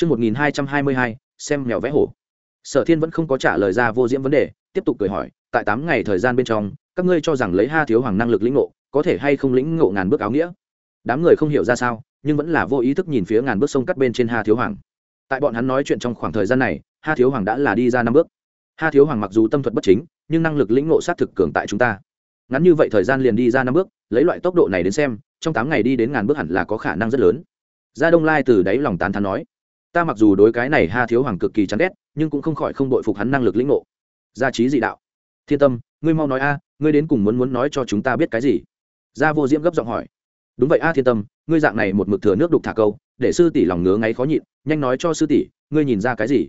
Trước 1222, xem mèo vẽ hổ. Sở Thiên vẫn không có trả lời ra vô diễm vấn đề, tiếp tục cười hỏi, tại tám ngày thời gian bên trong, các ngươi cho rằng lấy Ha thiếu hoàng năng lực lĩnh ngộ, có thể hay không lĩnh ngộ ngàn bước áo nghĩa? Đám người không hiểu ra sao, nhưng vẫn là vô ý thức nhìn phía ngàn bước sông cắt bên trên Ha thiếu hoàng. Tại bọn hắn nói chuyện trong khoảng thời gian này, Ha thiếu hoàng đã là đi ra năm bước. Ha thiếu hoàng mặc dù tâm thuật bất chính, nhưng năng lực lĩnh ngộ sát thực cường tại chúng ta. Ngắn như vậy thời gian liền đi ra năm bước, lấy loại tốc độ này đến xem, trong tám ngày đi đến ngàn bước hẳn là có khả năng rất lớn. Gia Đông Lai từ đáy lòng tán thán nói, ta mặc dù đối cái này Ha thiếu hoàng cực kỳ chán ghét, nhưng cũng không khỏi không đội phục hắn năng lực lĩnh ngộ. Gia trí dị đạo. Thiên Tâm, ngươi mau nói a, ngươi đến cùng muốn muốn nói cho chúng ta biết cái gì? Gia Vô Diễm gấp giọng hỏi. Đúng vậy a Thiên Tâm, ngươi dạng này một mực thừa nước đục thả câu, để sư tỷ lòng ngứa ngáy khó nhịn, nhanh nói cho sư tỷ, ngươi nhìn ra cái gì?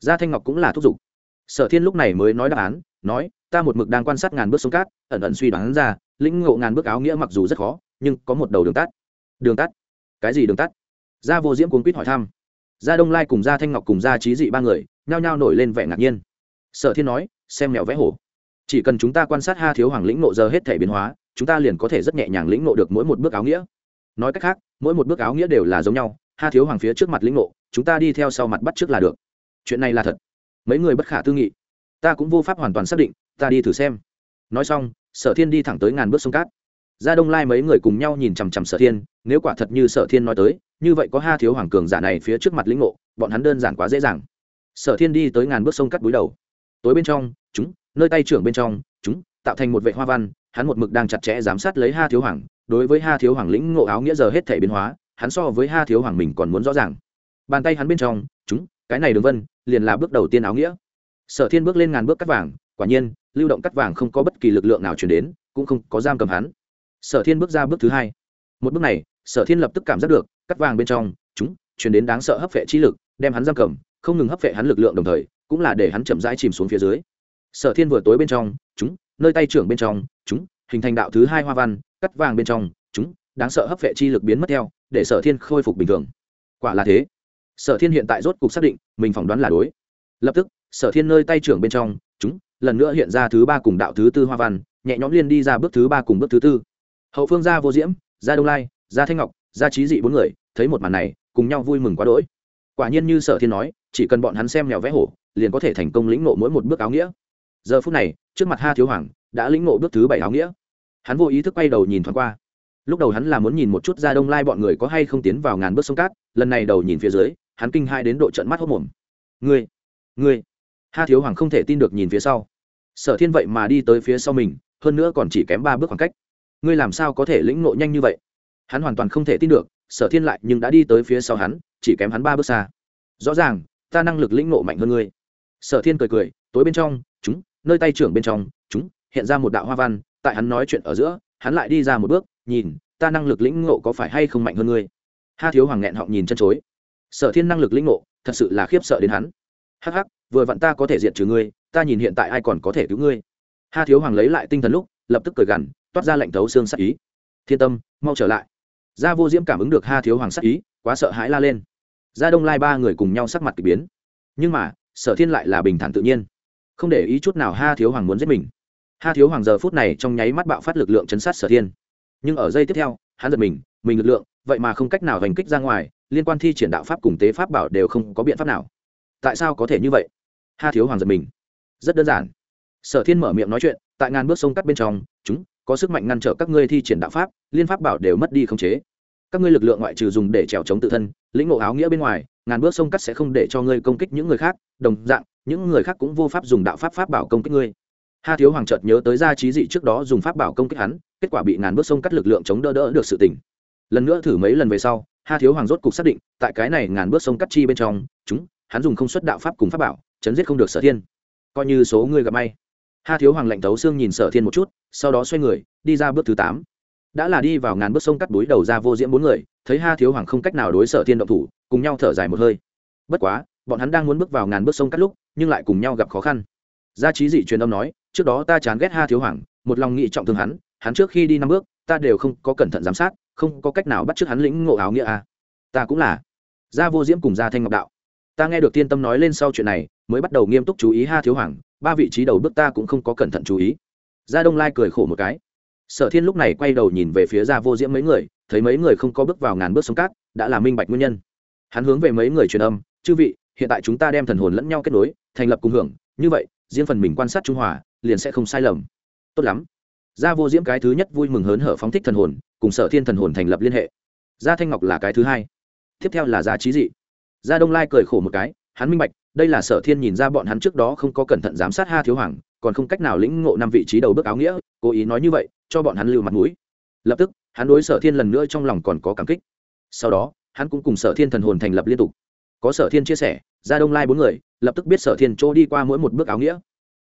Gia Thanh Ngọc cũng là thúc giục. Sở Thiên lúc này mới nói đáp án, nói, ta một mực đang quan sát ngàn bước sông cát, ẩn ẩn suy đoán ra, lĩnh ngộ ngàn bước áo nghĩa mặc dù rất khó, nhưng có một đầu đường tắt. Đường tắt? Cái gì đường tắt? Gia Vô Diễm cuốn quýt hỏi thăm. Gia Đông Lai cùng Gia Thanh Ngọc cùng Gia Trí Dị ba người, nhao nhao nổi lên vẻ ngạc nhiên. Sở Thiên nói, xem mèo vẽ hổ. Chỉ cần chúng ta quan sát Ha thiếu hoàng lĩnh nộ giờ hết thể biến hóa, chúng ta liền có thể rất nhẹ nhàng lĩnh nộ được mỗi một bước áo nghĩa. Nói cách khác, mỗi một bước áo nghĩa đều là giống nhau, Ha thiếu hoàng phía trước mặt lĩnh nộ, chúng ta đi theo sau mặt bắt trước là được. Chuyện này là thật. Mấy người bất khả tư nghị. Ta cũng vô pháp hoàn toàn xác định, ta đi thử xem. Nói xong, Sở Thiên đi thẳng tới ngàn bước sông cát gia đông lai mấy người cùng nhau nhìn chằm chằm sở thiên nếu quả thật như sở thiên nói tới như vậy có ha thiếu hoàng cường giả này phía trước mặt lĩnh ngộ, bọn hắn đơn giản quá dễ dàng. Sở thiên đi tới ngàn bước sông cắt đuôi đầu. Tối bên trong, chúng, nơi tay trưởng bên trong, chúng, tạo thành một vệ hoa văn, hắn một mực đang chặt chẽ giám sát lấy ha thiếu hoàng, đối với ha thiếu hoàng lĩnh ngộ áo nghĩa giờ hết thể biến hóa, hắn so với ha thiếu hoàng mình còn muốn rõ ràng. Bàn tay hắn bên trong, chúng, cái này đường vân, liền là bước đầu tiên áo nghĩa. Sở thiên bước lên ngàn bước cắt vàng, quả nhiên, lưu động cắt vàng không có bất kỳ lực lượng nào chuyển đến, cũng không có giam cầm hắn. Sở thiên bước ra bước thứ hai. Một bước này, sở thiên lập tức cảm giác được cắt vàng bên trong, chúng, chuyển đến đáng sợ hấp vệ chi lực, đem hắn giam cầm, không ngừng hấp vệ hắn lực lượng đồng thời, cũng là để hắn chậm rãi chìm xuống phía dưới. Sở thiên vừa tối bên trong, chúng, nơi tay trưởng bên trong, chúng, hình thành đạo thứ hai hoa văn, cắt vàng bên trong, chúng, đáng sợ hấp vệ chi lực biến mất theo, để sở thiên khôi phục bình thường. Quả là thế. Sở thiên hiện tại rốt cục xác định, mình phỏng đoán là đối. Lập tức, sở thiên nơi tay trưởng bên trong, chúng, lần nữa hiện ra thứ ba cùng đạo thứ tư hoa văn, nhẹ nhõm liên đi ra bước thứ ba cùng bước thứ tư. Hậu phương gia vô diễm gia đông lai gia thanh ngọc gia trí dị bốn người, thấy một màn này, cùng nhau vui mừng quá đỗi. Quả nhiên như sở thiên nói, chỉ cần bọn hắn xem mèo vẽ hổ, liền có thể thành công lĩnh nộ mỗi một bước áo nghĩa. Giờ phút này, trước mặt ha thiếu hoàng, đã lĩnh nộ bước thứ bảy áo nghĩa. Hắn vô ý thức quay đầu nhìn thoáng qua. Lúc đầu hắn là muốn nhìn một chút ra đông lai bọn người có hay không tiến vào ngàn bước sông cát, lần này đầu nhìn phía dưới, hắn kinh hai đến độ trận mắt hốc mồm. Ngươi ngươi. Ha thiếu hoàng không thể tin được nhìn phía sau. Sở thiên vậy mà đi tới phía sau mình, hơn nữa còn chỉ kém ba bước khoảng cách. Ngươi làm sao có thể lĩnh nộ nhanh như vậy? Hắn hoàn toàn không thể tin được, sở thiên lại nhưng đã đi tới phía sau hắn, chỉ kém hắn ba bước xa. Rõ ràng, ta năng lực lĩnh ngộ mạnh hơn ngươi. Sở thiên cười cười, tối bên trong, chúng, nơi tay trưởng bên trong, chúng, hiện ra một đạo hoa văn, tại hắn nói chuyện ở giữa, hắn lại đi ra một bước, nhìn, ta năng lực lĩnh ngộ có phải hay không mạnh hơn ngươi? Ha thiếu hoàng nghẹn họng nhìn chân chối. Sở thiên năng lực lĩnh ngộ, thật sự là khiếp sợ đến hắn. Hắc hắc, vừa vặn ta có thể diện trừ ngươi, ta nhìn hiện tại ai còn có thể cứu ngươi. Ha thiếu hoàng lấy lại tinh thần lúc, lập tức cười gằn, toát ra lệnh thấu xương sắc ý. Thiên tâm, mau trở lại gia vô diễm cảm ứng được ha thiếu hoàng sắc ý, quá sợ hãi la lên. Gia đông lai ba người cùng nhau sắc mặt k ỳ biến. Nhưng mà, sở thiên lại là bình thản tự nhiên. Không để ý chút nào ha thiếu hoàng muốn giết mình. Ha thiếu hoàng giờ phút này trong nháy mắt bạo phát lực lượng chấn sát sở thiên. Nhưng ở giây tiếp theo, hắn giật mình mình lực lượng, vậy mà không cách nào hành kích ra ngoài, liên quan thi triển đạo pháp cùng tế pháp bảo đều không có biện pháp nào. Tại sao có thể như vậy? Ha thiếu hoàng giật mình. Rất đơn giản. Sở thiên mở miệng nói chuyện, tại ngàn bước sông cắt bên trong, chúng có sức mạnh ngăn trở các ngươi thi triển đạo pháp, liên pháp bảo đều mất đi khống chế. Các ngươi lực lượng ngoại trừ dùng để trèo chống tự thân, lĩnh ngộ áo nghĩa bên ngoài, ngàn bước sông cắt sẽ không để cho ngươi công kích những người khác, đồng dạng, những người khác cũng vô pháp dùng đạo pháp pháp bảo công kích ngươi. Ha thiếu hoàng chợt nhớ tới gia trí dị trước đó dùng pháp bảo công kích hắn, kết quả bị ngàn bước sông cắt lực lượng chống đỡ đỡ được sự tỉnh. Lần nữa thử mấy lần về sau, ha thiếu hoàng rốt cục xác định, tại cái này ngàn bước sông cắt chi bên trong, chúng, hắn dùng không xuất đạo pháp cùng pháp bảo, chấn giết không được sở thiên. Coi như số người gặp may ha thiếu hoàng lạnh tấu xương nhìn sở thiên một chút, sau đó xoay người, đi ra bước thứ tám. Đã là đi vào ngàn bước sông cắt đuối đầu ra vô diễm bốn người, thấy ha thiếu hoàng không cách nào đối sở thiên động thủ, cùng nhau thở dài một hơi. Bất quá, bọn hắn đang muốn bước vào ngàn bước sông cắt lúc, nhưng lại cùng nhau gặp khó khăn. Gia trí dị truyền âm nói, trước đó ta chán ghét ha thiếu hoàng, một lòng nghị trọng thương hắn hắn trước khi đi năm bước, ta đều không có cẩn thận giám sát, không có cách nào bắt trước hắn lĩnh ngộ áo nghĩa à. ta cũng là. Gia vô diễm cùng gia thanh ngọc đạo. Ta nghe được tiên tâm nói lên sau chuyện này, mới bắt đầu nghiêm túc chú ý ha thiếu hoàng ba vị trí đầu bước ta cũng không có cẩn thận chú ý. Gia đông lai cười khổ một cái. Sở thiên lúc này quay đầu nhìn về phía gia vô diễm mấy người, thấy mấy người không có bước vào ngàn bước sông cát, đã là minh bạch nguyên nhân. Hắn hướng về mấy người truyền âm, chư vị, hiện tại chúng ta đem thần hồn lẫn nhau kết nối, thành lập cùng hưởng, như vậy, riêng phần mình quan sát trung hòa, liền sẽ không sai lầm. Tốt lắm. Gia vô diễm cái thứ nhất vui mừng hớn hở phóng thích thần hồn, cùng sở thiên thần hồn thành lập liên hệ. Gia thanh ngọc là cái thứ hai. Tiếp theo là gia trí dị. Gia đông lai cười khổ một cái, hắn minh bạch đây là sở thiên nhìn ra bọn hắn trước đó không có cẩn thận giám sát ha thiếu hoàng, còn không cách nào lĩnh ngộ năm vị trí đầu bước áo nghĩa, cố ý nói như vậy, cho bọn hắn lưu mặt mũi. Lập tức, hắn đối sở thiên lần nữa trong lòng còn có cảm kích. Sau đó, hắn cũng cùng sở thiên thần hồn thành lập liên tục. Có sở thiên chia sẻ, ra đông lai bốn người, lập tức biết sở thiên chỗ đi qua mỗi một bước áo nghĩa.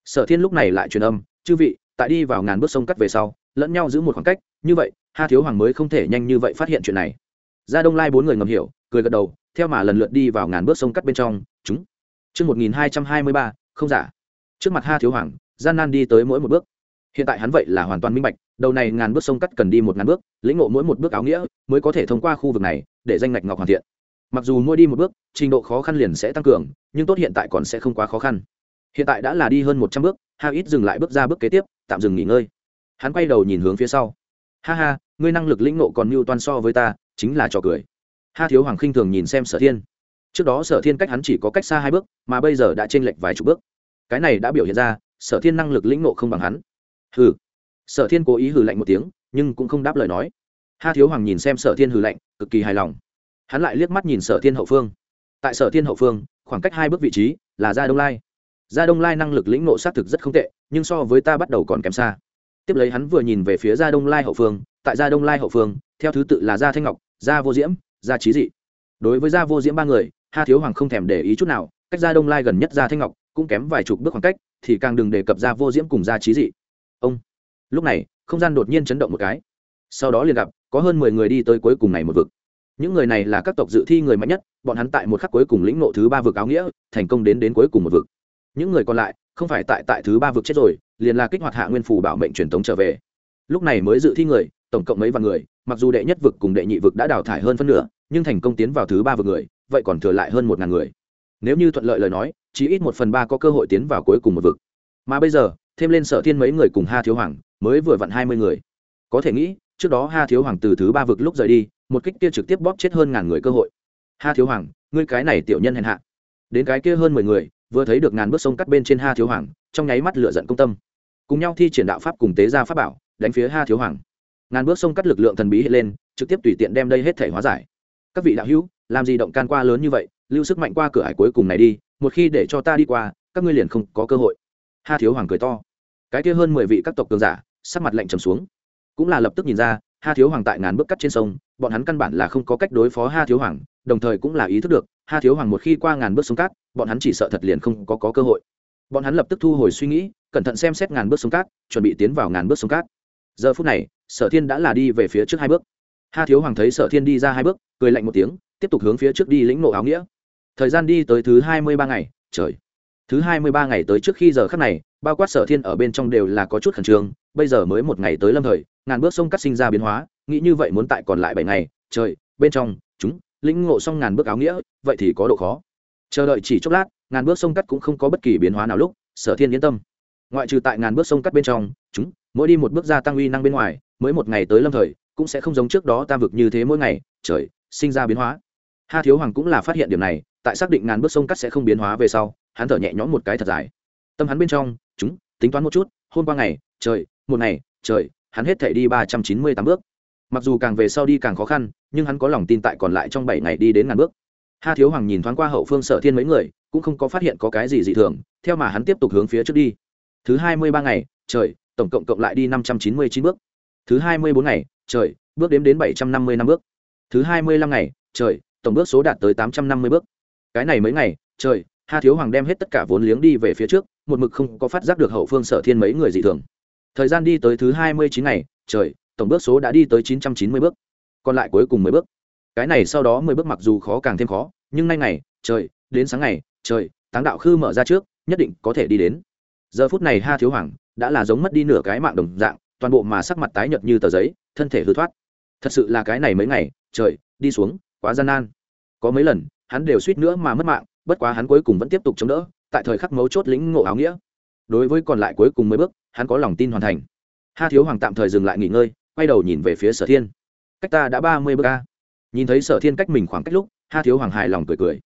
Sở thiên lúc này lại truyền âm, chư vị, tại đi vào ngàn bước sông cắt về sau, lẫn nhau giữ một khoảng cách, như vậy, ha thiếu hoàng mới không thể nhanh như vậy phát hiện chuyện này. Ra đông lai bốn người ngầm hiểu, cười gật đầu, theo mà lần lượt đi vào ngàn bước sông cắt bên trong, chúng Trước 1223, không giả. Trước mặt Ha Thiếu Hoàng, gian nan đi tới mỗi một bước. Hiện tại hắn vậy là hoàn toàn minh bạch, đầu này ngàn bước sông cắt cần đi một ngàn bước, lĩnh ngộ mỗi một bước áo nghĩa, mới có thể thông qua khu vực này, để danh ngạch ngọc hoàn thiện. Mặc dù mỗi đi một bước, trình độ khó khăn liền sẽ tăng cường, nhưng tốt hiện tại còn sẽ không quá khó khăn. Hiện tại đã là đi hơn một trăm bước, Ha ít dừng lại bước ra bước kế tiếp, tạm dừng nghỉ ngơi. Hắn quay đầu nhìn hướng phía sau. Ha ha, ngươi năng lực lĩnh ngộ còn mưu toan so với ta, chính là trò cười. Ha thiếu hoàng khinh thường nhìn xem Sở Thiên trước đó sở thiên cách hắn chỉ có cách xa hai bước, mà bây giờ đã t r ê n lệch vài chục bước. Cái này đã biểu hiện ra, sở thiên năng lực lĩnh nộ không bằng hắn. Hừ. Sở thiên cố ý hừ lạnh một tiếng, nhưng cũng không đáp lời nói. Ha thiếu hoàng nhìn xem sở thiên hừ lạnh, cực kỳ hài lòng. Hắn lại liếc mắt nhìn sở thiên hậu phương. Tại sở thiên hậu phương, khoảng cách hai bước vị trí là gia đông lai. Gia đông lai năng lực lĩnh nộ xác thực rất không tệ, nhưng so với ta bắt đầu còn kém xa. Tiếp lấy hắn vừa nhìn về phía gia đông lai hậu phương, tại gia đông lai hậu phương, theo thứ tự là gia thanh ngọc, gia vô diễm, gia trí dị. Đối với gia vô diễm ba người ha thiếu hoàng không thèm để ý chút nào, cách ra đông lai gần nhất ra thanh ngọc, cũng kém vài chục bước khoảng cách, thì càng đừng đề cập ra vô diễm cùng ra trí dị. Ông. Lúc này, không gian đột nhiên chấn động một cái. Sau đó liền gặp, có hơn mười người đi tới cuối cùng này một vực. Những người này là các tộc dự thi người mạnh nhất, bọn hắn tại một khắc cuối cùng lĩnh nộ thứ ba vực áo nghĩa, thành công đến đến cuối cùng một vực. Những người còn lại, không phải tại tại thứ ba vực chết rồi, liền là kích hoạt hạ nguyên phù bảo mệnh truyền tống trở về. Lúc này mới dự thi người, tổng cộng mấy vạn người, mặc dù đệ nhất vực cùng đệ nhị vực đã đào thải hơn phân nửa, nhưng thành công tiến vào thứ ba vực người vậy còn thừa lại hơn một ngàn người. Nếu như thuận lợi lời nói, chỉ ít một phần ba có cơ hội tiến vào cuối cùng một vực. Mà bây giờ, thêm lên sở thiên mấy người cùng ha thiếu hoàng, mới vừa vặn hai mươi người. Có thể nghĩ, trước đó ha thiếu hoàng từ thứ ba vực lúc rời đi, một kích kia trực tiếp bóp chết hơn ngàn người cơ hội. Ha thiếu hoàng, ngươi cái này tiểu nhân hèn hạ. Đến cái kia hơn mười người, vừa thấy được ngàn bước sông cắt bên trên ha thiếu hoàng, trong nháy mắt lửa giận công tâm. Cùng nhau thi triển đạo pháp cùng tế ra pháp bảo, đánh phía ha thiếu hoàng. Ngàn bước sông cắt lực lượng thần bí hiện lên, trực tiếp tùy tiện đem đây hết thể hóa giải các vị đạo hữu làm gì động can qua lớn như vậy lưu sức mạnh qua cửa ải cuối cùng này đi một khi để cho ta đi qua các ngươi liền không có cơ hội. Ha thiếu hoàng cười to. Cái kia hơn mười vị các tộc cường giả sắc mặt lạnh trầm xuống. Cũng là lập tức nhìn ra ha thiếu hoàng tại ngàn bước cắt trên sông bọn hắn căn bản là không có cách đối phó ha thiếu hoàng đồng thời cũng là ý thức được ha thiếu hoàng một khi qua ngàn bước sông cát bọn hắn chỉ sợ thật liền không có, có cơ hội. Bọn hắn lập tức thu hồi suy nghĩ cẩn thận xem xét ngàn bước sông cát chuẩn bị tiến vào ngàn bước sông cát. Giờ phút này sở thiên đã là đi về phía trước hai bước ha thiếu hoàng thấy sở thiên đi ra hai bước, cười lạnh một tiếng, tiếp tục hướng phía trước đi lĩnh nộ áo nghĩa. Thời gian đi tới thứ hai mươi ba ngày, trời. Thứ hai mươi ba ngày tới trước khi giờ khắc này, bao quát sở thiên ở bên trong đều là có chút khẩn trương, bây giờ mới một ngày tới lâm thời, ngàn bước sông cắt sinh ra biến hóa, nghĩ như vậy muốn tại còn lại bảy ngày, trời, bên trong, chúng, lĩnh ngộ xong ngàn bước áo nghĩa, vậy thì có độ khó. Chờ đợi chỉ chốc lát, ngàn bước sông cắt cũng không có bất kỳ biến hóa nào lúc, sở thiên yên tâm. Ngoại trừ tại ngàn bước sông cắt bên trong, chúng, mỗi đi một bước gia tăng uy năng bên ngoài, mới một ngày tới lâm thời cũng sẽ không giống trước đó tam vực như thế mỗi ngày, trời, sinh ra biến hóa. Ha thiếu hoàng cũng là phát hiện điểm này, tại xác định ngàn bước sông cắt sẽ không biến hóa về sau, hắn thở nhẹ nhõm một cái thật dài. Tâm hắn bên trong, chúng, tính toán một chút, hôm qua ngày, trời, một ngày, trời, hắn hết thể đi ba trăm chín mươi tám bước. Mặc dù càng về sau đi càng khó khăn, nhưng hắn có lòng tin tại còn lại trong bảy ngày đi đến ngàn bước. Ha thiếu hoàng nhìn thoáng qua hậu phương sở thiên mấy người, cũng không có phát hiện có cái gì dị thường, theo mà hắn tiếp tục hướng phía trước đi. Thứ hai mươi ba ngày, trời, tổng cộng cộng lại đi năm trăm chín mươi chín bước thứ hai mươi bốn ngày, trời, bước đếm đến bảy trăm năm mươi năm bước. Thứ hai mươi lăm ngày, trời, tổng bước số đạt tới tám trăm năm mươi bước. Cái này mấy ngày, trời ha thiếu hoàng đem hết tất cả vốn liếng đi về phía trước, một mực không có phát giác được hậu phương sở thiên mấy người dị thường. Thời gian đi tới thứ hai mươi chín ngày, trời, tổng bước số đã đi tới chín trăm chín mươi bước. Còn lại cuối cùng mười bước. Cái này sau đó mười bước mặc dù khó càng thêm khó, nhưng nay ngày, trời, đến sáng ngày, trời, táng đạo khư mở ra trước, nhất định có thể đi đến. Giờ phút này ha thiếu hoàng đã là giống mất đi nửa cái mạng đồng dạng toàn bộ mà sắc mặt tái nhợt như tờ giấy, thân thể hư thoát. Thật sự là cái này mấy ngày, trời, đi xuống, quá gian nan. Có mấy lần, hắn đều suýt nữa mà mất mạng, bất quá hắn cuối cùng vẫn tiếp tục chống đỡ, tại thời khắc mấu chốt lĩnh ngộ áo nghĩa. Đối với còn lại cuối cùng mấy bước, hắn có lòng tin hoàn thành. Ha thiếu hoàng tạm thời dừng lại nghỉ ngơi, quay đầu nhìn về phía sở thiên. Cách ta đã ba mươi bước ca nhìn thấy sở thiên cách mình khoảng cách lúc, ha thiếu hoàng hài lòng cười cười.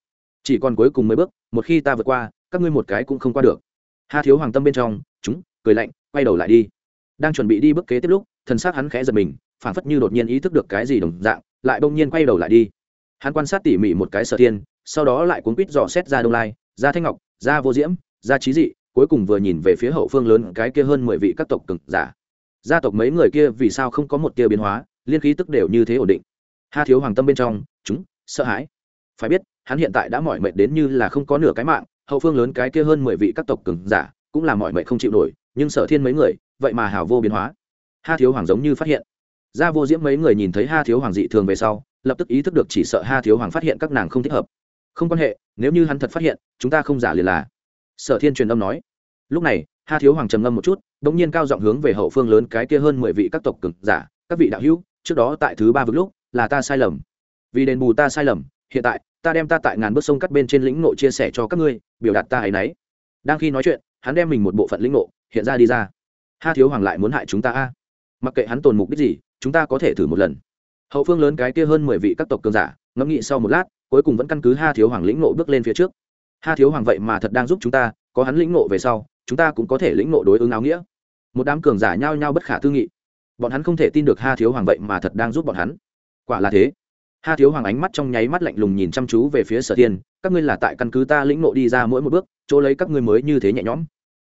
Chỉ còn cuối cùng mấy bước, một khi ta vượt qua, các ngươi một cái cũng không qua được. Ha thiếu hoàng tâm bên trong, chúng, cười lạnh, quay đầu lại đi đang chuẩn bị đi bước kế tiếp lúc, thần xác hắn khẽ giật mình, phảng phất như đột nhiên ý thức được cái gì đồng dạng, lại bỗng nhiên quay đầu lại đi. Hắn quan sát tỉ mỉ một cái sở thiên, sau đó lại cuốn quýt dò xét ra đông lai, ra thanh ngọc, ra vô diễm, ra trí dị, cuối cùng vừa nhìn về phía hậu phương lớn cái kia hơn mười vị các tộc cực giả. Gia tộc mấy người kia vì sao không có một tia biến hóa, liên khí tức đều như thế ổn định. Ha thiếu hoàng tâm bên trong, chúng, sợ hãi. Phải biết, hắn hiện tại đã mỏi mệt đến như là không có nửa cái mạng, hậu phương lớn cái kia hơn mười vị các tộc cường giả cũng là mỏi mệt không chịu nổi, nhưng sở thiên mấy người vậy mà hào vô biến hóa. Ha thiếu hoàng giống như phát hiện. Gia vô diễm mấy người nhìn thấy ha thiếu hoàng dị thường về sau, lập tức ý thức được chỉ sợ ha thiếu hoàng phát hiện các nàng không thích hợp. Không quan hệ, nếu như hắn thật phát hiện, chúng ta không giả liền là. Sở thiên truyền âm nói. Lúc này, ha thiếu hoàng trầm ngâm một chút đ ỗ n g nhiên cao giọng hướng về hậu phương lớn cái kia hơn mười vị các tộc cực giả, các vị đạo hữu, trước đó tại thứ ba vực lúc, là ta sai lầm. Vì đền bù ta sai lầm, hiện tại, ta đem ta tại ngàn bước sông cắt bên trên lĩnh nộ chia sẻ cho các ngươi, biểu đạt ta ấ y n ấ y đang khi nói chuyện, hắn đem mình một bộ phận lĩnh nộ hiện ra đi ra ha thiếu hoàng lại muốn hại chúng ta a. Mặc kệ hắn tồn mục đích gì, chúng ta có thể thử một lần. Hậu phương lớn cái kia hơn mười vị các tộc cường giả, ngẫm nghĩ sau một lát, cuối cùng vẫn căn cứ ha thiếu hoàng lĩnh nộ bước lên phía trước. Ha thiếu hoàng vậy mà thật đang giúp chúng ta, có hắn lĩnh nộ về sau, chúng ta cũng có thể lĩnh nộ đối ứng áo nghĩa. Một đám cường giả nhao nhao bất khả tư nghị. Bọn hắn không thể tin được ha thiếu hoàng vậy mà thật đang giúp bọn hắn. Quả là thế. Ha thiếu hoàng ánh mắt trong nháy mắt lạnh lùng nhìn chăm chú về phía sở thiên, các ngươi là tại căn cứ ta lĩnh nộ đi ra mỗi một bước, chỗ lấy các ngươi mới như thế nhẹ nhõm.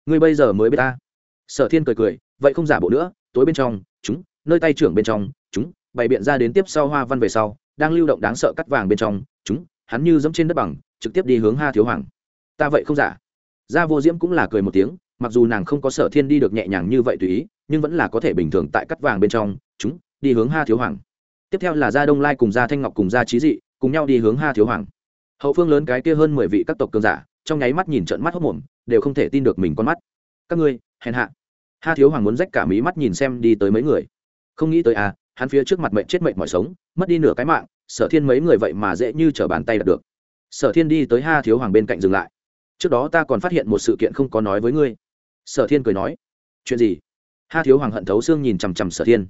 Ngươi bây giờ mới biết ta sở thiên cười cười, vậy không giả bộ nữa, tối bên trong, chúng, nơi tay trưởng bên trong, chúng, bày biện ra đến tiếp sau hoa văn về sau, đang lưu động đáng sợ cắt vàng bên trong, chúng, hắn như dẫm trên đất bằng, trực tiếp đi hướng ha thiếu hoàng. Ta vậy không giả. Gia vô diễm cũng là cười một tiếng, mặc dù nàng không có sở thiên đi được nhẹ nhàng như vậy tùy ý, nhưng vẫn là có thể bình thường tại cắt vàng bên trong, chúng, đi hướng ha thiếu hoàng. Tiếp theo là gia đông lai cùng gia thanh ngọc cùng gia trí dị, cùng nhau đi hướng ha thiếu hoàng. Hậu phương lớn cái kia hơn mười vị các tộc cường giả, trong nháy mắt nhìn trận mắt hốc mồm đều không thể tin được mình con mắt. Các ngươi hèn hạ. Ha thiếu hoàng muốn rách cả mí mắt nhìn xem đi tới mấy người. Không nghĩ tới à hắn phía trước mặt mệnh chết mệnh mọi sống, mất đi nửa cái mạng, sở thiên mấy người vậy mà dễ như t r ở bàn tay đạt được. Sở thiên đi tới ha thiếu hoàng bên cạnh dừng lại. Trước đó ta còn phát hiện một sự kiện không có nói với ngươi. Sở thiên cười nói. Chuyện gì? Ha thiếu hoàng hận thấu xương nhìn chằm chằm sở thiên.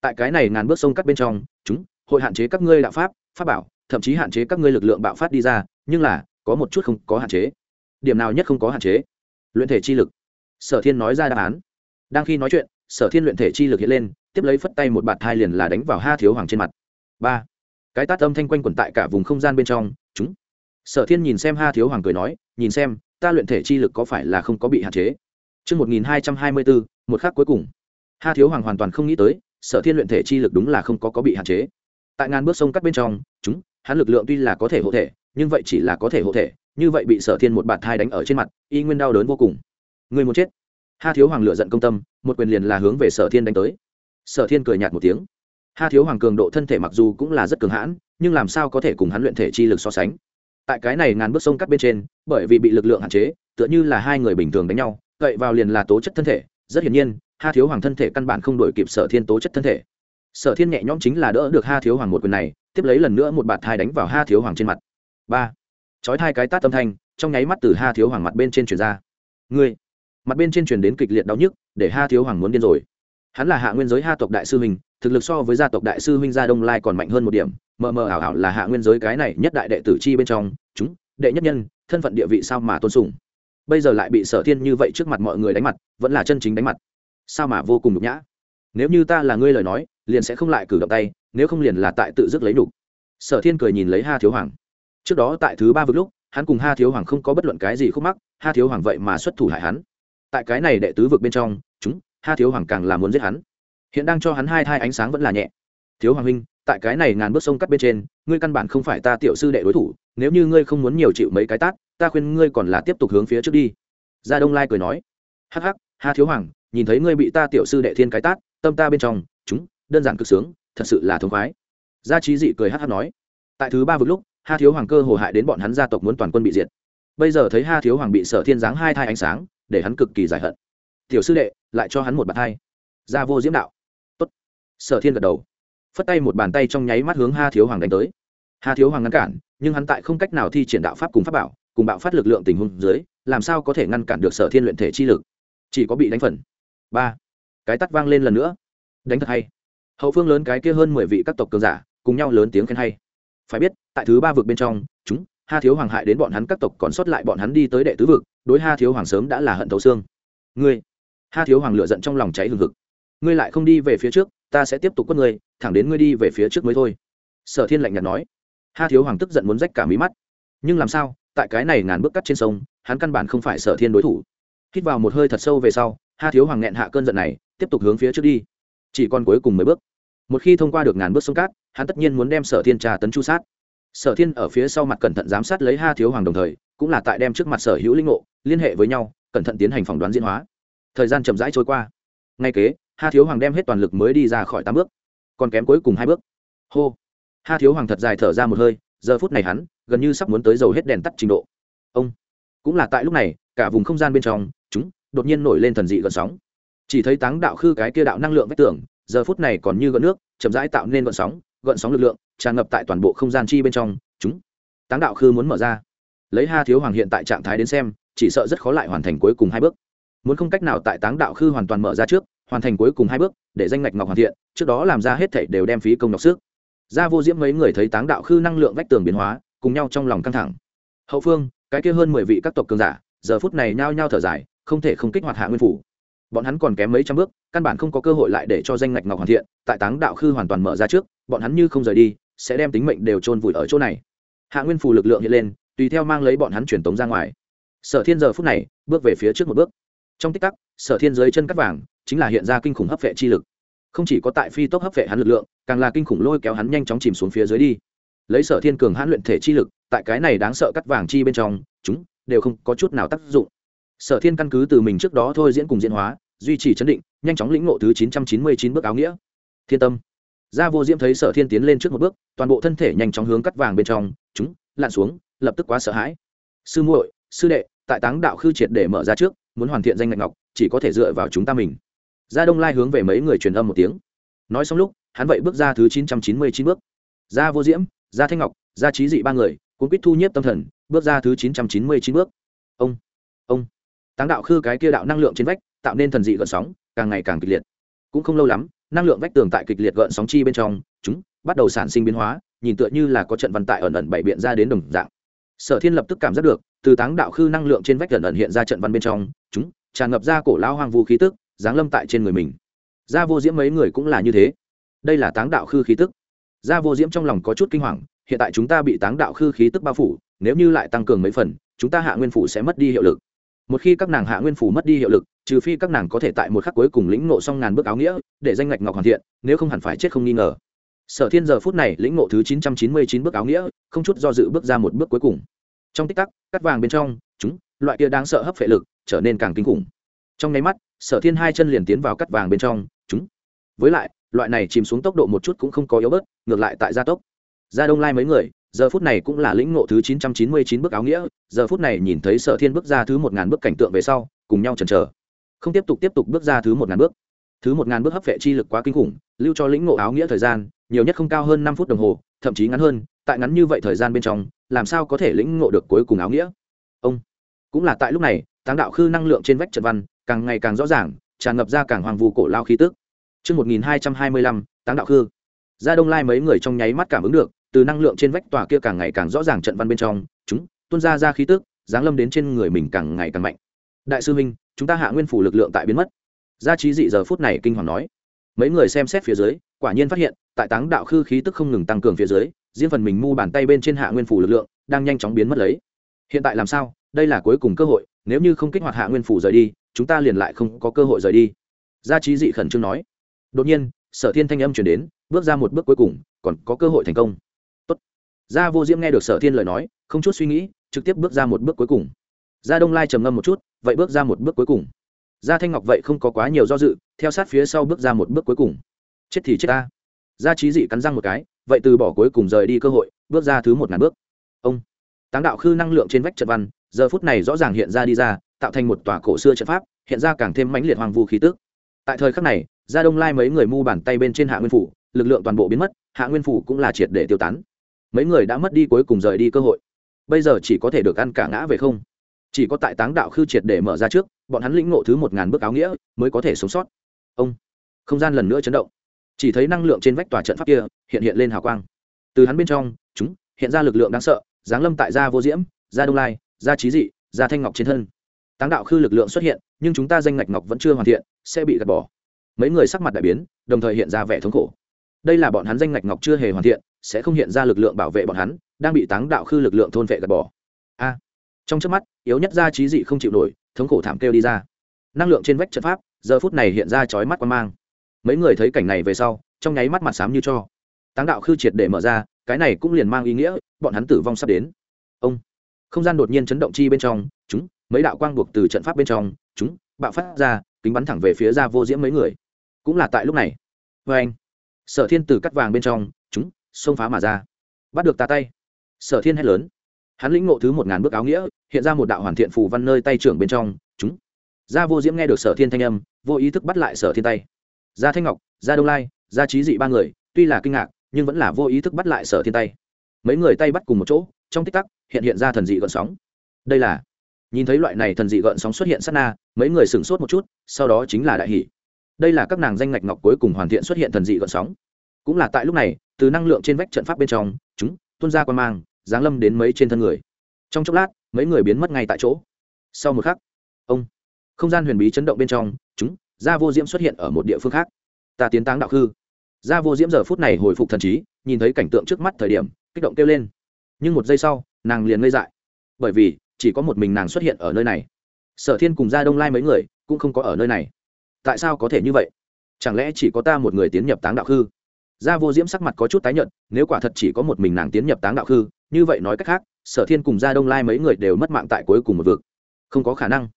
Tại cái này ngàn bước sông cắt bên trong, chúng, hội hạn chế các ngươi đạo pháp pháp bảo, thậm chí hạn chế các ngươi lực lượng bạo phát đi ra, nhưng là, có một chút không có hạn chế. Điểm nào nhất không có hạn chế? Luyện thể chi lực sở thiên nói ra đáp án đang khi nói chuyện sở thiên luyện thể chi lực hiện lên tiếp lấy phất tay một bạt thai liền là đánh vào ha thiếu hoàng trên mặt ba cái tát âm thanh quanh quẩn tại cả vùng không gian bên trong chúng sở thiên nhìn xem ha thiếu hoàng cười nói nhìn xem ta luyện thể chi lực có phải là không có bị hạn chế Trước 1224, một khắc cuối cùng. Ha thiếu hoàng hoàn toàn không nghĩ tới, sở thiên luyện thể chi lực đúng là không có có bị hạn chế. Tại ngàn bước sông cắt bên trong, chúng, hắn lực lượng tuy là có thể hộ thể, nhưng vậy chỉ là có thể hộ thể, như vậy bị sở thiên một bạt thai đánh ở trên mặt, y nguyên đau đớn vô cùng. Người muốn chết. Ha thiếu hoàng lựa giận công tâm, một quyền liền là hướng về sở thiên đánh tới. Sở thiên cười nhạt một tiếng. Ha thiếu hoàng cường độ thân thể mặc dù cũng là rất cường hãn, nhưng làm sao có thể cùng hắn luyện thể chi lực so sánh tại cái này ngàn bước sông cắt bên trên bởi vì bị lực lượng hạn chế tựa như là hai người bình thường đánh nhau cậy vào liền là tố chất thân thể rất hiển nhiên ha thiếu hoàng thân thể căn bản không đổi kịp sở thiên tố chất thân thể sở thiên nhẹ nhõm chính là đỡ được ha thiếu hoàng một quyền này tiếp lấy lần nữa một bạt thai đánh vào ha thiếu hoàng trên mặt ba chói hai cái tát tâm thanh trong nháy mắt từ ha thiếu hoàng mặt bên trên truyền ra ngươi mặt bên trên truyền đến kịch liệt đau nhức, để ha thiếu hoàng muốn điên rồi. Hắn là hạ nguyên giới ha tộc đại sư huynh, thực lực so với gia tộc đại sư huynh gia đông lai còn mạnh hơn một điểm. Mờ mờ ảo ảo là hạ nguyên giới cái này nhất đại đệ tử chi bên trong, chúng, đệ nhất nhân, thân phận địa vị sao mà tôn sùng. Bây giờ lại bị sở thiên như vậy trước mặt mọi người đánh mặt, vẫn là chân chính đánh mặt. Sao mà vô cùng nhục nhã. Nếu như ta là ngươi lời nói, liền sẽ không lại cử động tay, nếu không liền là tại tự dứt lấy nhục. Sở thiên cười nhìn lấy ha thiếu hoàng. Trước đó tại thứ ba vực lúc, hắn cùng ha thiếu hoàng không có bất luận cái gì khúc mắc, ha thiếu hoàng vậy mà xuất thủ hại hắn tại cái này đệ tứ vực bên trong, chúng, ha thiếu hoàng càng là muốn giết hắn. Hiện đang cho hắn hai thai ánh sáng vẫn là nhẹ. Thiếu hoàng huynh, tại cái này ngàn bước sông cắt bên trên, ngươi căn bản không phải ta tiểu sư đệ đối thủ, nếu như ngươi không muốn nhiều chịu mấy cái tát, ta khuyên ngươi còn là tiếp tục hướng phía trước đi. Gia đông lai cười nói. Hắc hắc, ha thiếu hoàng, nhìn thấy ngươi bị ta tiểu sư đệ thiên cái tát, tâm ta bên trong, chúng, đơn giản cực sướng, thật sự là thống khoái. Gia trí dị cười hắc hắc nói. Tại thứ ba vực lúc, ha thiếu hoàng cơ hồ hại đến bọn hắn gia tộc muốn toàn quân bị diệt. Bây giờ thấy ha thiếu hoàng bị sở thiên giáng hai thai ánh sáng để hắn cực kỳ giải hận. Tiểu sư đệ lại cho hắn một bàn tay, ra vô diễm đạo. Tốt. sở thiên gật đầu. Phất tay một bàn tay trong nháy mắt hướng ha thiếu hoàng đánh tới. Ha thiếu hoàng ngăn cản nhưng hắn tại không cách nào thi triển đạo pháp cùng pháp bảo cùng bạo phát lực lượng tình huống dưới làm sao có thể ngăn cản được sở thiên luyện thể chi lực? Chỉ có bị đánh phần. Ba. Cái tắt vang lên lần nữa. Đánh thật hay. Hậu phương lớn cái kia hơn mười vị các tộc cường giả cùng nhau lớn tiếng khen hay. Phải biết tại thứ ba vực bên trong chúng ha thiếu hoàng hại đến bọn hắn các tộc còn sót lại bọn hắn đi tới đệ tứ vực, đối ha thiếu hoàng sớm đã là hận thấu xương. Ngươi, ha thiếu hoàng lựa giận trong lòng cháy hừng hực. Ngươi lại không đi về phía trước, ta sẽ tiếp tục quất ngươi, thẳng đến ngươi đi về phía trước mới thôi. Sở thiên lạnh nhạt nói. Ha thiếu hoàng tức giận muốn rách cả mí mắt. Nhưng làm sao, tại cái này ngàn bước cắt trên sông, hắn căn bản không phải sở thiên đối thủ. Hít vào một hơi thật sâu về sau, ha thiếu hoàng nghẹn hạ cơn giận này, tiếp tục hướng phía trước đi. Chỉ còn cuối cùng mấy bước. Một khi thông qua được ngàn bước sông cát, hắn tất nhiên muốn đem sở thiên trà tấn chu sát sở thiên ở phía sau mặt cẩn thận giám sát lấy ha thiếu hoàng đồng thời, cũng là tại đem trước mặt sở hữu linh ngộ liên hệ với nhau, cẩn thận tiến hành phỏng đoán diễn hóa. Thời gian chậm rãi trôi qua. Ngay kế, ha thiếu hoàng đem hết toàn lực mới đi ra khỏi tám bước, còn kém cuối cùng hai bước. Hô. Ha thiếu hoàng thật dài thở ra một hơi, giờ phút này hắn gần như sắp muốn tới dầu hết đèn tắt trình độ. Ông. Cũng là tại lúc này, cả vùng không gian bên trong, chúng đột nhiên nổi lên thần dị gợn sóng. Chỉ thấy táng đạo khư cái kia đạo năng lượng vách tường, giờ phút này còn như gợn nước, chậm rãi tạo nên gợn sóng gợn sóng lực lượng, tràn ngập tại toàn bộ không gian chi bên trong, chúng, táng đạo khư muốn mở ra. Lấy ha thiếu hoàng hiện tại trạng thái đến xem, chỉ sợ rất khó lại hoàn thành cuối cùng hai bước. Muốn không cách nào tại táng đạo khư hoàn toàn mở ra trước, hoàn thành cuối cùng hai bước, để danh ngạch ngọc hoàn thiện, trước đó làm ra hết thảy đều đem phí công đọc sức. Ra vô diễm mấy người thấy táng đạo khư năng lượng vách tường biến hóa, cùng nhau trong lòng căng thẳng. Hậu phương, cái kia hơn mười vị các tộc cường giả, giờ phút này nhao nhao thở dài, không thể không kích hoạt hạ nguyên phủ bọn hắn còn kém mấy trăm bước, căn bản không có cơ hội lại để cho danh ngạch ngọc hoàn thiện, tại táng đạo khư hoàn toàn mở ra trước, bọn hắn như không rời đi, sẽ đem tính mệnh đều chôn vùi ở chỗ này. Hạ nguyên phù lực lượng hiện lên, tùy theo mang lấy bọn hắn truyền tống ra ngoài. Sở thiên giờ phút này, bước về phía trước một bước. Trong tích tắc, sở thiên dưới chân cắt vàng, chính là hiện ra kinh khủng hấp vệ chi lực. Không chỉ có tại phi tốc hấp vệ hắn lực lượng, càng là kinh khủng lôi kéo hắn nhanh chóng chìm xuống phía dưới đi. Lấy sở thiên cường hãn luyện thể chi lực, tại cái này đáng sợ cắt vàng chi bên trong, chúng đều không có chút nào tác dụng sở thiên căn cứ từ mình trước đó thôi diễn cùng diễn hóa, duy trì chấn định, nhanh chóng lĩnh ngộ thứ chín trăm chín mươi chín bước áo nghĩa. Thiên tâm. Gia vô diễm thấy sở thiên tiến lên trước một bước, toàn bộ thân thể nhanh chóng hướng cắt vàng bên trong, chúng, lặn xuống, lập tức quá sợ hãi. Sư muội, sư đệ, tại táng đạo khư triệt để mở ra trước, muốn hoàn thiện danh ngạch ngọc, chỉ có thể dựa vào chúng ta mình. Gia đông lai hướng về mấy người truyền âm một tiếng. Nói xong lúc, hắn vậy bước ra thứ chín trăm chín mươi chín bước. Gia vô diễm, gia thanh ngọc, gia trí dị ba người cũng quýt thu nhiếp tâm thần, bước ra thứ chín trăm chín mươi chín bước. Ông ông táng đạo khư cái kia đạo năng lượng trên vách, tạo nên thần dị gợn sóng, càng ngày càng kịch liệt. Cũng không lâu lắm, năng lượng vách tường tại kịch liệt gợn sóng chi bên trong, chúng bắt đầu sản sinh biến hóa, nhìn tựa như là có trận văn tại ẩn ẩn bảy biện ra đến đồng dạng. Sở thiên lập tức cảm giác được, từ táng đạo khư năng lượng trên vách ẩn ẩn hiện ra trận văn bên trong, chúng tràn ngập ra cổ lao hoang vu khí tức, giáng lâm tại trên người mình. Gia vô diễm mấy người cũng là như thế. Đây là táng đạo khư khí tức. Gia vô diễm trong lòng có chút kinh hoàng, hiện tại chúng ta bị táng đạo khư khí tức bao phủ, nếu như lại tăng cường mấy phần, chúng ta hạ nguyên phủ sẽ mất đi hiệu lực một khi các nàng hạ nguyên phủ mất đi hiệu lực, trừ phi các nàng có thể tại một khắc cuối cùng lĩnh ngộ xong ngàn bước áo nghĩa, để danh ngạch ngọc hoàn thiện, nếu không hẳn phải chết không nghi ngờ. Sở thiên giờ phút này lĩnh ngộ thứ chín trăm chín mươi chín bước áo nghĩa, không chút do dự bước ra một bước cuối cùng. Trong tích tắc, cắt vàng bên trong, chúng, loại kia đáng sợ hấp phệ lực, trở nên càng kinh khủng. Trong nháy mắt, sở thiên hai chân liền tiến vào cắt vàng bên trong, chúng. Với lại, loại này chìm xuống tốc độ một chút cũng không có yếu bớt, ngược lại tại gia tốc. Gia đông lai mấy người giờ phút này cũng là lĩnh ngộ thứ chín trăm chín mươi chín bước áo nghĩa giờ phút này nhìn thấy sở thiên bước ra thứ một ngàn bước cảnh tượng về sau cùng nhau chần chờ. Không tiếp tục tiếp tục bước ra thứ một ngàn bước. Thứ một ngàn bước hấp vệ chi lực quá kinh khủng lưu cho lĩnh ngộ áo nghĩa thời gian nhiều nhất không cao hơn năm phút đồng hồ thậm chí ngắn hơn tại ngắn như vậy thời gian bên trong làm sao có thể lĩnh ngộ được cuối cùng áo nghĩa? Ông. Cũng là tại lúc này táng đạo khư năng lượng trên vách trận văn càng ngày càng rõ ràng tràn ngập ra càng hoàng vu cổ lao khí tức. Trước 1225, táng đạo khư. Gia Đông Lai mấy người trong nháy mắt cảm ứng được, từ năng lượng trên vách tòa kia càng ngày càng rõ ràng trận văn bên trong, chúng tuôn ra ra khí tức, giáng lâm đến trên người mình càng ngày càng mạnh. Đại sư huynh, chúng ta hạ nguyên phủ lực lượng tại biến mất. Gia trí dị giờ phút này kinh hoàng nói. Mấy người xem xét phía dưới, quả nhiên phát hiện, tại táng đạo khư khí tức không ngừng tăng cường phía dưới, riêng phần mình mu bàn tay bên trên hạ nguyên phủ lực lượng đang nhanh chóng biến mất lấy. Hiện tại làm sao? Đây là cuối cùng cơ hội, nếu như không kích hoạt hạ nguyên phủ rời đi, chúng ta liền lại không có cơ hội rời đi gia trí dị khẩn trương nói đột nhiên sở thiên thanh âm chuyển đến bước ra một bước cuối cùng còn có cơ hội thành công gia vô diễm nghe được sở thiên lời nói, không chút suy nghĩ, trực tiếp bước ra một bước cuối cùng. Gia đông lai trầm ngâm một chút, vậy bước ra một bước cuối cùng. Gia thanh ngọc vậy không có quá nhiều do dự, theo sát phía sau bước ra một bước cuối cùng. Chết thì chết ta. Gia trí dị cắn răng một cái, vậy từ bỏ cuối cùng rời đi cơ hội, bước ra thứ một ngàn bước. Ông. Táng đạo khư năng lượng trên vách trận văn, giờ phút này rõ ràng hiện ra đi ra, tạo thành một tòa cổ xưa trận pháp, hiện ra càng thêm mãnh liệt hoàng vu khí tức. Tại thời khắc này, gia đông lai mấy người mu bàn tay bên trên hạ nguyên phủ, lực lượng toàn bộ biến mất, hạ nguyên phủ cũng là triệt để tiêu tán mấy người đã mất đi cuối cùng rời đi cơ hội. Bây giờ chỉ có thể được ăn cả ngã về không. Chỉ có tại táng đạo khư triệt để mở ra trước, bọn hắn lĩnh ngộ thứ một ngàn bước áo nghĩa, mới có thể sống sót. Ông, không gian lần nữa chấn động. Chỉ thấy năng lượng trên vách tòa trận pháp kia hiện hiện lên hào quang. Từ hắn bên trong, chúng, hiện ra lực lượng đáng sợ, giáng lâm tại gia vô diễm, gia đông lai, gia trí dị, gia thanh ngọc trên thân. Táng đạo khư lực lượng xuất hiện, nhưng chúng ta danh ngạch ngọc vẫn chưa hoàn thiện, sẽ bị gạt bỏ. Mấy người sắc mặt đại biến, đồng thời hiện ra vẻ thống khổ đây là bọn hắn danh ngạch ngọc chưa hề hoàn thiện, sẽ không hiện ra lực lượng bảo vệ bọn hắn, đang bị táng đạo khư lực lượng thôn vệ gạt bỏ. A. Trong trước mắt, yếu nhất gia trí dị không chịu nổi, thống khổ thảm kêu đi ra. Năng lượng trên vách trận pháp, giờ phút này hiện ra chói mắt quan mang. Mấy người thấy cảnh này về sau, trong nháy mắt mặt xám như cho. Táng đạo khư triệt để mở ra, cái này cũng liền mang ý nghĩa, bọn hắn tử vong sắp đến. Ông. Không gian đột nhiên chấn động chi bên trong, chúng, mấy đạo quang buộc từ trận pháp bên trong, chúng, bạo phát ra, kính bắn thẳng về phía ra vô diễm mấy người. Cũng là tại lúc này. Vê anh sở thiên từ cắt vàng bên trong, chúng, xông phá mà ra. Bắt được ta tay. Sở thiên hét lớn. Hắn lĩnh ngộ thứ một ngàn bước áo nghĩa, hiện ra một đạo hoàn thiện phù văn nơi tay trưởng bên trong, chúng. Gia vô diễm nghe được sở thiên thanh âm, vô ý thức bắt lại sở thiên tay. Gia thanh ngọc, gia đông lai, gia trí dị ba người, tuy là kinh ngạc, nhưng vẫn là vô ý thức bắt lại sở thiên tay. Mấy người tay bắt cùng một chỗ, trong tích tắc, hiện hiện ra thần dị gợn sóng. Đây là, nhìn thấy loại này thần dị gợn sóng xuất hiện sát na, mấy người sửng sốt một chút, sau đó chính là đại hỷ đây là các nàng danh ngạch ngọc cuối cùng hoàn thiện xuất hiện thần dị gợn sóng. Cũng là tại lúc này, từ năng lượng trên vách trận pháp bên trong, chúng, tuôn ra quan mang, giáng lâm đến mấy trên thân người. Trong chốc lát, mấy người biến mất ngay tại chỗ. Sau một khắc, ông, không gian huyền bí chấn động bên trong, chúng, gia vô diễm xuất hiện ở một địa phương khác. Ta tiến táng đạo khư. Gia vô diễm giờ phút này hồi phục thần trí, nhìn thấy cảnh tượng trước mắt thời điểm, kích động kêu lên. Nhưng một giây sau, nàng liền ngây dại. Bởi vì, chỉ có một mình nàng xuất hiện ở nơi này. Sở thiên cùng gia đông lai mấy người, cũng không có ở nơi này tại sao có thể như vậy? Chẳng lẽ chỉ có ta một người tiến nhập táng đạo khư? Gia vô diễm sắc mặt có chút tái nhợt, nếu quả thật chỉ có một mình nàng tiến nhập táng đạo khư, như vậy nói cách khác, sở thiên cùng gia đông lai mấy người đều mất mạng tại cuối cùng một vực. Không có khả năng.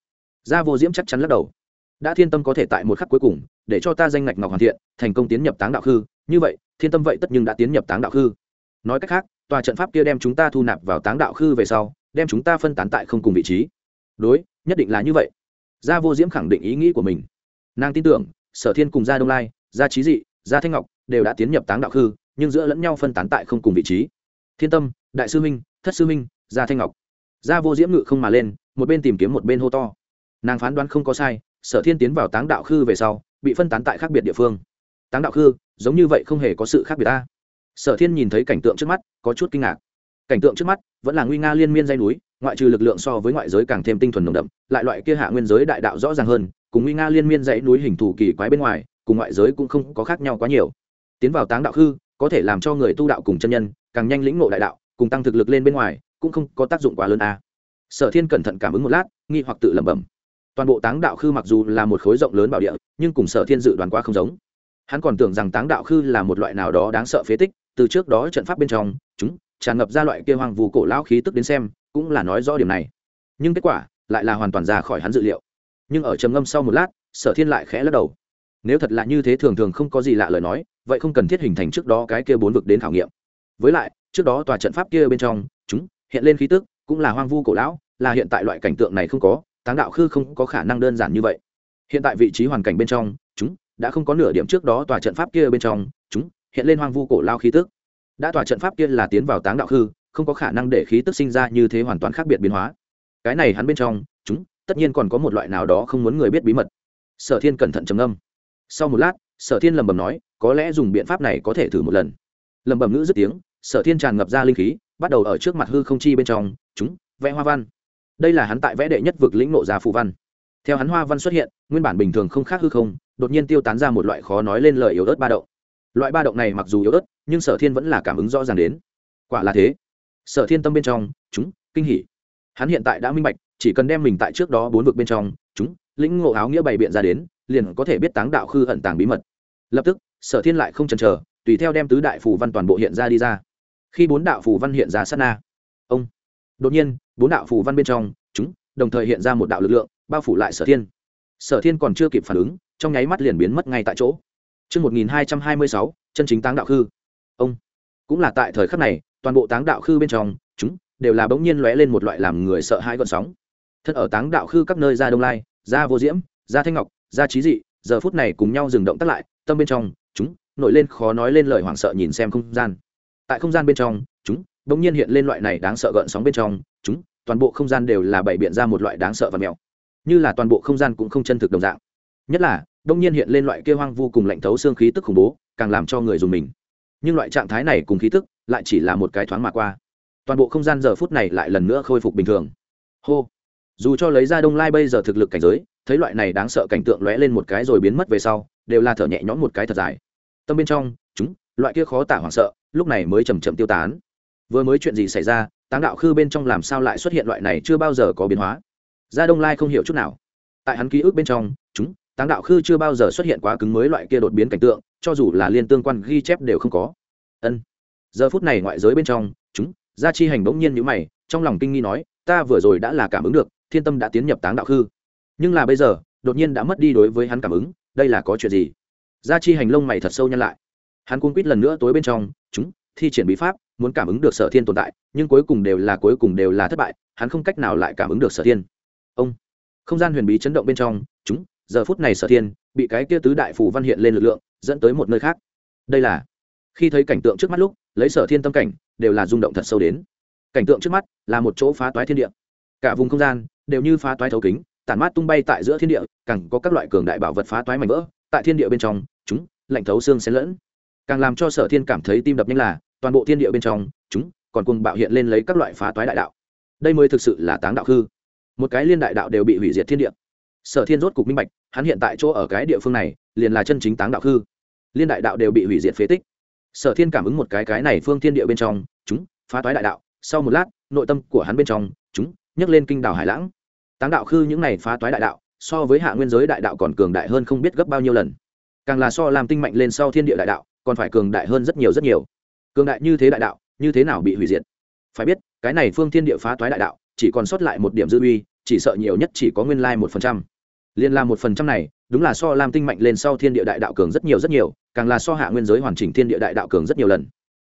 Gia vô diễm chắc chắn lắc đầu. Đã thiên tâm có thể tại một khắc cuối cùng, để cho ta danh ngạch ngọc hoàn thiện, thành công tiến nhập táng đạo khư. Như vậy, thiên tâm vậy tất nhưng đã tiến nhập táng đạo khư. Nói cách khác, tòa trận pháp kia đem chúng ta thu nạp vào táng đạo khư về sau, đem chúng ta phân tán tại không cùng vị trí. Đối, nhất định là như vậy. Gia vô diễm khẳng định ý nghĩ của mình nàng tin tưởng, sở thiên cùng gia đông lai, gia trí dị, gia thanh ngọc đều đã tiến nhập táng đạo khư, nhưng giữa lẫn nhau phân tán tại không cùng vị trí. Thiên tâm, đại sư minh, thất sư minh, gia thanh ngọc. Gia vô diễm ngự không mà lên, một bên tìm kiếm một bên hô to. Nàng phán đoán không có sai, sở thiên tiến vào táng đạo khư về sau, bị phân tán tại khác biệt địa phương. Táng đạo khư, giống như vậy không hề có sự khác biệt ta. Sở thiên nhìn thấy cảnh tượng trước mắt, có chút kinh ngạc. Cảnh tượng trước mắt, vẫn là nguy nga liên miên dây núi, ngoại trừ lực lượng so với ngoại giới càng thêm tinh thuần nồng đậm, lại loại kia hạ nguyên giới đại đạo rõ ràng hơn cùng nguy nga liên miên dãy núi hình thù kỳ quái bên ngoài, cùng ngoại giới cũng không có khác nhau quá nhiều. Tiến vào táng đạo khư, có thể làm cho người tu đạo cùng chân nhân, càng nhanh lĩnh ngộ đại đạo, cùng tăng thực lực lên bên ngoài, cũng không có tác dụng quá lớn a. À. sở thiên cẩn thận cảm ứng một lát, nghi hoặc tự lẩm bẩm. Toàn bộ táng đạo khư mặc dù là một khối rộng lớn bảo địa, nhưng cùng sở thiên dự đoán qua không giống. Hắn còn tưởng rằng táng đạo khư là một loại nào đó đáng sợ phế tích, từ trước đó trận pháp bên trong, chúng, tràn ngập ra loại kia hoang vù cổ lão khí tức đến xem, cũng là nói rõ điểm này. Nhưng kết quả, lại là hoàn toàn ra khỏi hắn dự liệu nhưng ở trầm ngâm sau một lát, sở thiên lại khẽ lắc đầu. Nếu thật là như thế thường thường không có gì lạ lời nói, vậy không cần thiết hình thành trước đó cái kia bốn vực đến khảo nghiệm. Với lại, trước đó tòa trận pháp kia bên trong, chúng, hiện lên khí tức, cũng là hoang vu cổ lão, là hiện tại loại cảnh tượng này không có, táng đạo khư không có khả năng đơn giản như vậy. Hiện tại vị trí hoàn cảnh bên trong, chúng, đã không có nửa điểm trước đó tòa trận pháp kia bên trong, chúng, hiện lên hoang vu cổ lao khí tức. Đã tòa trận pháp kia là tiến vào táng đạo khư, không có khả năng để khí tức sinh ra như thế hoàn toàn khác biệt biến hóa. Cái này hắn bên trong, chúng tất nhiên còn có một loại nào đó không muốn người biết bí mật. Sở thiên cẩn thận trầm âm sau một lát, sở thiên lẩm bẩm nói, có lẽ dùng biện pháp này có thể thử một lần. Lẩm bẩm ngữ dứt tiếng, sở thiên tràn ngập ra linh khí, bắt đầu ở trước mặt hư không chi bên trong, chúng, vẽ hoa văn. Đây là hắn tại vẽ đệ nhất vực lĩnh nộ ra phù văn. Theo hắn hoa văn xuất hiện, nguyên bản bình thường không khác hư không, đột nhiên tiêu tán ra một loại khó nói lên lời yếu ớt ba động. Loại ba động này mặc dù yếu ớt, nhưng sở thiên vẫn là cảm ứng rõ ràng đến. Quả là thế. Sở thiên tâm bên trong, chúng, kinh hỉ. Hắn hiện tại đã minh bạch chỉ cần đem mình tại trước đó bốn vực bên trong chúng lĩnh ngộ áo nghĩa bày biện ra đến liền có thể biết táng đạo khư ẩn tàng bí mật lập tức sở thiên lại không chần chờ tùy theo đem tứ đại phù văn toàn bộ hiện ra đi ra khi bốn đạo phù văn hiện ra sát na ông đột nhiên bốn đạo phù văn bên trong chúng đồng thời hiện ra một đạo lực lượng bao phủ lại sở thiên sở thiên còn chưa kịp phản ứng trong nháy mắt liền biến mất ngay tại chỗ Trước 1226, chân chính táng đạo khư. Ông. Cũng là tại thời khắc này, toàn bộ táng đạo khư bên trong, chúng đều là bỗng nhiên lóe lên một loại làm người sợ hãi gợn sóng. Thân ở táng đạo khư các nơi ra đông lai, ra vô diễm, ra thanh ngọc, ra trí dị, giờ phút này cùng nhau dừng động tắt lại, tâm bên trong, chúng nổi lên khó nói lên lời hoảng sợ nhìn xem không gian. Tại không gian bên trong, chúng bỗng nhiên hiện lên loại này đáng sợ gợn sóng bên trong, chúng toàn bộ không gian đều là bảy biện ra một loại đáng sợ và mèo. Như là toàn bộ không gian cũng không chân thực đồng dạng. Nhất là đông nhiên hiện lên loại kia hoang vô cùng lạnh thấu xương khí tức khủng bố càng làm cho người dùng mình. Nhưng loại trạng thái này cùng khí tức lại chỉ là một cái thoáng mà qua. Toàn bộ không gian giờ phút này lại lần nữa khôi phục bình thường. Hô! Dù cho lấy ra đông lai bây giờ thực lực cảnh giới, thấy loại này đáng sợ cảnh tượng lóe lên một cái rồi biến mất về sau, đều là thở nhẹ nhõm một cái thật dài. Tâm bên trong, chúng, loại kia khó tả hoảng sợ, lúc này mới chầm chậm tiêu tán. Vừa mới chuyện gì xảy ra, táng đạo khư bên trong làm sao lại xuất hiện loại này chưa bao giờ có biến hóa? Gia đông lai không hiểu chút nào. Tại hắn ký ức bên trong, chúng, táng đạo khư chưa bao giờ xuất hiện quá cứng mới loại kia đột biến cảnh tượng, cho dù là liên tương quan ghi chép đều không có. Ân. Giờ phút này ngoại giới bên trong, chúng, gia chi hành bỗng nhiên nhữ mày, trong lòng kinh nghi nói, ta vừa rồi đã là cảm ứng được thiên tâm đã tiến nhập táng đạo khư. Nhưng là bây giờ, đột nhiên đã mất đi đối với hắn cảm ứng, đây là có chuyện gì? Gia chi hành lông mày thật sâu nhăn lại. Hắn cung quýt lần nữa tối bên trong, chúng, thi triển bí pháp, muốn cảm ứng được sở thiên tồn tại, nhưng cuối cùng đều là, cuối cùng đều là thất bại, hắn không cách nào lại cảm ứng được sở thiên. Ông, không gian huyền bí chấn động bên trong, chúng, giờ phút này sở thiên, bị cái kia tứ đại phù văn hiện lên lực lượng, dẫn tới một nơi khác. Đây là, khi thấy cảnh tượng trước mắt lúc, lấy sở thiên tâm cảnh, đều là rung động thật sâu đến. Cảnh tượng trước mắt là một chỗ phá toái thiên địa. Cả vùng không gian đều như phá toái thấu kính, tản mát tung bay tại giữa thiên địa, càng có các loại cường đại bảo vật phá toái mảnh vỡ, tại thiên địa bên trong, chúng, lạnh thấu xương xen lẫn. Càng làm cho sở thiên cảm thấy tim đập nhanh là, toàn bộ thiên địa bên trong, chúng, còn cùng bạo hiện lên lấy các loại phá toái đại đạo. Đây mới thực sự là táng đạo hư một cái liên đại đạo đều bị hủy diệt thiên địa. Sở thiên rốt cục minh bạch, hắn hiện tại chỗ ở cái địa phương này, liền là chân chính táng đạo hư liên đại đạo đều bị hủy diệt phế tích. Sở thiên cảm ứng một cái cái này phương thiên địa bên trong, chúng, phá toái đại đạo. Sau một lát, nội tâm của hắn bên trong, chúng, nhấc lên kinh đảo hải lãng táng đạo khư những này phá toái đại đạo, so với hạ nguyên giới đại đạo còn cường đại hơn không biết gấp bao nhiêu lần. Càng là so làm tinh mạnh lên sau thiên địa đại đạo, còn phải cường đại hơn rất nhiều rất nhiều. Cường đại như thế đại đạo, như thế nào bị hủy diệt? Phải biết, cái này phương thiên địa phá toái đại đạo, chỉ còn sót lại một điểm dư uy, chỉ sợ nhiều nhất chỉ có nguyên lai một phần trăm. Liên la một phần trăm này, đúng là so lam tinh mạnh lên sau thiên địa đại đạo cường rất nhiều rất nhiều, càng là so hạ nguyên giới hoàn chỉnh thiên địa đại đạo cường rất nhiều lần.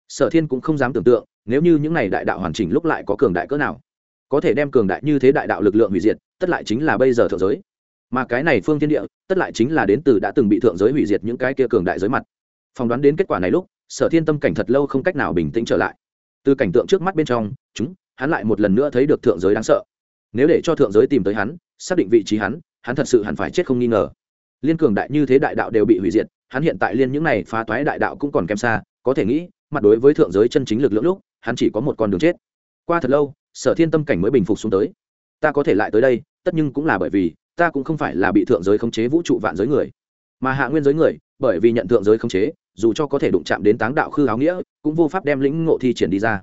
Sở thiên cũng không dám tưởng tượng, nếu như những này đại đạo hoàn chỉnh lúc lại có cường đại cỡ nào có thể đem cường đại như thế đại đạo lực lượng hủy diệt, tất lại chính là bây giờ thượng giới. Mà cái này phương thiên địa, tất lại chính là đến từ đã từng bị thượng giới hủy diệt những cái kia cường đại giới mặt. Phỏng đoán đến kết quả này lúc, sở thiên tâm cảnh thật lâu không cách nào bình tĩnh trở lại. Từ cảnh tượng trước mắt bên trong, chúng, hắn lại một lần nữa thấy được thượng giới đáng sợ. Nếu để cho thượng giới tìm tới hắn, xác định vị trí hắn hắn thật sự hẳn phải chết không nghi ngờ. Liên cường đại như thế đại đạo đều bị hủy diệt, hắn hiện tại liên những này phá toái đại đạo cũng còn kém xa, có thể nghĩ, mặt đối với thượng giới chân chính lực lượng lúc, hắn chỉ có một con đường chết. Qua thật lâu sở thiên tâm cảnh mới bình phục xuống tới. Ta có thể lại tới đây, tất nhưng cũng là bởi vì, ta cũng không phải là bị thượng giới khống chế vũ trụ vạn giới người. Mà hạ nguyên giới người, bởi vì nhận thượng giới khống chế, dù cho có thể đụng chạm đến táng đạo khư áo nghĩa, cũng vô pháp đem lĩnh ngộ thi triển đi ra.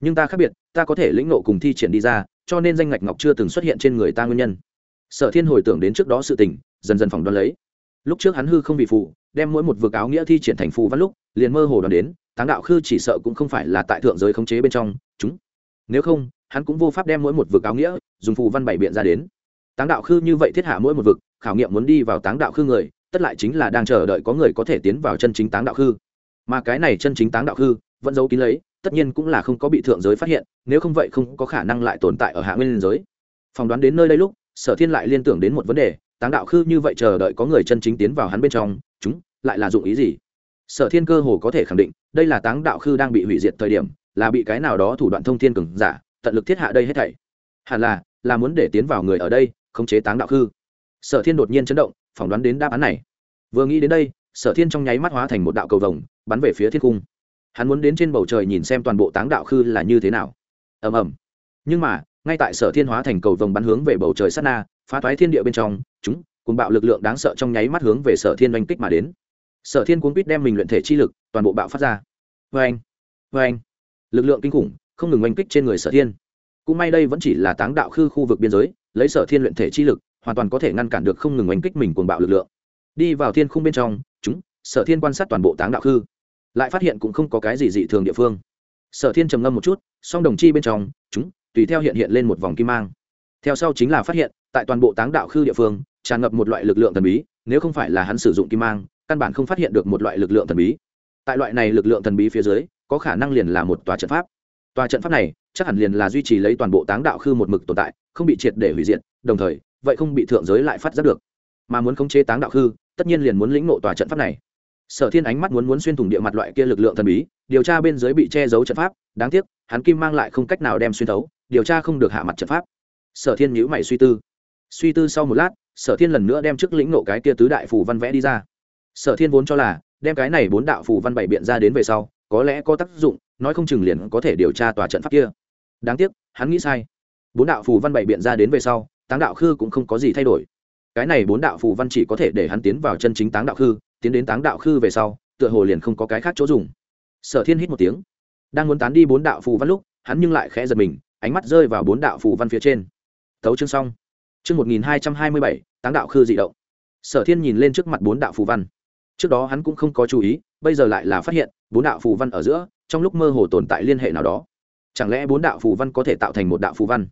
Nhưng ta khác biệt, ta có thể lĩnh ngộ cùng thi triển đi ra, cho nên danh ngạch ngọc chưa từng xuất hiện trên người ta nguyên nhân. Sở thiên hồi tưởng đến trước đó sự tình, dần dần phỏng đoán lấy. Lúc trước hắn hư không bị phụ đem mỗi một vực áo nghĩa thi triển thành phù văn lúc, liền mơ hồ đoán đến, táng đạo khư chỉ sợ cũng không phải là tại thượng giới khống chế bên trong, chúng. Nếu không hắn cũng vô pháp đem mỗi một vực áo nghĩa, dùng phù văn bảy biện ra đến. Táng đạo khư như vậy thiết hạ mỗi một vực, khảo nghiệm muốn đi vào táng đạo khư người, tất lại chính là đang chờ đợi có người có thể tiến vào chân chính táng đạo khư. Mà cái này chân chính táng đạo khư, vẫn giấu kín lấy, tất nhiên cũng là không có bị thượng giới phát hiện, nếu không vậy không có khả năng lại tồn tại ở hạ nguyên giới. Phỏng đoán đến nơi đây lúc, sở thiên lại liên tưởng đến một vấn đề, táng đạo khư như vậy chờ đợi có người chân chính tiến vào hắn bên trong, chúng, lại là dụng ý gì? Sở thiên cơ hồ có thể khẳng định, đây là táng đạo khư đang bị hủy diệt thời điểm, là bị cái nào đó thủ đoạn thông thiên cường giả tận lực thiết hạ đây hết thảy. Hẳn là là muốn để tiến vào người ở đây, khống chế táng đạo khư. Sở thiên đột nhiên chấn động, phỏng đoán đến đáp án này. Vừa nghĩ đến đây, sở thiên trong nháy mắt hóa thành một đạo cầu vồng, bắn về phía thiên cung. Hắn muốn đến trên bầu trời nhìn xem toàn bộ táng đạo khư là như thế nào. Ầm ầm. Nhưng mà, ngay tại sở thiên hóa thành cầu vồng bắn hướng về bầu trời sát na, phá toái thiên địa bên trong, chúng cùng bạo lực lượng đáng sợ trong nháy mắt hướng về sở thiên oanh kích mà đến. Sở thiên cuốn quýt đem mình luyện thể chi lực, toàn bộ bạo phát ra. Vê anh vê anh lực lượng kinh khủng không ngừng oanh kích trên người sở thiên. Cũng may đây vẫn chỉ là táng đạo khư khu vực biên giới, lấy sở thiên luyện thể chi lực, hoàn toàn có thể ngăn cản được không ngừng oanh kích mình cuồng bạo lực lượng. Đi vào thiên khung bên trong, chúng, sở thiên quan sát toàn bộ táng đạo khư. Lại phát hiện cũng không có cái gì dị thường địa phương. Sở thiên trầm ngâm một chút, song đồng chi bên trong, chúng, tùy theo hiện hiện lên một vòng kim mang. Theo sau chính là phát hiện, tại toàn bộ táng đạo khư địa phương, tràn ngập một loại lực lượng thần bí, nếu không phải là hắn sử dụng kim mang, căn bản không phát hiện được một loại lực lượng thần bí. Tại loại này lực lượng thần bí phía dưới, có khả năng liền là một tòa trận pháp tòa trận pháp này chắc hẳn liền là duy trì lấy toàn bộ táng đạo khư một mực tồn tại, không bị triệt để hủy diệt, đồng thời, vậy không bị thượng giới lại phát giác được. Mà muốn khống chế táng đạo khư, tất nhiên liền muốn lĩnh nộ tòa trận pháp này. Sở thiên ánh mắt muốn muốn xuyên thủng địa mặt loại kia lực lượng thần bí, điều tra bên dưới bị che giấu trận pháp, đáng tiếc, hắn kim mang lại không cách nào đem xuyên thấu, điều tra không được hạ mặt trận pháp. Sở thiên nhữ mày suy tư. Suy tư sau một lát, sở thiên lần nữa đem trước lĩnh nộ cái kia tứ đại phù văn vẽ đi ra. Sở thiên vốn cho là, đem cái này bốn đạo phù văn bảy biện ra đến về sau, có lẽ có tác dụng nói không chừng liền có thể điều tra tòa trận pháp kia. Đáng tiếc, hắn nghĩ sai. Bốn đạo phù văn bảy biện ra đến về sau, táng đạo khư cũng không có gì thay đổi. Cái này bốn đạo phù văn chỉ có thể để hắn tiến vào chân chính táng đạo khư, tiến đến táng đạo khư về sau, tựa hồ liền không có cái khác chỗ dùng. Sở thiên hít một tiếng. Đang muốn tán đi bốn đạo phù văn lúc, hắn nhưng lại khẽ giật mình, ánh mắt rơi vào bốn đạo phù văn phía trên. Tấu chương xong. Chương một nghìn hai trăm hai mươi bảy, táng đạo khư dị động. Sở thiên nhìn lên trước mặt bốn đạo phù văn. Trước đó hắn cũng không có chú ý, bây giờ lại là phát hiện, bốn đạo phù văn ở giữa trong lúc mơ hồ tồn tại liên hệ nào đó. Chẳng lẽ bốn đạo phù văn có thể tạo thành một đạo phù văn?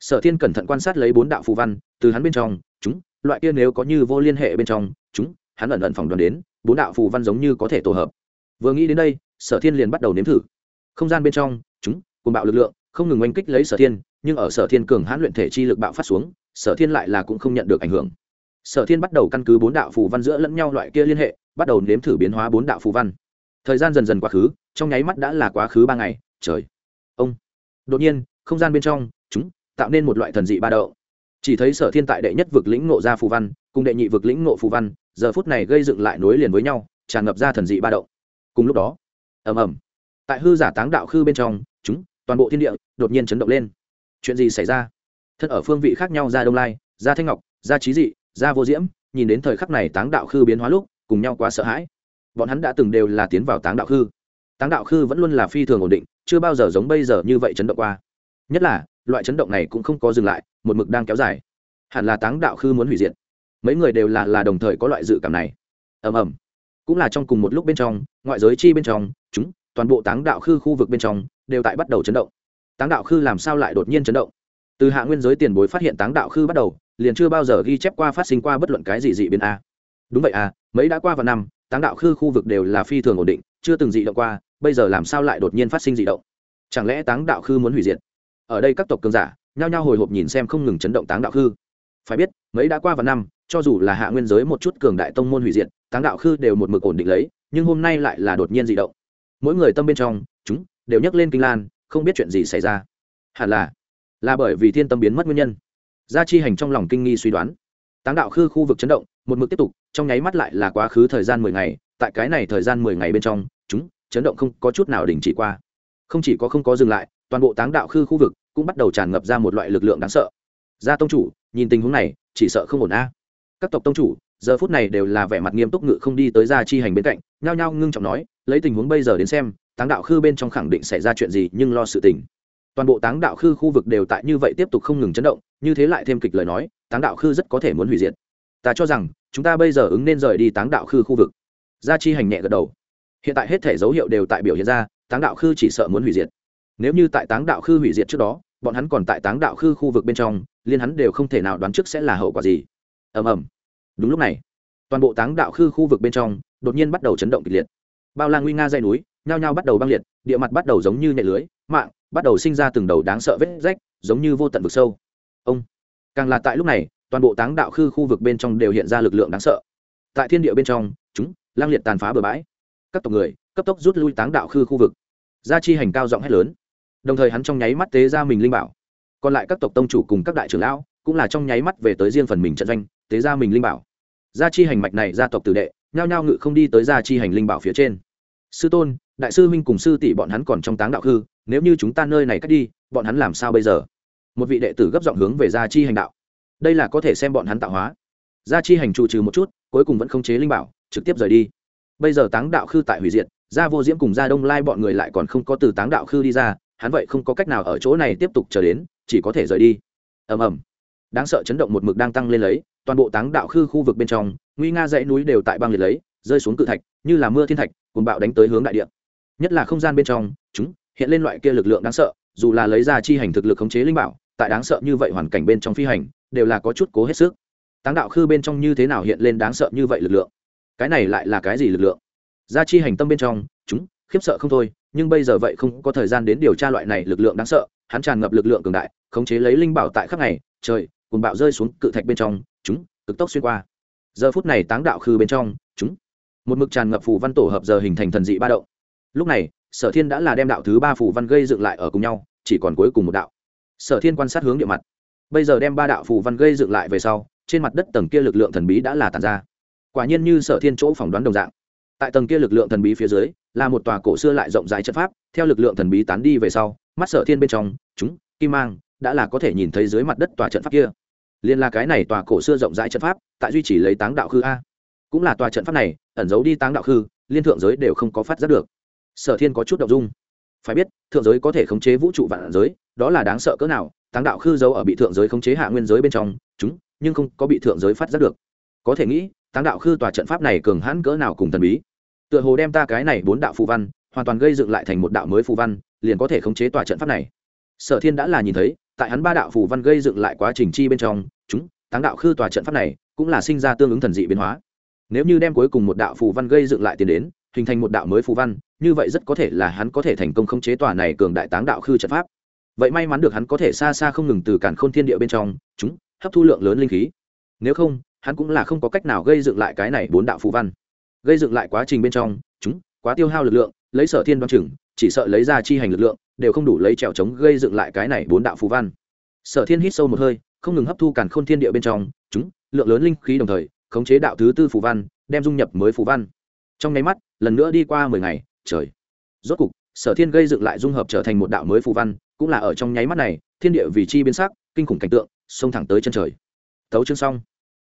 Sở thiên cẩn thận quan sát lấy bốn đạo phù văn, từ hắn bên trong, chúng, loại kia nếu có như vô liên hệ bên trong, chúng, hắn ẩn ẩn phỏng đoán đến, bốn đạo phù văn giống như có thể tổ hợp. Vừa nghĩ đến đây, sở thiên liền bắt đầu nếm thử. Không gian bên trong, chúng cùng bạo lực lượng, không ngừng oanh kích lấy sở thiên, nhưng ở sở thiên cường hãn luyện thể chi lực bạo phát xuống, sở thiên lại là cũng không nhận được ảnh hưởng. Sở thiên bắt đầu căn cứ bốn đạo phù văn giữa lẫn nhau loại kia liên hệ, bắt đầu nếm thử biến hóa bốn đạo phù văn. Thời gian dần dần quá khứ trong nháy mắt đã là quá khứ ba ngày, trời. Ông. Đột nhiên, không gian bên trong, chúng, tạo nên một loại thần dị ba đậu. Chỉ thấy sở thiên tại đệ nhất vực lĩnh ngộ ra phù văn, cùng đệ nhị vực lĩnh ngộ phù văn, giờ phút này gây dựng lại nối liền với nhau, tràn ngập ra thần dị ba đậu. Cùng lúc đó, ầm ầm. Tại hư giả táng đạo khư bên trong, chúng, toàn bộ thiên địa, đột nhiên chấn động lên. Chuyện gì xảy ra? Thân ở phương vị khác nhau, ra đông lai, ra thanh ngọc, ra trí dị, ra vô diễm, nhìn đến thời khắc này táng đạo khư biến hóa lúc, cùng nhau quá sợ hãi. Bọn hắn đã từng đều là tiến vào táng đạo khư táng đạo khư vẫn luôn là phi thường ổn định, chưa bao giờ giống bây giờ như vậy chấn động qua. Nhất là, loại chấn động này cũng không có dừng lại, một mực đang kéo dài. Hẳn là táng đạo khư muốn hủy diệt. Mấy người đều là là đồng thời có loại dự cảm này. Ầm ầm. Cũng là trong cùng một lúc bên trong, ngoại giới chi bên trong, chúng, toàn bộ táng đạo khư khu vực bên trong, đều tại bắt đầu chấn động. Táng đạo khư làm sao lại đột nhiên chấn động? Từ hạ nguyên giới tiền bối phát hiện táng đạo khư bắt đầu, liền chưa bao giờ ghi chép qua phát sinh qua bất luận cái gì dị biến a. Đúng vậy à mấy đã qua vào năm, táng đạo khư khu vực đều là phi thường ổn định, chưa từng dị động qua bây giờ làm sao lại đột nhiên phát sinh dị động? Chẳng lẽ táng đạo khư muốn hủy diệt? Ở đây các tộc cường giả, nhao nhao hồi hộp nhìn xem không ngừng chấn động táng đạo khư. Phải biết, mấy đã qua vài năm, cho dù là hạ nguyên giới một chút cường đại tông môn hủy diệt, táng đạo khư đều một mực ổn định lấy, nhưng hôm nay lại là đột nhiên dị động. Mỗi người tâm bên trong, chúng đều nhấc lên kinh lan, không biết chuyện gì xảy ra. Hẳn là là bởi vì thiên tâm biến mất nguyên nhân. Gia chi hành trong lòng kinh nghi suy đoán. Táng đạo khư khu vực chấn động, một mực tiếp tục, trong nháy mắt lại là quá khứ thời gian mười ngày, tại cái này thời gian mười ngày bên trong, chúng chấn động không có chút nào đình chỉ qua. Không chỉ có không có dừng lại, toàn bộ táng đạo khư khu vực cũng bắt đầu tràn ngập ra một loại lực lượng đáng sợ. Gia tông chủ, nhìn tình huống này, chỉ sợ không ổn a. Các tộc tông chủ, giờ phút này đều là vẻ mặt nghiêm túc ngự không đi tới gia chi hành bên cạnh, nhao nhao ngưng trọng nói, lấy tình huống bây giờ đến xem, táng đạo khư bên trong khẳng định xảy ra chuyện gì nhưng lo sự tình. Toàn bộ táng đạo khư khu vực đều tại như vậy tiếp tục không ngừng chấn động, như thế lại thêm kịch lời nói, táng đạo khư rất có thể muốn hủy diệt. Ta cho rằng, chúng ta bây giờ ứng nên rời đi táng đạo khư khu vực. Gia chi hành nhẹ gật đầu hiện tại hết thể dấu hiệu đều tại biểu hiện ra, táng đạo khư chỉ sợ muốn hủy diệt. Nếu như tại táng đạo khư hủy diệt trước đó, bọn hắn còn tại táng đạo khư khu vực bên trong, liên hắn đều không thể nào đoán trước sẽ là hậu quả gì. Ầm ầm. Đúng lúc này, toàn bộ táng đạo khư khu vực bên trong, đột nhiên bắt đầu chấn động kịch liệt. Bao la nguy nga dây núi, nhao nhao bắt đầu băng liệt, địa mặt bắt đầu giống như nhẹ lưới, mạng bắt đầu sinh ra từng đầu đáng sợ vết rách, giống như vô tận vực sâu. Ông. Càng là tại lúc này, toàn bộ táng đạo khư khu vực bên trong đều hiện ra lực lượng đáng sợ. Tại thiên địa bên trong, chúng, lang liệt tàn phá bờ bãi các tộc người, cấp tốc rút lui táng đạo khư khu vực. Gia chi hành cao giọng hét lớn. Đồng thời hắn trong nháy mắt tế ra mình linh bảo. Còn lại các tộc tông chủ cùng các đại trưởng lão, cũng là trong nháy mắt về tới riêng phần mình trận doanh, tế ra mình linh bảo. Gia chi hành mạch này gia tộc tử đệ, nhao nhao ngự không đi tới gia chi hành linh bảo phía trên. Sư tôn, đại sư huynh cùng sư tỷ bọn hắn còn trong táng đạo khư, nếu như chúng ta nơi này cắt đi, bọn hắn làm sao bây giờ? Một vị đệ tử gấp giọng hướng về gia chi hành đạo. Đây là có thể xem bọn hắn tạo hóa. Gia chi hành trụ trừ một chút, cuối cùng vẫn không chế linh bảo, trực tiếp rời đi bây giờ táng đạo khư tại hủy diệt, gia vô diễm cùng gia đông lai bọn người lại còn không có từ táng đạo khư đi ra, hắn vậy không có cách nào ở chỗ này tiếp tục chờ đến, chỉ có thể rời đi. Ầm ầm. Đáng sợ chấn động một mực đang tăng lên lấy, toàn bộ táng đạo khư khu vực bên trong, nguy nga dãy núi đều tại băng liệt lấy, rơi xuống cự thạch, như là mưa thiên thạch cùng bạo đánh tới hướng đại địa. Nhất là không gian bên trong, chúng, hiện lên loại kia lực lượng đáng sợ, dù là lấy ra chi hành thực lực khống chế linh bảo, tại đáng sợ như vậy hoàn cảnh bên trong phi hành, đều là có chút cố hết sức. Táng đạo khư bên trong như thế nào hiện lên đáng sợ như vậy lực lượng? Cái này lại là cái gì lực lượng? Gia chi hành tâm bên trong, chúng, khiếp sợ không thôi, nhưng bây giờ vậy không có thời gian đến điều tra loại này lực lượng đáng sợ, hắn tràn ngập lực lượng cường đại, khống chế lấy linh bảo tại khắp ngày, trời cùng bạo rơi xuống cự thạch bên trong, chúng, cực tốc xuyên qua. Giờ phút này táng đạo khư bên trong, chúng, một mực tràn ngập phù văn tổ hợp giờ hình thành thần dị ba động. Lúc này, sở thiên đã là đem đạo thứ ba phù văn gây dựng lại ở cùng nhau, chỉ còn cuối cùng một đạo. Sở thiên quan sát hướng địa mặt. Bây giờ đem ba đạo phù văn gây dựng lại về sau, trên mặt đất tầng kia lực lượng thần bí đã là tàn ra quả nhiên như sở thiên chỗ phỏng đoán đồng dạng. Tại tầng kia lực lượng thần bí phía dưới, là một tòa cổ xưa lại rộng rãi chất pháp, theo lực lượng thần bí tán đi về sau, mắt sở thiên bên trong, chúng, kim mang, đã là có thể nhìn thấy dưới mặt đất tòa trận pháp kia. Liên là cái này tòa cổ xưa rộng rãi trận pháp, tại duy trì lấy táng đạo khư a. Cũng là tòa trận pháp này, ẩn giấu đi táng đạo khư, liên thượng giới đều không có phát giác được. Sở thiên có chút động dung. Phải biết, thượng giới có thể khống chế vũ trụ vạn giới, đó là đáng sợ cỡ nào, táng đạo khư giấu ở bị thượng giới khống chế hạ nguyên giới bên trong, chúng, nhưng không có bị thượng giới phát giác được. Có thể nghĩ táng đạo khư tòa trận pháp này cường hãn cỡ nào cùng thần bí. Tựa hồ đem ta cái này bốn đạo phù văn, hoàn toàn gây dựng lại thành một đạo mới phù văn, liền có thể khống chế tòa trận pháp này. Sở thiên đã là nhìn thấy, tại hắn ba đạo phù văn gây dựng lại quá trình chi bên trong, chúng, táng đạo khư tòa trận pháp này cũng là sinh ra tương ứng thần dị biến hóa. Nếu như đem cuối cùng một đạo phù văn gây dựng lại tiến đến, hình thành một đạo mới phù văn, như vậy rất có thể là hắn có thể thành công khống chế tòa này cường đại táng đạo khư trận pháp. Vậy may mắn được hắn có thể xa xa không ngừng từ cản khôn thiên địa bên trong, chúng, hấp thu lượng lớn linh khí. Nếu không hắn cũng là không có cách nào gây dựng lại cái này bốn đạo phù văn. Gây dựng lại quá trình bên trong, chúng, quá tiêu hao lực lượng, lấy sở thiên đoan chừng, chỉ sợ lấy ra chi hành lực lượng, đều không đủ lấy trèo trống gây dựng lại cái này bốn đạo phù văn. Sở thiên hít sâu một hơi, không ngừng hấp thu càn khôn thiên địa bên trong, chúng, lượng lớn linh khí đồng thời, khống chế đạo thứ tư phù văn, đem dung nhập mới phù văn. Trong nháy mắt, lần nữa đi qua mười ngày, trời. Rốt cục, sở thiên gây dựng lại dung hợp trở thành một đạo mới phù văn, cũng là ở trong nháy mắt này, thiên địa vì chi biến sắc, kinh khủng cảnh tượng, xông thẳng tới chân trời. Tấu chương xong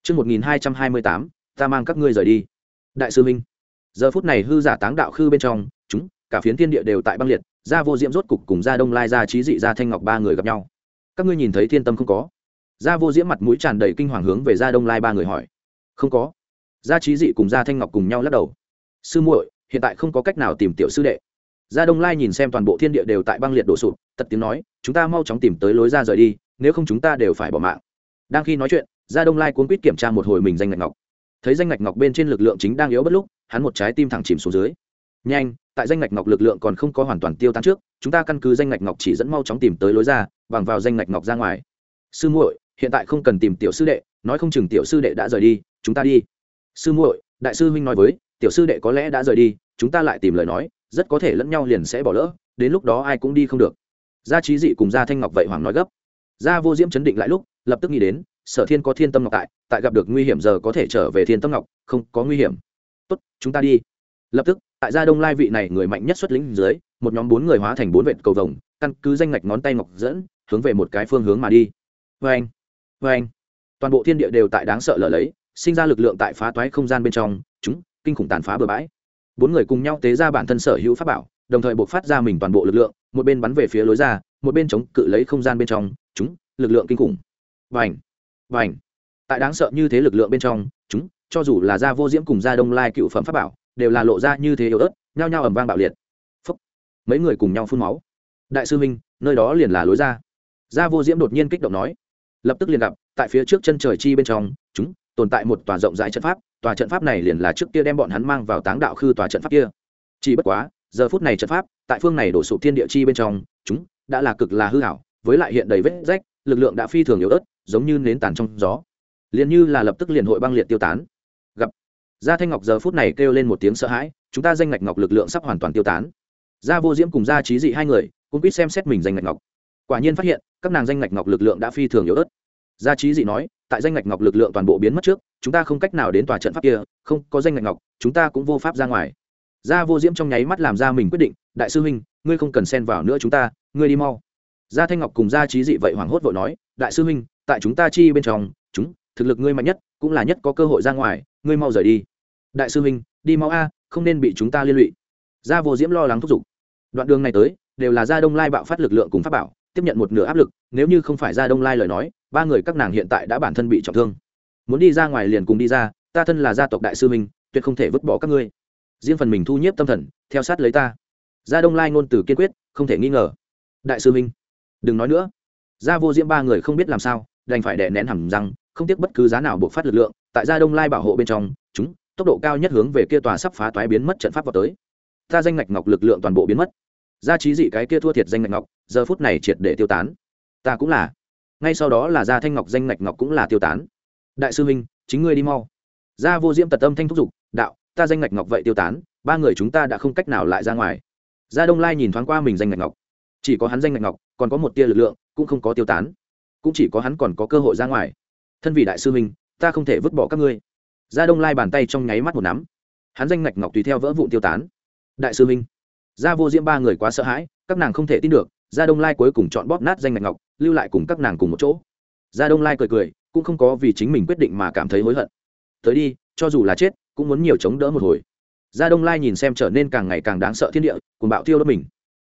chương một nghìn hai trăm hai mươi tám, ta mang các ngươi rời đi. Đại sư minh, giờ phút này hư giả táng đạo khư bên trong, chúng, cả phiến thiên địa đều tại băng liệt gia vô diễm rốt cục cùng gia đông lai gia trí dị gia thanh ngọc ba người gặp nhau. Các ngươi nhìn thấy thiên tâm không có? Gia vô diễm mặt mũi tràn đầy kinh hoàng hướng về gia đông lai ba người hỏi. Không có. Gia trí dị cùng gia thanh ngọc cùng nhau lắc đầu. Sư muội, hiện tại không có cách nào tìm tiểu sư đệ. Gia đông lai nhìn xem toàn bộ thiên địa đều tại băng liệt đổ sụp tật tiếng nói, chúng ta mau chóng tìm tới lối ra rời đi, nếu không chúng ta đều phải bỏ mạng. Đang khi nói chuyện gia đông lai cuốn quýt kiểm tra một hồi mình danh ngạch ngọc. Thấy danh ngạch ngọc bên trên lực lượng chính đang yếu bất lúc, hắn một trái tim thẳng chìm xuống dưới. Nhanh, tại danh ngạch ngọc lực lượng còn không có hoàn toàn tiêu tan trước, chúng ta căn cứ danh ngạch ngọc chỉ dẫn mau chóng tìm tới lối ra, bằng vào danh ngạch ngọc ra ngoài. Sư muội, hiện tại không cần tìm tiểu sư đệ, nói không chừng tiểu sư đệ đã rời đi, chúng ta đi. Sư muội, đại sư huynh nói với, tiểu sư đệ có lẽ đã rời đi, chúng ta lại tìm lời nói, rất có thể lẫn nhau liền sẽ bỏ lỡ, đến lúc đó ai cũng đi không được. Gia trí dị cùng gia thanh ngọc vậy hoàng nói gấp. Gia vô diễm chấn định lại lúc, lập tức nghĩ đến sở thiên có thiên tâm ngọc tại tại gặp được nguy hiểm giờ có thể trở về thiên tâm ngọc, không có nguy hiểm. Tốt, chúng ta đi. Lập tức, tại gia đông lai vị này người mạnh nhất xuất lĩnh dưới, một nhóm bốn người hóa thành bốn vệt cầu vồng, căn cứ danh ngạch ngón tay ngọc dẫn, hướng về một cái phương hướng mà đi. Vê anh vê anh toàn bộ thiên địa đều tại đáng sợ lở lấy, sinh ra lực lượng tại phá toái không gian bên trong, chúng, kinh khủng tàn phá bừa bãi. Bốn người cùng nhau tế ra bản thân sở hữu pháp bảo, đồng thời buộc phát ra mình toàn bộ lực lượng, một bên bắn về phía lối ra, một bên chống cự lấy không gian bên trong, chúng, lực lượng kinh khủng và ảnh. Tại đáng sợ như thế lực lượng bên trong, chúng, cho dù là gia vô diễm cùng gia đông lai cựu phẩm pháp bảo, đều là lộ ra như thế yếu ớt, nhao nhao ầm vang bạo liệt. Phúc. mấy người cùng nhau phun máu. Đại sư minh, nơi đó liền là lối ra. Gia vô diễm đột nhiên kích động nói. Lập tức liền gặp, tại phía trước chân trời chi bên trong, chúng, tồn tại một tòa rộng rãi trận pháp, tòa trận pháp này liền là trước kia đem bọn hắn mang vào táng đạo khư tòa trận pháp kia. Chỉ bất quá, giờ phút này trận pháp, tại phương này đổ sụp thiên địa chi bên trong, chúng, đã là cực là hư hảo, với lại hiện đầy vết rách, lực lượng đã phi thường yếu ớt giống như nến tàn trong gió. Liền như là lập tức liền hội băng liệt tiêu tán. Gặp. Gia thanh ngọc giờ phút này kêu lên một tiếng sợ hãi, chúng ta danh ngạch ngọc lực lượng sắp hoàn toàn tiêu tán. Gia vô diễm cùng gia trí dị hai người, cũng biết xem xét mình danh ngạch ngọc. Quả nhiên phát hiện, các nàng danh ngạch ngọc lực lượng đã phi thường yếu ớt. Gia trí dị nói, tại danh ngạch ngọc lực lượng toàn bộ biến mất trước, chúng ta không cách nào đến tòa trận pháp kia, không có danh ngạch ngọc, chúng ta cũng vô pháp ra ngoài. Gia vô diễm trong nháy mắt làm ra mình quyết định, đại sư huynh, ngươi không cần xen vào nữa chúng ta, ngươi đi mau. Gia thanh ngọc cùng gia trí dị vậy hoảng hốt vội nói, đại sư huynh tại chúng ta chi bên trong, chúng, thực lực ngươi mạnh nhất, cũng là nhất có cơ hội ra ngoài, ngươi mau rời đi. Đại sư huynh, đi mau a, không nên bị chúng ta liên lụy. Gia vô diễm lo lắng thúc giục. Đoạn đường này tới, đều là gia đông lai bạo phát lực lượng cùng pháp bảo, tiếp nhận một nửa áp lực, nếu như không phải gia đông lai lời nói, ba người các nàng hiện tại đã bản thân bị trọng thương. Muốn đi ra ngoài liền cùng đi ra, ta thân là gia tộc đại sư minh tuyệt không thể vứt bỏ các ngươi. Riêng phần mình thu nhiếp tâm thần, theo sát lấy ta. Gia đông lai ngôn từ kiên quyết, không thể nghi ngờ. Đại sư minh đừng nói nữa. Gia vô diễm ba người không biết làm sao đành phải đè nén hẳn rằng không tiếc bất cứ giá nào buộc phát lực lượng, tại gia đông lai bảo hộ bên trong, chúng, tốc độ cao nhất hướng về kia tòa sắp phá toái biến mất trận pháp vào tới. Ta danh ngạch ngọc lực lượng toàn bộ biến mất. Gia trí dị cái kia thua thiệt danh ngạch ngọc, giờ phút này triệt để tiêu tán. Ta cũng là. Ngay sau đó là gia thanh ngọc danh ngạch ngọc cũng là tiêu tán. Đại sư huynh chính ngươi đi mau. Gia vô diễm tật âm thanh thúc giục, đạo, ta danh ngạch ngọc vậy tiêu tán, ba người chúng ta đã không cách nào lại ra ngoài. Gia đông lai nhìn thoáng qua mình danh ngạch ngọc. Chỉ có hắn danh ngạch ngọc, còn có một tia lực lượng, cũng không có tiêu tán cũng chỉ có hắn còn có cơ hội ra ngoài. Thân vị đại sư huynh, ta không thể vứt bỏ các ngươi. Gia đông lai bàn tay trong nháy mắt một nắm. Hắn danh ngạch ngọc tùy theo vỡ vụn tiêu tán. Đại sư huynh gia vô diễm ba người quá sợ hãi, các nàng không thể tin được gia đông lai cuối cùng chọn bóp nát danh ngạch ngọc, lưu lại cùng các nàng cùng một chỗ. Gia đông lai cười cười, cũng không có vì chính mình quyết định mà cảm thấy hối hận. Tới đi, cho dù là chết, cũng muốn nhiều chống đỡ một hồi. Gia đông lai nhìn xem trở nên càng ngày càng đáng sợ thiên địa cùng bạo tiêu đốt mình.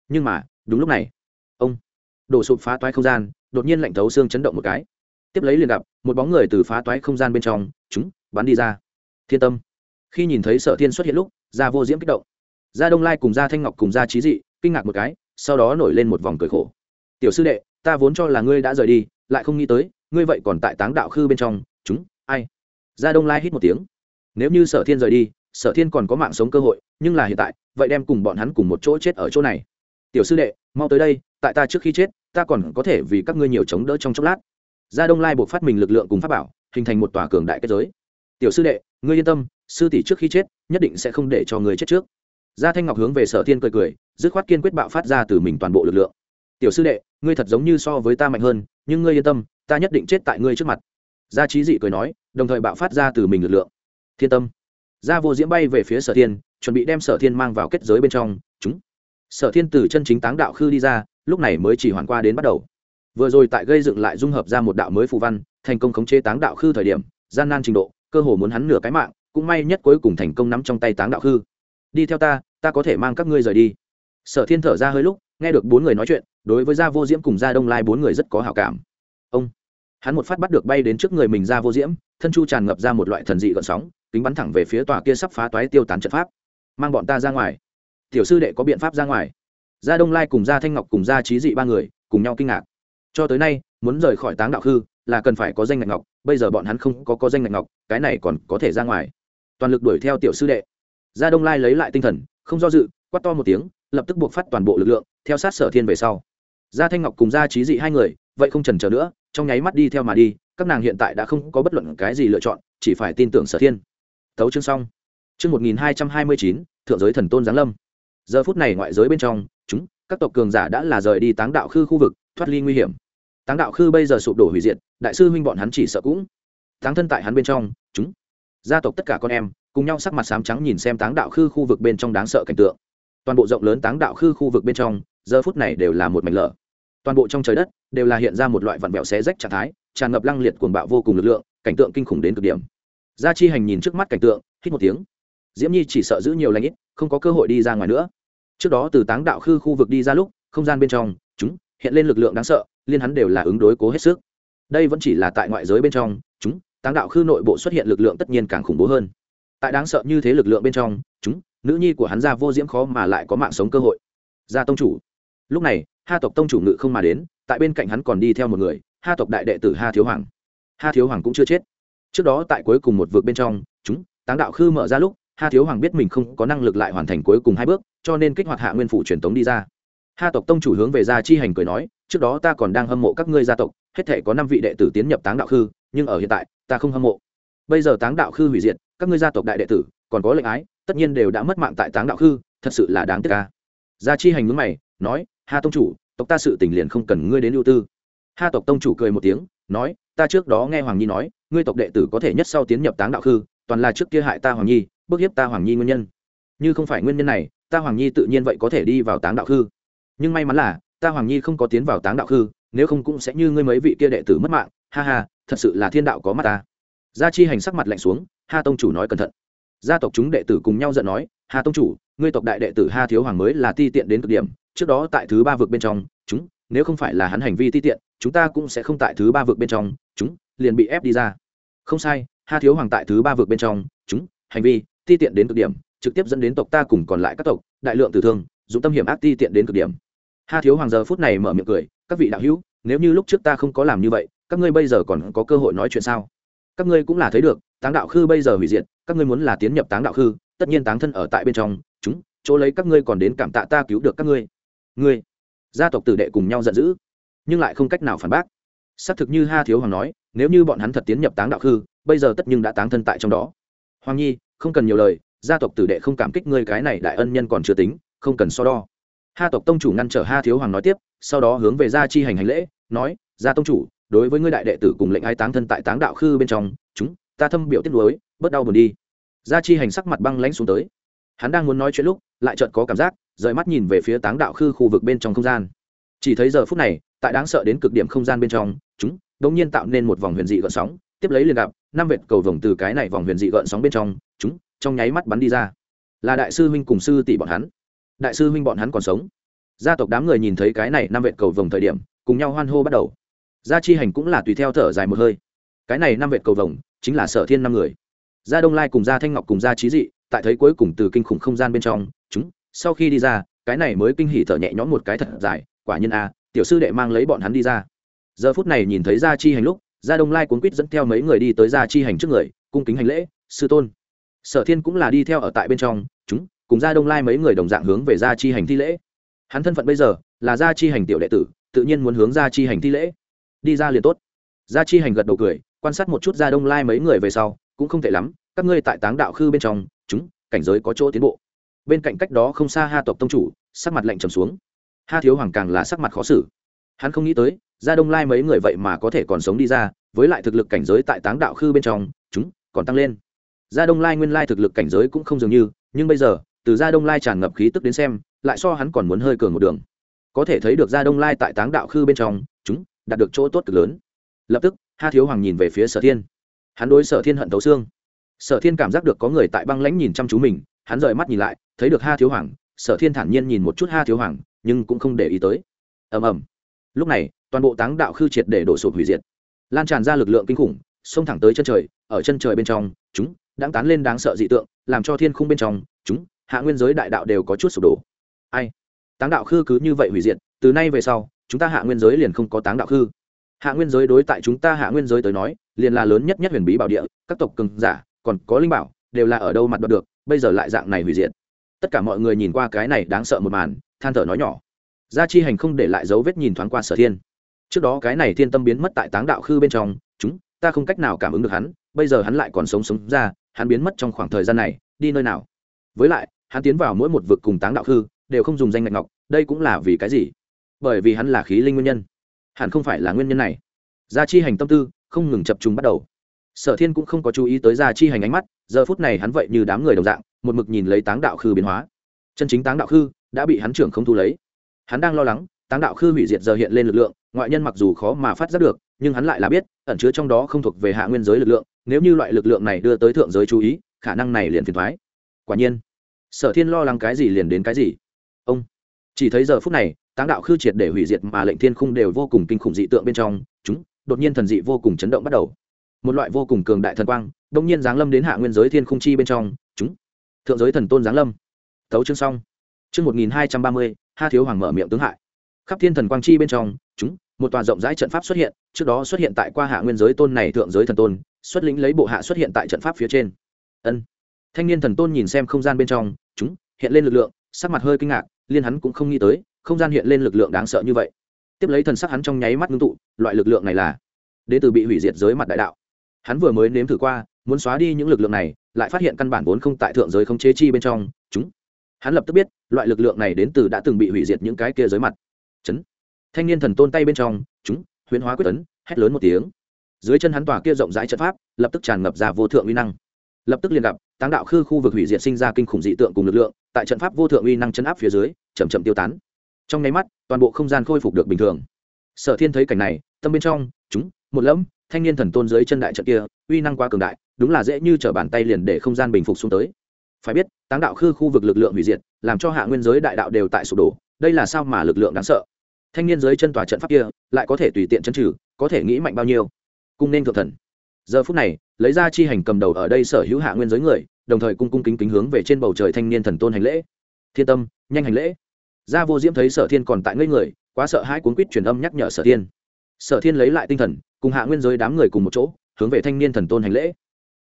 Nhưng mà, đúng lúc này, ông đổ sụp phá toái không gian đột nhiên lạnh thấu xương chấn động một cái. Tiếp lấy liền gặp, một bóng người từ phá toái không gian bên trong, chúng, bắn đi ra. Thiên tâm. Khi nhìn thấy sở thiên xuất hiện lúc gia vô diễm kích động. Gia đông lai cùng gia thanh ngọc cùng gia trí dị, kinh ngạc một cái, sau đó nổi lên một vòng cười khổ. Tiểu sư đệ, ta vốn cho là ngươi đã rời đi, lại không nghĩ tới, ngươi vậy còn tại táng đạo khư bên trong, chúng, ai? Gia đông lai hít một tiếng. Nếu như sở thiên rời đi, sở thiên còn có mạng sống cơ hội, nhưng là hiện tại, vậy đem cùng bọn hắn cùng một chỗ chết ở chỗ này tiểu sư đệ, mau tới đây, tại ta trước khi chết, ta còn có thể vì các ngươi nhiều chống đỡ trong chốc lát. Gia đông lai buộc phát mình lực lượng cùng pháp bảo, hình thành một tòa cường đại kết giới. Tiểu sư đệ, ngươi yên tâm, sư tỷ trước khi chết, nhất định sẽ không để cho người chết trước. Gia thanh ngọc hướng về sở thiên cười cười, dứt khoát kiên quyết bạo phát ra từ mình toàn bộ lực lượng. Tiểu sư đệ, ngươi thật giống như so với ta mạnh hơn, nhưng ngươi yên tâm, ta nhất định chết tại ngươi trước mặt. Gia trí dị cười nói, đồng thời bạo phát ra từ mình lực lượng. Thiên tâm. Gia vô diễm bay về phía sở thiên, chuẩn bị đem sở thiên mang vào kết giới bên trong. Chúng sở thiên từ chân chính táng đạo khư đi ra, lúc này mới chỉ hoàn qua đến bắt đầu. Vừa rồi tại gây dựng lại dung hợp ra một đạo mới phù văn, thành công khống chế táng đạo khư thời điểm, gian nan trình độ, cơ hồ muốn hắn nửa cái mạng, cũng may nhất cuối cùng thành công nắm trong tay táng đạo khư. Đi theo ta ta có thể mang các ngươi rời đi. Sở thiên thở ra hơi lúc, nghe được bốn người nói chuyện, đối với gia vô diễm cùng gia đông lai bốn người rất có hảo cảm. Ông, hắn một phát bắt được bay đến trước người mình gia vô diễm, thân chu tràn ngập ra một loại thần dị gợn sóng, kính bắn thẳng về phía tòa kia sắp phá toái tiêu tán trận pháp. Mang bọn ta ra ngoài tiểu sư đệ có biện pháp ra ngoài. Gia đông lai cùng gia thanh ngọc cùng gia trí dị ba người cùng nhau kinh ngạc. Cho tới nay, muốn rời khỏi táng đạo khư là cần phải có danh ngạch ngọc, bây giờ bọn hắn không có có danh ngạch ngọc, cái này còn có thể ra ngoài. Toàn lực đuổi theo tiểu sư đệ. Gia đông lai lấy lại tinh thần, không do dự, quát to một tiếng, lập tức buộc phát toàn bộ lực lượng, theo sát sở thiên về sau. Gia thanh ngọc cùng gia trí dị hai người, vậy không trần chờ nữa, trong nháy mắt đi theo mà đi, các nàng hiện tại đã không có bất luận cái gì lựa chọn, chỉ phải tin tưởng sở thiên. Thấu chương xong. Chương một nghìn hai trăm hai mươi chín, thượng giới thần tôn giáng lâm giờ phút này ngoại giới bên trong, chúng, các tộc cường giả đã là rời đi táng đạo khư khu vực, thoát ly nguy hiểm. Táng đạo khư bây giờ sụp đổ hủy diệt, đại sư huynh bọn hắn chỉ sợ cũng táng thân tại hắn bên trong, chúng. Gia tộc tất cả con em, cùng nhau sắc mặt sám trắng nhìn xem táng đạo khư khu vực bên trong đáng sợ cảnh tượng. Toàn bộ rộng lớn táng đạo khư khu vực bên trong, giờ phút này đều là một mảnh lở. Toàn bộ trong trời đất, đều là hiện ra một loại vặn vẹo xé rách trạng thái, tràn ngập lăng liệt cuồng bạo vô cùng lực lượng, cảnh tượng kinh khủng đến cực điểm. Gia chi hành nhìn trước mắt cảnh tượng, hít một tiếng. Diễm nhi chỉ sợ giữ nhiều lãnh ít, không có cơ hội đi ra ngoài nữa trước đó từ táng đạo khư khu vực đi ra lúc, không gian bên trong, chúng, hiện lên lực lượng đáng sợ, liên hắn đều là ứng đối cố hết sức. Đây vẫn chỉ là tại ngoại giới bên trong, chúng, táng đạo khư nội bộ xuất hiện lực lượng tất nhiên càng khủng bố hơn. Tại đáng sợ như thế lực lượng bên trong, chúng, nữ nhi của hắn ra vô diễm khó mà lại có mạng sống cơ hội. Gia tông chủ. Lúc này, ha tộc tông chủ ngự không mà đến, tại bên cạnh hắn còn đi theo một người, ha tộc đại đệ tử ha thiếu hoàng. Ha thiếu hoàng cũng chưa chết. Trước đó tại cuối cùng một vực bên trong, chúng, táng đạo khư mở ra lúc ha thiếu hoàng biết mình không có năng lực lại hoàn thành cuối cùng hai bước, cho nên kích hoạt hạ nguyên phủ truyền tống đi ra. Ha tộc tông chủ hướng về gia chi hành cười nói, trước đó ta còn đang hâm mộ các ngươi gia tộc, hết thể có năm vị đệ tử tiến nhập táng đạo khư, nhưng ở hiện tại, ta không hâm mộ. Bây giờ táng đạo khư hủy diệt, các ngươi gia tộc đại đệ tử, còn có lệnh ái, tất nhiên đều đã mất mạng tại táng đạo khư, thật sự là đáng tiếc ca gia chi hành ngứng mày, nói, ha tông chủ, tộc ta sự tình liền không cần ngươi đến ưu tư. Ha tộc tông chủ cười một tiếng, nói, ta trước đó nghe hoàng nhi nói, ngươi tộc đệ tử có thể nhất sau tiến nhập táng đạo khư, toàn là trước kia hại ta hoàng nhi bức hiếp ta hoàng nhi nguyên nhân. Như không phải nguyên nhân này, ta hoàng nhi tự nhiên vậy có thể đi vào táng đạo khư. Nhưng may mắn là, ta hoàng nhi không có tiến vào táng đạo khư, nếu không cũng sẽ như ngươi mấy vị kia đệ tử mất mạng. Ha ha, thật sự là thiên đạo có mắt ta. Gia chi hành sắc mặt lạnh xuống, ha tông chủ nói cẩn thận. Gia tộc chúng đệ tử cùng nhau giận nói, ha tông chủ, ngươi tộc đại đệ tử ha thiếu hoàng mới là ti tiện đến cực điểm, trước đó tại thứ ba vực bên trong, chúng, nếu không phải là hắn hành vi ti tiện, chúng ta cũng sẽ không tại thứ ba vực bên trong, chúng, liền bị ép đi ra. Không sai, ha thiếu hoàng tại thứ ba vực bên trong, chúng, hành vi ti tiện đến cực điểm, trực tiếp dẫn đến tộc ta cùng còn lại các tộc, đại lượng tử thương dùng tâm hiểm ác ti tiện đến cực điểm. Ha thiếu hoàng giờ phút này mở miệng cười, các vị đạo hữu, nếu như lúc trước ta không có làm như vậy, các ngươi bây giờ còn có cơ hội nói chuyện sao? Các ngươi cũng là thấy được, táng đạo khư bây giờ hủy diệt, các ngươi muốn là tiến nhập táng đạo khư, tất nhiên táng thân ở tại bên trong, chúng, chỗ lấy các ngươi còn đến cảm tạ ta cứu được các ngươi. Ngươi, gia tộc tử đệ cùng nhau giận dữ, nhưng lại không cách nào phản bác. Xác thực như ha thiếu hoàng nói, nếu như bọn hắn thật tiến nhập táng đạo khư, bây giờ tất nhưng đã táng thân tại trong đó hoàng nhi, không cần nhiều lời, gia tộc tử đệ không cảm kích ngươi cái này đại ân nhân còn chưa tính, không cần so đo. Ha tộc tông chủ ngăn trở ha thiếu hoàng nói tiếp, sau đó hướng về gia chi hành hành lễ, nói, gia tông chủ, đối với ngươi đại đệ tử cùng lệnh ai táng thân tại táng đạo khư bên trong, chúng, ta thâm biểu tiết lối bớt đau buồn đi. Gia chi hành sắc mặt băng lãnh xuống tới. Hắn đang muốn nói chuyện lúc, lại chợt có cảm giác, rời mắt nhìn về phía táng đạo khư khu vực bên trong không gian. Chỉ chỉ thấy giờ phút này, tại đáng sợ đến cực điểm không gian bên trong, chúng đột nhiên tạo nên một vòng huyền dị gợn sóng tiếp lấy liền gặp, năm vệt cầu vồng từ cái này vòng huyền dị gợn sóng bên trong, chúng, trong nháy mắt bắn đi ra. Là đại sư huynh cùng sư tỷ bọn hắn. Đại sư huynh bọn hắn còn sống. Gia tộc đám người nhìn thấy cái này năm vệt cầu vồng thời điểm, cùng nhau hoan hô bắt đầu. Gia chi hành cũng là tùy theo thở dài một hơi. Cái này năm vệt cầu vồng, chính là sở thiên năm người. Gia đông lai cùng gia thanh ngọc cùng gia trí dị, tại thấy cuối cùng từ kinh khủng không gian bên trong, chúng, sau khi đi ra, cái này mới kinh hỉ thở nhẹ nhõm một cái thật dài, quả nhiên a, tiểu sư đệ mang lấy bọn hắn đi ra. Giờ phút này nhìn thấy gia chi hành lúc gia đông lai cuốn quýt dẫn theo mấy người đi tới gia chi hành trước người, cung kính hành lễ, sư tôn. Sở thiên cũng là đi theo ở tại bên trong, chúng, cùng gia đông lai mấy người đồng dạng hướng về gia chi hành thi lễ. Hắn thân phận bây giờ là gia chi hành tiểu đệ tử, tự nhiên muốn hướng gia chi hành thi lễ. Đi ra liền tốt. Gia chi hành gật đầu cười, quan sát một chút gia đông lai mấy người về sau, cũng không tệ lắm, các ngươi tại táng đạo khư bên trong, chúng, cảnh giới có chỗ tiến bộ. Bên cạnh cách đó không xa ha tộc tông chủ, sắc mặt lạnh trầm xuống. Ha thiếu hoàng càng là sắc mặt khó xử hắn không nghĩ tới gia đông lai mấy người vậy mà có thể còn sống đi ra, với lại thực lực cảnh giới tại táng đạo khư bên trong, chúng còn tăng lên. Gia đông lai nguyên lai thực lực cảnh giới cũng không dường như, nhưng bây giờ, từ gia đông lai tràn ngập khí tức đến xem, lại so hắn còn muốn hơi cường một đường. Có thể thấy được gia đông lai tại táng đạo khư bên trong, chúng đạt được chỗ tốt cực lớn. Lập tức, ha thiếu hoàng nhìn về phía sở thiên. Hắn đối sở thiên hận tấu xương. Sở thiên cảm giác được có người tại băng lãnh nhìn chăm chú mình, hắn rời mắt nhìn lại, thấy được ha thiếu hoàng, sở thiên thản nhiên nhìn một chút ha thiếu hoàng, nhưng cũng không để ý tới. Ầm ầm lúc này, toàn bộ táng đạo khư triệt để đổ sụp hủy diệt. Lan tràn ra lực lượng kinh khủng, xông thẳng tới chân trời, ở chân trời bên trong, chúng đang tán lên đáng sợ dị tượng, làm cho thiên khung bên trong, chúng, hạ nguyên giới đại đạo đều có chút sụp đổ. Ai? Táng đạo khư cứ như vậy hủy diệt, từ nay về sau, chúng ta hạ nguyên giới liền không có táng đạo khư. Hạ nguyên giới đối tại chúng ta hạ nguyên giới tới nói, liền là lớn nhất nhất huyền bí bảo địa, các tộc cường giả, còn có linh bảo, đều là ở đâu mặt đoạt được, bây giờ lại dạng này hủy diệt. Tất cả mọi người nhìn qua cái này đáng sợ một màn, than thở nói nhỏ gia chi hành không để lại dấu vết nhìn thoáng qua sở thiên. Trước đó cái này thiên tâm biến mất tại táng đạo khư bên trong, chúng, ta không cách nào cảm ứng được hắn, bây giờ hắn lại còn sống sống ra, hắn biến mất trong khoảng thời gian này, đi nơi nào? Với lại, hắn tiến vào mỗi một vực cùng táng đạo khư, đều không dùng danh ngạch ngọc, đây cũng là vì cái gì? Bởi vì hắn là khí linh nguyên nhân. Hẳn không phải là nguyên nhân này. Gia chi hành tâm tư không ngừng chập trùng bắt đầu. Sở thiên cũng không có chú ý tới gia chi hành ánh mắt, giờ phút này hắn vậy như đám người đồng dạng, một mực nhìn lấy táng đạo khư biến hóa. Chân chính táng đạo khư đã bị hắn trưởng không thu lấy hắn đang lo lắng, táng đạo khư hủy diệt giờ hiện lên lực lượng, ngoại nhân mặc dù khó mà phát giác được, nhưng hắn lại là biết, ẩn chứa trong đó không thuộc về hạ nguyên giới lực lượng, nếu như loại lực lượng này đưa tới thượng giới chú ý, khả năng này liền phiền thoái quả nhiên, sở thiên lo lắng cái gì liền đến cái gì. Ông, chỉ thấy giờ phút này, táng đạo khư triệt để hủy diệt mà lệnh thiên khung đều vô cùng kinh khủng dị tượng bên trong, chúng, đột nhiên thần dị vô cùng chấn động bắt đầu. Một loại vô cùng cường đại thần quang đông nhiên giáng lâm đến hạ nguyên giới thiên khung chi bên trong, chúng, thượng giới thần tôn giáng lâm. Thấu chương xong. Chương một nghìn hai trăm ba mươi ha thiếu hoàng mở miệng tướng hại. Khắp thiên thần quang chi bên trong, chúng, một tòa rộng rãi trận pháp xuất hiện, trước đó xuất hiện tại qua hạ nguyên giới tôn này thượng giới thần tôn, xuất lĩnh lấy bộ hạ xuất hiện tại trận pháp phía trên. Ân. Thanh niên thần tôn nhìn xem không gian bên trong, chúng, hiện lên lực lượng, sắc mặt hơi kinh ngạc, liên hắn cũng không nghĩ tới, không gian hiện lên lực lượng đáng sợ như vậy. Tiếp lấy thần sắc hắn trong nháy mắt ngưng tụ, loại lực lượng này là đến từ bị hủy diệt giới mặt đại đạo. Hắn vừa mới nếm thử qua, muốn xóa đi những lực lượng này, lại phát hiện căn bản vốn không tại thượng giới không chế chi bên trong, chúng hắn lập tức biết, loại lực lượng này đến từ đã từng bị hủy diệt những cái kia dưới mặt. Chấn. Thanh niên thần tôn tay bên trong, chúng, huyễn hóa quyết tấn, hét lớn một tiếng. Dưới chân hắn tòa kia rộng rãi trận pháp, lập tức tràn ngập ra vô thượng uy năng. Lập tức liền gặp, táng đạo khư khu vực hủy diệt sinh ra kinh khủng dị tượng cùng lực lượng, tại trận pháp vô thượng uy năng chấn áp phía dưới chầm chậm tiêu tán. Trong nháy mắt, toàn bộ không gian khôi phục được bình thường. Sở thiên thấy cảnh này, tâm bên trong, chúng, một lẫm, thanh niên thần tôn dưới chân đại trận kia, uy năng quá cường đại, đúng là dễ như t bàn tay liền để không gian bình phục xuống tới phải biết, táng đạo khư khu vực lực lượng hủy diệt, làm cho hạ nguyên giới đại đạo đều tại sụp đổ, đây là sao mà lực lượng đáng sợ? Thanh niên dưới chân tòa trận pháp kia, lại có thể tùy tiện chân trừ, có thể nghĩ mạnh bao nhiêu? Cung nên thượng thần. Giờ phút này, lấy ra chi hành cầm đầu ở đây sở hữu hạ nguyên giới người, đồng thời cung cung kính kính hướng về trên bầu trời thanh niên thần tôn hành lễ. Thiên tâm, nhanh hành lễ. Gia vô diễm thấy sở thiên còn tại ngây người, quá sợ hãi cuốn quýt truyền âm nhắc nhở sở thiên. Sở thiên lấy lại tinh thần, cùng hạ nguyên giới đám người cùng một chỗ, hướng về thanh niên thần tôn hành lễ.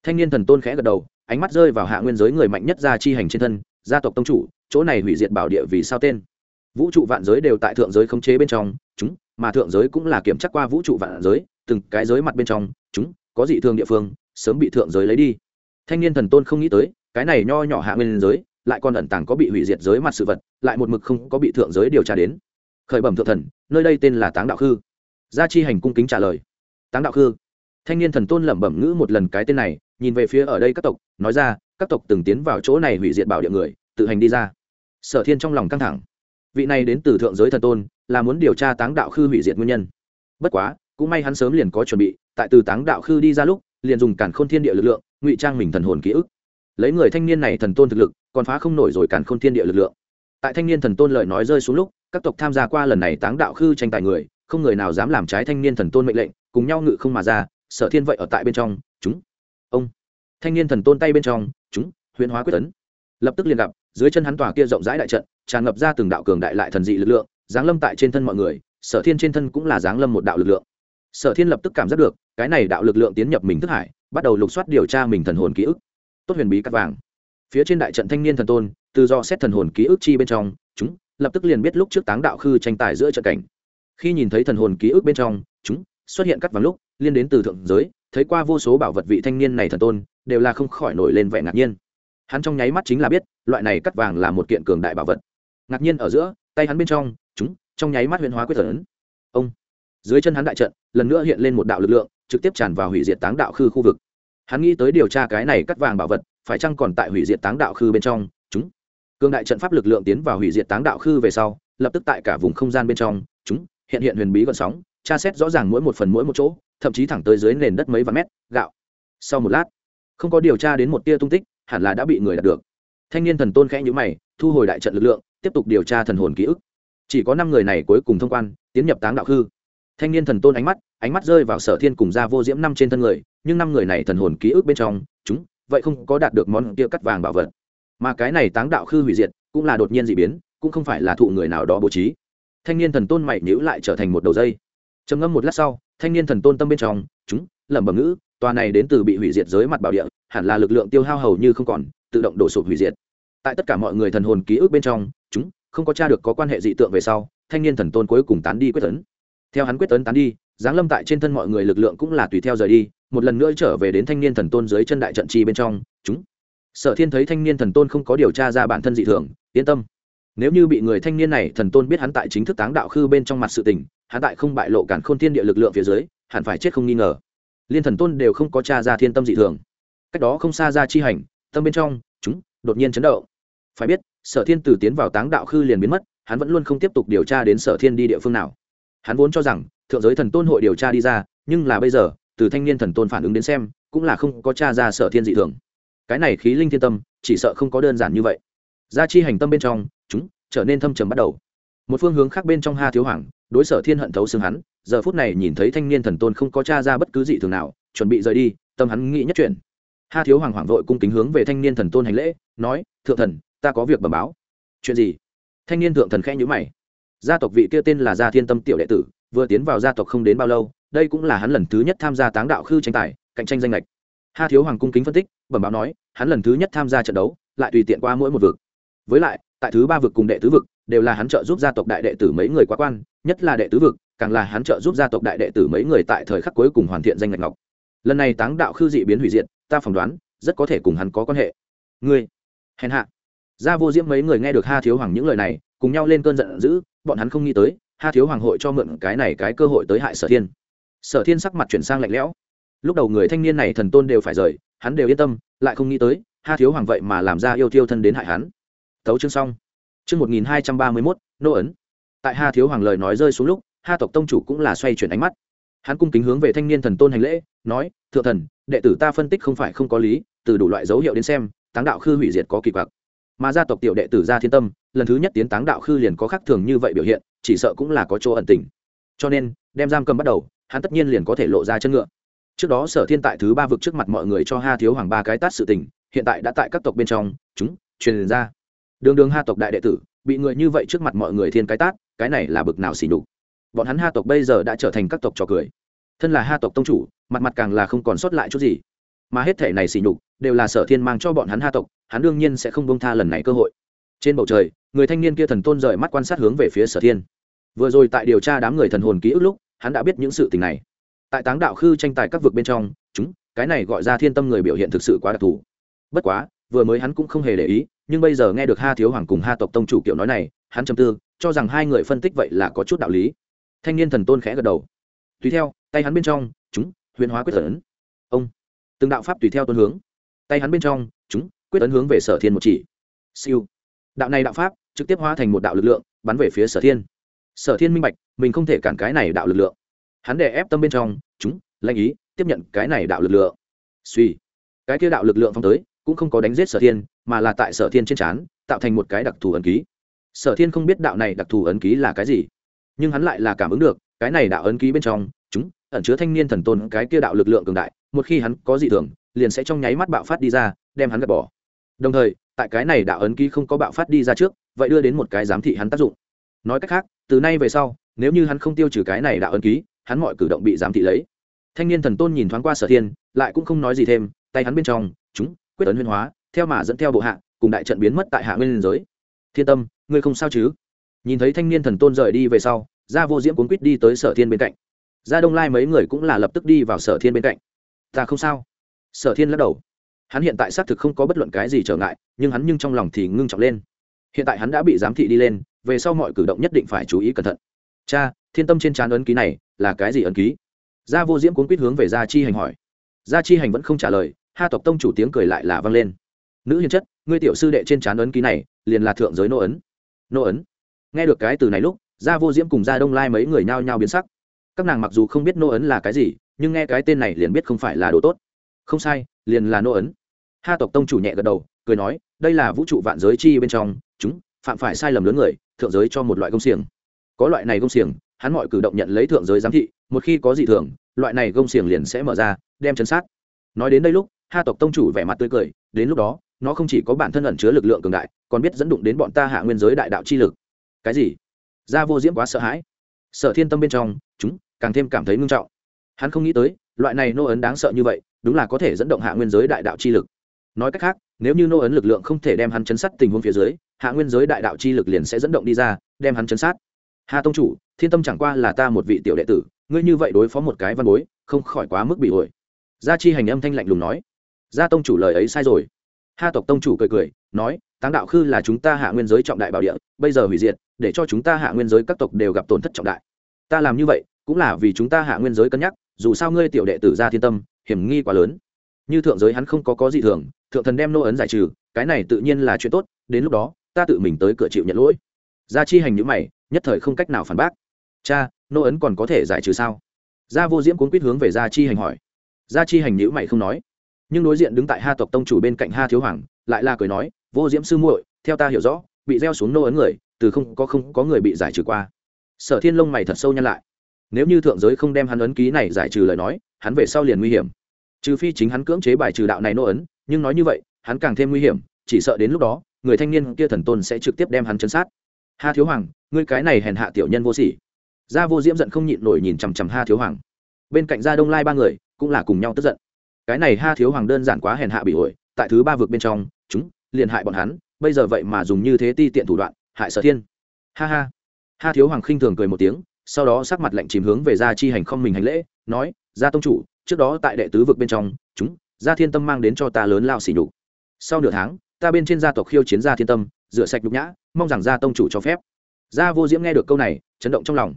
Thanh niên thần tôn khẽ gật đầu ánh mắt rơi vào hạ nguyên giới người mạnh nhất gia chi hành trên thân, gia tộc tông chủ, chỗ này hủy diệt bảo địa vì sao tên? Vũ trụ vạn giới đều tại thượng giới khống chế bên trong, chúng, mà thượng giới cũng là kiểm tra qua vũ trụ vạn giới, từng cái giới mặt bên trong, chúng, có dị thường địa phương, sớm bị thượng giới lấy đi. Thanh niên thần tôn không nghĩ tới, cái này nho nhỏ hạ nguyên giới, lại còn ẩn tàng có bị hủy diệt giới mặt sự vật, lại một mực không có bị thượng giới điều tra đến. Khởi bẩm thượng thần, nơi đây tên là táng đạo khư. Gia chi hành cung kính trả lời. Táng đạo khư thanh niên thần tôn lẩm bẩm ngữ một lần cái tên này, nhìn về phía ở đây các tộc, nói ra, các tộc từng tiến vào chỗ này hủy diệt bảo địa người, tự hành đi ra. Sở thiên trong lòng căng thẳng. Vị này đến từ thượng giới thần tôn, là muốn điều tra táng đạo khư hủy diệt nguyên nhân. Bất quá, cũng may hắn sớm liền có chuẩn bị, tại từ táng đạo khư đi ra lúc, liền dùng cản khôn thiên địa lực lượng, ngụy trang mình thần hồn ký ức. Lấy người thanh niên này thần tôn thực lực, còn phá không nổi rồi cản khôn thiên địa lực lượng. Tại thanh niên thần tôn lời nói rơi xuống lúc, các tộc tham gia qua lần này táng đạo khư tranh tài người, không người nào dám làm trái thanh niên thần tôn mệnh lệnh, cùng nhau ngự không mà ra sở thiên vậy ở tại bên trong, chúng, ông, thanh niên thần tôn tay bên trong, chúng, huyễn hóa quyết tấn. Lập tức liền gặp, dưới chân hắn tòa kia rộng rãi đại trận, tràn ngập ra từng đạo cường đại lại thần dị lực lượng, giáng lâm tại trên thân mọi người, sở thiên trên thân cũng là giáng lâm một đạo lực lượng. Sở thiên lập tức cảm giác được, cái này đạo lực lượng tiến nhập mình thức hải, bắt đầu lục soát điều tra mình thần hồn ký ức. Tốt huyền bí cắt vàng. Phía trên đại trận thanh niên thần tôn, từ do xét thần hồn ký ức chi bên trong, chúng, lập tức liền biết lúc trước táng đạo khư tranh tài giữa trận cảnh. Khi nhìn thấy thần hồn ký ức bên trong, chúng, xuất hiện cắt vàng lúc liên đến từ thượng giới, thấy qua vô số bảo vật vị thanh niên này thần tôn, đều là không khỏi nổi lên vẻ ngạc nhiên. Hắn trong nháy mắt chính là biết, loại này cắt vàng là một kiện cường đại bảo vật. Ngạc nhiên ở giữa, tay hắn bên trong, chúng, trong nháy mắt huyền hóa quyết thần ông. Dưới chân hắn đại trận, lần nữa hiện lên một đạo lực lượng, trực tiếp tràn vào hủy diệt táng đạo khư khu vực. Hắn nghĩ tới điều tra cái này cắt vàng bảo vật, phải chăng còn tại hủy diệt táng đạo khư bên trong, chúng. Cường đại trận pháp lực lượng tiến vào hủy diệt táng đạo khư về sau, lập tức tại cả vùng không gian bên trong, chúng, hiện hiện huyền bí gọn sóng, tra xét rõ ràng mỗi một phần mỗi một chỗ thậm chí thẳng tới dưới nền đất mấy vạn mét, gạo. Sau một lát, không có điều tra đến một tia tung tích, hẳn là đã bị người đạt được. Thanh niên thần tôn khẽ nhữ mày, thu hồi đại trận lực lượng, tiếp tục điều tra thần hồn ký ức. Chỉ có năm người này cuối cùng thông quan, tiến nhập táng đạo khư. Thanh niên thần tôn ánh mắt ánh mắt rơi vào sở thiên cùng ra vô diễm năm trên thân người, nhưng năm người này thần hồn ký ức bên trong, chúng, vậy không có đạt được món kia cắt vàng bảo vật. Mà cái này táng đạo khư hủy diệt, cũng là đột nhiên d ị biến, cũng không phải là thụ người nào đó bố trí. Thanh niên thần tôn mày nhữ lại trở thành một đầu dây trầm ngâm một lát sau, thanh niên thần tôn tâm bên trong, chúng, lẩm bẩm ngữ, tòa này đến từ bị hủy diệt giới mặt bảo địa, hẳn là lực lượng tiêu hao hầu như không còn, tự động đổ sụp hủy diệt. Tại tất cả mọi người thần hồn ký ức bên trong, chúng, không có t r a được có quan hệ dị tượng về sau, thanh niên thần tôn cuối cùng tán đi quyết tấn. Theo hắn quyết tấn tán đi, giáng lâm tại trên thân mọi người lực lượng cũng là tùy theo rời đi, một lần nữa trở về đến thanh niên thần tôn dưới chân đại trận chi bên trong, chúng. Sở thiên thấy thanh niên thần tôn không có điều tra ra bản thân dị thường, yên tâm. Nếu như bị người thanh niên này thần tôn biết hắn tại chính thức táng đạo khư bên trong mặt sự tình hắn tại không bại lộ cản khôn thiên địa lực lượng phía dưới, hẳn phải chết không nghi ngờ. Liên thần tôn đều không có tra ra thiên tâm dị thường. Cách đó không xa ra chi hành, tâm bên trong, chúng, đột nhiên chấn động. Phải biết, sở thiên từ tiến vào táng đạo khư liền biến mất, hắn vẫn luôn không tiếp tục điều tra đến sở thiên đi địa phương nào. Hắn vốn cho rằng, thượng giới thần tôn hội điều tra đi ra, nhưng là bây giờ, từ thanh niên thần tôn phản ứng đến xem, cũng là không có tra ra sở thiên dị thường. Cái này khí linh thiên tâm, chỉ sợ không có đơn giản như vậy. Gia chi hành tâm bên trong, chúng, trở nên thâm trầm bắt đầu. Một phương hướng khác bên trong ha thiếu hoàng đối sở thiên hận thấu xương hắn, giờ phút này nhìn thấy thanh niên thần tôn không có t r a ra bất cứ dị thường nào, chuẩn bị rời đi, tâm hắn nghĩ nhất chuyển ha thiếu hoàng hoảng vội cung kính hướng về thanh niên thần tôn hành lễ, nói, thượng thần, ta có việc bẩm báo. Chuyện gì? Thanh niên thượng thần khẽ nhữ mày. Gia tộc vị kia tên là gia thiên tâm tiểu đệ tử, vừa tiến vào gia tộc không đến bao lâu, đây cũng là hắn lần thứ nhất tham gia táng đạo khư tranh tài, cạnh tranh danh lệch. Ha thiếu hoàng cung kính phân tích, bẩm báo nói, hắn lần thứ nhất tham gia trận đấu, lại tùy tiện qua mỗi một vực. Với lại, tại thứ ba vực cùng đệ tứ vực, đều là hắn trợ giúp gia tộc đại đệ tử mấy người quá quan nhất là đệ tứ vực, càng là hắn trợ giúp gia tộc đại đệ tử mấy người tại thời khắc cuối cùng hoàn thiện danh ngạch ngọc. Lần này táng đạo khư dị biến hủy diệt, ta phỏng đoán, rất có thể cùng hắn có quan hệ. Ngươi, hèn hạ. Gia vô diễm mấy người nghe được ha thiếu hoàng những lời này, cùng nhau lên cơn giận dữ, bọn hắn không nghĩ tới, ha thiếu hoàng hội cho mượn cái này cái cơ hội tới hại sở thiên. Sở thiên sắc mặt chuyển sang lạnh lẽo. Lúc đầu người thanh niên này thần tôn đều phải rời, hắn đều yên tâm, lại không nghĩ tới, ha thiếu hoàng vậy mà làm ra yêu tiêu thân đến hại hắn. Tấu chương xong. Chương một nghìn hai trăm ba mươi mốt, nô ấn tại ha thiếu hoàng lời nói rơi xuống lúc, ha tộc tông chủ cũng là xoay chuyển ánh mắt. Hắn cung kính hướng về thanh niên thần tôn hành lễ, nói, thượng thần, đệ tử ta phân tích không phải không có lý, từ đủ loại dấu hiệu đến xem, táng đạo khư hủy diệt có kỳ quặc. Mà gia tộc tiểu đệ tử gia thiên tâm, lần thứ nhất tiến táng đạo khư liền có khác thường như vậy biểu hiện, chỉ sợ cũng là có chỗ ẩn tình. Cho nên, đem giam cầm bắt đầu, hắn tất nhiên liền có thể lộ ra chân ngựa. Trước đó sở thiên tại thứ ba vực trước mặt mọi người cho ha thiếu hoàng ba cái tát sự tình, hiện tại đã tại các tộc bên trong, chúng, truyền ra. Đường đường ha tộc đại đệ tử, bị người như vậy trước mặt mọi người thiên cái tát cái này là bực nào xỉ nhục. Bọn hắn ha tộc bây giờ đã trở thành các tộc trò cười. Thân là ha tộc tông chủ, mặt mặt càng là không còn sót lại chút gì. Mà hết thể này xỉ nhục đều là sở thiên mang cho bọn hắn ha tộc, hắn đương nhiên sẽ không bông tha lần này cơ hội. Trên bầu trời, người thanh niên kia thần tôn rời mắt quan sát hướng về phía sở thiên. Vừa rồi tại điều tra đám người thần hồn ký ức lúc, hắn đã biết những sự tình này. Tại táng đạo khư tranh tài các vực bên trong, chúng, cái này gọi ra thiên tâm người biểu hiện thực sự quá đặc thù. Bất quá, vừa mới hắn cũng không hề để ý, nhưng bây giờ nghe được ha thiếu hoàng cùng ha tộc tông chủ kiểu nói này, hắn trầm tư cho rằng hai người phân tích vậy là có chút đạo lý. Thanh niên thần tôn khẽ gật đầu. Tùy theo, tay hắn bên trong, chúng huyền hóa quyết tấn ông, từng đạo pháp tùy theo tuân hướng. Tay hắn bên trong, chúng, quyết tấn hướng về sở thiên một chỉ. Siêu. Đạo này đạo pháp, trực tiếp hóa thành một đạo lực lượng, bắn về phía sở thiên. Sở thiên minh bạch, mình không thể cản cái này đạo lực lượng. Hắn đè ép tâm bên trong, chúng lanh ý, tiếp nhận cái này đạo lực lượng. Suy. Cái kia đạo lực lượng phong tới, cũng không có đánh giết sở thiên, mà là tại sở thiên trên trán, tạo thành một cái đặc thù ấn ký sở thiên không biết đạo này đặc thù ấn ký là cái gì, nhưng hắn lại là cảm ứng được, cái này đạo ấn ký bên trong, chúng ẩn chứa thanh niên thần tôn cái kia đạo lực lượng cường đại, một khi hắn có dị thường, liền sẽ trong nháy mắt bạo phát đi ra, đem hắn gạt bỏ. Đồng thời, tại cái này đạo ấn ký không có bạo phát đi ra trước, vậy đưa đến một cái giám thị hắn tác dụng. Nói cách khác, từ nay về sau, nếu như hắn không tiêu trừ cái này đạo ấn ký, hắn mọi cử động bị giám thị lấy. Thanh niên thần tôn nhìn thoáng qua sở thiên, lại cũng không nói gì thêm, tay hắn bên trong, chúng, quyết ấn huyên hóa, theo mà dẫn theo bộ hạ, cùng đại trận biến mất tại hạ nguyên giới. Thiên tâm ngươi không sao chứ? Nhìn thấy thanh niên thần tôn rời đi về sau, gia vô diễm cuốn quýt đi tới sở thiên bên cạnh. Gia đông lai mấy người cũng là lập tức đi vào sở thiên bên cạnh. Ta không sao. Sở thiên lắc đầu. Hắn hiện tại xác thực không có bất luận cái gì trở ngại, nhưng hắn nhưng trong lòng thì ngưng trọng lên. Hiện tại hắn đã bị giám thị đi lên, về sau mọi cử động nhất định phải chú ý cẩn thận. Cha, thiên tâm trên trán ấn ký này là cái gì ấn ký? Gia vô diễm cuốn quýt hướng về gia chi hành hỏi. Gia chi hành vẫn không trả lời, ha tộc tông chủ tiếng cười lại là vang lên. Nữ hiền chất, ngươi tiểu sư đệ trên trán ấn ký này liền là thượng giới nô ấn nô ấn. Nghe được cái từ này lúc, gia vô diễm cùng gia đông lai mấy người nhao nhao biến sắc. Các nàng mặc dù không biết nô ấn là cái gì, nhưng nghe cái tên này liền biết không phải là đồ tốt. Không sai, liền là nô ấn. Ha tộc tông chủ nhẹ gật đầu, cười nói, đây là vũ trụ vạn giới chi bên trong, chúng, phạm phải sai lầm lớn người, thượng giới cho một loại công xiềng. Có loại này công xiềng, hắn mọi cử động nhận lấy thượng giới giám thị, một khi có gì thường, loại này công xiềng liền sẽ mở ra, đem chấn sát. Nói đến đây lúc, ha tộc tông chủ vẻ mặt tươi cười, đến lúc đó nó không chỉ có bản thân ẩn chứa lực lượng cường đại, còn biết dẫn đụng đến bọn ta hạ nguyên giới đại đạo chi lực. Cái gì? Gia vô diễm quá sợ hãi. Sợ thiên tâm bên trong, chúng càng thêm cảm thấy ngưng trọng. Hắn không nghĩ tới, loại này nô ấn đáng sợ như vậy, đúng là có thể dẫn động hạ nguyên giới đại đạo chi lực. Nói cách khác, nếu như nô ấn lực lượng không thể đem hắn chấn sát tình huống phía dưới, hạ nguyên giới đại đạo chi lực liền sẽ dẫn động đi ra, đem hắn chấn sát. Hà tông chủ, thiên tâm chẳng qua là ta một vị tiểu đệ tử, ngươi như vậy đối phó một cái văn bối, không khỏi quá mức bị ổi gia chi hành âm thanh lạnh lùng nói. Gia tông chủ lời ấy sai rồi ha tộc tông chủ cười cười, nói, táng đạo khư là chúng ta hạ nguyên giới trọng đại bảo địa, bây giờ hủy diệt, để cho chúng ta hạ nguyên giới các tộc đều gặp tổn thất trọng đại. Ta làm như vậy, cũng là vì chúng ta hạ nguyên giới cân nhắc, dù sao ngươi tiểu đệ tử gia thiên tâm, hiểm nghi quá lớn. Như thượng giới hắn không có có gì thường, thượng thần đem nô ấn giải trừ, cái này tự nhiên là chuyện tốt, đến lúc đó, ta tự mình tới cửa chịu nhận lỗi. Gia chi hành nhữ mày, nhất thời không cách nào phản bác. Cha, nô ấn còn có thể giải trừ sao? Gia vô diễm cuốn quýt hướng về gia chi hành hỏi. Gia chi hành nhữ mày không nói nhưng đối diện đứng tại ha tộc tông chủ bên cạnh ha thiếu hoàng, lại là cười nói, vô diễm sư muội, theo ta hiểu rõ, bị gieo xuống nô ấn người, từ không có không có người bị giải trừ qua. Sở thiên lông mày thật sâu nhăn lại. Nếu như thượng giới không đem hắn ấn ký này giải trừ lời nói, hắn về sau liền nguy hiểm. Trừ phi chính hắn cưỡng chế bài trừ đạo này nô ấn, nhưng nói như vậy, hắn càng thêm nguy hiểm, chỉ sợ đến lúc đó, người thanh niên kia thần tôn sẽ trực tiếp đem hắn chấn sát. Ha thiếu hoàng, ngươi cái này hèn hạ tiểu nhân vô sỉ. Gia vô diễm giận không nhịn nổi nhìn chằm chằm ha thiếu hoàng. Bên cạnh gia đông lai ba người cũng là cùng nhau tức giận cái này ha thiếu hoàng đơn giản quá hèn hạ bị ổi tại thứ ba vực bên trong, chúng liền hại bọn hắn, bây giờ vậy mà dùng như thế ti tiện thủ đoạn, hại sở thiên. Ha ha. Ha thiếu hoàng khinh thường cười một tiếng, sau đó sắc mặt lạnh chìm hướng về gia chi hành không mình hành lễ, nói, gia tông chủ, trước đó tại đệ tứ vực bên trong, chúng, gia thiên tâm mang đến cho ta lớn lao xỉ nhục. Sau nửa tháng, ta bên trên gia tộc khiêu chiến gia thiên tâm, rửa sạch nhục nhã, mong rằng gia tông chủ cho phép. Gia vô diễm nghe được câu này, chấn động trong lòng.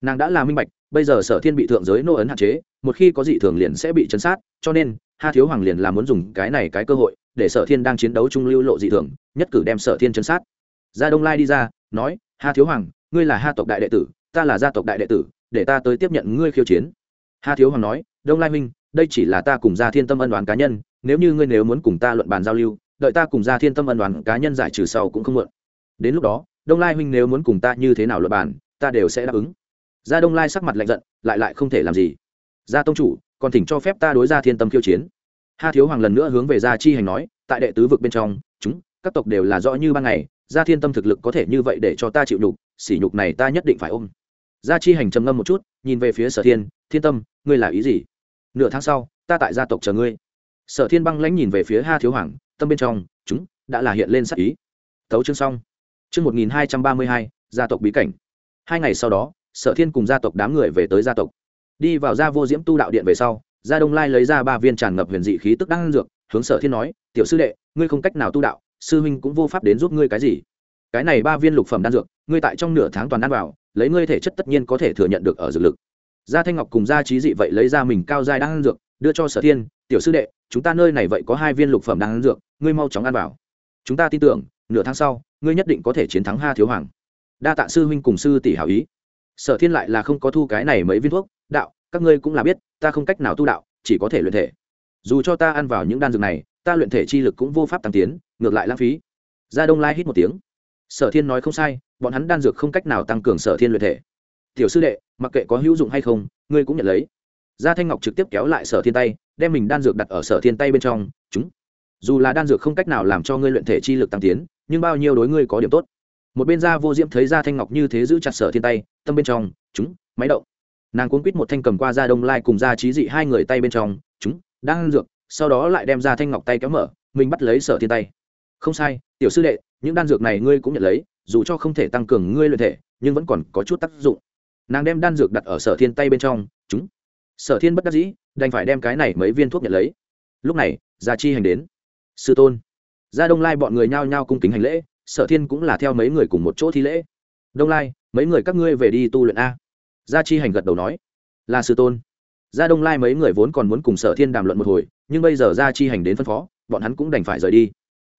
Nàng đã là minh bạch bây giờ sở thiên bị thượng giới nô ấn hạn chế, một khi có dị thường liền sẽ bị chấn sát, cho nên, ha thiếu hoàng liền là muốn dùng cái này cái cơ hội để sở thiên đang chiến đấu trung lưu lộ dị thường, nhất cử đem sở thiên chấn sát. Gia đông lai đi ra, nói, ha thiếu hoàng, ngươi là ha tộc đại đệ tử, ta là gia tộc đại đệ tử, để ta tới tiếp nhận ngươi khiêu chiến. Ha thiếu hoàng nói, đông lai minh đây chỉ là ta cùng gia thiên tâm ân đoán cá nhân, nếu như ngươi nếu muốn cùng ta luận bàn giao lưu, đợi ta cùng gia thiên tâm ân đoán cá nhân giải trừ sau cũng không muộn. Đến lúc đó, đông lai huynh nếu muốn cùng ta như thế nào luận bàn, ta đều sẽ đáp ứng gia đông lai sắc mặt lạnh giận, lại lại không thể làm gì. Gia tông chủ, còn thỉnh cho phép ta đối gia thiên tâm khiêu chiến. Ha thiếu hoàng lần nữa hướng về gia chi hành nói, tại đệ tứ vực bên trong, chúng, các tộc đều là rõ như ban ngày, gia thiên tâm thực lực có thể như vậy để cho ta chịu nhục, sỉ nhục này ta nhất định phải ôm. Gia chi hành trầm ngâm một chút, nhìn về phía sở thiên thiên tâm, ngươi là ý gì? Nửa tháng sau, ta tại gia tộc chờ ngươi. Sở thiên băng lãnh nhìn về phía ha thiếu hoàng, tâm bên trong, chúng, đã là hiện lên sắc ý. Thấu chương xong. Chương một nghìn hai trăm ba mươi hai, gia tộc bí cảnh. Hai ngày sau đó sở thiên cùng gia tộc đám người về tới gia tộc. Đi vào gia vô diễm tu đạo điện về sau, gia đông lai lấy ra ba viên tràn ngập huyền dị khí tức đang dược, hướng sở thiên nói, tiểu sư đệ, ngươi không cách nào tu đạo, sư huynh cũng vô pháp đến giúp ngươi cái gì. Cái này ba viên lục phẩm đan dược, ngươi tại trong nửa tháng toàn ăn vào, lấy ngươi thể chất tất nhiên có thể thừa nhận được ở dược lực. Gia thanh ngọc cùng gia trí dị vậy lấy ra mình cao giai đan dược, đưa cho sở thiên, tiểu sư đệ, chúng ta nơi này vậy có hai viên lục phẩm đan dược, ngươi mau chóng ăn vào. Chúng ta tin tưởng, nửa tháng sau, ngươi nhất định có thể chiến thắng ha thiếu hoàng. Đa tạ sư huynh cùng sư tỷ hảo ý sở thiên lại là không có thu cái này mấy viên thuốc, đạo, các ngươi cũng là biết, ta không cách nào tu đạo, chỉ có thể luyện thể. Dù cho ta ăn vào những đan dược này, ta luyện thể chi lực cũng vô pháp tăng tiến, ngược lại lãng phí. Gia đông lai hít một tiếng. Sở thiên nói không sai, bọn hắn đan dược không cách nào tăng cường sở thiên luyện thể. Tiểu sư đệ, mặc kệ có hữu dụng hay không, ngươi cũng nhận lấy. Gia thanh ngọc trực tiếp kéo lại sở thiên tay, đem mình đan dược đặt ở sở thiên tay bên trong, chúng, dù là đan dược không cách nào làm cho ngươi luyện thể chi lực tăng tiến, nhưng bao nhiêu đối ngươi có điểm tốt một bên da vô diễm thấy ra thanh ngọc như thế giữ chặt sở thiên tay, tâm bên trong, chúng, máy động. Nàng cuốn quýt một thanh cầm qua da đông lai cùng gia trí dị hai người tay bên trong, chúng, đang dược. Sau đó lại đem ra thanh ngọc tay kéo mở, mình bắt lấy sở thiên tay. Không sai, tiểu sư đệ, những đan dược này ngươi cũng nhận lấy, dù cho không thể tăng cường ngươi luyện thể, nhưng vẫn còn có chút tác dụng. Nàng đem đan dược đặt ở sở thiên tay bên trong, chúng. Sở thiên bất đắc dĩ, đành phải đem cái này mấy viên thuốc nhận lấy. Lúc này, gia chi hành đến. Sư tôn. Gia đông lai bọn người nhao nhao cung kính hành lễ sở thiên cũng là theo mấy người cùng một chỗ thi lễ. Đông lai, mấy người các ngươi về đi tu luyện a? Gia chi hành gật đầu nói. Là sư tôn. Gia đông lai mấy người vốn còn muốn cùng sở thiên đàm luận một hồi, nhưng bây giờ gia chi hành đến phân phó, bọn hắn cũng đành phải rời đi.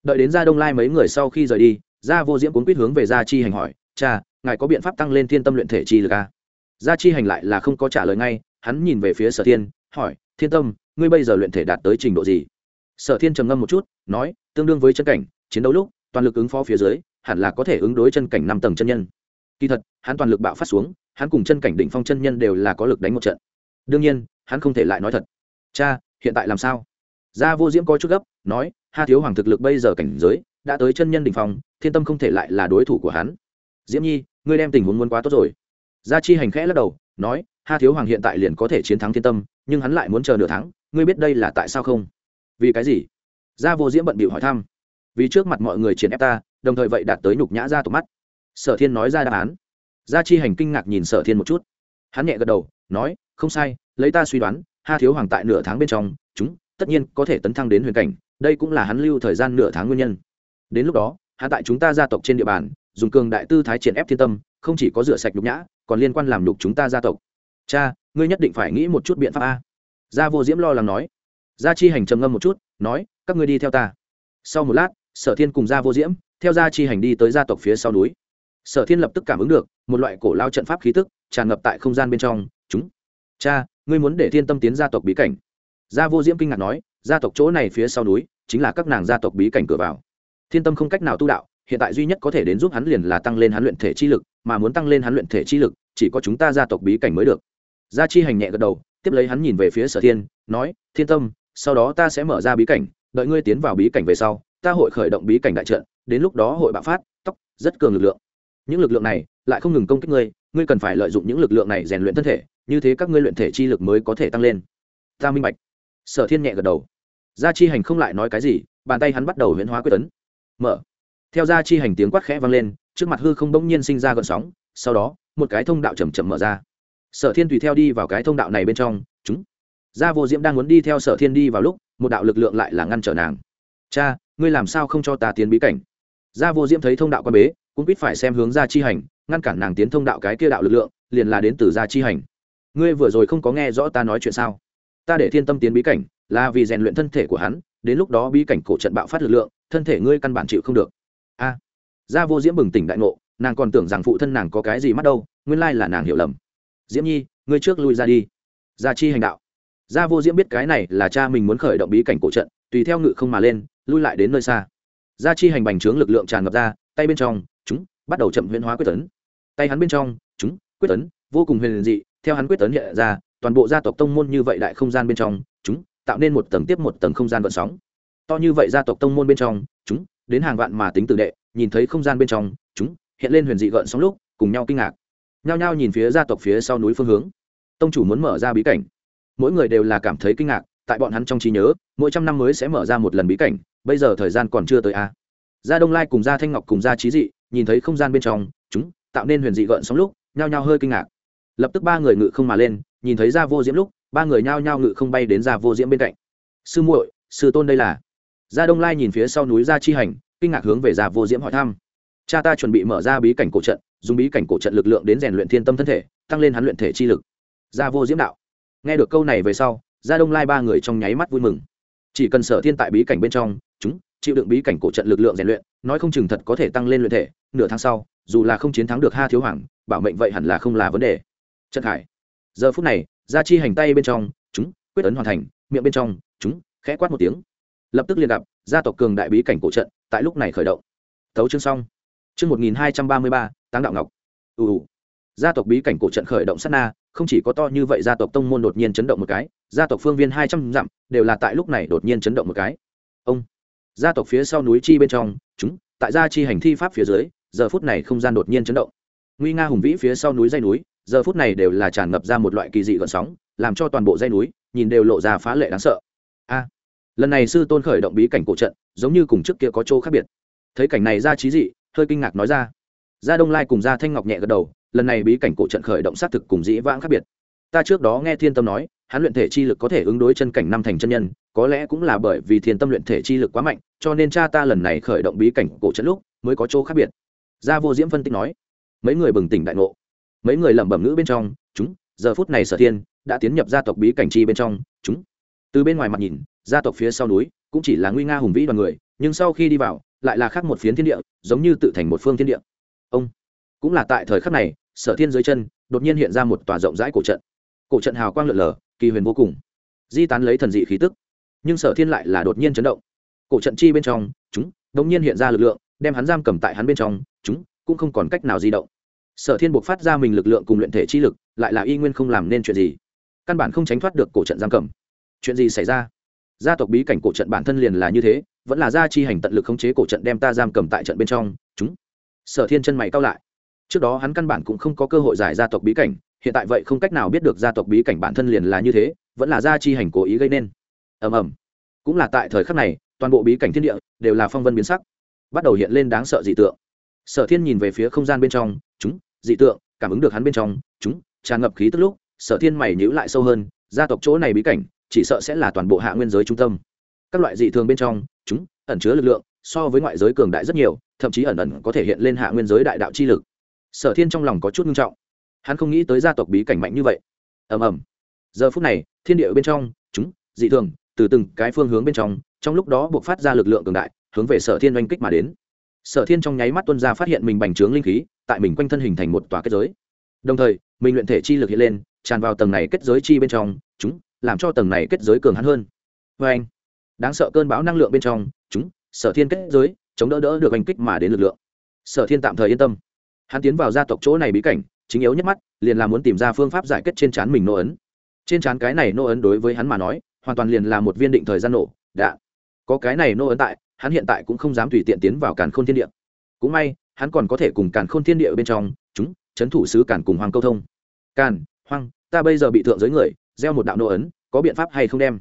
Đợi đến gia đông lai mấy người sau khi rời đi, gia vô diễm cuốn quýt hướng về gia chi hành hỏi, cha, ngài có biện pháp tăng lên thiên tâm luyện thể chi lực a? Gia chi hành lại là không có trả lời ngay, hắn nhìn về phía sở thiên, hỏi, thiên tâm, ngươi bây giờ luyện thể đạt tới trình độ gì? Sở thiên trầm ngâm một chút, nói, tương đương với chân cảnh, chiến đấu lúc toàn lực ứng phó phía dưới, hẳn là có thể ứng đối chân cảnh năm tầng chân nhân. Kỳ thật, hắn toàn lực bạo phát xuống, hắn cùng chân cảnh đỉnh phong chân nhân đều là có lực đánh một trận. Đương nhiên, hắn không thể lại nói thật. Cha, hiện tại làm sao? Gia vô diễm có chút gấp, nói, ha thiếu hoàng thực lực bây giờ cảnh giới, đã tới chân nhân đỉnh phong, thiên tâm không thể lại là đối thủ của hắn. Diễm nhi, ngươi đem tình huống muốn quá tốt rồi. Gia chi hành khẽ lắc đầu, nói, ha thiếu hoàng hiện tại liền có thể chiến thắng thiên tâm, nhưng hắn lại muốn chờ nửa tháng, ngươi biết đây là tại sao không? Vì cái gì? Gia vô diễm bận bịu hỏi thăm vì trước mặt mọi người triển ép ta, đồng thời vậy đạt tới nhục nhã ra tộc mắt. Sở thiên nói ra đáp án. Gia chi hành kinh ngạc nhìn sở thiên một chút. Hắn nhẹ gật đầu, nói, không sai, lấy ta suy đoán, ha thiếu hoàng tại nửa tháng bên trong, chúng tất nhiên có thể tấn thăng đến huyền cảnh, đây cũng là hắn lưu thời gian nửa tháng nguyên nhân. Đến lúc đó hạ tại chúng ta gia tộc trên địa bàn, dùng cường đại tư thái triển ép thiên tâm, không chỉ có rửa sạch nhục nhã, còn liên quan làm nhục chúng ta gia tộc. Cha, ngươi nhất định phải nghĩ một chút biện pháp a. Gia vô diễm lo lắng nói. Gia chi hành trầm ngâm một chút, nói, các ngươi đi theo ta. Sau một lát sở thiên cùng gia vô diễm, theo gia chi hành đi tới gia tộc phía sau núi. Sở thiên lập tức cảm ứng được, một loại cổ lao trận pháp khí tức tràn ngập tại không gian bên trong. Chúng, cha, ngươi muốn để thiên tâm tiến gia tộc bí cảnh. Gia vô diễm kinh ngạc nói, gia tộc chỗ này phía sau núi chính là các nàng gia tộc bí cảnh cửa vào. Thiên tâm không cách nào tu đạo, hiện tại duy nhất có thể đến giúp hắn liền là tăng lên hắn luyện thể chi lực, mà muốn tăng lên hắn luyện thể chi lực, chỉ có chúng ta gia tộc bí cảnh mới được. Gia chi hành nhẹ gật đầu, tiếp lấy hắn nhìn về phía sở thiên, nói, thiên tâm, sau đó ta sẽ mở ra bí cảnh, đợi ngươi tiến vào bí cảnh về sau ta hội khởi động bí cảnh đại trận, đến lúc đó hội bạo phát tóc rất cường lực lượng. Những lực lượng này lại không ngừng công kích ngươi ngươi cần phải lợi dụng những lực lượng này rèn luyện thân thể, như thế các ngươi luyện thể chi lực mới có thể tăng lên. Ta minh bạch. Sở thiên nhẹ gật đầu. Gia chi hành không lại nói cái gì, bàn tay hắn bắt đầu huyễn hóa quyết tấn. Mở. Theo gia chi hành tiếng quát khẽ vang lên, trước mặt hư không bỗng nhiên sinh ra gợn sóng, sau đó, một cái thông đạo chầm chậm mở ra. Sở thiên tùy theo đi vào cái thông đạo này bên trong, chúng. Gia vô diễm đang muốn đi theo sở thiên đi vào lúc, một đạo lực lượng lại là ngăn trở nàng cha ngươi làm sao không cho ta tiến bí cảnh? Gia vô diễm thấy thông đạo quan bế cũng biết phải xem hướng gia chi hành ngăn cản nàng tiến thông đạo cái kia đạo lực lượng liền là đến từ gia chi hành. Ngươi vừa rồi không có nghe rõ ta nói chuyện sao? Ta để thiên tâm tiến bí cảnh là vì rèn luyện thân thể của hắn đến lúc đó bí cảnh cổ trận bạo phát lực lượng thân thể ngươi căn bản chịu không được. A. À, gia vô diễm bừng tỉnh đại ngộ nàng còn tưởng rằng phụ thân nàng có cái gì mắt đâu nguyên lai là nàng hiểu lầm. Diễm nhi ngươi trước lui ra đi. Gia chi hành đạo. Gia vô diễm biết cái này là cha mình muốn khởi động bí cảnh cổ trận tùy theo ngự không mà lên lui lại đến nơi xa. Gia chi hành bành trướng lực lượng tràn ngập ra, tay bên trong, chúng, bắt đầu chậm huyễn hóa quyết tấn. Tay hắn bên trong, chúng, quyết tấn, vô cùng huyền dị, theo hắn quyết tấn hiện ra, toàn bộ gia tộc tông môn như vậy đại không gian bên trong, chúng, tạo nên một tầng tiếp một tầng không gian vận sóng. To như vậy gia tộc tông môn bên trong, chúng, đến hàng vạn mà tính tử đệ, nhìn thấy không gian bên trong, chúng, hiện lên huyền dị gợn sóng lúc, cùng nhau kinh ngạc. Nhao nhao nhìn phía gia tộc phía sau núi phương hướng. Tông chủ muốn mở ra bí cảnh. Mỗi người đều là cảm thấy kinh ngạc, tại bọn hắn trong trí nhớ, mỗi trăm năm mới sẽ mở ra một lần bí cảnh bây giờ thời gian còn chưa tới a. À. gia đông lai cùng gia thanh ngọc cùng gia trí dị, nhìn thấy không gian bên trong, chúng, tạo nên huyền dị gợn sóng lúc, nhao nhao hơi kinh ngạc. Lập tức ba người ngự không mà lên, nhìn thấy gia vô diễm lúc, ba người nhao nhao ngự không bay đến gia vô diễm bên cạnh. Sư muội, sư tôn đây là? Gia đông lai nhìn phía sau núi gia chi hành, kinh ngạc hướng về gia vô diễm hỏi thăm. Cha ta chuẩn bị mở ra bí cảnh cổ trận, dùng bí cảnh cổ trận lực lượng đến rèn luyện thiên tâm thân thể, tăng lên hắn luyện thể chi lực. Gia vô diễm đạo. Nghe được câu này về sau, gia đông lai ba người trong nháy mắt vui mừng. Chỉ cần sở thiên tại bí cảnh bên trong chúng, chịu đựng bí cảnh cổ trận lực lượng rèn luyện, nói không chừng thật có thể tăng lên luyện thể, nửa tháng sau, dù là không chiến thắng được ha thiếu hoàng, bảo mệnh vậy hẳn là không là vấn đề. Trận hải. Giờ phút này, gia chi hành tay bên trong, chúng, quyết ấn hoàn thành, miệng bên trong, chúng, khẽ quát một tiếng. Lập tức liên gặp, gia tộc cường đại bí cảnh cổ trận, tại lúc này khởi động. Thấu chương xong. Chương một nghìn hai trăm ba mươi ba, táng đạo ngọc. Ù ù. Gia tộc bí cảnh cổ trận khởi động sát na, không chỉ có to như vậy, gia tộc tông môn đột nhiên chấn động một cái, gia tộc phương viên hai trăm dặm, đều là tại lúc này đột nhiên chấn động một cái. Ông gia tộc phía sau núi chi bên trong, chúng, tại gia chi hành thi pháp phía dưới, giờ phút này không gian đột nhiên chấn động. Nguy nga hùng vĩ phía sau núi dây núi, giờ phút này đều là tràn ngập ra một loại kỳ dị gợn sóng, làm cho toàn bộ dây núi, nhìn đều lộ ra phá lệ đáng sợ. A! Lần này sư tôn khởi động bí cảnh cổ trận, giống như cùng trước kia có chỗ khác biệt. Thấy cảnh này ra trí dị, hơi kinh ngạc nói ra. Gia đông lai cùng gia thanh ngọc nhẹ gật đầu, lần này bí cảnh cổ trận khởi động xác thực cùng dĩ vãng khác biệt. Ta trước đó nghe thiên tâm nói hắn luyện thể chi lực có thể ứng đối chân cảnh năm thành chân nhân, có lẽ cũng là bởi vì thiên tâm luyện thể chi lực quá mạnh, cho nên cha ta lần này khởi động bí cảnh cổ trận lúc mới có chỗ khác biệt. Gia vô diễm phân tích nói, mấy người bừng tỉnh đại ngộ. Mấy người lẩm bẩm ngữ bên trong, chúng, giờ phút này sở thiên đã tiến nhập gia tộc bí cảnh chi bên trong, chúng. Từ bên ngoài mặt nhìn, gia tộc phía sau núi cũng chỉ là nguy nga hùng vĩ đoàn người, nhưng sau khi đi vào, lại là khác một phiến thiên địa, giống như tự thành một phương thiên địa. Ông, cũng là tại thời khắc này, sở thiên dưới chân, đột nhiên hiện ra một tòa rộng rãi cổ trận. Cổ trận hào quang lượn lờ kỳ huyền vô cùng. Di tán lấy thần dị khí tức, nhưng sở thiên lại là đột nhiên chấn động. Cổ trận chi bên trong, chúng đột nhiên hiện ra lực lượng, đem hắn giam cầm tại hắn bên trong, chúng, cũng không còn cách nào di động. Sở thiên buộc phát ra mình lực lượng cùng luyện thể chi lực, lại là y nguyên không làm nên chuyện gì. Căn bản không tránh thoát được cổ trận giam cầm. Chuyện gì xảy ra? Gia tộc bí cảnh cổ trận bản thân liền là như thế, vẫn là gia chi hành tận lực khống chế cổ trận đem ta giam cầm tại trận bên trong, chúng. Sở thiên chân mày cao lại. Trước đó hắn căn bản cũng không có cơ hội giải gia tộc bí cảnh hiện tại vậy không cách nào biết được gia tộc bí cảnh bản thân liền là như thế, vẫn là gia chi hành cố ý gây nên. Ầm ầm. Cũng là tại thời khắc này, toàn bộ bí cảnh thiên địa đều là phong vân biến sắc, bắt đầu hiện lên đáng sợ dị tượng. Sở thiên nhìn về phía không gian bên trong, chúng, dị tượng, cảm ứng được hắn bên trong, chúng, tràn ngập khí tức lúc. Sở thiên mày nhữ lại sâu hơn, gia tộc chỗ này bí cảnh, chỉ sợ sẽ là toàn bộ hạ nguyên giới trung tâm. Các loại dị thường bên trong, chúng, ẩn chứa lực lượng, so với ngoại giới cường đại rất nhiều, thậm chí ẩn ẩn có thể hiện lên hạ nguyên giới đại đạo chi lực. Sở thiên trong lòng có chút nghiêm trọng hắn không nghĩ tới gia tộc bí cảnh mạnh như vậy. Ầm ầm. Giờ phút này, thiên địa bên trong, chúng, dị thường, từ từng cái phương hướng bên trong trong lúc đó buộc phát ra lực lượng cường đại, hướng về sở thiên oanh kích mà đến. Sở thiên trong nháy mắt tuân ra phát hiện mình bành trướng linh khí, tại mình quanh thân hình thành một tòa kết giới. Đồng thời, mình luyện thể chi lực hiện lên, tràn vào tầng này kết giới chi bên trong, chúng, làm cho tầng này kết giới cường hắn hơn. Vê anh, đáng sợ cơn bão năng lượng bên trong, chúng, sở thiên kết giới, chống đỡ đỡ được oanh kích mà đến lực lượng. Sở thiên tạm thời yên tâm. Hắn tiến vào gia tộc chỗ này bí cảnh chính yếu nhất mắt, liền là muốn tìm ra phương pháp giải kết trên trán mình nô ấn. Trên trán cái này nô ấn đối với hắn mà nói, hoàn toàn liền là một viên định thời gian nổ, đã. Có cái này nô ấn tại, hắn hiện tại cũng không dám tùy tiện tiến vào càn khôn thiên địa. Cũng may, hắn còn có thể cùng càn khôn thiên địa bên trong, chúng, chấn thủ sứ càn cùng hoàng câu thông. Càn hoang ta bây giờ bị thượng giới người, gieo một đạo nô ấn, có biện pháp hay không đem?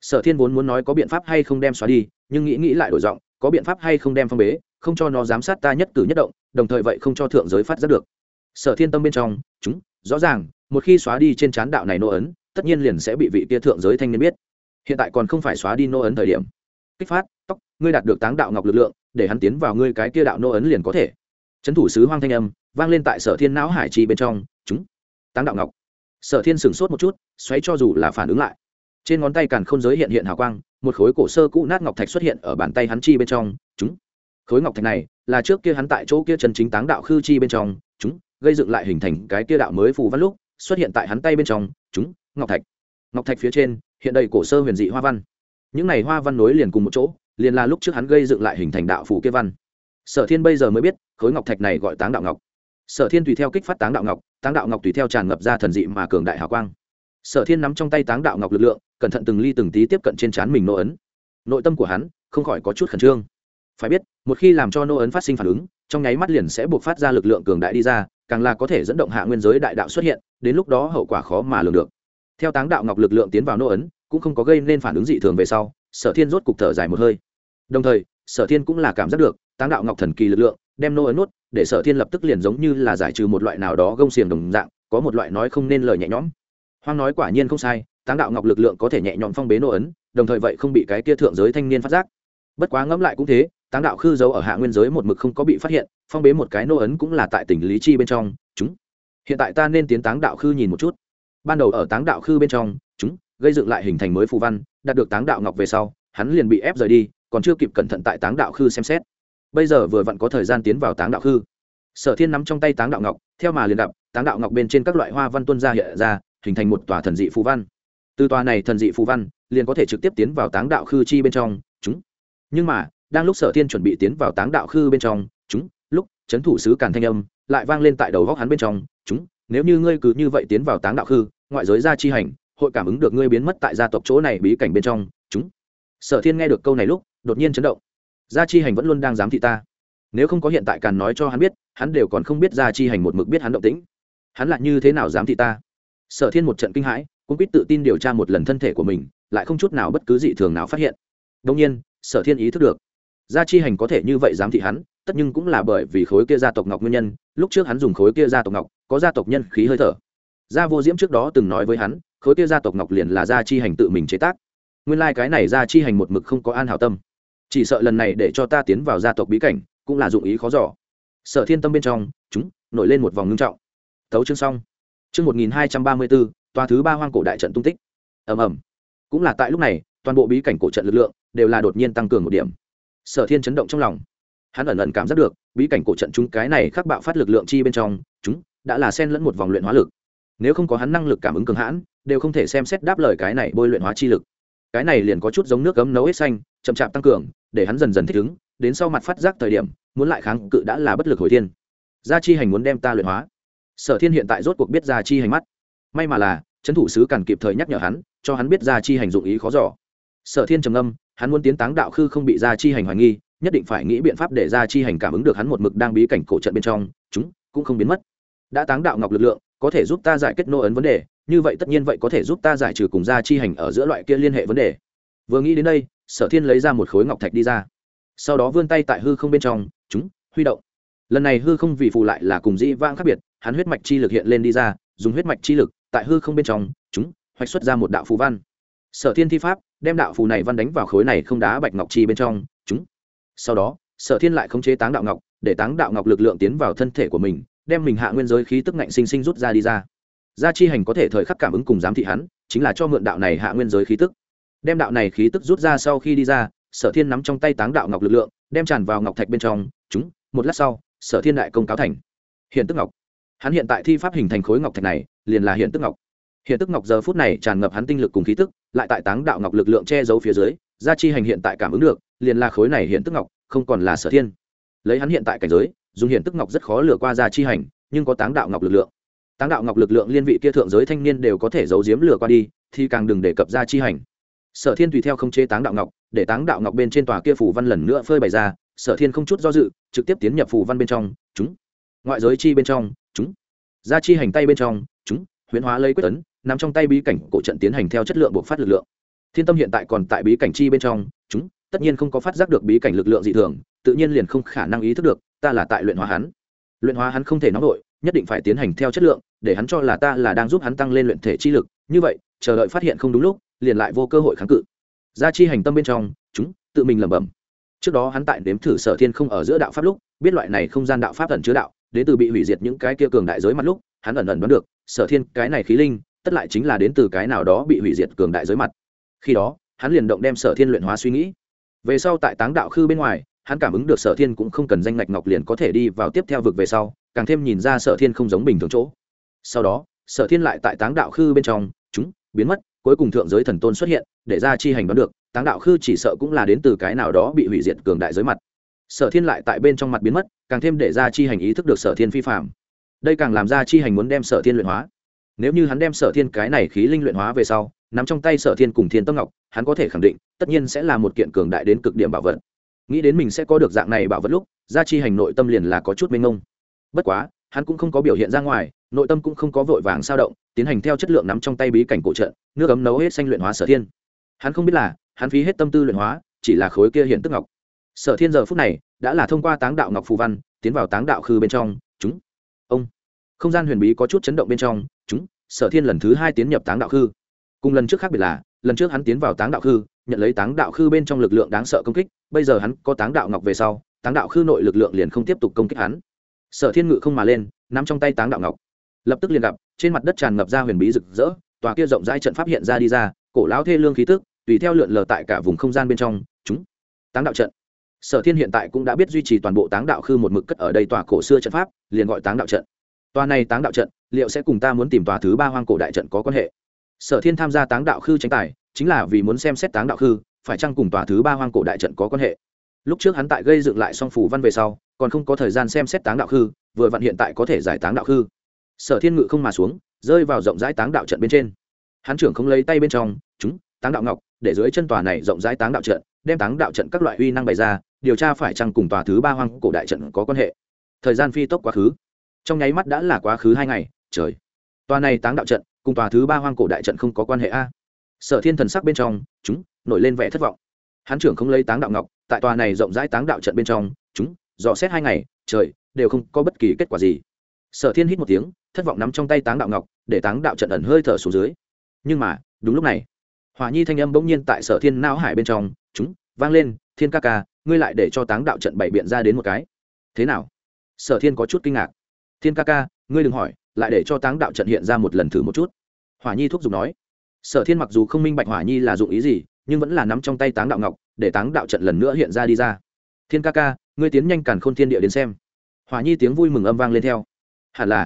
Sở thiên vốn muốn nói có biện pháp hay không đem xóa đi, nhưng nghĩ nghĩ lại đổi giọng, có biện pháp hay không đem phong bế, không cho nó giám sát ta nhất cử nhất động, đồng thời vậy không cho thượng giới phát giác được sở thiên tâm bên trong, chúng, rõ ràng, một khi xóa đi trên chán đạo này nô ấn, tất nhiên liền sẽ bị vị tia thượng giới thanh niên biết. Hiện tại còn không phải xóa đi nô ấn thời điểm. Kích phát, tóc, ngươi đạt được táng đạo ngọc lực lượng, để hắn tiến vào ngươi cái kia đạo nô ấn liền có thể. Trấn thủ sứ hoang thanh âm, vang lên tại sở thiên não hải trì bên trong, chúng, táng đạo ngọc. Sở thiên sửng sốt một chút, xoáy cho dù là phản ứng lại. Trên ngón tay càn không giới hiện hiện hào quang, một khối cổ sơ cũ nát ngọc thạch xuất hiện ở bàn tay hắn chi bên trong, chúng. Khối ngọc thạch này là trước kia hắn tại chỗ kia chân chính táng đạo khư chi bên trong, chúng gây dựng lại hình thành cái kia đạo mới phù văn lúc, xuất hiện tại hắn tay bên trong, chúng, ngọc thạch. Ngọc thạch phía trên, hiện đầy cổ sơ huyền dị hoa văn. Những này hoa văn nối liền cùng một chỗ, liền là lúc trước hắn gây dựng lại hình thành đạo phù kia văn. Sở thiên bây giờ mới biết, khối ngọc thạch này gọi táng đạo ngọc. Sở thiên tùy theo kích phát táng đạo ngọc, táng đạo ngọc tùy theo tràn ngập ra thần dị mà cường đại hào quang. Sở thiên nắm trong tay táng đạo ngọc lực lượng, cẩn thận từng ly từng tí tiếp cận trên trán mình nô ấn. Nội tâm của hắn, không khỏi có chút khẩn trương. Phải biết, một khi làm cho nô ấn phát sinh phản ứng, trong nháy mắt liền sẽ buộc phát ra lực lượng cường đại đi ra càng là có thể dẫn động hạ nguyên giới đại đạo xuất hiện, đến lúc đó hậu quả khó mà lường được. Theo táng đạo ngọc lực lượng tiến vào nô ấn, cũng không có gây nên phản ứng dị thường về sau, sở thiên rốt cục thở dài một hơi. Đồng thời, sở thiên cũng là cảm giác được, táng đạo ngọc thần kỳ lực lượng, đem nô ấn nuốt, để sở thiên lập tức liền giống như là giải trừ một loại nào đó gông xiềng đồng dạng, có một loại nói không nên lời nhẹ nhõm. Hoang nói quả nhiên không sai, táng đạo ngọc lực lượng có thể nhẹ nhõm phong bế nô ấn, đồng thời vậy không bị cái kia thượng giới thanh niên phát giác. Bất quá ngẫm lại cũng thế táng đạo khư giấu ở hạ nguyên giới một mực không có bị phát hiện, phong bế một cái nô ấn cũng là tại tỉnh lý chi bên trong, chúng. Hiện tại ta nên tiến táng đạo khư nhìn một chút. Ban đầu ở táng đạo khư bên trong, chúng, gây dựng lại hình thành mới phù văn, đạt được táng đạo ngọc về sau, hắn liền bị ép rời đi, còn chưa kịp cẩn thận tại táng đạo khư xem xét. Bây giờ vừa vặn có thời gian tiến vào táng đạo khư. Sở thiên nắm trong tay táng đạo ngọc, theo mà liền gặp, táng đạo ngọc bên trên các loại hoa văn tuân ra hiện ra, hình thành một tòa thần dị phù văn. Từ tòa này thần dị phù văn, liền có thể trực tiếp tiến vào táng đạo khư chi bên trong, chúng. Nhưng mà đang lúc sở thiên chuẩn bị tiến vào táng đạo khư bên trong, chúng, lúc chấn thủ sứ càn thanh âm, lại vang lên tại đầu góc hắn bên trong, chúng, nếu như ngươi cứ như vậy tiến vào táng đạo khư, ngoại giới gia chi hành, hội cảm ứng được ngươi biến mất tại gia tộc chỗ này bí cảnh bên trong, chúng. Sở thiên nghe được câu này lúc, đột nhiên chấn động. Gia chi hành vẫn luôn đang giám thị ta. Nếu không có hiện tại càn nói cho hắn biết, hắn đều còn không biết gia chi hành một mực biết hắn động tĩnh. Hắn lại như thế nào giám thị ta? Sở thiên một trận kinh hãi cũng biết tự tin điều tra một lần thân thể của mình, lại không chút nào bất cứ dị thường nào phát hiện. Đông nhiên, sở thiên ý thức được gia chi hành có thể như vậy giám thị hắn, tất nhưng cũng là bởi vì khối kia gia tộc ngọc nguyên nhân, lúc trước hắn dùng khối kia gia tộc ngọc, có gia tộc nhân khí hơi thở. Gia vô diễm trước đó từng nói với hắn, khối kia gia tộc ngọc liền là gia chi hành tự mình chế tác. Nguyên lai、like、cái này gia chi hành một mực không có an hảo tâm. Chỉ sợ lần này để cho ta tiến vào gia tộc bí cảnh, cũng là dụng ý khó giỏ sở thiên tâm bên trong, chúng, nổi lên một vòng ngưng trọng. Thấu chương xong. Chương một nghìn hai trăm ba mươi bốn tòa thứ ba hoang cổ đại trận tung tích. Ầm ầm. Cũng là tại lúc này, toàn bộ bí cảnh cổ trận lực lượng đều là đột nhiên tăng cường một điểm sở thiên chấn động trong lòng. Hắn ẩn ẩn cảm giác được, bí cảnh cổ trận chúng cái này khắc bạo phát lực lượng chi bên trong, chúng đã là xen lẫn một vòng luyện hóa lực. Nếu không có hắn năng lực cảm ứng cường hãn, đều không thể xem xét đáp lời cái này bôi luyện hóa chi lực. Cái này liền có chút giống nước cấm nấu hết xanh, chậm chạp tăng cường, để hắn dần dần thích ứng, đến sau mặt phát giác thời điểm, muốn lại kháng cự đã là bất lực hồi thiên. Gia chi hành muốn đem ta luyện hóa. Sở thiên hiện tại rốt cuộc biết gia chi hành mắt. May mà là trấn thủ sứ càn kịp thời nhắc nhở hắn, cho hắn biết gia chi hành dụng ý khó giỏ sở thiên trầm âm hắn muốn tiến táng đạo khư không bị gia chi hành hoài nghi, nhất định phải nghĩ biện pháp để gia chi hành cảm ứng được hắn một mực đang bí cảnh cổ trận bên trong, chúng cũng không biến mất. Đã táng đạo ngọc lực lượng, có thể giúp ta giải kết nô ấn vấn đề, như vậy tất nhiên vậy có thể giúp ta giải trừ cùng gia chi hành ở giữa loại kia liên hệ vấn đề. Vừa nghĩ đến đây, sở thiên lấy ra một khối ngọc thạch đi ra. Sau đó vươn tay tại hư không bên trong, chúng, huy động. Lần này hư không vì phụ lại là cùng dĩ vang khác biệt, hắn huyết mạch chi lực hiện lên đi ra, dùng huyết mạch chi lực tại hư không bên trong, chúng, hoạch xuất ra một đạo phù văn. Sở thiên thi pháp đem đạo phù này văn đánh vào khối này không đá bạch ngọc chi bên trong, chúng. Sau đó, sở thiên lại khống chế táng đạo ngọc, để táng đạo ngọc lực lượng tiến vào thân thể của mình, đem mình hạ nguyên giới khí tức ngạnh sinh sinh rút ra đi ra. Gia chi hành có thể thời khắc cảm ứng cùng giám thị hắn, chính là cho mượn đạo này hạ nguyên giới khí tức. Đem đạo này khí tức rút ra sau khi đi ra, sở thiên nắm trong tay táng đạo ngọc lực lượng, đem tràn vào ngọc thạch bên trong, chúng. Một lát sau, sở thiên đại công cáo thành. Hiện tức ngọc. Hắn hiện tại thi pháp hình thành khối ngọc thạch này, liền là hiện tức ngọc hiện tức ngọc giờ phút này tràn ngập hắn tinh lực cùng khí tức, lại tại táng đạo ngọc lực lượng che giấu phía dưới, gia chi hành hiện tại cảm ứng được, liền là khối này hiện tức ngọc, không còn là sở thiên. Lấy hắn hiện tại cảnh giới, dùng hiện tức ngọc rất khó lừa qua gia chi hành, nhưng có táng đạo ngọc lực lượng. Táng đạo ngọc lực lượng liên vị kia thượng giới thanh niên đều có thể giấu giếm lừa qua đi, thì càng đừng đề cập gia chi hành. Sở thiên tùy theo không chế táng đạo ngọc, để táng đạo ngọc bên trên tòa kia phủ văn lần nữa phơi bày ra, sở thiên không chút do dự, trực tiếp tiến nhập phủ văn bên trong, chúng, ngoại giới chi bên trong, chúng, gia chi hành tay bên trong, chúng huyễn hóa lấy quyết tấn nằm trong tay bí cảnh cổ trận tiến hành theo chất lượng buộc phát lực lượng. Thiên tâm hiện tại còn tại bí cảnh chi bên trong, chúng tất nhiên không có phát giác được bí cảnh lực lượng dị thường, tự nhiên liền không khả năng ý thức được, ta là tại luyện hóa hắn. Luyện hóa hắn không thể nóng nổi, nhất định phải tiến hành theo chất lượng, để hắn cho là ta là đang giúp hắn tăng lên luyện thể chi lực. Như vậy, chờ đợi phát hiện không đúng lúc, liền lại vô cơ hội kháng cự. Gia chi hành tâm bên trong, chúng tự mình lẩm bẩm. Trước đó hắn tại đếm thử sở thiên không ở giữa đạo pháp lúc, biết loại này không gian đạo pháp ẩn chứa đạo, đến từ bị hủy diệt những cái kia cường đại giới mặt lúc, hắn ẩn ẩn đoán được sở thiên, cái này khí linh, tất lại chính là đến từ cái nào đó bị hủy diệt cường đại giới mặt. Khi đó, hắn liền động đem sở thiên luyện hóa suy nghĩ. Về sau tại táng đạo khư bên ngoài, hắn cảm ứng được sở thiên cũng không cần danh ngạch ngọc liền có thể đi vào tiếp theo vực về sau, càng thêm nhìn ra sở thiên không giống bình thường chỗ. Sau đó, sở thiên lại tại táng đạo khư bên trong, chúng, biến mất, cuối cùng thượng giới thần tôn xuất hiện, để ra chi hành đoán được, táng đạo khư chỉ sợ cũng là đến từ cái nào đó bị hủy diệt cường đại giới mặt. Sở thiên lại tại bên trong mặt biến mất, càng thêm để ra chi hành ý thức được sở thiên phi phạm đây càng làm ra chi hành muốn đem sở thiên luyện hóa. Nếu như hắn đem sở thiên cái này khí linh luyện hóa về sau, nắm trong tay sở thiên cùng thiên tâm ngọc, hắn có thể khẳng định, tất nhiên sẽ là một kiện cường đại đến cực điểm bảo vật. Nghĩ đến mình sẽ có được dạng này bảo vật lúc gia chi hành nội tâm liền là có chút mênh mông. Bất quá, hắn cũng không có biểu hiện ra ngoài, nội tâm cũng không có vội vàng sao động, tiến hành theo chất lượng nắm trong tay bí cảnh cổ trận, nước ấm nấu hết xanh luyện hóa sở thiên. Hắn không biết là, hắn phí hết tâm tư luyện hóa, chỉ là khối kia hiện tức ngọc. Sở thiên giờ phút này, đã là thông qua táng đạo ngọc phù văn, tiến vào táng đạo khư bên trong, chúng không gian huyền bí có chút chấn động bên trong, chúng, sở thiên lần thứ hai tiến nhập táng đạo khư. Cùng lần trước khác biệt là, lần trước hắn tiến vào táng đạo khư, nhận lấy táng đạo khư bên trong lực lượng đáng sợ công kích, bây giờ hắn có táng đạo ngọc về sau, táng đạo khư nội lực lượng liền không tiếp tục công kích hắn. Sở thiên ngự không mà lên, nắm trong tay táng đạo ngọc. Lập tức liền gặp, trên mặt đất tràn ngập ra huyền bí rực rỡ, tòa kia rộng rãi trận pháp hiện ra đi ra, cổ lão thê lương khí tức, tùy theo lượn lờ tại cả vùng không gian bên trong, chúng. Táng đạo trận. Sở thiên hiện tại cũng đã biết duy trì toàn bộ táng đạo khư một mực cất ở đây tòa cổ xưa trận pháp, liền gọi táng đạo trận tòa này táng đạo trận, liệu sẽ cùng ta muốn tìm tòa thứ ba hoang cổ đại trận có quan hệ? Sở thiên tham gia táng đạo khư tranh tài, chính là vì muốn xem xét táng đạo khư, phải chăng cùng tòa thứ ba hoang cổ đại trận có quan hệ? Lúc trước hắn tại gây dựng lại song phủ văn về sau, còn không có thời gian xem xét táng đạo khư, vừa vặn hiện tại có thể giải táng đạo khư. Sở thiên ngự không mà xuống, rơi vào rộng rãi táng đạo trận bên trên. Hắn trưởng không lấy tay bên trong, chúng, táng đạo ngọc, để dưới chân tòa này rộng rãi táng đạo trận, đem táng đạo trận các loại uy năng bày ra, điều tra phải chăng cùng tòa thứ ba hoang cổ đại trận có quan hệ. Thời gian phi tốc quá khứ trong nháy mắt đã là quá khứ hai ngày, trời. Tòa này táng đạo trận cùng tòa thứ ba hoang cổ đại trận không có quan hệ a. Sở thiên thần sắc bên trong, chúng, nổi lên vẻ thất vọng. Hắn trưởng không lấy táng đạo ngọc, tại tòa này rộng rãi táng đạo trận bên trong, chúng, dò xét hai ngày, trời, đều không có bất kỳ kết quả gì. Sở thiên hít một tiếng, thất vọng nắm trong tay táng đạo ngọc, để táng đạo trận ẩn hơi thở xuống dưới. Nhưng mà, đúng lúc này hòa nhi thanh âm bỗng nhiên tại sở thiên não hải bên trong, chúng, vang lên, thiên ca ca, ngươi lại để cho táng đạo trận bày biện ra đến một cái. Thế nào? Sở thiên có chút kinh ngạc thiên ca ca, ngươi đừng hỏi, lại để cho táng đạo trận hiện ra một lần thử một chút. Hỏa nhi thúc giục nói. Sở thiên mặc dù không minh bạch hỏa nhi là dụng ý gì, nhưng vẫn là nắm trong tay táng đạo ngọc, để táng đạo trận lần nữa hiện ra đi ra. Thiên ca ca, ngươi tiến nhanh càn k h ô n thiên địa đến xem. Hỏa nhi tiếng vui mừng âm vang lên theo. Hẳn là.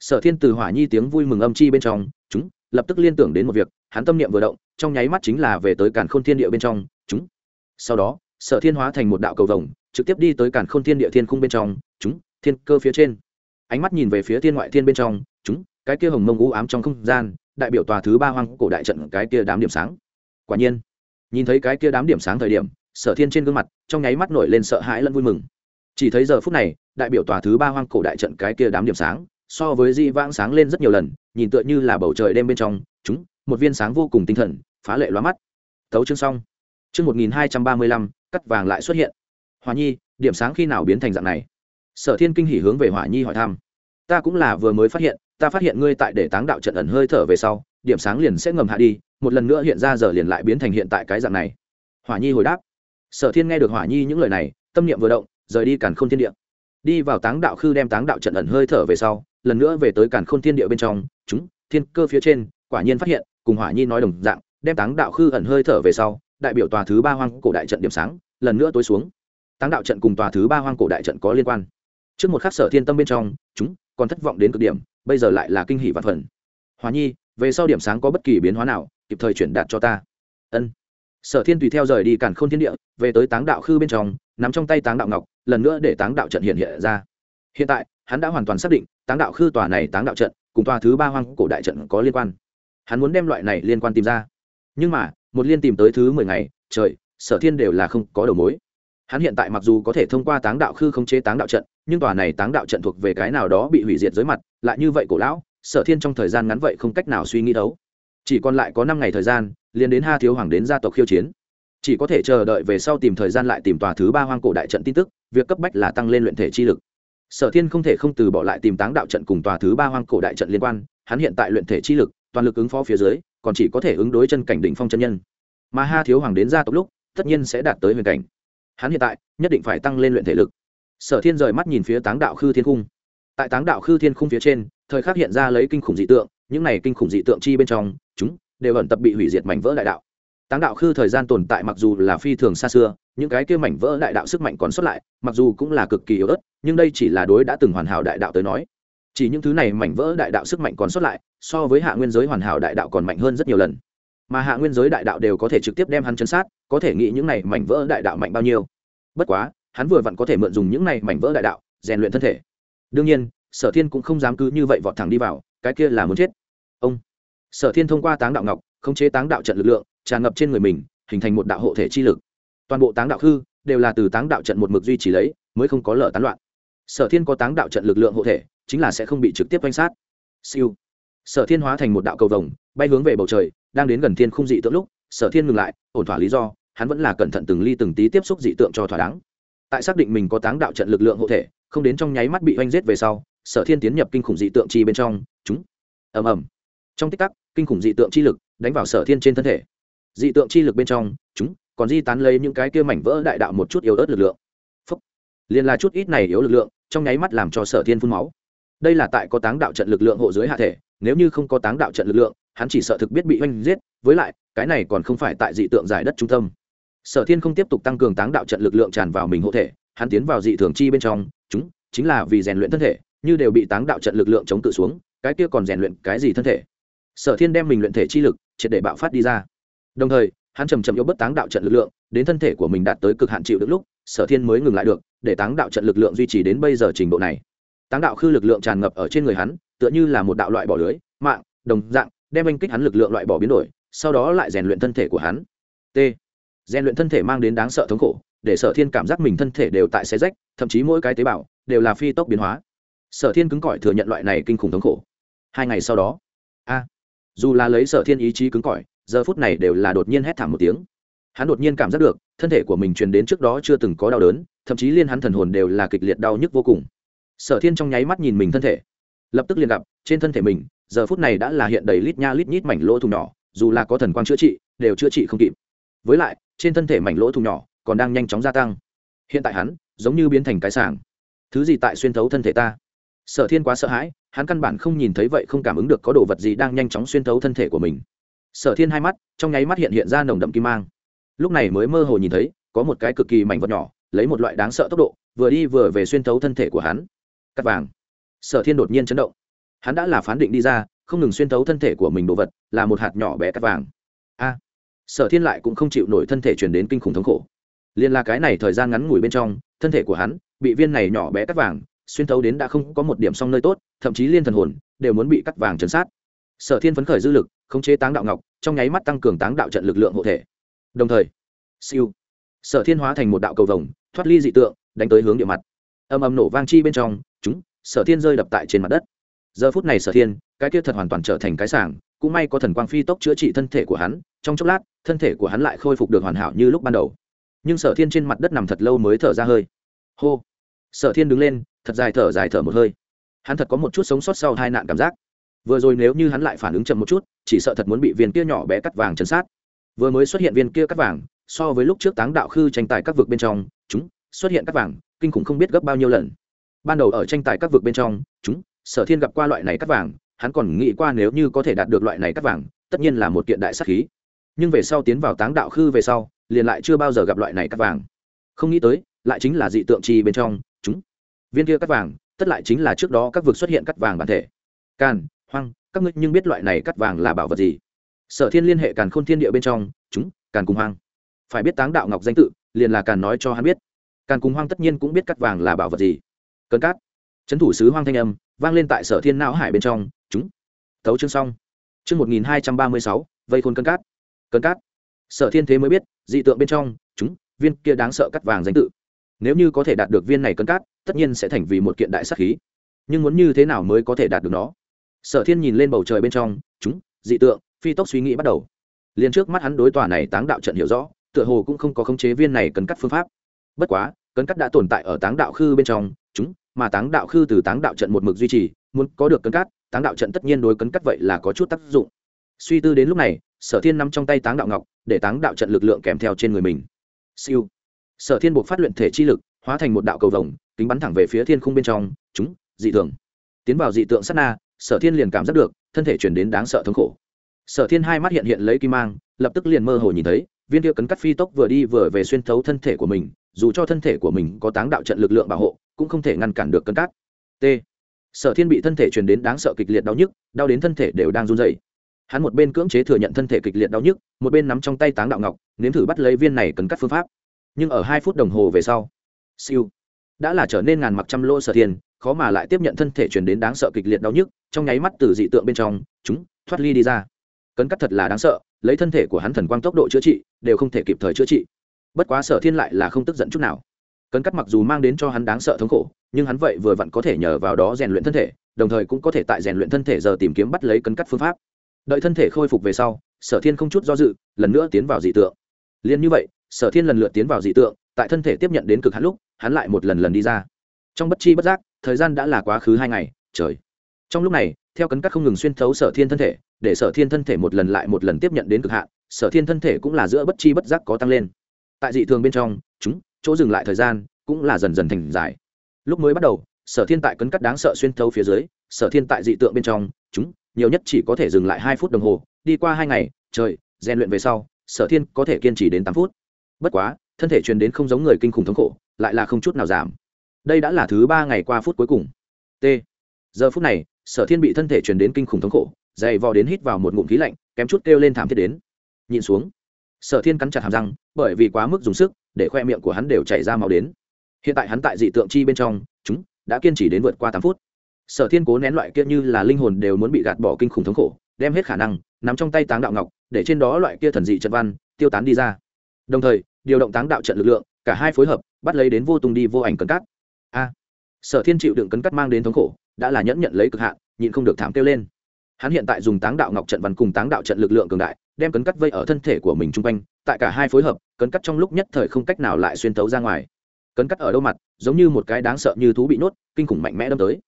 Sở thiên từ hỏa nhi tiếng vui mừng âm chi bên trong, chúng, lập tức liên tưởng đến một việc, hắn tâm niệm vừa động, trong nháy mắt chính là về tới càn k h ô n thiên địa bên trong, chúng. Sau đó, sở thiên hóa thành một đạo cầu vồng, trực tiếp đi tới càn k h ô n thiên địa thiên khung bên trong, chúng, thiên cơ phía trên ánh mắt nhìn về phía thiên ngoại thiên bên trong, chúng, cái kia hồng mông u ám trong không gian, đại biểu tòa thứ ba hoang cổ đại trận cái kia đám điểm sáng. Quả nhiên, nhìn thấy cái kia đám điểm sáng thời điểm, sở thiên trên gương mặt trong nháy mắt nổi lên sợ hãi lẫn vui mừng. Chỉ thấy giờ phút này, đại biểu tòa thứ ba hoang cổ đại trận cái kia đám điểm sáng, so với di vãng sáng lên rất nhiều lần, nhìn tựa như là bầu trời đêm bên trong, chúng, một viên sáng vô cùng tinh thần, phá lệ loa mắt. Thấu chương xong. Chương một nghìn hai trăm ba mươi lăm, cắt vàng lại xuất hiện. Hòa nhi, điểm sáng khi nào biến thành dạng này? Sở thiên kinh hỉ hướng về hỏa nhi hỏi thăm. Ta cũng là vừa mới phát hiện, ta phát hiện ngươi tại để táng đạo trận ẩn hơi thở về sau, điểm sáng liền sẽ ngầm hạ đi, một lần nữa hiện ra giờ liền lại biến thành hiện tại cái dạng này. Hỏa nhi hồi đáp. Sở thiên nghe được hỏa nhi những lời này, tâm niệm vừa động, rời đi càn k h ô n thiên địa. Đi vào táng đạo khư đem táng đạo trận ẩn hơi thở về sau, lần nữa về tới càn k h ô n thiên địa bên trong, chúng, thiên cơ phía trên, quả nhiên phát hiện, cùng hỏa nhi nói đồng dạng, đem táng đạo khư ẩn hơi thở về sau, đại biểu tòa thứ ba hoang cổ đại trận điểm sáng, lần nữa tối xuống. Táng đạo trận cùng tòa thứ ba hoang cổ đại trận có liên quan trước một khắc sở thiên tâm bên trong, chúng còn thất vọng đến cực điểm, bây giờ lại là kinh hỷ và phần. Hòa nhi, về sau điểm sáng có bất kỳ biến hóa nào, kịp thời chuyển đạt cho ta. Ân. Sở thiên tùy theo rời đi cản k h ô n thiên địa, về tới táng đạo khư bên trong n ắ m trong tay táng đạo ngọc, lần nữa để táng đạo trận hiện hiện ra. Hiện tại, hắn đã hoàn toàn xác định, táng đạo khư tòa này táng đạo trận, cùng tòa thứ ba hoang cổ đại trận có liên quan. Hắn muốn đem loại này liên quan tìm ra. Nhưng mà, một liên tìm tới thứ mười ngày, trời, sở thiên đều là không có đầu mối hắn hiện tại mặc dù có thể thông qua táng đạo khư khống chế táng đạo trận, nhưng tòa này táng đạo trận thuộc về cái nào đó bị hủy diệt dưới mặt, lại như vậy cổ lão, sở thiên trong thời gian ngắn vậy không cách nào suy nghĩ đấu chỉ còn lại có năm ngày thời gian, liền đến ha thiếu hoàng đến gia tộc khiêu chiến. Chỉ có thể chờ đợi về sau tìm thời gian lại tìm tòa thứ ba hoang cổ đại trận tin tức, việc cấp bách là tăng lên luyện thể chi lực. Sở thiên không thể không từ bỏ lại tìm táng đạo trận cùng tòa thứ ba hoang cổ đại trận liên quan, hắn hiện tại luyện thể chi lực, toàn lực ứng phó phía dưới, còn chỉ có thể ứng đối chân cảnh đỉnh phong chân nhân. Mà ha thiếu hoàng đến gia tộc lúc, tất nhiên sẽ đạt tới huyền cảnh hắn hiện tại nhất định phải tăng lên luyện thể lực. Sở thiên rời mắt nhìn phía táng đạo khư thiên cung tại táng đạo khư thiên khung phía trên, thời khắc hiện ra lấy kinh khủng dị tượng, những này kinh khủng dị tượng chi bên trong, chúng đều ẩn tập bị hủy diệt mảnh vỡ đại đạo. Táng đạo khư thời gian tồn tại mặc dù là phi thường xa xưa, những cái kia mảnh vỡ đại đạo sức mạnh còn sót lại, mặc dù cũng là cực kỳ yếu ớt, nhưng đây chỉ là đối đã từng hoàn hảo đại đạo tới nói. Chỉ những thứ này mảnh vỡ đại đạo sức mạnh còn sót lại, so với hạ nguyên giới hoàn hảo đại đạo còn mạnh hơn rất nhiều lần mà hạ nguyên giới đại đạo đều có thể trực tiếp đem hắn chấn sát, có thể nghĩ những này mảnh vỡ đại đạo mạnh bao nhiêu. Bất quá, hắn vừa vặn có thể mượn dùng những này mảnh vỡ đại đạo, rèn luyện thân thể. Đương nhiên, sở thiên cũng không dám cứ như vậy vọt thẳng đi vào, cái kia là muốn chết. Ông! Sở thiên thông qua táng đạo ngọc, khống chế táng đạo trận lực lượng, tràn ngập trên người mình, hình thành một đạo hộ thể chi lực. Toàn bộ táng đạo hư đều là từ táng đạo trận một mực duy trì lấy, mới không có lở tán loạn. Sở thiên có táng đạo trận lực lượng hộ thể, chính là sẽ không bị trực tiếp quanh sát. Siêu! Sở thiên hóa thành một đạo cầu vồng, bay hướng về bầu trời đang đến gần thiên không dị tượng lúc, sở thiên ngừng lại, ổn thỏa lý do, hắn vẫn là cẩn thận từng ly từng tí tiếp xúc dị tượng cho thỏa đáng. Tại xác định mình có táng đạo trận lực lượng hộ thể, không đến trong nháy mắt bị oanh giết về sau, sở thiên tiến nhập kinh khủng dị tượng chi bên trong, chúng, ầm ầm. Trong tích tắc, kinh khủng dị tượng chi lực đánh vào sở thiên trên thân thể. Dị tượng chi lực bên trong, chúng, còn di tán lấy những cái kia mảnh vỡ đại đạo một chút yếu ớt lực lượng. Phúc. liền là chút ít này yếu lực lượng, trong nháy mắt làm cho sở thiên phun máu. Đây là tại có táng đạo trận lực lượng hộ dưới hạ thể, nếu như không có táng đạo trận lực lượng hắn chỉ sợ thực biết bị oanh giết, với lại, cái này còn không phải tại dị tượng giải đất trung tâm. Sở thiên không tiếp tục tăng cường táng đạo trận lực lượng tràn vào mình hộ thể, hắn tiến vào dị thường chi bên trong, chúng, chính là vì rèn luyện thân thể, như đều bị táng đạo trận lực lượng chống tự xuống, cái kia còn rèn luyện cái gì thân thể? Sở thiên đem mình luyện thể chi lực, triệt để bạo phát đi ra. Đồng thời, hắn chầm chậm yếu bất táng đạo trận lực lượng, đến thân thể của mình đạt tới cực hạn chịu được lúc, sở thiên mới ngừng lại được, để táng đạo trận lực lượng duy trì đến bây giờ trình độ này. Táng đạo khư lực lượng tràn ngập ở trên người hắn, tựa như là một đạo loại bỏ lưới, mạng, đồng dạng đem anh kích hắn lực lượng loại bỏ biến đổi, sau đó lại rèn luyện thân thể của hắn. T. Rèn luyện thân thể mang đến đáng sợ thống khổ, để sở thiên cảm giác mình thân thể đều tại xe rách, thậm chí mỗi cái tế bào đều là phi tốc biến hóa. Sở thiên cứng cỏi thừa nhận loại này kinh khủng thống khổ. Hai ngày sau đó, a, dù là lấy sở thiên ý chí cứng cỏi, giờ phút này đều là đột nhiên hét thảm một tiếng. Hắn đột nhiên cảm giác được, thân thể của mình truyền đến trước đó chưa từng có đau đớn, thậm chí liên hắn thần hồn đều là kịch liệt đau nhức vô cùng. Sở thiên trong nháy mắt nhìn mình thân thể lập tức liền gặp, trên thân thể mình, giờ phút này đã là hiện đầy lít nha lít nhít mảnh lỗ thùng nhỏ, dù là có thần quang chữa trị, đều chữa trị không kịp. Với lại, trên thân thể mảnh lỗ thùng nhỏ còn đang nhanh chóng gia tăng. Hiện tại hắn, giống như biến thành cái sàng thứ gì tại xuyên thấu thân thể ta? Sở thiên quá sợ hãi, hắn căn bản không nhìn thấy vậy không cảm ứng được có đồ vật gì đang nhanh chóng xuyên thấu thân thể của mình. Sở thiên hai mắt, trong nháy mắt hiện hiện ra nồng đậm kim mang. Lúc này mới mơ hồ nhìn thấy, có một cái cực kỳ mảnh vật nhỏ, lấy một loại đáng sợ tốc độ, vừa đi vừa về xuyên thấu thân thể của hắn. Cắt vàng sở thiên đột nhiên chấn động. Hắn đã là phán định đi ra, không ngừng xuyên thấu thân thể của mình đồ vật, là một hạt nhỏ bé cắt vàng. A! Sở thiên lại cũng không chịu nổi thân thể truyền đến kinh khủng thống khổ. Liên là cái này thời gian ngắn ngủi bên trong, thân thể của hắn, bị viên này nhỏ bé cắt vàng, xuyên thấu đến đã không có một điểm song nơi tốt, thậm chí liên thần hồn, đều muốn bị cắt vàng chấn sát. Sở thiên phấn khởi dư lực, khống chế táng đạo ngọc, trong nháy mắt tăng cường táng đạo trận lực lượng hộ thể. Đồng thời, siêu, sở thiên hóa thành một đạo cầu vồng, thoát ly dị tượng, đánh tới hướng địa mặt. Âm âm nổ vang chi bên trong, chúng sở thiên rơi đập tại trên mặt đất. Giờ phút này sở thiên, cái kia thật hoàn toàn trở thành cái sảng, cũng may có thần quang phi tốc chữa trị thân thể của hắn, trong chốc lát, thân thể của hắn lại khôi phục được hoàn hảo như lúc ban đầu. Nhưng sở thiên trên mặt đất nằm thật lâu mới thở ra hơi. Hô! Sở thiên đứng lên, thật dài thở dài thở một hơi. Hắn thật có một chút sống sót sau hai nạn cảm giác. Vừa rồi nếu như hắn lại phản ứng chậm một chút, chỉ sợ thật muốn bị viên kia nhỏ bé cắt vàng chấn sát. Vừa mới xuất hiện viên kia cắt vàng, so với lúc trước táng đạo khư tranh tài các vực bên trong, chúng, xuất hiện cắt vàng, kinh khủng không biết gấp bao nhiêu lần ban đầu ở tranh tài các vực bên trong, chúng, sở thiên gặp qua loại này cắt vàng, hắn còn nghĩ qua nếu như có thể đạt được loại này cắt vàng, tất nhiên là một kiện đại sắc khí. Nhưng về sau tiến vào táng đạo khư về sau, liền lại chưa bao giờ gặp loại này cắt vàng. Không nghĩ tới, lại chính là dị tượng chi bên trong, chúng. Viên kia cắt vàng, tất lại chính là trước đó các vực xuất hiện cắt vàng bản thể. Càn, hoang, các ngươi nhưng biết loại này cắt vàng là bảo vật gì? Sở thiên liên hệ càn khôn thiên địa bên trong, chúng, càn cùng hoang. Phải biết táng đạo ngọc danh tự, liền là càn nói cho hắn biết. Càn cùng hoang tất nhiên cũng biết cắt vàng là bảo vật gì cơn cát. Trấn thủ sứ hoang thanh âm vang lên tại sở thiên não hải bên trong. Chúng tấu chương xong. Chương một nghìn hai trăm ba mươi sáu, vây khôn cơn cát. Cơn cát. Sở thiên thế mới biết, dị tượng bên trong, chúng, viên kia đáng sợ cắt vàng danh tự. Nếu như có thể đạt được viên này cơn cát, tất nhiên sẽ thành vì một kiện đại sắc khí. Nhưng muốn như thế nào mới có thể đạt được nó? Sở thiên nhìn lên bầu trời bên trong, chúng, dị tượng, phi tốc suy nghĩ bắt đầu. Liền trước mắt hắn đối tòa này táng đạo trận hiểu rõ, tựa hồ cũng không có khống chế viên này cần cắt phương pháp. Bất quá cấn cắt đã tồn tại ở táng đạo khư bên trong chúng, mà táng đạo khư từ táng đạo trận một mực duy trì, muốn có được cấn cắt táng đạo trận tất nhiên đối cấn cắt vậy là có chút tác dụng. Suy tư đến lúc này, sở thiên nắm trong tay táng đạo ngọc, để táng đạo trận lực lượng kèm theo trên người mình. Siêu. Sở thiên buộc phát luyện thể chi lực, hóa thành một đạo cầu vồng, kính bắn thẳng về phía thiên khung bên trong, chúng, dị thường. Tiến vào dị tượng sát na, sở thiên liền cảm giác được, thân thể chuyển đến đáng sợ thống khổ. Sở thiên hai mắt hiện hiện lấy kim mang, lập tức liền mơ hồ nhìn thấy, viên tiêu cấn cắt phi tốc vừa đi vừa về xuyên thấu thân thể của mình, dù cho thân thể của mình có táng đạo trận lực lượng bảo hộ cũng không thể ngăn cản được cấn cắt t. Sở thiên bị thân thể truyền đến đáng sợ kịch liệt đau nhức, đau đến thân thể đều đang run dày hắn một bên cưỡng chế thừa nhận thân thể kịch liệt đau nhức, một bên nắm trong tay táng đạo ngọc, nếm thử bắt lấy viên này cấn cắt phương pháp. Nhưng ở hai phút đồng hồ về sau, siêu, đã là trở nên ngàn mặc trăm lỗ sở thiên, khó mà lại tiếp nhận thân thể truyền đến đáng sợ kịch liệt đau nhức, trong nháy mắt từ dị tượng bên trong, chúng, thoát ly đi ra. Cấn cắt thật là đáng sợ, lấy thân thể của hắn thần quang tốc độ chữa trị, đều không thể kịp thời chữa trị. Bất quá sở thiên lại là không tức giận chút nào cấn cắt mặc dù mang đến cho hắn đáng sợ thống khổ, nhưng hắn vậy vừa vặn có thể nhờ vào đó rèn luyện thân thể, đồng thời cũng có thể tại rèn luyện thân thể giờ tìm kiếm bắt lấy cấn cắt phương pháp. Đợi thân thể khôi phục về sau, sở thiên không chút do dự, lần nữa tiến vào dị tượng. Liền như vậy, sở thiên lần lượt tiến vào dị tượng, tại thân thể tiếp nhận đến cực hắn lúc, hắn lại một lần lần đi ra. Trong bất chi bất giác, thời gian đã là quá khứ hai ngày, trời. Trong lúc này, theo cấn cắt không ngừng xuyên thấu sở thiên thân thể, để sở thiên thân thể một lần lại một lần tiếp nhận đến cực hạn, sở thiên thân thể cũng là giữa bất chi bất giác có tăng lên. Tại dị thường bên trong, chúng chỗ dừng lại thời gian cũng là dần dần thành dài. Lúc mới bắt đầu, sở thiên tại cấn cắt đáng sợ xuyên thấu phía dưới, sở thiên tại dị tượng bên trong, chúng, nhiều nhất chỉ có thể dừng lại hai phút đồng hồ, đi qua hai ngày, trời, rèn luyện về sau, sở thiên có thể kiên trì đến tám phút. Bất quá, thân thể truyền đến không giống người kinh khủng thống khổ, lại là không chút nào giảm. Đây đã là thứ ba ngày qua phút cuối cùng. T. Giờ phút này, sở thiên bị thân thể truyền đến kinh khủng thống khổ, dày vò đến hít vào một ngụm khí lạnh, kém chút kêu lên thảm thiết đến. Nhìn xuống, sở thiên cắn chặt hàm răng, bởi vì quá mức dùng sức để khoe miệng của hắn đều chảy ra máu đến. Hiện tại hắn tại dị tượng chi bên trong, chúng đã kiên trì đến vượt qua tám phút. Sở thiên cố nén loại kia như là linh hồn đều muốn bị gạt bỏ kinh khủng thống khổ, đem hết khả năng, nắm trong tay táng đạo ngọc, để trên đó loại kia thần dị trận văn, tiêu tán đi ra. Đồng thời, điều động táng đạo trận lực lượng, cả hai phối hợp, bắt lấy đến vô tung đi vô ảnh cấn cắt a! Sở thiên chịu đựng cấn cắt mang đến thống khổ, đã là nhẫn nhận lấy cực hạn, nhịn không được thảm kêu lên hắn hiện tại dùng táng đạo ngọc trận văn cùng táng đạo trận lực lượng cường đại, đem cấn cắt vây ở thân thể của mình chung quanh, tại cả hai phối hợp, cấn cắt trong lúc nhất thời không cách nào lại xuyên tấu ra ngoài. Cấn cắt ở đâu mặt, giống như một cái đáng sợ như thú bị nuốt kinh khủng mạnh mẽ đâm tới.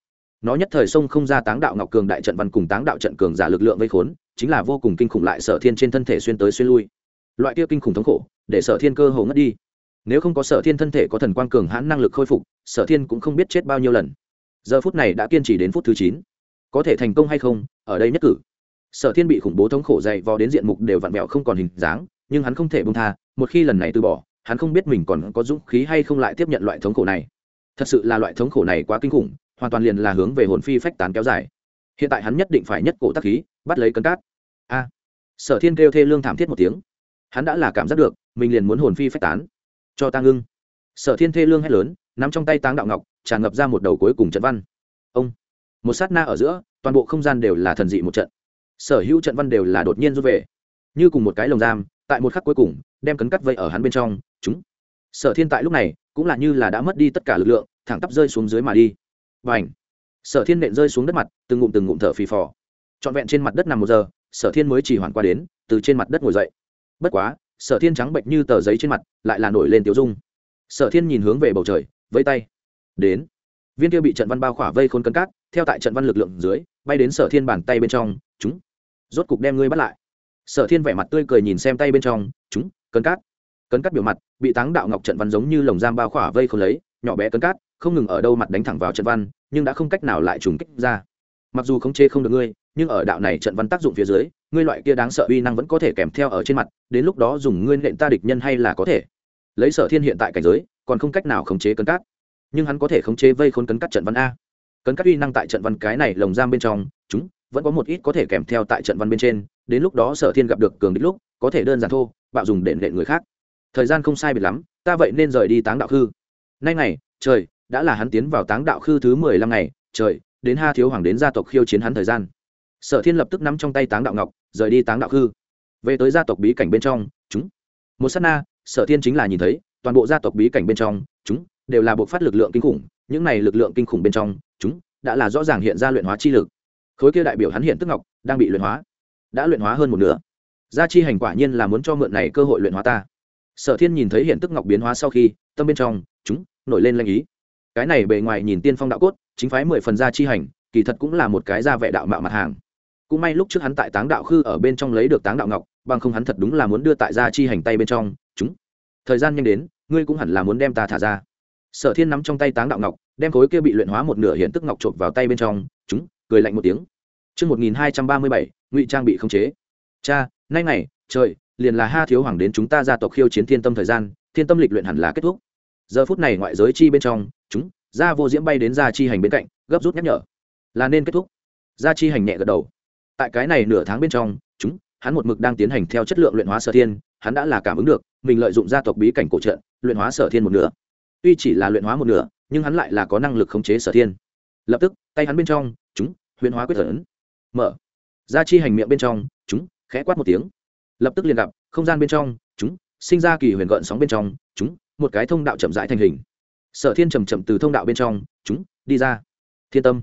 Nó nhất thời xông không ra táng đạo ngọc cường đại trận văn cùng táng đạo trận cường giả lực lượng vây khốn, chính là vô cùng kinh khủng lại sở thiên trên thân thể xuyên tới xuyên lui. Loại kia kinh khủng thống khổ, để sở thiên cơ hồ ngất đi. Nếu không có sở thiên thân thể có thần quang cường hãn năng lực khôi phục, sở thiên cũng không biết chết bao nhiêu lần. Giờ phút này đã kiên trì đến phút thứ chín có thể thành công hay không, ở đây nhất cử. Sở thiên bị khủng bố thống khổ dày vò đến diện mục đều vặn vẹo không còn hình dáng, nhưng hắn không thể bông tha, một khi lần này từ bỏ, hắn không biết mình còn có dũng khí hay không lại tiếp nhận loại thống khổ này. Thật sự là loại thống khổ này quá kinh khủng, hoàn toàn liền là hướng về hồn phi phách tán kéo dài. Hiện tại hắn nhất định phải nhất cổ tắc khí, bắt lấy cân cát. A! Sở thiên kêu thê lương thảm thiết một tiếng. Hắn đã là cảm giác được, mình liền muốn hồn phi phách tán. Cho ta ngưng. Sở thiên thê lương hét lớn, nắm trong tay táng đạo ngọc, tràn ngập ra một đầu cuối cùng trận văn. Ông! Một sát na ở giữa, toàn bộ không gian đều là thần dị một trận. Sở hữu trận văn đều là đột nhiên rút về. Như cùng một cái lồng giam, tại một khắc cuối cùng, đem cấn cắt vây ở hắn bên trong, chúng. Sở thiên tại lúc này, cũng là như là đã mất đi tất cả lực lượng, thẳng tắp rơi xuống dưới mà đi. Và ảnh sở thiên nện rơi xuống đất mặt, từng ngụm từng ngụm thở phì phò. Trọn vẹn trên mặt đất nằm một giờ, sở thiên mới chỉ hoàn qua đến, từ trên mặt đất ngồi dậy. Bất quá, sở thiên trắng bệnh như tờ giấy trên mặt, lại là nổi lên tiểu dung. Sở thiên nhìn hướng về bầu trời, vẫy tay. Đến. Viên kia bị trận văn bao khỏa vây khôn cân cát theo tại trận văn lực lượng dưới, bay đến sở thiên bàn tay bên trong, chúng, rốt cục đem ngươi bắt lại. Sở thiên vẻ mặt tươi cười nhìn xem tay bên trong, chúng, cấn cát. Cấn cát biểu mặt, bị táng đạo ngọc trận văn giống như lồng giam bao khỏa vây không lấy, nhỏ bé cấn cát, không ngừng ở đâu mặt đánh thẳng vào trận văn, nhưng đã không cách nào lại trùng kích ra. Mặc dù không chê không được ngươi, nhưng ở đạo này trận văn tác dụng phía dưới, ngươi loại kia đáng sợ uy năng vẫn có thể kèm theo ở trên mặt, đến lúc đó dùng ngươi nện ta địch nhân hay là có thể. Lấy sở thiên hiện tại cảnh giới, còn không cách nào khống chế cấn cát. Nhưng hắn có thể khống chế vây khôn cấn cắt trận văn a cấn các uy năng tại trận văn cái này lồng giam bên trong, chúng vẫn có một ít có thể kèm theo tại trận văn bên trên, đến lúc đó sở thiên gặp được cường đích lúc, có thể đơn giản thô, bạo dùng để đệm người khác. Thời gian không sai biệt lắm, ta vậy nên rời đi táng đạo khư. Nay này trời, đã là hắn tiến vào táng đạo khư thứ mười lăm ngày, trời, đến ha thiếu hoàng đến gia tộc khiêu chiến hắn thời gian. Sở thiên lập tức nắm trong tay táng đạo ngọc, rời đi táng đạo khư. Về tới gia tộc bí cảnh bên trong, chúng một s á t na, sở thiên chính là nhìn thấy, toàn bộ gia tộc bí cảnh bên trong, chúng đều là bộ phát lực lượng kinh khủng những này lực lượng kinh khủng bên trong, chúng đã là rõ ràng hiện ra luyện hóa chi lực. Khối kia đại biểu hắn hiện tức ngọc, đang bị luyện hóa, đã luyện hóa hơn một nửa. Gia chi hành quả nhiên là muốn cho mượn này cơ hội luyện hóa ta. Sở thiên nhìn thấy hiện tức ngọc biến hóa sau khi, tâm bên trong, chúng nổi lên lanh ý. Cái này bề ngoài nhìn tiên phong đạo cốt, chính phái mười phần gia chi hành, kỳ thật cũng là một cái gia vệ đạo mạo mặt hàng. Cũng may lúc trước hắn tại táng đạo khư ở bên trong lấy được táng đạo ngọc, bằng không hắn thật đúng là muốn đưa tại gia chi hành tay bên trong, chúng, thời gian nhanh đến, ngươi cũng hẳn là muốn đem ta thả ra sở thiên nắm trong tay táng đạo ngọc đem khối kia bị luyện hóa một nửa hiện tức ngọc chộp vào tay bên trong chúng cười lạnh một tiếng Trước 1237, ngụy trang bị khống chế. Cha, nay này, trời, liền là ha thiếu hoàng đến chúng ta gia tộc khiêu chiến thiên tâm thời gian, thiên tâm lịch luyện hẳn là kết thúc. Giờ phút này ngoại giới chi bên trong, chúng, gia vô diễm bay đến gia chi hành bên cạnh, gấp rút nhắc nhở, là nên kết thúc. Gia chi hành nhẹ gật đầu. Tại cái này nửa tháng bên trong, chúng, hắn một mực đang tiến hành theo chất lượng luyện hóa sở thiên, hắn đã là cảm ứng được, mình lợi dụng gia tộc bí cảnh cổ trận, luyện hóa sở thiên một nửa tuy chỉ là luyện hóa một nửa, nhưng hắn lại là có năng lực khống chế sở thiên. Lập tức, tay hắn bên trong, chúng, huyền hóa quyết thần mở. Ra chi hành miệng bên trong, chúng, khẽ quát một tiếng. Lập tức liền gặp, không gian bên trong, chúng, sinh ra kỳ huyền gợn sóng bên trong, chúng, một cái thông đạo chậm rãi thành hình. Sở thiên chầm chậm từ thông đạo bên trong, chúng, đi ra. Thiên tâm.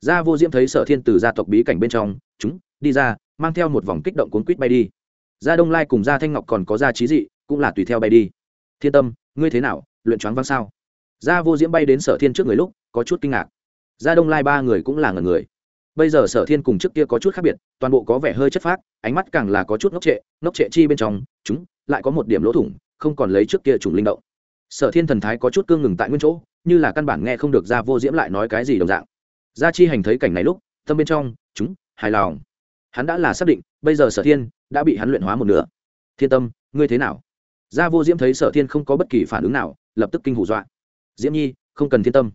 Gia vô diễm thấy sở thiên từ gia tộc bí cảnh bên trong, chúng, đi ra, mang theo một vòng kích động cuốn quýt bay đi. Gia đông lai cùng gia thanh ngọc còn có gia trí dị, cũng là tùy theo bay đi. Thiên tâm, ngươi thế nào? Luyện choáng văng sao? Gia vô diễm bay đến sở thiên trước người lúc, có chút kinh ngạc. Gia đông lai ba người cũng là ngần người. Bây giờ sở thiên cùng trước kia có chút khác biệt, toàn bộ có vẻ hơi chất phác, ánh mắt càng là có chút ngốc trệ ngốc trệ chi bên trong, chúng, lại có một điểm lỗ thủng, không còn lấy trước kia trùng linh động. Sở thiên thần thái có chút cương ngừng tại nguyên chỗ, như là căn bản nghe không được gia vô diễm lại nói cái gì đồng dạng. Gia chi hành thấy cảnh này lúc tâm bên trong, chúng, hài lòng. Hắn đã là xác định, bây giờ sở thiên đã bị hắn luyện hóa một nửa. Thiên tâm, ngươi thế nào? Gia vô diễm thấy sở thiên không có bất kỳ phản ứng nào lập tức kinh hù dọa. Diễm nhi, không cần thiên tâm.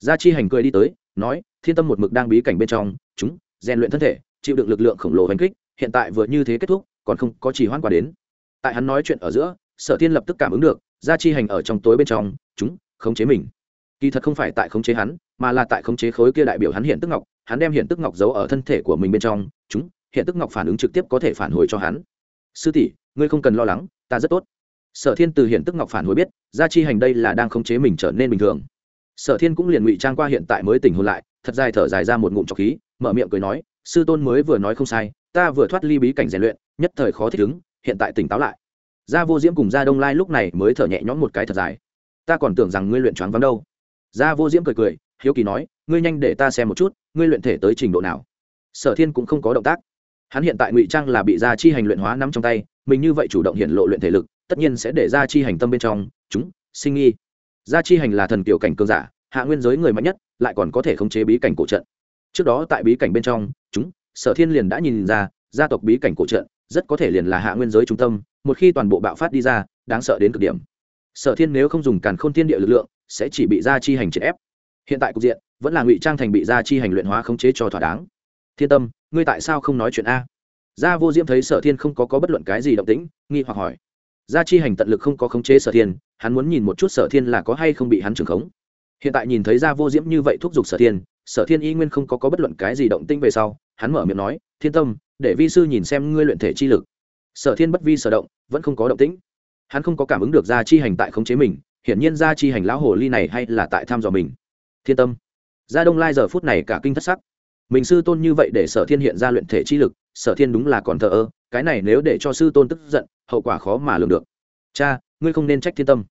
Gia chi hành cười đi tới, nói, thiên tâm một mực đang bí cảnh bên trong, chúng, rèn luyện thân thể, chịu đựng lực lượng khổng lồ hành kích, hiện tại vừa như thế kết thúc, còn không có chỉ hoan quả đến. Tại hắn nói chuyện ở giữa, sở thiên lập tức cảm ứng được, gia chi hành ở trong tối bên trong, chúng, khống chế mình. Kỳ thật không phải tại khống chế hắn, mà là tại khống chế khối kia đại biểu hắn hiện tức ngọc, hắn đem hiện tức ngọc giấu ở thân thể của mình bên trong, chúng, hiện tức ngọc phản ứng trực tiếp có thể phản hồi cho hắn. Sư tỷ, ngươi không cần lo lắng, ta rất tốt sở thiên từ hiện tức ngọc phản hồi biết, gia chi hành đây là đang khống chế mình trở nên bình thường. Sở thiên cũng liền ngụy trang qua hiện tại mới tỉnh hôn lại, thật dài thở dài ra một ngụm trọc khí, mở miệng cười nói, sư tôn mới vừa nói không sai, ta vừa thoát ly bí cảnh rèn luyện, nhất thời khó thích ứng, hiện tại tỉnh táo lại. Gia vô diễm cùng gia đông lai lúc này mới thở nhẹ nhõm một cái thật dài. Ta còn tưởng rằng ngươi luyện choáng vắng đâu. Gia vô diễm cười cười, hiếu kỳ nói, ngươi nhanh để ta xem một chút, ngươi luyện thể tới trình độ nào? Sở thiên cũng không có động tác. Hắn hiện tại ngụy trang là bị gia chi hành luyện hóa nắm trong tay, mình như vậy chủ động hiện lộ luyện thể lực tất nhiên sẽ để gia chi hành tâm bên trong chúng sinh nghi. Gia chi hành là thần kiểu cảnh cường giả hạ nguyên giới người mạnh nhất lại còn có thể khống chế bí cảnh cổ trận. Trước đó tại bí cảnh bên trong chúng sở thiên liền đã nhìn ra gia tộc bí cảnh cổ trận rất có thể liền là hạ nguyên giới trung tâm một khi toàn bộ bạo phát đi ra đáng sợ đến cực điểm. Sở thiên nếu không dùng càn khôn thiên địa lực lượng sẽ chỉ bị gia chi hành triệt ép. Hiện tại cục diện vẫn là ngụy trang thành bị gia chi hành luyện hóa khống chế cho thỏa đáng. Thiên tâm ngươi tại sao không nói chuyện a? Gia vô diễm thấy sở thiên không có, có bất luận cái gì động tĩnh nghi hoặc hỏi gia chi hành tận lực không có khống chế sở thiên hắn muốn nhìn một chút sở thiên là có hay không bị hắn trừng khống. Hiện tại nhìn thấy gia vô diễm như vậy thúc giục sở thiên sở thiên y nguyên không có, có bất luận cái gì động tĩnh về sau hắn mở miệng nói thiên tâm để vi sư nhìn xem ngươi luyện thể chi lực. Sở thiên bất vi sở động vẫn không có động tĩnh. Hắn không có cảm ứng được gia chi hành tại khống chế mình hiển nhiên gia chi hành lão hồ ly này hay là tại thăm dò mình. Thiên tâm. Gia đông lai giờ phút này cả kinh thất sắc. Mình sư tôn như vậy để sở thiên hiện ra luyện thể chi lực sở thiên đúng là còn thờ ơ cái này nếu để cho sư tôn tức giận, hậu quả khó mà lường được. Cha, ngươi không nên trách thiên tâm.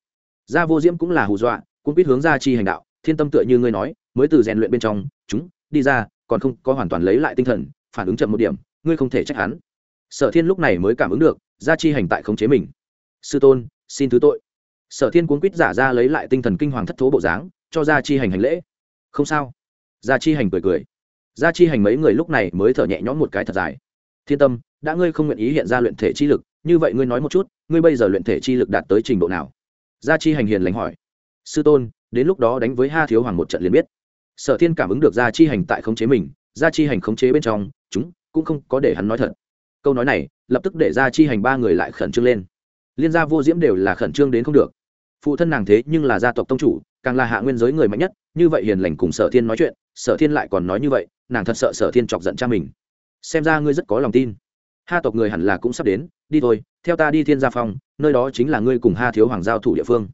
Gia vô diễm cũng là hù dọa, cũng biết hướng gia chi hành đạo, thiên tâm tựa như ngươi nói, mới từ rèn luyện bên trong, chúng, đi ra, còn không có hoàn toàn lấy lại tinh thần, phản ứng chậm một điểm, ngươi không thể trách hắn. Sở thiên lúc này mới cảm ứng được gia chi hành tại khống chế mình. Sư tôn, xin thứ tội. Sở thiên cuốn quýt giả ra lấy lại tinh thần kinh hoàng thất thố bộ dáng, cho gia chi hành hành lễ. Không sao. Gia chi hành cười cười. Gia chi hành mấy người lúc này mới thở nhẹ nhõm một cái thật dài. Thiên tâm đã ngươi không nguyện ý hiện ra luyện thể chi lực, như vậy ngươi nói một chút, ngươi bây giờ luyện thể chi lực đạt tới trình độ nào? Gia chi hành hiền lành hỏi. Sư tôn, đến lúc đó đánh với ha thiếu hoàng một trận liền biết. Sở thiên cảm ứng được gia chi hành tại khống chế mình, gia chi hành khống chế bên trong, chúng cũng không có để hắn nói thật. Câu nói này, lập tức để gia chi hành ba người lại khẩn trương lên. Liên gia vô diễm đều là khẩn trương đến không được. Phụ thân nàng thế nhưng là gia tộc tông chủ, càng là hạ nguyên giới người mạnh nhất, như vậy hiền lành cùng sở thiên nói chuyện, sở thiên lại còn nói như vậy, nàng thật sợ sở thiên chọc giận cha mình. Xem ra ngươi rất có lòng tin ha tộc người hẳn là cũng sắp đến, đi thôi, theo ta đi thiên gia phong, nơi đó chính là ngươi cùng ha thiếu hoàng giao thủ địa phương.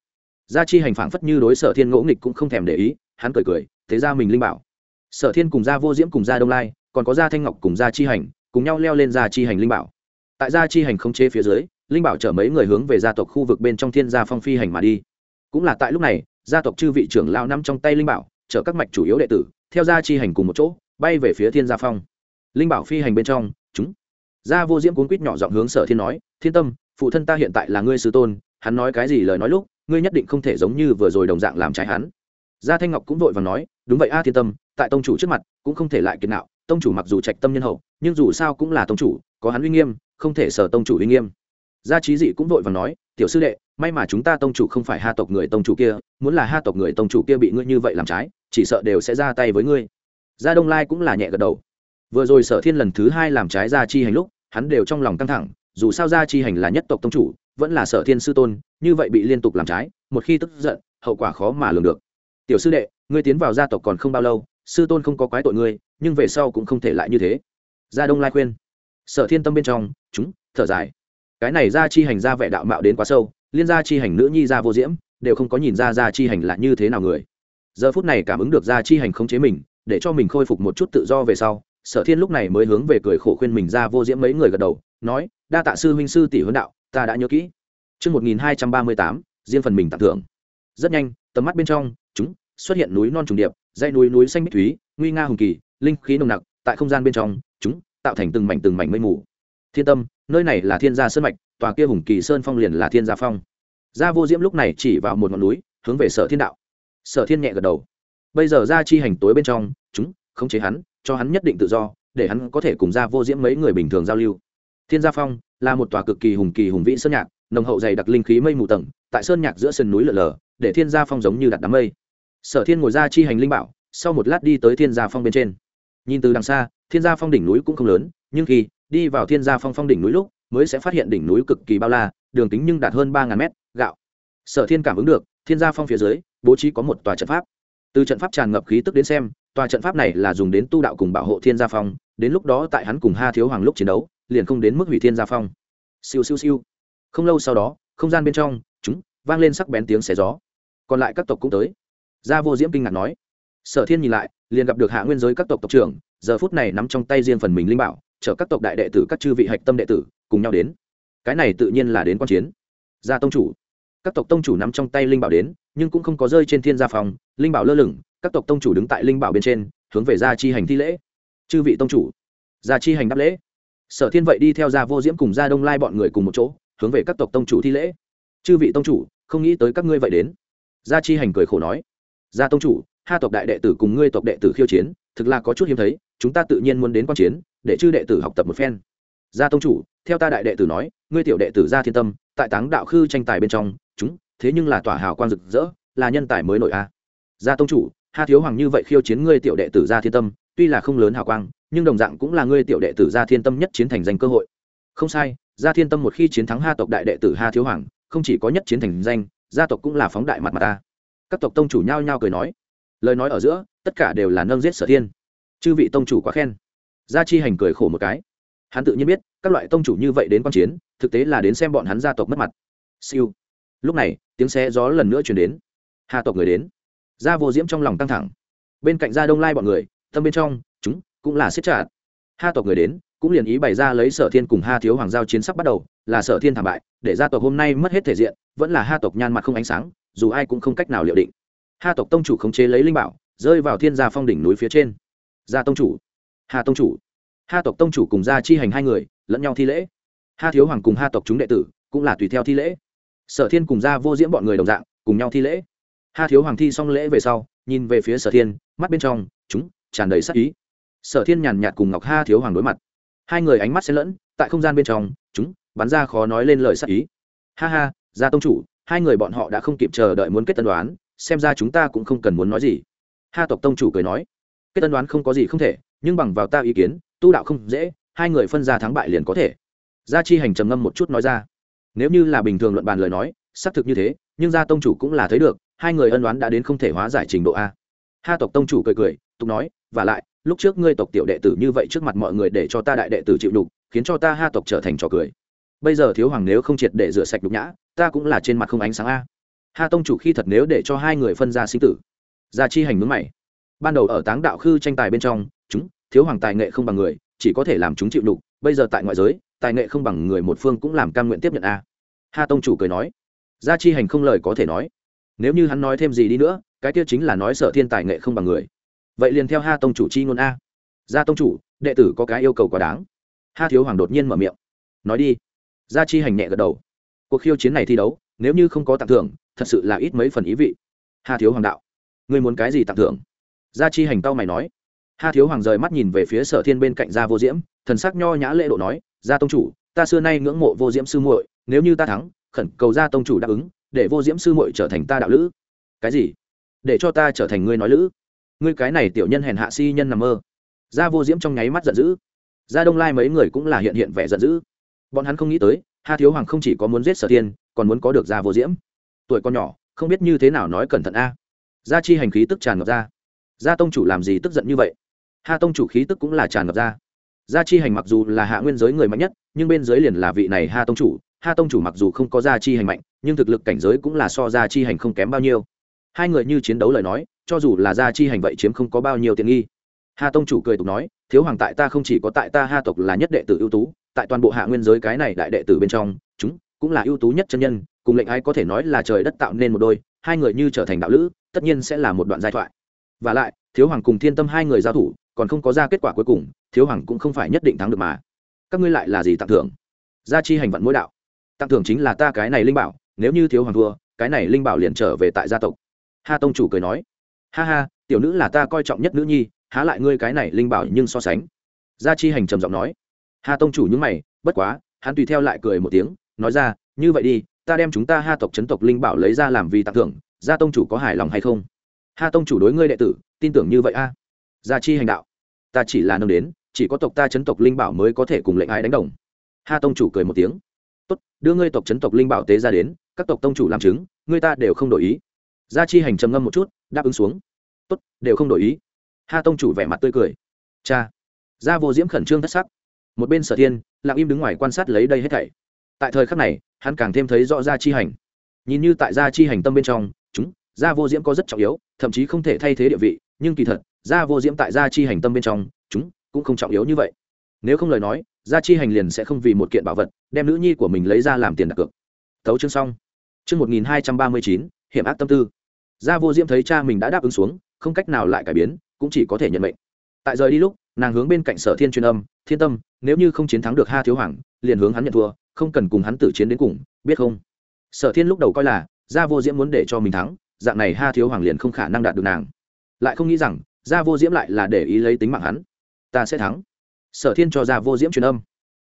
Gia chi hành phảng phất như đối sở thiên ngỗ nghịch cũng không thèm để ý, hắn cười cười, thế ra mình linh bảo. Sở thiên cùng gia vô diễm cùng gia đông lai, còn có gia thanh ngọc cùng gia chi hành, cùng nhau leo lên gia chi hành linh bảo. Tại gia chi hành không chế phía dưới, linh bảo chở mấy người hướng về gia tộc khu vực bên trong thiên gia phong phi hành mà đi. Cũng là tại lúc này, gia tộc chư vị trưởng lao nằm trong tay linh bảo, chở các mạch chủ yếu đệ tử, theo gia chi hành cùng một chỗ, bay về phía thiên gia phong. Linh bảo phi hành bên trong, chúng gia vô diễm cuốn quýt nhỏ giọng hướng sở thiên nói, thiên tâm, phụ thân ta hiện tại là ngươi sư tôn, hắn nói cái gì lời nói lúc, ngươi nhất định không thể giống như vừa rồi đồng dạng làm trái hắn. Gia thanh ngọc cũng vội và nói, đúng vậy a, thiên tâm, tại tông chủ trước mặt, cũng không thể lại kiệt nạo, tông chủ mặc dù trạch tâm nhân hậu, nhưng dù sao cũng là tông chủ, có hắn uy nghiêm, không thể sở tông chủ uy nghiêm. Gia trí dị cũng vội và nói, tiểu sư đệ, may mà chúng ta tông chủ không phải ha tộc người tông chủ kia, muốn là ha tộc người tông chủ kia bị ngươi như vậy làm trái, chỉ sợ đều sẽ ra tay với ngươi. Gia đông lai cũng là nhẹ gật đầu vừa rồi sở thiên lần thứ hai làm trái gia chi hành lúc, hắn đều trong lòng căng thẳng, dù sao gia chi hành là nhất tộc tông chủ, vẫn là sở thiên sư tôn, như vậy bị liên tục làm trái, một khi tức giận, hậu quả khó mà lường được. Tiểu sư đệ, ngươi tiến vào gia tộc còn không bao lâu, sư tôn không có quái tội ngươi, nhưng về sau cũng không thể lại như thế. Gia đông lai khuyên. Sở thiên tâm bên trong, chúng, thở dài. Cái này gia chi hành ra vẻ đạo mạo đến quá sâu, liên gia chi hành nữ nhi gia vô diễm, đều không có nhìn ra gia chi hành là như thế nào người. Giờ phút này cảm ứng được gia chi hành khống chế mình, để cho mình khôi phục một chút tự do về sau sở thiên lúc này mới hướng về cười khổ khuyên mình ra vô diễm mấy người gật đầu nói đa tạ sư huynh sư tỷ huấn đạo ta đã nhớ kỹ Trước 1238, riêng phần mình tặng thưởng. Rất nhanh, tầm mắt bên trong, chúng xuất hiện núi non trùng điệp, dãy núi núi xanh bích thúy, nguy nga hùng kỳ, linh khí nồng nặc, tại không gian bên trong, chúng tạo thành từng mảnh từng mảnh mây mù. Thiên tâm, nơi này là Thiên gia sơn mạch, tòa kia hùng kỳ sơn phong liền là Thiên gia phong. Gia Vô Diễm lúc này chỉ vào một ngọn núi, hướng về Sở Thiên đạo. Sở Thiên nhẹ gật đầu. Bây giờ Gia chi hành tối bên trong, chúng khống chế hắn, cho hắn nhất định tự do, để hắn có thể cùng Gia Vô Diễm mấy người bình thường giao lưu. Thiên gia phong là một tòa cực kỳ hùng kỳ hùng vĩ sơn nhạc, nồng hậu dày đặc linh khí mây mù tầng tại sơn nhạc giữa sườn núi lở lở để thiên gia phong giống như đặt đám mây. Sở thiên ngồi ra chi hành linh bảo sau một lát đi tới thiên gia phong bên trên. Nhìn từ đằng xa thiên gia phong đỉnh núi cũng không lớn nhưng khi đi vào thiên gia phong phong đỉnh núi lúc mới sẽ phát hiện đỉnh núi cực kỳ bao la đường kính nhưng đạt hơn ba ngàn mét gạo. Sở thiên cảm ứng được thiên gia phong phía dưới bố trí có một tòa trận pháp. Từ trận pháp tràn ngập khí tức đến xem tòa trận pháp này là dùng đến tu đạo cùng bảo hộ thiên gia phong, đến lúc đó tại hắn cùng ha thiếu hoàng lúc chiến đấu, liền không đến mức hủy thiên gia phong. Siêu siêu siêu. Không lâu sau đó, không gian bên trong, chúng, vang lên sắc bén tiếng xé gió. Còn lại các tộc cũng tới. Gia vô diễm kinh ngạc nói. Sở thiên nhìn lại, liền gặp được hạ nguyên giới các tộc tộc trưởng, giờ phút này nắm trong tay riêng phần mình linh bảo, chở các tộc đại đệ tử, các chư vị hạch tâm đệ tử, cùng nhau đến. Cái này tự nhiên là đến quan chiến. Gia tông chủ. Các tộc tông chủ nắm trong tay linh bảo đến, nhưng cũng không có rơi trên thiên gia phòng linh bảo lơ lửng các tộc tông chủ đứng tại linh bảo bên trên, hướng về gia chi hành thi lễ. Chư vị tông chủ, gia chi hành đáp lễ. Sở thiên vậy đi theo gia vô diễm cùng gia đông lai bọn người cùng một chỗ, hướng về các tộc tông chủ thi lễ. Chư vị tông chủ, không nghĩ tới các ngươi vậy đến. Gia chi hành cười khổ nói. Gia tông chủ hai tộc đại đệ tử cùng ngươi tộc đệ tử khiêu chiến, thực là có chút hiếm thấy, chúng ta tự nhiên muốn đến quan chiến, để chư đệ tử học tập một phen. Gia tông chủ, theo ta đại đệ tử nói, ngươi tiểu đệ tử gia thiên tâm, tại táng đạo khư tranh tài bên trong, chúng, thế nhưng là tỏa hào quang rực rỡ, là nhân tài mới nổi a. Gia tông chủ ha thiếu hoàng như vậy khiêu chiến ngươi tiểu đệ tử gia thiên tâm, tuy là không lớn hào quang, nhưng đồng dạng cũng là ngươi tiểu đệ tử gia thiên tâm nhất chiến thành danh cơ hội. Không sai, gia thiên tâm một khi chiến thắng ha tộc đại đệ tử ha thiếu hoàng, không chỉ có nhất chiến thành danh, gia tộc cũng là phóng đại mặt mặt ta. Các tộc tông chủ nhao nhao cười nói. Lời nói ở giữa, tất cả đều là nâng giết sở thiên. Chư vị tông chủ quá khen. Gia chi hành cười khổ một cái. Hắn tự nhiên biết, các loại tông chủ như vậy đến q u a n chiến, thực tế là đến xem bọn hắn gia tộc mất mặt. Siêu. Lúc này, tiếng xe gió lần nữa chuyển đến. Hà tộc người đến gia vô diễm trong lòng căng thẳng. Bên cạnh gia đông lai bọn người, tâm bên trong, chúng cũng là siết chặt. Ha tộc người đến, cũng liền ý bày ra lấy sở thiên cùng ha thiếu hoàng giao chiến sắp bắt đầu, là sở thiên thảm bại, để gia tộc hôm nay mất hết thể diện, vẫn là ha tộc nhan mặt không ánh sáng, dù ai cũng không cách nào liệu định. Ha tộc tông chủ khống chế lấy linh bảo, rơi vào thiên gia phong đỉnh núi phía trên. Gia tông chủ. Hà tông chủ. Ha tộc tông chủ cùng gia chi hành hai người, lẫn nhau thi lễ. Ha thiếu hoàng cùng ha tộc chúng đệ tử, cũng là tùy theo thi lễ. Sở thiên cùng gia vô diễm bọn người đồng dạng, cùng nhau thi lễ ha thiếu hoàng thi xong lễ về sau, nhìn về phía sở thiên, mắt bên trong, chúng, tràn đầy sắc ý. Sở thiên nhàn nhạt cùng ngọc ha thiếu hoàng đối mặt. Hai người ánh mắt xen lẫn, tại không gian bên trong, chúng, bắn ra khó nói lên lời sắc ý. Ha ha, gia tông chủ, hai người bọn họ đã không kịp chờ đợi muốn kết tân đoán, xem ra chúng ta cũng không cần muốn nói gì. Ha tộc tông chủ cười nói. Kết tân đoán không có gì không thể, nhưng bằng vào ta ý kiến, tu đạo không dễ, hai người phân ra thắng bại liền có thể. Gia chi hành trầm ngâm một chút nói ra. Nếu như là bình thường luận bàn lời nói, xác thực như thế, nhưng gia tông chủ cũng là thấy được hai người ân đoán đã đến không thể hóa giải trình độ a. Ha tộc tông chủ cười cười, tục nói, và lại, lúc trước ngươi tộc tiểu đệ tử như vậy trước mặt mọi người để cho ta đại đệ tử chịu đục khiến cho ta ha tộc trở thành trò cười. Bây giờ thiếu hoàng nếu không triệt để rửa sạch đục nhã, ta cũng là trên mặt không ánh sáng a. Ha tông chủ khi thật nếu để cho hai người phân ra sinh tử. Gia chi hành mướn mày. Ban đầu ở táng đạo khư tranh tài bên trong, chúng, thiếu hoàng tài nghệ không bằng người, chỉ có thể làm chúng chịu đục bây giờ tại ngoại giới, tài nghệ không bằng người một phương cũng làm cam nguyện tiếp nhận a. Ha tông chủ cười nói. Gia chi hành không lời có thể nói nếu như hắn nói thêm gì đi nữa, cái kia chính là nói sợ thiên tài nghệ không bằng người. Vậy liền theo ha tông chủ chi ngôn a. Gia tông chủ, đệ tử có cái yêu cầu quá đáng. Ha thiếu hoàng đột nhiên mở miệng. Nói đi. Gia chi hành nhẹ gật đầu. Cuộc khiêu chiến này thi đấu, nếu như không có tặng thưởng, thật sự là ít mấy phần ý vị. Ha thiếu hoàng đạo. Ngươi muốn cái gì tặng thưởng? Gia chi hành tao mày nói. Ha thiếu hoàng rời mắt nhìn về phía sở thiên bên cạnh gia vô diễm, thần sắc nho nhã lễ độ nói, gia tông chủ, ta xưa nay ngưỡng mộ vô diễm sư muội, nếu như ta thắng, khẩn cầu gia tông chủ đáp ứng để vô diễm sư muội trở thành ta đạo lữ. Cái gì? Để cho ta trở thành ngươi nói lữ. Ngươi cái này tiểu nhân hèn hạ si nhân nằm mơ. Gia vô diễm trong nháy mắt giận dữ. Gia đông lai mấy người cũng là hiện hiện vẻ giận dữ. Bọn hắn không nghĩ tới ha thiếu hoàng không chỉ có muốn giết sở tiên còn muốn có được gia vô diễm. Tuổi con nhỏ, không biết như thế nào nói cẩn thận a. Gia chi hành khí tức tràn ngập ra. Gia tông chủ làm gì tức giận như vậy? Ha tông chủ khí tức cũng là tràn ngập ra. Gia chi hành mặc dù là hạ nguyên giới người mạnh nhất, nhưng bên dưới liền là vị này ha tông chủ. Ha tông chủ mặc dù không có gia chi hành mạnh nhưng thực lực cảnh giới cũng là so gia chi hành không kém bao nhiêu. Hai người như chiến đấu lời nói, cho dù là gia chi hành vậy chiếm không có bao nhiêu tiện nghi. Hà tông chủ cười tục nói, thiếu hoàng tại ta không chỉ có tại ta ha tộc là nhất đệ tử ưu tú, tại toàn bộ hạ nguyên giới cái này đại đệ tử bên trong, chúng cũng là ưu tú nhất chân nhân, cùng lệnh ai có thể nói là trời đất tạo nên một đôi, hai người như trở thành đạo lữ, tất nhiên sẽ là một đoạn giai thoại. Và lại, thiếu hoàng cùng thiên tâm hai người giao thủ, còn không có ra kết quả cuối cùng, thiếu hoàng cũng không phải nhất định thắng được mà. Các ngươi lại là gì tặng thưởng? Gia chi hành vận mỗi đạo. Tặng thưởng chính là ta cái này linh bảo nếu như thiếu hoàng thua, cái này linh bảo liền trở về tại gia tộc. Ha tông chủ cười nói. Ha ha, tiểu nữ là ta coi trọng nhất nữ nhi, há lại ngươi cái này linh bảo nhưng so sánh. Gia chi hành trầm giọng nói. Ha tông chủ những mày, bất quá, hắn tùy theo lại cười một tiếng, nói ra, như vậy đi, ta đem chúng ta ha tộc chấn tộc linh bảo lấy ra làm vì tặng thưởng, gia tông chủ có hài lòng hay không? Ha tông chủ đối ngươi đệ tử, tin tưởng như vậy a. Gia chi hành đạo. Ta chỉ là nâng đến, chỉ có tộc ta chấn tộc linh bảo mới có thể cùng lệnh ái đánh đồng. Ha tông chủ cười một tiếng. Tốt, đưa ngươi tộc chấn tộc linh bảo tế ra đến các tộc tông chủ làm chứng, người ta đều không đổi ý. Gia chi hành trầm ngâm một chút, đáp ứng xuống. Tốt, đều không đổi ý. Ha tông chủ vẻ mặt tươi cười. Cha. Gia vô diễm khẩn trương thất sắc. Một bên sở thiên, lặng im đứng ngoài quan sát lấy đây hết thảy. Tại thời khắc này, hắn càng thêm thấy rõ gia chi hành. Nhìn như tại gia chi hành tâm bên trong, chúng, gia vô diễm có rất trọng yếu, thậm chí không thể thay thế địa vị, nhưng kỳ thật, gia vô diễm tại gia chi hành tâm bên trong, chúng, cũng không trọng yếu như vậy. Nếu không lời nói, gia chi hành liền sẽ không vì một kiện bảo vật, đem nữ nhi của mình lấy ra làm tiền đặt cược. Tấu chương xong chương một nghìn hai trăm ba mươi chín, hiểm ác tâm tư. Gia vô diễm thấy cha mình đã đáp ứng xuống, không cách nào lại cải biến, cũng chỉ có thể nhận mệnh. Tại rời đi lúc, nàng hướng bên cạnh sở thiên truyền âm, thiên tâm, nếu như không chiến thắng được ha thiếu hoàng, liền hướng hắn nhận thua, không cần cùng hắn tử chiến đến cùng, biết không? Sở thiên lúc đầu coi là, gia vô diễm muốn để cho mình thắng, dạng này ha thiếu hoàng liền không khả năng đạt được nàng. Lại không nghĩ rằng, gia vô diễm lại là để ý lấy tính mạng hắn. Ta sẽ thắng. Sở thiên cho gia vô diễm truyền âm.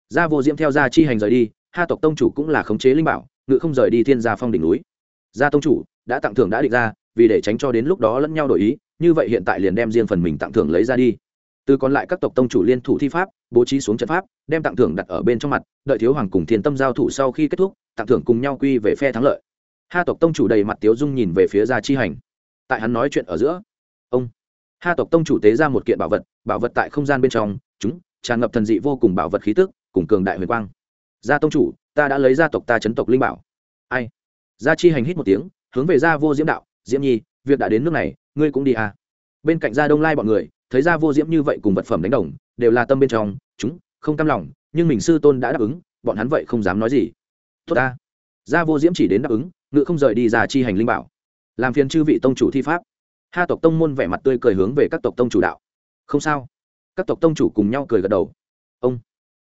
Gia vô diễm theo gia chi hành rời đi, ha tộc tông chủ cũng là khống chế linh bảo ngự không rời đi thiên gia phong đỉnh núi. Gia tông chủ, đã tặng thưởng đã định ra, vì để tránh cho đến lúc đó lẫn nhau đổi ý, như vậy hiện tại liền đem riêng phần mình tặng thưởng lấy ra đi. Từ còn lại các tộc tông chủ liên thủ thi pháp, bố trí xuống trận pháp, đem tặng thưởng đặt ở bên trong mặt, đợi thiếu hoàng cùng thiên tâm giao thủ sau khi kết thúc, tặng thưởng cùng nhau quy về phe thắng lợi. Ha tộc tông chủ đầy mặt tiếu dung nhìn về phía gia chi hành. Tại hắn nói chuyện ở giữa, ông, ha tộc tông chủ tế ra một kiện bảo vật bảo vật tại không gian bên trong, chúng tràn ngập thần dị vô cùng bảo vật khí tức, cùng cường đại huyền quang. Gia tông chủ ta đã lấy gia tộc ta chấn tộc linh bảo. Ai? Gia chi hành hít một tiếng, hướng về gia vô diễm đạo, diễm nhi, việc đã đến nước này, ngươi cũng đi à? Bên cạnh gia đông lai bọn người, thấy gia vô diễm như vậy cùng vật phẩm đánh đồng, đều là tâm bên trong, chúng, không cam lòng, nhưng mình sư tôn đã đáp ứng, bọn hắn vậy không dám nói gì. Tốt ta. Gia vô diễm chỉ đến đáp ứng, ngự không rời đi ra chi hành linh bảo. Làm phiền chư vị tông chủ thi pháp. Ha tộc tông môn vẻ mặt tươi cười hướng về các tộc tông chủ đạo. Không sao. Các tộc tông chủ cùng nhau cười gật đầu. Ông.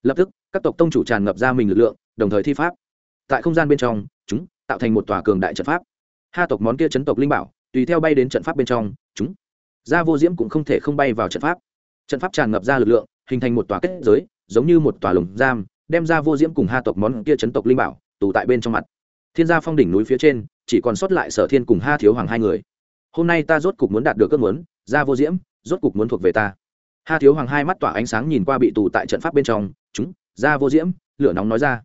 Lập tức, các tộc tông chủ tràn ngập ra mình lực lượng đồng thời thi pháp. Tại không gian bên trong, chúng tạo thành một tòa cường đại trận pháp. Ha tộc món kia chấn tộc linh bảo, tùy theo bay đến trận pháp bên trong, chúng gia vô diễm cũng không thể không bay vào trận pháp. Trận pháp tràn ngập ra lực lượng, hình thành một tòa kết giới, giống như một tòa lồng giam, đem ra vô diễm cùng ha tộc món kia chấn tộc linh bảo tù tại bên trong mặt. Thiên gia phong đỉnh núi phía trên, chỉ còn sót lại sở thiên cùng ha thiếu hoàng hai người. Hôm nay ta rốt cục muốn đạt được ước muốn ra vô diễm, rốt cục muốn thuộc về ta. Ha thiếu hoàng hai mắt tỏa ánh sáng nhìn qua bị tù tại trận pháp bên trong, chúng ra vô diễm, lửa nóng nói ra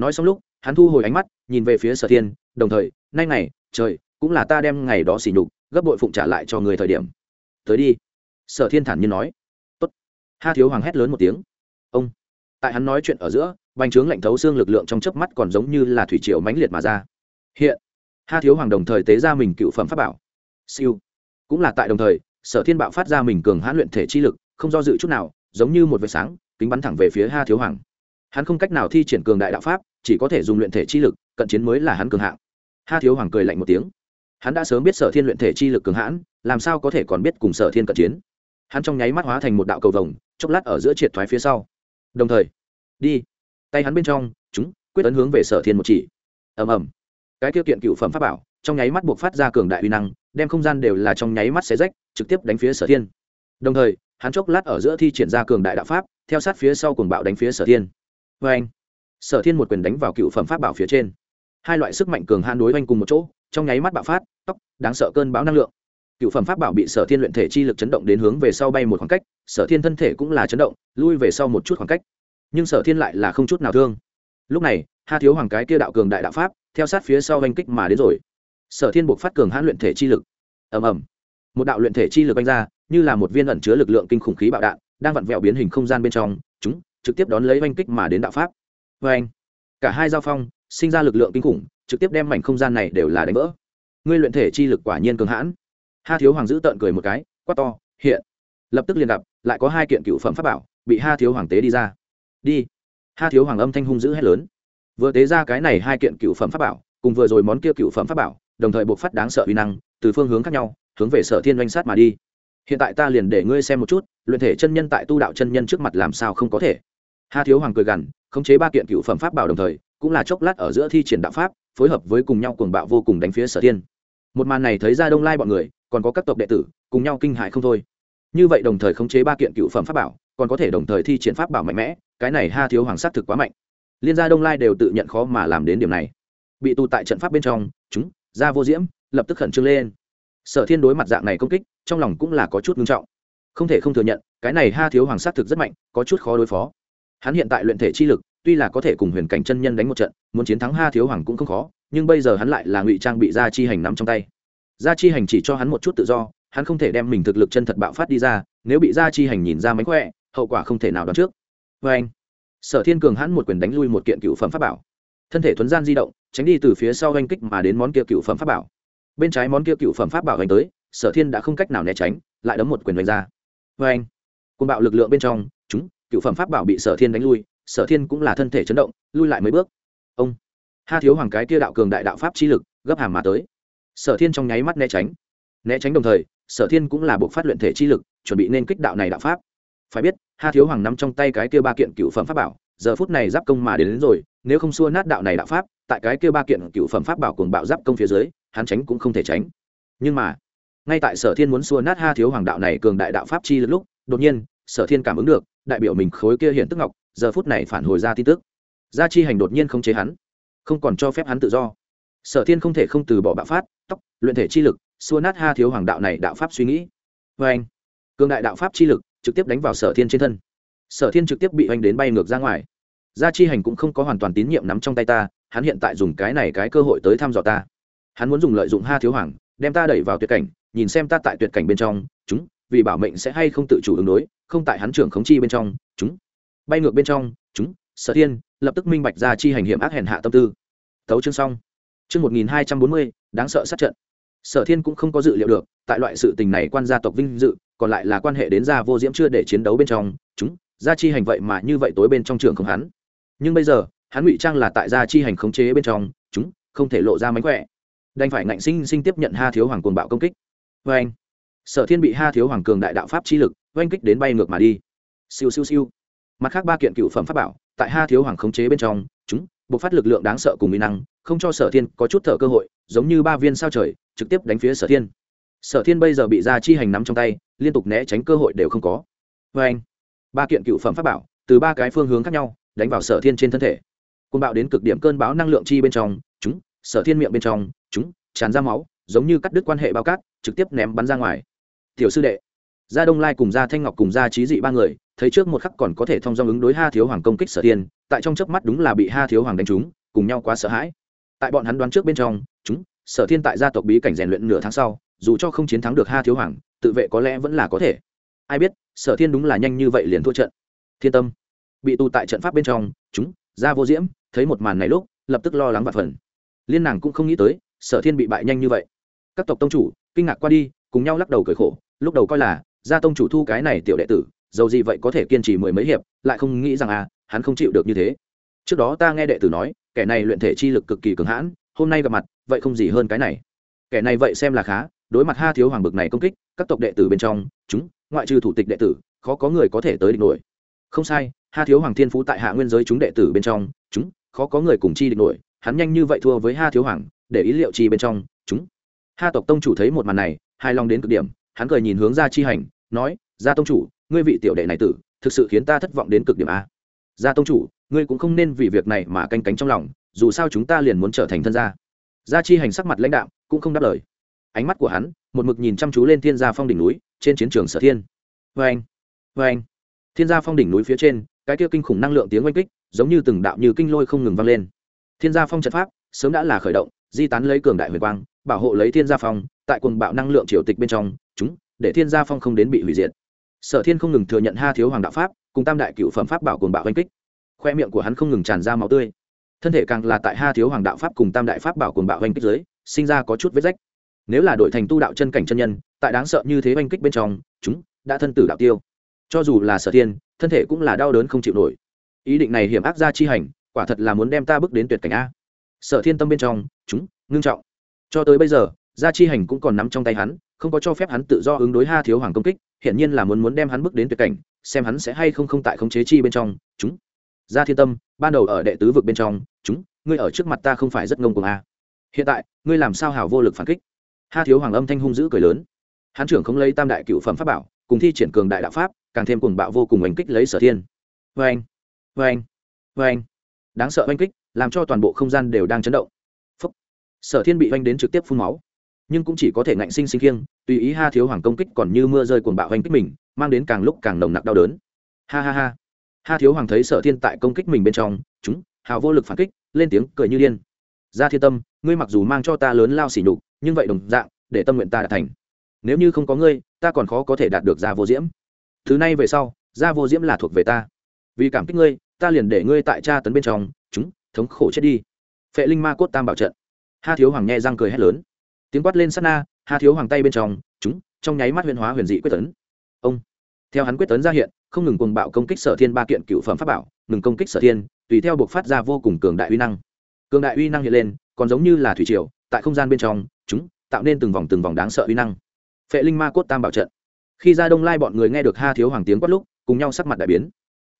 nói xong lúc, hắn thu hồi ánh mắt, nhìn về phía sở thiên, đồng thời, nay ngày, trời, cũng là ta đem ngày đó xỉ nhục, gấp bội phụng trả lại cho người thời điểm. Tới đi. Sở thiên thản nhiên nói. Tốt. ha thiếu hoàng hét lớn một tiếng. Ông. Tại hắn nói chuyện ở giữa, bành trướng lạnh thấu xương lực lượng trong chớp mắt còn giống như là thủy triều mãnh liệt mà ra. Hiện, ha thiếu hoàng đồng thời tế ra mình cựu phẩm pháp bảo. Siêu. Cũng là tại đồng thời, sở thiên bạo phát ra mình cường hãn luyện thể chi lực, không do dự chút nào, giống như một vệt sáng, kính bắn thẳng về phía ha thiếu hoàng hắn không cách nào thi triển cường đại đạo pháp, chỉ có thể dùng luyện thể chi lực, cận chiến mới là hắn cường hạng. Ha thiếu hoàng cười lạnh một tiếng. Hắn đã sớm biết sở thiên luyện thể chi lực cường hãn, làm sao có thể còn biết cùng sở thiên cận chiến? Hắn trong nháy mắt hóa thành một đạo cầu vồng, chốc lát ở giữa triệt thoái phía sau. Đồng thời, đi. Tay hắn bên trong, chúng, quyết ấn hướng về sở thiên một chỉ. Ầm ầm. Cái tiêu kiện cựu phẩm pháp bảo, trong nháy mắt buộc phát ra cường đại uy năng, đem không gian đều là trong nháy mắt xé rách, trực tiếp đánh phía sở thiên. Đồng thời, hắn chốc lát ở giữa thi triển ra cường đại đạo pháp, theo sát phía sau cuồng bạo đánh phía sở thiên vê anh. Sở thiên một quyền đánh vào cựu phẩm pháp bảo phía trên. Hai loại sức mạnh cường han đối oanh cùng một chỗ, trong nháy mắt bạo phát tóc đáng sợ cơn bão năng lượng. Cựu phẩm pháp bảo bị sở thiên luyện thể chi lực chấn động đến hướng về sau bay một khoảng cách, sở thiên thân thể cũng là chấn động, lui về sau một chút khoảng cách. Nhưng sở thiên lại là không chút nào thương. Lúc này ha thiếu hoàng cái kia đạo cường đại đạo pháp, theo sát phía sau oanh kích mà đến rồi. Sở thiên buộc phát cường hãn luyện thể chi lực. Ầm ầm. Một đạo luyện thể chi lực oanh ra, như là một viên ẩn chứa lực lượng kinh khủng khí bạo đạn, đang vặn vẹo biến hình không gian bên trong, chúng trực tiếp đón lấy oanh kích mà đến đạo pháp. Vê anh, cả hai giao phong, sinh ra lực lượng kinh khủng, trực tiếp đem mảnh không gian này đều là đánh vỡ. Ngươi luyện thể chi lực quả nhiên cường hãn. Ha thiếu hoàng giữ tợn cười một cái, quát to, hiện. Lập tức liền gặp, lại có hai kiện cựu phẩm pháp bảo, bị ha thiếu hoàng tế đi ra. Đi. Ha thiếu hoàng âm thanh hung dữ hét lớn. Vừa tế ra cái này hai kiện cựu phẩm pháp bảo, cùng vừa rồi món kia cựu phẩm pháp bảo, đồng thời buộc phát đáng sợ uy năng, từ phương hướng khác nhau, hướng về sở thiên doanh sát mà đi. Hiện tại ta liền để ngươi xem một chút, luyện thể chân nhân tại tu đạo chân nhân trước mặt làm sao không có thể? Ha thiếu hoàng cười gằn, khống chế ba kiện cựu phẩm pháp bảo đồng thời, cũng là chốc lát ở giữa thi triển đạo pháp, phối hợp với cùng nhau cuồng bạo vô cùng đánh phía sở thiên. Một màn này thấy ra đông lai bọn người, còn có các tộc đệ tử, cùng nhau kinh hại không thôi. Như vậy đồng thời khống chế ba kiện cựu phẩm pháp bảo, còn có thể đồng thời thi triển pháp bảo mạnh mẽ, cái này ha thiếu hoàng sát thực quá mạnh. Liên gia đông lai đều tự nhận khó mà làm đến điểm này. Bị tù tại trận pháp bên trong, chúng ra vô diễm, lập tức khẩn trương lên. Sở thiên đối mặt dạng này công kích, trong lòng cũng là có chút ngưng trọng. Không thể không thừa nhận, cái này ha thiếu hoàng sát thực rất mạnh, có chút khó đối phó hắn hiện tại luyện thể chi lực, tuy là có thể cùng huyền cảnh chân nhân đánh một trận, muốn chiến thắng ha thiếu hoàng cũng không khó, nhưng bây giờ hắn lại là ngụy trang bị gia chi hành nắm trong tay. Gia chi hành chỉ cho hắn một chút tự do, hắn không thể đem mình thực lực chân thật bạo phát đi ra, nếu bị gia chi hành nhìn ra mánh khỏe, hậu quả không thể nào đoán trước. Vê anh, sở thiên cường hắn một quyền đánh lui một kiện cựu phẩm pháp bảo. Thân thể thuấn gian di động, tránh đi từ phía sau oanh kích mà đến món kia cựu phẩm pháp bảo. Bên trái món kia cựu phẩm pháp bảo oanh tới, sở thiên đã không cách nào né tránh, lại đấm một quyền đánh ra. Vê anh côn bạo lực lượng bên trong, chúng cựu phẩm pháp bảo bị sở thiên đánh lui sở thiên cũng là thân thể chấn động lui lại mấy bước. Ông ha thiếu hoàng cái kia đạo cường đại đạo pháp chi lực gấp hàm mà tới. Sở thiên trong nháy mắt né tránh. Né tránh đồng thời sở thiên cũng là buộc phát luyện thể chi lực chuẩn bị nên kích đạo này đạo pháp. Phải biết ha thiếu hoàng nắm trong tay cái kia ba kiện cựu phẩm pháp bảo giờ phút này giáp công mà đến, đến rồi nếu không xua nát đạo này đạo pháp tại cái kia ba kiện cựu phẩm pháp bảo cùng bạo giáp công phía dưới hắn tránh cũng không thể tránh. Nhưng mà ngay tại sở thiên muốn xua nát ha thiếu hoàng đạo này cường đại đạo pháp chi lực lúc đột nhiên sở thiên cảm ứng được đại biểu mình khối kia hiện tức ngọc, giờ phút này phản hồi ra tin tức. Gia chi hành đột nhiên không chế hắn, không còn cho phép hắn tự do. Sở thiên không thể không từ bỏ bạo phát, tóc, luyện thể chi lực, xua nát ha thiếu hoàng đạo này đạo pháp suy nghĩ. Vê anh, cường đại đạo pháp chi lực trực tiếp đánh vào sở thiên trên thân. Sở thiên trực tiếp bị oanh đến bay ngược ra ngoài. Gia chi hành cũng không có hoàn toàn tín nhiệm nắm trong tay ta, hắn hiện tại dùng cái này cái cơ hội tới thăm dò ta. Hắn muốn dùng lợi dụng ha thiếu hoàng, đem ta đẩy vào tuyệt cảnh, nhìn xem ta tại tuyệt cảnh bên trong, chúng vì bảo mệnh sẽ hay không tự chủ ứng đối, không tại hắn trưởng khống chi bên trong, chúng bay ngược bên trong, chúng sở thiên lập tức minh bạch ra chi hành hiểm ác hèn hạ tâm tư. Tấu chương xong. Chương một nghìn hai trăm bốn mươi, đáng sợ sát trận. Sở thiên cũng không có dự liệu được, tại loại sự tình này quan gia tộc vinh dự, còn lại là quan hệ đến gia vô diễm chưa để chiến đấu bên trong, chúng gia chi hành vậy mà như vậy tối bên trong trường không hắn. Nhưng bây giờ, hắn ngụy trang là tại gia chi hành khống chế bên trong, chúng không thể lộ ra mánh khỏe. Đành phải ngạnh sinh sinh tiếp nhận ha thiếu hoàng cồn bạo công kích. Vê anh sở thiên bị ha thiếu hoàng cường đại đạo pháp chi lực, oanh kích đến bay ngược mà đi. Siêu siêu siêu. Mặt khác ba kiện cựu phẩm pháp bảo, tại ha thiếu hoàng khống chế bên trong, chúng buộc phát lực lượng đáng sợ cùng mỹ năng, không cho sở thiên có chút thở cơ hội, giống như ba viên sao trời, trực tiếp đánh phía sở thiên. Sở thiên bây giờ bị ra chi hành nắm trong tay, liên tục né tránh cơ hội đều không có. Vê anh ba kiện cựu phẩm pháp bảo, từ ba cái phương hướng khác nhau, đánh vào sở thiên trên thân thể. Côn bạo đến cực điểm cơn bão năng lượng chi bên trong, chúng, sở thiên miệng bên trong, chúng, tràn ra máu, giống như cắt đứt quan hệ bao cát, trực tiếp ném bắn ra ngoài tiểu sư đệ. Gia đông lai cùng gia thanh ngọc cùng gia trí dị ba người, thấy trước một khắc còn có thể thông dong ứng đối ha thiếu hoàng công kích sở thiên, tại trong chớp mắt đúng là bị ha thiếu hoàng đánh trúng, cùng nhau quá sợ hãi. Tại bọn hắn đoán trước bên trong, chúng, sở thiên tại gia tộc bí cảnh rèn luyện nửa tháng sau, dù cho không chiến thắng được ha thiếu hoàng, tự vệ có lẽ vẫn là có thể. Ai biết, sở thiên đúng là nhanh như vậy liền thua trận. Thiên tâm, bị tù tại trận pháp bên trong, chúng, gia vô diễm, thấy một màn này lúc, lập tức lo lắng và phần. Liên nàng cũng không nghĩ tới, sở thiên bị bại nhanh như vậy. Các tộc tông chủ, kinh ngạc qua đi, cùng nhau lắc đầu cười khổ lúc đầu coi là, gia tông chủ thu cái này tiểu đệ tử, dầu gì vậy có thể kiên trì mười mấy hiệp, lại không nghĩ rằng à hắn không chịu được như thế. Trước đó ta nghe đệ tử nói, kẻ này luyện thể chi lực cực kỳ cường hãn, hôm nay gặp mặt, vậy không gì hơn cái này. Kẻ này vậy xem là khá, đối mặt ha thiếu hoàng bực này công kích, các tộc đệ tử bên trong, chúng, ngoại trừ thủ tịch đệ tử, khó có người có thể tới địch nổi. Không sai, ha thiếu hoàng thiên phú tại hạ nguyên giới chúng đệ tử bên trong, chúng, khó có người cùng chi địch nổi, hắn nhanh như vậy thua với ha thiếu hoàng, để ý liệu chi bên trong, chúng. Ha tộc tông chủ thấy một màn này, hài lòng đến cực điểm hắn cười nhìn hướng ra chi hành, nói ra tông chủ, ngươi vị tiểu đệ này tử, thực sự khiến ta thất vọng đến cực điểm a. Gia tông chủ, ngươi cũng không nên vì việc này mà canh cánh trong lòng, dù sao chúng ta liền muốn trở thành thân gia. Gia chi hành sắc mặt lãnh đạo cũng không đáp lời. Ánh mắt của hắn, một mực nhìn chăm chú lên thiên gia phong đỉnh núi, trên chiến trường sở thiên. Vê anh vê anh. Thiên gia phong đỉnh núi phía trên, cái kia kinh khủng năng lượng tiếng oanh kích, giống như từng đạo như kinh lôi không ngừng vang lên. Thiên gia phong trận pháp, sớm đã là khởi động, di tán lấy cường đại huyền quang, bảo hộ lấy thiên gia phong tại quần bạo năng lượng triều tịch bên trong, chúng, để thiên gia phong không đến bị hủy diệt. Sở thiên không ngừng thừa nhận ha thiếu hoàng đạo pháp, cùng tam đại cựu phẩm pháp bảo quần bạo oanh kích. Khoe miệng của hắn không ngừng tràn ra máu tươi. Thân thể càng là tại ha thiếu hoàng đạo pháp cùng tam đại pháp bảo quần bạo oanh kích dưới, sinh ra có chút vết rách. Nếu là đội thành tu đạo chân cảnh chân nhân, tại đáng sợ như thế oanh kích bên trong, chúng đã thân tử đạo tiêu. Cho dù là sở thiên, thân thể cũng là đau đớn không chịu nổi. Ý định này hiểm ác ra chi hành, quả thật là muốn đem ta bước đến tuyệt cảnh a. Sở thiên tâm bên trong, chúng, ngưng trọng. Cho tới bây giờ gia chi hành cũng còn nắm trong tay hắn, không có cho phép hắn tự do ứng đối ha thiếu hoàng công kích, hiển nhiên là muốn muốn đem hắn bước đến tuyệt cảnh, xem hắn sẽ hay không không tại khống chế chi bên trong. Chúng, gia thiên tâm, ban đầu ở đệ tứ vực bên trong, chúng, ngươi ở trước mặt ta không phải rất ngông cuồng a hiện tại, ngươi làm sao hảo vô lực phản kích? Ha thiếu hoàng âm thanh hung dữ cười lớn. Hắn trưởng không lấy tam đại cựu phẩm pháp bảo, cùng thi triển cường đại đạo pháp, càng thêm cuồng bạo vô cùng oanh kích lấy sở thiên. Vê anh vê anh vê anh đáng sợ oanh kích, làm cho toàn bộ không gian đều đang chấn động. Sở thiên bị oanh đến trực tiếp phun máu nhưng cũng chỉ có thể ngạnh sinh sinh khiêng, tùy ý ha thiếu hoàng công kích còn như mưa rơi cuồng bạo hoành kích mình, mang đến càng lúc càng nồng nặc đau đớn. Ha ha ha. Ha thiếu hoàng thấy sở thiên tại công kích mình bên trong, chúng, hào vô lực phản kích, lên tiếng cười như điên. Ra thiên tâm, ngươi mặc dù mang cho ta lớn lao xỉ nhục, nhưng vậy đồng dạng, để tâm nguyện ta đạt thành. Nếu như không có ngươi, ta còn khó có thể đạt được gia vô diễm. Thứ này về sau, gia vô diễm là thuộc về ta. Vì cảm kích ngươi, ta liền để ngươi tại tra tấn bên trong, chúng, thống khổ chết đi. Phệ linh ma cốt tam bảo trận. Ha thiếu hoàng nghe răng cười hét lớn tiếng quát lên sát na hà thiếu hoàng tay bên trong chúng trong nháy mắt huyền hóa huyền dị quyết tấn. Ông theo hắn quyết tấn ra hiện không ngừng cùng bạo công kích sở thiên ba kiện cựu phẩm pháp bảo ngừng công kích sở thiên tùy theo buộc phát ra vô cùng cường đại uy năng. Cường đại uy năng hiện lên còn giống như là thủy triều tại không gian bên trong chúng tạo nên từng vòng từng vòng đáng sợ uy năng. Phệ linh ma cốt tam bảo trận. Khi ra đông lai bọn người nghe được ha thiếu hoàng tiếng quát lúc cùng nhau sắc mặt đại biến.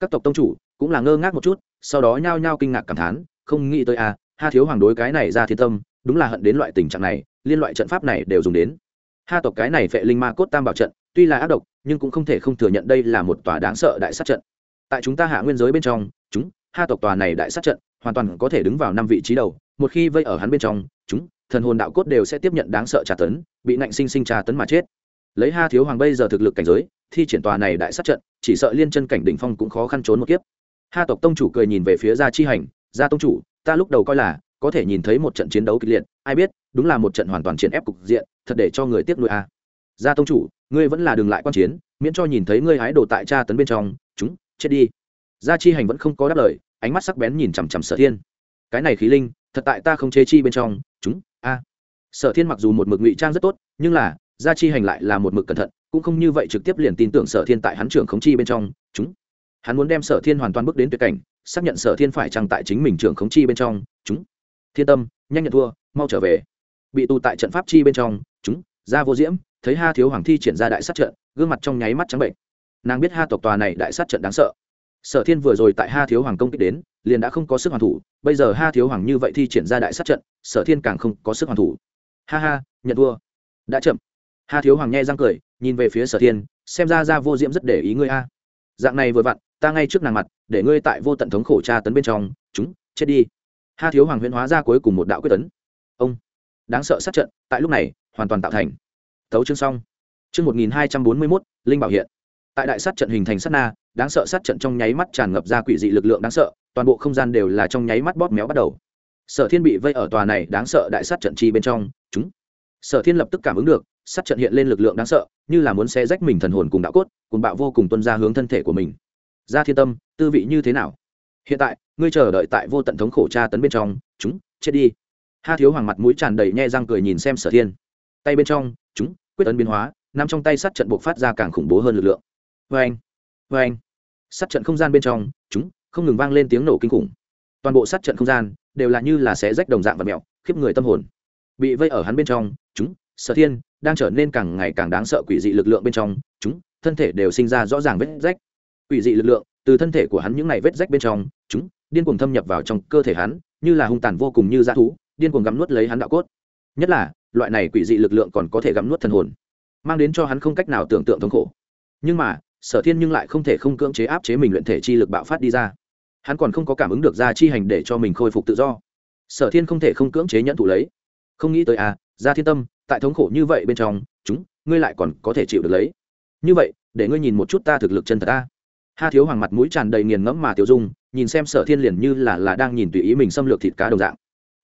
Các tộc tông chủ cũng là ngơ ngác một chút sau đó nhao nhao kinh ngạc cảm thán không nghĩ tới à, ha thiếu hoàng đối cái này ra thiên tâm đúng là hận đến loại tình trạng này, liên loại trận pháp này đều dùng đến. Ha tộc cái này phệ linh ma cốt tam bảo trận, tuy là ác độc, nhưng cũng không thể không thừa nhận đây là một tòa đáng sợ đại sát trận. Tại chúng ta hạ nguyên giới bên trong, chúng, ha tộc tòa này đại sát trận, hoàn toàn có thể đứng vào năm vị trí đầu, một khi vây ở hắn bên trong, chúng, thần hồn đạo cốt đều sẽ tiếp nhận đáng sợ tra tấn, bị nạnh sinh sinh tra tấn mà chết. Lấy ha thiếu hoàng bây giờ thực lực cảnh giới, thi triển tòa này đại sát trận, chỉ sợ liên chân cảnh đỉnh phong cũng khó khăn trốn một kiếp. Ha tộc tông chủ cười nhìn về phía gia chi hành, gia tông chủ, ta lúc đầu coi là có thể nhìn thấy một trận chiến đấu kịch liệt, ai biết, đúng là một trận hoàn toàn chiến ép cục diện, thật để cho người tiếc nuôi a. Gia tông chủ, ngươi vẫn là đừng lại quan chiến, miễn cho nhìn thấy ngươi hái đồ tại tra tấn bên trong, chúng, chết đi. Gia chi hành vẫn không có đáp lời, ánh mắt sắc bén nhìn chằm chằm sở thiên. Cái này khí linh, thật tại ta không chế chi bên trong, chúng, a. Sở thiên mặc dù một mực ngụy trang rất tốt, nhưng là, gia chi hành lại là một mực cẩn thận, cũng không như vậy trực tiếp liền tin tưởng sở thiên tại hắn trưởng khống chi bên trong, chúng. Hắn muốn đem sở thiên hoàn toàn bước đến tuyệt cảnh, xác nhận sở thiên phải chăng tại chính mình trưởng khống chi bên trong, chúng thiên tâm, nhanh nhận thua, mau trở về. Bị tù tại trận pháp chi bên trong, chúng ra vô diễm, thấy ha thiếu hoàng thi triển ra đại sát trận, gương mặt trong nháy mắt trắng bệnh. Nàng biết ha tộc tòa này đại sát trận đáng sợ. Sở thiên vừa rồi tại ha thiếu hoàng công kích đến, liền đã không có sức hoàn thủ, bây giờ ha thiếu hoàng như vậy thi triển ra đại sát trận, sở thiên càng không có sức hoàn thủ. Ha ha, nhận thua. Đã chậm. Ha thiếu hoàng nghe răng cười, nhìn về phía sở thiên, xem ra ra vô diễm rất để ý ngươi a. Dạng này vừa vặn, ta ngay trước nàng mặt, để ngươi tại vô tận thống khổ tra tấn bên trong, chúng, chết đi ha thiếu hoàng huyễn hóa ra cuối cùng một đạo quyết tấn. Ông, đáng sợ sát trận, tại lúc này, hoàn toàn tạo thành. Thấu chương xong. Chương một nghìn hai trăm bốn mươi mốt, linh bảo hiện. Tại đại sát trận hình thành sát na, đáng sợ sát trận trong nháy mắt tràn ngập ra quỷ dị lực lượng đáng sợ, toàn bộ không gian đều là trong nháy mắt bóp méo bắt đầu. Sở thiên bị vây ở tòa này đáng sợ đại sát trận chi bên trong, chúng. Sở thiên lập tức cảm ứng được, sát trận hiện lên lực lượng đáng sợ, như là muốn xe rách mình thần hồn cùng đạo cốt cùng bạo vô cùng tuân ra hướng thân thể của mình. Ra thiên tâm, tư vị như thế nào? Hiện tại, ngươi chờ đợi tại vô tận thống khổ tra tấn bên trong, chúng, chết đi. Ha thiếu hoàng mặt mũi tràn đầy nhe răng cười nhìn xem sở thiên. Tay bên trong, chúng, quyết tấn biến hóa nằm trong tay sát trận buộc phát ra càng khủng bố hơn lực lượng. Vê anh vê anh sát trận không gian bên trong, chúng, không ngừng vang lên tiếng nổ kinh khủng. Toàn bộ sát trận không gian, đều là như là sẽ rách đồng dạng và mẹo, khiếp người tâm hồn. Bị vây ở hắn bên trong, chúng, sở thiên, đang trở nên càng ngày càng đáng sợ quỷ dị lực lượng bên trong, chúng, thân thể đều sinh ra rõ ràng vết rách. Quỷ dị lực lượng từ thân thể của hắn những ngày vết rách bên trong, chúng, điên cuồng thâm nhập vào trong cơ thể hắn, như là hung tàn vô cùng như dã thú, điên cuồng gắm nuốt lấy hắn đạo cốt. Nhất là, loại này quỷ dị lực lượng còn có thể gắm nuốt thần hồn, mang đến cho hắn không cách nào tưởng tượng thống khổ. Nhưng mà, sở thiên nhưng lại không thể không cưỡng chế áp chế mình luyện thể chi lực bạo phát đi ra. Hắn còn không có cảm ứng được ra chi hành để cho mình khôi phục tự do. Sở thiên không thể không cưỡng chế nhẫn thủ lấy. Không nghĩ tới à ra thiên tâm, tại thống khổ như vậy bên trong, chúng, ngươi lại còn có thể chịu được lấy. Như vậy, để ngươi nhìn một chút ta thực lực chân thật ta ha thiếu hoàng mặt mũi tràn đầy nghiền ngẫm mà tiêu dung, nhìn xem sở thiên liền như là là đang nhìn tùy ý mình xâm lược thịt cá đồng dạng.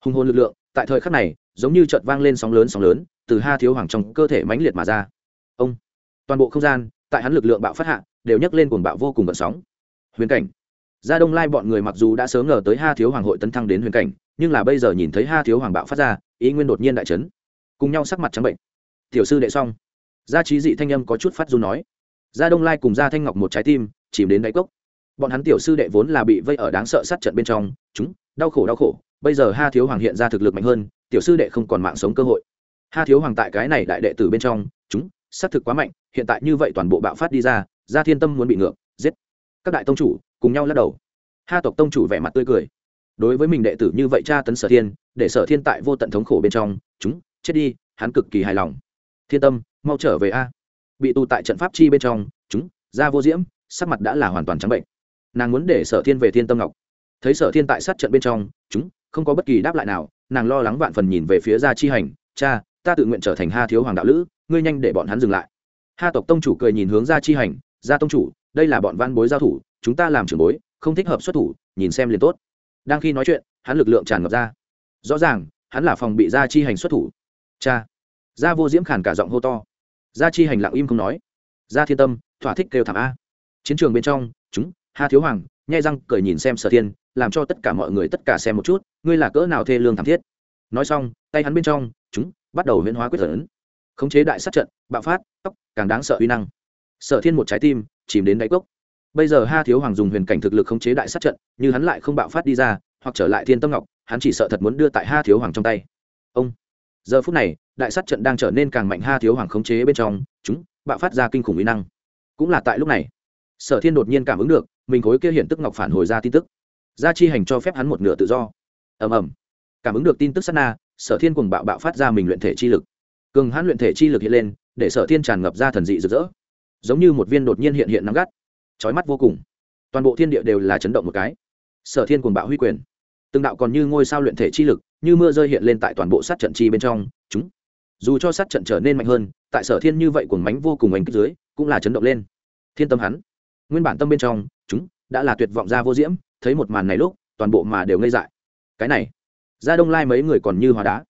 Hùng hồn lực lượng, tại thời khắc này, giống như chợt vang lên sóng lớn sóng lớn, từ ha thiếu hoàng trong cơ thể mãnh liệt mà ra. Ông, toàn bộ không gian, tại hắn lực lượng bạo phát hạ, đều nhấc lên cuồng bạo vô cùng gợn sóng. Huyền cảnh. Gia đông lai bọn người mặc dù đã sớm ngờ tới ha thiếu hoàng hội tấn thăng đến huyền cảnh, nhưng là bây giờ nhìn thấy ha thiếu hoàng bạo phát ra, ý nguyên đột nhiên đại trấn cùng nhau sắc mặt trắng bệnh. Tiểu sư đệ xong. Gia trí dị thanh âm có chút phát du nói. Gia đông lai cùng gia thanh ngọc một trái tim chìm đến đáy cốc. Bọn hắn tiểu sư đệ vốn là bị vây ở đáng sợ sát trận bên trong, chúng, đau khổ đau khổ, bây giờ ha thiếu hoàng hiện ra thực lực mạnh hơn, tiểu sư đệ không còn mạng sống cơ hội. Ha thiếu hoàng tại cái này đại đệ tử bên trong, chúng, sát thực quá mạnh, hiện tại như vậy toàn bộ bạo phát đi ra, gia thiên tâm muốn bị ngược, giết. Các đại tông chủ, cùng nhau lắc đầu. Ha tộc tông chủ vẻ mặt tươi cười. Đối với mình đệ tử như vậy cha tấn sở thiên, để sở thiên tại vô tận thống khổ bên trong, chúng, chết đi, hắn cực kỳ hài lòng. Thiên tâm, mau trở về a. Bị tù tại trận pháp chi bên trong, chúng, ra vô diễm sắc mặt đã là hoàn toàn trắng bệnh. Nàng muốn để sở thiên về thiên tâm ngọc. Thấy sở thiên tại sát trận bên trong, chúng, không có bất kỳ đáp lại nào, nàng lo lắng vạn phần nhìn về phía gia chi hành, cha, ta tự nguyện trở thành ha thiếu hoàng đạo lữ, ngươi nhanh để bọn hắn dừng lại. Ha tộc tông chủ cười nhìn hướng gia chi hành, gia tông chủ, đây là bọn văn bối giao thủ, chúng ta làm trưởng bối, không thích hợp xuất thủ, nhìn xem liền tốt. Đang khi nói chuyện, hắn lực lượng tràn ngập ra. Rõ ràng, hắn là phòng bị gia chi hành xuất thủ. Cha. Gia vô diễm khản cả giọng hô to. Gia chi hành lặng im không nói. Gia thiên tâm, thỏa thích kêu thảm a chiến trường bên trong, chúng, ha thiếu hoàng, nhai răng cười nhìn xem sở thiên, làm cho tất cả mọi người tất cả xem một chút, ngươi là cỡ nào thê lương thảm thiết. Nói xong, tay hắn bên trong, chúng, bắt đầu huyễn hóa quyết lớn khống chế đại sát trận, bạo phát tóc càng đáng sợ uy năng. Sở thiên một trái tim, chìm đến đáy cốc. Bây giờ ha thiếu hoàng dùng huyền cảnh thực lực khống chế đại sát trận, như hắn lại không bạo phát đi ra, hoặc trở lại thiên tâm ngọc, hắn chỉ sợ thật muốn đưa tại ha thiếu hoàng trong tay. Ông. Giờ phút này, đại sát trận đang trở nên càng mạnh ha thiếu hoàng khống chế bên trong, chúng, bạo phát ra kinh khủng uy năng. Cũng là tại lúc này sở thiên đột nhiên cảm ứng được, mình khối kia hiện tức ngọc phản hồi ra tin tức. Gia chi hành cho phép hắn một nửa tự do. Ầm ầm. Cảm ứng được tin tức sát na, sở thiên cùng bạo bạo phát ra mình luyện thể chi lực. Cường hãn luyện thể chi lực hiện lên, để sở thiên tràn ngập ra thần dị rực rỡ. Giống như một viên đột nhiên hiện hiện nắng gắt. Trói mắt vô cùng. Toàn bộ thiên địa đều là chấn động một cái. Sở thiên cùng bạo huy quyền. Từng đạo còn như ngôi sao luyện thể chi lực, như mưa rơi hiện lên tại toàn bộ sát trận chi bên trong. Chúng, dù cho sát trận trở nên mạnh hơn, tại sở thiên như vậy cuồng mánh vô cùng ánh kích dưới, cũng là chấn động lên. Thiên tâm hắn nguyên bản tâm bên trong, chúng đã là tuyệt vọng ra vô diễm, thấy một màn này lúc, toàn bộ mà đều ngây dại. Cái này, ra đông lai mấy người còn như hóa đá.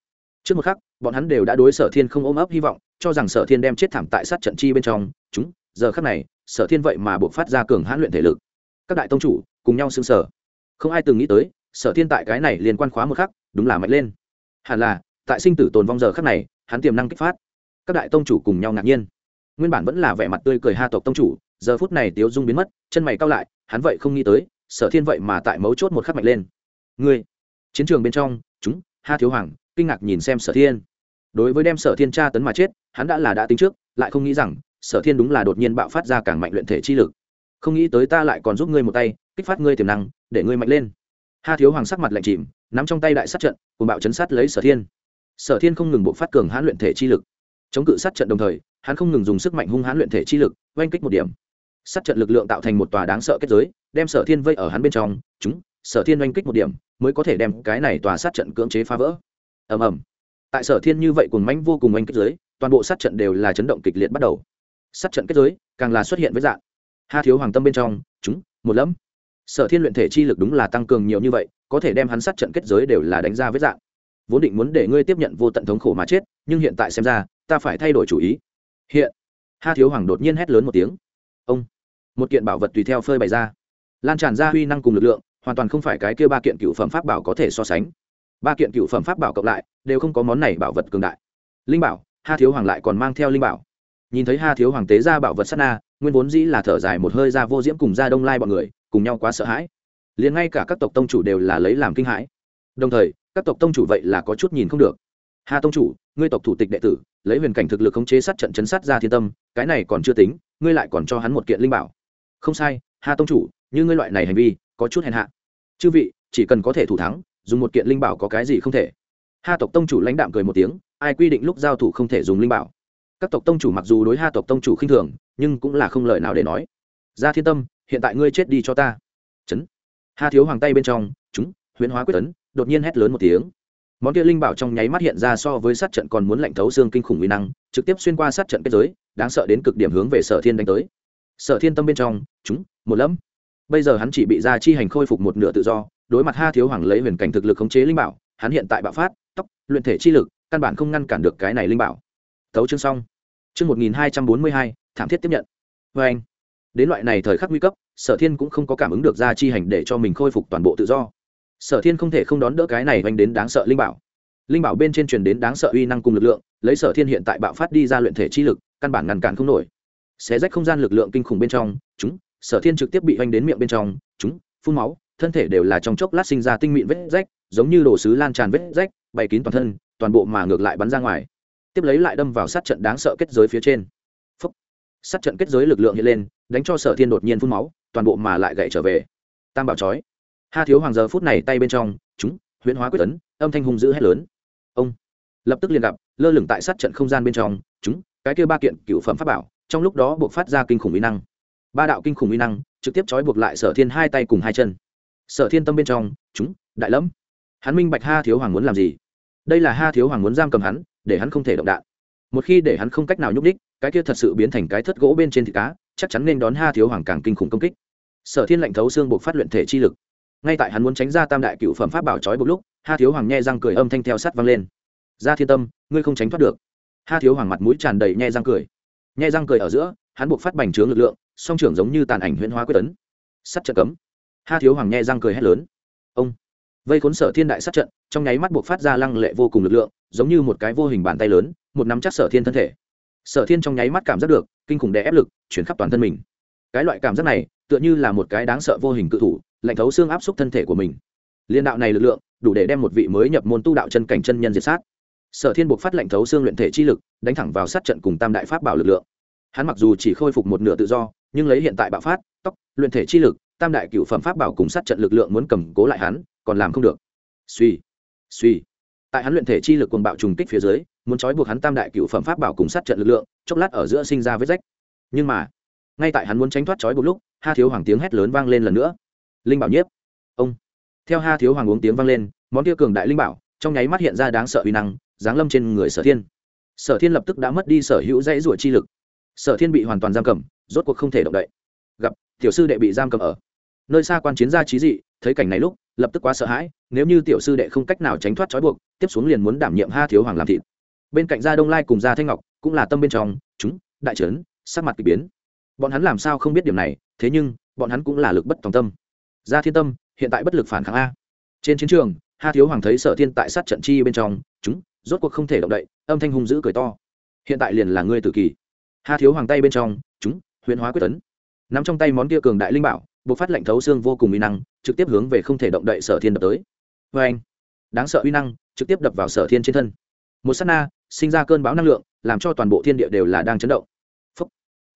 Trước một khắc, bọn hắn đều đã đối sở thiên không ôm ấp hy vọng, cho rằng sở thiên đem chết thảm tại sát trận chi bên trong, chúng, giờ khắc này, sở thiên vậy mà buộc phát ra cường hãn luyện thể lực. Các đại tông chủ cùng nhau xưng sở không ai từng nghĩ tới, sở thiên tại cái này liên quan khóa một khắc, đúng là mạnh lên. Hẳn là, tại sinh tử tồn vong giờ khắc này, hắn tiềm năng kích phát. Các đại tông chủ cùng nhau ngạc nhiên. Nguyên bản vẫn là vẻ mặt tươi cười ha tộc tông chủ giờ phút này tiếu dung biến mất, chân mày cao lại, hắn vậy không nghĩ tới, sở thiên vậy mà tại mấu chốt một khắc mạnh lên. Ngươi, chiến trường bên trong, chúng, ha thiếu hoàng, kinh ngạc nhìn xem sở thiên. Đối với đem sở thiên tra tấn mà chết, hắn đã là đã tính trước, lại không nghĩ rằng, sở thiên đúng là đột nhiên bạo phát ra càng mạnh luyện thể chi lực. Không nghĩ tới ta lại còn giúp ngươi một tay, kích phát ngươi tiềm năng, để ngươi mạnh lên. Ha thiếu hoàng sắc mặt lạnh chìm, nắm trong tay đại sát trận cùng bạo chấn sát lấy sở thiên. Sở thiên không ngừng bộ phát cường hãn luyện thể chi lực. Chống cự sát trận đồng thời, hắn không ngừng dùng sức mạnh hung hãn luyện thể chi lực, oanh kích một điểm sát trận lực lượng tạo thành một tòa đáng sợ kết giới, đem sở thiên vây ở hắn bên trong, chúng, sở thiên oanh kích một điểm, mới có thể đem cái này tòa sát trận cưỡng chế phá vỡ. Ầm ầm. Tại sở thiên như vậy cùng manh vô cùng oanh kích giới, toàn bộ sát trận đều là chấn động kịch liệt bắt đầu. Sát trận kết giới càng là xuất hiện với dạng. Ha thiếu hoàng tâm bên trong, chúng, một lẫm. Sở thiên luyện thể chi lực đúng là tăng cường nhiều như vậy, có thể đem hắn sát trận kết giới đều là đánh ra với dạng. Vốn định muốn để ngươi tiếp nhận vô tận thống khổ mà chết, nhưng hiện tại xem ra, ta phải thay đổi chủ ý. Hiện. Ha thiếu hoàng đột nhiên hét lớn một tiếng. Ông một kiện bảo vật tùy theo phơi bày ra. Lan tràn ra huy năng cùng lực lượng, hoàn toàn không phải cái kia ba kiện cựu phẩm pháp bảo có thể so sánh. Ba kiện cựu phẩm pháp bảo cộng lại, đều không có món này bảo vật cường đại. Linh bảo, ha thiếu hoàng lại còn mang theo linh bảo. Nhìn thấy ha thiếu hoàng tế ra bảo vật sát na, nguyên vốn dĩ là thở dài một hơi ra vô diễm cùng ra đông lai bọn người, cùng nhau quá sợ hãi. Liền ngay cả các tộc tông chủ đều là lấy làm kinh hãi. Đồng thời, các tộc tông chủ vậy là có chút nhìn không được. Hà tông chủ, ngươi tộc thủ tịch đệ tử, lấy huyền cảnh thực lực khống chế sát trận chấn sát ra thiên tâm, cái này còn chưa tính, ngươi lại còn cho hắn một kiện linh bảo không sai hà tông chủ, như ngươi loại này hành vi, có chút hèn hạ. Chư vị, chỉ cần có thể thủ thắng, dùng một kiện linh bảo có cái gì không thể. Hà tộc tông chủ lãnh đạm cười một tiếng, ai quy định lúc giao thủ không thể dùng linh bảo? Các tộc tông chủ mặc dù đối hà tộc tông chủ khinh thường, nhưng cũng là không lời nào để nói. Ra thiên tâm, hiện tại ngươi chết đi cho ta. Chấn. Hà thiếu hoàng tay bên trong, chúng, huyễn hóa quyết tấn, đột nhiên hét lớn một tiếng. Món kia linh bảo trong nháy mắt hiện ra so với sát trận còn muốn lạnh thấu xương kinh khủng uy năng, trực tiếp xuyên qua sát trận kết giới, đáng sợ đến cực điểm hướng về sở thiên đánh tới sở thiên tâm bên trong, chúng, một lẫm. Bây giờ hắn chỉ bị ra chi hành khôi phục một nửa tự do, đối mặt ha thiếu hoàng lấy huyền cảnh thực lực khống chế linh bảo, hắn hiện tại bạo phát, tóc, luyện thể chi lực, căn bản không ngăn cản được cái này linh bảo. Tấu chương xong. Chương một nghìn hai trăm bốn mươi hai, thảm thiết tiếp nhận. Vê anh, đến loại này thời khắc nguy cấp, sở thiên cũng không có cảm ứng được ra chi hành để cho mình khôi phục toàn bộ tự do. Sở thiên không thể không đón đỡ cái này oanh đến đáng sợ linh bảo. Linh bảo bên trên truyền đến đáng sợ uy năng cùng lực lượng, lấy sở thiên hiện tại bạo phát đi ra luyện thể chi lực, căn bản ngăn cản không nổi xé rách không gian lực lượng kinh khủng bên trong, chúng, sở thiên trực tiếp bị oanh đến miệng bên trong, chúng, phun máu, thân thể đều là trong chốc lát sinh ra tinh mịn vết rách, giống như đồ sứ lan tràn vết rách, bày kín toàn thân, toàn bộ mà ngược lại bắn ra ngoài. Tiếp lấy lại đâm vào sát trận đáng sợ kết giới phía trên. Phúc. sát trận kết giới lực lượng hiện lên, đánh cho sở thiên đột nhiên phun máu, toàn bộ mà lại gậy trở về. Tam bảo chói. Ha thiếu hoàng giờ phút này tay bên trong, chúng, huyễn hóa quyết tấn, âm thanh hung dữ hét lớn. Ông. Lập tức liền gặp, lơ lửng tại sát trận không gian bên trong, chúng, cái kia ba kiện cựu phẩm pháp bảo trong lúc đó buộc phát ra kinh khủng uy năng. Ba đạo kinh khủng uy năng trực tiếp trói buộc lại sở thiên hai tay cùng hai chân. Sở thiên tâm bên trong, chúng, đại lẫm, hắn minh bạch ha thiếu hoàng muốn làm gì. Đây là ha thiếu hoàng muốn giam cầm hắn, để hắn không thể động đạn. Một khi để hắn không cách nào nhúc đích cái kia thật sự biến thành cái thất gỗ bên trên thịt cá, chắc chắn nên đón ha thiếu hoàng càng kinh khủng công kích. Sở thiên lệnh thấu xương buộc phát luyện thể chi lực. Ngay tại hắn muốn tránh ra tam đại cựu phẩm pháp bảo trói buộc lúc, ha thiếu hoàng nhe răng cười âm thanh theo sắt vang lên. Ra thiên tâm, ngươi không tránh thoát được. Ha thiếu hoàng mặt mũi tràn đầy nhe răng cười nhai răng cười ở giữa, hắn buộc phát bành trướng lực lượng, song trưởng giống như tàn ảnh huyễn hóa quyết tấn. Sắt trận cấm. Ha thiếu hoàng nhai răng cười hét lớn. Ông. Vây khốn sở thiên đại sát trận, trong nháy mắt buộc phát ra lăng lệ vô cùng lực lượng, giống như một cái vô hình bàn tay lớn, một nắm chắc sở thiên thân thể. Sở thiên trong nháy mắt cảm giác được, kinh khủng đè ép lực, chuyển khắp toàn thân mình. Cái loại cảm giác này, tựa như là một cái đáng sợ vô hình cự thủ, lạnh thấu xương áp xúc thân thể của mình. Liên đạo này lực lượng, đủ để đem một vị mới nhập môn tu đạo chân cảnh chân nhân diệt sát sở thiên buộc phát lệnh thấu xương luyện thể chi lực, đánh thẳng vào sát trận cùng tam đại pháp bảo lực lượng. Hắn mặc dù chỉ khôi phục một nửa tự do, nhưng lấy hiện tại bạo phát tóc luyện thể chi lực, tam đại cựu phẩm pháp bảo cùng sát trận lực lượng muốn cầm cố lại hắn, còn làm không được. Suy suy. Tại hắn luyện thể chi lực quần bạo trùng kích phía dưới, muốn trói buộc hắn tam đại cựu phẩm pháp bảo cùng sát trận lực lượng, chốc lát ở giữa sinh ra vết rách. Nhưng mà, ngay tại hắn muốn tránh thoát trói buộc lúc, ha thiếu hoàng tiếng hét lớn vang lên lần nữa. Linh bảo nhiếp. Ông. Theo ha thiếu hoàng uống tiếng vang lên, món kia cường đại linh bảo, trong nháy mắt hiện ra đáng sợ uy năng giáng lâm trên người sở thiên. Sở thiên lập tức đã mất đi sở hữu dãy rủa chi lực. Sở thiên bị hoàn toàn giam cầm, rốt cuộc không thể động đậy. Gặp, tiểu sư đệ bị giam cầm ở. Nơi xa quan chiến gia trí dị, thấy cảnh này lúc, lập tức quá sợ hãi, nếu như tiểu sư đệ không cách nào tránh thoát trói buộc, tiếp xuống liền muốn đảm nhiệm ha thiếu hoàng làm thịt. Bên cạnh gia đông lai cùng gia thanh ngọc, cũng là tâm bên trong, chúng, đại trấn, sắc mặt k ỳ biến. Bọn hắn làm sao không biết điểm này, thế nhưng, bọn hắn cũng là lực bất tòng tâm. Gia thiên tâm, hiện tại bất lực phản kháng a. Trên chiến trường ha thiếu hoàng thấy sở thiên tại sát trận chi bên trong, chúng, rốt cuộc không thể động đậy, âm thanh hung dữ cười to. Hiện tại liền là ngươi tử kỳ. Ha thiếu hoàng tay bên trong, chúng, huyền hóa quyết tấn. Nắm trong tay món kia cường đại linh bảo buộc phát lệnh thấu xương vô cùng uy năng, trực tiếp hướng về không thể động đậy sở thiên đập tới. Vê anh, đáng sợ uy năng, trực tiếp đập vào sở thiên trên thân. Một s á t na, sinh ra cơn bão năng lượng, làm cho toàn bộ thiên địa đều là đang chấn động. Phúc.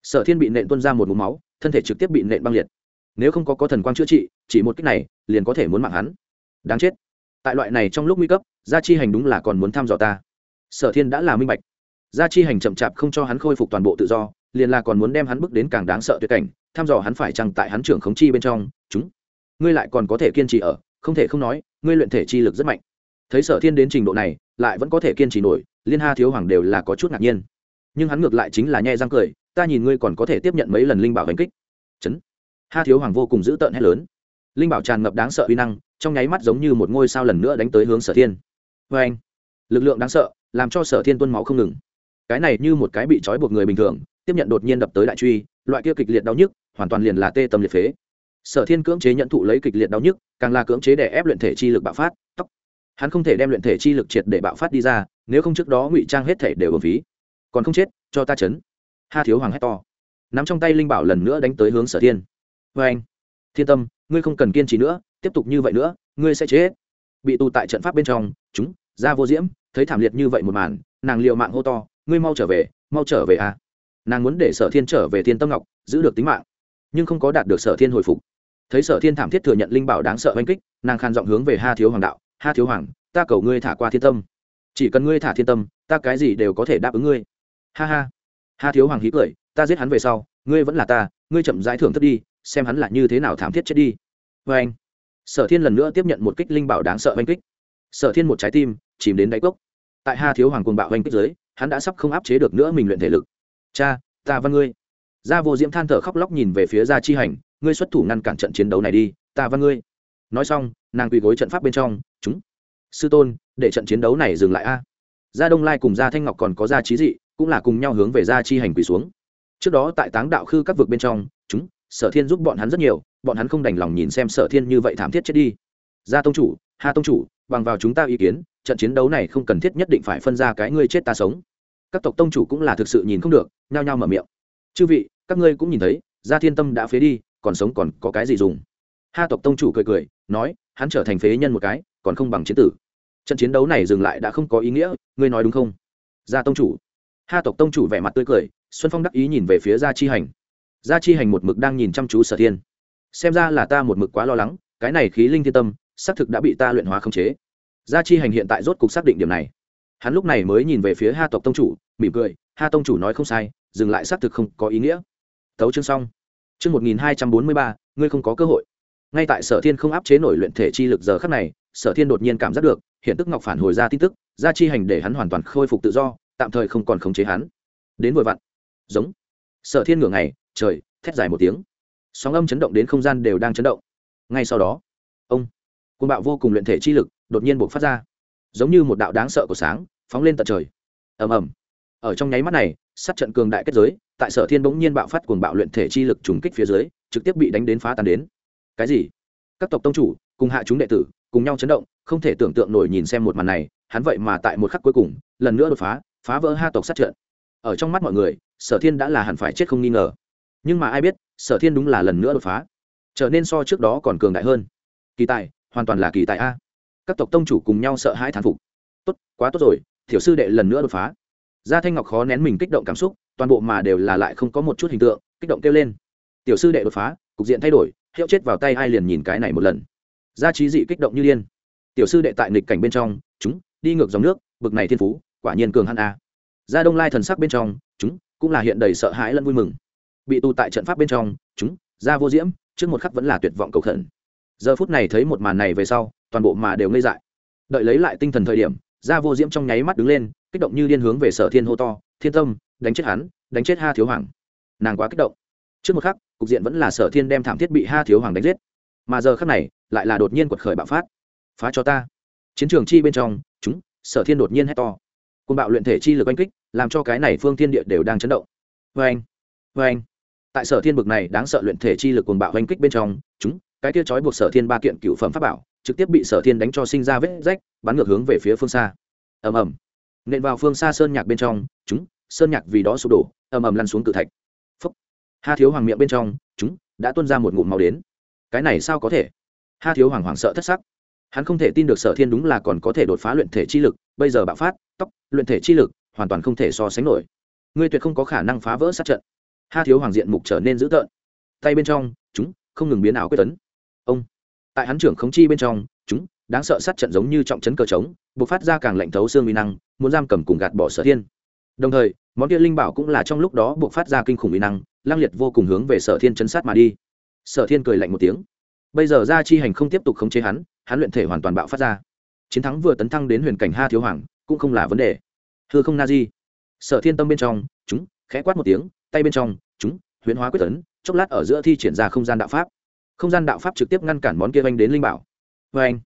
sở thiên bị nện tuân ra một mũ máu, thân thể trực tiếp bị nện băng liệt. Nếu không có có thần quang chữa trị, chỉ một cách này, liền có thể muốn mạng hắn. Đáng chết tại loại này trong lúc nguy cấp, gia chi hành đúng là còn muốn thăm dò ta. Sở thiên đã là minh bạch. Gia chi hành chậm chạp không cho hắn khôi phục toàn bộ tự do, liền là còn muốn đem hắn bước đến càng đáng sợ tuyệt cảnh, thăm dò hắn phải chăng tại hắn trưởng khống chi bên trong. Chúng, ngươi lại còn có thể kiên trì ở, không thể không nói, ngươi luyện thể chi lực rất mạnh. Thấy sở thiên đến trình độ này, lại vẫn có thể kiên trì nổi, liên ha thiếu hoàng đều là có chút ngạc nhiên. Nhưng hắn ngược lại chính là nhẹ răng cười, ta nhìn ngươi còn có thể tiếp nhận mấy lần linh bảo hành kích. Chấn. Ha thiếu hoàng vô cùng dữ tợn hét lớn. Linh bảo tràn ngập đáng sợ uy năng trong nháy mắt giống như một ngôi sao lần nữa đánh tới hướng sở thiên. Vê anh, lực lượng đáng sợ, làm cho sở thiên tuân máu không ngừng. Cái này như một cái bị trói buộc người bình thường, tiếp nhận đột nhiên đập tới đại truy, loại kia kịch liệt đau nhức, hoàn toàn liền là tê tâm liệt phế. Sở thiên cưỡng chế nhận thụ lấy kịch liệt đau nhức, càng là cưỡng chế để ép luyện thể chi lực bạo phát tóc hắn không thể đem luyện thể chi lực triệt để bạo phát đi ra, nếu không trước đó ngụy trang hết thể đều ở phí. Còn không chết, cho ta chấn. Ha thiếu hoàng hét to. Nắm trong tay linh bảo lần nữa đánh tới hướng sở thiên. Vê anh, thiên tâm, ngươi không cần kiên trì nữa tiếp tục như vậy nữa, ngươi sẽ chết. Bị tù tại trận pháp bên trong, chúng ra vô diễm, thấy thảm liệt như vậy một màn, nàng liều mạng hô to, ngươi mau trở về, mau trở về à. Nàng muốn để sở thiên trở về thiên tâm ngọc, giữ được tính mạng, nhưng không có đạt được sở thiên hồi phục. Thấy sở thiên thảm thiết thừa nhận linh bảo đáng sợ oanh kích, nàng khan giọng hướng về ha thiếu hoàng đạo, ha thiếu hoàng, ta cầu ngươi thả qua thiên tâm. Chỉ cần ngươi thả thiên tâm, ta cái gì đều có thể đáp ứng ngươi. Ha ha. Ha thiếu hoàng hí cười, ta giết hắn về sau, ngươi vẫn là ta, ngươi chậm rãi thưởng thức đi, xem hắn là như thế nào thảm thiết chết đi. Vê anh sở thiên lần nữa tiếp nhận một kích linh bảo đáng sợ oanh kích. Sở thiên một trái tim chìm đến đáy cốc. Tại Hà thiếu hoàng cuồng bạo oanh kích dưới, hắn đã sắp không áp chế được nữa mình luyện thể lực. Cha, ta văn ngươi. Gia vô diễm than thở khóc lóc nhìn về phía gia chi hành, ngươi xuất thủ ngăn cản trận chiến đấu này đi, ta văn ngươi. Nói xong, nàng quỳ gối trận pháp bên trong, chúng, sư tôn, để trận chiến đấu này dừng lại a. Gia đông lai cùng gia thanh ngọc còn có gia trí dị cũng là cùng nhau hướng về gia chi hành quỳ xuống. Trước đó tại táng đạo khư các vực bên trong, chúng, sở thiên giúp bọn hắn rất nhiều bọn hắn không đành lòng nhìn xem sở thiên như vậy thảm thiết chết đi. Gia tông chủ hà tông chủ, bằng vào chúng ta ý kiến, trận chiến đấu này không cần thiết nhất định phải phân ra cái ngươi chết ta sống. Các tộc tông chủ cũng là thực sự nhìn không được, nhao nhao mở miệng. Chư vị, các ngươi cũng nhìn thấy, gia thiên tâm đã phế đi, còn sống còn có cái gì dùng? Ha tộc tông chủ cười cười, nói, hắn trở thành phế nhân một cái, còn không bằng chiến tử. Trận chiến đấu này dừng lại đã không có ý nghĩa, ngươi nói đúng không? Gia tông chủ. Ha tộc tông chủ vẻ mặt tươi cười, xuân phong đắc ý nhìn về phía gia chi hành. Gia chi hành một mực đang nhìn chăm chú sở thiên xem ra là ta một mực quá lo lắng, cái này khí linh thiên tâm, xác thực đã bị ta luyện hóa khống chế. Gia chi hành hiện tại rốt cục xác định điểm này. Hắn lúc này mới nhìn về phía ha tộc tông chủ, mỉm cười, ha tông chủ nói không sai, dừng lại xác thực không có ý nghĩa. Tấu chương xong. Chương một nghìn hai trăm bốn mươi ba, ngươi không có cơ hội. Ngay tại sở thiên không áp chế nổi luyện thể chi lực giờ khắc này, sở thiên đột nhiên cảm giác được, hiện tức ngọc phản hồi ra tin tức, gia chi hành để hắn hoàn toàn khôi phục tự do, tạm thời không còn khống chế hắn. Đến vội vặn. Giống. Sở thiên ngửa ngày, trời, thét dài một tiếng sóng âm chấn động đến không gian đều đang chấn động. Ngay sau đó, ông côn bạo vô cùng luyện thể chi lực đột nhiên buộc phát ra, giống như một đạo đáng sợ của sáng phóng lên tận trời. Ầm ầm. Ở trong nháy mắt này, sát trận cường đại kết giới, tại sở thiên bỗng nhiên bạo phát cuồng bạo luyện thể chi lực trùng kích phía dưới, trực tiếp bị đánh đến phá tan đến. Cái gì? Các tộc tông chủ, cùng hạ chúng đệ tử, cùng nhau chấn động, không thể tưởng tượng nổi nhìn xem một màn này, hắn vậy mà tại một khắc cuối cùng, lần nữa đột phá phá vỡ ha tộc sát trận. Ở trong mắt mọi người, sở thiên đã là hẳn phải chết không nghi ngờ nhưng mà ai biết, sở thiên đúng là lần nữa đột phá. Trở nên so trước đó còn cường đại hơn. Kỳ tài, hoàn toàn là kỳ tài a. Các tộc tông chủ cùng nhau sợ hãi thán phục. Tốt, quá tốt rồi thiểu sư đệ lần nữa đột phá. Gia thanh ngọc khó nén mình kích động cảm xúc, toàn bộ mà đều là lại không có một chút hình tượng, kích động kêu lên. Tiểu sư đệ đột phá, cục diện thay đổi, hiệu chết vào tay ai liền nhìn cái này một lần. Gia trí dị kích động như liên tiểu sư đệ tại nghịch cảnh bên trong, chúng, đi ngược dòng nước, bực này thiên phú, quả nhiên cường hắn a. Gia đông lai thần sắc bên trong, chúng, cũng là hiện đầy sợ hãi lẫn vui mừng bị tù tại trận pháp bên trong, chúng, gia vô diễm, trước một khắc vẫn là tuyệt vọng cầu khẩn. Giờ phút này thấy một màn này về sau, toàn bộ mà đều ngây dại. Đợi lấy lại tinh thần thời điểm, gia vô diễm trong nháy mắt đứng lên, kích động như điên hướng về sở thiên hô to, thiên tâm, đánh chết hắn, đánh chết ha thiếu hoàng. Nàng quá kích động. Trước một khắc, cục diện vẫn là sở thiên đem thảm thiết bị ha thiếu hoàng đánh giết. Mà giờ khắc này, lại là đột nhiên quật khởi bạo phát. Phá cho ta. Chiến trường chi bên trong, chúng, sở thiên đột nhiên hét to. Côn bạo luyện thể chi lực oanh kích, làm cho cái này phương thiên địa đều đang chấn động. Vê anh vê anh tại sở thiên bực này đáng sợ luyện thể chi lực côn bạo hành kích bên trong, chúng, cái kia trói buộc sở thiên ba kiện cựu phẩm pháp bảo, trực tiếp bị sở thiên đánh cho sinh ra vết rách, bắn ngược hướng về phía phương xa. Ầm ầm. Nện vào phương xa sơn nhạc bên trong, chúng, sơn nhạc vì đó sụp đổ, ầm ầm lăn xuống cự thạch. Phúc. Ha thiếu hoàng miệng bên trong, chúng, đã tuôn ra một ngụm máu đến. Cái này sao có thể? Ha thiếu hoàng hoàng sợ thất sắc. Hắn không thể tin được sở thiên đúng là còn có thể đột phá luyện thể chi lực, bây giờ bạo phát, tóc, luyện thể chi lực, hoàn toàn không thể so sánh nổi. Ngươi tuyệt không có khả năng phá vỡ sát trận ha thiếu hoàng diện mục trở nên dữ tợn. Tay bên trong, chúng, không ngừng biến ảo quyết tấn. Ông, tại hắn trưởng khống chi bên trong, chúng, đáng sợ sát trận giống như trọng chấn cờ trống buộc phát ra càng lạnh thấu xương uy năng, muốn giam cầm cùng gạt bỏ sở thiên. Đồng thời, món kia linh bảo cũng là trong lúc đó buộc phát ra kinh khủng uy năng, lang liệt vô cùng hướng về sở thiên chấn sát mà đi. Sở thiên cười lạnh một tiếng. Bây giờ ra chi hành không tiếp tục khống chế hắn hắn luyện thể hoàn toàn bạo phát ra. Chiến thắng vừa tấn thăng đến huyền cảnh ha thiếu hoàng, cũng không là vấn đề. Thưa không na di. Sở thiên tâm bên trong, chúng, khẽ quát một tiếng tay bên trong, chúng, huyễn hóa quyết tấn chốc lát ở giữa thi triển ra không gian đạo pháp. Không gian đạo pháp trực tiếp ngăn cản món kia anh đến linh bảo. Vê anh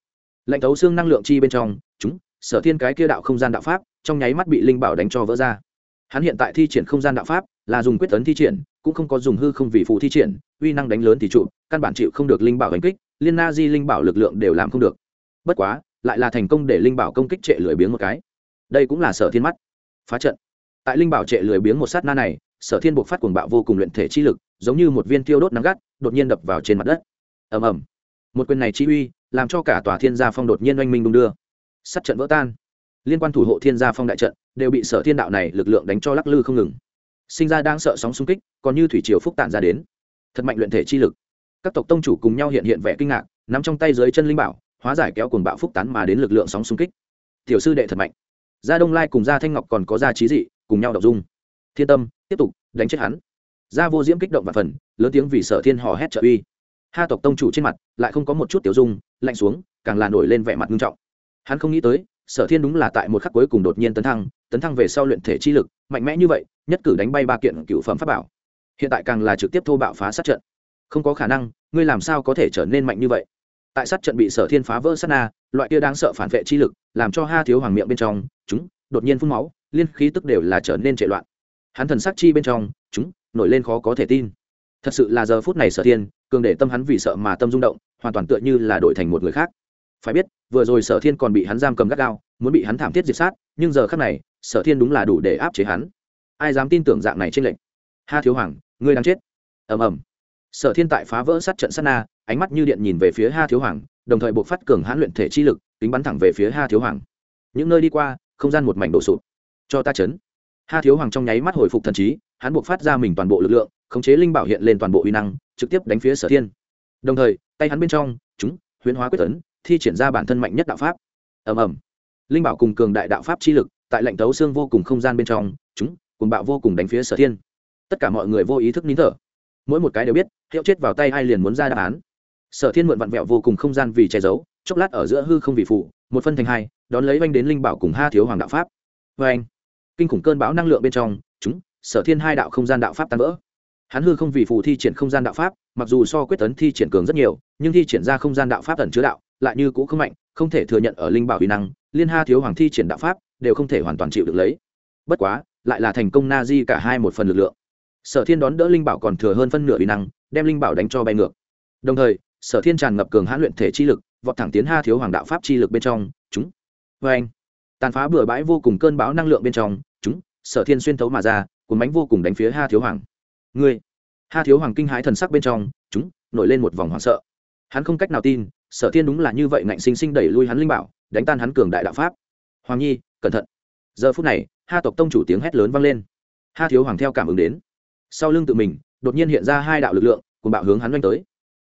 lệnh thấu xương năng lượng chi bên trong, chúng, sở thiên cái kia đạo không gian đạo pháp, trong nháy mắt bị linh bảo đánh cho vỡ ra. Hắn hiện tại thi triển không gian đạo pháp, là dùng quyết tấn thi triển, cũng không có dùng hư không vì phụ thi triển, uy năng đánh lớn thì trụ, căn bản chịu không được linh bảo đánh kích, liên na di linh bảo lực lượng đều làm không được. Bất quá, lại là thành công để linh bảo công kích trệ lười biếng một cái. Đây cũng là sở thiên mắt. Phá trận. Tại linh bảo trệ lười biếng một sát na này sở thiên buộc phát cuồng bạo vô cùng luyện thể chi lực, giống như một viên tiêu đốt nắng gắt, đột nhiên đập vào trên mặt đất. Ầm ầm. Một quyền này chi uy, làm cho cả tòa thiên gia phong đột nhiên oanh minh đung đưa. Sắt trận vỡ tan. Liên quan thủ hộ thiên gia phong đại trận, đều bị sở thiên đạo này lực lượng đánh cho lắc lư không ngừng. Sinh ra đang sợ sóng xung kích, còn như thủy triều phúc tản ra đến. Thật mạnh luyện thể chi lực. Các tộc tông chủ cùng nhau hiện hiện vẻ kinh ngạc, nắm trong tay dưới chân linh bảo, hóa giải kéo cuồng bạo phúc tán mà đến lực lượng sóng xung kích. Tiểu sư đệ thật mạnh. Gia đông lai cùng gia thanh ngọc còn có gia trí dị, cùng nhau đọc dung thiên tâm, tiếp tục, đánh chết hắn. Gia vô diễm kích động và phần, lớn tiếng vì sở thiên hò hét trợ uy. Ha tộc tông chủ trên mặt lại không có một chút tiểu dung, lạnh xuống, càng là nổi lên vẻ mặt nghiêm trọng. Hắn không nghĩ tới, sở thiên đúng là tại một khắc cuối cùng đột nhiên tấn thăng tấn thăng về sau luyện thể chi lực, mạnh mẽ như vậy, nhất cử đánh bay ba kiện cựu phẩm pháp bảo. Hiện tại càng là trực tiếp thô bạo phá sát trận. Không có khả năng, ngươi làm sao có thể trở nên mạnh như vậy? Tại sát trận bị sở thiên phá vỡ sát na, loại kia đang sợ phản vệ chi lực, làm cho ha thiếu hoàng miệng bên trong, chúng, đột nhiên phun máu, liên khí tức đều là trở nên trệ loạn hắn thần sắc chi bên trong, chúng, nổi lên khó có thể tin. Thật sự là giờ phút này sở thiên, cường để tâm hắn vì sợ mà tâm rung động, hoàn toàn tựa như là đổi thành một người khác. Phải biết, vừa rồi sở thiên còn bị hắn giam cầm gắt gao, muốn bị hắn thảm thiết diệt sát, nhưng giờ khác này, sở thiên đúng là đủ để áp chế hắn. Ai dám tin tưởng dạng này trên lệnh? Ha thiếu hoàng, ngươi đang chết. Ầm ầm. Sở thiên tại phá vỡ sát trận sát na, ánh mắt như điện nhìn về phía ha thiếu hoàng, đồng thời buộc phát cường hãn luyện thể chi lực, tính bắn thẳng về phía ha thiếu hoàng. Những nơi đi qua, không gian một mảnh đổ sụp. Cho ta chấn ha thiếu hoàng trong nháy mắt hồi phục thần trí, hắn buộc phát ra mình toàn bộ lực lượng, khống chế linh bảo hiện lên toàn bộ uy năng, trực tiếp đánh phía sở thiên. Đồng thời, tay hắn bên trong, chúng, huyễn hóa quyết tấn, thi triển ra bản thân mạnh nhất đạo pháp. Ầm ầm. Linh bảo cùng cường đại đạo pháp chi lực, tại lệnh tấu xương vô cùng không gian bên trong, chúng cùng bạo vô cùng đánh phía sở thiên. Tất cả mọi người vô ý thức nín thở. Mỗi một cái đều biết, hiệu chết vào tay ai liền muốn ra đáp án. Sở thiên mượn vặn vẹo vô cùng không gian vì che giấu, chốc lát ở giữa hư không vì phụ, một phân thành hai, đón lấy oanh đến linh bảo cùng ha thiếu hoàng đạo pháp. Vê anh kinh khủng cơn bão năng lượng bên trong, chúng, sở thiên hai đạo không gian đạo pháp tan vỡ. Hắn hư không vì phù thi triển không gian đạo pháp, mặc dù so quyết tấn thi triển cường rất nhiều, nhưng thi triển ra không gian đạo pháp tần chứa đạo, lại như cũ không mạnh, không thể thừa nhận ở linh bảo uy năng, liên ha thiếu hoàng thi triển đạo pháp, đều không thể hoàn toàn chịu được lấy. Bất quá, lại là thành công na di cả hai một phần lực lượng. Sở thiên đón đỡ linh bảo còn thừa hơn phân nửa uy năng, đem linh bảo đánh cho bay ngược. Đồng thời, sở thiên tràn ngập cường hãn luyện thể chi lực, vọt thẳng tiến ha thiếu hoàng đạo pháp chi lực bên trong, chúng. Vê anh tàn phá bừa bãi vô cùng cơn bão năng lượng bên trong, chúng, sở thiên xuyên thấu mà ra, cuốn bánh vô cùng đánh phía ha thiếu hoàng. Ngươi ha thiếu hoàng kinh hãi thần sắc bên trong, chúng, nổi lên một vòng hoảng sợ. Hắn không cách nào tin, sở thiên đúng là như vậy ngạnh sinh sinh đẩy lui hắn linh bảo, đánh tan hắn cường đại đạo pháp. Hoàng nhi, cẩn thận. Giờ phút này ha tộc tông chủ tiếng hét lớn vang lên. Ha thiếu hoàng theo cảm ứng đến. Sau lưng tự mình, đột nhiên hiện ra hai đạo lực lượng cùng bạo hướng hắn doanh tới.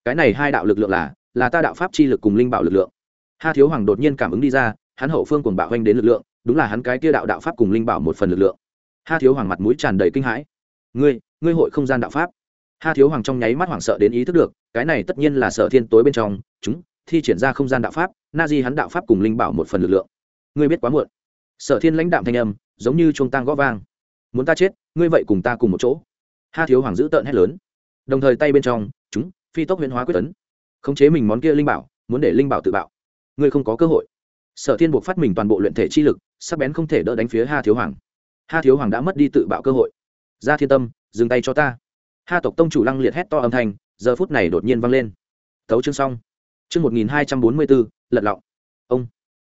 Cái này hai đạo lực lượng là là ta đạo pháp chi lực cùng linh bảo lực lượng. Ha thiếu hoàng đột nhiên cảm ứng đi ra hắn hậu phương cùng bạo hoanh đến lực lượng, đúng là hắn cái kia đạo đạo pháp cùng linh bảo một phần lực lượng. Ha thiếu hoàng mặt mũi tràn đầy kinh hãi. Ngươi ngươi hội không gian đạo pháp. Ha thiếu hoàng trong nháy mắt hoảng sợ đến ý thức được, cái này tất nhiên là sở thiên tối bên trong, chúng, thi triển ra không gian đạo pháp na di hắn đạo pháp cùng linh bảo một phần lực lượng. Ngươi biết quá muộn. Sở thiên lãnh đạm thanh âm, giống như chuông tang gõ vang. Muốn ta chết, ngươi vậy cùng ta cùng một chỗ. Ha thiếu hoàng giữ tợn hét lớn. Đồng thời tay bên trong, chúng, phi tốc huyễn hóa quyết tấn. Khống chế mình món kia linh bảo, muốn để linh bảo tự bạo. Ngươi không có cơ hội sở thiên buộc phát mình toàn bộ luyện thể chi lực, sắc bén không thể đỡ đánh phía ha thiếu hoàng. Ha thiếu hoàng đã mất đi tự bạo cơ hội. Ra thiên tâm, dừng tay cho ta. Ha tộc tông chủ lăng liệt hét to âm thanh, giờ phút này đột nhiên vang lên. Thấu chương xong. Chương một nghìn hai trăm bốn mươi bốn lật lọng. Ông.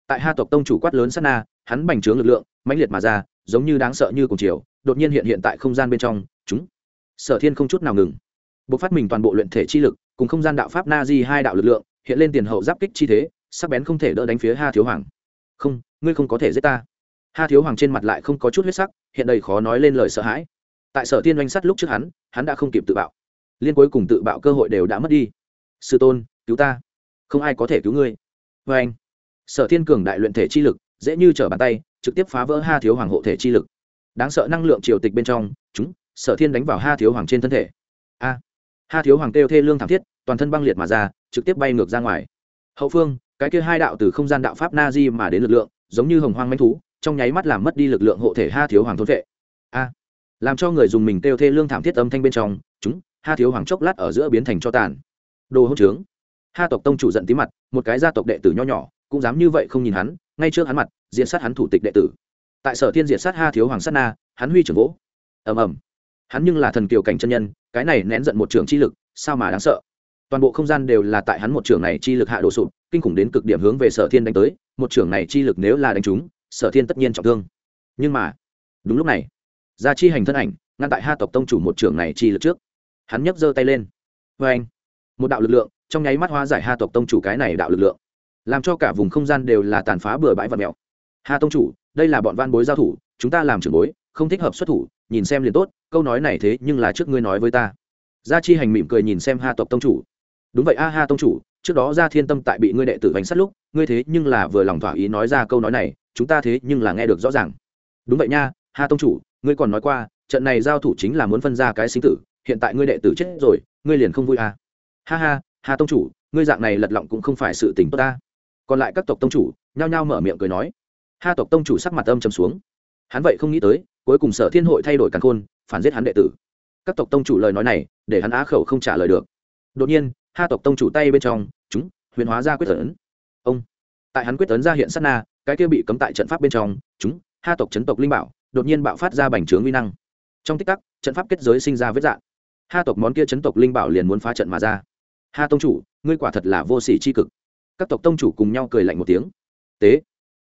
Tại ha tộc tông chủ quát lớn sát na, hắn bành trướng lực lượng, mãnh liệt mà ra, giống như đáng sợ như cùng chiều, đột nhiên hiện hiện tại không gian bên trong, chúng. Sở thiên không chút nào ngừng. Buộc phát mình toàn bộ luyện thể chi lực, cùng không gian đạo pháp na di hai đạo lực lượng, hiện lên tiền hậu giáp kích chi thế sắc bén không thể đỡ đánh phía ha thiếu hoàng. Không, ngươi không có thể giết ta. Ha thiếu hoàng trên mặt lại không có chút huyết sắc, hiện đầy khó nói lên lời sợ hãi. Tại sở thiên oanh sắt lúc trước hắn hắn đã không kịp tự bạo. Liên cuối cùng tự bạo cơ hội đều đã mất đi. Sư tôn, cứu ta. Không ai có thể cứu ngươi. Vê anh, sở thiên cường đại luyện thể chi lực, dễ như trở bàn tay, trực tiếp phá vỡ ha thiếu hoàng hộ thể chi lực. Đáng sợ năng lượng triều tịch bên trong, chúng, sở thiên đánh vào ha thiếu hoàng trên thân thể. A. Ha thiếu hoàng kêu thê lương thảm thiết, toàn thân băng liệt mà ra, trực tiếp bay ngược ra ngoài. Hậu phương cái kia hai đạo từ không gian đạo pháp na di mà đến lực lượng, giống như hồng hoang manh thú, trong nháy mắt làm mất đi lực lượng hộ thể ha thiếu hoàng thôn vệ. A, làm cho người dùng mình kêu thê lương thảm thiết âm thanh bên trong, chúng, ha thiếu hoàng chốc lát ở giữa biến thành cho tàn. Đồ hỗn trướng. Ha tộc tông chủ giận tí mặt, một cái gia tộc đệ tử nho nhỏ, cũng dám như vậy không nhìn hắn, ngay trước hắn mặt, diện sát hắn thủ tịch đệ tử. Tại sở thiên diệt sát ha thiếu hoàng sát na, hắn huy trưởng vỗ. Ầm ầm. Hắn nhưng là thần kiều cảnh chân nhân, cái này nén giận một trường chi lực, sao mà đáng sợ? Toàn bộ không gian đều là tại hắn một trường này chi lực hạ đổ sụp kinh khủng đến cực điểm hướng về sở thiên đánh tới, một trường này chi lực nếu là đánh trúng, sở thiên tất nhiên trọng thương. Nhưng mà, đúng lúc này, gia chi hành thân ảnh, ngăn tại ha tộc tông chủ một trường này chi lực trước. Hắn nhấc giơ tay lên. Vê anh một đạo lực lượng, trong nháy mắt hóa giải ha tộc tông chủ cái này đạo lực lượng. Làm cho cả vùng không gian đều là tàn phá bừa bãi vật mèo ha tông chủ, đây là bọn van bối giao thủ, chúng ta làm trưởng bối, không thích hợp xuất thủ, nhìn xem liền tốt, câu nói này thế nhưng là trước ngươi nói với ta. Gia chi hành mỉm cười nhìn xem ha tộc tông chủ. Đúng vậy a ha tông chủ trước đó gia thiên tâm tại bị ngươi đệ tử vánh sát lúc, ngươi thế nhưng là vừa lòng thỏa ý nói ra câu nói này, chúng ta thế nhưng là nghe được rõ ràng. Đúng vậy nha, ha tông chủ, ngươi còn nói qua, trận này giao thủ chính là muốn phân ra cái sinh tử, hiện tại ngươi đệ tử chết rồi, ngươi liền không vui à. Ha ha ha tông chủ, ngươi dạng này lật lọng cũng không phải sự tình tốt ta. Còn lại các tộc tông chủ, nhao nhao mở miệng cười nói. Ha tộc tông chủ sắc mặt âm trầm xuống. Hắn vậy không nghĩ tới, cuối cùng sở thiên hội thay đổi càn khôn, phản giết hắn đệ tử. Các tộc tông chủ lời nói này, để hắn á khẩu không trả lời được. Đột nhiên, ha tộc tông chủ tay bên trong chúng huyền hóa ra quyết tấn ông. Tại hắn quyết tấn ra hiện sát na, cái kia bị cấm tại trận pháp bên trong, chúng, ha tộc chấn tộc linh bảo, đột nhiên bạo phát ra bành trướng uy năng. Trong tích tắc, trận pháp kết giới sinh ra vết dạng. Ha tộc món kia chấn tộc linh bảo liền muốn phá trận mà ra. Ha tông chủ, ngươi quả thật là vô sỉ c h i cực. Các tộc tông chủ cùng nhau cười lạnh một tiếng. Tế.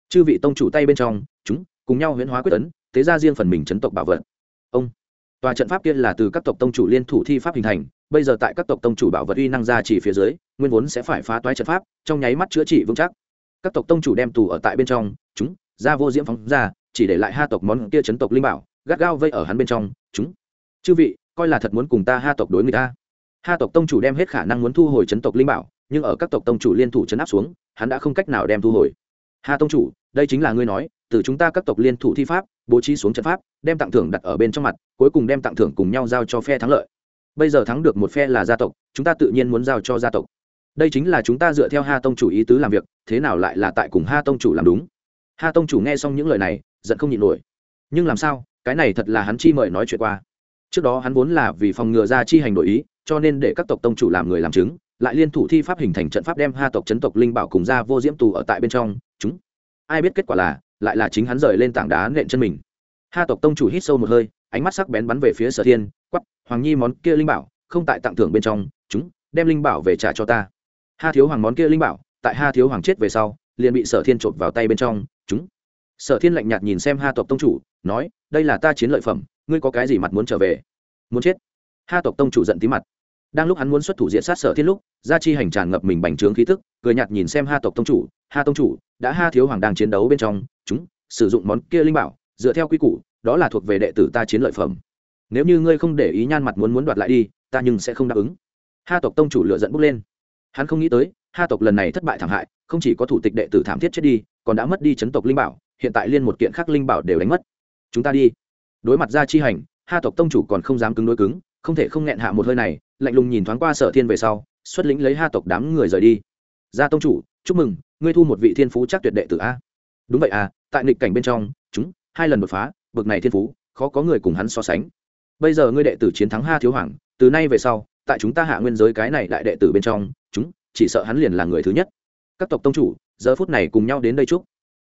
Chư vị tông chủ tay bên trong, chúng, cùng nhau huyễn hóa quyết tấn tế ra riêng phần mình chấn tộc bảo vật. Ông. Tòa trận pháp kia là từ các tộc tông chủ liên thủ thi pháp hình thành bây giờ tại các tộc tông chủ bảo vật uy năng ra chỉ phía dưới, nguyên vốn sẽ phải phá toái trận pháp, trong nháy mắt chữa trị vững chắc. Các tộc tông chủ đem tù ở tại bên trong, chúng, ra vô diễm phóng ra, chỉ để lại ha tộc món kia chấn tộc linh bảo, gắt gao vây ở hắn bên trong, chúng. Chư vị, coi là thật muốn cùng ta ha tộc đối người ta. Ha tộc tông chủ đem hết khả năng muốn thu hồi chấn tộc linh bảo, nhưng ở các tộc tông chủ liên thủ chấn áp xuống, hắn đã không cách nào đem thu hồi. Ha tông chủ, đây chính là ngươi nói, từ chúng ta các tộc liên thủ thi pháp, bố trí xuống trận pháp, đem tặng thưởng đặt ở bên trong mặt, cuối cùng đem tặng thưởng cùng nhau giao cho phe thắng lợi bây giờ thắng được một phe là gia tộc, chúng ta tự nhiên muốn giao cho gia tộc. Đây chính là chúng ta dựa theo ha tông chủ ý tứ làm việc, thế nào lại là tại cùng ha tông chủ làm đúng? Ha tông chủ nghe xong những lời này, giận không nhịn nổi. Nhưng làm sao, cái này thật là hắn chi mời nói chuyện qua. Trước đó hắn vốn là vì phòng ngừa ra chi hành đổi ý, cho nên để các tộc tông chủ làm người làm chứng, lại liên thủ thi pháp hình thành trận pháp đem ha tộc chấn tộc linh bảo cùng ra vô diễm tù ở tại bên trong, chúng. Ai biết kết quả là, lại là chính hắn rời lên tảng đá nện chân mình. Ha tộc tông chủ hít sâu một hơi, ánh mắt sắc bén bắn về phía sở thiên hoàng nhi món kia linh bảo, không tại tặng thưởng bên trong, chúng, đem linh bảo về trả cho ta. Ha thiếu hoàng món kia linh bảo, tại ha thiếu hoàng chết về sau, liền bị sở thiên trộm vào tay bên trong, chúng. Sở thiên lạnh nhạt nhìn xem ha tộc tông chủ, nói, đây là ta chiến lợi phẩm, ngươi có cái gì mặt muốn trở về? Muốn chết. Ha tộc tông chủ giận tí mặt. Đang lúc hắn muốn xuất thủ diện sát sở thiên lúc, gia chi hành tràn ngập mình bành trướng khí tức, cười nhạt nhìn xem ha tộc tông chủ, ha tông chủ, đã ha thiếu hoàng đang chiến đấu bên trong, chúng, sử dụng món kia linh bảo, dựa theo quy củ, đó là thuộc về đệ tử ta chiến lợi phẩm nếu như ngươi không để ý nhan mặt muốn muốn đoạt lại đi, ta nhưng sẽ không đáp ứng. Ha tộc tông chủ lựa dẫn bước lên. Hắn không nghĩ tới, ha tộc lần này thất bại thảm hại, không chỉ có thủ tịch đệ tử thảm thiết chết đi, còn đã mất đi chấn tộc linh bảo, hiện tại liên một kiện khác linh bảo đều đánh mất. Chúng ta đi. Đối mặt ra chi hành, ha tộc tông chủ còn không dám cứng đối cứng, không thể không nghẹn hạ một hơi này, lạnh lùng nhìn thoáng qua sở thiên về sau, xuất lĩnh lấy ha tộc đám người rời đi. Ra tông chủ, chúc mừng, ngươi thu một vị thiên phú chắc tuyệt đệ tử a. Đúng vậy à tại nghịch cảnh bên trong, chúng, hai lần đột phá, bực này thiên phú, khó có người cùng hắn so sánh bây giờ ngươi đệ tử chiến thắng ha thiếu hoàng, từ nay về sau, tại chúng ta hạ nguyên giới cái này đại đệ tử bên trong, chúng, chỉ sợ hắn liền là người thứ nhất. Các tộc tông chủ, giờ phút này cùng nhau đến đây chúc.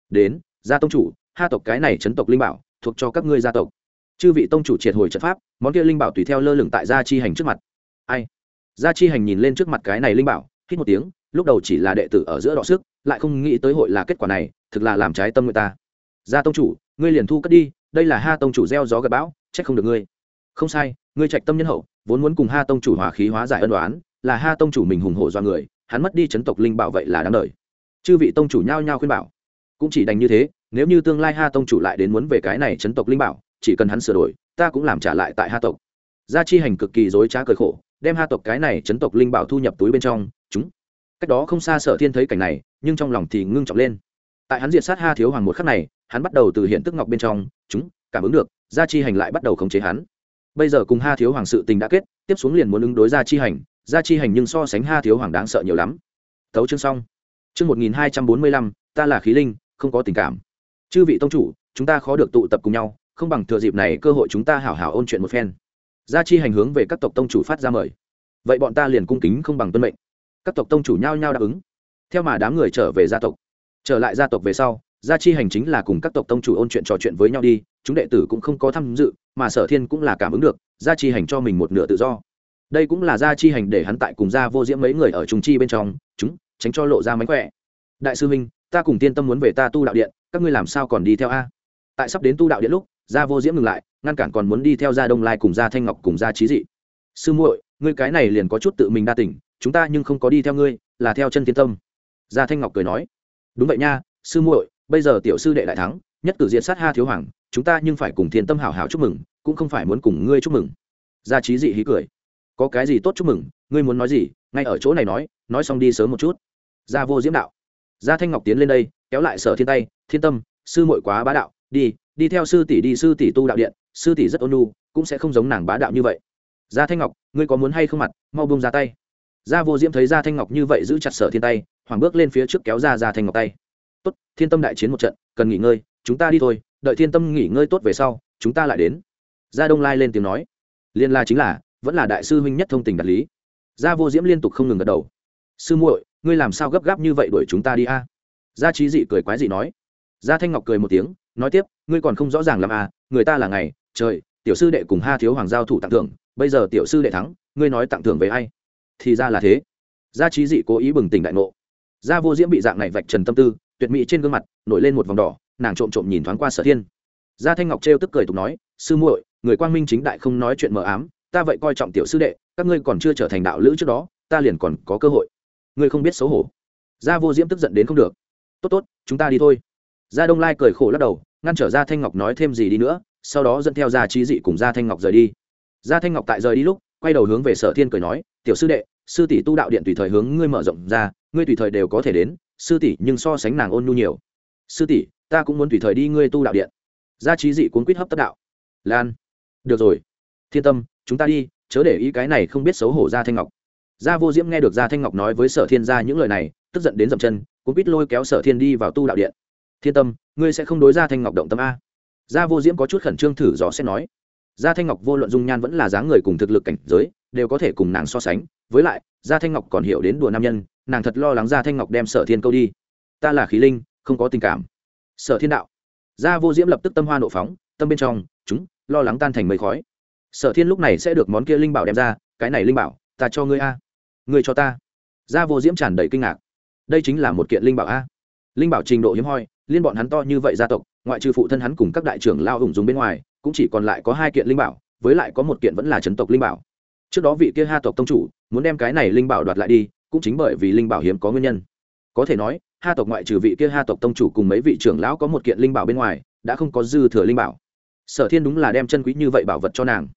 Đến, gia tông chủ, ha tộc cái này chấn tộc linh bảo, thuộc cho các ngươi gia tộc. Chư vị tông chủ triệt hồi trận pháp, món kia linh bảo tùy theo lơ lửng tại gia chi hành trước mặt. Ai? Gia chi hành nhìn lên trước mặt cái này linh bảo, hít một tiếng, lúc đầu chỉ là đệ tử ở giữa đọ sức, lại không nghĩ tới hội là kết quả này, thực là làm trái tâm người ta. Gia tông chủ, ngươi liền thu cất đi, đây là ha tông chủ gieo gió gặp bão, trách không được ngươi không sai, ngươi trạch tâm nhân hậu, vốn muốn cùng ha tông chủ hòa khí hóa giải ân đoán là ha tông chủ mình hùng hổ do người, hắn mất đi chấn tộc linh bảo vậy là đáng đời. Chư vị tông chủ nhao nhao khuyên bảo. Cũng chỉ đành như thế, nếu như tương lai ha tông chủ lại đến muốn về cái này chấn tộc linh bảo, chỉ cần hắn sửa đổi, ta cũng làm trả lại tại ha tộc. Gia chi hành cực kỳ dối trá cởi khổ, đem ha tộc cái này chấn tộc linh bảo thu nhập túi bên trong, chúng. Cách đó không xa sở thiên thấy cảnh này, nhưng trong lòng thì ngưng trọng lên. Tại hắn diệt sát ha thiếu hoàng một khắc này, hắn bắt đầu từ hiện tức ngọc bên trong, chúng, cảm ứng được, gia chi hành lại bắt đầu khống chế hắn bây giờ cùng ha thiếu hoàng sự tình đã kết, tiếp xuống liền muốn ứng đối Ra chi hành. Ra chi hành nhưng so sánh ha thiếu hoàng đáng sợ nhiều lắm. Tấu chương xong. Chương một nghìn hai trăm bốn mươi lăm, ta là khí linh, không có tình cảm. Chư vị tông chủ, chúng ta khó được tụ tập cùng nhau, không bằng thừa dịp này cơ hội chúng ta hảo hảo ôn chuyện một phen. Gia chi hành hướng về các tộc tông chủ phát ra mời. Vậy bọn ta liền cung kính không bằng tuân mệnh. Các tộc tông chủ nhao nhao đáp ứng. Theo mà đám người trở về gia tộc. Trở lại gia tộc về sau, gia chi hành chính là cùng các tộc tông chủ ôn chuyện trò chuyện với nhau đi chúng đệ tử cũng không có tham dự, mà sở thiên cũng là cảm ứng được, gia chi hành cho mình một nửa tự do. Đây cũng là gia chi hành để hắn tại cùng gia vô diễm mấy người ở trung chi bên trong, chúng, tránh cho lộ ra mánh khỏe. Đại sư minh ta cùng tiên tâm muốn về ta tu đạo điện, các ngươi làm sao còn đi theo a? Tại sắp đến tu đạo điện lúc, gia vô diễm ngừng lại, ngăn cản còn muốn đi theo gia đông lai cùng gia thanh ngọc cùng gia trí dị. Sư muội, ngươi cái này liền có chút tự mình đa tỉnh chúng ta nhưng không có đi theo ngươi, là theo chân tiên tâm. Gia thanh ngọc cười nói. Đúng vậy nha, sư muội, bây giờ tiểu sư đệ đại thắng nhất cử diện sát ha thiếu hoàng, chúng ta nhưng phải cùng thiên tâm hảo hảo chúc mừng, cũng không phải muốn cùng ngươi chúc mừng. Gia trí dị hí cười. Có cái gì tốt chúc mừng, ngươi muốn nói gì, ngay ở chỗ này nói nói xong đi sớm một chút. Gia vô diễm đạo. Gia thanh ngọc tiến lên đây, kéo lại sở thiên tay, thiên tâm, sư muội quá bá đạo, đi đi theo sư tỷ đi, sư tỷ tu đạo điện, sư tỷ rất ôn nhu, cũng sẽ không giống nàng bá đạo như vậy. Gia thanh ngọc, ngươi có muốn hay không mặt, mau bông ra tay. Gia vô diễm thấy gia thanh ngọc như vậy giữ chặt sở thiên tay hoàng bước lên phía trước kéo ra gia thanh ngọc tay. Tốt, thiên tâm đại chiến một trận, cần nghỉ ngơi chúng ta đi thôi, đợi thiên tâm nghỉ ngơi tốt về sau, chúng ta lại đến. Gia đông lai lên tiếng nói. Liên la chính là, vẫn là đại sư huynh nhất thông tình đạt lý. Gia vô diễm liên tục không ngừng gật đầu. Sư muội, ngươi làm sao gấp gáp như vậy đuổi chúng ta đi a? Gia trí dị cười quái dị nói. Gia thanh ngọc cười một tiếng, nói tiếp, ngươi còn không rõ ràng làm à người ta là ngày, trời, tiểu sư đệ cùng ha thiếu hoàng giao thủ tặng thưởng, bây giờ tiểu sư đệ thắng, ngươi nói tặng thưởng về ai? Thì ra là thế. Gia trí dị cố ý bừng tỉnh đại ngộ. Gia vô diễm bị dạng này vạch trần tâm tư, tuyệt mỹ trên gương mặt, nổi lên một vòng đỏ nàng trộm trộm nhìn thoáng qua sở thiên. Gia thanh ngọc trêu tức cười tục nói, sư muội, người quang minh chính đại không nói chuyện mờ ám, ta vậy coi trọng tiểu sư đệ, các ngươi còn chưa trở thành đạo lữ trước đó, ta liền còn có cơ hội. Ngươi không biết xấu hổ. Gia vô diễm tức giận đến không được. Tốt tốt, chúng ta đi thôi. Gia đông lai cười khổ lắc đầu, ngăn trở gia thanh ngọc nói thêm gì đi nữa, sau đó dẫn theo gia trí dị cùng gia thanh ngọc rời đi. Gia thanh ngọc tại rời đi lúc, quay đầu hướng về sở thiên cười nói, tiểu sư đệ, sư tỷ tu đạo điện tùy thời hướng ngươi mở rộng ra, ngươi tùy thời đều có thể đến, sư tỷ nhưng so sánh nàng ôn nhu nhiều sư tỷ, ta cũng muốn tùy thời đi ngươi tu đạo điện. Gia trí dị cuốn quýt hấp tất đạo. Lan. Được rồi. Thiên tâm, chúng ta đi, chớ để ý cái này không biết xấu hổ gia thanh ngọc. Gia vô diễm nghe được gia thanh ngọc nói với sở thiên gia những lời này, tức giận đến dậm chân, cuốn quýt lôi kéo sở thiên đi vào tu đạo điện. Thiên tâm, ngươi sẽ không đối gia thanh ngọc động tâm a. Gia vô diễm có chút khẩn trương thử dò xét nói. Gia thanh ngọc vô luận dung nhan vẫn là dáng người cùng thực lực cảnh giới, đều có thể cùng nàng so sánh. Với lại, gia thanh ngọc còn hiểu đến đùa nam nhân, nàng thật lo lắng gia thanh ngọc đem sở thiên câu đi. Ta là khí linh không có tình cảm. Sở thiên đạo. Gia vô diễm lập tức tâm hoa nộ phóng, tâm bên trong, chúng, lo lắng tan thành mây khói. Sở thiên lúc này sẽ được món kia linh bảo đem ra, cái này linh bảo, ta cho ngươi a. Ngươi cho ta. Gia vô diễm tràn đầy kinh ngạc. Đây chính là một kiện linh bảo a. Linh bảo trình độ hiếm hoi, liên bọn hắn to như vậy gia tộc, ngoại trừ phụ thân hắn cùng các đại trưởng lao hùng dùng bên ngoài, cũng chỉ còn lại có hai kiện linh bảo, với lại có một kiện vẫn là chấn tộc linh bảo. Trước đó vị kia ha tộc tông chủ, muốn đem cái này linh bảo đoạt lại đi, cũng chính bởi vì linh bảo hiếm có nguyên nhân. Có thể nói ha tộc ngoại trừ vị kia ha tộc tông chủ cùng mấy vị trưởng lão có một kiện linh bảo bên ngoài, đã không có dư thừa linh bảo. Sở thiên đúng là đem chân quý như vậy bảo vật cho nàng.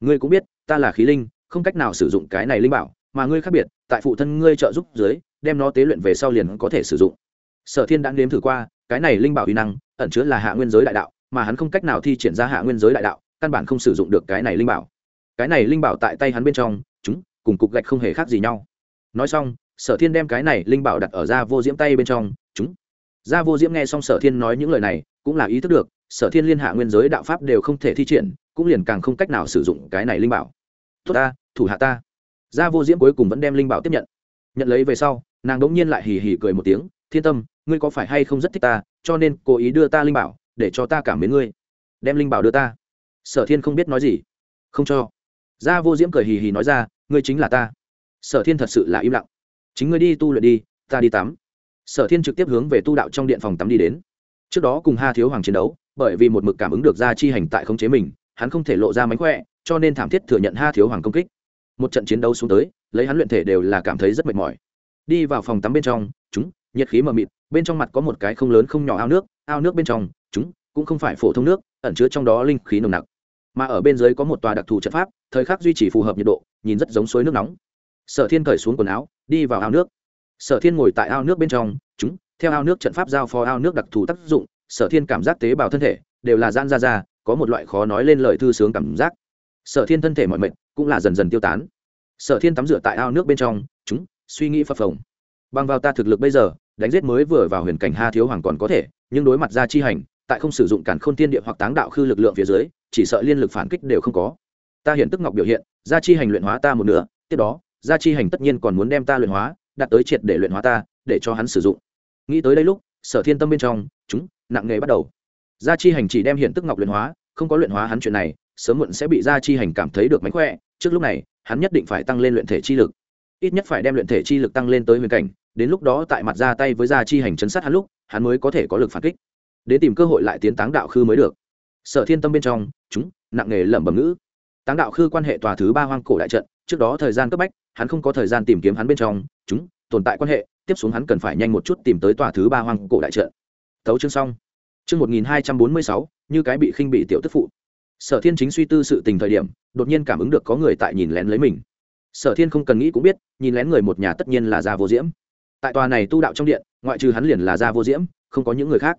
Ngươi cũng biết, ta là khí linh, không cách nào sử dụng cái này linh bảo, mà ngươi khác biệt, tại phụ thân ngươi trợ giúp dưới, đem nó tế luyện về sau liền có thể sử dụng. Sở thiên đã nếm thử qua, cái này linh bảo uy năng, ẩn chứa là hạ nguyên giới đại đạo, mà hắn không cách nào thi triển ra hạ nguyên giới đại đạo, căn bản không sử dụng được cái này linh bảo. Cái này linh bảo tại tay hắn bên trong, chúng, cùng cục gạch không hề khác gì nhau nói xong, sở thiên đem cái này linh bảo đặt ở ra vô diễm tay bên trong, chúng. Ra vô diễm nghe xong sở thiên nói những lời này, cũng là ý thức được, sở thiên liên hạ nguyên giới đạo pháp đều không thể thi triển, cũng liền càng không cách nào sử dụng cái này linh bảo. Tốt ta, thủ hạ ta. Ra vô diễm cuối cùng vẫn đem linh bảo tiếp nhận. Nhận lấy về sau, nàng đ ỗ n g nhiên lại hì hì cười một tiếng, thiên tâm, ngươi có phải hay không rất thích ta, cho nên cố ý đưa ta linh bảo, để cho ta cảm mến ngươi. Đem linh bảo đưa ta. Sở thiên không biết nói gì. Không cho. Ra vô diễm cười hì hì nói ra, ngươi chính là ta sở thiên thật sự là im lặng. Chính ngươi đi tu luyện đi, ta đi tắm. Sở thiên trực tiếp hướng về tu đạo trong điện phòng tắm đi đến. Trước đó cùng ha thiếu hoàng chiến đấu, bởi vì một mực cảm ứng được gia chi hành tại khống chế mình, hắn không thể lộ ra mánh khỏe, cho nên thảm thiết thừa nhận ha thiếu hoàng công kích. Một trận chiến đấu xuống tới, lấy hắn luyện thể đều là cảm thấy rất mệt mỏi. Đi vào phòng tắm bên trong, chúng, nhiệt khí mờ mịt, bên trong mặt có một cái không lớn không nhỏ ao nước ao nước bên trong, chúng, cũng không phải phổ thông nước, ẩn chứa trong đó linh khí nồng nặc. Mà ở bên dưới có một tòa đặc thù trận pháp, thời khắc duy trì phù hợp nhiệt độ, nhìn rất giống suối nước nóng sở thiên cởi xuống quần áo, đi vào ao nước. Sở thiên ngồi tại ao nước bên trong, chúng, theo ao nước trận pháp giao phó ao nước đặc thù tác dụng, sở thiên cảm giác tế bào thân thể đều là gian ra ra, có một loại khó nói lên lời thư sướng cảm giác. Sở thiên thân thể mọi mệnh cũng là dần dần tiêu tán. Sở thiên tắm rửa tại ao nước bên trong, chúng, suy nghĩ phập phồng. Bằng vào ta thực lực bây giờ, đánh giết mới vừa vào huyền cảnh ha thiếu hoàng còn có thể, nhưng đối mặt ra chi hành, tại không sử dụng cản khôn tiên địa hoặc táng đạo khư lực lượng phía dưới, chỉ sợ liên lực phản kích đều không có. Ta hiện tức ngọc biểu hiện, gia chi hành luyện hóa ta một nửa, tiếp đó gia chi hành tất nhiên còn muốn đem ta luyện hóa đặt tới triệt để luyện hóa ta, để cho hắn sử dụng. Nghĩ tới đây lúc, sở thiên tâm bên trong, chúng, nặng nghề bắt đầu. Gia chi hành chỉ đem hiện tức ngọc luyện hóa, không có luyện hóa hắn chuyện này, sớm muộn sẽ bị gia chi hành cảm thấy được mánh khỏe, trước lúc này, hắn nhất định phải tăng lên luyện thể chi lực. Ít nhất phải đem luyện thể chi lực tăng lên tới huyền cảnh, đến lúc đó tại mặt ra tay với gia chi hành chấn sát hắn lúc, hắn mới có thể có lực phản kích. Đến tìm cơ hội lại tiến táng đạo khư mới được. Sở thiên tâm bên trong, chúng, nặng nghề lẩm bẩm ngữ táng đạo khư quan hệ tòa thứ ba hoang cổ đại trận, trước đó thời gian cấp bách, hắn không có thời gian tìm kiếm hắn bên trong, chúng, tồn tại quan hệ, tiếp xuống hắn cần phải nhanh một chút tìm tới tòa thứ ba hoang cổ đại trận. Tấu chương xong. Chương một nghìn hai trăm bốn mươi sáu, như cái bị khinh bị tiểu tức phụ. Sở thiên chính suy tư sự tình thời điểm, đột nhiên cảm ứng được có người tại nhìn lén lấy mình. Sở thiên không cần nghĩ cũng biết, nhìn lén người một nhà tất nhiên là gia vô diễm. Tại tòa này tu đạo trong điện, ngoại trừ hắn liền là gia vô diễm, không có những người khác.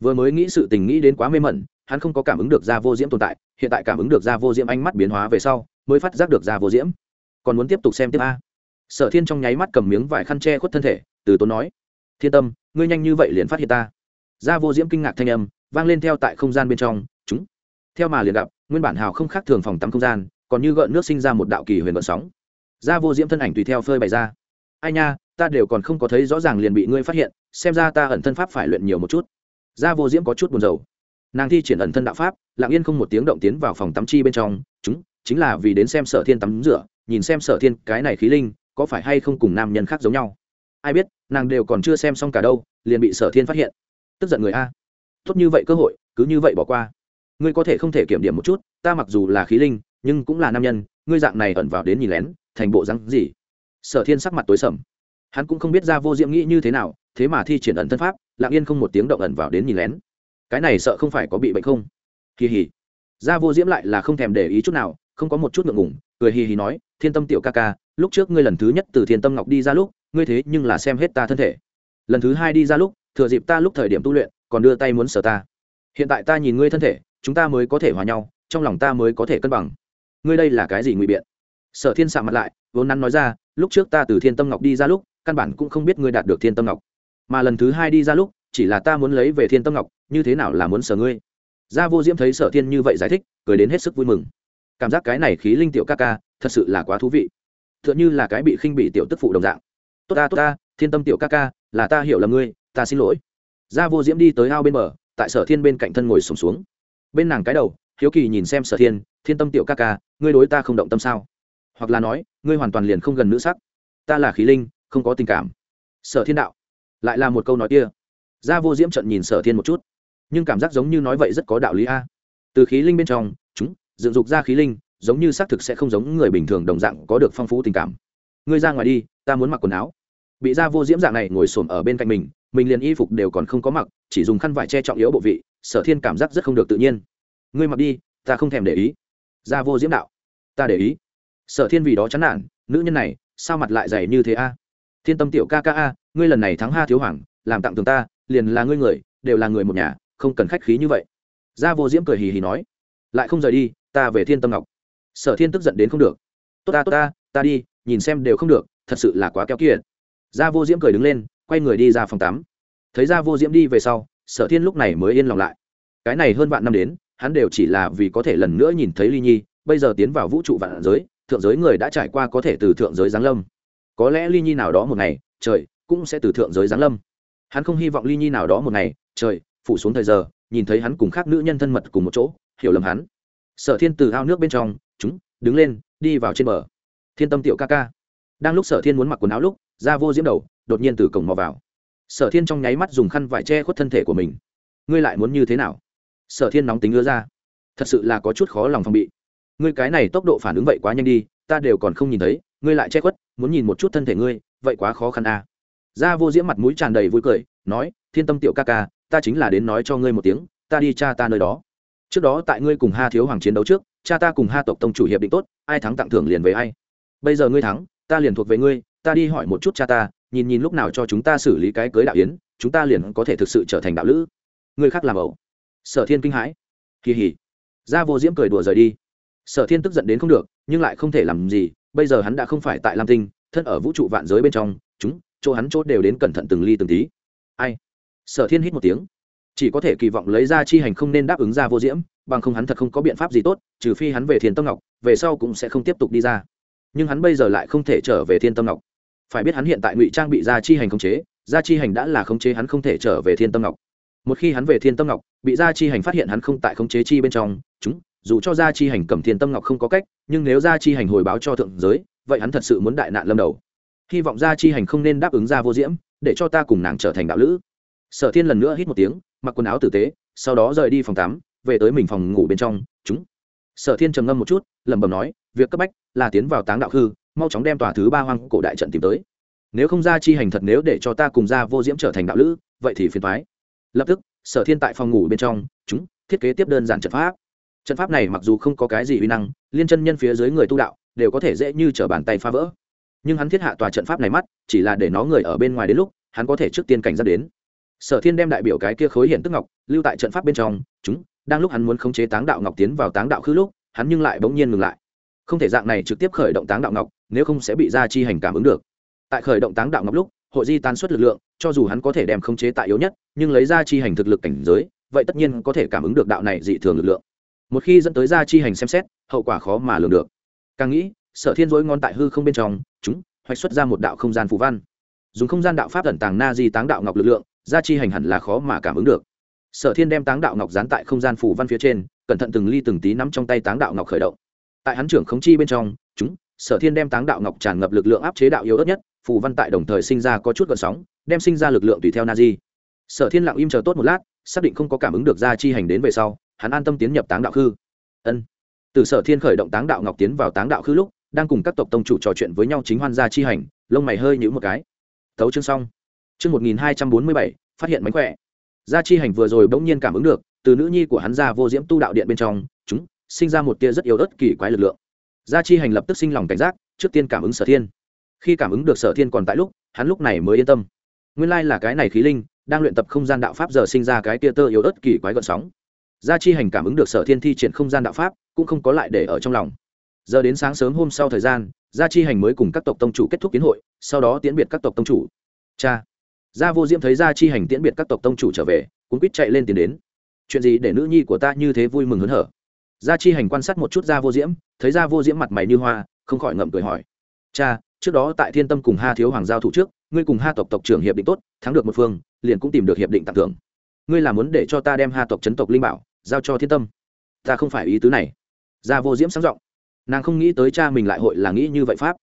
Vừa mới nghĩ sự tình nghĩ đến quá mê mẩn hắn không có cảm ứng được ra vô diễm tồn tại, hiện tại cảm ứng được ra vô diễm ánh mắt biến hóa về sau, mới phát giác được ra vô diễm. Còn muốn tiếp tục xem tiếp a. Sở thiên trong nháy mắt cầm miếng vải khăn che khuất thân thể, từ tốn nói, thiên tâm, ngươi nhanh như vậy liền phát hiện ta? Ra vô diễm kinh ngạc thanh âm vang lên theo tại không gian bên trong, chúng, theo mà liền gặp, nguyên bản hào không khác thường phòng tắm không gian, còn như gợn nước sinh ra một đạo kỳ huyền gợn sóng. Ra vô diễm thân ảnh tùy theo phơi bày ra. Ai nha, ta đều còn không có thấy rõ ràng liền bị ngươi phát hiện, xem ra ta ẩn thân pháp phải luyện nhiều một chút. Ra vô diễm có chút buồn rầu nàng thi triển ẩn thân đạo pháp, lặng yên không một tiếng động tiến vào phòng tắm chi bên trong. Chúng, chính là vì đến xem sở thiên tắm rửa, nhìn xem sở thiên cái này khí linh, có phải hay không cùng nam nhân khác giống nhau? Ai biết, nàng đều còn chưa xem xong cả đâu, liền bị sở thiên phát hiện. Tức giận người a. Tốt như vậy cơ hội, cứ như vậy bỏ qua. Ngươi có thể không thể kiểm điểm một chút, ta mặc dù là khí linh, nhưng cũng là nam nhân, ngươi dạng này ẩn vào đến nhìn lén, thành bộ rắn gì? Sở thiên sắc mặt tối sầm. Hắn cũng không biết ra vô diễm nghĩ như thế nào, thế mà thi triển ẩn thân pháp, lặng yên không một tiếng động ẩn vào đến nhìn lén cái này sợ không phải có bị bệnh không? Kỳ hỉ gia vô diễm lại là không thèm để ý chút nào, không có một chút ngượng ngùng, cười hì hì nói, thiên tâm tiểu ca ca, lúc trước ngươi lần thứ nhất từ thiên tâm ngọc đi ra lúc, ngươi thế nhưng là xem hết ta thân thể. Lần thứ hai đi ra lúc, thừa dịp ta lúc thời điểm tu luyện, còn đưa tay muốn sờ ta. Hiện tại ta nhìn ngươi thân thể, chúng ta mới có thể hòa nhau, trong lòng ta mới có thể cân bằng. Ngươi đây là cái gì ngụy biện? Sở thiên sạ mặt lại, vốn nắn nói ra, lúc trước ta từ thiên tâm ngọc đi ra lúc, căn bản cũng không biết ngươi đạt được thiên tâm ngọc. Mà lần thứ hai đi ra lúc, chỉ là ta muốn lấy về thiên tâm ngọc như thế nào là muốn sở ngươi? Gia vô diễm thấy sở thiên như vậy giải thích cười đến hết sức vui mừng. Cảm giác cái này khí linh tiểu ca ca thật sự là quá thú vị. T h ư ợ n như là cái bị khinh bị tiểu tức phụ đồng dạng. Tốt ta tốt ta thiên tâm tiểu ca ca là ta hiểu là ngươi ta xin lỗi. Gia vô diễm đi tới ao bên bờ tại sở thiên bên cạnh thân ngồi sùng xuống, xuống bên nàng cái đầu hiếu kỳ nhìn xem sở thiên thiên tâm tiểu ca ca ngươi đối ta không động tâm sao? Hoặc là nói ngươi hoàn toàn liền không gần nữ sắc. Ta là khí linh không có tình cảm. Sở thiên đạo lại là một câu nói kia. Gia vô diễm trận nhìn sở thiên một chút nhưng cảm giác giống như nói vậy rất có đạo lý a. Từ khí linh bên trong, chúng, dựng dục ra khí linh, giống như xác thực sẽ không giống người bình thường đồng dạng có được phong phú tình cảm. Ngươi ra ngoài đi, ta muốn mặc quần áo. Bị da vô diễm dạng này ngồi xổm ở bên cạnh mình mình liền y phục đều còn không có mặc, chỉ dùng khăn vải che trọng yếu bộ vị, sở thiên cảm giác rất không được tự nhiên. Ngươi mặc đi, ta không thèm để ý. Da vô diễm đạo. Ta để ý. Sở thiên vì đó chán nản, nữ nhân này, sao mặt lại dày như thế a? Thiên tâm tiểu ca ca a, ngươi lần này thắng ha thiếu hoàng, làm tặng tường ta, liền là ngươi người, đều là người một nhà không cần khách khí như vậy. Gia vô diễm cười hì hì nói, lại không rời đi, ta về thiên tâm ngọc. Sở thiên tức giận đến không được. Tốt ta tốt ta ta đi, nhìn xem đều không được, thật sự là quá keo kiệt. Gia vô diễm cười đứng lên, quay người đi ra phòng tắm. Thấy gia vô diễm đi về sau, sở thiên lúc này mới yên lòng lại. Cái này hơn vạn năm đến, hắn đều chỉ là vì có thể lần nữa nhìn thấy ly nhi, bây giờ tiến vào vũ trụ vạn giới, thượng giới người đã trải qua có thể từ thượng giới giáng lâm. Có lẽ ly nhi nào đó một ngày, trời, cũng sẽ từ thượng giới giáng lâm. Hắn không hy vọng ly nhi nào đó một ngày, trời phủ xuống thời giờ, nhìn thấy hắn cùng khác nữ nhân thân mật cùng một chỗ, hiểu lầm hắn. Sở thiên từ ao nước bên trong, chúng, đứng lên, đi vào trên bờ. Thiên tâm tiểu ca ca. Đang lúc sở thiên muốn mặc quần áo lúc ra vô diễm đầu, đột nhiên từ cổng mò vào. Sở thiên trong nháy mắt dùng khăn vải che khuất thân thể của mình. Ngươi lại muốn như thế nào? Sở thiên nóng tính ứa ra. Thật sự là có chút khó lòng phòng bị. Ngươi cái này tốc độ phản ứng vậy quá nhanh đi, ta đều còn không nhìn thấy, ngươi lại che khuất, muốn nhìn một chút thân thể ngươi, vậy quá khó khăn à. ra vô diễm mặt mũi tràn đầy vui cười, nói, thiên tâm tiểu ca ca ta chính là đến nói cho ngươi một tiếng, ta đi cha ta nơi đó. Trước đó tại ngươi cùng ha thiếu hoàng chiến đấu trước, cha ta cùng ha tộc tông chủ hiệp định tốt, ai thắng tặng thưởng liền về ai. Bây giờ ngươi thắng, ta liền thuộc về ngươi, ta đi hỏi một chút cha ta, nhìn nhìn lúc nào cho chúng ta xử lý cái cưới đạo yến, chúng ta liền có thể thực sự trở thành đạo lữ. Ngươi khác làm ẩu. Sở thiên kinh hãi. Kỳ hỉ. Ra vô diễm cười đùa rời đi. Sở thiên tức giận đến không được, nhưng lại không thể làm gì, bây giờ hắn đã không phải tại lam tinh, thân ở vũ trụ vạn giới bên trong, chúng, chỗ hắn chốt đều đến cẩn thận từng ly từng tí. Ai? Sở thiên hít một tiếng. Chỉ có thể kỳ vọng lấy ra chi hành không nên đáp ứng ra vô diễm, bằng không hắn thật không có biện pháp gì tốt, trừ phi hắn về thiên tâm ngọc, về sau cũng sẽ không tiếp tục đi ra. Nhưng hắn bây giờ lại không thể trở về thiên tâm ngọc. Phải biết hắn hiện tại ngụy trang bị gia chi hành khống chế gia chi hành đã là khống chế hắn không thể trở về thiên tâm ngọc. Một khi hắn về thiên tâm ngọc, bị gia chi hành phát hiện hắn không tại khống chế chi bên trong, chúng, dù cho gia chi hành cầm thiên tâm ngọc không có cách, nhưng nếu gia chi hành hồi báo cho thượng giới, vậy hắn thật sự muốn đại nạn lâm đầu. Hy vọng gia chi hành không nên đáp ứng gia vô diễm, để cho ta cùng nàng trở thành đạo lữ sở thiên lần nữa hít một tiếng, mặc quần áo tử tế, sau đó rời đi phòng tắm, về tới mình phòng ngủ bên trong, chúng. Sở thiên trầm ngâm một chút, lẩm bẩm nói, việc cấp bách là tiến vào táng đạo khư, mau chóng đem tòa thứ ba hoang cổ đại trận tìm tới. Nếu không ra chi hành thật nếu để cho ta cùng ra vô diễm trở thành đạo lữ, vậy thì phiền thoái lập tức, sở thiên tại phòng ngủ bên trong, chúng, thiết kế tiếp đơn giản trận pháp. Trận pháp này mặc dù không có cái gì uy năng, liên chân nhân phía dưới người tu đạo đều có thể dễ như t r ở bàn tay phá vỡ. Nhưng hắn thiết hạ tòa trận pháp này mắt, chỉ là để nó người ở bên ngoài đến lúc, hắn có thể trước tiên cảnh giác đến sở thiên đem đại biểu cái kia khối hiện tức ngọc, lưu tại trận pháp bên trong, chúng, đang lúc hắn muốn khống chế táng đạo ngọc tiến vào táng đạo khứ lúc, hắn nhưng lại bỗng nhiên ngừng lại. Không thể dạng này trực tiếp khởi động táng đạo ngọc, nếu không sẽ bị ra chi hành cảm ứng được. Tại khởi động táng đạo ngọc lúc, hội di tán suất lực lượng, cho dù hắn có thể đem khống chế tại yếu nhất, nhưng lấy ra chi hành thực lực cảnh giới, vậy tất nhiên có thể cảm ứng được đạo này dị thường lực lượng. Một khi dẫn tới ra chi hành xem xét, hậu quả khó mà lường được. Càng nghĩ, sở thiên dối ngón tại hư không bên trong, chúng, hoạch xuất ra một đạo không gian phù văn dùng không gian đạo pháp ẩn tàng na di táng đạo ngọc lực lượng, gia chi hành hẳn là khó mà cảm ứng được. Sở thiên đem táng đạo ngọc dán tại không gian phủ văn phía trên, cẩn thận từng ly từng tí nắm trong tay táng đạo ngọc khởi động. Tại hắn trưởng khống chi bên trong, chúng, sở thiên đem táng đạo ngọc tràn ngập lực lượng áp chế đạo yếu ớt nhất, phù văn tại đồng thời sinh ra có chút gợn sóng, đem sinh ra lực lượng tùy theo na di. Sở thiên lặng im chờ tốt một lát, xác định không có cảm ứng được gia chi hành đến về sau, hắn an tâm tiến nhập táng đạo khư. Ân. Từ sở thiên khởi động táng đạo ngọc tiến vào táng đạo khư lúc, đang cùng các tộc tông chủ trò chuyện với nhau chính hoan gia chi hành, lông mày hơi nhữ một cái tấu chương xong. Chương một nghìn hai trăm bốn mươi bảy, phát hiện mánh khỏe. Gia chi hành vừa rồi bỗng nhiên cảm ứng được, từ nữ nhi của hắn ra vô diễm tu đạo điện bên trong, chúng, sinh ra một tia rất yếu ớt kỳ quái lực lượng. Gia chi hành lập tức sinh lòng cảnh giác, trước tiên cảm ứng sở thiên. Khi cảm ứng được sở thiên còn tại lúc, hắn lúc này mới yên tâm. Nguyên lai là cái này khí linh, đang luyện tập không gian đạo pháp giờ sinh ra cái tia tơ yếu ớt kỳ quái gợn sóng. Gia chi hành cảm ứng được sở thiên thi triển không gian đạo pháp, cũng không có lại để ở trong lòng giờ đến sáng sớm hôm sau thời gian, gia chi hành mới cùng các tộc tông chủ kết thúc kiến hội, sau đó tiễn biệt các tộc tông chủ. Cha. Gia vô diễm thấy gia chi hành tiễn biệt các tộc tông chủ trở về, cuốn quýt chạy lên tiến đến. Chuyện gì để nữ nhi của ta như thế vui mừng hớn hở? Gia chi hành quan sát một chút gia vô diễm, thấy gia vô diễm mặt mày như hoa, không khỏi ngậm cười hỏi. Cha, trước đó tại thiên tâm cùng ha thiếu hoàng giao thủ trước, ngươi cùng ha tộc tộc trưởng hiệp định tốt, thắng được một phương, liền cũng tìm được hiệp định tặng thưởng. Ngươi là muốn để cho ta đem ha tộc chấn tộc linh bảo, giao cho thiên tâm. Ta không phải ý tứ này. Gia vô diễm sáng giọng nàng không nghĩ tới cha mình lại hội là nghĩ như vậy pháp.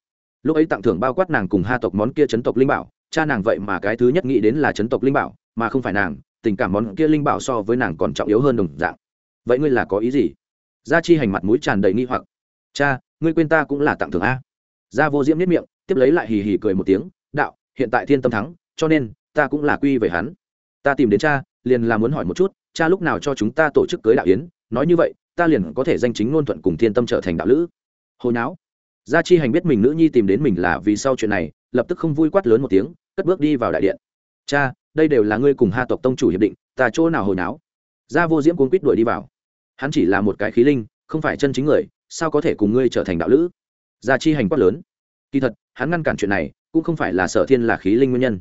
Lúc ấy tặng thưởng bao quát nàng cùng ha tộc món kia chấn tộc linh bảo, cha nàng vậy mà cái thứ nhất nghĩ đến là chấn tộc linh bảo, mà không phải nàng, tình cảm món kia linh bảo so với nàng còn trọng yếu hơn đồng dạng. Vậy ngươi là có ý gì? Gia chi hành mặt mũi tràn đầy nghi hoặc. Cha, ngươi quên ta cũng là tặng thưởng a. Gia vô diễm nhất miệng, tiếp lấy lại hì hì cười một tiếng, đạo, hiện tại thiên tâm thắng, cho nên, ta cũng là quy về hắn. Ta tìm đến cha, liền là muốn hỏi một chút, cha lúc nào cho chúng ta tổ chức cưới đạo yến? Nói như vậy, ta liền có thể danh chính ngôn thuận cùng thiên tâm trở thành đạo lữ hồi não gia chi hành biết mình nữ nhi tìm đến mình là vì sau chuyện này, lập tức không vui quát lớn một tiếng, cất bước đi vào đại điện. Cha, đây đều là ngươi cùng ha tộc tông chủ hiệp định, ta chỗ nào hồi não gia vô diễm cuốn quýt đuổi đi vào. Hắn chỉ là một cái khí linh, không phải chân chính người, sao có thể cùng ngươi trở thành đạo lữ? Gia chi hành quát lớn. Kỳ thật, hắn ngăn cản chuyện này, cũng không phải là sở thiên là khí linh nguyên nhân.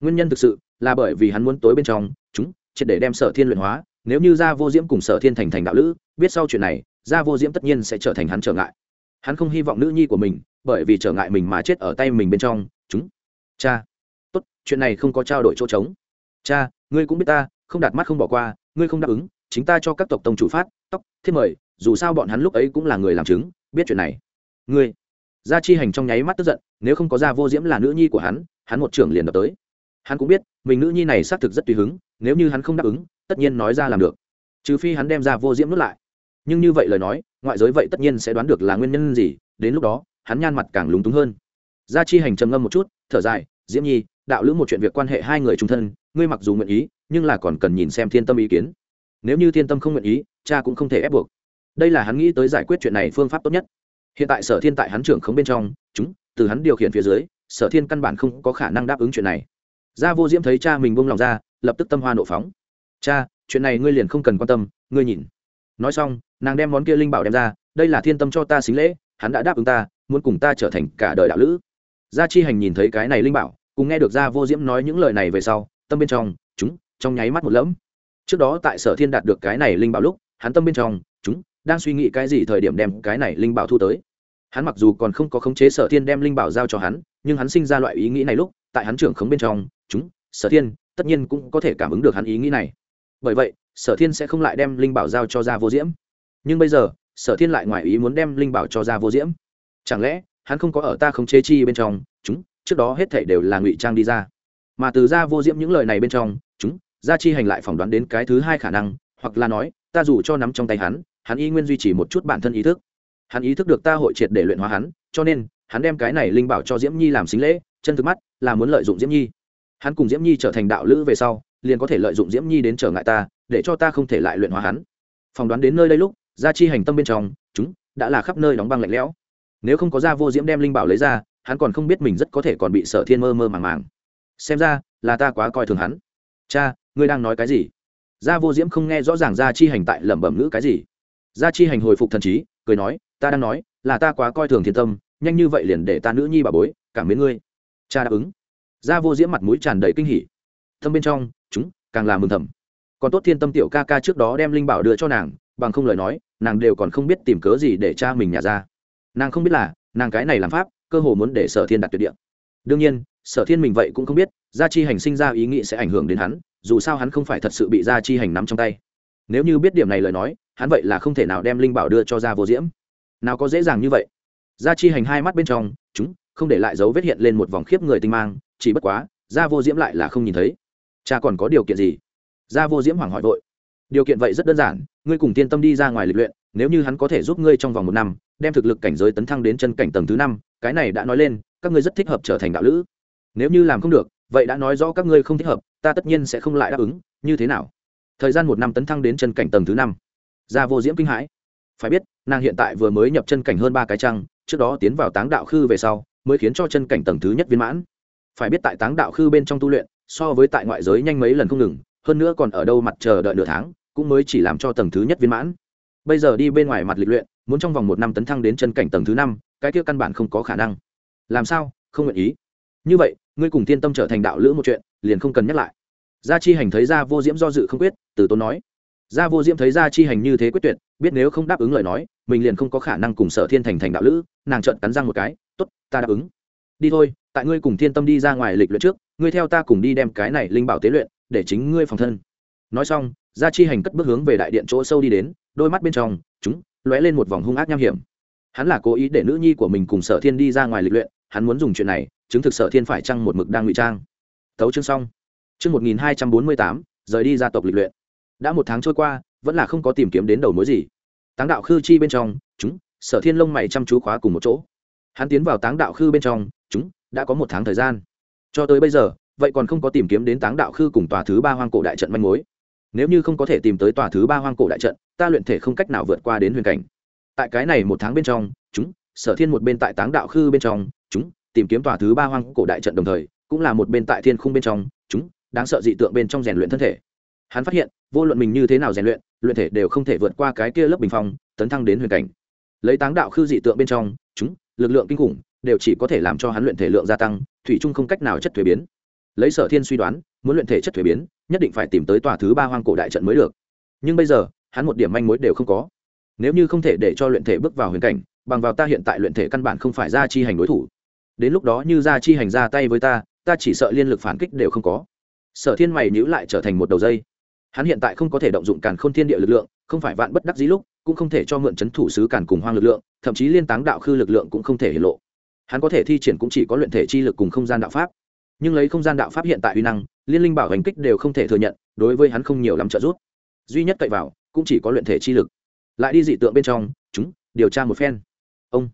Nguyên nhân thực sự là bởi vì hắn muốn tối bên trong, chúng, triệt để đem sở thiên luyện hóa, nếu như gia vô diễm cùng sở thiên thành thành đạo lữ, biết sau chuyện này, gia vô diễm tất nhiên sẽ trở thành hắn trở ngại hắn không hy vọng nữ nhi của mình, bởi vì trở ngại mình mà chết ở tay mình bên trong, chúng. Cha. Tốt, chuyện này không có trao đổi chỗ trống. Cha, ngươi cũng biết ta, không đặt mắt không bỏ qua, ngươi không đáp ứng, chính ta cho các tộc tông chủ phát, tóc, thiết mời, dù sao bọn hắn lúc ấy cũng là người làm chứng, biết chuyện này. Ngươi. Gia chi hành trong nháy mắt tức giận, nếu không có gia vô diễm là nữ nhi của hắn hắn một trưởng liền đập tới. Hắn cũng biết, mình nữ nhi này xác thực rất tùy hứng, nếu như hắn không đáp ứng, tất nhiên nói ra làm được. Trừ phi hắn đem ra vô diễm nuốt lại nhưng như vậy lời nói, ngoại giới vậy tất nhiên sẽ đoán được là nguyên nhân gì, đến lúc đó, hắn nhan mặt càng lúng túng hơn. Gia chi hành trầm ngâm một chút, thở dài, diễm nhi, đạo lữ một chuyện việc quan hệ hai người trung thân, ngươi mặc dù nguyện ý, nhưng là còn cần nhìn xem thiên tâm ý kiến. Nếu như thiên tâm không nguyện ý, cha cũng không thể ép buộc. Đây là hắn nghĩ tới giải quyết chuyện này phương pháp tốt nhất. Hiện tại sở thiên tại hắn trưởng không bên trong, chúng, từ hắn điều khiển phía dưới, sở thiên căn bản không có khả năng đáp ứng chuyện này. Gia vô diễm thấy cha mình buông lòng ra, lập tức tâm hoa nộ phóng. Cha, chuyện này ngươi liền không cần quan tâm, ngươi nhìn nói xong, nàng đem món kia linh bảo đem ra, đây là thiên tâm cho ta xính lễ, hắn đã đáp ứng ta, muốn cùng ta trở thành cả đời đạo lữ. Gia chi hành nhìn thấy cái này linh bảo, cùng nghe được gia vô diễm nói những lời này về sau, tâm bên trong, chúng, trong nháy mắt một lẫm. Trước đó tại sở thiên đạt được cái này linh bảo lúc, hắn tâm bên trong, chúng, đang suy nghĩ cái gì thời điểm đem cái này linh bảo thu tới? Hắn mặc dù còn không có khống chế sở thiên đem linh bảo giao cho hắn, nhưng hắn sinh ra loại ý nghĩ này lúc, tại hắn trưởng khống bên trong, chúng, sở thiên, tất nhiên cũng có thể cảm ứng được hắn ý nghĩ này. Bởi vậy sở thiên sẽ không lại đem linh bảo giao cho gia vô diễm. Nhưng bây giờ, sở thiên lại ngoài ý muốn đem linh bảo cho gia vô diễm. Chẳng lẽ, hắn không có ở ta khống chế chi bên trong? Chúng, trước đó hết thảy đều là ngụy trang đi ra. Mà từ gia vô diễm những lời này bên trong, chúng, gia chi hành lại phỏng đoán đến cái thứ hai khả năng, hoặc là nói, ta dù cho nắm trong tay hắn hắn y nguyên duy trì một chút bản thân ý thức. Hắn ý thức được ta hội triệt để luyện hóa hắn, cho nên, hắn đem cái này linh bảo cho diễm nhi làm xính lễ, chân thực mắt, là muốn lợi dụng diễm nhi. Hắn cùng diễm nhi trở thành đạo lữ về sau, liền có thể lợi dụng diễm nhi đến trở ngại ta để cho ta không thể lại luyện hóa hắn. Phỏng đoán đến nơi đây lúc, gia chi hành tâm bên trong, chúng, đã là khắp nơi đóng băng lạnh lẽo. Nếu không có gia vô diễm đem linh bảo lấy ra, hắn còn không biết mình rất có thể còn bị sở thiên mơ mơ màng màng. Xem ra, là ta quá coi thường hắn. Cha, ngươi đang nói cái gì? Gia vô diễm không nghe rõ ràng gia chi hành tại lẩm bẩm ngữ cái gì. Gia chi hành hồi phục thần trí, cười nói, ta đang nói, là ta quá coi thường thiên tâm, nhanh như vậy liền để ta nữ nhi bà bối, cảm mến ngươi. Cha đáp ứng. Gia vô diễm mặt mũi tràn đầy kinh hỉ. Thâm bên trong, chúng, càng là mừng thầm còn tốt thiên tâm tiểu ca ca trước đó đem linh bảo đưa cho nàng, bằng không lời nói, nàng đều còn không biết tìm cớ gì để cha mình nhả ra. Nàng không biết là, nàng cái này làm pháp, cơ hồ muốn để sở thiên đặt tuyệt địa. Đương nhiên, sở thiên mình vậy cũng không biết, gia chi hành sinh ra ý nghĩ sẽ ảnh hưởng đến hắn, dù sao hắn không phải thật sự bị gia chi hành nắm trong tay. Nếu như biết điểm này lời nói, hắn vậy là không thể nào đem linh bảo đưa cho gia vô diễm. Nào có dễ dàng như vậy. Gia chi hành hai mắt bên trong, chúng, không để lại dấu vết hiện lên một vòng khiếp người tinh mang, chỉ bất quá, gia vô diễm lại là không nhìn thấy. Cha còn có điều kiện gì? Gia vô diễm hoảng hỏi vội. Điều kiện vậy rất đơn giản, ngươi cùng tiên tâm đi ra ngoài lịch luyện, nếu như hắn có thể giúp ngươi trong vòng một năm, đem thực lực cảnh giới tấn thăng đến chân cảnh tầng thứ năm, cái này đã nói lên, các ngươi rất thích hợp trở thành đạo lữ. Nếu như làm không được, vậy đã nói rõ các ngươi không thích hợp, ta tất nhiên sẽ không lại đáp ứng, như thế nào? Thời gian một năm tấn thăng đến chân cảnh tầng thứ năm. Gia vô diễm kinh hãi. Phải biết, nàng hiện tại vừa mới nhập chân cảnh hơn ba cái trăng trước đó tiến vào táng đạo khư về sau, mới khiến cho chân cảnh tầng thứ nhất viên mãn. Phải biết tại táng đạo khư bên trong tu luyện, so với tại ngoại giới nhanh mấy lần không ngừng hơn nữa còn ở đâu mặt chờ đợi nửa tháng, cũng mới chỉ làm cho tầng thứ nhất viên mãn. Bây giờ đi bên ngoài mặt lịch luyện, muốn trong vòng một năm tấn thăng đến chân cảnh tầng thứ năm, cái kia căn bản không có khả năng. Làm sao? Không nguyện ý. Như vậy, ngươi cùng tiên tâm trở thành đạo lữ một chuyện, liền không cần nhắc lại. Gia chi hành thấy gia vô diễm do dự không quyết, từ tốn nói. Gia vô diễm thấy gia chi hành như thế quyết tuyệt, biết nếu không đáp ứng lời nói, mình liền không có khả năng cùng sở thiên thành thành đạo lữ, nàng trợn cắn răng một cái t ố t ta đáp ứng. Đi thôi, tại ngươi cùng thiên tâm đi ra ngoài lịch luyện trước, ngươi theo ta cùng đi đem cái này linh bảo tế luyện để chính ngươi phòng thân. Nói xong, gia chi hành cất bước hướng về đại điện chỗ sâu đi đến, đôi mắt bên trong, chúng, lóe lên một vòng hung ác nham hiểm. Hắn là cố ý để nữ nhi của mình cùng sở thiên đi ra ngoài lịch luyện, hắn muốn dùng chuyện này chứng thực sở thiên phải chăng một mực đang ngụy trang. Thấu chương xong. Chương một nghìn hai trăm bốn mươi tám, rời đi gia tộc lịch luyện. Đã một tháng trôi qua, vẫn là không có tìm kiếm đến đầu mối gì. Táng đạo khư chi bên trong, chúng, sở thiên lông mày chăm chú khóa cùng một chỗ. Hắn tiến vào táng đạo khư bên trong, chúng, đã có một tháng thời gian. Cho tới bây giờ vậy còn không có tìm kiếm đến táng đạo khư cùng tòa thứ ba hoang cổ đại trận manh mối. Nếu như không có thể tìm tới tòa thứ ba hoang cổ đại trận, ta luyện thể không cách nào vượt qua đến huyền cảnh. Tại cái này một tháng bên trong, chúng, sở thiên một bên tại táng đạo khư bên trong, chúng, tìm kiếm tòa thứ ba hoang cổ đại trận đồng thời, cũng là một bên tại thiên khung bên trong, chúng, đáng sợ dị tượng bên trong rèn luyện thân thể. Hắn phát hiện, vô luận mình như thế nào rèn luyện luyện thể đều không thể vượt qua cái kia lớp bình phong, tấn thăng đến huyền cảnh. Lấy táng đạo khư dị tượng bên trong, chúng, lực lượng kinh khủng, đều chỉ có thể làm cho hắn luyện thể lượng gia tăng, thủy chung không cách nào chất thuế biến lấy sở thiên suy đoán, muốn luyện thể chất thuế biến, nhất định phải tìm tới tòa thứ ba hoang cổ đại trận mới được. Nhưng bây giờ, hắn một điểm manh mối đều không có. Nếu như không thể để cho luyện thể bước vào huyền cảnh, bằng vào ta hiện tại luyện thể căn bản không phải ra chi hành đối thủ. Đến lúc đó như ra chi hành ra tay với ta ta chỉ sợ liên lực phản kích đều không có. Sở thiên mày nhữ lại trở thành một đầu dây. Hắn hiện tại không có thể động dụng càn k h ô n thiên địa lực lượng, không phải vạn bất đắc dĩ lúc, cũng không thể cho mượn c h ấ n thủ sứ càn cùng hoang lực lượng, thậm chí liên táng đạo khư lực lượng cũng không thể hiện lộ. Hắn có thể thi triển cũng chỉ có luyện thể chi lực cùng không gian đạo pháp nhưng lấy không gian đạo pháp hiện tại uy năng, liên linh bảo hành kích đều không thể thừa nhận, đối với hắn không nhiều lắm trợ giúp. Duy nhất cậy vào, cũng chỉ có luyện thể chi lực. Lại đi dị tượng bên trong, chúng, điều tra một phen. Ông.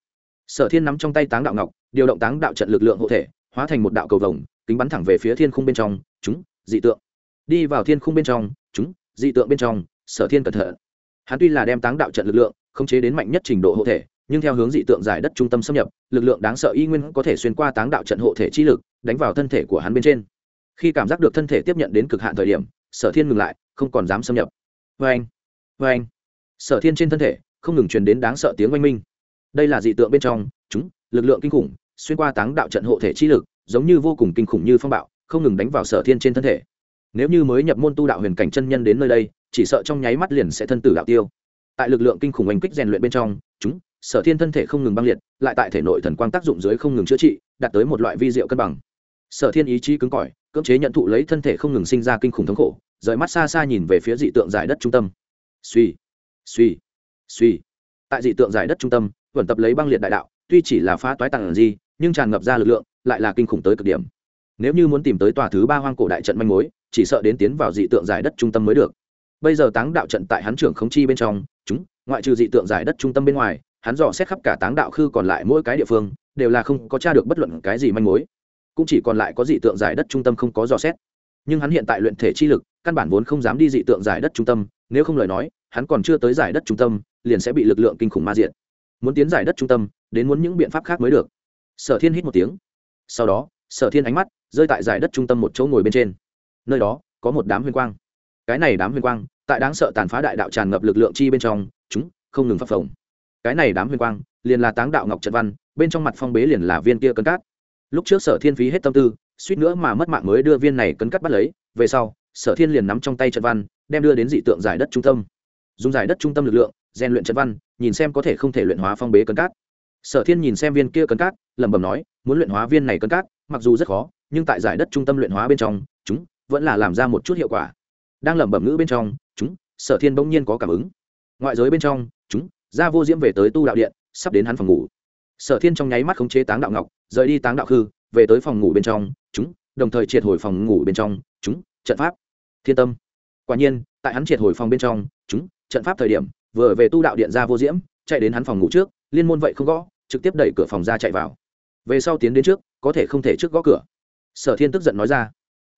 Sở thiên nắm trong tay táng đạo ngọc, điều động táng đạo trận lực lượng hộ thể, hóa thành một đạo cầu vồng, kính bắn thẳng về phía thiên khung bên trong, chúng, dị tượng. Đi vào thiên khung bên trong, chúng, dị tượng bên trong, sở thiên cẩn thận. Hắn tuy là đem táng đạo trận lực lượng, khống chế đến mạnh nhất trình độ hộ thể nhưng theo hướng dị tượng giải đất trung tâm xâm nhập, lực lượng đáng sợ y nguyên có thể xuyên qua táng đạo trận hộ thể chi lực, đánh vào thân thể của hắn bên trên. Khi cảm giác được thân thể tiếp nhận đến cực hạn thời điểm, sở thiên ngừng lại, không còn dám xâm nhập. Vê anh vê anh sở thiên trên thân thể, không ngừng truyền đến đáng sợ tiếng oanh minh. Đây là dị tượng bên trong, chúng, lực lượng kinh khủng, xuyên qua táng đạo trận hộ thể chi lực, giống như vô cùng kinh khủng như phong bạo, không ngừng đánh vào sở thiên trên thân thể. Nếu như mới nhập môn tu đạo huyền cảnh chân nhân đến nơi đây, chỉ sợ trong nháy mắt liền sẽ thân tử đạo tiêu. Tại lực lượng kinh khủng oanh kích rèn luyện bên trong, chúng sở thiên thân thể không ngừng băng liệt, lại tại thể nội thần quang tác dụng dưới không ngừng chữa trị, đạt tới một loại vi diệu cân bằng. Sở thiên ý chí cứng cỏi, cưỡng chế nhận thụ lấy thân thể không ngừng sinh ra kinh khủng thống khổ, rời mắt xa xa nhìn về phía dị tượng giải đất trung tâm. Suy suy suy. Tại dị tượng giải đất trung tâm, vẫn tập lấy băng liệt đại đạo, tuy chỉ là phá toái tặng gì nhưng tràn ngập ra lực lượng, lại là kinh khủng tới cực điểm. Nếu như muốn tìm tới tòa thứ ba hoang cổ đại trận manh mối, chỉ sợ đến tiến vào dị tượng giải đất trung tâm mới được. Bây giờ táng đạo trận tại hắn trưởng khống chi bên trong, chúng, ngoại trừ dị tượng giải đất trung tâm bên ngoài hắn dò xét khắp cả táng đạo khư còn lại mỗi cái địa phương, đều là không có tra được bất luận cái gì manh mối, cũng chỉ còn lại có dị tượng giải đất trung tâm không có dò xét. Nhưng hắn hiện tại luyện thể chi lực, căn bản vốn không dám đi dị tượng giải đất trung tâm, nếu không lời nói, hắn còn chưa tới giải đất trung tâm, liền sẽ bị lực lượng kinh khủng ma diện muốn tiến giải đất trung tâm, đến muốn những biện pháp khác mới được. Sở thiên hít một tiếng. Sau đó, sở thiên ánh mắt rơi tại giải đất trung tâm một chỗ ngồi bên trên. Nơi đó, có một đám huyền quang. Cái này đám huyền quang, tại đáng sợ tàn phá đại đạo tràn ngập lực lượng chi bên trong, chúng không ngừng phập phồng cái này đám huyền quang liền là táng đạo ngọc trận văn, bên trong mặt phong bế liền là viên kia cấn cát. Lúc trước sở thiên phí hết tâm tư, suýt nữa mà mất mạng mới đưa viên này cấn cát bắt lấy, về sau, sở thiên liền nắm trong tay trận văn, đem đưa đến dị tượng giải đất trung tâm. Dùng giải đất trung tâm lực lượng, rèn luyện trận văn, nhìn xem có thể không thể luyện hóa phong bế cấn cát. Sở thiên nhìn xem viên kia cấn cát, lẩm bẩm nói, muốn luyện hóa viên này cấn cát, mặc dù rất khó, nhưng tại giải đất trung tâm luyện hóa bên trong, chúng vẫn là làm ra một chút hiệu quả. Đang lẩm bẩm ngữ bên trong, chúng, sở thiên bỗng nhiên có cảm ứng. Ngoại giới bên trong, chúng ra vô diễm về tới tu đạo điện, sắp đến hắn phòng ngủ. Sở thiên trong nháy mắt khống chế táng đạo ngọc, rời đi táng đạo khư, về tới phòng ngủ bên trong, chúng, đồng thời triệt hồi phòng ngủ bên trong, chúng, trận pháp. Thiên tâm. Quả nhiên, tại hắn triệt hồi phòng bên trong, chúng, trận pháp thời điểm, vừa về tu đạo điện ra vô diễm, chạy đến hắn phòng ngủ trước, liên môn vậy không gõ, trực tiếp đẩy cửa phòng ra chạy vào. Về sau tiến đến trước, có thể không thể trước gõ cửa. Sở thiên tức giận nói ra,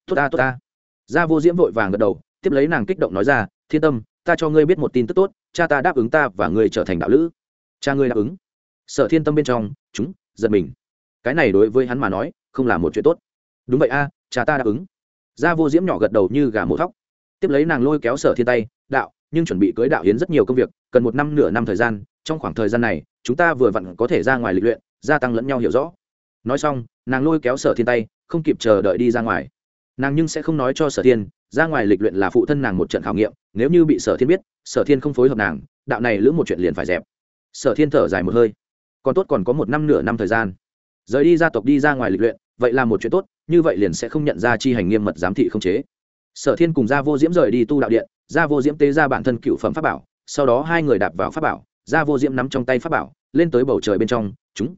tốt ta tốt ta. Gia vô diễm vội vàng gật đầu, tiếp lấy nàng kích động nói ra, thiên tâm, ta cho ngươi biết một tin tức tốt cha ta đáp ứng ta và ngươi trở thành đạo lữ. Cha ngươi đáp ứng. Sở thiên tâm bên trong, chúng, giật mình. Cái này đối với hắn mà nói, không là một chuyện tốt. Đúng vậy a, cha ta đáp ứng. Gia vô diễm nhỏ gật đầu như gà mổ thóc. Tiếp lấy nàng lôi kéo sở thiên tay, đạo, nhưng chuẩn bị cưới đạo hiến rất nhiều công việc, cần một năm nửa năm thời gian, trong khoảng thời gian này, chúng ta vừa vặn có thể ra ngoài lịch luyện, gia tăng lẫn nhau hiểu rõ. Nói xong, nàng lôi kéo sở thiên tay, không kịp chờ đợi đi ra ngoài. Nàng nhưng sẽ không nói cho sở thiên, ra ngoài lịch luyện là phụ thân nàng một trận khảo nghiệm, nếu như bị sở thiên biết sở thiên không phối hợp nàng, đạo này lữ một chuyện liền phải dẹp. Sở thiên thở dài một hơi. Còn tốt còn có một năm nửa năm thời gian. Rời đi gia tộc đi ra ngoài lịch luyện, vậy là một chuyện tốt, như vậy liền sẽ không nhận ra chi hành nghiêm mật giám thị không chế. Sở thiên cùng gia vô diễm rời đi tu đạo điện, gia vô diễm tế ra bản thân cựu phẩm pháp bảo, sau đó hai người đạp vào pháp bảo, gia vô diễm nắm trong tay pháp bảo, lên tới bầu trời bên trong, chúng,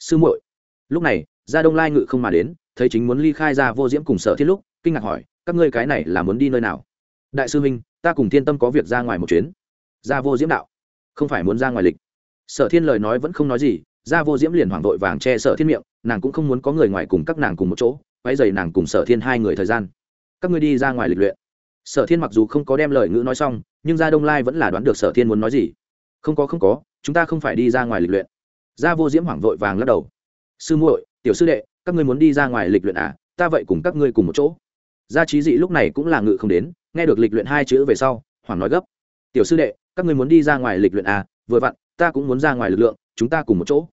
sư muội. Lúc này, gia đông lai ngự không mà đến, thấy chính muốn ly khai gia vô diễm cùng sở thiên lúc, kinh ngạc hỏi, các ngươi cái này là muốn đi nơi nào? Đại sư huynh ta cùng thiên tâm có việc ra ngoài một chuyến. Ra vô diễm đạo. Không phải muốn ra ngoài lịch. Sở thiên lời nói vẫn không nói gì ra vô diễm liền hoảng vội vàng che sở thiên miệng, nàng cũng không muốn có người ngoài cùng các nàng cùng một chỗ quay dày nàng cùng sở thiên hai người thời gian. Các ngươi đi ra ngoài lịch luyện. Sở thiên mặc dù không có đem lời ngữ nói xong, nhưng gia đông lai vẫn là đoán được sở thiên muốn nói gì. Không có không có, chúng ta không phải đi ra ngoài lịch luyện. Ra vô diễm hoảng vội vàng lắc đầu. Sư muội, tiểu sư đệ, các ngươi muốn đi ra ngoài lịch luyện à? Ta vậy cùng các ngươi cùng một chỗ. Gia trí dị lúc này cũng là ngự không đến nghe được lịch luyện hai chữ về sau, hoàng nói gấp, tiểu sư đệ, các ngươi muốn đi ra ngoài lịch luyện à? Vừa vặn, ta cũng muốn ra ngoài lực lượng, chúng ta cùng một chỗ.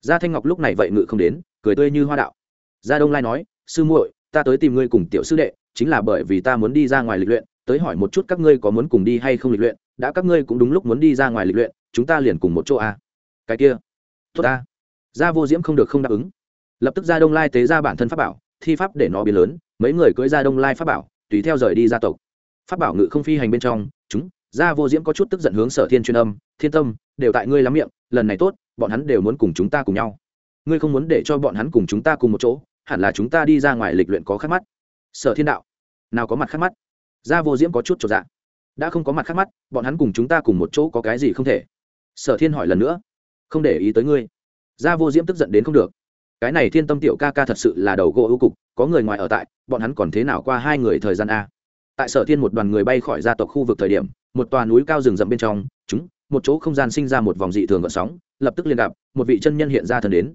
Gia thanh ngọc lúc này vậy ngự không đến, cười tươi như hoa đạo. Gia đông lai nói, sư muội, ta tới tìm ngươi cùng tiểu sư đệ, chính là bởi vì ta muốn đi ra ngoài lịch luyện, tới hỏi một chút các ngươi có muốn cùng đi hay không lịch luyện, đã các ngươi cũng đúng lúc muốn đi ra ngoài lịch luyện, chúng ta liền cùng một chỗ à. cái kia, tốt ta. Gia vô diễm không được không đáp ứng. Lập tức gia đông lai tế ra bản thân pháp bảo, thi pháp để nó biến lớn, mấy người cưỡi gia đông lai pháp bảo, tùy theo rời đi gia tộc pháp bảo ngự không phi hành bên trong, chúng, gia vô diễm có chút tức giận hướng sở thiên truyền âm, thiên tâm, đều tại ngươi lắm miệng, lần này tốt, bọn hắn đều muốn cùng chúng ta cùng nhau. Ngươi không muốn để cho bọn hắn cùng chúng ta cùng một chỗ, hẳn là chúng ta đi ra ngoài lịch luyện có khát mắt. Sở thiên đạo, nào có mặt khát mắt? Gia vô diễm có chút trọn dạ đã không có mặt khát mắt, bọn hắn cùng chúng ta cùng một chỗ có cái gì không thể? Sở thiên hỏi lần nữa, không để ý tới ngươi. Gia vô diễm tức giận đến không được, cái này thiên tâm tiểu ca ca thật sự là đầu gỗ ưu cục, có người ngoài ở tại, bọn hắn còn thế nào qua hai người thời gian a? Tại sở thiên một đoàn người bay khỏi gia tộc khu vực thời điểm, một tòa núi cao rừng rậm bên trong, chúng, một chỗ không gian sinh ra một vòng dị thường gợn sóng, lập tức liên gặp, một vị chân nhân hiện ra thần đến.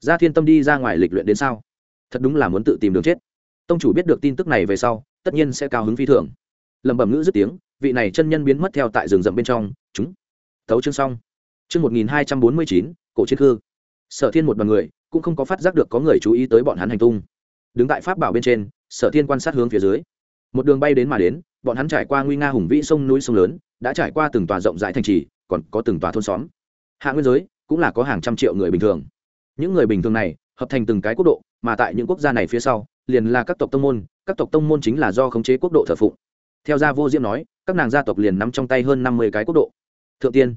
Gia thiên tâm đi ra ngoài lịch luyện đến sao? Thật đúng là muốn tự tìm đường chết. Tông chủ biết được tin tức này về sau, tất nhiên sẽ cao hứng phi thường. Lẩm bẩm ngữ dứt tiếng, vị này chân nhân biến mất theo tại rừng rậm bên trong, chúng. Thấu chương xong. Chương một nghìn hai trăm bốn mươi chín, cổ chiến khư. Sở thiên một đoàn người, cũng không có phát giác được có người chú ý tới bọn hắn hành tung. Đứng tại pháp bảo bên trên, sở thiên quan sát hướng phía dưới một đường bay đến mà đến, bọn hắn trải qua nguy nga hùng vĩ sông núi sông lớn, đã trải qua từng tòa rộng rãi thành trì, còn có từng tòa thôn xóm. Hạ nguyên giới cũng là có hàng trăm triệu người bình thường. Những người bình thường này hợp thành từng cái quốc độ, mà tại những quốc gia này phía sau, liền là các tộc tông môn, các tộc tông môn chính là do khống chế quốc độ thờ phụng. Theo gia vô diễm nói, các nàng gia tộc liền nắm trong tay hơn năm mươi cái quốc độ. Thượng tiên,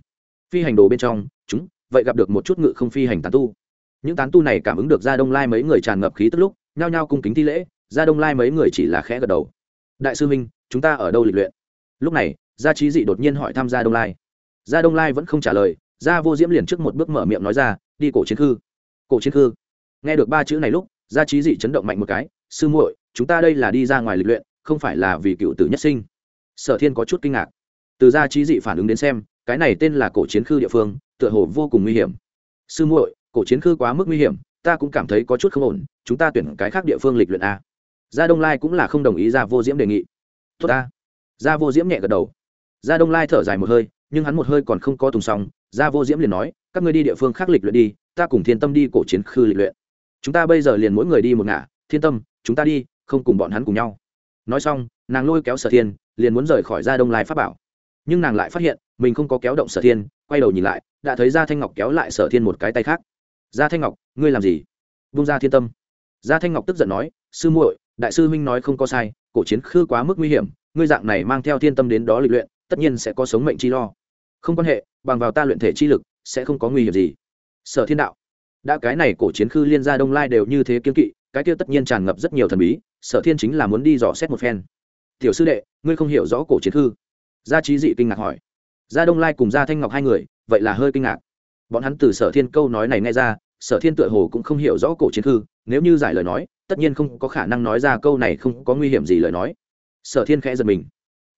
phi hành đồ bên trong, chúng, vậy gặp được một chút ngự không phi hành tán tu. Những tán tu này cảm ứng được gia đông lai mấy người tràn ngập khí tức lúc, nhao nhao cung kính thi lễ, gia đông lai mấy người chỉ là khẽ gật đầu đại sư minh chúng ta ở đâu lịch luyện? Lúc này, gia trí dị đột nhiên hỏi tham gia đông lai. Gia đông lai vẫn không trả lời, gia vô diễm liền trước một bước mở miệng nói ra, đi cổ chiến khư. Cổ chiến khư. Nghe được ba chữ này lúc, gia trí dị chấn động mạnh một cái, sư muội, chúng ta đây là đi ra ngoài lịch luyện, không phải là vì cựu tử nhất sinh. Sở thiên có chút kinh ngạc. Từ gia trí dị phản ứng đến xem, cái này tên là cổ chiến khư địa phương, tựa hồ vô cùng nguy hiểm. Sư muội, cổ chiến khư quá mức nguy hiểm, ta cũng cảm thấy có chút không ổn, chúng ta tuyển cái khác địa phương lịch luyện a gia đông lai cũng là không đồng ý gia vô diễm đề nghị. Tốt ta. Gia vô diễm nhẹ gật đầu. Gia đông lai thở dài một hơi, nhưng hắn một hơi còn không có tùng xong, gia vô diễm liền nói, các ngươi đi địa phương khác lịch luyện đi, ta cùng thiên tâm đi cổ chiến khư lịch luyện. Chúng ta bây giờ liền mỗi người đi một ngả, thiên tâm, chúng ta đi, không cùng bọn hắn cùng nhau. Nói xong, nàng lôi kéo sở thiên, liền muốn rời khỏi gia đông lai pháp bảo. Nhưng nàng lại phát hiện, mình không có kéo động sở thiên, quay đầu nhìn lại, đã thấy gia thanh ngọc kéo lại sở thiên một cái tay khác. Gia thanh ngọc, ngươi làm gì? Vung ra thiên tâm. Gia thanh ngọc tức giận nói, sư muội đại sư huynh nói không có sai, cổ chiến khư quá mức nguy hiểm, ngươi dạng này mang theo thiên tâm đến đó lịch luyện, tất nhiên sẽ có sống mệnh chi lo. Không quan hệ, bằng vào ta luyện thể chi lực, sẽ không có nguy hiểm gì. Sở thiên đạo, đã cái này cổ chiến khư liên gia đông lai đều như thế kiên kỵ, cái kia tất nhiên tràn ngập rất nhiều thần bí, sở thiên chính là muốn đi dò xét một phen. Tiểu sư đệ, ngươi không hiểu rõ cổ chiến khư. Gia trí dị kinh ngạc hỏi. Gia đông lai cùng gia thanh ngọc hai người, vậy là hơi kinh ngạc. Bọn hắn từ sở thiên câu nói này nghe ra sở thiên tựa hồ cũng không hiểu rõ cổ chiến thư. nếu như giải lời nói, tất nhiên không có khả năng nói ra câu này không có nguy hiểm gì lời nói. Sở thiên khẽ giật mình.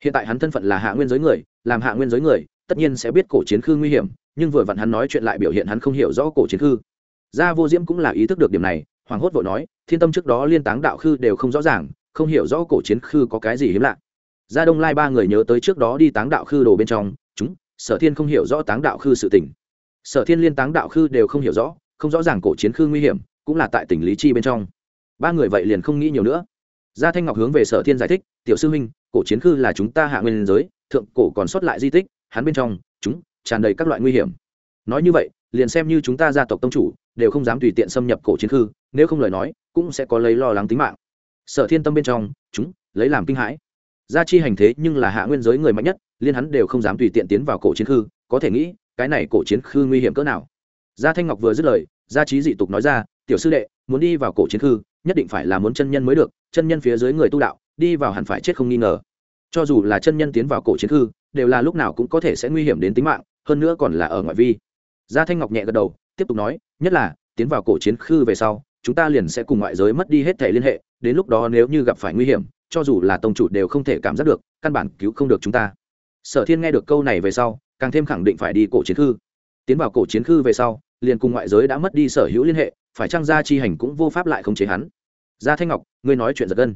Hiện tại hắn thân phận là hạ nguyên giới người, làm hạ nguyên giới người, tất nhiên sẽ biết cổ chiến khư nguy hiểm, nhưng vừa vặn hắn nói chuyện lại biểu hiện hắn không hiểu rõ cổ chiến khư. Gia vô diễm cũng là ý thức được điểm này hoàng hốt vội nói, thiên tâm trước đó liên táng đạo khư đều không rõ ràng, không hiểu rõ cổ chiến khư có cái gì hiếm lạ. Gia đông lai ba người nhớ tới trước đó đi táng đạo khư đồ bên trong, chúng, sở thiên không hiểu rõ táng đạo khư sự tình. Sở thiên liên táng đạo khư đều không hiểu rõ không rõ ràng cổ chiến khư nguy hiểm, cũng là tại tỉnh lý chi bên trong. Ba người vậy liền không nghĩ nhiều nữa. Gia thanh ngọc hướng về sở thiên giải thích, tiểu sư huynh, cổ chiến khư là chúng ta hạ nguyên giới, thượng cổ còn sót lại di tích, hắn bên trong, chúng, tràn đầy các loại nguy hiểm. Nói như vậy, liền xem như chúng ta gia tộc tông chủ, đều không dám tùy tiện xâm nhập cổ chiến khư, nếu không lời nói, cũng sẽ có lấy lo lắng tính mạng. Sở thiên tâm bên trong, chúng, lấy làm kinh hãi. Gia chi hành thế nhưng là hạ nguyên giới người mạnh nhất, liên hắn đều không dám tùy tiện tiến vào cổ chiến khư, có thể nghĩ, cái này cổ chiến khư nguy hiểm cỡ nào? Gia thanh ngọc vừa dứt lời gia trí dị tục nói ra, tiểu sư đệ, muốn đi vào cổ chiến khư, nhất định phải là muốn chân nhân mới được, chân nhân phía dưới người tu đạo, đi vào hẳn phải chết không nghi ngờ. Cho dù là chân nhân tiến vào cổ chiến khư, đều là lúc nào cũng có thể sẽ nguy hiểm đến tính mạng, hơn nữa còn là ở ngoại vi. Gia thanh ngọc nhẹ gật đầu, tiếp tục nói, nhất là, tiến vào cổ chiến khư về sau, chúng ta liền sẽ cùng ngoại giới mất đi hết thể liên hệ, đến lúc đó nếu như gặp phải nguy hiểm, cho dù là tông chủ đều không thể cảm giác được, căn bản cứu không được chúng ta. Sở thiên nghe được câu này về sau, càng thêm khẳng định phải đi cổ chiến khư. Tiến vào cổ chiến khư về sau liền cùng ngoại giới đã mất đi sở hữu liên hệ, phải chăng gia chi hành cũng vô pháp lại không chế hắn? Gia thanh ngọc, ngươi nói chuyện giật gân.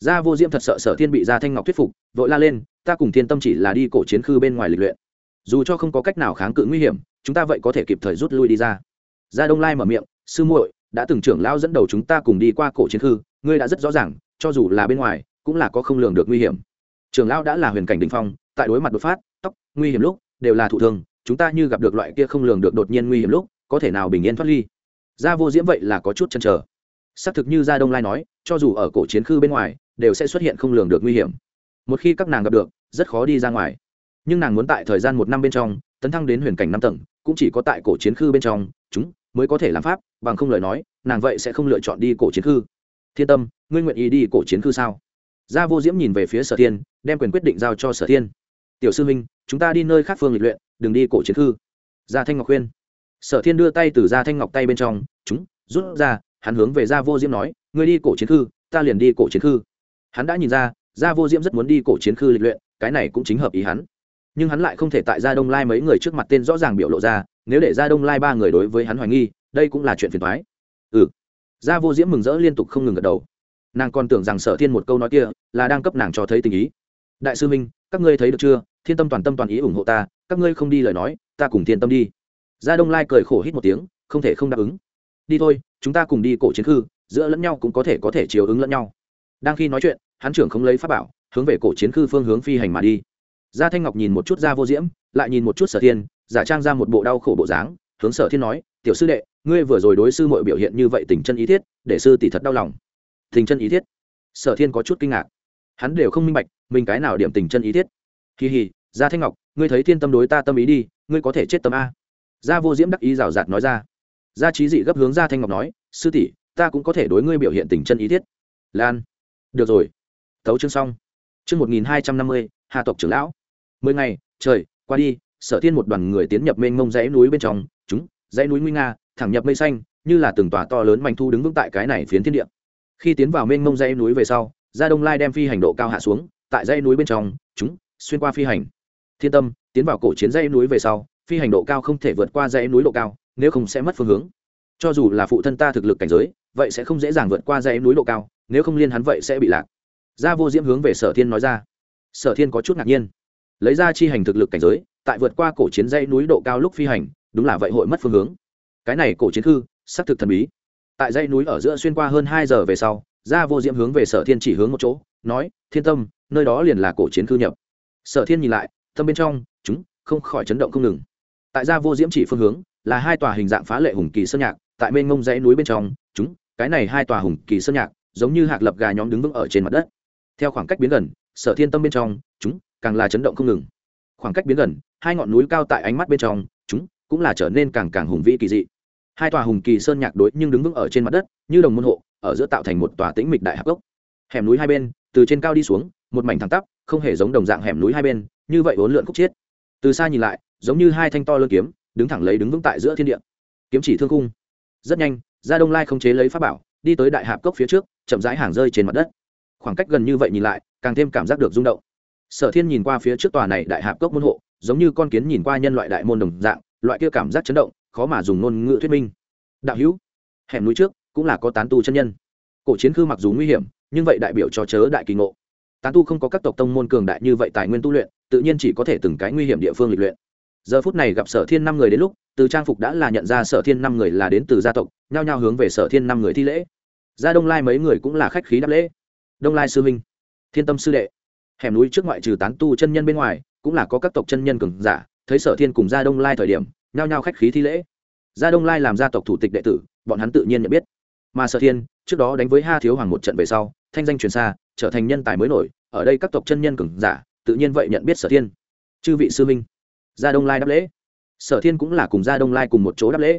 Gia vô diễm thật sợ sở thiên bị gia thanh ngọc thuyết phục, vội la lên, ta cùng thiên tâm chỉ là đi cổ chiến khư bên ngoài lịch luyện. Dù cho không có cách nào kháng cự nguy hiểm, chúng ta vậy có thể kịp thời rút lui đi ra. Gia đông lai mở miệng, sư muội, đã từng trưởng lão dẫn đầu chúng ta cùng đi qua cổ chiến khư, ngươi đã rất rõ ràng, cho dù là bên ngoài, cũng là có không lường được nguy hiểm. Trưởng lão đã là huyền cảnh đình phong, tại đối mặt đột phát, tóc, nguy hiểm lúc, đều là thụ thương, chúng ta như gặp được loại kia không lường được đột nhiên nguy hiểm lúc có thể nào bình yên thoát ly? Gia vô diễm vậy là có chút chăn trở xác thực như gia đông lai nói, cho dù ở cổ chiến khư bên ngoài, đều sẽ xuất hiện không lường được nguy hiểm. Một khi các nàng gặp được, rất khó đi ra ngoài. Nhưng nàng muốn tại thời gian một năm bên trong, tấn thăng đến huyền cảnh năm tầng, cũng chỉ có tại cổ chiến khư bên trong, chúng mới có thể làm pháp, bằng không lời nói, nàng vậy sẽ không lựa chọn đi cổ chiến khư. Thiên tâm, ngươi nguyện ý đi cổ chiến khư sao? Gia vô diễm nhìn về phía sở thiên, đem quyền quyết định giao cho sở thiên. Tiểu sư minh chúng ta đi nơi khác phương lịch luyện, đừng đi cổ chiến khư. Gia thanh ngọc khuyên sở thiên đưa tay từ ra thanh ngọc tay bên trong, chúng, rút ra. Hắn hướng về gia vô diễm nói, ngươi đi cổ chiến khư, ta liền đi cổ chiến khư. Hắn đã nhìn ra, gia vô diễm rất muốn đi cổ chiến khư lịch luyện, cái này cũng chính hợp ý hắn. Nhưng hắn lại không thể tại gia đông lai mấy người trước mặt tên rõ ràng biểu lộ ra, nếu để gia đông lai ba người đối với hắn hoài nghi, đây cũng là chuyện phiền thoái ừ. Gia vô diễm mừng rỡ liên tục không ngừng gật đầu. Nàng còn tưởng rằng sở thiên một câu nói kia là đang cấp nàng cho thấy tình ý. Đại sư minh, các ngươi thấy được chưa? Thiên tâm toàn tâm toàn ý ủng hộ ta, các ngươi không đi lời nói, ta cùng thiên tâm đi gia đông lai cười khổ hít một tiếng, không thể không đáp ứng. Đi thôi, chúng ta cùng đi cổ chiến khư, giữa lẫn nhau cũng có thể có thể chiều ứng lẫn nhau. Đang khi nói chuyện, hắn trưởng không lấy pháp bảo, hướng về cổ chiến khư phương hướng phi hành mà đi. Gia thanh ngọc nhìn một chút gia vô diễm, lại nhìn một chút sở thiên, giả trang ra một bộ đau khổ bộ dáng, hướng sở thiên nói, tiểu sư đệ, ngươi vừa rồi đối sư mội biểu hiện như vậy tình chân ý thiết, để sư tỷ thật đau lòng. Tình chân ý thiết? Sở thiên có chút kinh ngạc. Hắn đều không minh bạch, mình cái nào điểm tình chân ý thiết? Kỳ hì gia thanh ngọc, ngươi thấy thiên tâm đối ta tâm ý đi, ngươi có thể chết tâm a gia vô diễm đắc ý rào rạt nói ra. Gia trí dị gấp hướng gia thanh ngọc nói, sư tỷ, ta cũng có thể đối ngươi biểu hiện tình chân ý thiết. Lan. Được rồi. Thấu chương xong. Chương một nghìn hai trăm năm mươi, hà tộc trưởng lão. Mười ngày, trời, qua đi, sở thiên một đoàn người tiến nhập mênh mông dãy núi bên trong. Chúng, dãy núi nguy nga, thẳng nhập mây xanh, như là từng tòa to lớn manh thu đứng vững tại cái này phiến thiên địa. Khi tiến vào mênh mông dãy núi về sau, gia đông lai đem phi hành độ cao hạ xuống, tại dãy núi bên trong, chúng, xuyên qua phi hành. Thiên tâm, tiến vào cổ chiến dãy núi về sau phi hành độ cao không thể vượt qua dãy núi độ cao nếu không sẽ mất phương hướng. Cho dù là phụ thân ta thực lực cảnh giới vậy sẽ không dễ dàng vượt qua dãy núi độ cao nếu không liên hắn vậy sẽ bị lạc. Gia vô diễm hướng về sở thiên nói ra. Sở thiên có chút ngạc nhiên. Lấy ra chi hành thực lực cảnh giới tại vượt qua cổ chiến dãy núi độ cao lúc phi hành đúng là vậy hội mất phương hướng. Cái này cổ chiến hư, xác thực thần bí. Tại dãy núi ở giữa xuyên qua hơn hai giờ về sau gia vô diễm hướng về sở thiên chỉ hướng một chỗ nói thiên tâm nơi đó liền là cổ chiến khư nhập. Sở thiên nhìn lại tâm bên trong chúng không khỏi chấn động không ngừng tại gia vô diễm chỉ phương hướng, là hai tòa hình dạng phá lệ hùng kỳ sơn nhạc, tại mênh mông dãy núi bên trong, chúng, cái này hai tòa hùng kỳ sơn nhạc, giống như hạc lập gà nhóm đứng vững ở trên mặt đất. Theo khoảng cách biến gần, sở thiên tâm bên trong, chúng, càng là chấn động không ngừng. Khoảng cách biến gần, hai ngọn núi cao tại ánh mắt bên trong, chúng, cũng là trở nên càng càng hùng vĩ kỳ dị. Hai tòa hùng kỳ sơn nhạc đối nhưng đứng vững ở trên mặt đất, như đồng môn hộ, ở giữa tạo thành một tòa tĩnh mịch đại hạp gốc. Hẻm núi hai bên, từ trên cao đi xuống, một mảnh thẳng tắp, không hề giống đồng dạng hẻm núi hai bên, như vậy vốn lượn khúc chiết từ xa nhìn lại, giống như hai thanh to lơ kiếm, đứng thẳng lấy đứng vững tại giữa thiên địa. Kiếm chỉ thương cung rất nhanh, gia đông lai không chế lấy pháp bảo, đi tới đại hạp cốc phía trước, chậm rãi hàng rơi trên mặt đất. Khoảng cách gần như vậy nhìn lại, càng thêm cảm giác được rung động. Sở thiên nhìn qua phía trước tòa này đại hạp cốc môn hộ, giống như con kiến nhìn qua nhân loại đại môn đồng dạng, loại kia cảm giác chấn động, khó mà dùng ngôn ngữ thuyết minh. Đạo hữu, hẻm núi trước cũng là có tán tu chân nhân. Cổ chiến khư mặc dù nguy hiểm, nhưng vậy đại biểu cho chớ đại kỳ ngộ. Tán tu không có các tộc tông môn cường đại như vậy tài nguyên tu luyện tự nhiên chỉ có thể từng cái nguy hiểm địa phương lịch luyện. Giờ phút này gặp sở thiên năm người đến lúc, từ trang phục đã là nhận ra sở thiên năm người là đến từ gia tộc, nhao nhao hướng về sở thiên năm người thi lễ. Gia đông lai mấy người cũng là khách khí đáp lễ. Đông lai sư minh thiên tâm sư đệ, hẻm núi trước ngoại trừ tán tu chân nhân bên ngoài, cũng là có các tộc chân nhân cường giả, thấy sở thiên cùng gia đông lai thời điểm, nhao nhao khách khí thi lễ. Gia đông lai làm gia tộc thủ tịch đệ tử, bọn hắn tự nhiên nhận biết. Mà sở thiên, trước đó đánh với ha thiếu hoàng một trận về sau, thanh danh truyền xa, trở thành nhân tài mới nổi, ở đây các tộc chân nhân cường giả tự nhiên vậy nhận biết sở thiên. Chư vị sư minh gia đông lai đáp lễ. Sở thiên cũng là cùng gia đông lai cùng một chỗ đáp lễ.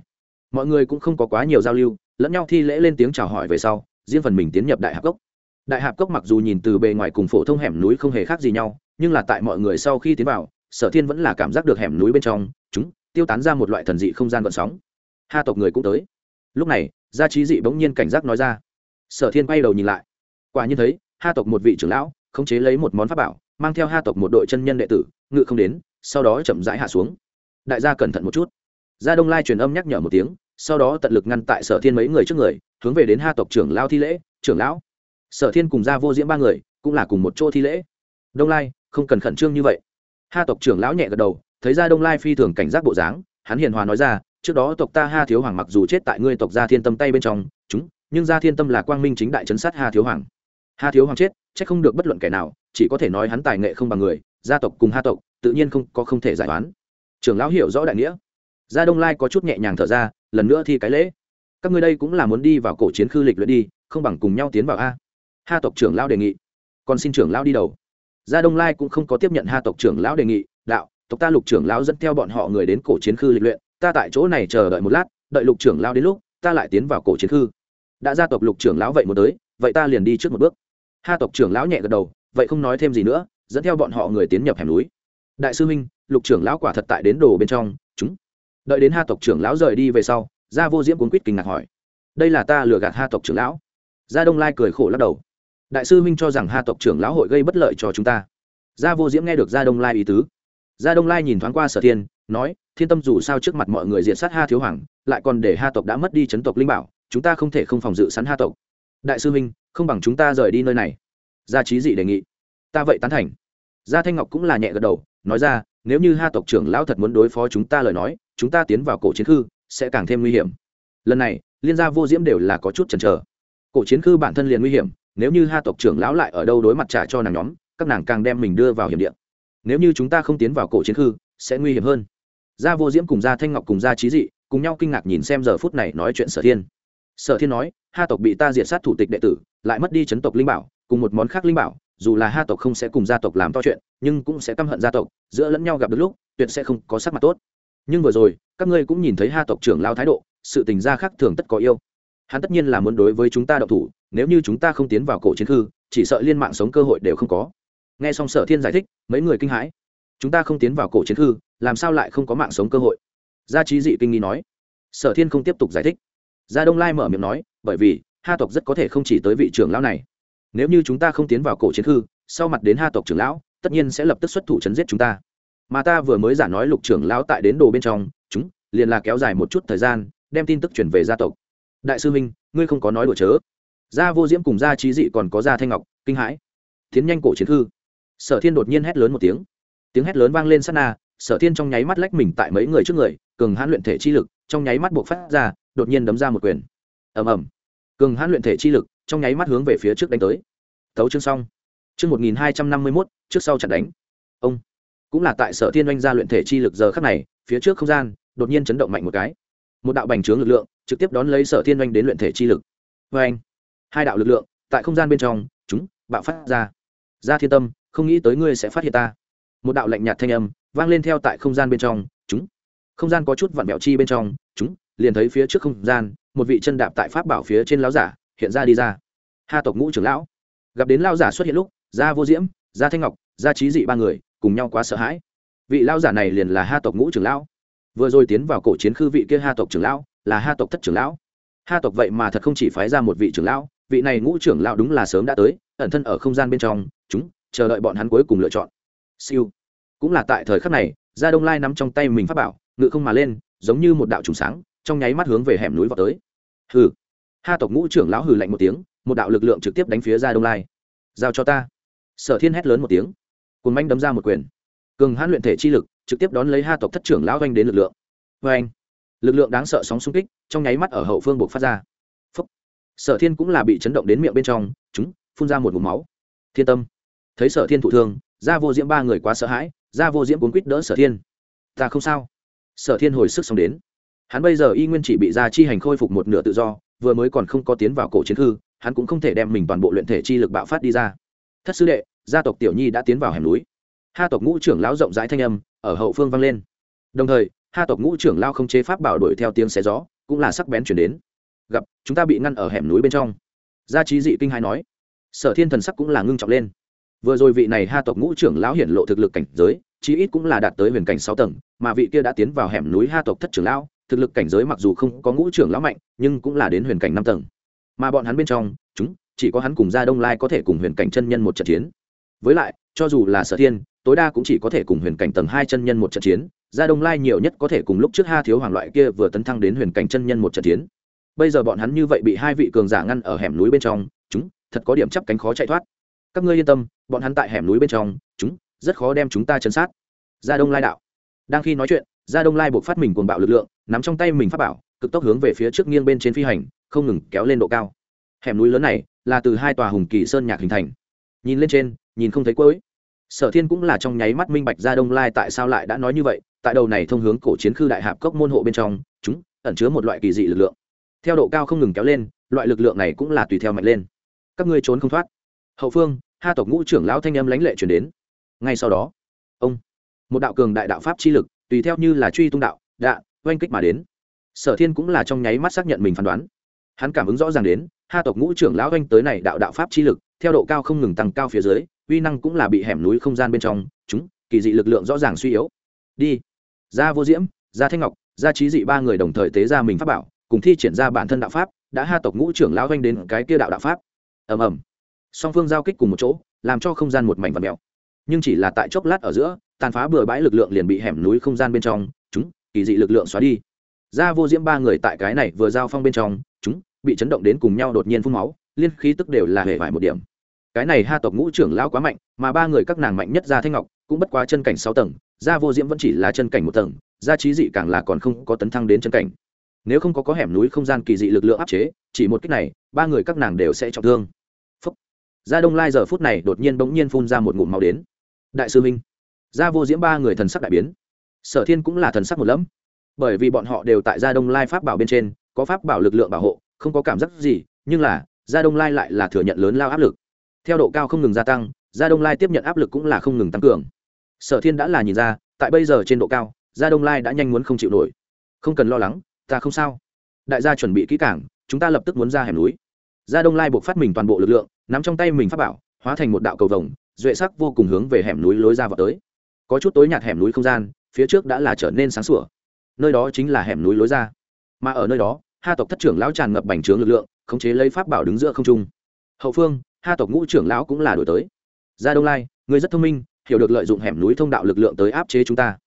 Mọi người cũng không có quá nhiều giao lưu, lẫn nhau thi lễ lên tiếng chào hỏi về sau, riêng phần mình tiến nhập đại hạp cốc. Đại hạp cốc mặc dù nhìn từ bề ngoài cùng phổ thông hẻm núi không hề khác gì nhau, nhưng là tại mọi người sau khi tiến vào, sở thiên vẫn là cảm giác được hẻm núi bên trong, chúng, tiêu tán ra một loại thần dị không gian vận sóng. Ha tộc người cũng tới. Lúc này, gia trí dị bỗng nhiên cảnh giác nói ra. Sở thiên quay đầu nhìn lại. Quả nhiên thấy, ha tộc một vị trưởng lão, khống chế lấy một món pháp bảo mang theo ha tộc một đội chân nhân đệ tử, ngự không đến, sau đó chậm rãi hạ xuống. Đại gia cẩn thận một chút. Gia đông lai truyền âm nhắc nhở một tiếng, sau đó tận lực ngăn tại sở thiên mấy người trước người, hướng về đến ha tộc trưởng lao thi lễ, trưởng lão. Sở thiên cùng gia vô diễm ba người cũng là cùng một chỗ thi lễ. Đông lai, không cần khẩn trương như vậy. Ha tộc trưởng lão nhẹ gật đầu, thấy ra đông lai phi thường cảnh giác bộ dáng, hắn hiền hòa nói ra, trước đó tộc ta ha thiếu hoàng mặc dù chết tại ngươi tộc gia thiên tâm tay bên trong, chúng, nhưng gia thiên tâm là quang minh chính đại chấn sát ha thiếu hoàng. Ha thiếu hoàng chết c h ắ c không được bất luận kẻ nào chỉ có thể nói hắn tài nghệ không bằng người, gia tộc cùng ha tộc, tự nhiên không có không thể giải toán trưởng lão hiểu rõ đại nghĩa. Gia đông lai có chút nhẹ nhàng thở ra, lần nữa thi cái lễ. Các ngươi đây cũng là muốn đi vào cổ chiến khư lịch luyện đi, không bằng cùng nhau tiến vào a. Ha tộc trưởng lão đề nghị. Còn xin trưởng lão đi đầu. Gia đông lai cũng không có tiếp nhận ha tộc trưởng lão đề nghị, đạo, tộc ta lục trưởng lão dẫn theo bọn họ người đến cổ chiến khư lịch luyện, ta tại chỗ này chờ đợi một lát, đợi lục trưởng lão đến lúc, ta lại tiến vào cổ chiến khư. Đã gia tộc lục trưởng lão vậy một tới, vậy ta liền đi trước một bước. Ha tộc trưởng lão nhẹ gật đầu vậy không nói thêm gì nữa, dẫn theo bọn họ người tiến nhập hẻm núi. Đại sư huynh, lục trưởng lão quả thật tại đến đồ bên trong, chúng. Đợi đến ha tộc trưởng lão rời đi về sau, gia vô diễm cuốn quýt kinh ngạc hỏi. Đây là ta lừa gạt ha tộc trưởng lão. Gia đông lai cười khổ lắc đầu. Đại sư huynh cho rằng ha tộc trưởng lão hội gây bất lợi cho chúng ta. Gia vô diễm nghe được gia đông lai ý tứ. Gia đông lai nhìn thoáng qua sở thiên, nói, thiên tâm dù sao trước mặt mọi người diện sát ha thiếu hoàng, lại còn để ha tộc đã mất đi chấn tộc linh bảo, chúng ta không thể không phòng dự sắn ha tộc. Đại sư huynh, không bằng chúng ta rời đi nơi này gia trí dị đề nghị. Ta vậy tán thành. Gia thanh ngọc cũng là nhẹ gật đầu, nói ra, nếu như ha tộc trưởng lão thật muốn đối phó chúng ta lời nói, chúng ta tiến vào cổ chiến khư, sẽ càng thêm nguy hiểm. Lần này, liên gia vô diễm đều là có chút chần chờ. Cổ chiến khư bản thân liền nguy hiểm, nếu như ha tộc trưởng lão lại ở đâu đối mặt trả cho nàng nhóm, các nàng càng đem mình đưa vào hiểm điện nếu như chúng ta không tiến vào cổ chiến khư, sẽ nguy hiểm hơn. Gia vô diễm cùng gia thanh ngọc cùng gia trí dị cùng nhau kinh ngạc nhìn xem giờ phút này nói chuyện sở thiên. Sở thiên nói, ha tộc bị ta diệt sát thủ tịch đệ tử, lại mất đi chấn tộc linh bảo cùng một món khác linh bảo, dù là ha tộc không sẽ cùng gia tộc làm to chuyện, nhưng cũng sẽ căm hận gia tộc, giữa lẫn nhau gặp được lúc, tuyệt sẽ không có sắc mặt tốt. Nhưng vừa rồi, các ngươi cũng nhìn thấy ha tộc trưởng lao thái độ, sự tình gia khác thường tất có yêu. Hắn tất nhiên là muốn đối với chúng ta đậu thủ, nếu như chúng ta không tiến vào cổ chiến khư, chỉ sợ liên mạng sống cơ hội đều không có. Nghe xong sở thiên giải thích, mấy người kinh hãi. Chúng ta không tiến vào cổ chiến khư, làm sao lại không có mạng sống cơ hội? Gia trí dị kinh nghi nói. Sở thiên không tiếp tục giải thích. Gia đông lai mở miệng nói, bởi vì, ha tộc rất có thể không chỉ tới vị trưởng lão này nếu như chúng ta không tiến vào cổ chiến khư, sau mặt đến ha tộc trưởng lão, tất nhiên sẽ lập tức xuất thủ chấn giết chúng ta. Mà ta vừa mới giả nói lục trưởng lão tại đến đồ bên trong, chúng, liền là kéo dài một chút thời gian, đem tin tức chuyển về gia tộc. Đại sư minh, ngươi không có nói đùa chớ. Gia vô diễm cùng gia trí dị còn có gia thanh ngọc, kinh hãi. Tiến nhanh cổ chiến khư. Sở thiên đột nhiên hét lớn một tiếng. Tiếng hét lớn vang lên sát na, sở thiên trong nháy mắt lách mình tại mấy người trước người, cường hãn luyện thể chi lực, trong nháy mắt buộc phát ra, đột nhiên đấm ra một quyền. Ầm ầm. Cường hãn luyện thể chi lực trong nháy mắt hướng về phía trước đánh tới. Thấu chương xong. Chương một nghìn hai trăm năm mươi mốt, trước sau chặt đánh. Ông. Cũng là tại sở thiên oanh gia luyện thể chi lực giờ khắc này, phía trước không gian, đột nhiên chấn động mạnh một cái. Một đạo bành trướng lực lượng, trực tiếp đón lấy sở thiên oanh đến luyện thể chi lực. Vê anh hai đạo lực lượng, tại không gian bên trong, chúng, bạo phát ra. Ra thiên tâm, không nghĩ tới ngươi sẽ phát hiện ta. Một đạo lạnh nhạt thanh âm, vang lên theo tại không gian bên trong, chúng. Không gian có chút vặn vẹo chi bên trong, chúng, liền thấy phía trước không gian, một vị chân đạp tại pháp bảo phía trên lão giả hiện ra đi ra. Ha tộc ngũ trưởng lão, gặp đến lão giả xuất hiện lúc, gia vô diễm, gia thanh ngọc, gia trí dị ba người cùng nhau quá sợ hãi. Vị lão giả này liền là ha tộc ngũ trưởng lão. Vừa rồi tiến vào cổ chiến khư vị kia ha tộc trưởng lão là ha tộc thất trưởng lão. Ha tộc vậy mà thật không chỉ phái ra một vị trưởng lão, vị này ngũ trưởng lão đúng là sớm đã tới, ẩn thân ở không gian bên trong, chúng chờ đợi bọn hắn cuối cùng lựa chọn. Siêu. Cũng là tại thời khắc này, gia đông lai nắm trong tay mình pháp bảo, ngự không mà lên, giống như một đạo trùng sáng, trong nháy mắt hướng về hẻm núi vào tới. Hừ ha tộc ngũ trưởng lão hừ lạnh một tiếng, một đạo lực lượng trực tiếp đánh phía ra đông lai. Giao cho ta. Sở thiên hét lớn một tiếng. Cồn manh đấm ra một quyền. Cường hãn luyện thể chi lực, trực tiếp đón lấy ha tộc thất trưởng lão doanh đến lực lượng. Vê anh lực lượng đáng sợ sóng xung kích, trong nháy mắt ở hậu phương buộc phát ra. Phúc. sở thiên cũng là bị chấn động đến miệng bên trong, chúng, phun ra một vùng máu. Thiên tâm. Thấy sở thiên thụ thương, gia vô diễm ba người quá sợ hãi, gia vô diễm cuốn quýt đỡ sở thiên. Ta không sao. Sở thiên hồi sức xong đến. Hắn bây giờ y nguyên chỉ bị gia chi hành khôi phục một nửa tự do vừa mới còn không có tiến vào cổ chiến hư hắn cũng không thể đem mình toàn bộ luyện thể chi lực bạo phát đi ra. Thất sư đệ, gia tộc tiểu nhi đã tiến vào hẻm núi. Ha tộc ngũ trưởng lão rộng rãi thanh âm ở hậu phương vang lên. Đồng thời, ha tộc ngũ trưởng lao không chế pháp bảo đuổi theo tiếng xé gió, cũng là sắc bén chuyển đến. Gặp, chúng ta bị ngăn ở hẻm núi bên trong. Gia trí dị kinh hai nói. Sở thiên thần sắc cũng là ngưng trọng lên. Vừa rồi vị này ha tộc ngũ trưởng lão hiển lộ thực lực cảnh giới, chí ít cũng là đạt tới huyền cảnh sáu tầng, mà vị kia đã tiến vào hẻm núi ha tộc thất trưởng lão thực lực cảnh giới mặc dù không có ngũ trưởng lão mạnh, nhưng cũng là đến huyền cảnh năm tầng. Mà bọn hắn bên trong, chúng, chỉ có hắn cùng gia đông lai có thể cùng huyền cảnh chân nhân một trận chiến. Với lại, cho dù là sở thiên, tối đa cũng chỉ có thể cùng huyền cảnh tầng hai chân nhân một trận chiến, gia đông lai nhiều nhất có thể cùng lúc trước ha thiếu hoàng loại kia vừa tấn thăng đến huyền cảnh chân nhân một trận chiến. Bây giờ bọn hắn như vậy bị hai vị cường giả ngăn ở hẻm núi bên trong, chúng, thật có điểm chắp cánh khó chạy thoát. Các ngươi yên tâm, bọn hắn tại hẻm núi bên trong, chúng, rất khó đem chúng ta chấn sát. Gia đông lai đạo. Đang khi nói chuyện gia đông lai buộc phát mình cuồng bạo lực lượng, nắm trong tay mình phát bảo, cực tốc hướng về phía trước nghiêng bên trên phi hành, không ngừng kéo lên độ cao. Hẻm núi lớn này là từ hai tòa hùng kỳ sơn nhạc hình thành. Nhìn lên trên, nhìn không thấy cuối. Sở thiên cũng là trong nháy mắt minh bạch gia đông lai tại sao lại đã nói như vậy, tại đầu này thông hướng cổ chiến khư đại hạp cốc môn hộ bên trong, chúng ẩn chứa một loại kỳ dị lực lượng. Theo độ cao không ngừng kéo lên, loại lực lượng này cũng là tùy theo mạnh lên. Các ngươi trốn không thoát. Hậu phương, ha tộc ngũ trưởng lão thanh âm lãnh lệ chuyển đến. Ngay sau đó, ông, một đạo cường đại đạo pháp chi lực tùy theo như là truy tung đạo, đạ, oanh kích mà đến. Sở thiên cũng là trong nháy mắt xác nhận mình phán đoán. Hắn cảm ứng rõ ràng đến ha tộc ngũ trưởng lão oanh tới này đạo đạo pháp chi lực, theo độ cao không ngừng tăng cao phía dưới, uy năng cũng là bị hẻm núi không gian bên trong, chúng, kỳ dị lực lượng rõ ràng suy yếu. Đi. Ra vô diễm ra thanh ngọc ra trí dị ba người đồng thời tế ra mình pháp bảo, cùng thi triển ra bản thân đạo pháp, đã ha tộc ngũ trưởng lão oanh đến cái kia đạo đạo pháp. Ầm ầm. Song phương giao kích cùng một chỗ, làm cho không gian một mảnh vật mèo nhưng chỉ là tại chốc lát ở giữa tàn phá bừa bãi lực lượng liền bị hẻm núi không gian bên trong, chúng, kỳ dị lực lượng xóa đi. Ra vô diễm ba người tại cái này vừa giao phong bên trong, chúng, bị chấn động đến cùng nhau đột nhiên phun máu, liên khí tức đều là hề vải một điểm. Cái này ha tộc ngũ trưởng lão quá mạnh, mà ba người các nàng mạnh nhất ra thanh ngọc, cũng bất quá chân cảnh sáu tầng gia vô diễm vẫn chỉ là chân cảnh một tầng gia trí dị càng là còn không có tấn thăng đến chân cảnh. Nếu không có có hẻm núi không gian kỳ dị lực lượng áp chế, chỉ một cách này, ba người các nàng đều sẽ trọng thương. Phúc. gia đông lai giờ phút này đột nhiên bỗng nhiên phun ra một ngụm máu đến. Đại sư minh gia vô diễm ba người thần sắc đại biến. Sở thiên cũng là thần sắc một lẫm. Bởi vì bọn họ đều tại gia đông lai pháp bảo bên trên, có pháp bảo lực lượng bảo hộ, không có cảm giác gì, nhưng là, gia đông lai lại là thừa nhận lớn lao áp lực. Theo độ cao không ngừng gia tăng, gia đông lai tiếp nhận áp lực cũng là không ngừng tăng cường. Sở thiên đã là nhìn ra, tại bây giờ trên độ cao, gia đông lai đã nhanh muốn không chịu nổi. Không cần lo lắng, ta không sao. Đại gia chuẩn bị kỹ cảng chúng ta lập tức muốn ra hẻm núi. Gia đông lai buộc phát mình toàn bộ lực lượng, nắm trong tay mình pháp bảo, hóa thành một đạo cầu vồng, duệ sắc vô cùng hướng về hẻm núi lối ra vào tới có chút tối nhạt hẻm núi không gian, phía trước đã là trở nên sáng sủa. Nơi đó chính là hẻm núi lối ra. Mà ở nơi đó ha tộc thất trưởng lão tràn ngập bành trướng lực lượng, khống chế lấy pháp bảo đứng giữa không trung. Hậu phương ha tộc ngũ trưởng lão cũng là đổi tới. Gia đông lai người rất thông minh, hiểu được lợi dụng hẻm núi thông đạo lực lượng tới áp chế chúng ta.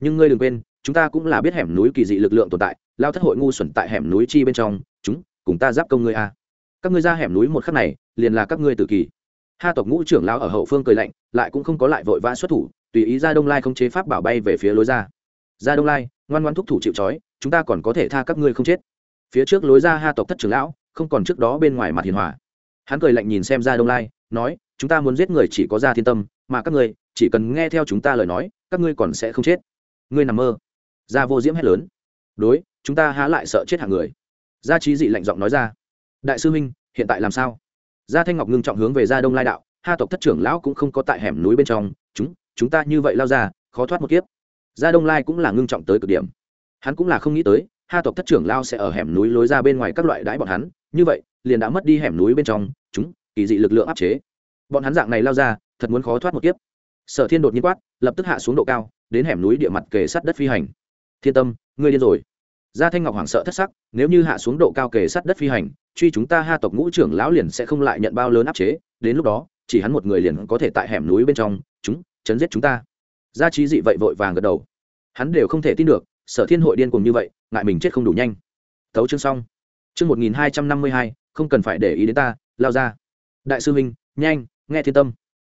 Nhưng ngươi đừng quên, chúng ta cũng là biết hẻm núi kỳ dị lực lượng tồn tại, lao thất hội ngu xuẩn tại hẻm núi chi bên trong, chúng, cùng ta giáp công ngươi a. Các ngươi ra hẻm núi một khắc này, liền là các ngươi tự kỳ. Ha tộc ngũ trưởng lão ở hậu phương cười lạnh, lại cũng không có lại vội vã xuất thủ tùy ý ra đông lai không chế pháp bảo bay về phía lối ra. Ra đông lai, ngoan ngoan thúc thủ chịu trói, chúng ta còn có thể tha các ngươi không chết. Phía trước lối ra ha tộc thất trưởng lão, không còn trước đó bên ngoài mặt hiền hòa. Hắn cười lạnh nhìn xem ra đông lai, nói, chúng ta muốn giết người chỉ có ra thiên tâm, mà các ngươi chỉ cần nghe theo chúng ta lời nói, các ngươi còn sẽ không chết. Ngươi nằm mơ. Gia vô diễm hét lớn. Đối, chúng ta há lại sợ chết hàng người. Gia trí dị lạnh giọng nói ra. Đại sư huynh, hiện tại làm sao? Gia thanh ngọc ngưng trọng hướng về gia đông lai đạo. Ha tộc thất trưởng lão cũng không có tại hẻm núi bên trong. Chúng chúng ta như vậy lao ra, khó thoát một kiếp. Gia đông lai cũng là ngưng trọng tới cực điểm. Hắn cũng là không nghĩ tới ha tộc thất trưởng lao sẽ ở hẻm núi lối ra bên ngoài các loại đái bọn hắn. Như vậy, liền đã mất đi hẻm núi bên trong, chúng, kỳ dị lực lượng áp chế. Bọn hắn dạng này lao ra, thật muốn khó thoát một kiếp. Sở thiên đột nhiên quát, lập tức hạ xuống độ cao, đến hẻm núi địa mặt kề sát đất phi hành. Thiên tâm, ngươi điên rồi. Gia thanh ngọc hoảng sợ thất sắc, nếu như hạ xuống độ cao kề sát đất phi hành, truy chúng ta ha tộc ngũ trưởng lão liền sẽ không lại nhận bao lớn áp chế. Đến lúc đó, chỉ hắn một người liền có thể tại hẻm núi bên trong chấn giết chúng ta. Gia trí dị vậy vội vàng gật đầu. Hắn đều không thể tin được, sở thiên hội điên cùng như vậy, ngại mình chết không đủ nhanh. Thấu chương xong. Chương một nghìn hai trăm năm mươi hai, không cần phải để ý đến ta, lao ra. Đại sư minh nhanh, nghe thiên tâm.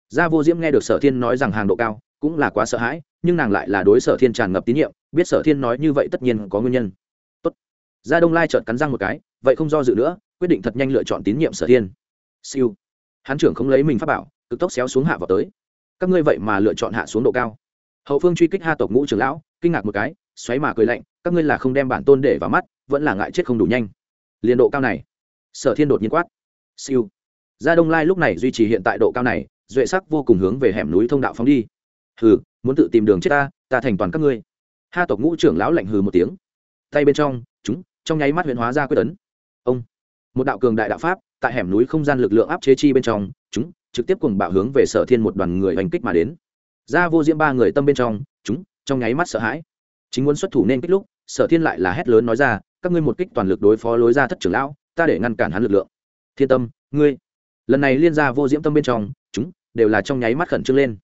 Gia vô diễm nghe được sở thiên nói rằng hàng độ cao, cũng là quá sợ hãi, nhưng nàng lại là đối sở thiên tràn ngập tín nhiệm, biết sở thiên nói như vậy tất nhiên có nguyên nhân. Tốt. gia đông lai trợn cắn răng một cái, vậy không do dự nữa, quyết định thật nhanh lựa chọn tín nhiệm sở thiên. Siêu. Hắn trưởng không lấy mình pháp bảo, cực tốc xéo xuống hạ vào tới các ngươi vậy mà lựa chọn hạ xuống độ cao. Hậu phương truy kích ha tộc ngũ trưởng lão, kinh ngạc một cái, xoáy mà cười lạnh, các ngươi là không đem bản tôn để vào mắt, vẫn là ngại chết không đủ nhanh. Liền độ cao này, sở thiên đột nhiên quát. Siêu. Gia đông lai lúc này duy trì hiện tại độ cao này, duệ sắc vô cùng hướng về hẻm núi thông đạo phóng đi. Hừ, muốn tự tìm đường chết ta ta thành toàn các ngươi. Ha tộc ngũ trưởng lão lạnh hừ một tiếng. Tay bên trong, chúng, trong nháy mắt huyện hóa ra quyết tấn. Ông, một đạo cường đại đạo pháp, tại hẻm núi không gian lực lượng áp chế chi bên trong, chúng trực tiếp cùng bạo hướng về sở thiên một đoàn người hành kích mà đến. Ra vô diễm ba người tâm bên trong, chúng, trong nháy mắt sợ hãi. Chính muốn xuất thủ nên kích lúc, sở thiên lại là hét lớn nói ra, các ngươi một kích toàn lực đối phó lối ra thất trưởng lão, ta để ngăn cản hắn lực lượng. Thiên tâm, ngươi. Lần này liên ra vô diễm tâm bên trong, chúng, đều là trong nháy mắt khẩn trương lên.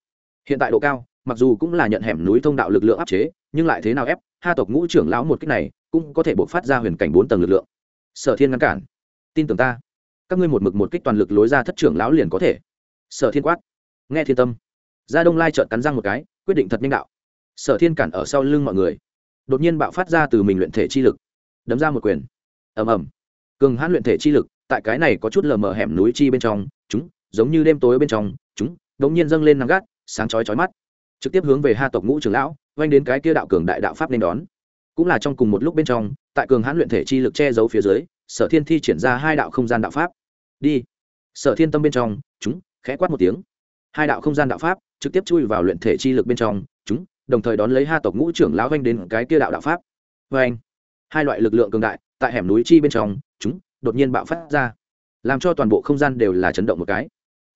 Hiện tại độ cao, mặc dù cũng là nhận hẻm núi thông đạo lực lượng áp chế, nhưng lại thế nào ép, ha tộc ngũ trưởng lão một kích này, cũng có thể buộc phát ra huyền cảnh bốn tầng lực lượng. Sở thiên ngăn cản. Tin tưởng ta. Các ngươi một mực một kích toàn lực lối ra thất trưởng lão liền có thể sở thiên quát. Nghe thiên tâm. Gia đông lai trợn cắn răng một cái, quyết định thật nhanh đạo. Sở thiên cản ở sau lưng mọi người. Đột nhiên bạo phát ra từ mình luyện thể chi lực. Đấm ra một quyền. Ầm ầm. Cường hãn luyện thể chi lực, tại cái này có chút lờ mờ hẻm núi chi bên trong, chúng, giống như đêm tối bên trong, chúng đột nhiên dâng lên nắng gắt, sáng chói chói mắt. Trực tiếp hướng về ha tộc ngũ trưởng lão oanh đến cái kia đạo cường đại đạo pháp nên đón. Cũng là trong cùng một lúc bên trong, tại cường hãn luyện thể chi lực che giấu phía dưới, sở thiên thi triển ra hai đạo không gian đạo pháp. Đi. Sở thiên tâm bên trong, chúng khẽ quát một tiếng. Hai đạo không gian đạo pháp trực tiếp chui vào luyện thể chi lực bên trong, chúng, đồng thời đón lấy ha tộc ngũ trưởng lão vanh đến cái kia đạo đạo pháp. Vê anh hai loại lực lượng cường đại tại hẻm núi chi bên trong, chúng, đột nhiên bạo phát ra, làm cho toàn bộ không gian đều là chấn động một cái.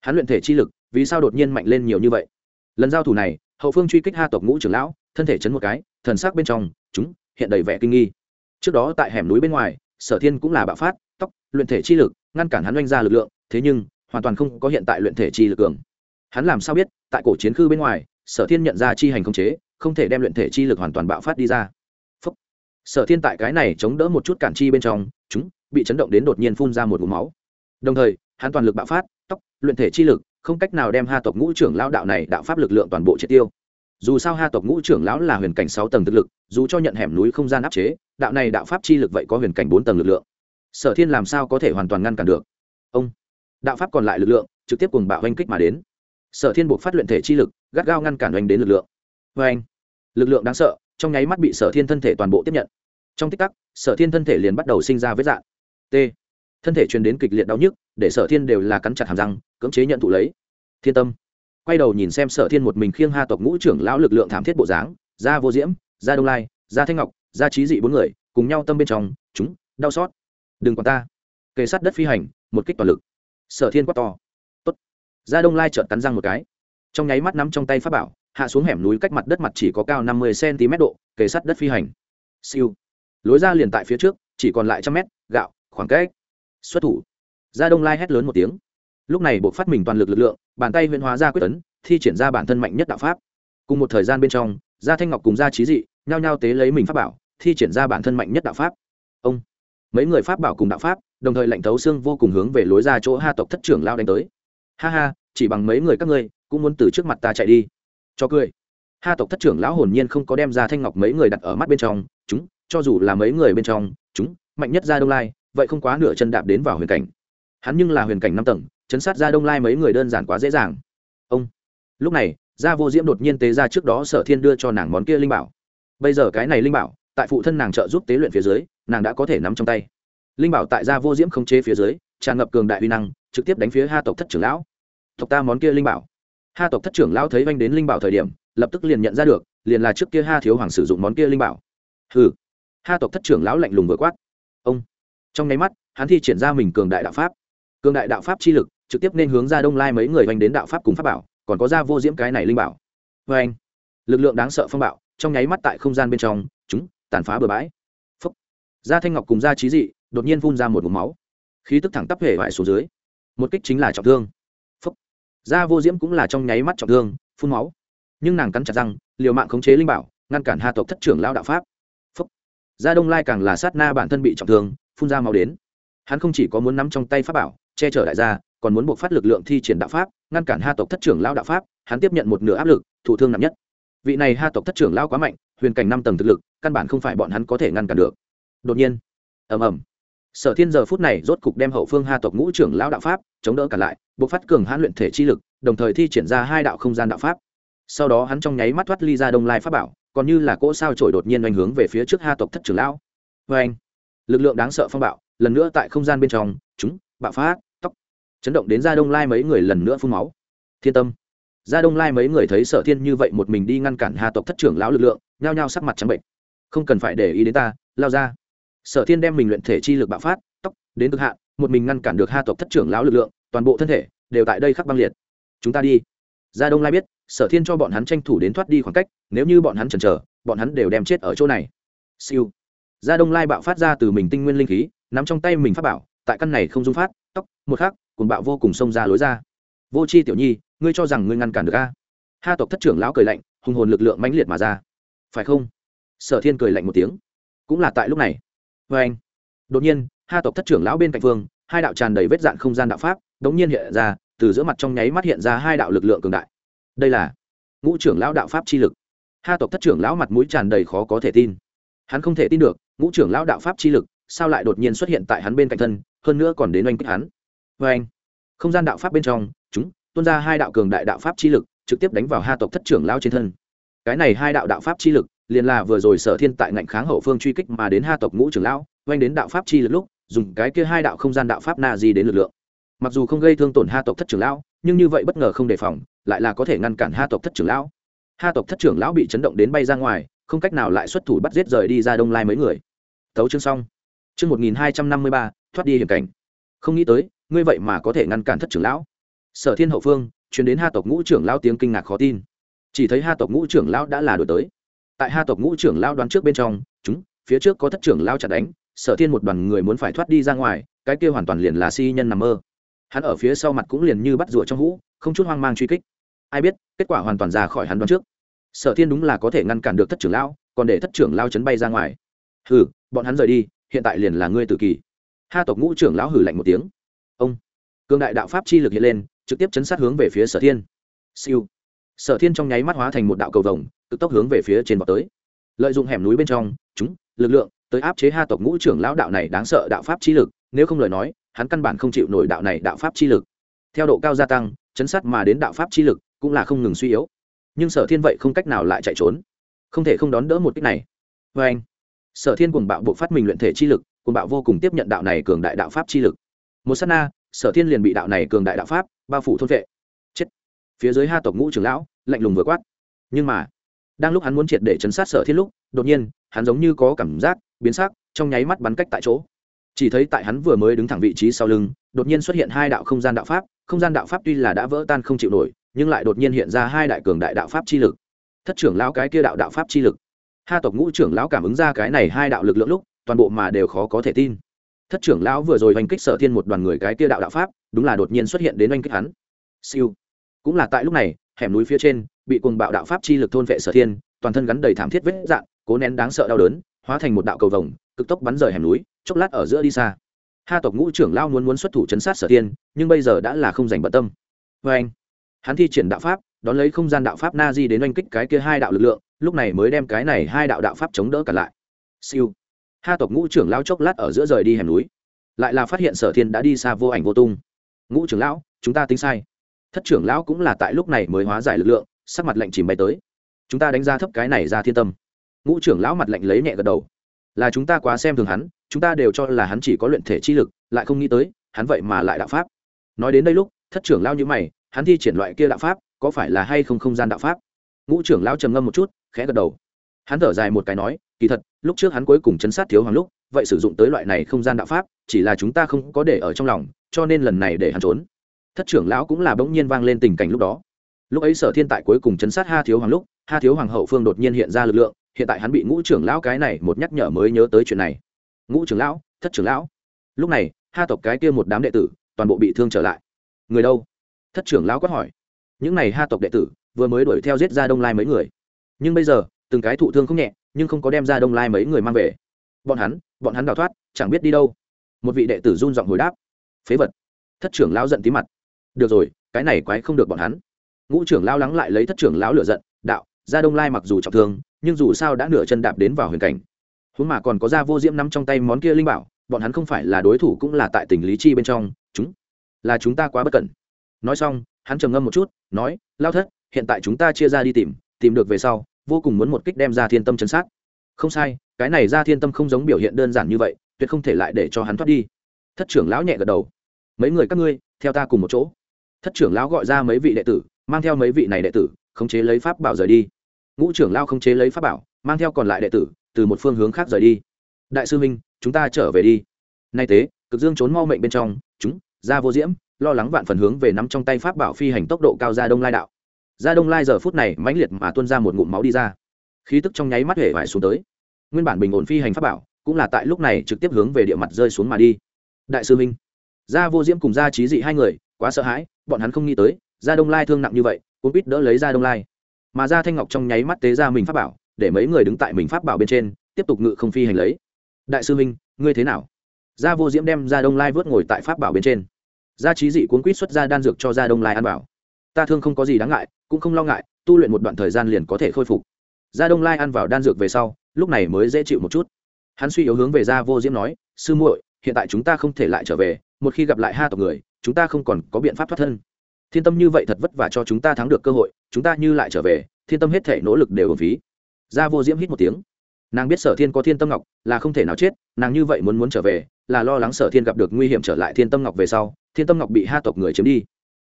Hắn luyện thể chi lực, vì sao đột nhiên mạnh lên nhiều như vậy? Lần giao thủ này, hậu phương truy kích ha tộc ngũ trưởng lão, thân thể chấn một cái, thần sắc bên trong, chúng, hiện đầy vẻ kinh nghi. Trước đó tại hẻm núi bên ngoài, sở thiên cũng là bạo phát, tóc, luyện thể chi lực, ngăn cản hắn oanh ra lực lượng, thế nhưng hoàn toàn không có hiện tại luyện thể chi lực cường. Hắn làm sao biết, tại cổ chiến khư bên ngoài, sở thiên nhận ra chi hành không chế, không thể đem luyện thể chi lực hoàn toàn bạo phát đi ra. Phúc. sở thiên tại cái này chống đỡ một chút cản chi bên trong, chúng, bị chấn động đến đột nhiên phun ra một vùng máu. Đồng thời, hắn toàn lực bạo phát tóc luyện thể chi lực, không cách nào đem ha tộc ngũ trưởng lão đạo này đạo pháp lực lượng toàn bộ triệt tiêu. Dù sao ha tộc ngũ trưởng lão là huyền cảnh sáu tầng thực lực, dù cho nhận hẻm núi không gian áp chế, đạo này đạo pháp chi lực vậy có huyền cảnh bốn tầng lực lượng. Sở thiên làm sao có thể hoàn toàn ngăn cản được? Ông đạo pháp còn lại lực lượng, trực tiếp cùng bạo oanh kích mà đến. Sở thiên buộc phát luyện thể chi lực, gắt gao ngăn cản oanh đến lực lượng. Vê anh lực lượng đáng sợ, trong nháy mắt bị sở thiên thân thể toàn bộ tiếp nhận. Trong tích tắc, sở thiên thân thể liền bắt đầu sinh ra vết dạn t. Thân thể truyền đến kịch liệt đau nhức, để sở thiên đều là cắn chặt hàm răng, cưỡng chế nhận thụ lấy. Thiên tâm. Quay đầu nhìn xem sở thiên một mình khiêng ha tộc ngũ trưởng lão lực lượng thảm thiết bộ dáng ra vô diễm ra đông lai ra thanh ngọc ra trí dị bốn người, cùng nhau tâm bên trong, chúng, đau xót. Đừng còn ta. Kề sát đất phi hành, một kích toàn lực sở thiên quát to. Tốt. Ra đông lai trợn cắn răng một cái. Trong nháy mắt nắm trong tay pháp bảo, hạ xuống hẻm núi cách mặt đất mặt chỉ có cao năm mươi cm độ, kề sát đất phi hành. Siêu. Lối ra liền tại phía trước, chỉ còn lại trăm mét, gạo, khoảng cách. Xuất thủ. Ra đông lai hét lớn một tiếng. Lúc này buộc phát mình toàn lực lực lượng, bàn tay huyễn hóa ra quyết tấn thi triển ra bản thân mạnh nhất đạo pháp. Cùng một thời gian bên trong, gia thanh ngọc cùng gia trí dị, nhao nhao tế lấy mình pháp bảo, thi triển ra bản thân mạnh nhất đạo pháp. Ông mấy người pháp bảo cùng đạo pháp, đồng thời lệnh thấu xương vô cùng hướng về lối ra chỗ ha tộc thất trưởng lao đánh tới. Ha ha, chỉ bằng mấy người các ngươi, cũng muốn từ trước mặt ta chạy đi. Cho cười. Ha tộc thất trưởng lão hồn nhiên không có đem ra thanh ngọc mấy người đặt ở mắt bên trong, chúng, cho dù là mấy người bên trong, chúng, mạnh nhất ra đông lai, vậy không quá nửa chân đạp đến vào huyền cảnh. Hắn nhưng là huyền cảnh năm tầng, chấn sát ra đông lai mấy người đơn giản quá dễ dàng. Ông. Lúc này, gia vô diễm đột nhiên tế ra trước đó sở thiên đưa cho nàng món kia linh bảo. Bây giờ cái này linh bảo, tại phụ thân nàng trợ giúp tế luyện phía dưới nàng đã có thể nắm trong tay. Linh bảo tại gia vô diễm không chế phía dưới, tràn ngập cường đại uy năng, trực tiếp đánh phía ha tộc thất trưởng lão. Tộc ta món kia linh bảo. Ha tộc thất trưởng lão thấy vanh đến linh bảo thời điểm, lập tức liền nhận ra được, liền là trước kia ha thiếu hoàng sử dụng món kia linh bảo. Hừ. Ha tộc thất trưởng lão lạnh lùng vừa quát. Ông. Trong nháy mắt, hắn thi triển ra mình cường đại đạo pháp. Cường đại đạo pháp chi lực, trực tiếp nên hướng ra đông lai mấy người vanh đến đạo pháp cùng pháp bảo, còn có ra vô diễm cái này linh bảo. Vê anh lực lượng đáng sợ phong bạo, trong nháy mắt tại không gian bên trong, chúng, tàn phá bừa bãi gia thanh ngọc cùng gia trí dị đột nhiên phun ra một mụm máu. Khí tức thẳng tắp hệ vải xuống dưới. Một kích chính là trọng thương. Phúc. Gia vô diễm cũng là trong nháy mắt trọng thương, phun máu. Nhưng nàng cắn chặt răng, liều mạng khống chế linh bảo, ngăn cản hà tộc thất trưởng lao đạo pháp. Phúc. Gia đông lai càng là sát na bản thân bị trọng thương, phun ra máu đến. Hắn không chỉ có muốn nắm trong tay pháp bảo, che chở đại gia, còn muốn buộc phát lực lượng thi triển đạo pháp, ngăn cản ha tộc thất trưởng lao đạo pháp, hắn tiếp nhận một nửa áp lực thủ thương nặng nhất. Vị này ha tộc thất trưởng lao quá mạnh, huyền cảnh năm tầng thực lực, căn bản không phải bọn hắn có thể ngăn cản được đột nhiên, ầm ầm. Sở thiên giờ phút này rốt cục đem hậu phương ha tộc ngũ trưởng lão đạo pháp chống đỡ cả lại, buộc phát cường hãn luyện thể chi lực, đồng thời thi triển ra hai đạo không gian đạo pháp. Sau đó hắn trong nháy mắt thoát ly ra đông lai pháp bảo, còn như là cỗ sao trổi đột nhiên oanh hướng về phía trước ha tộc thất trưởng lão. Vê anh lực lượng đáng sợ phong bạo, lần nữa tại không gian bên trong, chúng, bạo phát tóc chấn động đến ra đông lai mấy người lần nữa phun máu. Thiên tâm! Ra đông lai mấy người thấy sở thiên như vậy một mình đi ngăn cản hà tộc thất trưởng lão lực lượng, nhao nhao sắc mặt trắng bệnh. Không cần phải để ý đến ta, lao ra sở thiên đem mình luyện thể chi lực bạo phát tóc đến cực hạn, một mình ngăn cản được Ha tộc thất trưởng lão lực lượng, toàn bộ thân thể đều tại đây khắc băng liệt. Chúng ta đi. Ra đông lai biết, sở thiên cho bọn hắn tranh thủ đến thoát đi khoảng cách, nếu như bọn hắn chần chờ, bọn hắn đều đem chết ở chỗ này. Siêu. Ra đông lai bạo phát ra từ mình tinh nguyên linh khí, nắm trong tay mình phát bảo, tại căn này không dung phát tóc một khắc cùng bạo vô cùng xông ra lối ra. Vô c h i tiểu nhi, ngươi cho rằng ngươi ngăn cản được a? Ha tộc thất trưởng lão cười lạnh, hùng hồn lực lượng mãnh liệt mà ra. Phải không? Sở thiên cười lạnh một tiếng. Cũng là tại lúc này vê anh, đột nhiên ha tộc thất trưởng lão bên cạnh phương, hai đạo tràn đầy vết dạn không gian đạo pháp, đống nhiên hiện ra, từ giữa mặt trong nháy mắt hiện ra hai đạo lực lượng cường đại. Đây là ngũ trưởng lão đạo pháp chi lực. Ha tộc thất trưởng lão mặt mũi tràn đầy khó có thể tin. Hắn không thể tin được, ngũ trưởng lão đạo pháp chi lực sao lại đột nhiên xuất hiện tại hắn bên cạnh thân, hơn nữa còn đến oanh kích hắn. Vê anh, không gian đạo pháp bên trong, chúng tuôn ra hai đạo cường đại đạo pháp chi lực, trực tiếp đánh vào ha tộc thất trưởng lão trên thân. Cái này hai đạo đạo pháp chi lực liền là vừa rồi sở thiên tại ngạnh kháng hậu phương truy kích mà đến ha tộc ngũ trưởng lão, oanh đến đạo pháp chi lực lúc, dùng cái kia hai đạo không gian đạo pháp na di đến lực lượng. Mặc dù không gây thương tổn ha tộc thất trưởng lão, nhưng như vậy bất ngờ không đề phòng, lại là có thể ngăn cản ha tộc thất trưởng lão. Ha tộc thất trưởng lão bị chấn động đến bay ra ngoài, không cách nào lại xuất thủ bắt giết rời đi ra đông lai mấy người. Tấu chương xong. Chương một nghìn hai trăm năm mươi ba, thoát đi hiểm cảnh. Không nghĩ tới, ngươi vậy mà có thể ngăn cản thất trưởng lão. Sở thiên hậu phương chuyển đến ha tộc ngũ trưởng lão tiếng kinh ngạc khó tin. Chỉ thấy ha tộc ngũ trưởng lão đã là đổi tới tại ha tộc ngũ trưởng lao đoán trước bên trong, chúng, phía trước có thất trưởng lao chặt đánh, sở thiên một đoàn người muốn phải thoát đi ra ngoài, cái kia hoàn toàn liền là si nhân nằm mơ. Hắn ở phía sau mặt cũng liền như bắt rụa trong hũ, không chút hoang mang truy kích. Ai biết, kết quả hoàn toàn ra khỏi hắn đoán trước. Sở thiên đúng là có thể ngăn cản được thất trưởng lao còn để thất trưởng lao chấn bay ra ngoài. Hừ, bọn hắn rời đi, hiện tại liền là ngươi tự kỳ. Ha tộc ngũ trưởng lão hử lạnh một tiếng. Ông cương đại đạo pháp chi lực hiện lên, trực tiếp chấn sát hướng về phía sở thiên. Siêu sở thiên trong nháy mắt hóa thành một đạo cầu vồng, cực tốc hướng về phía trên bọc tới. Lợi dụng hẻm núi bên trong, chúng, lực lượng, tới áp chế ha tộc ngũ trưởng lão đạo này đáng sợ đạo pháp chi lực, nếu không lời nói, hắn căn bản không chịu nổi đạo này đạo pháp chi lực. Theo độ cao gia tăng, chấn sát mà đến đạo pháp chi lực cũng là không ngừng suy yếu. Nhưng sở thiên vậy không cách nào lại chạy trốn. Không thể không đón đỡ một cách này. Vê anh, sở thiên cùng bạo bộ phát mình luyện thể chi lực cùng bạo vô cùng tiếp nhận đạo này cường đại đạo pháp chi lực. Một s á t na, sở thiên liền bị đạo này cường đại đạo pháp bao phủ thôn vệ phía dưới ha tộc ngũ trưởng lão, lạnh lùng vừa quát. Nhưng mà, đang lúc hắn muốn triệt để chấn sát sở thiên lúc đột nhiên, hắn giống như có cảm giác biến sắc, trong nháy mắt bắn cách tại chỗ. Chỉ thấy tại hắn vừa mới đứng thẳng vị trí sau lưng, đột nhiên xuất hiện hai đạo không gian đạo pháp, không gian đạo pháp tuy là đã vỡ tan không chịu nổi, nhưng lại đột nhiên hiện ra hai đại cường đại đạo pháp chi lực. Thất trưởng lão cái kia đạo đạo pháp chi lực. Ha tộc ngũ trưởng lão cảm ứng ra cái này hai đạo lực lượng lúc, toàn bộ mà đều khó có thể tin. Thất trưởng lão vừa rồi oanh kích sở thiên một đoàn người cái kia đạo đạo pháp, đúng là đột nhiên xuất hiện đến oanh kích hắn. Siêu cũng là tại lúc này, hẻm núi phía trên, bị cuồng bạo đạo pháp chi lực thôn vệ sở thiên, toàn thân gắn đầy thảm thiết vết dạn, cố nén đáng sợ đau đớn, hóa thành một đạo cầu vồng, cực tốc bắn rời hẻm núi, chốc lát ở giữa đi xa. Ha tộc ngũ trưởng lao muốn muốn xuất thủ chấn sát sở thiên, nhưng bây giờ đã là không dành bận tâm. Vê anh, hắn thi triển đạo pháp, đón lấy không gian đạo pháp na di đến oanh kích cái kia hai đạo lực lượng, lúc này mới đem cái này hai đạo đạo pháp chống đỡ cả lại. Siêu. Ha tộc ngũ trưởng lao chốc lát ở giữa rời đi hẻm núi. Lại là phát hiện sở thiên đã đi xa vô ảnh vô tung. Ngũ trưởng lão, chúng ta tính sai thất trưởng lão cũng là tại lúc này mới hóa giải lực lượng, sắc mặt lạnh chìm bay tới. Chúng ta đánh giá thấp cái này ra thiên tâm. Ngũ trưởng lão mặt lạnh lấy nhẹ gật đầu. Là chúng ta quá xem thường hắn, chúng ta đều cho là hắn chỉ có luyện thể chi lực, lại không nghĩ tới, hắn vậy mà lại đạo pháp. Nói đến đây lúc, thất trưởng lão như mày, hắn thi triển loại kia đạo pháp, có phải là hay không không gian đạo pháp? Ngũ trưởng lão trầm ngâm một chút, khẽ gật đầu. Hắn thở dài một cái nói, kỳ thật, lúc trước hắn cuối cùng chấn sát thiếu hoàng lúc, vậy sử dụng tới loại này không gian đạo pháp, chỉ là chúng ta không có để ở trong lòng, cho nên lần này để hắn trốn thất trưởng lão cũng là bỗng nhiên vang lên tình cảnh lúc đó. Lúc ấy sở thiên tại cuối cùng chấn sát ha thiếu hoàng lúc, ha thiếu hoàng hậu phương đột nhiên hiện ra lực lượng, hiện tại hắn bị ngũ trưởng lão cái này một nhắc nhở mới nhớ tới chuyện này. Ngũ trưởng lão, thất trưởng lão. Lúc này, ha tộc cái kia một đám đệ tử, toàn bộ bị thương trở lại. Người đâu? Thất trưởng lão quát hỏi. Những n à y ha tộc đệ tử, vừa mới đuổi theo giết ra đông lai mấy người. Nhưng bây giờ, từng cái thụ thương không nhẹ, nhưng không có đem ra đông lai mấy người mang về. Bọn hắn bọn hắn đào thoát, chẳng biết đi đâu. Một vị đệ tử run giọng hồi đáp. Phế vật. Thất trưởng lão giận tí mặt được rồi, cái này quái không được bọn hắn. Ngũ trưởng lao lắng lại lấy thất trưởng lão lựa giận, đạo ra đông lai mặc dù trọng thương, nhưng dù sao đã nửa chân đạp đến vào huyền cảnh. Huống mà còn có gia vô diễm nắm trong tay món kia linh bảo, bọn hắn không phải là đối thủ cũng là tại tình lý chi bên trong, chúng là chúng ta quá bất cẩn. Nói xong, hắn trầm ngâm một chút, nói, lao thất, hiện tại chúng ta chia ra đi tìm tìm được về sau, vô cùng muốn một kích đem ra thiên tâm chấn sát. Không sai, cái này ra thiên tâm không giống biểu hiện đơn giản như vậy, tuyệt không thể lại để cho hắn thoát đi. Thất trưởng lão nhẹ gật đầu. Mấy người các ngươi, theo ta cùng một chỗ thất trưởng lão gọi ra mấy vị đệ tử, mang theo mấy vị này đệ tử, khống chế lấy pháp bảo rời đi. Ngũ trưởng lao khống chế lấy pháp bảo, mang theo còn lại đệ tử, từ một phương hướng khác rời đi. Đại sư minh, chúng ta trở về đi. Nay tế, cực dương trốn mau mệnh bên trong, chúng ra vô diễm, lo lắng vạn phần hướng về nắm trong tay pháp bảo phi hành tốc độ cao ra đông lai đạo. Ra đông lai giờ phút này mãnh liệt mà tuôn ra một ngụm máu đi ra. Khí tức trong nháy mắt hể vải xuống tới. Nguyên bản bình ổn phi hành pháp bảo, cũng là tại lúc này trực tiếp hướng về địa mặt rơi xuống mà đi. Đại sư minh, gia vô diễm cùng gia trí dị hai người quá sợ hãi, bọn hắn không nghĩ tới, gia đông lai thương nặng như vậy, cuốn quýt đỡ lấy gia đông lai. Mà gia thanh ngọc trong nháy mắt tế ra mình pháp bảo, để mấy người đứng tại mình pháp bảo bên trên, tiếp tục ngự không phi hành lấy. Đại sư minh, ngươi thế nào? Gia vô diễm đem gia đông lai vớt ngồi tại pháp bảo bên trên. Gia trí dị cuốn quýt xuất ra đan dược cho gia đông lai ăn bảo. Ta thương không có gì đáng ngại, cũng không lo ngại, tu luyện một đoạn thời gian liền có thể khôi phục. Gia đông lai ăn vào đan dược về sau, lúc này mới dễ chịu một chút. Hắn suy yếu hướng về gia vô diễm nói, sư muội, hiện tại chúng ta không thể lại trở về, một khi gặp lại ha tộc người chúng ta không còn có biện pháp thoát thân. Thiên tâm như vậy thật vất vả cho chúng ta thắng được cơ hội, chúng ta như lại trở về, thiên tâm hết thể nỗ lực đều ở phí. Gia vô diễm hít một tiếng. Nàng biết sở thiên có thiên tâm ngọc, là không thể nào chết, nàng như vậy muốn muốn trở về, là lo lắng sở thiên gặp được nguy hiểm trở lại thiên tâm ngọc về sau, thiên tâm ngọc bị ha tộc người chiếm đi.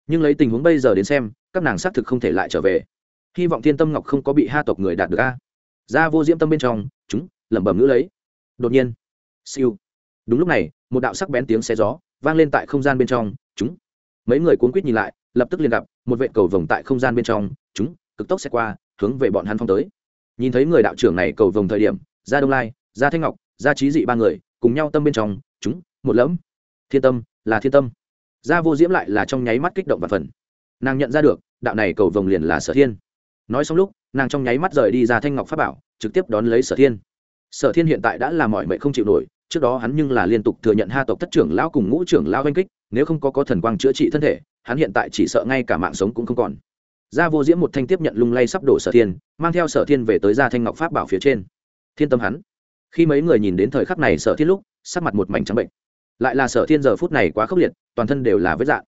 Nhưng lấy tình huống bây giờ đến xem, các nàng xác thực không thể lại trở về. Hy vọng thiên tâm ngọc không có bị ha tộc người đạt được a. Gia vô diễm tâm bên trong, chúng, lẩm bẩm ngữ lấy. Đột nhiên, siêu. Đúng lúc này, một đạo sắc bén tiếng xe gió vang lên tại không gian bên trong chúng. Mấy người cuốn quýt nhìn lại, lập tức liền gặp một vệ cầu vồng tại không gian bên trong, chúng, cực tốc xe qua, hướng về bọn hắn phong tới. Nhìn thấy người đạo trưởng này cầu vồng thời điểm ra đông lai ra thanh ngọc ra trí dị ba người cùng nhau tâm bên trong, chúng, một lẫm. Thiên tâm, là thiên tâm. Gia vô diễm lại là trong nháy mắt kích động và phần. Nàng nhận ra được, đạo này cầu vồng liền là sở thiên. Nói xong lúc, nàng trong nháy mắt rời đi ra thanh ngọc pháp bảo, trực tiếp đón lấy sở thiên. Sở thiên hiện tại đã là mọi mệnh không chịu nổi trước đó hắn nhưng là liên tục thừa nhận ha tộc thất trưởng lão cùng ngũ trưởng lão oanh kích, nếu không có có thần quang chữa trị thân thể, hắn hiện tại chỉ sợ ngay cả mạng sống cũng không còn. Gia vô diễm một thanh tiếp nhận lung lay sắp đổ sở thiên, mang theo sở thiên về tới gia thanh ngọc pháp bảo phía trên. Thiên tâm hắn. Khi mấy người nhìn đến thời khắc này sở thiên lúc, sắc mặt một mảnh trắng bệnh. Lại là sở thiên giờ phút này quá khốc liệt, toàn thân đều là vết dạng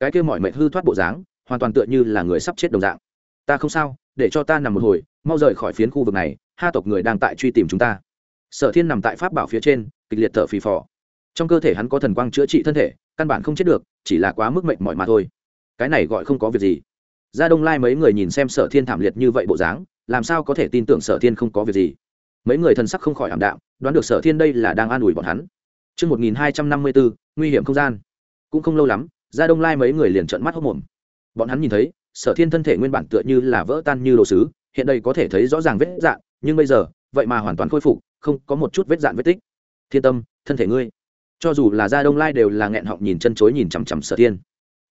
cái kia mọi mệnh hư thoát bộ dáng, hoàn toàn tựa như là người sắp chết đồng dạng. Ta không sao, để cho ta nằm một hồi, mau rời khỏi phiến khu vực này, ha tộc người đang tại truy tìm chúng ta. Sở thiên nằm tại pháp bảo phía trên kịch liệt thở phì phò trong cơ thể hắn có thần quang chữa trị thân thể căn bản không chết được chỉ là quá mức mệnh mỏi mà thôi cái này gọi không có việc gì ra đông lai mấy người nhìn xem sở thiên thảm liệt như vậy bộ dáng làm sao có thể tin tưởng sở thiên không có việc gì mấy người thần sắc không khỏi ảm đạm đoán được sở thiên đây là đang an ủi bọn hắn Trước 1254, nguy hiểm không gian. Cũng không lâu lắm, ra đông lai mấy người liền trợn mắt hốc mồm. Bọn hắn nhìn thấy, sở thiên thân thể nguyên bản tựa như là vỡ tan như đồ sứ, hiện đây có thể thấy rõ ràng vết dạn, nhưng bây giờ, vậy mà hoàn toàn khôi phục, không có một chút vết dạn vết tích. Thiên tâm, thân thể ngươi. Cho dù là gia đông lai đều là nghẹn họng nhìn chân chối nhìn chằm chằm sở thiên.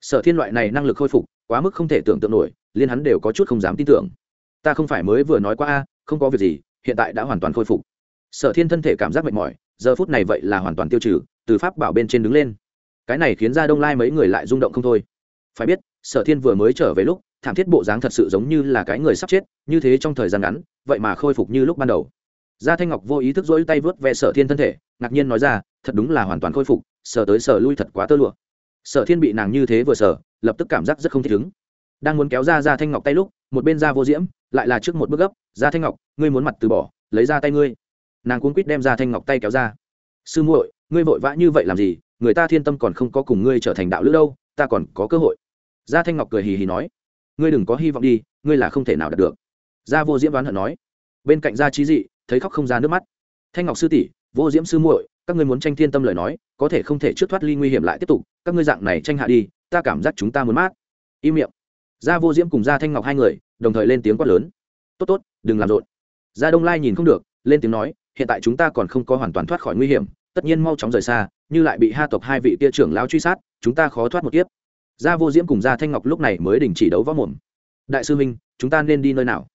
Sở thiên loại này năng lực khôi phục, quá mức không thể tưởng tượng nổi, liên hắn đều có chút không dám tin tưởng. Ta không phải mới vừa nói qua a, không có việc gì, hiện tại đã hoàn toàn khôi phục. Sở thiên thân thể cảm giác mệt mỏi, giờ phút này vậy là hoàn toàn tiêu trừ từ pháp bảo bên trên đứng lên cái này khiến gia đông lai mấy người lại rung động không thôi phải biết sở thiên vừa mới trở về lúc thảm thiết bộ dáng thật sự giống như là cái người sắp chết như thế trong thời gian ngắn vậy mà khôi phục như lúc ban đầu gia thanh ngọc vô ý thức dỗi tay vớt ve sở thiên thân thể, ngạc nhiên nói ra, thật đúng là hoàn toàn khôi phục sở tới sở lui thật quá tơ lụa. Sở thiên bị nàng như thế vừa sở lập tức cảm giác rất không thích ứng. Đang muốn kéo ra gia thanh ngọc tay lúc, một bên Gia vô diễm, lại là trước một bước gấp, gia thanh ngọc, ngươi muốn mặt từ bỏ, lấy ra tay ngươi. Nàng cuốn quýt đem Gia thanh ngọc tay kéo ra. Sư muội, ngươi vội vã như vậy làm gì? Người ta thiên tâm còn không có cùng ngươi trở thành đạo lữ đâu, ta còn có cơ hội. Gia thanh ngọc cười hì hì nói, ngươi đừng có hy vọng đi, ngươi là không thể nào đạt được. Gia vô diễm đoán hận nói, bên cạnh gia trí dị thấy khóc không ra nước mắt. Thanh ngọc sư tỷ, vô diễm sư muội, các ngươi muốn tranh thiên tâm lời nói, có thể không thể trước thoát ly nguy hiểm lại tiếp tục, các ngươi dạng này tranh hạ đi, ta cảm giác chúng ta muốn mát. Im miệng. Gia vô diễm cùng gia thanh ngọc hai người, đồng thời lên tiếng quát lớn. Tốt tốt, đừng làm rộn. Gia đông lai nhìn không được, lên tiếng nói, hiện tại chúng ta còn không có hoàn toàn thoát khỏi nguy hiểm, tất nhiên mau chóng rời xa, như lại bị ha tộc hai vị kia trưởng lao truy sát, chúng ta khó thoát một kiếp. Gia vô diễm cùng gia thanh ngọc lúc này mới đình chỉ đấu võ mồm. Đại sư minh, chúng ta nên đi nơi nào?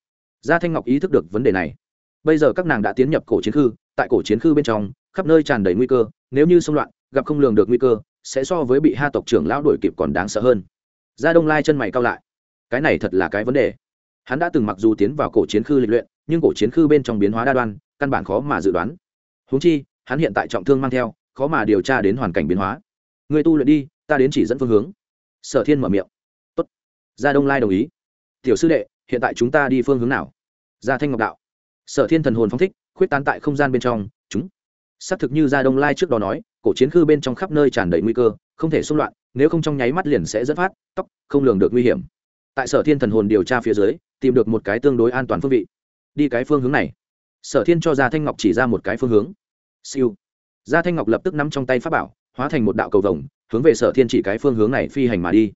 Gia thanh ngọc ý thức được vấn đề này bây giờ các nàng đã tiến nhập cổ chiến khư, tại cổ chiến khư bên trong, khắp nơi tràn đầy nguy cơ, nếu như xung loạn, gặp không lường được nguy cơ, sẽ so với bị ha tộc trưởng lão đuổi kịp còn đáng sợ hơn. Gia đông lai chân mày cao lại. Cái này thật là cái vấn đề. Hắn đã từng mặc dù tiến vào cổ chiến khư lịch luyện, nhưng cổ chiến khư bên trong biến hóa đa đoan, căn bản khó mà dự đoán. Húng chi, hắn hiện tại trọng thương mang theo, khó mà điều tra đến hoàn cảnh biến hóa. Người tu luyện đi, ta đến chỉ dẫn phương hướng. Sở thiên mở miệng. Tốt. Gia đông lai đồng ý. Tiểu sư đệ, hiện tại chúng ta đi phương hướng nào? Gia thanh ngọc đạo sở thiên thần hồn phong thích, khuyết tán tại không gian bên trong, chúng. Xác thực như gia đông lai trước đó nói, cổ chiến khư bên trong khắp nơi tràn đầy nguy cơ, không thể xung loạn, nếu không trong nháy mắt liền sẽ dẫn phát, tóc, không lường được nguy hiểm. Tại sở thiên thần hồn điều tra phía dưới, tìm được một cái tương đối an toàn phương vị. Đi cái phương hướng này. Sở thiên cho gia thanh ngọc chỉ ra một cái phương hướng. Siêu. Gia thanh ngọc lập tức nắm trong tay pháp bảo, hóa thành một đạo cầu vồng, hướng về sở thiên chỉ cái phương hướng này phi hành mà đi.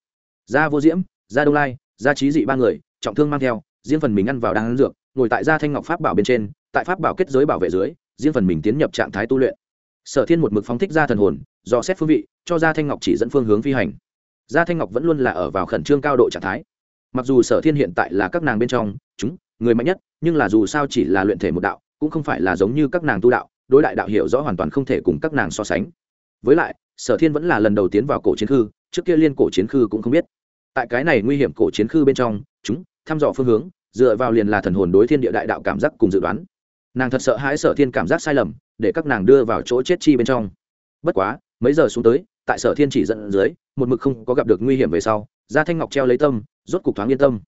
Gia vô diễm, gia đông lai, gia trí dị ba người, trọng thương mang theo, riêng phần mình ăn vào đang ăn dược ngồi tại gia thanh ngọc pháp bảo bên trên, tại pháp bảo kết giới bảo vệ dưới, riêng phần mình tiến nhập trạng thái tu luyện. Sở thiên một mực phóng thích ra thần hồn, do xét phương vị, cho gia thanh ngọc chỉ dẫn phương hướng phi hành. Gia thanh ngọc vẫn luôn là ở vào khẩn trương cao độ trạng thái. Mặc dù sở thiên hiện tại là các nàng bên trong, chúng, người mạnh nhất, nhưng là dù sao chỉ là luyện thể một đạo, cũng không phải là giống như các nàng tu đạo, đối đại đạo hiểu rõ hoàn toàn không thể cùng các nàng so sánh. Với lại, sở thiên vẫn là lần đầu tiến vào cổ chiến khư, trước kia liên cổ chiến khư cũng không biết. Tại cái này nguy hiểm cổ chiến khư bên trong, chúng, thăm dò phương hướng dựa vào liền là thần hồn đối thiên địa đại đạo cảm giác cùng dự đoán. Nàng thật sợ hãi sở thiên cảm giác sai lầm, để các nàng đưa vào chỗ chết chi bên trong. Bất quá, mấy giờ xuống tới, tại sở thiên chỉ dẫn dưới, một mực không có gặp được nguy hiểm về sau, gia thanh ngọc treo lấy tâm, rốt cục thoáng yên tâm.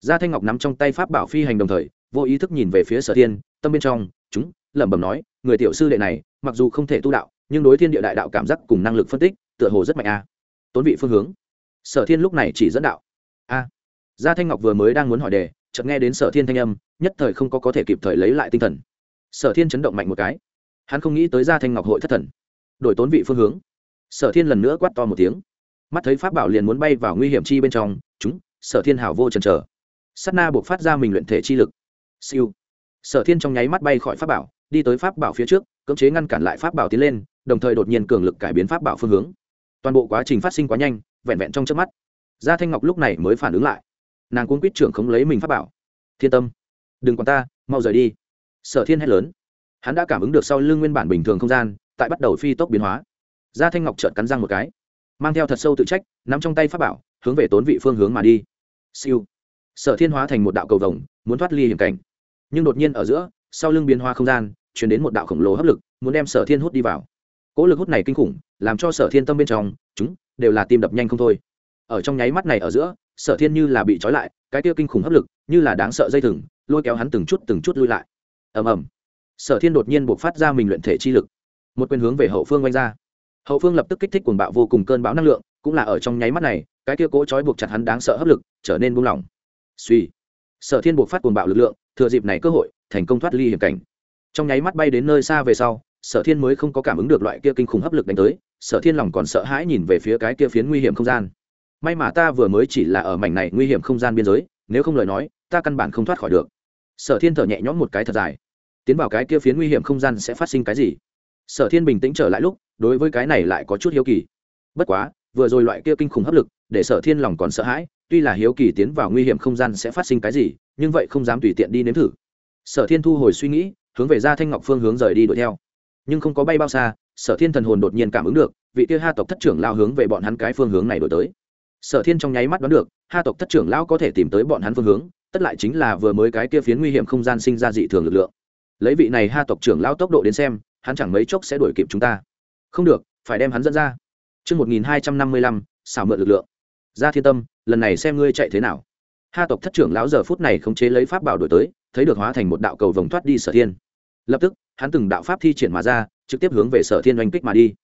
Gia thanh ngọc nắm trong tay pháp bảo phi hành đồng thời, vô ý thức nhìn về phía sở thiên, tâm bên trong, chúng, lẩm bẩm nói, người tiểu sư đệ này, mặc dù không thể tu đạo, nhưng đối thiên địa đại đạo cảm giác cùng năng lực phân tích, tựa hồ rất mạnh a. À. tốn vị phương hướng. Sở thiên lúc này chỉ dẫn đạo. A. Gia thanh ngọc vừa mới đang muốn hỏi đề chợt nghe đến sở thiên thanh âm, nhất thời không có có thể kịp thời lấy lại tinh thần. Sở thiên chấn động mạnh một cái. Hắn không nghĩ tới gia thanh ngọc hội thất thần. Đổi tốn vị phương hướng. Sở thiên lần nữa quát to một tiếng. Mắt thấy pháp bảo liền muốn bay vào nguy hiểm chi bên trong, chúng, sở thiên hảo vô trần trở. S á t na buộc phát ra mình luyện thể chi lực. Siêu. Sở thiên trong nháy mắt bay khỏi pháp bảo, đi tới pháp bảo phía trước, cưỡng chế ngăn cản lại pháp bảo tiến lên, đồng thời đột nhiên cường lực cải biến pháp bảo phương hướng. Toàn bộ quá trình phát sinh quá nhanh, vẹn vẹn trong trước mắt. Gia thanh ngọc lúc này mới phản ứng lại nàng cuốn quýt trưởng không lấy mình pháp bảo. Thiên tâm, đừng còn ta, mau rời đi. Sở thiên hét lớn. Hắn đã cảm ứng được sau lưng nguyên bản bình thường không gian, tại bắt đầu phi tốc biến hóa. Gia thanh ngọc trợn cắn răng một cái, mang theo thật sâu tự trách, nắm trong tay pháp bảo, hướng về tốn vị phương hướng mà đi. Siêu. Sở thiên hóa thành một đạo cầu vồng, muốn thoát ly hiểm cảnh. Nhưng đột nhiên ở giữa, sau lưng biến hóa không gian chuyển đến một đạo khổng lồ hấp lực, muốn đem sở thiên hút đi vào. Cỗ lực hút này kinh khủng, làm cho sở thiên tâm bên trong, chúng, đều là tim đập nhanh không thôi. Ở trong nháy mắt này ở giữa sở thiên như là bị trói lại, cái tiêu kinh khủng hấp lực, như là đáng sợ dây thừng, lôi kéo hắn từng chút từng chút lui lại. Ầm ầm. Sở thiên đột nhiên buộc phát ra mình luyện thể chi lực. Một quyền hướng về hậu phương oanh ra. Hậu phương lập tức kích thích cuồng bạo vô cùng cơn bão năng lượng, cũng là ở trong nháy mắt này, cái kia cố trói buộc chặt hắn đáng sợ hấp lực, trở nên buông lỏng. Suy. Sở thiên buộc phát cuồng bạo lực lượng, thừa dịp này cơ hội, thành công thoát ly hiểm cảnh. Trong nháy mắt bay đến nơi xa về sau, sở thiên mới không có cảm ứng được loại kia kinh khủng hấp lực đánh tới, sở thiên lòng còn sợ hãi nhìn về phía cái kia phiến nguy hiểm không gian may mà ta vừa mới chỉ là ở mảnh này nguy hiểm không gian biên giới, nếu không lời nói, ta căn bản không thoát khỏi được. Sở thiên thở nhẹ nhõm một cái thật dài. Tiến vào cái kia phiến nguy hiểm không gian sẽ phát sinh cái gì? Sở thiên bình tĩnh trở lại lúc, đối với cái này lại có chút hiếu kỳ. Bất quá, vừa rồi loại kia kinh khủng hấp lực, để sở thiên lòng còn sợ hãi, tuy là hiếu kỳ tiến vào nguy hiểm không gian sẽ phát sinh cái gì, nhưng vậy không dám tùy tiện đi nếm thử. Sở thiên thu hồi suy nghĩ, hướng về ra thanh ngọc phương hướng rời đi đuổi theo. Nhưng không có bay bao xa, sở thiên thần hồn đột nhiên cảm ứng được, vị kia ha tộc thất trưởng lao hướng về bọn hắn cái phương hướng này đổi tới sở thiên trong nháy mắt đoán được ha tộc thất trưởng lão có thể tìm tới bọn hắn phương hướng tất lại chính là vừa mới cái kia phiến nguy hiểm không gian sinh ra dị thường lực lượng lấy vị này ha tộc trưởng lão tốc độ đến xem hắn chẳng mấy chốc sẽ đuổi kịp chúng ta không được phải đem hắn dẫn ra Trước 1255, xảo mượn lực lượng. Ra thiên tâm, lần này xem ngươi chạy thế nào. Ha tộc thất trưởng lão giờ phút này khống chế lấy pháp bảo đổi tới, thấy được hóa thành một đạo cầu vồng thoát đi sở thiên. Lập tức, hắn từng đạo pháp thi triển mà ra, trực tiếp hướng về sở thiên oanh kích mà đi.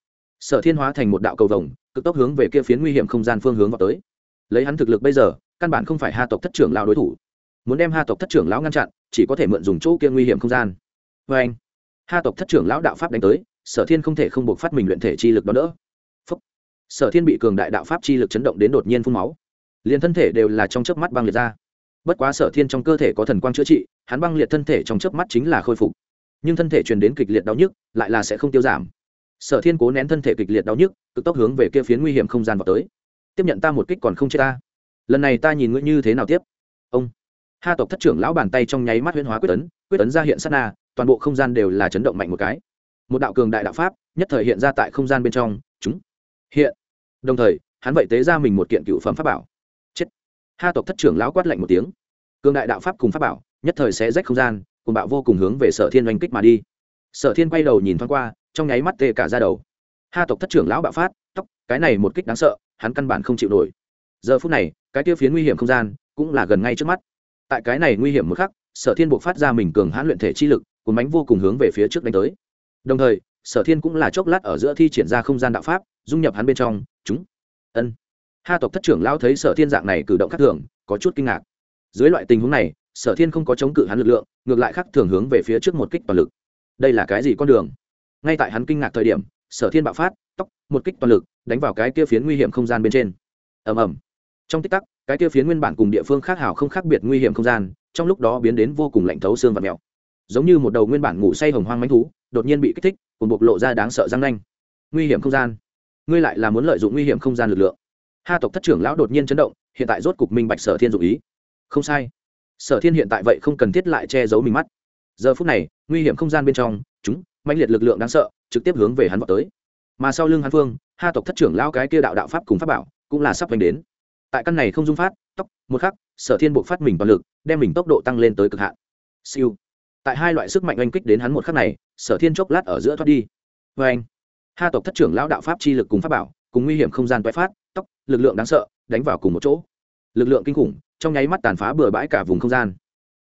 Sở thiên hóa thành một đạo cầu vồng, cực tốc hướng về kia phiến nguy hiểm không gian phương hướng vào tới. Lấy hắn thực lực bây giờ, căn bản không phải Ha tộc thất trưởng lão đối thủ. Muốn đem Ha tộc thất trưởng lão ngăn chặn, chỉ có thể mượn dùng chỗ kia nguy hiểm không gian. Và anh, Ha tộc thất trưởng lão đạo pháp đánh tới, sở thiên không thể không buộc phát mình luyện thể chi lực đó đỡ Phúc. sở thiên bị cường đại đạo pháp chi lực chấn động đến đột nhiên phun máu liền thân thể đều là trong chớp mắt băng liệt ra bất quá sở thiên trong cơ thể có thần quang chữa trị hắn băng liệt thân thể trong chớp mắt chính là khôi phục nhưng thân thể truyền đến kịch liệt đau nhức lại là sẽ không tiêu giảm sở thiên cố nén thân thể kịch liệt đau nhức, cực tốc hướng về kia phiến nguy hiểm không gian vào tới. Tiếp nhận ta một kích còn không chết ta. Lần này ta nhìn ngươi như thế nào tiếp? Ông. Ha tộc thất trưởng lão bàn tay trong nháy mắt huyễn hóa quyết tấn quyết tấn ra hiện sát na, toàn bộ không gian đều là chấn động mạnh một cái. Một đạo cường đại đạo pháp, nhất thời hiện ra tại không gian bên trong. Chúng. Hiện. Đồng thời, hắn vậy tế ra mình một kiện cựu phẩm pháp bảo. Chết. Ha tộc thất trưởng lão quát lạnh một tiếng. Cường đại đạo pháp cùng pháp bảo, nhất thời sẽ rách không gian, cùng bạo vô cùng hướng về sở thiên oanh kích mà đi. Sở thiên quay đầu nhìn thoáng qua trong nháy mắt tê cả ra đầu. Ha tộc thất trưởng lão bạo phát, tóc, cái này một kích đáng sợ, hắn căn bản không chịu nổi. Giờ phút này, cái tiêu phiến nguy hiểm không gian cũng là gần ngay trước mắt. Tại cái này nguy hiểm một khắc, sở thiên buộc phát ra mình cường hãn luyện thể chi lực, cuốn bánh vô cùng hướng về phía trước đánh tới. Đồng thời, sở thiên cũng là chốc lát ở giữa thi triển ra không gian đạo pháp, dung nhập hắn bên trong, chúng. Ân. Ha tộc thất trưởng lão thấy sở thiên dạng này cử động khác thường, có chút kinh ngạc. Dưới loại tình huống này, sở thiên không có chống cự hắn lực lượng, ngược lại khắc thường hướng về phía trước một kích toàn lực. Đây là cái gì con đường? Ngay tại hắn kinh ngạc thời điểm, sở thiên bạo phát, tóc, một kích toàn lực, đánh vào cái kia phiến nguy hiểm không gian bên trên. Ầm ầm. Trong tích tắc, cái kia phiến nguyên bản cùng địa phương khác hảo không khác biệt nguy hiểm không gian, trong lúc đó biến đến vô cùng lạnh thấu xương và mèo. Giống như một đầu nguyên bản ngủ say hồng hoang mánh thú, đột nhiên bị kích thích cùng bộc lộ ra đáng sợ răng nanh. Nguy hiểm không gian. Ngươi lại là muốn lợi dụng nguy hiểm không gian lực lượng. Ha tộc thất trưởng lão đột nhiên chấn động, hiện tại rốt cục minh bạch sở thiên dụ ý. Không sai. Sở thiên hiện tại vậy không cần thiết lại che giấu mình mắt. Giờ phút này, nguy hiểm không gian bên trong, chúng mạnh liệt lực lượng đáng sợ, trực tiếp hướng về hắn vào tới. Mà sau lưng hắn phương, ha tộc thất trưởng lão cái kia đạo đạo pháp cùng pháp bảo cũng là sắp đánh đến. Tại căn này không dung phát tóc một khắc, sở thiên buộc phát mình toàn lực, đem mình tốc độ tăng lên tới cực hạn. Siêu. Tại hai loại sức mạnh oanh kích đến hắn một khắc này, sở thiên chốc lát ở giữa thoát đi. Vê anh ha tộc thất trưởng lão đạo pháp chi lực cùng pháp bảo, cùng nguy hiểm không gian toái phát tóc lực lượng đáng sợ, đánh vào cùng một chỗ. Lực lượng kinh khủng, trong nháy mắt tàn phá bừa bãi cả vùng không gian.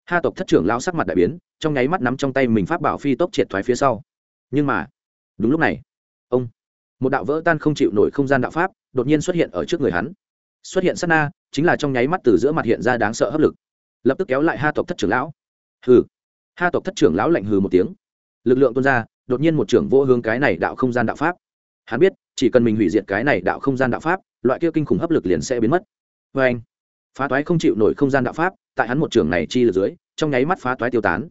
Ha tộc thất trưởng lão sắc mặt đại biến, trong nháy mắt nắm trong tay mình pháp bảo phi tốc triệt thoái phía sau nhưng mà, đúng lúc này, ông, một đạo vỡ tan không chịu nổi không gian đạo pháp, đột nhiên xuất hiện ở trước người hắn. Xuất hiện sát na, chính là trong nháy mắt từ giữa mặt hiện ra đáng sợ hấp lực. Lập tức kéo lại ha tộc thất trưởng lão. Hừ. Ha tộc thất trưởng lão lạnh hừ một tiếng. Lực lượng tuôn ra, đột nhiên một trưởng vô hướng cái này đạo không gian đạo pháp. Hắn biết, chỉ cần mình hủy diệt cái này đạo không gian đạo pháp, loại kia kinh khủng hấp lực liền sẽ biến mất. Vê anh phá toái không chịu nổi không gian đạo pháp, tại hắn một trưởng này chi lực dưới, trong nháy mắt phá toái tiêu tán.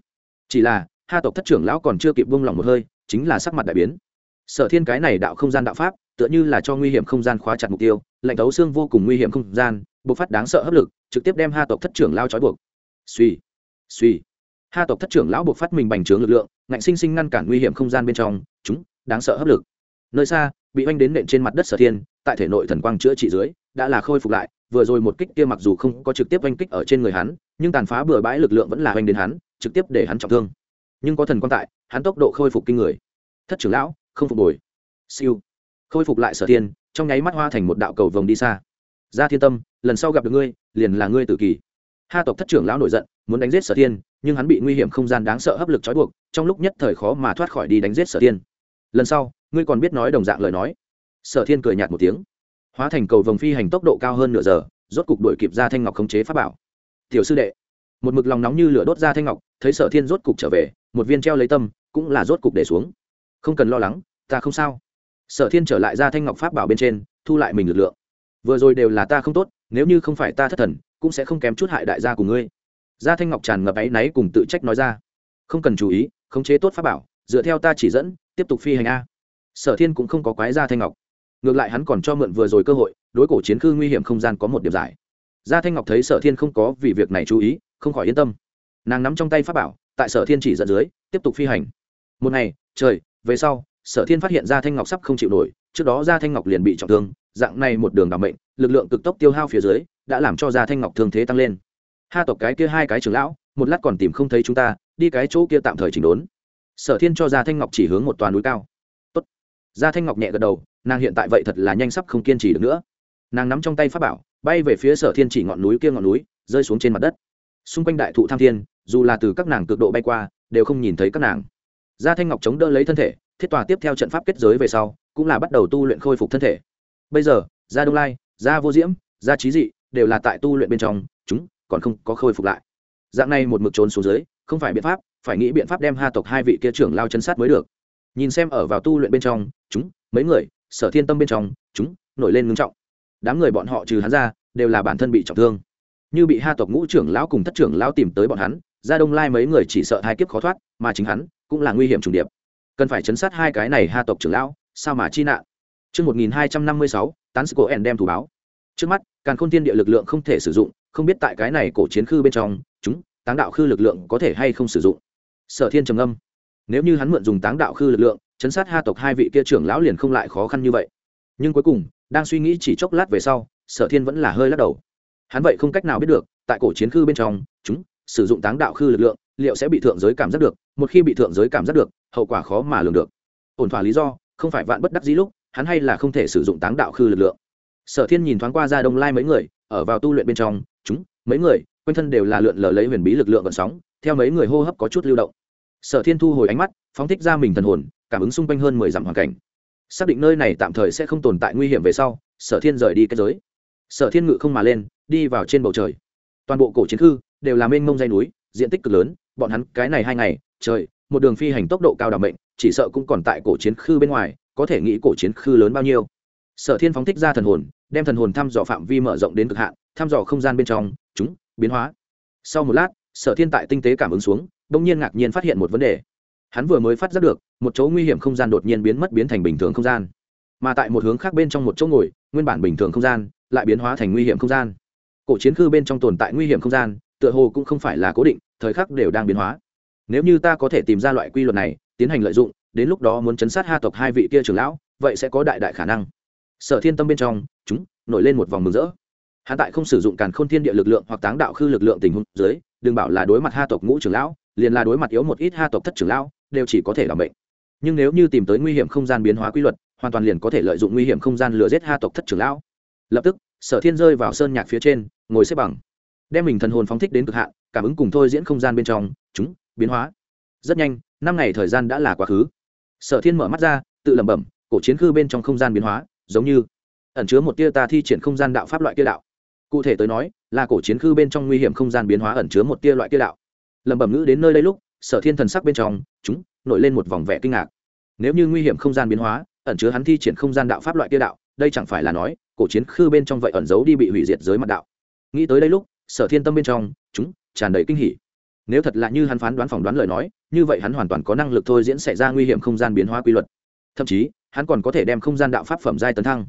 Chỉ là, ha tộc thất trưởng lão còn chưa kịp buông lỏng một hơi chính là sắc mặt đại biến. Sở thiên cái này đạo không gian đạo pháp, tựa như là cho nguy hiểm không gian khóa chặt mục tiêu, lạnh thấu xương vô cùng nguy hiểm không gian, bộc phát đáng sợ hấp lực, trực tiếp đem ha tộc thất trưởng lao trói buộc. Suy suy. Ha tộc thất trưởng lão buộc phát mình bành trướng lực lượng, ngạnh sinh sinh ngăn cản nguy hiểm không gian bên trong, chúng, đáng sợ hấp lực. Nơi xa, bị oanh đến nện trên mặt đất sở thiên, tại thể nội thần quang chữa trị dưới, đã là khôi phục lại, vừa rồi một kích kia mặc dù không có trực tiếp oanh kích ở trên người hắn, nhưng tàn phá bừa bãi lực lượng vẫn là oanh đến hắn, trực tiếp để hắn trọng thương nhưng có thần quan tại, hắn tốc độ khôi phục kinh người. Thất trưởng lão, không phục hồi siêu. Khôi phục lại sở thiên, trong nháy mắt hoa thành một đạo cầu vồng đi xa. Ra thiên tâm, lần sau gặp được ngươi, liền là ngươi tự kỳ ha tộc thất trưởng lão nổi giận, muốn đánh giết sở thiên, nhưng hắn bị nguy hiểm không gian đáng sợ hấp lực trói buộc, trong lúc nhất thời khó mà thoát khỏi đi đánh giết sở thiên. Lần sau, ngươi còn biết nói đồng dạng lời nói. Sở thiên cười nhạt một tiếng. Hóa thành cầu vồng phi hành tốc độ cao hơn nửa giờ, rốt cục đuổi kịp ra thanh ngọc khống chế pháp bảo. Tiểu sư đệ, một mực lòng nóng như lửa đốt ra thanh ngọc, thấy sở thiên rốt cục trở về một viên treo lấy tâm, cũng là rốt cục để xuống. Không cần lo lắng, ta không sao. Sở thiên trở lại ra thanh ngọc pháp bảo bên trên, thu lại mình lực lượng. Vừa rồi đều là ta không tốt, nếu như không phải ta thất thần, cũng sẽ không kém chút hại đại gia của ngươi. Gia thanh ngọc tràn ngập áy náy cùng tự trách nói ra. Không cần chú ý, khống chế tốt pháp bảo, dựa theo ta chỉ dẫn, tiếp tục phi hành a. Sở thiên cũng không có quái gia thanh ngọc. Ngược lại hắn còn cho mượn vừa rồi cơ hội, đối cổ chiến khư nguy hiểm không gian có một điểm giải. Gia thanh ngọc thấy sở thiên không có vì việc này chú ý, không khỏi yên tâm. Nàng nắm trong tay pháp bảo tại sở thiên chỉ dẫn dưới, tiếp tục phi hành. Một ngày, trời, về sau, sở thiên phát hiện ra thanh ngọc sắp không chịu nổi, trước đó gia thanh ngọc liền bị trọng thương, dạng này một đường đ ả mệnh, lực lượng cực tốc tiêu hao phía dưới, đã làm cho gia thanh ngọc thương thế tăng lên. Ha tộc cái kia hai cái trưởng lão, một lát còn tìm không thấy chúng ta, đi cái chỗ kia tạm thời chỉnh đốn. Sở thiên cho gia thanh ngọc chỉ hướng một toàn núi cao. Tốt. gia thanh ngọc nhẹ gật đầu, nàng hiện tại vậy thật là nhanh sắp không kiên trì được nữa. Nàng nắm trong tay pháp bảo, bay về phía sở thiên chỉ ngọn núi kia ngọn núi, rơi xuống trên mặt đất. Xung quanh đại thụ tham thiên dù là từ các nàng cực độ bay qua, đều không nhìn thấy các nàng. Gia thanh ngọc chống đỡ lấy thân thể, thiết tòa tiếp theo trận pháp kết giới về sau, cũng là bắt đầu tu luyện khôi phục thân thể. Bây giờ, gia đông lai, gia vô diễm, gia trí dị đều là tại tu luyện bên trong, chúng còn không có khôi phục lại. Dạng này một mực trốn xuống dưới, không phải biện pháp, phải nghĩ biện pháp đem ha tộc hai vị kia trưởng lao chân sát mới được. Nhìn xem ở vào tu luyện bên trong, chúng, mấy người, sở thiên tâm bên trong, chúng, nổi lên ngưng trọng. Đám người bọn họ trừ hắn ra, đều là bản thân bị trọng thương. Như bị ha tộc ngũ trưởng lão cùng thất trưởng lão tìm tới bọn hắn ra đông lai mấy người chỉ sợ hai kiếp khó thoát mà chính hắn cũng là nguy hiểm trùng điệp cần phải chấn sát hai cái này ha tộc trưởng lão sao mà chi nạn Trước 1256, tán sự cổ ẻn đem thủ báo. Trước mắt, càng khôn thiên địa lực lượng không thể sử dụng, không biết tại cái này cổ chiến khư bên trong, chúng, táng đạo khư lực lượng có thể hay không sử dụng. Sở Thiên trầm âm Nếu như hắn mượn dùng táng đạo khư lực lượng, chấn sát ha tộc hai vị kia trưởng lão liền không lại khó khăn như vậy. Nhưng cuối cùng, đang suy nghĩ chỉ chốc lát về sau, Sở Thiên vẫn là hơi lắc đầu. Hắn vậy không cách nào biết được, tại cổ chiến khư bên trong, sử dụng táng đạo khư lực lượng, liệu sẽ bị thượng giới cảm giác được, một khi bị thượng giới cảm giác được, hậu quả khó mà lường được. Ổn thỏa lý do, không phải vạn bất đắc dĩ lúc, hắn hay là không thể sử dụng táng đạo khư lực lượng. Sở thiên nhìn thoáng qua ra đông lai mấy người ở vào tu luyện bên trong chúng mấy người quanh thân đều là lượn lờ lấy huyền bí lực lượng vận sóng theo mấy người hô hấp có chút lưu động. Sở thiên thu hồi ánh mắt phóng thích ra mình thần hồn cảm ứng xung quanh hơn mười dặm hoàn cảnh. Xác định nơi này tạm thời sẽ không tồn tại nguy hiểm về sau sở thiên rời đi kết giới. Sở thiên ngự không mà lên đi vào trên bầu trời. Toàn bộ cổ chiến khư đều là mênh mông dây núi, diện tích cực lớn, bọn hắn cái này hai ngày, trời, một đường phi hành tốc độ cao đảm bệnh chỉ sợ cũng còn tại cổ chiến khư bên ngoài, có thể nghĩ cổ chiến khư lớn bao nhiêu. Sở thiên phóng thích ra thần hồn, đem thần hồn thăm dò phạm vi mở rộng đến cực hạn, thăm dò không gian bên trong, chúng, biến hóa. Sau một lát, sở thiên tại tinh tế cảm ứng xuống đông nhiên ngạc nhiên phát hiện một vấn đề. Hắn vừa mới phát giác được, một chỗ nguy hiểm không gian đột nhiên biến mất biến thành bình thường không gian. Mà tại một hướng khác bên trong một chỗ ngồi, nguyên bản bình thường không gian, lại biến hóa thành nguy hiểm không gian. Cổ chiến khư bên trong tồn tại nguy hiểm không gian tựa hồ cũng không phải là cố định, thời khắc đều đang biến hóa. Nếu như ta có thể tìm ra loại quy luật này, tiến hành lợi dụng, đến lúc đó muốn chấn sát ha tộc hai vị kia trưởng lão, vậy sẽ có đại đại khả năng. Sở thiên tâm bên trong, chúng, nổi lên một vòng mừng rỡ. Hạ tại không sử dụng càn khôn thiên địa lực lượng hoặc táng đạo khư lực lượng tình huống dưới, đừng bảo là đối mặt ha tộc ngũ trưởng lão, liền là đối mặt yếu một ít ha tộc thất trưởng lão, đều chỉ có thể làm bệnh. Nhưng nếu như tìm tới nguy hiểm không gian biến hóa quy luật, hoàn toàn liền có thể lợi dụng nguy hiểm không gian lừa giết ha tộc thất trưởng lão. Lập tức, sở thiên rơi vào sơn nhạc phía trên, ngồi xếp bằng đem mình thần hồn phóng thích đến cực hạn, cảm ứng cùng thôi diễn không gian bên trong, chúng, biến hóa. Rất nhanh, năm ngày thời gian đã là quá khứ. Sở thiên mở mắt ra, tự lẩm bẩm, cổ chiến khư bên trong không gian biến hóa, giống như ẩn chứa một tia ta thi triển không gian đạo pháp loại kia đạo. Cụ thể tới nói, là cổ chiến khư bên trong nguy hiểm không gian biến hóa ẩn chứa một tia loại kia đạo. Lẩm bẩm ngữ đến nơi đây lúc, sở thiên thần sắc bên trong, chúng, nổi lên một vòng vẻ kinh ngạc. Nếu như nguy hiểm không gian biến hóa, ẩn chứa hắn thi triển không gian đạo pháp loại kia đạo, đây chẳng phải là nói, cổ chiến khư bên trong vậy ẩn giấu đi bị hủy diệt giới mặt đạo. Nghĩ tới đây lúc sở thiên tâm bên trong, chúng tràn đầy kinh hỉ. Nếu thật là như hắn phán đoán phỏng đoán lời nói, như vậy hắn hoàn toàn có năng lực thôi diễn xảy ra nguy hiểm không gian biến hóa quy luật. Thậm chí, hắn còn có thể đem không gian đạo pháp phẩm giai tấn thăng.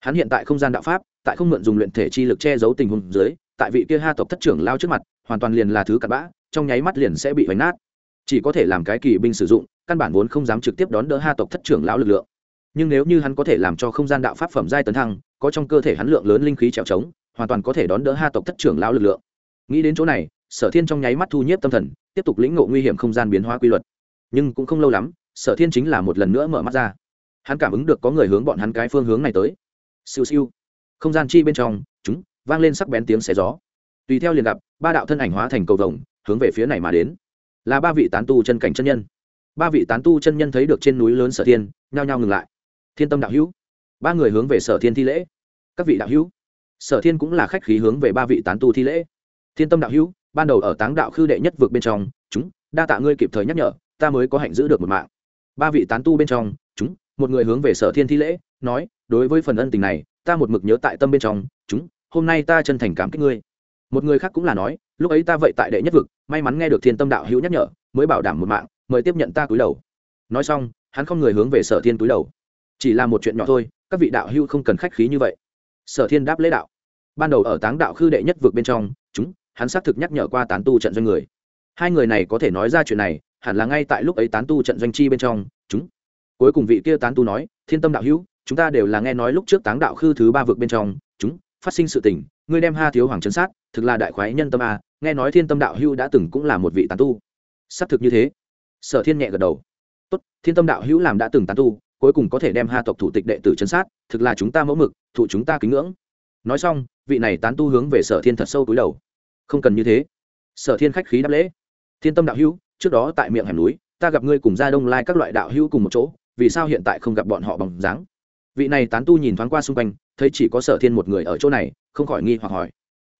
Hắn hiện tại không gian đạo pháp, tại không mượn dùng luyện thể chi lực che giấu tình huống dưới, tại vị kia ha tộc thất trưởng lao trước mặt, hoàn toàn liền là thứ cặn bã, trong nháy mắt liền sẽ bị vánh nát. Chỉ có thể làm cái kỳ binh sử dụng, căn bản vốn không dám trực tiếp đón đỡ ha tộc thất trưởng lão lực lượng. Nhưng nếu như hắn có thể làm cho không gian đạo pháp phẩm giai tấn thăng, có trong cơ thể hắn lượng lớn linh khí trèo trống hoàn toàn có thể đón đỡ ha tộc thất trưởng lão lực lượng. Nghĩ đến chỗ này, sở thiên trong nháy mắt thu nhiếp tâm thần, tiếp tục lĩnh ngộ nguy hiểm không gian biến hóa quy luật. Nhưng cũng không lâu lắm, sở thiên chính là một lần nữa mở mắt ra. Hắn cảm ứng được có người hướng bọn hắn cái phương hướng này tới. Siêu siêu. Không gian chi bên trong, chúng, vang lên sắc bén tiếng xé gió. Tùy theo liền gặp, ba đạo thân ảnh hóa thành cầu vồng, hướng về phía này mà đến. Là ba vị tán tu chân cảnh chân nhân. Ba vị tán tu chân nhân thấy được trên núi lớn sở thiên, nhao nhao ngừng lại. Thiên tâm đạo hữu. Ba người hướng về sở thiên thi lễ. Các vị đạo hữu sở thiên cũng là khách khí hướng về ba vị tán tu thi lễ. Thiên tâm đạo hữu, ban đầu ở táng đạo khư đệ nhất vực bên trong, chúng, đa tạ ngươi kịp thời nhắc nhở, ta mới có hạnh giữ được một mạng. Ba vị tán tu bên trong, chúng, một người hướng về sở thiên thi lễ, nói, đối với phần ân tình này, ta một mực nhớ tại tâm bên trong, chúng, hôm nay ta chân thành cảm kích ngươi. Một người khác cũng là nói, lúc ấy ta vậy tại đệ nhất vực, may mắn nghe được thiên tâm đạo hữu nhắc nhở, mới bảo đảm một mạng, mời tiếp nhận ta cúi đầu. Nói xong, hắn không người hướng về sở thiên cúi đầu. Chỉ là một chuyện nhỏ thôi, các vị đạo hữu không cần khách khí như vậy. Sở thiên đáp lễ đạo ban đầu ở táng đạo khư đệ nhất vực bên trong, chúng, hắn xác thực nhắc nhở qua tán tu trận doanh người. Hai người này có thể nói ra chuyện này, hẳn là ngay tại lúc ấy tán tu trận doanh chi bên trong, chúng. Cuối cùng vị kia tán tu nói, thiên tâm đạo hữu, chúng ta đều là nghe nói lúc trước táng đạo khư thứ ba vực bên trong, chúng, phát sinh sự tình, ngươi đem ha thiếu hoàng chấn sát, thực là đại khoái nhân tâm a, nghe nói thiên tâm đạo hữu đã từng cũng là một vị tán tu. Xác thực như thế. Sở thiên nhẹ gật đầu. Tốt, thiên tâm đạo hữu làm đã từng tán tu, cuối cùng có thể đem ha tộc thủ tịch đệ tử chấn sát, thực là chúng ta mẫu mực, thụ chúng ta kính ngưỡng nói xong, vị này tán tu hướng về sở thiên thật sâu túi đầu. Không cần như thế. Sở thiên khách khí đáp lễ. Thiên tâm đạo hữu, trước đó tại miệng hẻm núi, ta gặp ngươi cùng gia đông lai các loại đạo hữu cùng một chỗ, vì sao hiện tại không gặp bọn họ bằng dáng? Vị này tán tu nhìn thoáng qua xung quanh, thấy chỉ có sở thiên một người ở chỗ này, không khỏi nghi hoặc hỏi.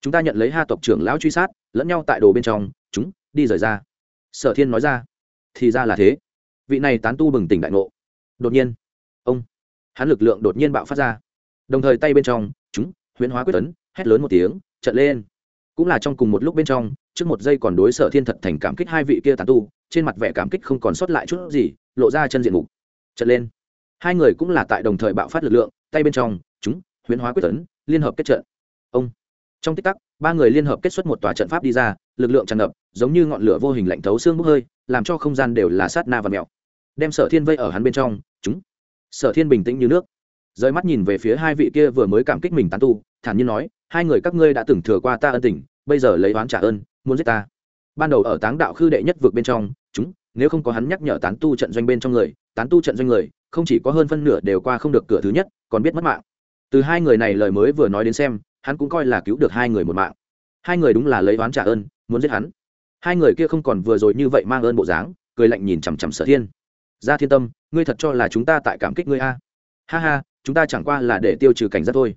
Chúng ta nhận lấy ha tộc trưởng lão truy sát, lẫn nhau tại đồ bên trong, chúng, đi rời ra. Sở thiên nói ra. Thì ra là thế. Vị này tán tu bừng tỉnh đại ngộ. Đột nhiên, ông, hắn lực lượng đột nhiên bạo phát ra. Đồng thời tay bên trong huyễn hóa quyết tấn, hét lớn một tiếng, trận lên. Cũng là trong cùng một lúc bên trong, trước một giây còn đối sở thiên thật thành cảm kích hai vị kia tán tu, trên mặt vẻ cảm kích không còn sót lại chút gì, lộ ra chân diện mục. Trận lên. Hai người cũng là tại đồng thời bạo phát lực lượng, tay bên trong, chúng, huyễn hóa quyết tấn, liên hợp kết trận. Ông. Trong tích tắc, ba người liên hợp kết xuất một tòa trận pháp đi ra, lực lượng tràn ngập, giống như ngọn lửa vô hình lạnh thấu xương bốc hơi, làm cho không gian đều là sát na và mèo. Đem sở thiên vây ở hắn bên trong, chúng. Sở thiên bình tĩnh như nước rời mắt nhìn về phía hai vị kia vừa mới cảm kích mình tán tu, thản nhiên nói, hai người các ngươi đã từng thừa qua ta ân tình, bây giờ lấy oán trả ơn, muốn giết ta. Ban đầu ở táng đạo khư đệ nhất vượt bên trong, chúng, nếu không có hắn nhắc nhở tán tu trận doanh bên trong người, tán tu trận doanh người, không chỉ có hơn phân nửa đều qua không được cửa thứ nhất, còn biết mất mạng. Từ hai người này lời mới vừa nói đến xem, hắn cũng coi là cứu được hai người một mạng. Hai người đúng là lấy oán trả ơn, muốn giết hắn. Hai người kia không còn vừa rồi như vậy mang ơn bộ dáng, cười lạnh nhìn chằm chằm sở thiên. Ra thiên tâm, ngươi thật cho là chúng ta tại cảm kích ngươi a? Ha ha chúng ta chẳng qua là để tiêu trừ cảnh giác thôi.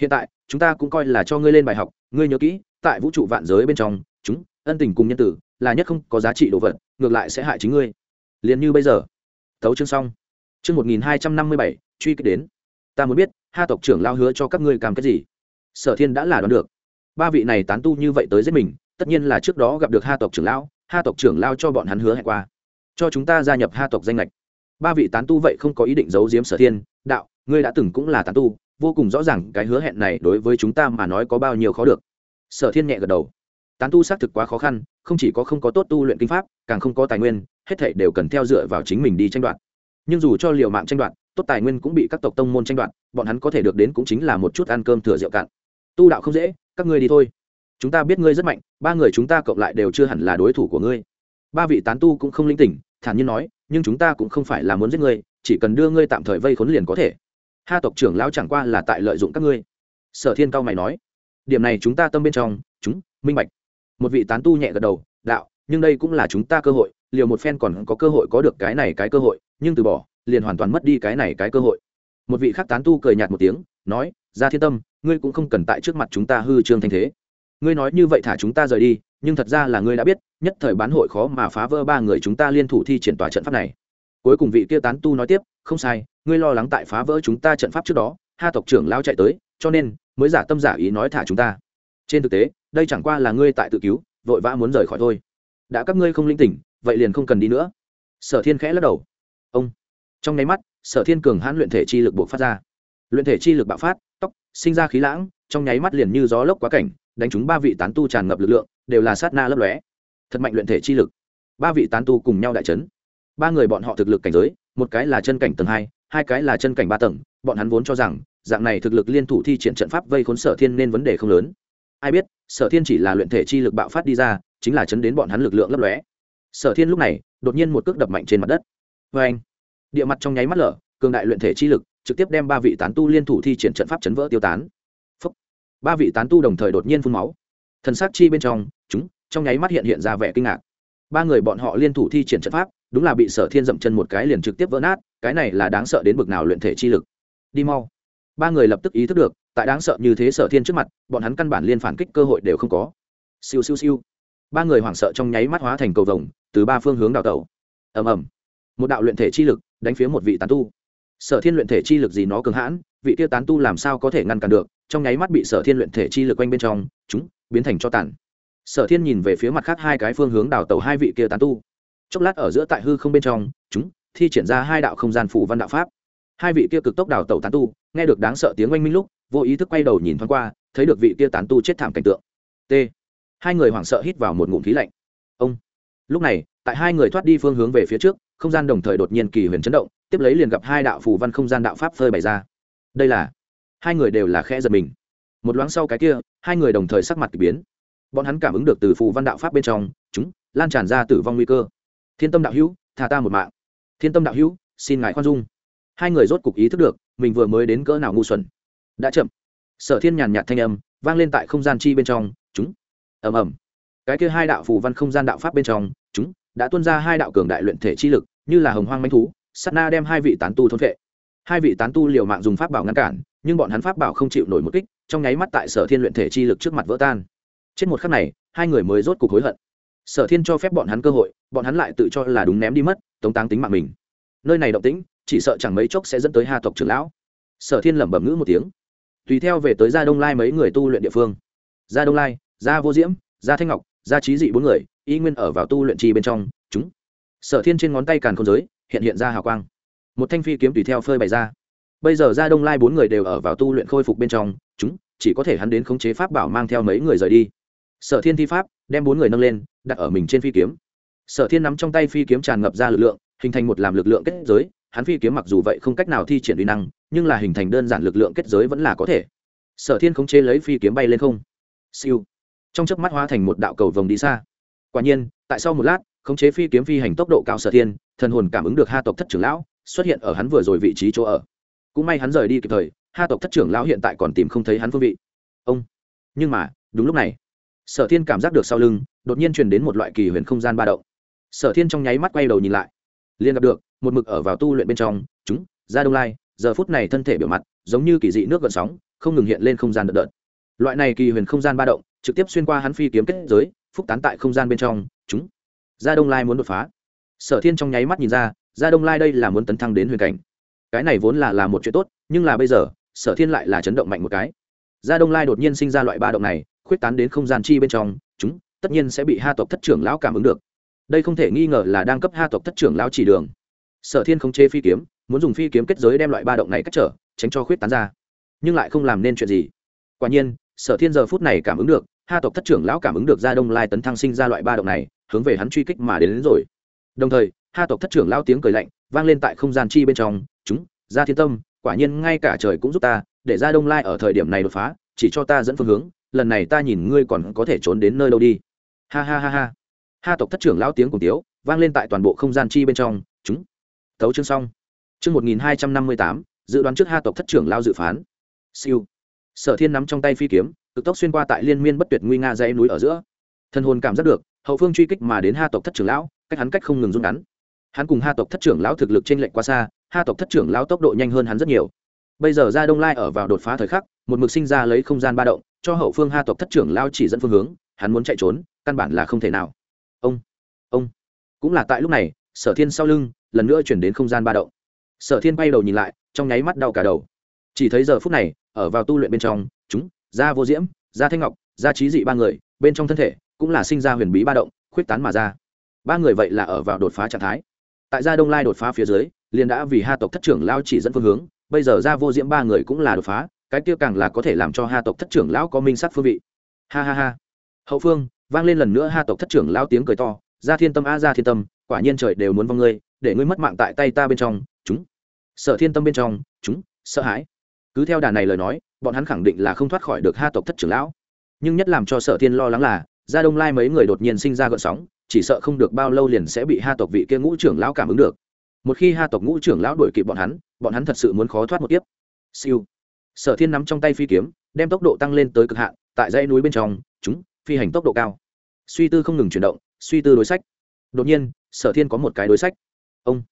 Hiện tại, chúng ta cũng coi là cho ngươi lên bài học, ngươi nhớ kỹ, tại vũ trụ vạn giới bên trong, chúng, ân tình cùng nhân tử, là nhất không có giá trị đồ vật, ngược lại sẽ hại chính ngươi. Liền như bây giờ. Tấu chương xong. Chương một nghìn hai trăm năm mươi bảy, truy kích đến. Ta muốn biết, ha tộc trưởng lao hứa cho các ngươi cam cái gì? Sở thiên đã là đoán được. Ba vị này tán tu như vậy tới giết mình, tất nhiên là trước đó gặp được ha tộc trưởng lão, ha tộc trưởng lao cho bọn hắn hứa hẹn qua. Cho chúng ta gia nhập ha tộc danh lệch ba vị tán tu vậy không có ý định giấu giếm sở thiên, đạo ngươi đã từng cũng là tán tu, vô cùng rõ ràng cái hứa hẹn này đối với chúng ta mà nói có bao nhiêu khó được. Sở thiên nhẹ gật đầu. Tán tu xác thực quá khó khăn, không chỉ có không có tốt tu luyện kinh pháp, càng không có tài nguyên, hết thảy đều cần theo dựa vào chính mình đi tranh đoạt. Nhưng dù cho liều mạng tranh đoạt, tốt tài nguyên cũng bị các tộc tông môn tranh đoạt, bọn hắn có thể được đến cũng chính là một chút ăn cơm thừa rượu cạn. Tu đạo không dễ, các ngươi đi thôi. Chúng ta biết ngươi rất mạnh, ba người chúng ta cộng lại đều chưa hẳn là đối thủ của ngươi. Ba vị tán tu cũng không linh tỉnh, thản nhiên nói, nhưng chúng ta cũng không phải là muốn giết ngươi, chỉ cần đưa ngươi tạm thời vây khốn liền có thể ha tộc trưởng lão chẳng qua là tại lợi dụng các ngươi. Sở thiên cao mày nói, điểm này chúng ta tâm bên trong, chúng, minh bạch. Một vị tán tu nhẹ gật đầu, đạo, nhưng đây cũng là chúng ta cơ hội, liều một phen còn có cơ hội có được cái này cái cơ hội, nhưng từ bỏ, liền hoàn toàn mất đi cái này cái cơ hội. Một vị khác tán tu cười nhạt một tiếng, nói, ra thiên tâm, ngươi cũng không cần tại trước mặt chúng ta hư trương thanh thế. Ngươi nói như vậy thả chúng ta rời đi, nhưng thật ra là ngươi đã biết, nhất thời bán hội khó mà phá vỡ ba người chúng ta liên thủ thi triển tòa trận pháp này. Cuối cùng vị kia tán tu nói tiếp, không sai ngươi lo lắng tại phá vỡ chúng ta trận pháp trước đó, ha tộc trưởng lao chạy tới, cho nên mới giả tâm giả ý nói thả chúng ta. Trên thực tế, đây chẳng qua là ngươi tại tự cứu, vội vã muốn rời khỏi thôi. Đã các ngươi không linh tỉnh, vậy liền không cần đi nữa. Sở thiên khẽ lắc đầu. Ông. Trong nháy mắt, sở thiên cường hãn luyện thể chi lực buộc phát ra. Luyện thể chi lực bạo phát tóc sinh ra khí lãng, trong nháy mắt liền như gió lốc quá cảnh, đánh chúng ba vị tán tu tràn ngập lực lượng, đều là sát na lấp lóe. Thật mạnh luyện thể chi lực. Ba vị tán tu cùng nhau đại trấn ba người bọn họ thực lực cảnh giới, một cái là chân cảnh tầng hai hai cái là chân cảnh ba tầng, bọn hắn vốn cho rằng, dạng này thực lực liên thủ thi triển trận pháp vây khốn sở thiên nên vấn đề không lớn. Ai biết, sở thiên chỉ là luyện thể chi lực bạo phát đi ra, chính là chấn đến bọn hắn lực lượng lấp lóe. Sở thiên lúc này, đột nhiên một cước đập mạnh trên mặt đất. Vê anh, địa mặt trong nháy mắt lở, cường đại luyện thể chi lực, trực tiếp đem ba vị tán tu liên thủ thi triển trận pháp chấn vỡ tiêu tán. Phúc. ba vị tán tu đồng thời đột nhiên phun máu. Thần sắc chi bên trong, chúng, trong nháy mắt hiện hiện ra vẻ kinh ngạc. Ba người bọn họ liên thủ thi triển trận pháp đúng là bị sở thiên dậm chân một cái liền trực tiếp vỡ nát, cái này là đáng sợ đến bực nào luyện thể chi lực. Đi mau. Ba người lập tức ý thức được, tại đáng sợ như thế sở thiên trước mặt, bọn hắn căn bản liên phản kích cơ hội đều không có. Siêu siêu siêu. Ba người hoảng sợ trong nháy mắt hóa thành cầu vồng, từ ba phương hướng đào tẩu. Ầm ầm. Một đạo luyện thể chi lực đánh phía một vị tán tu. Sở thiên luyện thể chi lực gì nó cường hãn, vị tiêu tán tu làm sao có thể ngăn cản được, trong nháy mắt bị sở thiên luyện thể chi lực quanh bên trong, chúng, biến thành cho tản. sở thiên nhìn về phía mặt khác hai cái phương hướng đào tẩu hai vị kia tán tu chốc lát ở giữa tại hư không bên trong, chúng, thi triển ra hai đạo không gian phủ văn đạo pháp. Hai vị kia cực tốc đào tẩu tán tu, nghe được đáng sợ tiếng oanh minh lúc, vô ý thức quay đầu nhìn thoáng qua, thấy được vị kia tán tu chết thảm cảnh tượng. T. Hai người hoảng sợ hít vào một ngụm khí lạnh. Ông. Lúc này, tại hai người thoát đi phương hướng về phía trước, không gian đồng thời đột nhiên kỳ huyền chấn động, tiếp lấy liền gặp hai đạo phù văn không gian đạo pháp phơi bày ra. Đây là, hai người đều là khẽ giật mình. Một loáng sau cái kia, hai người đồng thời sắc mặt k ỳ biến. Bọn hắn cảm ứng được từ phù văn đạo pháp bên trong, chúng, lan tràn ra tử vong nguy cơ thiên tâm đạo hữu thà ta một mạng. Thiên tâm đạo hữu, xin ngài khoan dung. Hai người rốt cục ý thức được, mình vừa mới đến cỡ nào ngu xuẩn. Đã chậm. Sở thiên nhàn nhạt thanh âm vang lên tại không gian chi bên trong, chúng. Ầm ầm. Cái kia hai đạo phù văn không gian đạo pháp bên trong, chúng đã tuôn ra hai đạo cường đại luyện thể chi lực, như là hồng hoang manh thú sắt na đem hai vị tán tu thôn vệ hai vị tán tu liều mạng dùng pháp bảo ngăn cản, nhưng bọn hắn pháp bảo không chịu nổi một kích, trong nháy mắt tại sở thiên luyện thể chi lực trước mặt vỡ tan. Trên một khắc này, hai người mới rốt cục hối hận sở thiên cho phép bọn hắn cơ hội, bọn hắn lại tự cho là đúng ném đi mất, tống táng tính mạng mình. Nơi này động tĩnh, chỉ sợ chẳng mấy chốc sẽ dẫn tới hà tộc trưởng lão. Sở thiên lẩm bẩm ngữ một tiếng. Tùy theo về tới gia đông lai mấy người tu luyện địa phương. Gia đông lai, gia vô diễm, gia thanh ngọc, gia trí dị bốn người, y nguyên ở vào tu luyện trì bên trong, chúng. Sở thiên trên ngón tay càn không giới, hiện hiện ra hào quang. Một thanh phi kiếm tùy theo phơi bày ra. Bây giờ gia đông lai bốn người đều ở vào tu luyện khôi phục bên trong, chúng, chỉ có thể hắn đến khống chế pháp bảo mang theo mấy người rời đi sở thiên thi pháp, đem bốn người nâng lên, đặt ở mình trên phi kiếm. Sở thiên nắm trong tay phi kiếm tràn ngập ra lực lượng, hình thành một làm lực lượng kết giới. Hắn phi kiếm mặc dù vậy không cách nào thi triển uy năng, nhưng là hình thành đơn giản lực lượng kết giới vẫn là có thể. Sở thiên khống chế lấy phi kiếm bay lên không. Siêu. Trong chớp mắt hóa thành một đạo cầu vồng đi xa. Quả nhiên, tại sau một lát, khống chế phi kiếm phi hành tốc độ cao sở thiên, thần hồn cảm ứng được ha tộc thất trưởng lão, xuất hiện ở hắn vừa rồi vị trí chỗ ở. Cũng may hắn rời đi kịp thời, ha tộc thất trưởng lão hiện tại còn tìm không thấy hắn phương vị. Ông. Nhưng mà, đúng lúc này sở thiên cảm giác được sau lưng, đột nhiên truyền đến một loại kỳ huyền không gian ba động. Sở thiên trong nháy mắt quay đầu nhìn lại, liền gặp được một mực ở vào tu luyện bên trong, chúng, ra đông lai, giờ phút này thân thể biểu mặt, giống như kỳ dị nước gợn sóng, không ngừng hiện lên không gian đợt đợt. Loại này kỳ huyền không gian ba động, trực tiếp xuyên qua hắn phi kiếm kết giới, phúc tán tại không gian bên trong, chúng, ra đông lai muốn đột phá. Sở thiên trong nháy mắt nhìn ra ra đông lai đây là muốn tấn thăng đến huyền cảnh. Cái này vốn là là một chuyện tốt, nhưng là bây giờ, sở thiên lại là chấn động mạnh một cái. Ra đông lai đột nhiên sinh ra loại ba động này khuyết tán đến không gian chi bên trong chúng tất nhiên sẽ bị ha tộc thất trưởng lão cảm ứng được. Đây không thể nghi ngờ là đang cấp ha tộc thất trưởng lão chỉ đường. Sở thiên không chê phi kiếm muốn dùng phi kiếm kết giới đem loại ba động này cách trở tránh cho khuyết tán ra. Nhưng lại không làm nên chuyện gì. Quả nhiên sở thiên giờ phút này cảm ứng được ha tộc thất trưởng lão cảm ứng được ra đông lai tấn thăng sinh ra loại ba động này hướng về hắn truy kích mà đến, đến rồi. Đồng thời ha tộc thất trưởng lão tiếng cười lạnh vang lên tại không gian chi bên trong chúng ra thiên tâm quả nhiên ngay cả trời cũng giúp ta để ra đông lai ở thời điểm này đột phá chỉ cho ta dẫn phương hướng lần này ta nhìn ngươi còn có thể trốn đến nơi đâu đi. Ha ha ha ha. Ha tộc thất trưởng lão tiếng cùng tiếu, vang lên tại toàn bộ không gian chi bên trong. Chúng. Thấu chương xong. Chương một nghìn hai trăm năm mươi tám, dự đoán trước ha tộc thất trưởng lão dự phán. Siêu. Sở thiên nắm trong tay phi kiếm, cực tốc xuyên qua tại liên miên bất tuyệt nguy nga dãy núi ở giữa. Thân hồn cảm giác được, hậu phương truy kích mà đến ha tộc thất trưởng lão, cách hắn cách không ngừng rút ngắn. Hắn cùng ha tộc thất trưởng lão thực lực trên lệch quá xa, ha tộc thất trưởng lão tốc độ nhanh hơn hắn rất nhiều. Bây giờ ra đông lai ở vào đột phá thời khắc, một mực sinh ra lấy không gian ba động cho hậu phương ha tộc thất trưởng lao chỉ dẫn phương hướng, hắn muốn chạy trốn, căn bản là không thể nào. Ông ông. Cũng là tại lúc này, sở thiên sau lưng, lần nữa chuyển đến không gian ba động. Sở thiên bay đầu nhìn lại, trong nháy mắt đau cả đầu. Chỉ thấy giờ phút này, ở vào tu luyện bên trong, chúng da vô diễm da thanh ngọc da trí dị ba người, bên trong thân thể, cũng là sinh ra huyền bí ba động, khuyết tán mà ra. Ba người vậy là ở vào đột phá trạng thái. Tại gia đông lai đột phá phía dưới, liền đã vì ha tộc thất trưởng lao chỉ dẫn phương hướng, bây giờ ra vô diễm ba người cũng là đột phá cái kia càng là có thể làm cho ha tộc thất trưởng lão có minh sát phương vị. Ha ha ha. Hậu phương, vang lên lần nữa ha tộc thất trưởng lão tiếng cười to ra thiên tâm a ra thiên tâm, quả nhiên trời đều muốn vong ngươi, để ngươi mất mạng tại tay ta bên trong, chúng. Sợ thiên tâm bên trong, chúng, sợ hãi. Cứ theo đà này lời nói, bọn hắn khẳng định là không thoát khỏi được ha tộc thất trưởng lão. Nhưng nhất làm cho sở thiên lo lắng là, ra đông lai mấy người đột nhiên sinh ra gợn sóng, chỉ sợ không được bao lâu liền sẽ bị ha tộc vị kia ngũ trưởng lão cảm ứng được. Một khi ha tộc ngũ trưởng lão đuổi kịp bọn hắn bọn hắn thật sự muốn khó thoát một tiếp siêu sở thiên nắm trong tay phi kiếm, đem tốc độ tăng lên tới cực hạn, tại dãy núi bên trong, chúng, phi hành tốc độ cao. Suy tư không ngừng chuyển động, suy tư đối sách. Đột nhiên, sở thiên có một cái đối sách. Ông.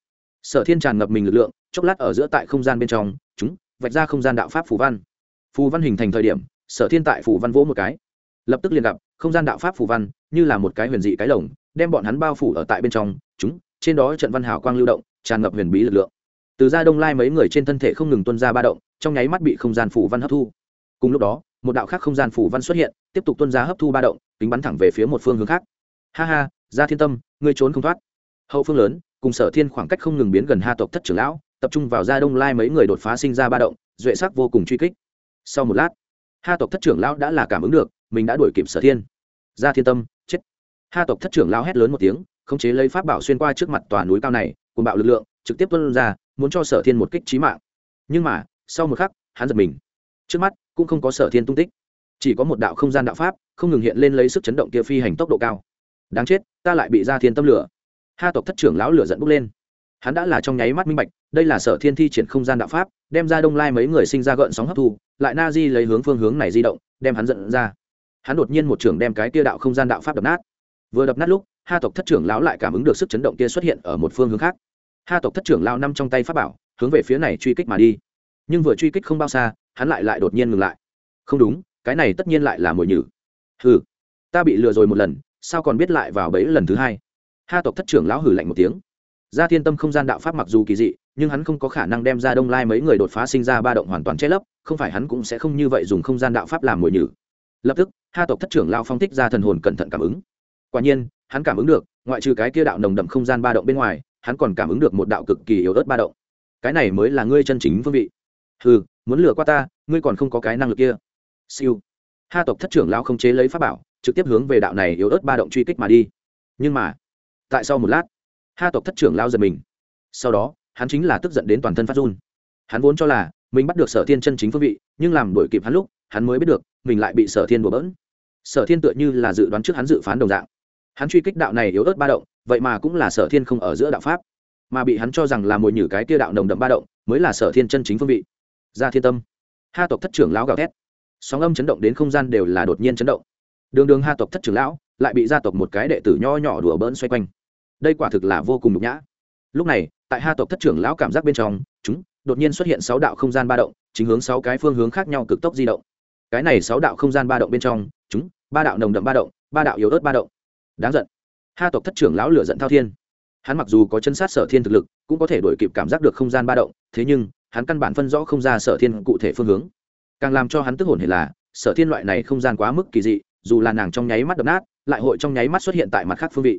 Sở thiên tràn ngập mình lực lượng, chốc lát ở giữa tại không gian bên trong, chúng, vạch ra không gian đạo pháp phù văn. Phù văn hình thành thời điểm, sở thiên tại phù văn vỗ một cái. Lập tức liền gặp, không gian đạo pháp phù văn, như là một cái huyền dị cái lồng, đem bọn hắn bao phủ ở tại bên trong, chúng, trên đó trận văn hảo quang lưu động, tràn ngập huyền bí lực lượng. Từ ra đông lai mấy người trên thân thể không ngừng tuân ra ba động trong nháy mắt bị không gian phủ văn hấp thu. Cùng lúc đó, một đạo khác không gian phủ văn xuất hiện, tiếp tục tuân ra hấp thu ba động tính bắn thẳng về phía một phương hướng khác. Ha ha ra thiên tâm, ngươi trốn không thoát. Hậu phương lớn, cùng sở thiên khoảng cách không ngừng biến gần ha tộc thất trưởng lão, tập trung vào gia đông lai mấy người đột phá sinh ra ba động, duệ sắc vô cùng truy kích. Sau một lát, ha tộc thất trưởng lão đã là cảm ứng được, mình đã đuổi kịp sở thiên. Gia thiên tâm, chết. Ha tộc thất trưởng lão hét lớn một tiếng, khống chế lấy pháp bảo xuyên qua trước mặt tòa núi cao này cùng bạo lực lượng, trực tiếp tuân ra, muốn cho sở thiên một kích trí mạng. Nhưng mà sau một khắc, hắn giật mình. Trước mắt, cũng không có sở thiên tung tích. Chỉ có một đạo không gian đạo pháp, không ngừng hiện lên lấy sức chấn động kia phi hành tốc độ cao. Đáng chết, ta lại bị ra thiên tâm lửa. Ha tộc thất trưởng lão lửa dẫn bốc lên. Hắn đã là trong nháy mắt minh bạch, đây là sở thiên thi triển không gian đạo pháp, đem ra đông lai mấy người sinh ra gợn sóng hấp thu, lại na di lấy hướng phương hướng này di động, đem hắn dẫn ra. Hắn đột nhiên một trưởng đem cái kia đạo không gian đạo pháp đập nát. Vừa đập nát lúc, ha tộc thất trưởng lão lại cảm ứng được sức chấn động kia xuất hiện ở một phương hướng khác. Ha tộc thất trưởng lão năm trong tay pháp bảo, hướng về phía này truy kích mà đi nhưng vừa truy kích không bao xa, hắn lại lại đột nhiên ngừng lại. Không đúng, cái này tất nhiên lại là mồi nhử. Hừ, ta bị lừa rồi một lần, sao còn biết lại vào bẫy lần thứ hai? Ha tộc thất trưởng lão hử lạnh một tiếng. Gia thiên tâm không gian đạo pháp mặc dù kỳ dị, nhưng hắn không có khả năng đem ra đông lai mấy người đột phá sinh ra ba động hoàn toàn che lấp, không phải hắn cũng sẽ không như vậy dùng không gian đạo pháp làm mồi nhử. Lập tức, ha tộc thất trưởng lao phong thích ra thần hồn cẩn thận cảm ứng. Quả nhiên, hắn cảm ứng được, ngoại trừ cái kia đạo nồng đậm không gian ba động bên ngoài, hắn còn cảm ứng được một đạo cực kỳ yếu ớt ba động. Cái này mới là ngươi chân chính phương vị. Hừ, muốn lừa qua ta ngươi còn không có cái năng lực kia. Siêu. Ha tộc thất trưởng lao không chế lấy pháp bảo trực tiếp hướng về đạo này yếu ớt ba động truy kích mà đi. Nhưng mà tại sau một lát ha tộc thất trưởng lao giật mình. Sau đó hắn chính là tức giận đến toàn thân phát run. Hắn vốn cho là mình bắt được sở thiên chân chính phương vị nhưng làm đổi kịp hắn lúc hắn mới biết được mình lại bị sở thiên bừa bỡn. Sở thiên tựa như là dự đoán trước hắn dự phán đồng dạng. Hắn truy kích đạo này yếu ớt ba động vậy mà cũng là sở thiên không ở giữa đạo pháp. Mà bị hắn cho rằng là mồi nhử cái tia đạo nồng đậm ba động mới là sở thiên chân chính phương vị gia thiên tâm. Ha tộc thất trưởng lão gào thét. Sóng âm chấn động đến không gian đều là đột nhiên chấn động. Đường đường ha tộc thất trưởng lão lại bị gia tộc một cái đệ tử nho nhỏ đùa bỡn xoay quanh. Đây quả thực là vô cùng nhục nhã. Lúc này, tại ha tộc thất trưởng lão cảm giác bên trong, chúng, đột nhiên xuất hiện sáu đạo không gian ba động, chính hướng sáu cái phương hướng khác nhau cực tốc di động. Cái này sáu đạo không gian ba động bên trong, chúng, ba đạo nồng đậm ba động, ba đạo yếu ớt ba động. Đáng giận. Ha tộc thất trưởng lão lửa giận thao thiên. Hắn mặc dù có chân sát sở thiên thực lực, cũng có thể đổi kịp cảm giác được không gian ba động, thế nhưng hắn căn bản phân rõ không ra sở thiên cụ thể phương hướng. Càng làm cho hắn tức hồn hề là, sở thiên loại này không gian quá mức kỳ dị, dù là nàng trong nháy mắt đập nát, lại hội trong nháy mắt xuất hiện tại mặt khác phương vị.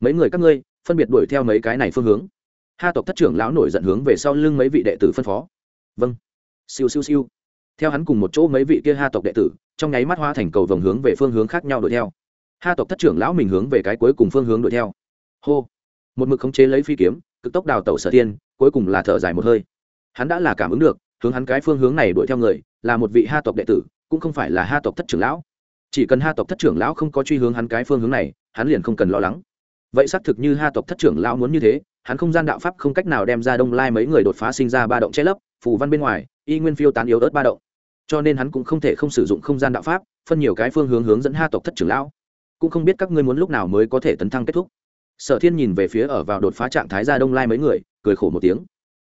Mấy người các ngươi, phân biệt đuổi theo mấy cái này phương hướng. Ha tộc thất trưởng lão nổi giận hướng về sau lưng mấy vị đệ tử phân phó. Vâng. Siêu siêu siêu. Theo hắn cùng một chỗ mấy vị kia ha tộc đệ tử, trong nháy mắt hoa thành cầu vòng hướng về phương hướng khác nhau đuổi theo. Ha tộc thất trưởng lão mình hướng về cái cuối cùng phương hướng đuổi theo. Hô. Một mực khống chế lấy phi kiếm, cực tốc đào tẩu sở thiên, cuối cùng là thở dài một hơi hắn đã là cảm ứng được, hướng hắn cái phương hướng này đuổi theo người, là một vị ha tộc đệ tử, cũng không phải là ha tộc thất trưởng lão. Chỉ cần ha tộc thất trưởng lão không có truy hướng hắn cái phương hướng này, hắn liền không cần lo lắng. Vậy xác thực như ha tộc thất trưởng lão muốn như thế, hắn không gian đạo pháp không cách nào đem ra đông lai mấy người đột phá sinh ra ba động che lấp, phù văn bên ngoài, y nguyên phiêu tán yếu ớt ba động. Cho nên hắn cũng không thể không sử dụng không gian đạo pháp, phân nhiều cái phương hướng hướng dẫn ha tộc thất trưởng lão. Cũng không biết các ngươi muốn lúc nào mới có thể tấn thăng kết thúc. Sở thiên nhìn về phía ở vào đột phá trạng thái ra đông lai mấy người, cười khổ một tiếng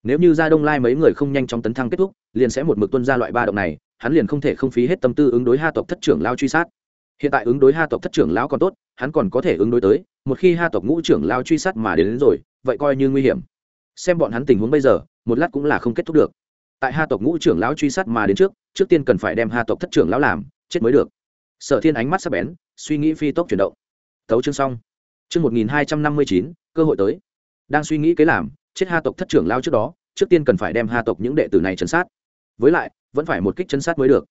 nếu như gia đông lai mấy người không nhanh chóng tấn thăng kết thúc liền sẽ một mực tuân ra loại ba động này hắn liền không thể không phí hết tâm tư ứng đối ha tộc thất trưởng lao truy sát. Hiện tại ứng đối ha tộc thất trưởng lão còn tốt hắn còn có thể ứng đối tới một khi ha tộc ngũ trưởng lao truy sát mà đến, đến rồi vậy coi như nguy hiểm. Xem bọn hắn tình huống bây giờ một lát cũng là không kết thúc được. Tại ha tộc ngũ trưởng lão truy sát mà đến trước trước tiên cần phải đem ha tộc thất trưởng lão làm chết mới được. Sở thiên ánh mắt sắp bén suy nghĩ phi tốc chuyển động. Tấu chương xong. Chương một nghìn hai trăm năm mươi chín cơ hội tới. Đang suy nghĩ kế làm chết ha tộc thất trưởng lao trước đó, trước tiên cần phải đem ha tộc những đệ tử này chấn sát. Với lại, vẫn phải một kích chấn sát mới được.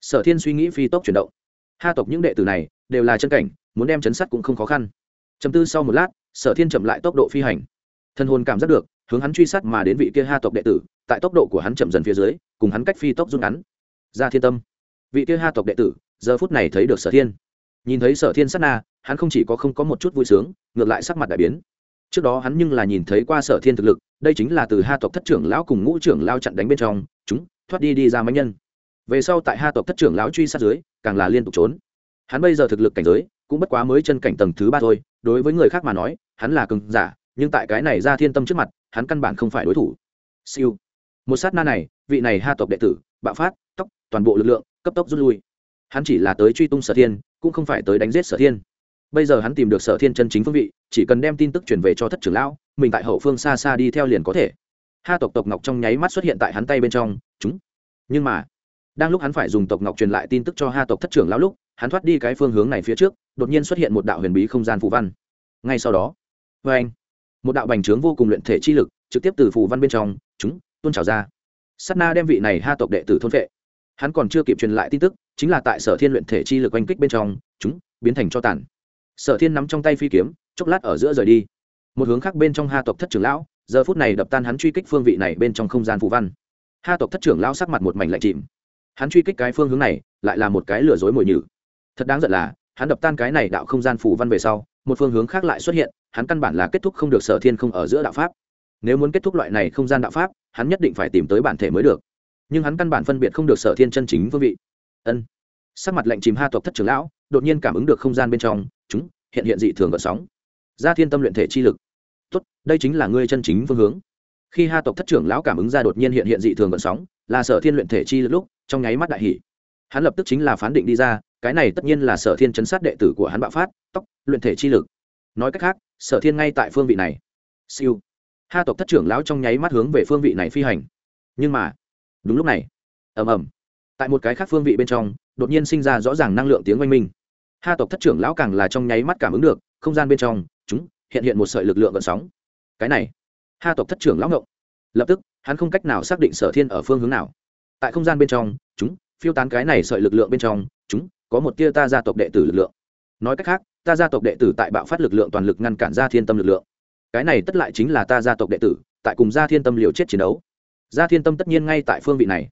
Sở thiên suy nghĩ phi tốc chuyển động. Ha tộc những đệ tử này đều là chân cảnh, muốn đem chấn sát cũng không khó khăn. Chầm tư sau một lát, sở thiên chậm lại tốc độ phi hành. Thân hồn cảm giác được, hướng hắn truy sát mà đến vị kia ha tộc đệ tử, tại tốc độ của hắn chậm dần phía dưới, cùng hắn cách phi tốc rút ngắn. Ra thiên tâm. Vị kia ha tộc đệ tử, giờ phút này thấy được sở thiên. Nhìn thấy sở thiên sát na, hắn không chỉ có không có một chút vui sướng, ngược lại sắc mặt đại biến trước đó hắn nhưng là nhìn thấy qua sở thiên thực lực, đây chính là từ ha tộc thất trưởng lão cùng ngũ trưởng lao chặn đánh bên trong, chúng, thoát đi đi ra máy nhân. Về sau tại ha tộc thất trưởng lão truy sát dưới, càng là liên tục trốn. Hắn bây giờ thực lực cảnh giới, cũng bất quá mới chân cảnh tầng thứ ba thôi, đối với người khác mà nói, hắn là cường giả, nhưng tại cái này ra thiên tâm trước mặt, hắn căn bản không phải đối thủ. Siêu. Một sát na này, vị này ha tộc đệ tử, bạo phát tóc toàn bộ lực lượng, cấp tốc rút lui. Hắn chỉ là tới truy tung sở thiên, cũng không phải tới đánh giết sở thiên bây giờ hắn tìm được sở thiên chân chính phương vị, chỉ cần đem tin tức truyền về cho thất trưởng lão, mình tại hậu phương xa xa đi theo liền có thể. Ha, tộc tộc ngọc trong nháy mắt xuất hiện tại hắn tay bên trong, chúng. Nhưng mà, đang lúc hắn phải dùng tộc ngọc truyền lại tin tức cho ha tộc thất trưởng lão lúc, hắn thoát đi cái phương hướng này phía trước, đột nhiên xuất hiện một đạo huyền bí không gian phù văn. Ngay sau đó vê anh, một đạo bành trướng vô cùng luyện thể chi lực, trực tiếp từ phù văn bên trong, chúng, tuôn trào ra. S á t na đem vị này ha tộc đệ tử thôn vệ hắn còn chưa kịp truyền lại tin tức, chính là tại sở thiên luyện thể chi lực oanh kích bên trong, chúng, biến thành cho tản sở thiên nắm trong tay phi kiếm, chốc lát ở giữa rời đi. Một hướng khác bên trong ha tộc thất trưởng lão, giờ phút này đập tan hắn truy kích phương vị này bên trong không gian phù văn. Ha tộc thất trưởng lão sắc mặt một mảnh lạnh chìm. Hắn truy kích cái phương hướng này, lại là một cái lừa dối mồi nhử. Thật đáng giận là, hắn đập tan cái này đạo không gian phù văn về sau, một phương hướng khác lại xuất hiện, hắn căn bản là kết thúc không được sở thiên không ở giữa đạo pháp. Nếu muốn kết thúc loại này không gian đạo pháp, hắn nhất định phải tìm tới bản thể mới được. Nhưng hắn căn bản phân biệt không được sở thiên chân chính phương vị. Ân. Sắc mặt lạnh chìm ha tộc thất trưởng lão, đột nhiên cảm ứng được không gian bên trong chúng, hiện hiện dị thường gợn sóng. Ra thiên tâm luyện thể chi lực. Tốt, đây chính là ngươi chân chính phương hướng. Khi ha tộc thất trưởng lão cảm ứng ra đột nhiên hiện hiện dị thường gợn sóng, là sở thiên luyện thể chi lực lúc, trong nháy mắt đại hỷ hắn lập tức chính là phán định đi ra, cái này tất nhiên là sở thiên chấn sát đệ tử của hắn bạo phát, tóc, luyện thể chi lực. Nói cách khác, sở thiên ngay tại phương vị này. Siêu. Ha tộc thất trưởng lão trong nháy mắt hướng về phương vị này phi hành. Nhưng mà, đúng lúc này, ầm ầm, tại một cái khác phương vị bên trong, đột nhiên sinh ra rõ ràng năng lượng tiếng oanh minh ha tộc thất trưởng lão càng là trong nháy mắt cảm ứng được, không gian bên trong, chúng, hiện hiện một sợi lực lượng gợn sóng. Cái này, ha tộc thất trưởng lão ngộng. Lập tức, hắn không cách nào xác định sở thiên ở phương hướng nào. Tại không gian bên trong, chúng, phiêu tán cái này sợi lực lượng bên trong, chúng, có một tia ta gia tộc đệ tử lực lượng. Nói cách khác, ta gia tộc đệ tử tại bạo phát lực lượng toàn lực ngăn cản gia thiên tâm lực lượng. Cái này tất lại chính là ta gia tộc đệ tử, tại cùng gia thiên tâm liều chết chiến đấu. Gia thiên tâm tất nhiên ngay tại phương vị này.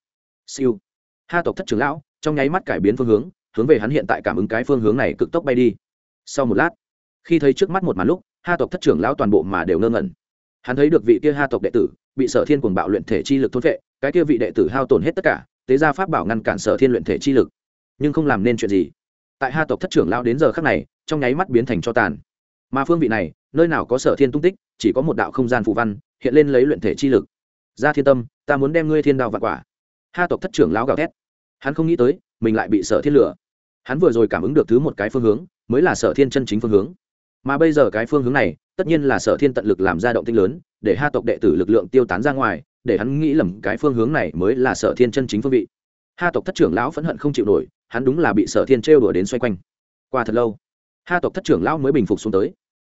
Siêu. Ha tộc thất trưởng lão, trong nháy mắt cải biến phương hướng hướng về hắn hiện tại cảm ứng cái phương hướng này cực tốc bay đi. Sau một lát, khi thấy trước mắt một màn lúc, ha tộc thất trưởng lão toàn bộ mà đều ngơ ngẩn. Hắn thấy được vị kia ha tộc đệ tử, bị sở thiên cuồng bạo luyện thể chi lực thôn vệ cái kia vị đệ tử hao tổn hết tất cả, tế gia pháp bảo ngăn cản sở thiên luyện thể chi lực. Nhưng không làm nên chuyện gì. Tại ha tộc thất trưởng lão đến giờ khắc này, trong nháy mắt biến thành cho tàn. Mà phương vị này, nơi nào có sở thiên tung tích, chỉ có một đạo không gian phù văn, hiện lên lấy luyện thể chi lực. Ra thiên tâm, ta muốn đem ngươi thiên đạo vạn quả. Ha tộc thất trưởng lão gào thét. Hắn không nghĩ tới mình lại bị sở thiên lửa. Hắn vừa rồi cảm ứng được thứ một cái phương hướng, mới là sở thiên chân chính phương hướng. Mà bây giờ cái phương hướng này, tất nhiên là sở thiên tận lực làm ra động tinh lớn, để ha tộc đệ tử lực lượng tiêu tán ra ngoài, để hắn nghĩ lầm cái phương hướng này mới là sở thiên chân chính phương vị. Ha tộc thất trưởng lão phẫn hận không chịu nổi, hắn đúng là bị sở thiên trêu đuổi đến xoay quanh. Qua thật lâu ha tộc thất trưởng lão mới bình phục xuống tới.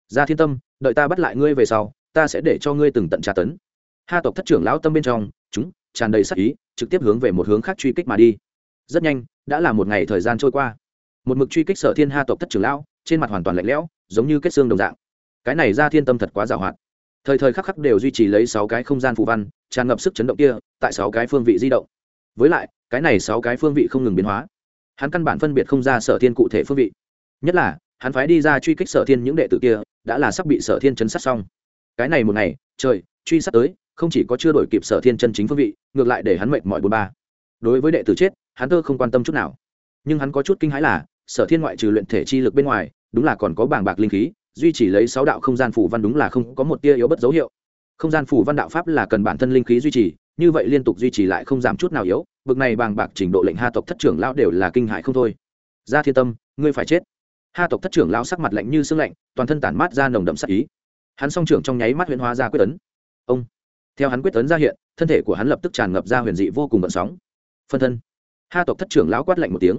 Ra thiên tâm, đợi ta bắt lại ngươi về sau, ta sẽ để cho ngươi từng tận tra tấn. Ha tộc thất trưởng lão tâm bên trong, chúng, tràn đầy sắc ý, trực tiếp hướng về một hướng khác truy kích mà đi. Rất nhanh đã là một ngày thời gian trôi qua. Một mực truy kích sở thiên ha tộc thất trưởng lão, trên mặt hoàn toàn lạnh lẽo, giống như kết xương đồng dạng. Cái này ra thiên tâm thật quá giàu hoạt thời thời khắc khắc đều duy trì lấy sáu cái không gian phù văn, tràn ngập sức chấn động kia, tại sáu cái phương vị di động. Với lại, cái này sáu cái phương vị không ngừng biến hóa. Hắn căn bản phân biệt không ra sở thiên cụ thể phương vị. Nhất là, hắn phái đi ra truy kích sở thiên những đệ tử kia, đã là sắp bị sở thiên chấn sát xong. Cái này một ngày, trời, truy sát tới, không chỉ có chưa đổi kịp sở thiên chân chính phương vị, ngược lại để hắn mệt mỏi bốn ba đối với đệ tử chết, hắn tơ không quan tâm chút nào. Nhưng hắn có chút kinh hãi là, sở thiên ngoại trừ luyện thể chi lực bên ngoài, đúng là còn có bảng bạc linh khí, duy trì lấy sáu đạo không gian phủ văn đúng là không có một tia yếu bất dấu hiệu. Không gian phủ văn đạo pháp là cần bản thân linh khí duy trì, như vậy liên tục duy trì lại không giảm chút nào yếu, bực này bàng bạc trình độ lệnh ha tộc thất trưởng lão đều là kinh hại không thôi. Ra thiên tâm, ngươi phải chết. Ha tộc thất trưởng lão sắc mặt lạnh như sương lạnh, toàn thân tản mát ra nồng đậm sắc ý. Hắn song trưởng trong nháy mắt huyễn hóa ra quyết tấn ông. Theo hắn quyết tấn ra hiện, thân thể của hắn lập tức tràn ngập ra huyền dị vô cùng vận sóng phân thân. Ha tộc thất trưởng lão quát lạnh một tiếng.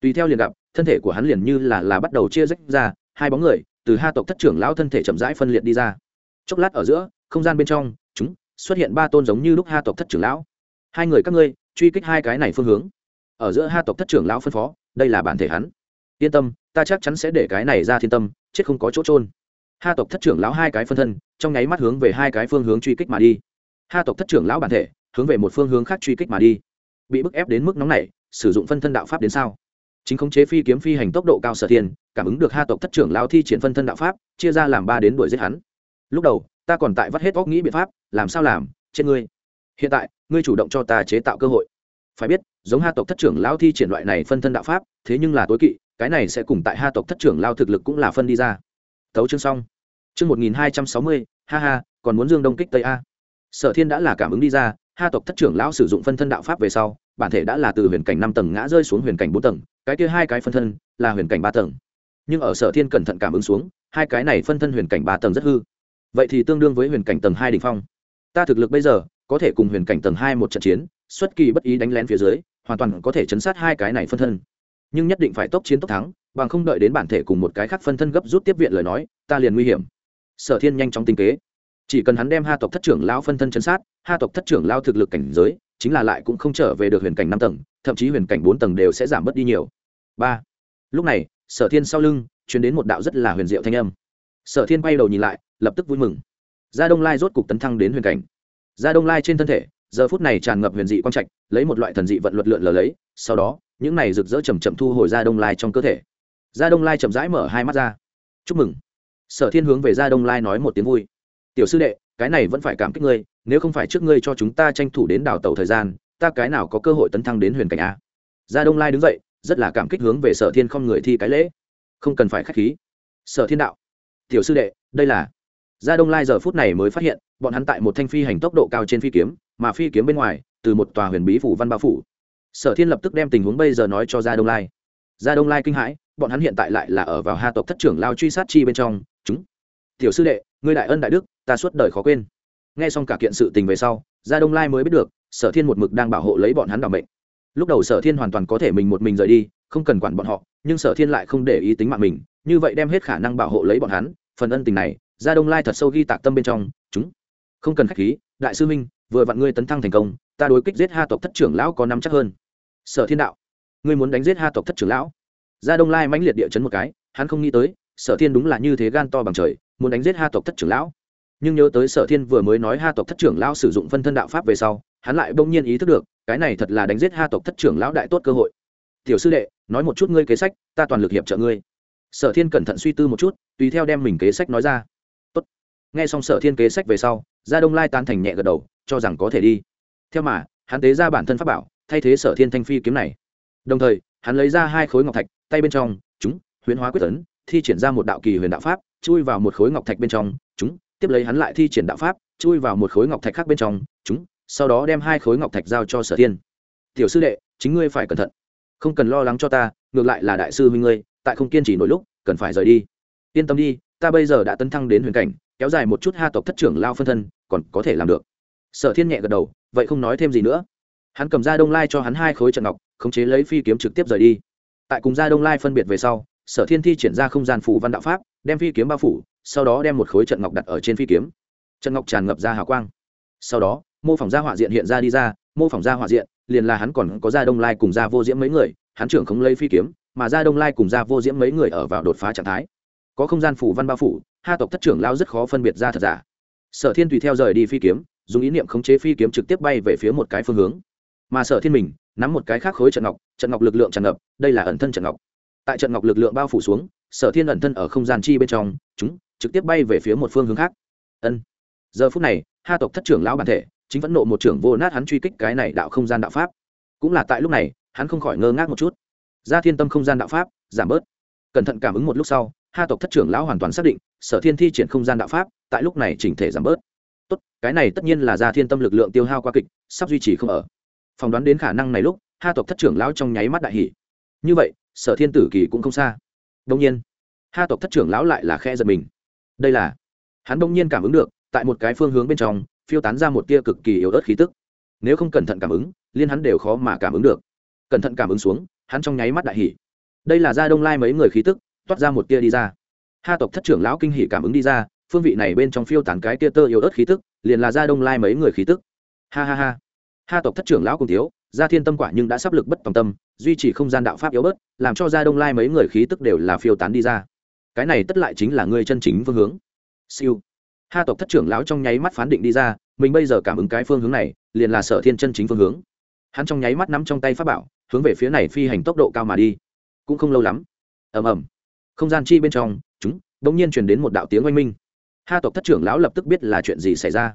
Tùy theo liền gặp, thân thể của hắn liền như là là bắt đầu chia rách ra, hai bóng người từ ha tộc thất trưởng lão thân thể chậm rãi phân liệt đi ra. Chốc lát ở giữa, không gian bên trong, chúng, xuất hiện ba tôn giống như lúc ha tộc thất trưởng lão. Hai người các ngươi, truy kích hai cái này phương hướng. Ở giữa ha tộc thất trưởng lão phân phó, đây là bản thể hắn. Yên tâm, ta chắc chắn sẽ để cái này ra thiên tâm, chết không có chỗ trôn ha tộc thất trưởng lão hai cái phân thân, trong nháy mắt hướng về hai cái phương hướng truy kích mà đi. Ha tộc thất trưởng lão bản thể, hướng về một phương hướng khác truy kích mà đi bị bức ép đến mức nóng này sử dụng phân thân đạo pháp đến sao? Chính khống chế phi kiếm phi hành tốc độ cao sở thiên, cảm ứng được ha tộc thất trưởng lao thi triển phân thân đạo pháp, chia ra làm ba đến đuổi giết hắn. Lúc đầu, ta còn tại vắt hết óc nghĩ biện pháp, làm sao làm trên ngươi. Hiện tại, ngươi chủ động cho ta chế tạo cơ hội. Phải biết, giống ha tộc thất trưởng lao thi triển loại này phân thân đạo pháp, thế nhưng là tối kỵ, cái này sẽ cùng tại ha tộc thất trưởng lao thực lực cũng là phân đi ra. Tấu chương xong. Chương một nghìn hai trăm sáu mươi, ha ha, còn muốn dương đông kích tây a. Sở thiên đã là cảm ứng đi ra ha tộc thất trưởng lão sử dụng phân thân đạo pháp về sau, bản thể đã là từ huyền cảnh năm tầng ngã rơi xuống huyền cảnh bốn tầng, cái kia hai cái phân thân là huyền cảnh ba tầng. Nhưng ở sở thiên cẩn thận cảm ứng xuống, hai cái này phân thân huyền cảnh ba tầng rất hư. Vậy thì tương đương với huyền cảnh tầng hai đ ỉ n h phong. Ta thực lực bây giờ, có thể cùng huyền cảnh tầng hai một trận chiến, xuất kỳ bất ý đánh lén phía dưới, hoàn toàn có thể chấn sát hai cái này phân thân. Nhưng nhất định phải tốc chiến tốc thắng, bằng không đợi đến bản thể cùng một cái khác phân thân gấp rút tiếp viện lời nói, ta liền nguy hiểm. Sở thiên nhanh chóng tinh kế chỉ cần hắn đem ha tộc thất trưởng lao phân thân chấn sát, ha tộc thất trưởng lao thực lực cảnh giới, chính là lại cũng không trở về được huyền cảnh năm tầng, thậm chí huyền cảnh bốn tầng đều sẽ giảm bớt đi nhiều. Ba. Lúc này, sở thiên sau lưng chuyển đến một đạo rất là huyền diệu thanh âm. Sở thiên quay đầu nhìn lại, lập tức vui mừng. Gia đông lai rốt cục tấn thăng đến huyền cảnh. Gia đông lai trên thân thể, giờ phút này tràn ngập huyền dị quang trạch, lấy một loại thần dị vận luật lượn lờ lấy, sau đó, những này rực rỡ chầm chậm thu hồi gia đông lai trong cơ thể. Gia đông lai chậm rãi mở hai mắt ra. Chúc mừng. Sở thiên hướng về gia đông lai nói một tiếng vui tiểu sư đệ, cái này vẫn phải cảm kích ngươi, nếu không phải trước ngươi cho chúng ta tranh thủ đến đào tàu thời gian, ta cái nào có cơ hội tấn thăng đến huyền cảnh a? Gia đông lai đứng dậy, rất là cảm kích hướng về sở thiên không người thi cái lễ. Không cần phải k h á c h khí. Sở thiên đạo, tiểu sư đệ, đây là gia đông lai giờ phút này mới phát hiện, bọn hắn tại một thanh phi hành tốc độ cao trên phi kiếm, mà phi kiếm bên ngoài, từ một tòa huyền bí phủ văn bao phủ. Sở thiên lập tức đem tình huống bây giờ nói cho gia đông lai. Gia đông lai kinh hãi, bọn hắn hiện tại lại là ở vào ha tộc thất trưởng lao truy sát chi bên trong, chúng. Tiểu sư đệ, ngươi đại ân đại đức ta suốt đời khó quên. Nghe xong cả kiện sự tình về sau, gia đông lai mới biết được, sở thiên một mực đang bảo hộ lấy bọn hắn đảm mệnh. lúc đầu sở thiên hoàn toàn có thể mình một mình rời đi, không cần quản bọn họ, nhưng sở thiên lại không để ý tính mạng mình, như vậy đem hết khả năng bảo hộ lấy bọn hắn, phần ân tình này, gia đông lai thật sâu ghi tạc tâm bên trong, chúng, không cần k h á c h khí, đại sư minh vừa vặn ngươi tấn thăng thành công, ta đối kích giết ha tộc thất trưởng lão có năm chắc hơn. Sở thiên đạo, ngươi muốn đánh giết ha tộc thất trưởng lão? Gia đông lai mãnh liệt địa chấn một cái, hắn không nghĩ tới, sở thiên đúng là như thế gan to bằng trời, muốn đánh giết ha tộc thất trưởng lão nhưng nhớ tới sở thiên vừa mới nói ha tộc thất trưởng lão sử dụng phân thân đạo pháp về sau, hắn lại bỗng nhiên ý thức được, cái này thật là đánh giết ha tộc thất trưởng lão đại tốt cơ hội. Tiểu sư đệ, nói một chút ngươi kế sách, ta toàn lực hiệp trợ ngươi. Sở thiên cẩn thận suy tư một chút, tùy theo đem mình kế sách nói ra. Tốt. nghe xong sở thiên kế sách về sau, gia đông lai tán thành nhẹ gật đầu, cho rằng có thể đi. Theo mà, hắn tế ra bản thân pháp bảo, thay thế sở thiên thanh phi kiếm này. Đồng thời, hắn lấy ra hai khối ngọc thạch, tay bên trong, chúng, huyễn hóa quyết tấn thi triển ra một đạo kỳ huyền đạo pháp, chui vào một khối ngọc thạch bên trong, chúng tiếp lấy hắn lại thi triển đạo pháp, chui vào một khối ngọc thạch khác bên trong, chúng, sau đó đem hai khối ngọc thạch giao cho sở thiên. Tiểu sư đệ, chính ngươi phải cẩn thận. Không cần lo lắng cho ta, ngược lại là đại sư huynh ngươi, tại không kiên trì nổi lúc, cần phải rời đi. Yên tâm đi, ta bây giờ đã tấn thăng đến huyền cảnh, kéo dài một chút ha tộc thất trưởng lao phân thân, còn có thể làm được. Sở thiên nhẹ gật đầu, vậy không nói thêm gì nữa. Hắn cầm ra đông lai cho hắn hai khối trận ngọc, khống chế lấy phi kiếm trực tiếp rời đi. Tại cùng gia đông lai phân biệt về sau, sở thiên thi triển ra không gian phủ văn đạo pháp, đem phi kiếm bao phủ sau đó đem một khối trận ngọc đặt ở trên phi kiếm. Trận ngọc tràn ngập ra hào quang. Sau đó, mô phỏng ra họa diện hiện ra đi ra, mô phỏng ra họa diện, liền là hắn còn có gia đông lai cùng gia vô diễm mấy người, hắn trưởng không lấy phi kiếm, mà gia đông lai cùng gia vô diễm mấy người ở vào đột phá trạng thái. Có không gian phủ văn bao phủ hai tộc thất trưởng lao rất khó phân biệt ra thật giả. Sở thiên tùy theo rời đi phi kiếm, dùng ý niệm khống chế phi kiếm trực tiếp bay về phía một cái phương hướng. Mà sở thiên mình, nắm một cái khác khối trận ngọc trận ngọc lực lượng tràn ngập, đây là ẩn thân trận ngọc. Tại trận ngọc lực lượng bao phủ xuống, sở thiên ẩn thân ở không gian chi bên trong, chúng trực tiếp bay về phía một phương hướng khác. Ân. Giờ phút này, ha tộc thất trưởng lão bản thể, chính vẫn nộ một trưởng vô nát hắn truy kích cái này đạo không gian đạo pháp. Cũng là tại lúc này, hắn không khỏi ngơ ngác một chút. Ra thiên tâm không gian đạo pháp, giảm bớt. Cẩn thận cảm ứng một lúc sau, ha tộc thất trưởng lão hoàn toàn xác định, sở thiên thi triển không gian đạo pháp, tại lúc này chỉnh thể giảm bớt. Tốt, cái này tất nhiên là ra thiên tâm lực lượng tiêu hao qua kịch, sắp duy trì không ở. Phỏng đoán đến khả năng này lúc, ha tộc thất trưởng lão trong nháy mắt đại hỷ như vậy, sở thiên tử kỳ cũng không xa. Đông nhiên, ha tộc thất trưởng lão lại là khe giật mình đây là hắn đông nhiên cảm ứng được tại một cái phương hướng bên trong phiêu tán ra một tia cực kỳ yếu ớt khí tức nếu không cẩn thận cảm ứng liên hắn đều khó mà cảm ứng được cẩn thận cảm ứng xuống hắn trong nháy mắt đại hỉ đây là ra đông lai mấy người khí tức toát ra một tia đi ra ha tộc thất trưởng lão kinh hỉ cảm ứng đi ra phương vị này bên trong phiêu tán cái tia tơ yếu ớt khí tức liền là ra đông lai mấy người khí tức ha ha ha ha tộc thất trưởng lão cùng thiếu gia thiên tâm quả nhưng đã sắp lực bất tòng tâm duy trì không gian đạo pháp yếu bớt làm cho gia đông lai mấy người khí tức đều là phiêu tán đi ra cái này tất lại chính là ngươi chân chính phương hướng. Siêu. Ha tộc thất trưởng lão trong nháy mắt phán định đi ra, mình bây giờ cảm ứng cái phương hướng này, liền là sở thiên chân chính phương hướng. Hắn trong nháy mắt nắm trong tay pháp bảo, hướng về phía này phi hành tốc độ cao mà đi. Cũng không lâu lắm. Ầm ầm. Không gian chi bên trong, chúng bỗng nhiên truyền đến một đạo tiếng oanh minh. Ha tộc thất trưởng lão lập tức biết là chuyện gì xảy ra.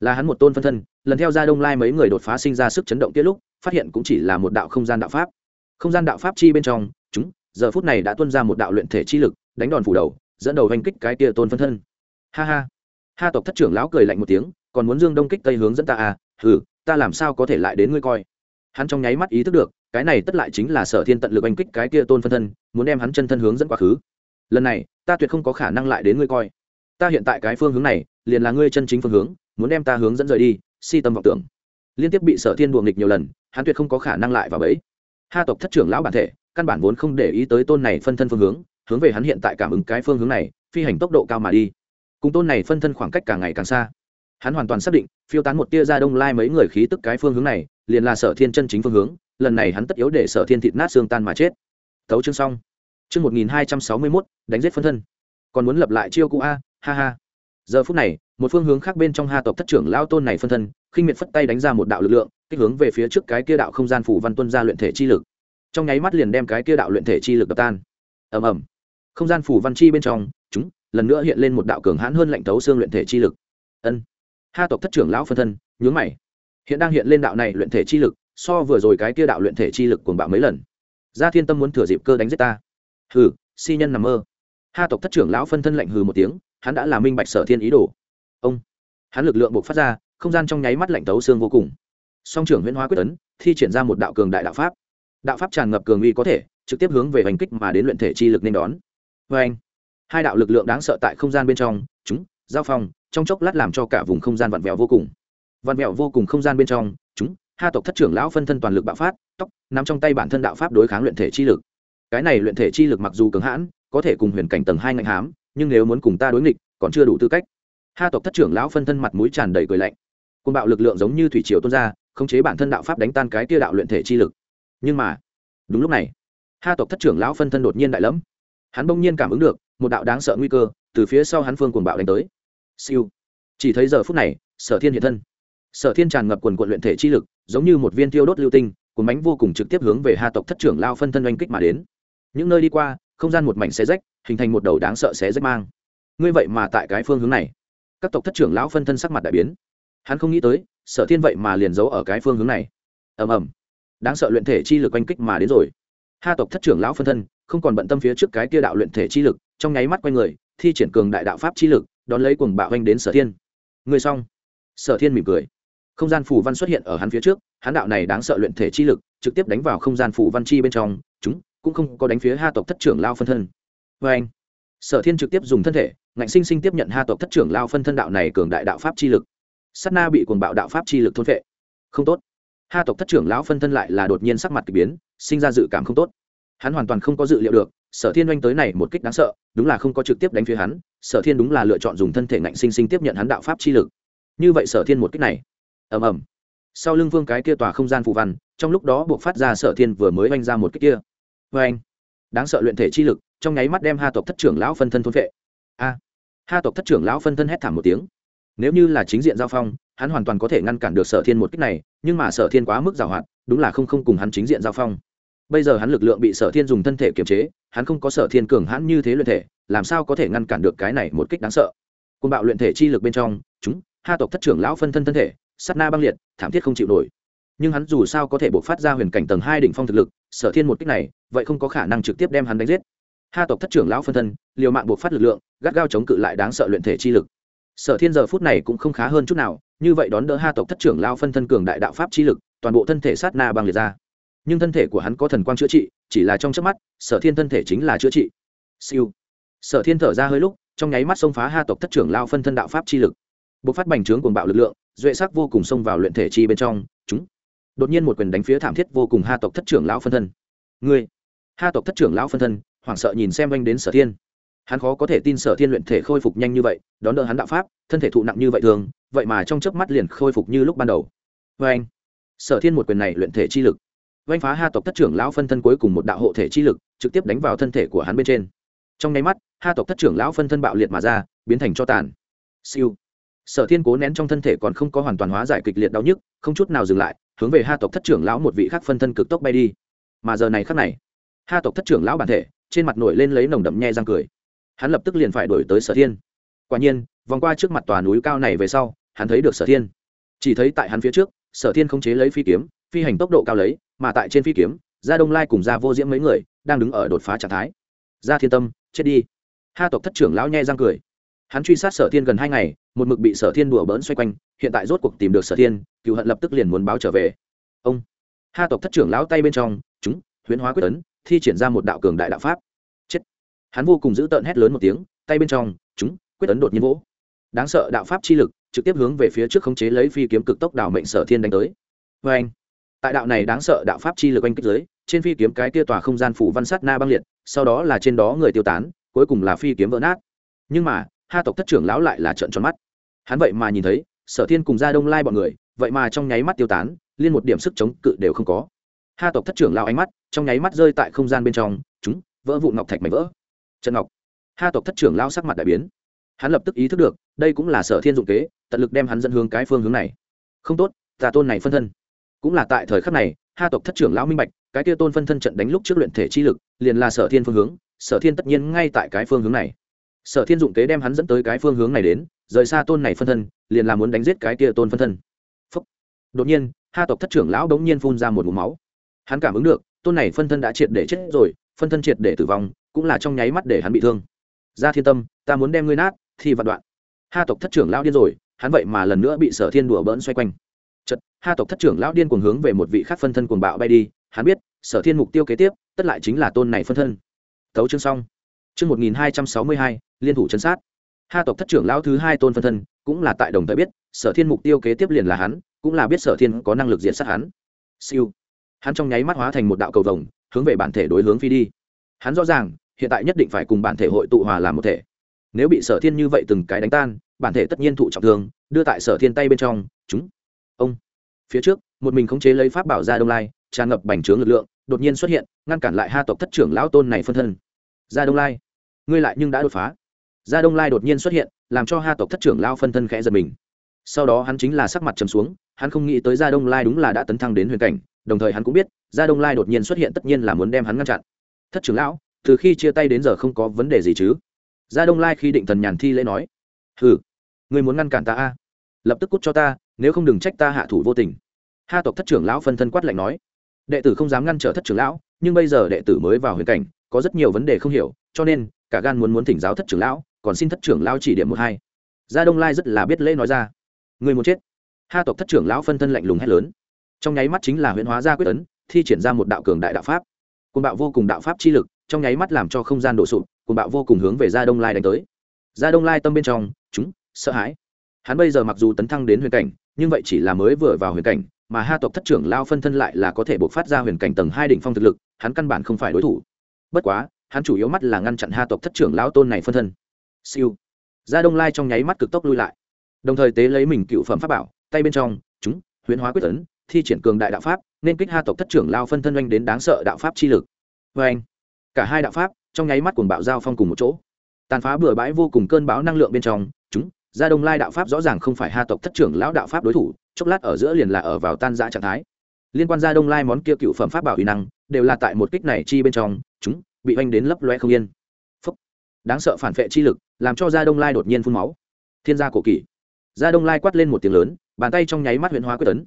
Là hắn một tôn phân thân, lần theo ra đông lai mấy người đột phá sinh ra sức chấn động tiết lúc, phát hiện cũng chỉ là một đạo không gian đạo pháp. Không gian đạo pháp chi bên trong, chúng, giờ phút này đã tuân ra một đạo luyện thể chi lực đánh đòn phủ đầu dẫn đầu hành kích cái tia tôn phân thân. Ha ha. Ha tộc thất trưởng lão cười lạnh một tiếng còn muốn dương đông kích tây hướng dẫn ta à? Hừ, ta làm sao có thể lại đến ngươi coi? Hắn trong nháy mắt ý thức được cái này tất lại chính là sở thiên tận lực anh kích cái kia tôn phân thân muốn đem hắn chân thân hướng dẫn quá khứ. Lần này ta tuyệt không có khả năng lại đến ngươi coi. Ta hiện tại cái phương hướng này liền là ngươi chân chính phương hướng muốn đem ta hướng dẫn rời đi si tâm vọng tưởng. Liên tiếp bị sở thiên đùa nghịch nhiều lần hắn tuyệt không có khả năng lại vào bẫy. Ha tộc thất trưởng lão bản thể căn bản vốn không để ý tới tôn này phân thân phương hướng hướng về hắn hiện tại cảm ứng cái phương hướng này, phi hành tốc độ cao mà đi. Cùng tôn này phân thân khoảng cách càng ngày càng xa. Hắn hoàn toàn xác định, phiêu tán một tia ra đông lai mấy người khí tức cái phương hướng này, liền là sở thiên chân chính phương hướng, lần này hắn tất yếu để sở thiên thịt nát xương tan mà chết. Thấu chương xong. Chương một nghìn hai trăm sáu mươi mốt, đánh giết phân thân. Còn muốn lập lại chiêu cũ a, ha ha. Giờ phút này, một phương hướng khác bên trong ha tộc thất trưởng lao tôn này phân thân, khinh miệt phất tay đánh ra một đạo lực lượng, kích hướng về phía trước cái kia đạo không gian phủ văn tuân ra luyện thể chi lực. Trong nháy mắt liền đem cái kia đạo luyện thể chi lực đập tan. Ầm ầm không gian phủ văn chi bên trong, chúng, lần nữa hiện lên một đạo cường hãn hơn lạnh thấu xương luyện thể chi lực. Ân. Ha tộc thất trưởng lão phân thân, nhướng mày. Hiện đang hiện lên đạo này luyện thể chi lực, so vừa rồi cái kia đạo luyện thể chi lực cuồng bạo mấy lần. Gia thiên tâm muốn thừa dịp cơ đánh giết ta. Hừ, si nhân nằm mơ. Ha tộc thất trưởng lão phân thân lạnh hừ một tiếng, hắn đã là minh bạch sở thiên ý đồ. Ông. Hắn lực lượng buộc phát ra, không gian trong nháy mắt lạnh tấu xương vô cùng. Song trưởng huyễn hóa quyết tấn thi triển ra một đạo cường đại đạo pháp. Đạo pháp tràn ngập cường uy có thể, trực tiếp hướng về hành kích mà đến luyện thể chi lực nên đón vê anh, hai đạo lực lượng đáng sợ tại không gian bên trong, chúng, giao phong, trong chốc lát làm cho cả vùng không gian vặn vẹo vô cùng. Vặn vẹo vô cùng không gian bên trong, chúng hai tộc thất trưởng lão phân thân toàn lực bạo phát, tóc nằm trong tay bản thân đạo pháp đối kháng luyện thể chi lực. Cái này luyện thể chi lực mặc dù cứng hãn, có thể cùng huyền cảnh tầng hai ngạnh hám, nhưng nếu muốn cùng ta đối nghịch, còn chưa đủ tư cách. Hai tộc thất trưởng lão phân thân mặt mũi tràn đầy cười lạnh. Côn bạo lực lượng giống như thủy triều tuôn ra, khống chế bản thân đạo pháp đánh tan cái tia đạo luyện thể chi lực. Nhưng mà, đúng lúc này hai tộc thất trưởng lão phân thân đột nhiên đại lẫm hắn bỗng nhiên cảm ứng được một đạo đáng sợ nguy cơ từ phía sau hắn phương cuồng bạo đánh tới. Siêu. Chỉ thấy giờ phút này, sở thiên hiện thân. Sở thiên tràn ngập quần quận luyện thể chi lực, giống như một viên tiêu đốt lưu tinh cuốn bánh vô cùng trực tiếp hướng về Hà tộc thất trưởng lao phân thân oanh kích mà đến. Những nơi đi qua, không gian một mảnh xé rách, hình thành một đầu đáng sợ xé rách mang. Ngươi vậy mà tại cái phương hướng này? Các tộc thất trưởng lão phân thân sắc mặt đại biến. Hắn không nghĩ tới, sở thiên vậy mà liền giấu ở cái phương hướng này. Ầm ầm. Đáng sợ luyện thể chi lực oanh kích mà đến rồi. Ha tộc thất trưởng lão phân thân không còn bận tâm phía trước cái kia đạo luyện thể chi lực, trong nháy mắt quay người, thi triển cường đại đạo pháp chi lực, đón lấy cuồng bạo anh đến sở thiên. Người xong. Sở thiên mỉm cười. Không gian phủ văn xuất hiện ở hắn phía trước, hắn đạo này đáng sợ luyện thể chi lực, trực tiếp đánh vào không gian phủ văn chi bên trong, chúng cũng không có đánh phía ha tộc thất trưởng lao phân thân. Vê anh, sở thiên trực tiếp dùng thân thể, ngạnh sinh sinh tiếp nhận ha tộc thất trưởng lao phân thân đạo này cường đại đạo pháp chi lực. S á t na bị cuồng bạo đạo pháp chi lực thôn vệ không tốt. Ha tộc thất trưởng lão phân thân lại là đột nhiên sắc mặt k ỳ biến, sinh ra dự cảm không tốt hắn hoàn toàn không có dự liệu được, sở thiên oanh tới này một kích đáng sợ, đúng là không có trực tiếp đánh phía hắn, sở thiên đúng là lựa chọn dùng thân thể ngạnh sinh sinh tiếp nhận hắn đạo pháp chi lực. Như vậy sở thiên một kích này, ầm ầm. Sau lưng vương cái kia tòa không gian phù văn, trong lúc đó buộc phát ra sở thiên vừa mới oanh ra một kích kia. Vê anh đáng sợ luyện thể chi lực, trong nháy mắt đem ha tộc thất trưởng lão phân thân thôn vệ. A. Ha tộc thất trưởng lão phân thân hét thảm một tiếng. Nếu như là chính diện giao phong, hắn hoàn toàn có thể ngăn cản được sở thiên một kích này, nhưng mà sở thiên quá mức giảo hoạt, đúng là không không cùng hắn chính diện giao phong bây giờ hắn lực lượng bị sở thiên dùng thân thể kiềm chế, hắn không có sở thiên cường hãn như thế luyện thể, làm sao có thể ngăn cản được cái này một kích đáng sợ? Côn bạo luyện thể chi lực bên trong, chúng ha tộc thất trưởng lão phân thân thân thể sắt na băng liệt, thảm thiết không chịu nổi. Nhưng hắn dù sao có thể buộc phát ra huyền cảnh tầng hai đỉnh phong thực lực, sở thiên một kích này, vậy không có khả năng trực tiếp đem hắn đánh giết. Ha tộc thất trưởng lão phân thân, liều mạng buộc phát lực lượng, gắt gao chống cự lại đáng sợ luyện thể chi lực. Sở thiên giờ phút này cũng không khá hơn chút nào, như vậy đón đỡ ha tộc thất trưởng lao phân thân cường đại đạo pháp chi lực, toàn bộ thân thể sát na băng liệt ra nhưng thân thể của hắn có thần quang chữa trị, chỉ là trong chớp mắt, sở thiên thân thể chính là chữa trị. Siêu. Sở thiên thở ra hơi lúc, trong nháy mắt xông phá ha tộc thất trưởng lao phân thân đạo pháp chi lực. B ộ c phát bành trướng cuồng bạo lực lượng, duệ sắc vô cùng xông vào luyện thể chi bên trong, chúng. Đột nhiên một quyền đánh phía thảm thiết vô cùng ha tộc thất trưởng lão phân thân. Ngươi. Ha tộc thất trưởng lão phân thân, hoảng sợ nhìn xem oanh đến sở thiên. Hắn khó có thể tin sở thiên luyện thể khôi phục nhanh như vậy, đón đỡ hắn đạo pháp, thân thể thụ nặng như vậy thường, vậy mà trong chớp mắt liền khôi phục như lúc ban đầu. Vê anh sở thiên một quyền này luyện thể chi lực vanh phá ha tộc thất trưởng lão phân thân cuối cùng một đạo hộ thể chi lực, trực tiếp đánh vào thân thể của hắn bên trên. Trong nháy mắt, ha tộc thất trưởng lão phân thân bạo liệt mà ra, biến thành cho tàn. Siêu. Sở thiên cố nén trong thân thể còn không có hoàn toàn hóa giải kịch liệt đau nhức, không chút nào dừng lại, hướng về ha tộc thất trưởng lão một vị khác phân thân cực tốc bay đi. Mà giờ này khắc này, ha tộc thất trưởng lão bản thể, trên mặt nổi lên lấy nồng đậm nhe răng cười. Hắn lập tức liền phải đổi tới sở thiên. Quả nhiên, vòng qua trước mặt tòa núi cao này về sau, hắn thấy được sở thiên. Chỉ thấy tại hắn phía trước sở thiên không chế lấy phi kiếm, phi hành tốc độ cao lấy, mà tại trên phi kiếm, gia đông lai cùng gia vô diễm mấy người đang đứng ở đột phá trạng thái. Gia thiên tâm, chết đi. Ha tộc thất trưởng lão nhe răng cười. Hắn truy sát sở thiên gần hai ngày, một mực bị sở thiên đùa bỡn xoay quanh, hiện tại rốt cuộc tìm được sở thiên, cựu hận lập tức liền muốn báo trở về. Ông. Ha tộc thất trưởng lão tay bên trong, chúng, huyễn hóa quyết tấn thi triển ra một đạo cường đại đạo pháp. Chết. Hắn vô cùng dữ tợn hét lớn một tiếng, tay bên trong, chúng, quyết tấn đột nhiên vỗ. Đáng sợ đạo pháp chi lực trực tiếp hướng về phía trước khống chế lấy phi kiếm cực tốc đảo mệnh sở thiên đánh tới. Vê anh, tại đạo này đáng sợ đạo pháp chi lực anh kích giới trên phi kiếm cái kia tòa không gian phủ văn sát na băng liệt, sau đó là trên đó người tiêu tán, cuối cùng là phi kiếm vỡ nát. Nhưng mà, ha tộc thất trưởng lão lại là trận tròn mắt. Hắn vậy mà nhìn thấy, sở thiên cùng ra đông lai bọn người, vậy mà trong nháy mắt tiêu tán, liên một điểm sức chống cự đều không có. Ha tộc thất trưởng lao ánh mắt, trong nháy mắt rơi tại không gian bên trong, chúng, vỡ vụ ngọc thạch mảnh vỡ. Trần ngọc. Ha tộc thất trưởng lao sắc mặt đại biến hắn lập tức ý thức được, đây cũng là sở thiên dụng kế, tận lực đem hắn dẫn hướng cái phương hướng này. Không tốt tà tôn này phân thân. Cũng là tại thời khắc này ha tộc thất trưởng lão minh bạch, cái kia tôn phân thân trận đánh lúc trước luyện thể chi lực, liền là sở thiên phương hướng, sở thiên tất nhiên ngay tại cái phương hướng này. Sở thiên dụng kế đem hắn dẫn tới cái phương hướng này đến, rời xa tôn này phân thân, liền là muốn đánh giết cái kia tôn phân thân. Phúc. đột nhiên ha tộc thất trưởng lão đống nhiên phun ra một mũ máu. Hắn cảm ứng được, tôn này phân thân đã triệt để chết rồi, phân thân triệt để tử vong, cũng là trong nháy mắt để hắn bị thương. Ra thiên tâm, ta muốn đem ngươi nát thi văn đoạn. Ha tộc thất trưởng lão điên rồi, hắn vậy mà lần nữa bị sở thiên đùa bỡn xoay quanh. Chật ha tộc thất trưởng lão điên cuồng hướng về một vị khác phân thân cuồng bạo bay đi, hắn biết, sở thiên mục tiêu kế tiếp, tất lại chính là tôn này phân thân. Tấu chương xong. Chương một nghìn hai trăm sáu mươi hai, liên thủ chân sát. Ha tộc thất trưởng lão thứ hai tôn phân thân, cũng là tại đồng thời biết, sở thiên mục tiêu kế tiếp liền là hắn, cũng là biết sở thiên có năng lực diện sát hắn. Siêu. Hắn trong nháy mắt hóa thành một đạo cầu vồng, hướng về bản thể đối hướng phi đi. Hắn rõ ràng, hiện tại nhất định phải cùng bản thể hội tụ hòa làm một thể nếu bị sở thiên như vậy từng cái đánh tan, bản thể tất nhiên thụ trọng thương, đưa tại sở thiên tay bên trong, chúng, ông, phía trước, một mình khống chế lấy pháp bảo ra đông lai, tràn ngập bành trướng lực lượng, đột nhiên xuất hiện, ngăn cản lại ha tộc thất trưởng lão tôn này phân thân. Ra đông lai, ngươi lại nhưng đã đột phá. Ra đông lai đột nhiên xuất hiện, làm cho ha tộc thất trưởng lao phân thân khẽ giật mình. Sau đó hắn chính là sắc mặt trầm xuống, hắn không nghĩ tới gia đông lai đúng là đã tấn thăng đến huyền cảnh, đồng thời hắn cũng biết gia đông lai đột nhiên xuất hiện tất nhiên là muốn đem hắn ngăn chặn. Thất trưởng lão, từ khi chia tay đến giờ không có vấn đề gì chứ? Gia đông lai khi định thần nhàn thi lễ nói, hừ người muốn ngăn cản ta a? Lập tức cút cho ta, nếu không đừng trách ta hạ thủ vô tình. Ha tộc thất trưởng lão phân thân quát lạnh nói, đệ tử không dám ngăn trở thất trưởng lão, nhưng bây giờ đệ tử mới vào huyền cảnh, có rất nhiều vấn đề không hiểu, cho nên cả gan muốn muốn thỉnh giáo thất trưởng lão, còn xin thất trưởng lão chỉ điểm một hai. Gia đông lai rất là biết lễ nói ra người muốn chết? Ha tộc thất trưởng lão phân thân lạnh lùng hét lớn, trong nháy mắt chính là huyễn hóa ra quyết ấn, thi triển ra một đạo cường đại đạo pháp côn bạo vô cùng đạo pháp chi lực, trong nháy mắt làm cho không gian đổ sụp cùng bạo vô cùng hướng về gia đông lai đánh tới. Gia đông lai tâm bên trong, chúng, sợ hãi. Hắn bây giờ mặc dù tấn thăng đến huyền cảnh, nhưng vậy chỉ là mới vừa vào huyền cảnh, mà ha tộc thất trưởng lao phân thân lại là có thể buộc phát ra huyền cảnh tầng hai đỉnh phong thực lực, hắn căn bản không phải đối thủ. Bất quá, hắn chủ yếu mắt là ngăn chặn ha tộc thất trưởng lao tôn này phân thân. Siêu. Gia đông lai trong nháy mắt cực tốc lui lại. Đồng thời tế lấy mình cựu phẩm pháp bảo, tay bên trong, chúng huyễn hóa quyết tấn, thi triển cường đại đạo pháp, nên kích ha tộc thất trưởng lao phân thân oanh đến đáng sợ đạo pháp chi lực. Vê anh cả hai đạo pháp trong nháy mắt cuồng bạo giao phong cùng một chỗ. Tàn phá bừa bãi vô cùng cơn bão năng lượng bên trong, chúng, gia đông lai đạo pháp rõ ràng không phải ha tộc thất trưởng lão đạo pháp đối thủ, chốc lát ở giữa liền là ở vào tan giã trạng thái. Liên quan gia đông lai món kia cựu phẩm pháp bảo uy năng, đều là tại một kích này chi bên trong, chúng, bị oanh đến lấp loe không yên. Phúc. đáng sợ phản vệ chi lực, làm cho gia đông lai đột nhiên phun máu. Thiên gia cổ kỷ. Gia đông lai quát lên một tiếng lớn, bàn tay trong nháy mắt huyện hóa quyết tấn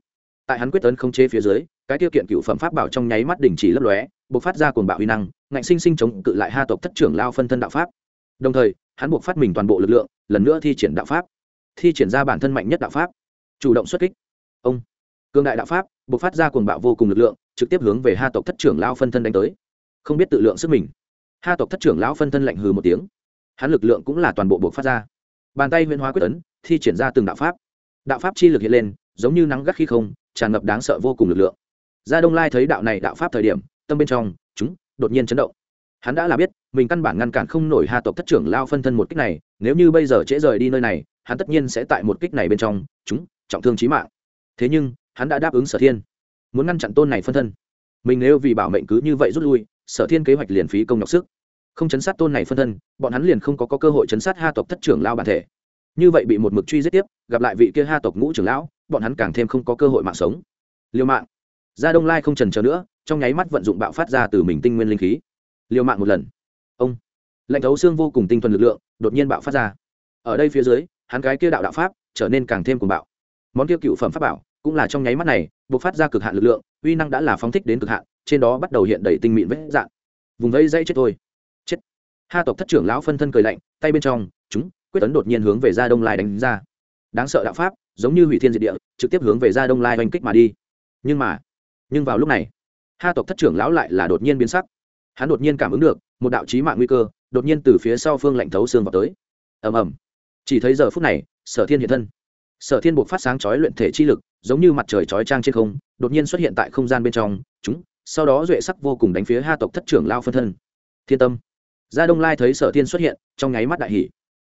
tại hắn quyết tấn không chế phía dưới cái tiêu kiện cựu phẩm pháp bảo trong nháy mắt đình chỉ lấp lóe buộc phát ra cuồng bạo uy năng, ngạnh sinh sinh chống cự lại ha tộc thất trưởng lao phân thân đạo pháp. Đồng thời, hắn buộc phát mình toàn bộ lực lượng, lần nữa thi triển đạo pháp. Thi triển ra bản thân mạnh nhất đạo pháp. Chủ động xuất kích. Ông. Cương đại đạo pháp, buộc phát ra cuồng bạo vô cùng lực lượng, trực tiếp hướng về ha tộc thất trưởng lao phân thân đánh tới. Không biết tự lượng sức mình. Ha tộc thất trưởng lão phân thân lạnh hừ một tiếng. Hắn lực lượng cũng là toàn bộ buộc phát ra. Bàn tay huyên hóa quyết tấn thi triển ra từng đạo pháp. Đạo pháp chi lực hiện lên, giống như nắng gắt khi không, tràn ngập đáng sợ vô cùng lực lượng gia đông lai thấy đạo này đạo pháp thời điểm tâm bên trong chúng đột nhiên chấn động. Hắn đã là biết mình căn bản ngăn cản không nổi hà tộc thất trưởng lao phân thân một kích này nếu như bây giờ trễ rời đi nơi này hắn tất nhiên sẽ tại một kích này bên trong chúng trọng thương trí mạng. Thế nhưng hắn đã đáp ứng sở thiên muốn ngăn chặn tôn này phân thân. Mình nếu vì bảo mệnh cứ như vậy rút lui sở thiên kế hoạch liền phí công nhọc sức. Không chấn sát tôn này phân thân bọn hắn liền không có, có cơ hội chấn sát ha tộc thất trưởng lao bản thể. Như vậy bị một mực truy giết tiếp gặp lại vị kia ha tộc ngũ trưởng lão bọn hắn càng thêm không có cơ hội mạng sống. Liêu mạng gia đông lai không trần chờ nữa, trong nháy mắt vận dụng bạo phát ra từ mình tinh nguyên linh khí. Liều mạng một lần. Ông. Lệnh thấu xương vô cùng tinh thuần lực lượng, đột nhiên bạo phát ra. Ở đây phía dưới, hắn cái kia đạo đạo pháp trở nên càng thêm cuồng bạo. Món kia cựu phẩm pháp bảo, cũng là trong nháy mắt này buộc phát ra cực hạn lực lượng, uy năng đã là phóng thích đến cực hạn, trên đó bắt đầu hiện đầy tinh mịn vết dạn vùng vây dây chết thôi. Chết. Ha tộc thất trưởng lão phân thân cười lạnh, tay bên trong, chúng, quyết tấn đột nhiên hướng về ra đông lai đánh ra. Đáng sợ đạo pháp, giống như hủy thiên diệt địa, trực tiếp hướng về ra đông lai oanh kích mà đi. Nhưng mà nhưng vào lúc này, ha tộc thất trưởng lão lại là đột nhiên biến sắc. Hắn đột nhiên cảm ứng được, một đạo chí mạng nguy cơ đột nhiên từ phía sau phương lạnh thấu xương vào tới. Ầm ầm. Chỉ thấy giờ phút này, sở thiên hiện thân. Sở thiên buộc phát sáng chói luyện thể chi lực, giống như mặt trời chói trang trên không, đột nhiên xuất hiện tại không gian bên trong. Chúng, sau đó duệ sắc vô cùng đánh phía ha tộc thất trưởng lao phân thân. Thiên tâm. Gia đông lai thấy sở thiên xuất hiện, trong nháy mắt đại hỷ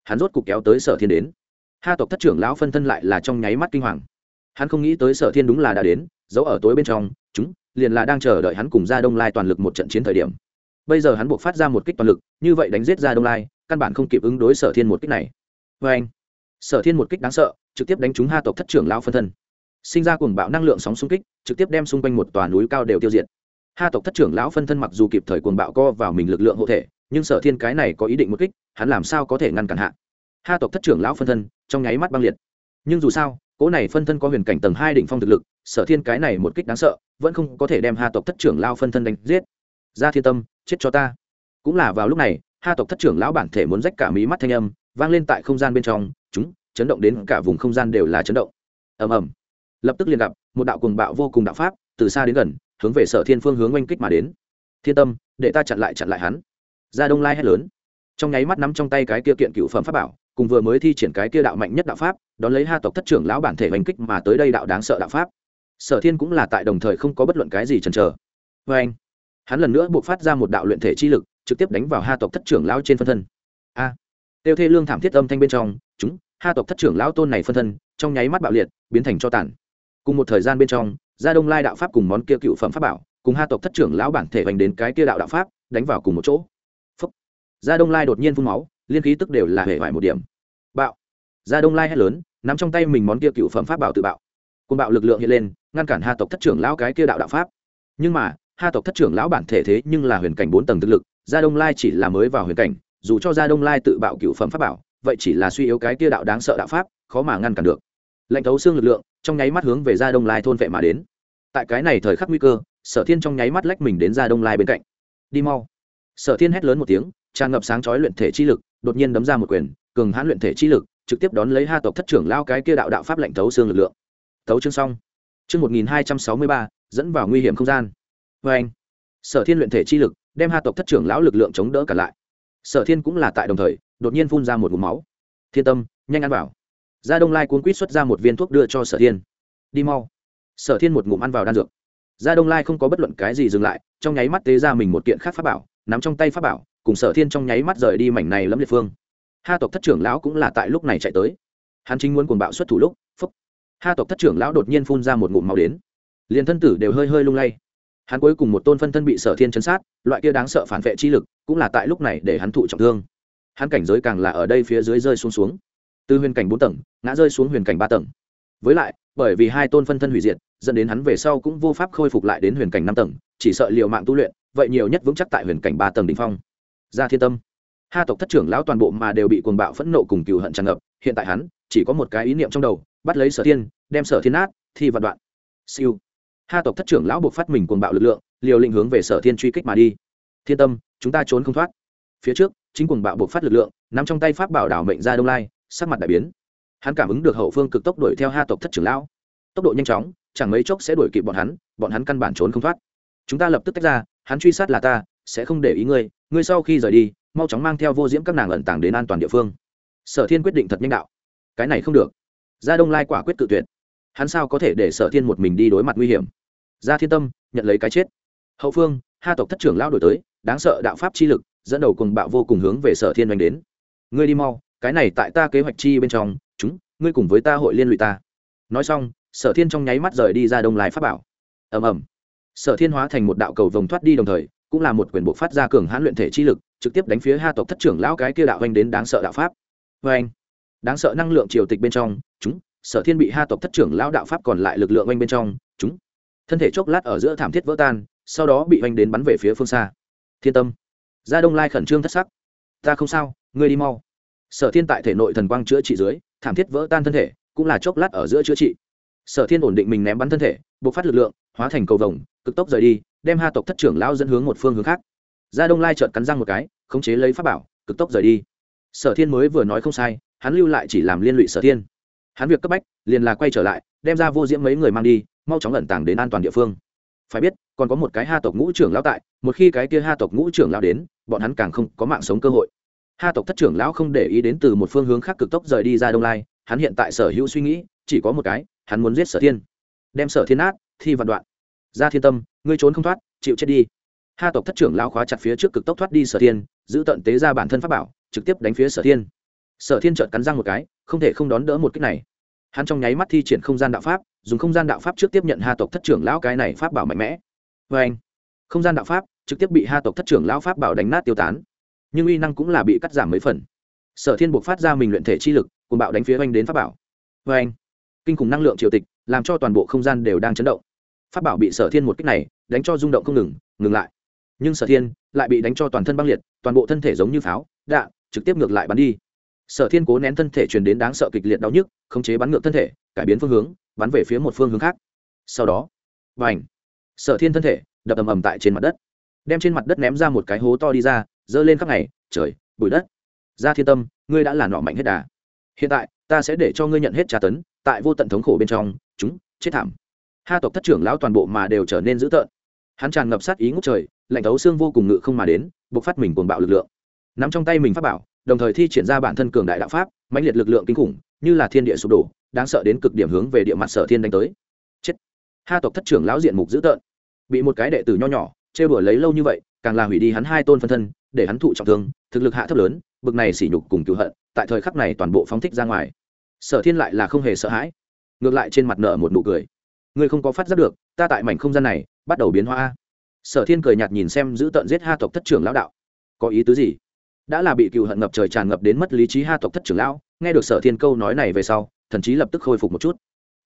hắn rốt cục kéo tới sở thiên đến. Ha tộc thất trưởng lão phân thân lại là trong nháy mắt kinh hoàng. Hắn không nghĩ tới sở thiên đúng là đã đến giấu ở tối bên trong, chúng, liền là đang chờ đợi hắn cùng gia đông lai toàn lực một trận chiến thời điểm. Bây giờ hắn buộc phát ra một kích toàn lực, như vậy đánh giết gia đông lai, căn bản không kịp ứng đối sở thiên một kích này. Vê anh, sở thiên một kích đáng sợ, trực tiếp đánh trúng ha tộc thất trưởng lao phân thân. Sinh ra cuồng bạo năng lượng sóng xung kích, trực tiếp đem xung quanh một tòa núi cao đều tiêu diệt. Ha tộc thất trưởng lão phân thân mặc dù kịp thời cuồng bạo co vào mình lực lượng hộ thể, nhưng sở thiên cái này có ý định một kích, hắn làm sao có thể ngăn cản hạ? Ha tộc thất trưởng lão phân thân, trong nháy mắt băng liệt. Nhưng dù sao cỗ này phân thân có huyền cảnh tầng hai đỉnh phong thực lực, sở thiên cái này một kích đáng sợ, vẫn không có thể đem ha tộc thất trưởng lao phân thân đánh giết. Ra thiên tâm, chết cho ta. Cũng là vào lúc này, ha tộc thất trưởng lão bản thể muốn rách cả mí mắt thanh âm, vang lên tại không gian bên trong, chúng, chấn động đến cả vùng không gian đều là chấn động. Ầm ầm. Lập tức liền gặp, một đạo cuồng bạo vô cùng đạo pháp, từ xa đến gần, hướng về sở thiên phương hướng oanh kích mà đến. Thiên tâm, để ta chặn lại chặn lại hắn. Ra đông lai hét lớn. Trong nháy mắt nắm trong tay cái kia kiện cựu phẩm pháp bảo cùng vừa mới thi triển cái kia đạo mạnh nhất đạo pháp đón lấy ha tộc thất trưởng lão bản thể hành kích mà tới đây đạo đáng sợ đạo pháp. Sở thiên cũng là tại đồng thời không có bất luận cái gì chần chờ. Vê anh hắn lần nữa buộc phát ra một đạo luyện thể chi lực trực tiếp đánh vào ha tộc thất trưởng lão trên phân thân. A à, tiêu thê lương thảm thiết âm thanh bên trong chúng ha tộc thất trưởng lão tôn này phân thân trong nháy mắt bạo liệt biến thành cho tàn. Cùng một thời gian bên trong gia đông lai đạo pháp cùng món kia cựu phẩm pháp bảo cùng ha tộc thất trưởng lão bản thể hành đến cái kia đạo đạo pháp đánh vào cùng một chỗ. Phúc. gia đông lai đột nhiên phun máu liên khí tức đều là hệ vải một điểm. Bạo. Gia đông lai hét lớn, nắm trong tay mình món kia cựu phẩm pháp bảo tự bạo. Côn bạo lực lượng hiện lên, ngăn cản ha tộc thất trưởng lão cái kia đạo đạo pháp. Nhưng mà ha tộc thất trưởng lão bản thể thế nhưng là huyền cảnh bốn tầng thực lực gia đông lai chỉ là mới vào huyền cảnh, dù cho gia đông lai tự bạo cựu phẩm pháp bảo, vậy chỉ là suy yếu cái kia đạo đáng sợ đạo pháp, khó mà ngăn cản được. Lệnh thấu xương lực lượng, trong nháy mắt hướng về ra đông lai thôn vệ mà đến. Tại cái này thời khắc nguy cơ, sở thiên trong nháy mắt lách mình đến ra đông lai bên cạnh. Đi mau. Sở thiên hét lớn một tiếng, tràn ngập sáng chói luyện thể chi lực đột nhiên đấm ra một quyền, cường hãn luyện thể chi lực, trực tiếp đón lấy ha tộc thất trưởng lao cái kia đạo đạo pháp lệnh thấu xương lực lượng. Thấu chương xong. Chương một nghìn hai trăm sáu mươi ba, dẫn vào nguy hiểm không gian. Vê anh, sở thiên luyện thể chi lực, đem ha tộc thất trưởng lão lực lượng chống đỡ cả lại. Sở thiên cũng là tại đồng thời, đột nhiên phun ra một vùng máu. Thiên tâm, nhanh ăn vào. Gia đông lai cuốn quýt xuất ra một viên thuốc đưa cho sở thiên. Đi mau. Sở thiên một ngụm ăn vào đan dược. Gia đông lai không có bất luận cái gì dừng lại, trong nháy mắt tế ra mình một kiện khác pháp bảo, nắm trong tay pháp bảo cùng sở thiên trong nháy mắt rời đi mảnh này lẫm liệt phương. Ha tộc thất trưởng lão cũng là tại lúc này chạy tới. Hắn chính muốn cuồng bạo xuất thủ lúc, phúc. Ha tộc thất trưởng lão đột nhiên phun ra một ngụm màu đến. Liền thân tử đều hơi hơi lung lay. Hắn cuối cùng một tôn phân thân bị sở thiên chấn sát, loại kia đáng sợ phản vệ chi lực cũng là tại lúc này để hắn thụ trọng thương. Hắn cảnh giới càng là ở đây phía dưới rơi xuống xuống. Từ huyền cảnh bốn tầng, ngã rơi xuống huyền cảnh ba tầng. Với lại, bởi vì hai tôn phân thân hủy diệt, dẫn đến hắn về sau cũng vô pháp khôi phục lại đến huyền cảnh năm tầng, chỉ sợ liệu mạng tu luyện, vậy nhiều nhất vững chắc tại huyền cảnh ba tầng đ ỉ n h phong ra thiên tâm. Ha tộc thất trưởng lão toàn bộ mà đều bị cuồng bạo phẫn nộ cùng cừu hận tràn ngập, hiện tại hắn chỉ có một cái ý niệm trong đầu, bắt lấy sở thiên, đem sở thiên át thi vạn đoạn. Siêu. Ha tộc thất trưởng lão buộc phát mình cuồng bạo lực lượng, liều lĩnh hướng về sở thiên truy kích mà đi. Thiên tâm, chúng ta trốn không thoát. Phía trước, chính cuồng bạo buộc phát lực lượng nằm trong tay pháp bảo đảo mệnh ra đông lai, sắc mặt đại biến. Hắn cảm ứng được hậu phương cực tốc đuổi theo ha tộc thất trưởng lão. Tốc độ nhanh chóng, chẳng mấy chốc sẽ đuổi kịp bọn hắn bọn hắn căn bản trốn không thoát. Chúng ta lập tức tách ra, hắn truy sát là ta, sẽ không để ý ngươi ngươi sau khi rời đi, mau chóng mang theo vô diễm các nàng ẩn tàng đến an toàn địa phương. Sở thiên quyết định thật nhanh đạo. Cái này không được. Gia đông lai quả quyết tự tuyệt. Hắn sao có thể để sở thiên một mình đi đối mặt nguy hiểm? Gia thiên tâm, nhận lấy cái chết. Hậu phương ha tộc thất trưởng lao đổi tới, đáng sợ đạo pháp chi lực, dẫn đầu cùng bạo vô cùng hướng về sở thiên oanh đến. Ngươi đi mau, cái này tại ta kế hoạch chi bên trong, chúng, ngươi cùng với ta hội liên lụy ta. Nói xong, sở thiên trong nháy mắt rời đi ra đông lai pháp bảo. Ầm ầm. Sở thiên hóa thành một đạo cầu vồng thoát đi đồng thời cũng là một quyền bộ phát ra cường hãn luyện thể chi lực, trực tiếp đánh phía ha tộc thất trưởng lão cái kia đạo anh đến đáng sợ đạo pháp. Vê anh đáng sợ năng lượng triều tịch bên trong, chúng, sở thiên bị ha tộc thất trưởng lão đạo pháp còn lại lực lượng anh bên trong, chúng. Thân thể chốc lát ở giữa thảm thiết vỡ tan, sau đó bị anh đến bắn về phía phương xa. Thiên tâm. Gia đông lai khẩn trương thất sắc. Ta không sao, ngươi đi mau. Sở thiên tại thể nội thần quang chữa trị dưới, thảm thiết vỡ tan thân thể, cũng là chốc lát ở giữa chữa trị. Sở thiên ổn định mình ném bắn thân thể, buộc phát lực lượng, hóa thành cầu vồng, cực tốc rời đi đem ha tộc thất trưởng lão dẫn hướng một phương hướng khác. Gia đông lai trợt cắn răng một cái, khống chế lấy pháp bảo, cực tốc rời đi. Sở thiên mới vừa nói không sai, hắn lưu lại chỉ làm liên lụy sở thiên. Hắn việc cấp bách, liền là quay trở lại, đem ra vô diễm mấy người mang đi, mau chóng lẩn tàng đến an toàn địa phương. Phải biết, còn có một cái ha tộc ngũ trưởng lão tại, một khi cái kia ha tộc ngũ trưởng lão đến, bọn hắn càng không có mạng sống cơ hội. Ha tộc thất trưởng lão không để ý đến từ một phương hướng khác cực tốc rời đi ra đông lai, hắn hiện tại sở hữu suy nghĩ, chỉ có một cái, hắn muốn giết sở thiên. Đem sở thiên át thi vạn đoạn. Ra thiên tâm ngươi trốn không thoát, chịu chết đi. Ha tộc thất trưởng lão khóa chặt phía trước cực tốc thoát đi sở thiên, giữ tận tế ra bản thân pháp bảo, trực tiếp đánh phía sở thiên. Sở thiên trợn cắn răng một cái, không thể không đón đỡ một cách này. Hắn trong nháy mắt thi triển không gian đạo pháp, dùng không gian đạo pháp trước tiếp nhận ha tộc thất trưởng lão cái này pháp bảo mạnh mẽ. Vê anh, không gian đạo pháp trực tiếp bị ha tộc thất trưởng lão pháp bảo đánh nát tiêu tán. Nhưng uy năng cũng là bị cắt giảm mấy phần. Sở thiên buộc phát ra mình luyện thể chi lực cùng bạo đánh phía oanh đến pháp bảo. Vê anh, kinh khủng năng lượng triều tịch, làm cho toàn bộ không gian đều đang chấn động. Pháp bảo bị sở thiên một cách này đánh cho rung động không ngừng ngừng lại. Nhưng sở thiên lại bị đánh cho toàn thân băng liệt, toàn bộ thân thể giống như pháo đạn, trực tiếp ngược lại bắn đi. Sở thiên cố nén thân thể truyền đến đáng sợ kịch liệt đau nhức, khống chế bắn ngược thân thể, cải biến phương hướng, bắn về phía một phương hướng khác. Sau đó và ảnh sở thiên thân thể đập ầm ầm tại trên mặt đất, đem trên mặt đất ném ra một cái hố to đi ra giơ lên khắp ngày, trời, bụi đất. Ra thiên tâm, ngươi đã là nọ mạnh hết đà. Hiện tại, ta sẽ để cho ngươi nhận hết tra tấn, tại vô tận thống khổ bên trong, chúng chết thảm ha tộc thất trưởng lão toàn bộ mà đều trở nên dữ tợn. Hắn tràn ngập sát ý ngút trời, lạnh thấu xương vô cùng ngự không mà đến buộc phát mình cuồng bạo lực lượng. Nắm trong tay mình pháp bảo, đồng thời thi triển ra bản thân cường đại đạo pháp, mãnh liệt lực lượng kinh khủng, như là thiên địa sụp đổ, đáng sợ đến cực điểm hướng về địa mặt sở thiên đánh tới. Chết. Ha tộc thất trưởng lão diện mục dữ tợn. Bị một cái đệ tử nho nhỏ chê bửa lấy lâu như vậy, càng là hủy đi hắn hai tôn phân thân, để hắn thụ trọng thương, thực lực hạ thấp lớn, bực này sỉ nhục cùng cứu hận, tại thời khắc này toàn bộ phóng thích ra ngoài. Sở thiên lại là không hề sợ hãi, ngược lại trên mặt nợ một nụ cười ngươi không có phát giác được, ta tại mảnh không gian này, bắt đầu biến hóa sở thiên cười nhạt nhìn xem giữ tận giết ha tộc thất trưởng lão đạo. Có ý tứ gì? Đã là bị cựu hận ngập trời tràn ngập đến mất lý trí ha tộc thất trưởng lão, nghe được sở thiên câu nói này về sau, thần chí lập tức khôi phục một chút.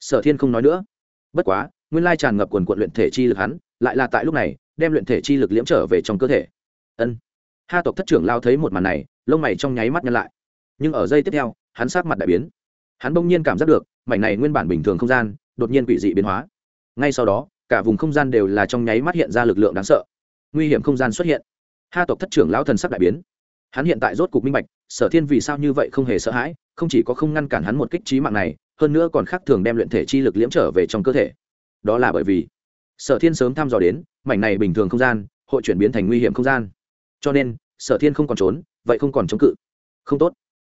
Sở thiên không nói nữa. Bất quá, nguyên lai tràn ngập quần quận luyện thể chi lực hắn, lại là tại lúc này, đem luyện thể chi lực liễm trở về trong cơ thể. Ân. Ha tộc thất trưởng lao thấy một màn này, lông mày trong nháy mắt nhăn lại. Nhưng ở giây tiếp theo, hắn sát mặt đại biến. Hắn bỗng nhiên cảm giác được, mảnh này nguyên bản bình thường không gian đột nhiên quỷ dị biến hóa. Ngay sau đó, cả vùng không gian đều là trong nháy mắt hiện ra lực lượng đáng sợ. Nguy hiểm không gian xuất hiện. Ha tộc thất trưởng lão thần sắc đại biến. Hắn hiện tại rốt cục minh bạch, sở thiên vì sao như vậy không hề sợ hãi, không chỉ có không ngăn cản hắn một kích trí mạng này, hơn nữa còn khác thường đem luyện thể chi lực liễm trở về trong cơ thể. Đó là bởi vì, sở thiên sớm thăm dò đến, mảnh này bình thường không gian, hội chuyển biến thành nguy hiểm không gian. Cho nên, sở thiên không còn trốn, vậy không còn chống cự. Không tốt.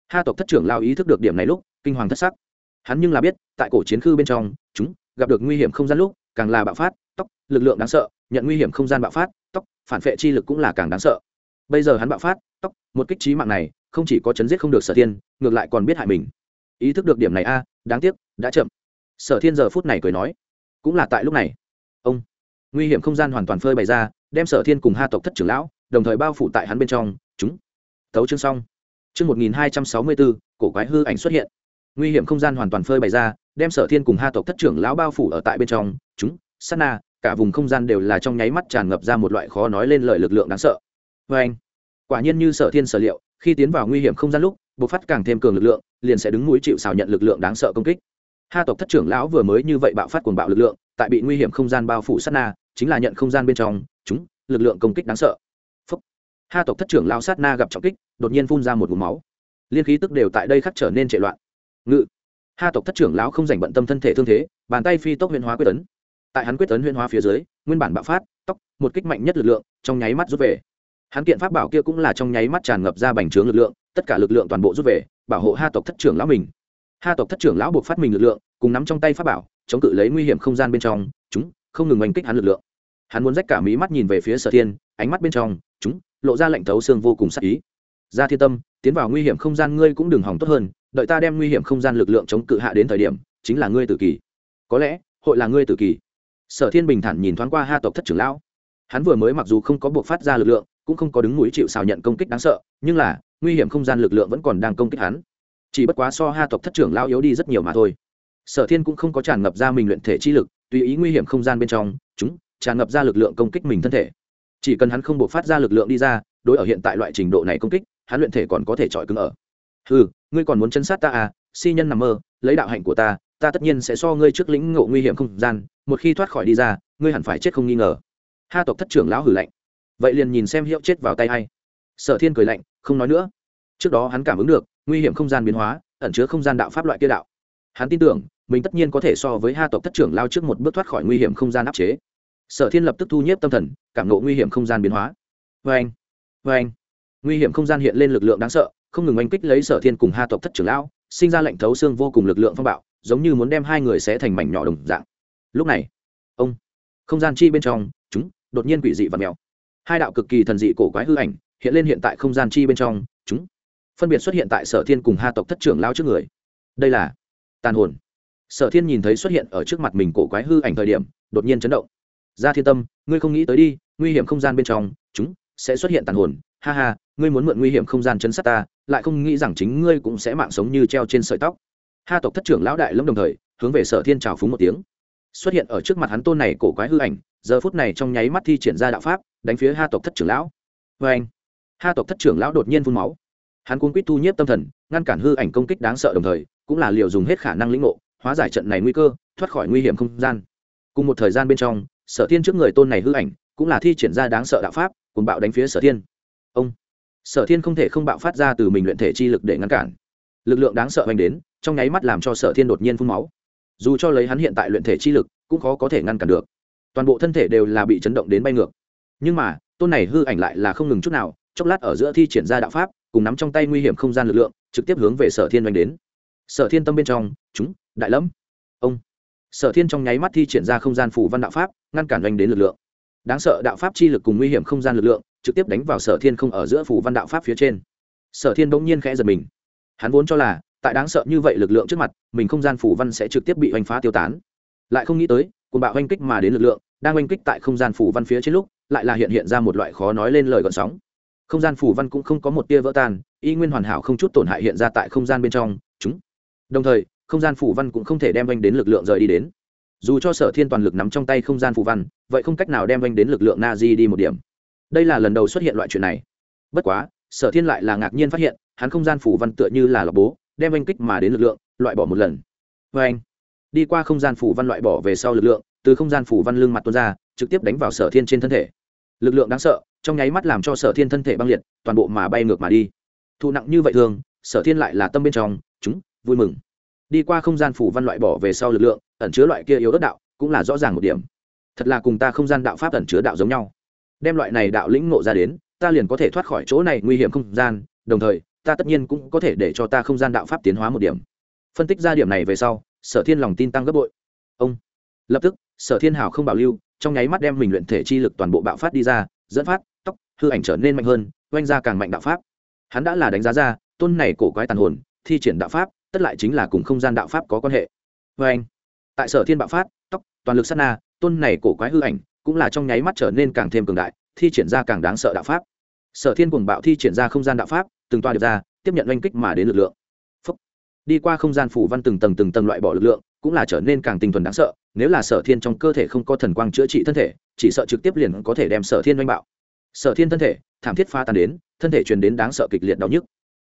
Ha tộc thất trưởng lao ý thức được điểm này lúc, kinh hoàng thất sắc hắn nhưng là biết, tại cổ chiến khư bên trong, chúng gặp được nguy hiểm không gian lúc, càng là bạo phát tóc lực lượng đáng sợ, nhận nguy hiểm không gian bạo phát tóc phản vệ chi lực cũng là càng đáng sợ. Bây giờ hắn bạo phát tóc một kích trí mạng này, không chỉ có chấn giết không được sở thiên, ngược lại còn biết hại mình. Ý thức được điểm này a à, đáng tiếc, đã chậm. Sở thiên giờ phút này cười nói, cũng là tại lúc này. Ông, nguy hiểm không gian hoàn toàn phơi bày ra, đem sở thiên cùng ha tộc thất trưởng lão, đồng thời bao phủ tại hắn bên trong, chúng. Thấu chương xong. Chương một nghìn hai trăm sáu mươi bốn, cổ quái hư ảnh xuất hiện nguy hiểm không gian hoàn toàn phơi bày ra, đem sở thiên cùng ha tộc thất trưởng lão bao phủ ở tại bên trong. Chúng, sát na, cả vùng không gian đều là trong nháy mắt tràn ngập ra một loại khó nói lên lời lực lượng đáng sợ. Vê anh, quả nhiên như sở thiên sở liệu, khi tiến vào nguy hiểm không gian lúc, bộc phát càng thêm cường lực lượng, liền sẽ đứng núi chịu xào nhận lực lượng đáng sợ công kích. Ha tộc thất trưởng lão vừa mới như vậy bạo phát cuồng bạo lực lượng, tại bị nguy hiểm không gian bao phủ sát na, chính là nhận không gian bên trong. Chúng, lực lượng công kích đáng sợ. Phúc. ha tộc thất trưởng lão sát na gặp trọng kích, đột nhiên phun ra một vùng máu. Liên khí tức đều tại đây khắc trở nên trệ loạn ngự. Ha tộc thất trưởng lão không dành bận tâm thân thể thương thế, bàn tay phi tốc huyễn hóa quyết tấn tại hắn quyết tấn huyễn hóa phía dưới, nguyên bản bạo phát, tóc, một kích mạnh nhất lực lượng, trong nháy mắt rút về. Hắn kiện pháp bảo kia cũng là trong nháy mắt tràn ngập ra bành trướng lực lượng, tất cả lực lượng toàn bộ rút về, bảo hộ ha tộc thất trưởng lão mình. Ha tộc thất trưởng lão buộc phát mình lực lượng, cùng nắm trong tay pháp bảo, chống cự lấy nguy hiểm không gian bên trong, chúng, không ngừng oanh kích hắn lực lượng. Hắn muốn rách cả mí mắt nhìn về phía sở thiên, ánh mắt bên trong, chúng, lộ ra lệnh thấu xương vô cùng sắc ý. Ra thiên tâm, tiến vào nguy hiểm không gian ngươi cũng đừng hỏng tốt hơn đợi ta đem nguy hiểm không gian lực lượng chống cự hạ đến thời điểm, chính là ngươi tử kỳ. Có lẽ, hội là ngươi tử kỳ. Sở thiên bình thản nhìn thoáng qua ha tộc thất trưởng lão. Hắn vừa mới mặc dù không có buộc phát ra lực lượng, cũng không có đứng mũi chịu xào nhận công kích đáng sợ, nhưng là, nguy hiểm không gian lực lượng vẫn còn đang công kích hắn. Chỉ bất quá so ha tộc thất trưởng lão yếu đi rất nhiều mà thôi. Sở thiên cũng không có tràn ngập ra mình luyện thể chi lực, tùy ý nguy hiểm không gian bên trong, chúng, tràn ngập ra lực lượng công kích mình thân thể. Chỉ cần hắn không buộc phát ra lực lượng đi ra, đối ở hiện tại loại trình độ này công kích, hắn luyện thể còn có thể chọi cứng ở. Ừ ngươi còn muốn chân sát ta à si nhân nằm mơ, lấy đạo hạnh của ta ta tất nhiên sẽ so ngươi trước lĩnh ngộ nguy hiểm không gian, một khi thoát khỏi đi ra, ngươi hẳn phải chết không nghi ngờ. Ha tộc thất trưởng lão hử lạnh. Vậy liền nhìn xem hiệu chết vào tay hay sở thiên cười lạnh, không nói nữa. Trước đó hắn cảm ứng được, nguy hiểm không gian biến hóa, ẩn chứa không gian đạo pháp loại kia đạo. Hắn tin tưởng, mình tất nhiên có thể so với ha tộc thất trưởng lao trước một bước thoát khỏi nguy hiểm không gian áp chế. Sở thiên lập tức thu nhếp tâm thần, cảm nộ nguy hiểm không gian biến hóa. Vê anh vê anh nguy hiểm không gian hiện lên lực lượng đáng sợ không ngừng oanh kích lấy sở thiên cùng ha tộc thất trưởng lão, sinh ra lệnh thấu xương vô cùng lực lượng phong bạo, giống như muốn đem hai người sẽ thành mảnh nhỏ đồng dạng. Lúc này, ông, không gian chi bên trong, chúng, đột nhiên quỷ dị và mèo. Hai đạo cực kỳ thần dị cổ quái hư ảnh hiện lên hiện tại không gian chi bên trong, chúng, phân biệt xuất hiện tại sở thiên cùng ha tộc thất trưởng lao trước người. Đây là tàn hồn. Sở thiên nhìn thấy xuất hiện ở trước mặt mình cổ quái hư ảnh thời điểm, đột nhiên chấn động. Ra thiên tâm, ngươi không nghĩ tới đi, nguy hiểm không gian bên trong, chúng, sẽ xuất hiện tàn hồn ha ha, ngươi muốn mượn nguy hiểm không gian chấn sát ta, lại không nghĩ rằng chính ngươi cũng sẽ mạng sống như treo trên sợi tóc. Ha, tộc thất trưởng lão đại lâm đồng thời, hướng về sở thiên trào phúng một tiếng. Xuất hiện ở trước mặt hắn tôn này cổ quái hư ảnh, giờ phút này trong nháy mắt thi triển ra đạo pháp, đánh phía ha, tộc thất trưởng lão. Vê anh, ha, tộc thất trưởng lão đột nhiên phun máu. Hắn cuốn quýt thu nhiếp tâm thần, ngăn cản hư ảnh công kích đáng sợ đồng thời, cũng là liều dùng hết khả năng lĩnh ngộ, hóa giải trận này nguy cơ, thoát khỏi nguy hiểm không gian. Cùng một thời gian bên trong, sở thiên trước người tôn này hư ảnh, cũng là thi triển ra đáng sợ đạo pháp cùng bạo đánh phía sở thiên sở thiên không thể không bạo phát ra từ mình luyện thể chi lực để ngăn cản. Lực lượng đáng sợ hoành đến, trong nháy mắt làm cho sở thiên đột nhiên phun máu. Dù cho lấy hắn hiện tại luyện thể chi lực, cũng khó có thể ngăn cản được. Toàn bộ thân thể đều là bị chấn động đến bay ngược. Nhưng mà, tôn này hư ảnh lại là không ngừng chút nào, chốc lát ở giữa thi triển ra đạo pháp, cùng nắm trong tay nguy hiểm không gian lực lượng, trực tiếp hướng về sở thiên oanh đến. Sở thiên tâm bên trong, chúng, đại lâm. Ông. Sở thiên trong nháy mắt thi triển ra không gian phủ văn đạo pháp, ngăn cản oanh đến lực lượng. Đáng sợ đạo pháp chi lực cùng nguy hiểm không gian lực lượng trực tiếp đánh vào sở thiên không ở giữa phủ văn đạo pháp phía trên. Sở thiên bỗng nhiên khẽ giật mình. Hắn vốn cho là, tại đáng sợ như vậy lực lượng trước mặt, mình không gian phủ văn sẽ trực tiếp bị oanh phá tiêu tán. Lại không nghĩ tới cùng bạo oanh kích mà đến lực lượng, đang oanh kích tại không gian phủ văn phía trên lúc, lại là hiện hiện ra một loại khó nói lên lời gọn sóng. Không gian phủ văn cũng không có một tia vỡ tan, y nguyên hoàn hảo không chút tổn hại hiện ra tại không gian bên trong, chúng. Đồng thời, không gian phủ văn cũng không thể đem oanh đến lực lượng rời đi đến. Dù cho sở thiên toàn lực nắm trong tay không gian phủ văn, vậy không cách nào đem oanh đến lực lượng na di đi một điểm đây là lần đầu xuất hiện loại chuyện này. Bất quá, sở thiên lại là ngạc nhiên phát hiện, hắn không gian phủ văn tựa như là lọc bố, đem oanh kích mà đến lực lượng, loại bỏ một lần. Vê anh đi qua không gian phủ văn loại bỏ về sau lực lượng, từ không gian phủ văn lưng mặt tuôn ra, trực tiếp đánh vào sở thiên trên thân thể. Lực lượng đáng sợ, trong nháy mắt làm cho sở thiên thân thể băng liệt, toàn bộ mà bay ngược mà đi. Thụ nặng như vậy thường, sở thiên lại là tâm bên trong, chúng, vui mừng. Đi qua không gian phủ văn loại bỏ về sau lực lượng, ẩn chứa loại kia yếu đất đạo, cũng là rõ ràng một điểm. Thật là cùng ta không gian đạo pháp ẩn chứa đạo giống nhau đem loại này đạo lĩnh ngộ ra đến, ta liền có thể thoát khỏi chỗ này nguy hiểm không gian, đồng thời, ta tất nhiên cũng có thể để cho ta không gian đạo pháp tiến hóa một điểm. Phân tích ra điểm này về sau, sở thiên lòng tin tăng gấp bội. Ông. Lập tức, sở thiên hào không bảo lưu, trong nháy mắt đem mình luyện thể chi lực toàn bộ bạo phát đi ra, dẫn phát, tóc, hư ảnh trở nên mạnh hơn, oanh ra càng mạnh đạo pháp. Hắn đã là đánh giá ra, tôn này cổ quái tàn hồn, thi triển đạo pháp, tất lại chính là cùng không gian đạo pháp có quan hệ. Vê anh tại sở thiên bạo phát, tóc, toàn lực sát na, tôn này cổ quái hư ảnh cũng là trong nháy mắt trở nên càng thêm cường đại, thi triển ra càng đáng sợ đạo pháp. Sở thiên cùng bạo thi triển ra không gian đạo pháp, từng toa được ra, tiếp nhận oanh kích mà đến lực lượng. Phúc. đi qua không gian phủ văn từng tầng từng tầng loại bỏ lực lượng, cũng là trở nên càng tinh thuần đáng sợ, nếu là sở thiên trong cơ thể không có thần quang chữa trị thân thể, chỉ sợ trực tiếp liền có thể đem sở thiên oanh bạo. Sở thiên thân thể, thảm thiết pha tan đến, thân thể truyền đến đáng sợ kịch liệt đau nhức.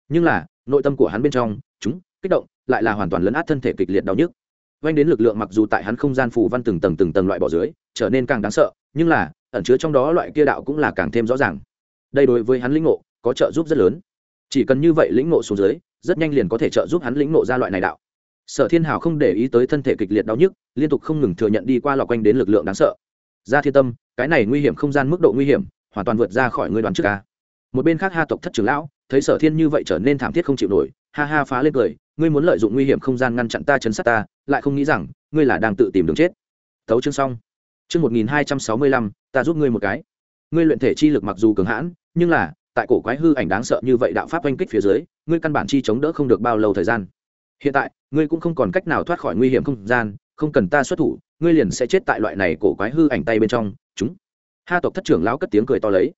Nhưng là, nội tâm của hắn bên trong, chúng, kích động, lại là hoàn toàn lấn át thân thể kịch liệt đau nhức vanh đến lực lượng mặc dù tại hắn không gian phủ văn từng tầng từng tầng loại bỏ dưới, trở nên càng đáng sợ, nhưng là, ẩn chứa trong đó loại kia đạo cũng là càng thêm rõ ràng. Đây đối với hắn lĩnh ngộ, có trợ giúp rất lớn. Chỉ cần như vậy lĩnh ngộ xuống dưới, rất nhanh liền có thể trợ giúp hắn lĩnh ngộ ra loại này đạo. Sở thiên hào không để ý tới thân thể kịch liệt đau nhức, liên tục không ngừng thừa nhận đi qua lọc quanh đến lực lượng đáng sợ. Ra thiên tâm, cái này nguy hiểm không gian mức độ nguy hiểm, hoàn toàn vượt ra khỏi người đoàn trước ca một bên khác ha tộc thất trưởng lão, thấy sở thiên như vậy trở nên thảm thiết không chịu nổi, ha ha phá lên cười ngươi muốn lợi dụng nguy hiểm không gian ngăn chặn ta, chấn sát ta, lại không nghĩ rằng ngươi là đang tự tìm đường chết. Thấu chương xong. Chương một nghìn hai trăm sáu mươi lăm, ta giúp ngươi một cái. Ngươi luyện thể chi lực mặc dù cường hãn, nhưng là, tại cổ quái hư ảnh đáng sợ như vậy đạo pháp oanh kích phía dưới, ngươi căn bản chi chống đỡ không được bao lâu thời gian. Hiện tại, ngươi cũng không còn cách nào thoát khỏi nguy hiểm không gian, không cần ta xuất thủ, ngươi liền sẽ chết tại loại này cổ quái hư ảnh tay bên trong. Chúng. Ha tộc thất trưởng lão cất tiếng cười to lấy.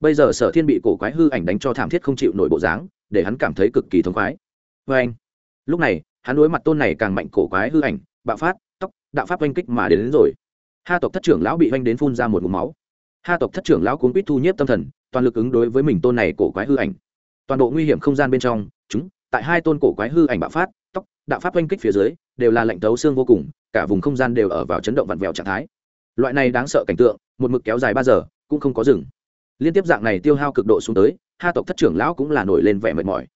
Bây giờ sở thiên bị cổ quái hư ảnh đánh cho thảm thiết không chịu nổi bộ dáng, để hắn cảm thấy cực kỳ thống khoái. Vê anh lúc này hắn đối mặt tôn này càng mạnh cổ quái hư ảnh bạo phát tóc đạo pháp oanh kích mà đến, đến rồi. Ha tộc thất trưởng lão bị oanh đến phun ra một mũ máu. Ha tộc thất trưởng lão cuốn quýt thu nhiếp tâm thần toàn lực ứng đối với mình tôn này cổ quái hư ảnh. Toàn bộ nguy hiểm không gian bên trong chúng tại hai tôn cổ quái hư ảnh bạo phát tóc đạo pháp oanh kích phía dưới đều là lệnh tấu xương vô cùng cả vùng không gian đều ở vào chấn động vặn vẹo trạng thái. Loại này đáng sợ cảnh tượng một mực kéo dài ba giờ cũng không có dừng. Liên tiếp dạng này tiêu hao cực độ xuống tới ha tộc thất trưởng lão cũng là nổi lên vẻ mệt mỏi.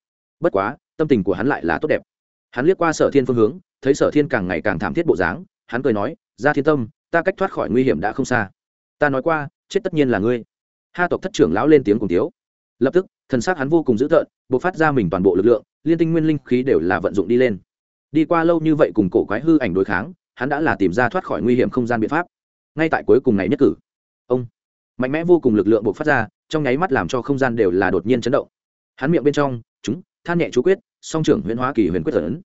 Bất quá tâm tình của hắn lại là tốt đẹp hắn liếc qua sở thiên phương hướng, thấy sở thiên càng ngày càng thảm thiết bộ dáng, hắn cười nói ra thiên tâm, ta cách thoát khỏi nguy hiểm đã không xa. Ta nói qua, chết tất nhiên là ngươi. Ha tộc thất trưởng lão lên tiếng cùng tiếu lập tức, thần xác hắn vô cùng dữ tợn b ộ c phát ra mình toàn bộ lực lượng, liên tinh nguyên linh khí đều là vận dụng đi lên. Đi qua lâu như vậy cùng cổ quái hư ảnh đối kháng, hắn đã là tìm ra thoát khỏi nguy hiểm không gian biện pháp. Ngay tại cuối cùng này nhất cử. Ông. Mạnh mẽ vô cùng lực lượng buộc phát ra, trong nháy mắt làm cho không gian đều là đột nhiên chấn động. Hắn miệng bên trong, chúng, than nhẹ chú quyết song trưởng huyền hóa kỳ huyền quyết tấn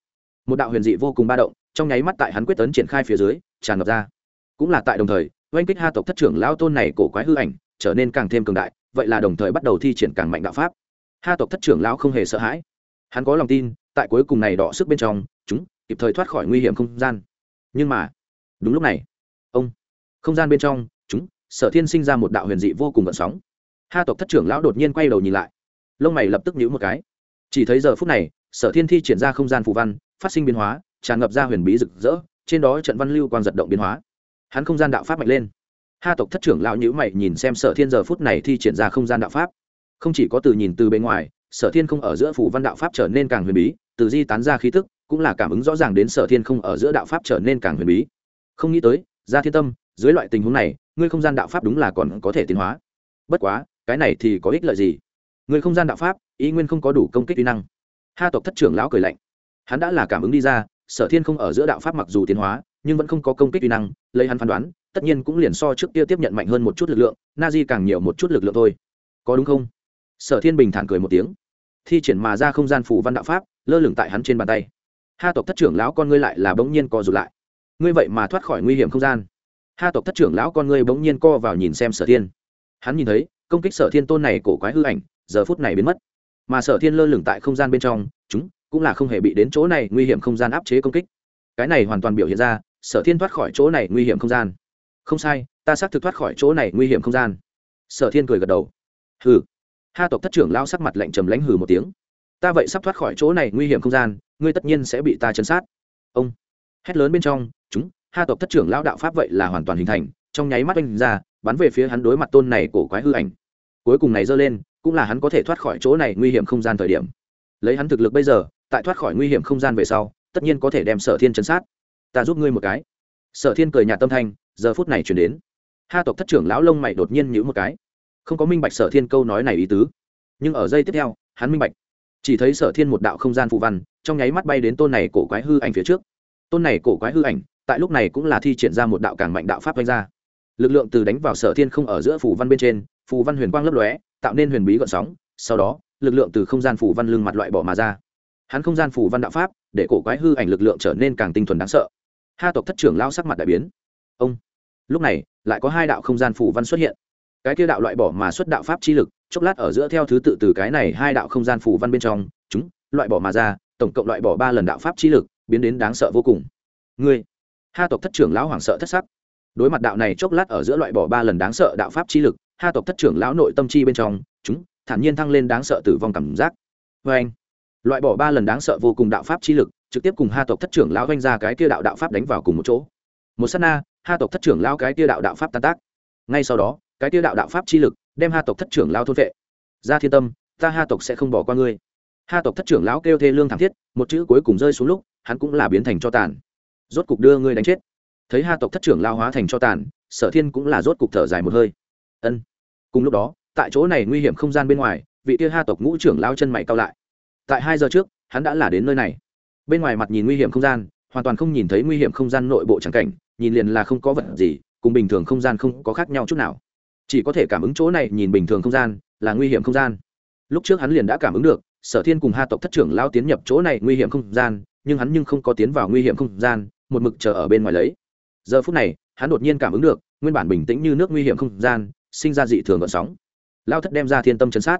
một đạo huyền dị vô cùng ba động, trong nháy mắt tại hắn quyết tấn triển khai phía dưới, tràn ngập ra. Cũng là tại đồng thời, oanh kích ha tộc thất trưởng lão tôn này cổ quái hư ảnh, trở nên càng thêm cường đại, vậy là đồng thời bắt đầu thi triển càng mạnh đạo pháp. Ha tộc thất trưởng lão không hề sợ hãi. Hắn có lòng tin, tại cuối cùng này đọ sức bên trong, chúng, kịp thời thoát khỏi nguy hiểm không gian. Nhưng mà, đúng lúc này, ông, không gian bên trong, chúng, sở thiên sinh ra một đạo huyền dị vô cùng gợn sóng. Ha tộc thất trưởng lão đột nhiên quay đầu nhìn lại. Lông mày lập tức nhíu một cái. Chỉ thấy giờ phút này sở thiên thi triển ra không gian phù văn, phát sinh biến hóa, tràn ngập ra huyền bí rực rỡ, trên đó trận văn lưu quang giật động biến hóa. Hắn không gian đạo pháp mạnh lên. Ha tộc thất trưởng lão nhữ mày nhìn xem sở thiên giờ phút này thi triển ra không gian đạo pháp. Không chỉ có từ nhìn từ bên ngoài, sở thiên không ở giữa phủ văn đạo pháp trở nên càng huyền bí, từ di tán ra khí tức, cũng là cảm ứng rõ ràng đến sở thiên không ở giữa đạo pháp trở nên càng huyền bí. Không nghĩ tới ra thiên tâm, dưới loại tình huống này, ngươi không gian đạo pháp đúng là còn có thể tiến hóa. Bất quá, cái này thì có ích lợi gì? Người không gian đạo pháp, ý nguyên không có đủ công kích kỹ năng ha tộc thất trưởng lão cười lạnh. Hắn đã là cảm ứng đi ra, sở thiên không ở giữa đạo pháp mặc dù tiến hóa, nhưng vẫn không có công kích kỹ năng, lấy hắn phán đoán, tất nhiên cũng liền so trước kia tiếp nhận mạnh hơn một chút lực lượng, na di càng nhiều một chút lực lượng thôi. Có đúng không? Sở thiên bình thản cười một tiếng. Thi triển mà ra không gian phủ văn đạo pháp, lơ lửng tại hắn trên bàn tay. Ha tộc thất trưởng lão con ngươi lại là bỗng nhiên co rụt lại. Ngươi vậy mà thoát khỏi nguy hiểm không gian. Ha tộc thất trưởng lão con ngươi bỗng nhiên co vào nhìn xem sở thiên. Hắn nhìn thấy, công kích sở thiên tôn này cổ quái hư ảnh, giờ phút này biến mất mà sở thiên lơ lửng tại không gian bên trong, chúng cũng là không hề bị đến chỗ này nguy hiểm không gian áp chế công kích. Cái này hoàn toàn biểu hiện ra, sở thiên thoát khỏi chỗ này nguy hiểm không gian. Không sai, ta xác thực thoát khỏi chỗ này nguy hiểm không gian. Sở thiên cười gật đầu. Hừ. Ha tộc thất trưởng lao sắc mặt lạnh trầm lãnh hừ một tiếng. Ta vậy sắp thoát khỏi chỗ này nguy hiểm không gian, ngươi tất nhiên sẽ bị ta chấn sát. Ông. Hét lớn bên trong, chúng, ha tộc thất trưởng lão đạo pháp vậy là hoàn toàn hình thành, trong nháy mắt oanh ra, bắn về phía hắn đối mặt tôn này cổ quái hư ảnh. Cuối cùng này giơ lên cũng là hắn có thể thoát khỏi chỗ này nguy hiểm không gian thời điểm. Lấy hắn thực lực bây giờ, tại thoát khỏi nguy hiểm không gian về sau, tất nhiên có thể đem sở thiên chấn sát. Ta giúp ngươi một cái. Sở thiên cười nhạt tâm thanh, giờ phút này chuyển đến. Ha tộc thất trưởng lão lông mày đột nhiên nhữ một cái. Không có minh bạch sở thiên câu nói này ý tứ. Nhưng ở giây tiếp theo, hắn minh bạch. Chỉ thấy sở thiên một đạo không gian phụ văn, trong nháy mắt bay đến tôn này cổ quái hư ảnh phía trước. Tôn này cổ quái hư ảnh, tại lúc này cũng là thi triển ra một đạo càng mạnh đạo pháp đánh ra. Lực lượng từ đánh vào sở thiên không ở giữa phủ văn bên trên, phù văn huyền quang lấp lóe tạo nên huyền bí gợn sóng, sau đó, lực lượng từ không gian phủ văn lưng mặt loại bỏ mà ra. Hắn không gian phủ văn đạo pháp, để cổ quái hư ảnh lực lượng trở nên càng tinh thuần đáng sợ. Ha tộc thất trưởng lao sắc mặt đại biến. Ông, lúc này, lại có hai đạo không gian phủ văn xuất hiện. Cái kia đạo loại bỏ mà xuất đạo pháp chi lực, chốc lát ở giữa theo thứ tự từ cái này hai đạo không gian phủ văn bên trong, chúng, loại bỏ mà ra, tổng cộng loại bỏ ba lần đạo pháp chi lực, biến đến đáng sợ vô cùng. Ngươi, ha tộc thất trưởng lão hoảng sợ thất sắc. Đối mặt đạo này chốc lát ở giữa loại bỏ ba lần đáng sợ đạo pháp chi lực ha tộc thất trưởng lão nội tâm chi bên trong, chúng, thản nhiên thăng lên đáng sợ tử vong cảm giác. Vê anh, loại bỏ ba lần đáng sợ vô cùng đạo pháp chi lực, trực tiếp cùng ha tộc thất trưởng lão vanh ra cái kia đạo đạo pháp đánh vào cùng một chỗ. Một s á t na, ha tộc thất trưởng lão cái kia đạo đạo pháp tan tác. Ngay sau đó, cái kia đạo đạo pháp chi lực đem ha tộc thất trưởng lão thôn vệ. Ra thiên tâm, ta ha tộc sẽ không bỏ qua ngươi. Ha tộc thất trưởng lão kêu thê lương thảm thiết, một chữ cuối cùng rơi xuống lúc, hắn cũng là biến thành cho tàn. Rốt cục đưa ngươi đánh chết. Thấy ha tộc thất trưởng lao hóa thành cho tàn, sở thiên cũng là rốt cục thở dài một hơi ân. Cùng lúc đó, tại chỗ này nguy hiểm không gian bên ngoài, vị kia ha tộc ngũ trưởng lao chân mày cao lại. Tại hai giờ trước, hắn đã là đến nơi này. Bên ngoài mặt nhìn nguy hiểm không gian, hoàn toàn không nhìn thấy nguy hiểm không gian nội bộ trắng cảnh, nhìn liền là không có vật gì, cùng bình thường không gian không có khác nhau chút nào. Chỉ có thể cảm ứng chỗ này nhìn bình thường không gian, là nguy hiểm không gian. Lúc trước hắn liền đã cảm ứng được, sở thiên cùng ha tộc thất trưởng lao tiến nhập chỗ này nguy hiểm không gian, nhưng hắn nhưng không có tiến vào nguy hiểm không gian, một mực chờ ở bên ngoài lấy. Giờ phút này, hắn đột nhiên cảm ứng được, nguyên bản bình tĩnh như nước nguy hiểm không gian sinh ra dị thường gợn sóng. Lao thất đem ra thiên tâm chấn sát.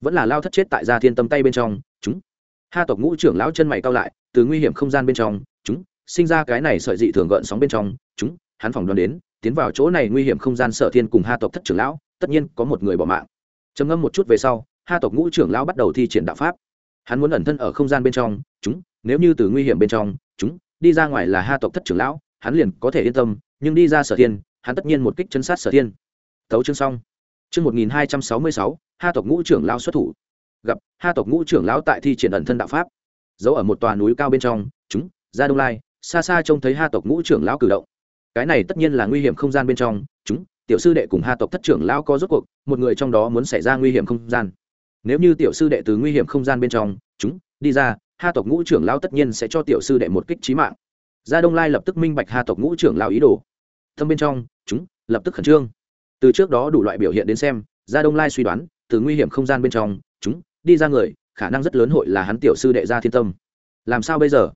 Vẫn là lao thất chết tại ra thiên tâm tay bên trong, chúng. Ha tộc ngũ trưởng lão chân mày cao lại, từ nguy hiểm không gian bên trong, chúng, sinh ra cái này sợi dị thường gợn sóng bên trong, chúng, hắn phỏng đoán đến, tiến vào chỗ này nguy hiểm không gian sở thiên cùng ha tộc thất trưởng lão, tất nhiên có một người bỏ mạng. Trầm ngâm một chút về sau, ha tộc ngũ trưởng lão bắt đầu thi triển đạo pháp. Hắn muốn ẩn thân ở không gian bên trong, chúng, nếu như từ nguy hiểm bên trong, chúng, đi ra ngoài là ha tộc thất trưởng lão, hắn liền có thể yên tâm, nhưng đi ra sở thiên, hắn tất nhiên một kích chân sát sở thiên tấu chương xong. Chương một nghìn hai trăm sáu mươi sáu, ha tộc ngũ trưởng lão xuất thủ. Gặp, ha tộc ngũ trưởng lão tại thi triển ẩn thân đạo pháp. Giấu ở một tòa núi cao bên trong, chúng, ra đông lai, xa xa trông thấy ha tộc ngũ trưởng lão cử động. Cái này tất nhiên là nguy hiểm không gian bên trong, chúng, tiểu sư đệ cùng ha tộc thất trưởng lão có rốt cuộc, một người trong đó muốn xảy ra nguy hiểm không gian. Nếu như tiểu sư đệ từ nguy hiểm không gian bên trong, chúng, đi ra, ha tộc ngũ trưởng lão tất nhiên sẽ cho tiểu sư đệ một kích trí mạng. Gia đông lai lập tức minh bạch ha tộc ngũ trưởng lão ý đồ. Thâm bên trong, chúng, lập tức khẩn trương từ trước đó đủ loại biểu hiện đến xem, gia đông lai suy đoán, từ nguy hiểm không gian bên trong, chúng, đi ra người, khả năng rất lớn hội là hắn tiểu sư đệ gia thiên tâm. Làm sao bây giờ?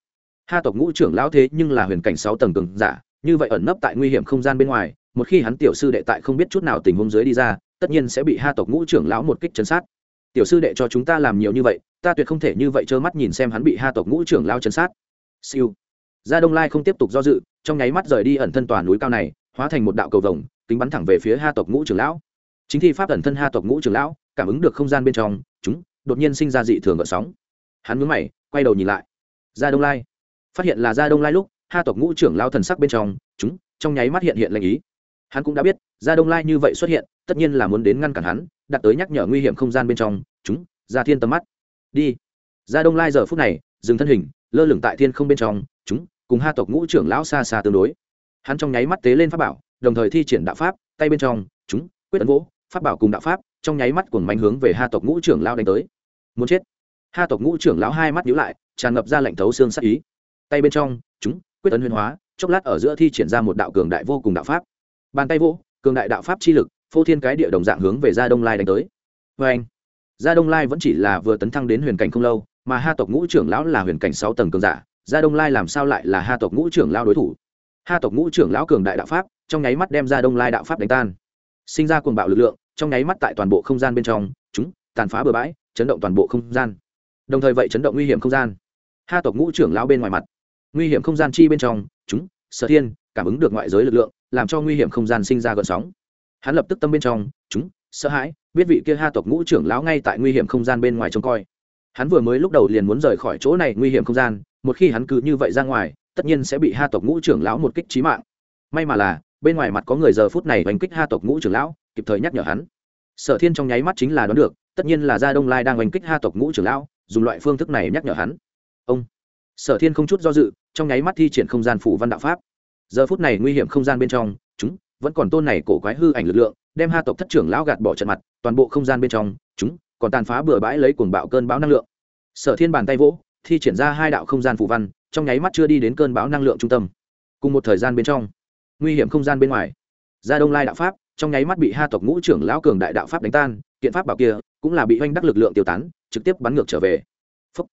Ha tộc ngũ trưởng lão thế nhưng là huyền cảnh sáu tầng cường giả, như vậy ẩn nấp tại nguy hiểm không gian bên ngoài, một khi hắn tiểu sư đệ tại không biết chút nào tình huống dưới đi ra, tất nhiên sẽ bị ha tộc ngũ trưởng lão một kích chấn sát. Tiểu sư đệ cho chúng ta làm nhiều như vậy, ta tuyệt không thể như vậy trơ mắt nhìn xem hắn bị ha tộc ngũ trưởng lao chấn sát. Siêu. Gia đông lai không tiếp tục do dự, trong nháy mắt rời đi ẩn thân tòa núi cao này hóa thành một đạo cầu vồng, kính bắn thẳng về phía ha tộc ngũ trưởng lão. Chính thi pháp ẩn thân ha tộc ngũ trưởng lão, cảm ứng được không gian bên trong, chúng đột nhiên sinh ra dị thường gợn sóng. Hắn mướn mày, quay đầu nhìn lại. Gia đông lai. Phát hiện là gia đông lai lúc, ha tộc ngũ trưởng lao thần sắc bên trong, chúng trong nháy mắt hiện hiện lệnh ý. Hắn cũng đã biết gia đông lai như vậy xuất hiện, tất nhiên là muốn đến ngăn cản hắn, đặt tới nhắc nhở nguy hiểm không gian bên trong, chúng, ra thiên tầm mắt. Đi. Gia đông lai giờ phút này, dừng thân hình, lơ lửng tại thiên không bên trong, chúng cùng ha tộc ngũ trưởng lão xa xa tương đối hắn trong nháy mắt tế lên pháp bảo, đồng thời thi triển đạo pháp, tay bên trong, chúng, quyết tấn vỗ, pháp bảo cùng đạo pháp, trong nháy mắt cuồng manh hướng về ha tộc ngũ trưởng lão đánh tới. Muốn chết. Ha tộc ngũ trưởng lão hai mắt nhíu lại, tràn ngập ra lệnh thấu xương sắc ý. Tay bên trong, chúng, quyết tấn huyền hóa, chốc lát ở giữa thi triển ra một đạo cường đại vô cùng đạo pháp. Bàn tay vỗ, cường đại đạo pháp chi lực, phô thiên cái địa đồng dạng hướng về gia đông lai đánh tới. Vê anh gia đông lai vẫn chỉ là vừa tấn thăng đến huyền cảnh không lâu, mà ha tộc ngũ trưởng lão là huyền cảnh sáu tầng cường giả, gia đông lai làm sao lại là ha tộc ngũ trưởng lão đối thủ? Ha tộc ngũ trưởng lão cường đại đạo pháp, trong nháy mắt đem ra đông lai đạo pháp đánh tan. Sinh ra cuồng bạo lực lượng, trong nháy mắt tại toàn bộ không gian bên trong, chúng, tàn phá bừa bãi, chấn động toàn bộ không gian. Đồng thời vậy chấn động nguy hiểm không gian. Ha tộc ngũ trưởng lão bên ngoài mặt. Nguy hiểm không gian chi bên trong, chúng, sở thiên, cảm ứng được ngoại giới lực lượng, làm cho nguy hiểm không gian sinh ra gợn sóng. Hắn lập tức tâm bên trong, chúng, sợ hãi, biết vị kia ha tộc ngũ trưởng lão ngay tại nguy hiểm không gian bên ngoài trông coi. Hắn vừa mới lúc đầu liền muốn rời khỏi chỗ này nguy hiểm không gian, một khi hắn cứ như vậy ra ngoài tất nhiên sẽ bị ha tộc ngũ trưởng lão một kích trí mạng. May mà là, bên ngoài mặt có người giờ phút này đánh kích ha tộc ngũ trưởng lão, kịp thời nhắc nhở hắn. Sở thiên trong nháy mắt chính là đoán được, tất nhiên là gia đông lai đang đánh kích ha tộc ngũ trưởng lão, dùng loại phương thức này nhắc nhở hắn. Ông. Sở thiên không chút do dự, trong nháy mắt thi triển không gian phủ văn đạo pháp. Giờ phút này nguy hiểm không gian bên trong, chúng, vẫn còn tôn này cổ quái hư ảnh lực lượng, đem ha tộc thất trưởng lão gạt bỏ trận mặt, toàn bộ không gian bên trong, chúng, còn tàn phá bừa bãi lấy cuồng bạo cơn bão năng lượng. Sở thiên bàn tay vỗ, thi triển ra hai đạo không gian phủ văn trong nháy mắt chưa đi đến cơn bão năng lượng trung tâm. Cùng một thời gian bên trong, nguy hiểm không gian bên ngoài. Gia đông lai đạo pháp, trong nháy mắt bị ha tộc ngũ trưởng lão cường đại đạo pháp đánh tan, kiện pháp bảo kia cũng là bị oanh đắc lực lượng tiêu tán, trực tiếp bắn ngược trở về. Phúc.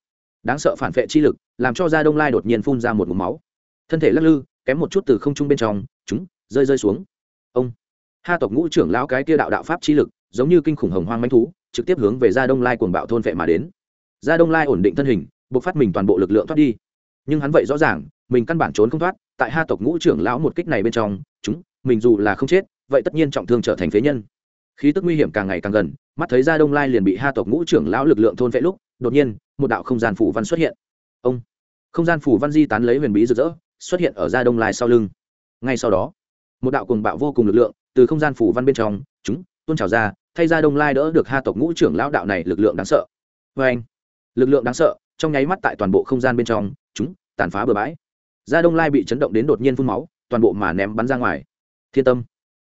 đáng sợ phản vệ chi lực, làm cho gia đông lai đột nhiên phun ra một mũ máu. Thân thể lắc lư, kém một chút từ không trung bên trong, chúng, rơi rơi xuống. Ông. Ha tộc ngũ trưởng lão cái kia đạo đạo pháp chi lực, giống như kinh khủng hồng hoang manh thú, trực tiếp hướng về gia đông lai cuồng bạo thôn vệ mà đến. Gia đông lai ổn định thân hình buộc phát mình toàn bộ lực lượng thoát đi nhưng hắn vậy rõ ràng, mình căn bản trốn không thoát, tại ha tộc ngũ trưởng lão một kích này bên trong, chúng, mình dù là không chết, vậy tất nhiên trọng thương trở thành phế nhân. Khí tức nguy hiểm càng ngày càng gần, mắt thấy ra đông lai liền bị ha tộc ngũ trưởng lão lực lượng thôn vệ lúc, đột nhiên, một đạo không gian phủ văn xuất hiện. Ông, không gian phủ văn di tán lấy huyền bí rực rỡ, xuất hiện ở ra đông lai sau lưng. Ngay sau đó, một đạo cùng bạo vô cùng lực lượng từ không gian phủ văn bên trong, chúng, tuôn trào ra, thay ra đông lai đỡ được ha tộc ngũ trưởng lão đạo này lực lượng đáng sợ. Vê anh, lực lượng đáng sợ, trong nháy mắt tại toàn bộ không gian bên trong chúng, tàn phá bừa bãi. Gia đông lai bị chấn động đến đột nhiên phun máu, toàn bộ mà ném bắn ra ngoài. Thiên tâm.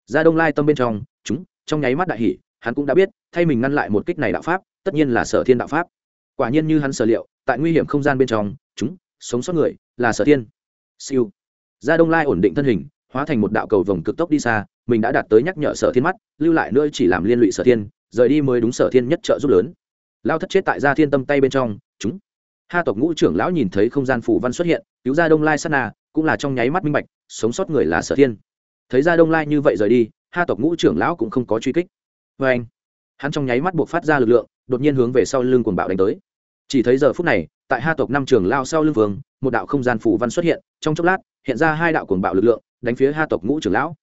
Gia đông lai tâm bên trong, chúng, trong nháy mắt đại hỷ hắn cũng đã biết, thay mình ngăn lại một kích này đạo pháp, tất nhiên là sở thiên đạo pháp. Quả nhiên như hắn sở liệu, tại nguy hiểm không gian bên trong, chúng, sống sót người, là sở thiên. Siêu. Gia đông lai ổn định thân hình, hóa thành một đạo cầu vồng cực tốc đi xa, mình đã đạt tới nhắc nhở sở thiên mắt, lưu lại nữa chỉ làm liên lụy sở thiên, rời đi mới đúng sở thiên nhất trợ giúp lớn. Lao thất chết tại gia thiên tâm tay bên trong, chúng ha tộc ngũ trưởng lão nhìn thấy không gian phủ văn xuất hiện, cứu ra đông lai sát na, cũng là trong nháy mắt minh bạch, sống sót người là sở thiên. Thấy ra đông lai như vậy rời đi, ha tộc ngũ trưởng lão cũng không có truy kích. Vê anh, hắn trong nháy mắt buộc phát ra lực lượng, đột nhiên hướng về sau lưng cuồng bạo đánh tới. Chỉ thấy giờ phút này, tại ha tộc năm trưởng lao sau lưng vương, một đạo không gian phủ văn xuất hiện, trong chốc lát, hiện ra hai đạo cuồng bạo lực lượng, đánh phía ha tộc ngũ trưởng lão.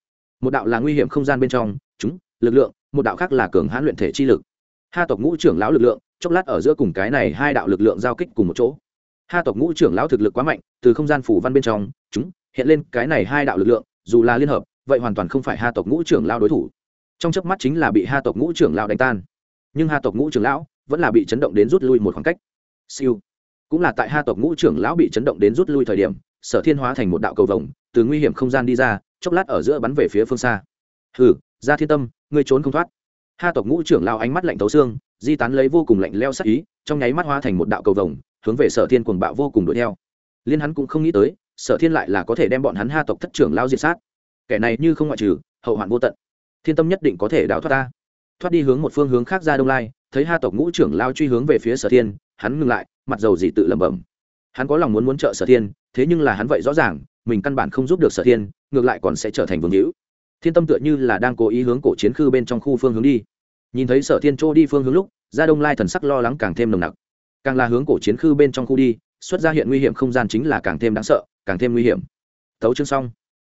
Một đạo là nguy hiểm không gian bên trong, chúng, lực lượng, một đạo khác là cường hãn luyện thể chi lực. Ha tộc ngũ trưởng lão lực lượng chốc lát ở giữa cùng cái này hai đạo lực lượng giao kích cùng một chỗ. Ha tộc ngũ trưởng lão thực lực quá mạnh, từ không gian phủ văn bên trong, chúng, hiện lên cái này hai đạo lực lượng, dù là liên hợp, vậy hoàn toàn không phải ha tộc ngũ trưởng lão đối thủ. Trong chớp mắt chính là bị ha tộc ngũ trưởng lão đánh tan. Nhưng ha tộc ngũ trưởng lão vẫn là bị chấn động đến rút lui một khoảng cách. Siêu. Cũng là tại ha tộc ngũ trưởng lão bị chấn động đến rút lui thời điểm, sở thiên hóa thành một đạo cầu vồng, từ nguy hiểm không gian đi ra, chốc lát ở giữa bắn về phía phương xa. Hừ, ra thiên tâm, ngươi trốn không thoát. Ha tộc ngũ trưởng lão ánh mắt lạnh tấu xương di tán lấy vô cùng lạnh leo sắc ý, trong nháy mắt hóa thành một đạo cầu vồng, hướng về sở thiên cuồng bạo vô cùng đuổi theo. Liên hắn cũng không nghĩ tới, sở thiên lại là có thể đem bọn hắn ha tộc thất trưởng lao diệt sát. Kẻ này như không ngoại trừ, hậu hoạn vô tận. Thiên tâm nhất định có thể đào thoát ta. Thoát đi hướng một phương hướng khác ra đông lai, thấy ha tộc ngũ trưởng lao truy hướng về phía sở thiên, hắn ngừng lại, mặt dầu dị tự lẩm bẩm. Hắn có lòng muốn muốn trợ sở thiên, thế nhưng là hắn vậy rõ ràng, mình căn bản không giúp được sở thiên, ngược lại còn sẽ trở thành vương hữu. Thiên tâm tựa như là đang cố ý hướng cổ chiến khư bên trong khu phương hướng đi nhìn thấy sở thiên chỗ đi phương hướng lúc, gia đông lai thần sắc lo lắng càng thêm nồng nặc. Càng là hướng cổ chiến khư bên trong khu đi, xuất ra hiện nguy hiểm không gian chính là càng thêm đáng sợ, càng thêm nguy hiểm. Tấu chương xong.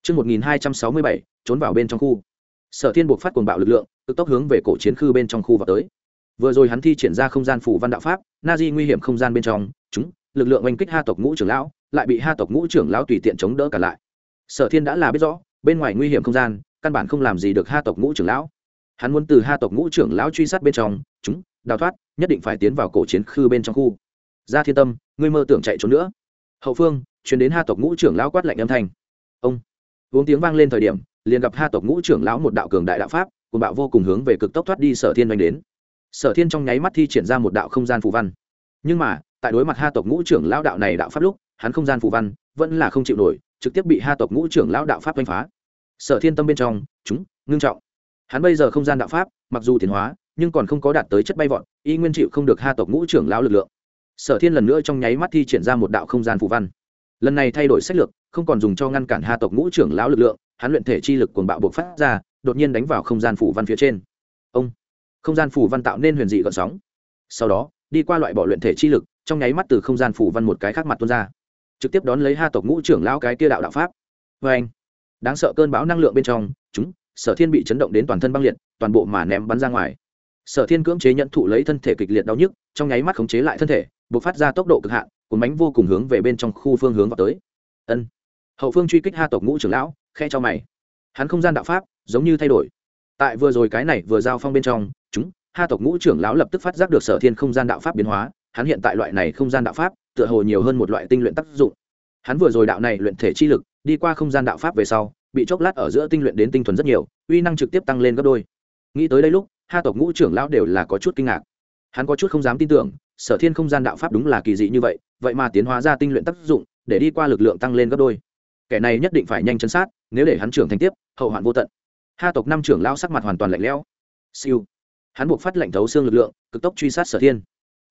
Chương một nghìn hai trăm sáu mươi bảy, trốn vào bên trong khu. Sở thiên buộc phát cuồng bạo lực lượng tức tốc hướng về cổ chiến khư bên trong khu vào tới. Vừa rồi hắn thi triển ra không gian phủ văn đạo pháp, na di nguy hiểm không gian bên trong, chúng, lực lượng oanh kích ha tộc ngũ trưởng lão, lại bị ha tộc ngũ trưởng lão tùy tiện chống đỡ cả lại. Sở thiên đã là biết rõ, bên ngoài nguy hiểm không gian, căn bản không làm gì được ha tộc ngũ trưởng lão hắn muốn từ ha tộc ngũ trưởng lão truy sát bên trong, chúng, đào thoát, nhất định phải tiến vào cổ chiến khư bên trong khu. Ra thiên tâm, ngươi mơ tưởng chạy trốn nữa. Hậu phương chuyển đến ha tộc ngũ trưởng lão quát lạnh âm thanh. Ông, uống tiếng vang lên thời điểm, liền gặp ha tộc ngũ trưởng lão một đạo cường đại đạo pháp cùng bạo vô cùng hướng về cực tốc thoát đi sở thiên doanh đến. Sở thiên trong nháy mắt thi triển ra một đạo không gian phù văn. Nhưng mà, tại đối mặt ha tộc ngũ trưởng lão đạo này đạo pháp lúc, hắn không gian phù văn vẫn là không chịu nổi, trực tiếp bị ha tộc ngũ trưởng lão đạo pháp đánh phá. Sở thiên tâm bên trong, chúng, ngưng trọng hắn bây giờ không gian đạo pháp, mặc dù tiến hóa, nhưng còn không có đạt tới chất bay vọt, y nguyên chịu không được ha tộc ngũ trưởng lão lực lượng. Sở thiên lần nữa trong nháy mắt thi triển ra một đạo không gian phù văn. Lần này thay đổi sách lược, không còn dùng cho ngăn cản ha tộc ngũ trưởng lão lực lượng, hắn luyện thể chi lực cuồng bạo bộc phát ra, đột nhiên đánh vào không gian phủ văn phía trên. Ông! Không gian phủ văn tạo nên huyền dị gợn sóng. Sau đó, đi qua loại bỏ luyện thể chi lực, trong nháy mắt từ không gian phủ văn một cái khác mặt tuôn ra. Trực tiếp đón lấy ha tộc ngũ trưởng lão cái kia đạo đạo pháp. Vê anh đáng sợ cơn bão năng lượng bên trong, chúng sở thiên bị chấn động đến toàn thân băng liệt, toàn bộ mà ném bắn ra ngoài. Sở thiên cưỡng chế nhận thụ lấy thân thể kịch liệt đau nhức, trong nháy mắt khống chế lại thân thể buộc phát ra tốc độ cực hạn, cuốn bánh vô cùng hướng về bên trong khu phương hướng vào tới. Ân. Hậu phương truy kích ha tộc ngũ trưởng lão khe cho mày. Hắn không gian đạo pháp, giống như thay đổi. Tại vừa rồi cái này vừa giao phong bên trong, chúng ha tộc ngũ trưởng lão lập tức phát giác được sở thiên không gian đạo pháp biến hóa, hắn hiện tại loại này không gian đạo pháp, tựa hồ nhiều hơn một loại tinh luyện tác dụng. Hắn vừa rồi đạo này luyện thể chi lực đi qua không gian đạo pháp về sau, bị chốc lát ở giữa tinh luyện đến tinh thuần rất nhiều, uy năng trực tiếp tăng lên gấp đôi. Nghĩ tới đây lúc hai tộc ngũ trưởng lão đều là có chút kinh ngạc. Hắn có chút không dám tin tưởng, sở thiên không gian đạo pháp đúng là kỳ dị như vậy vậy mà tiến hóa ra tinh luyện tác dụng, để đi qua lực lượng tăng lên gấp đôi. Kẻ này nhất định phải nhanh chân sát, nếu để hắn trưởng thành tiếp, hậu hoạn vô tận. Hai tộc năm trưởng lão sắc mặt hoàn toàn lạnh lẽo. Siêu. Hắn buộc phát lệnh thấu xương lực lượng, cực tốc truy sát sở thiên.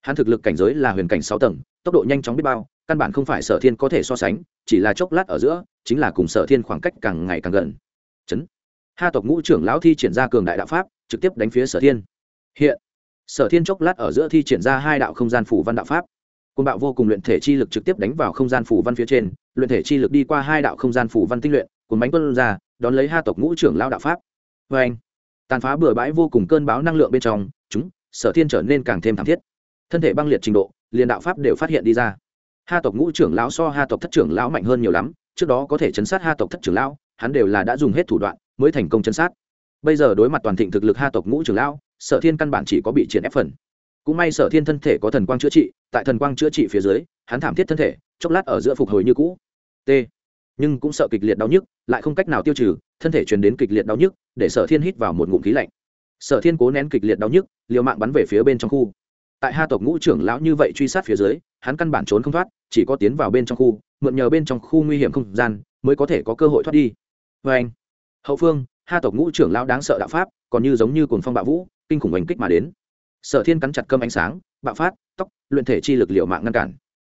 Hắn thực lực cảnh giới là huyền cảnh sáu tầng, tốc độ nhanh chóng biết bao, căn bản không phải sở thiên có thể so sánh, chỉ là chốc lát ở giữa chính là cùng sở thiên khoảng cách càng ngày càng gần. Chấn. Ha tộc ngũ trưởng lão thi triển ra cường đại đạo pháp, trực tiếp đánh phía sở thiên. Hiện. Sở thiên chốc lát ở giữa thi triển ra hai đạo không gian phủ văn đạo pháp. Côn bạo vô cùng luyện thể chi lực trực tiếp đánh vào không gian phủ văn phía trên, luyện thể chi lực đi qua hai đạo không gian phủ văn tinh luyện, cuốn bánh tuân ra, đón lấy ha tộc ngũ trưởng lao đạo pháp. Vê anh tàn phá bừa bãi vô cùng cơn báo năng lượng bên trong, chúng, sở thiên trở nên càng thêm thảm thiết. Thân thể băng liệt trình độ, liền đạo pháp đều phát hiện đi ra. Ha tộc ngũ trưởng lão so ha tộc thất trưởng lão mạnh hơn nhiều lắm trước đó có thể chấn sát ha tộc thất trưởng lão, hắn đều là đã dùng hết thủ đoạn mới thành công chấn sát. Bây giờ đối mặt toàn thịnh thực lực ha tộc ngũ trưởng lão, sở thiên căn bản chỉ có bị triển ép phần. Cũng may sở thiên thân thể có thần quang chữa trị, tại thần quang chữa trị phía dưới, hắn thảm thiết thân thể, chốc lát ở giữa phục hồi như cũ. T. Nhưng cũng sợ kịch liệt đau nhức, lại không cách nào tiêu trừ, thân thể truyền đến kịch liệt đau nhức, để sở thiên hít vào một ngụm khí lạnh. Sở thiên cố nén kịch liệt đau nhức, liều mạng bắn về phía bên trong khu. Tại Ha tộc ngũ trưởng lão như vậy truy sát phía dưới hắn căn bản trốn không thoát, chỉ có tiến vào bên trong khu, mượn nhờ bên trong khu nguy hiểm không gian mới có thể có cơ hội thoát đi. Vê anh, hậu phương hai tộc ngũ trưởng lão đáng sợ đạo pháp, còn như giống như cồn phong bạo vũ, kinh khủng oanh kích mà đến. Sở thiên cắn chặt cơm ánh sáng, bạo phát, tóc, luyện thể chi lực liệu mạng ngăn cản.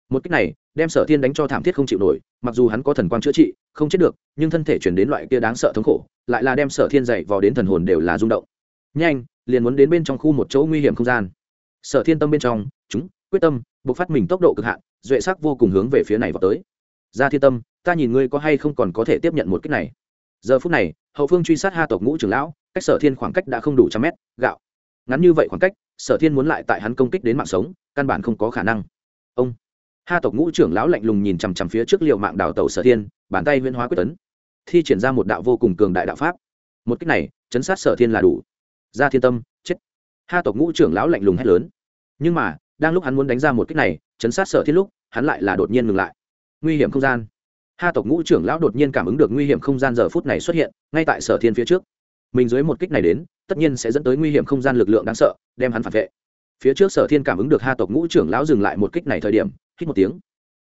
Một cách này, đem sở thiên đánh cho thảm thiết không chịu nổi, mặc dù hắn có thần quang chữa trị, không chết được, nhưng thân thể chuyển đến loại kia đáng sợ thống khổ, lại là đem sở thiên dậy vào đến thần hồn đều là rung động. Nhanh, liền muốn đến bên trong khu một chỗ nguy hiểm không gian. Sở thiên tâm bên trong, chúng, quyết tâm buộc phát mình tốc độ cực hạn, duệ sắc vô cùng hướng về phía này vào tới. Ra thiên tâm, ta nhìn ngươi có hay không còn có thể tiếp nhận một cách này. Giờ phút này, hậu phương truy sát ha tộc ngũ trưởng lão, cách sở thiên khoảng cách đã không đủ trăm mét, gạo. Ngắn như vậy khoảng cách, sở thiên muốn lại tại hắn công kích đến mạng sống, căn bản không có khả năng. Ông. Ha tộc ngũ trưởng lão lạnh lùng nhìn chằm chằm phía trước liệu mạng đào tàu sở thiên, bàn tay huyễn hóa quyết tấn. Thi triển ra một đạo vô cùng cường đại đạo pháp. Một cách này, chấn sát sở thiên là đủ. Ra thiên tâm, chết. Ha tộc ngũ trưởng lão lạnh lùng hét lớn. Nhưng mà đang lúc hắn muốn đánh ra một kích này, chấn sát sở thiên lúc, hắn lại là đột nhiên ngừng lại. Nguy hiểm không gian. Ha tộc ngũ trưởng lão đột nhiên cảm ứng được nguy hiểm không gian giờ phút này xuất hiện, ngay tại sở thiên phía trước. Mình dưới một kích này đến, tất nhiên sẽ dẫn tới nguy hiểm không gian lực lượng đáng sợ, đem hắn phản vệ. Phía trước sở thiên cảm ứng được ha tộc ngũ trưởng lão dừng lại một kích này thời điểm, hít một tiếng.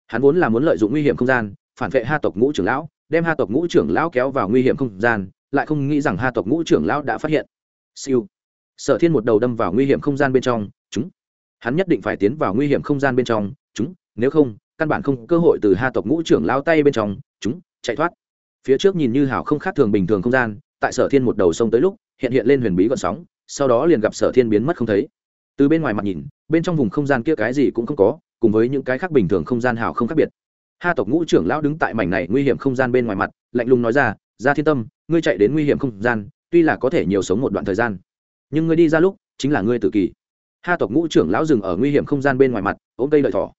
Hắn vốn là muốn lợi dụng nguy hiểm không gian, phản vệ ha tộc ngũ trưởng lão, đem ha tộc ngũ trưởng lão kéo vào nguy hiểm không gian, lại không nghĩ rằng ha tộc ngũ trưởng lão đã phát hiện. Siêu. Sở thiên một đầu đâm vào nguy hiểm không gian bên trong hắn nhất định phải tiến vào nguy hiểm không gian bên trong, chúng, nếu không, căn bản không cơ hội từ ha tộc ngũ trưởng lão tay bên trong, chúng, chạy thoát. Phía trước nhìn như hảo không khác thường bình thường không gian, tại sở thiên một đầu sông tới lúc, hiện hiện lên huyền bí gọn sóng, sau đó liền gặp sở thiên biến mất không thấy. Từ bên ngoài mặt nhìn, bên trong vùng không gian kia cái gì cũng không có, cùng với những cái khác bình thường không gian hào không khác biệt. Ha tộc ngũ trưởng lão đứng tại mảnh này nguy hiểm không gian bên ngoài mặt, lạnh lùng nói ra ra thiên tâm, ngươi chạy đến nguy hiểm không gian, tuy là có thể nhiều sống một đoạn thời gian, nhưng ngươi đi ra lúc, chính là ngươi tự kỷ ha tộc ngũ trưởng lão dừng ở nguy hiểm không gian bên ngoài mặt, ôm cây lợi thỏ.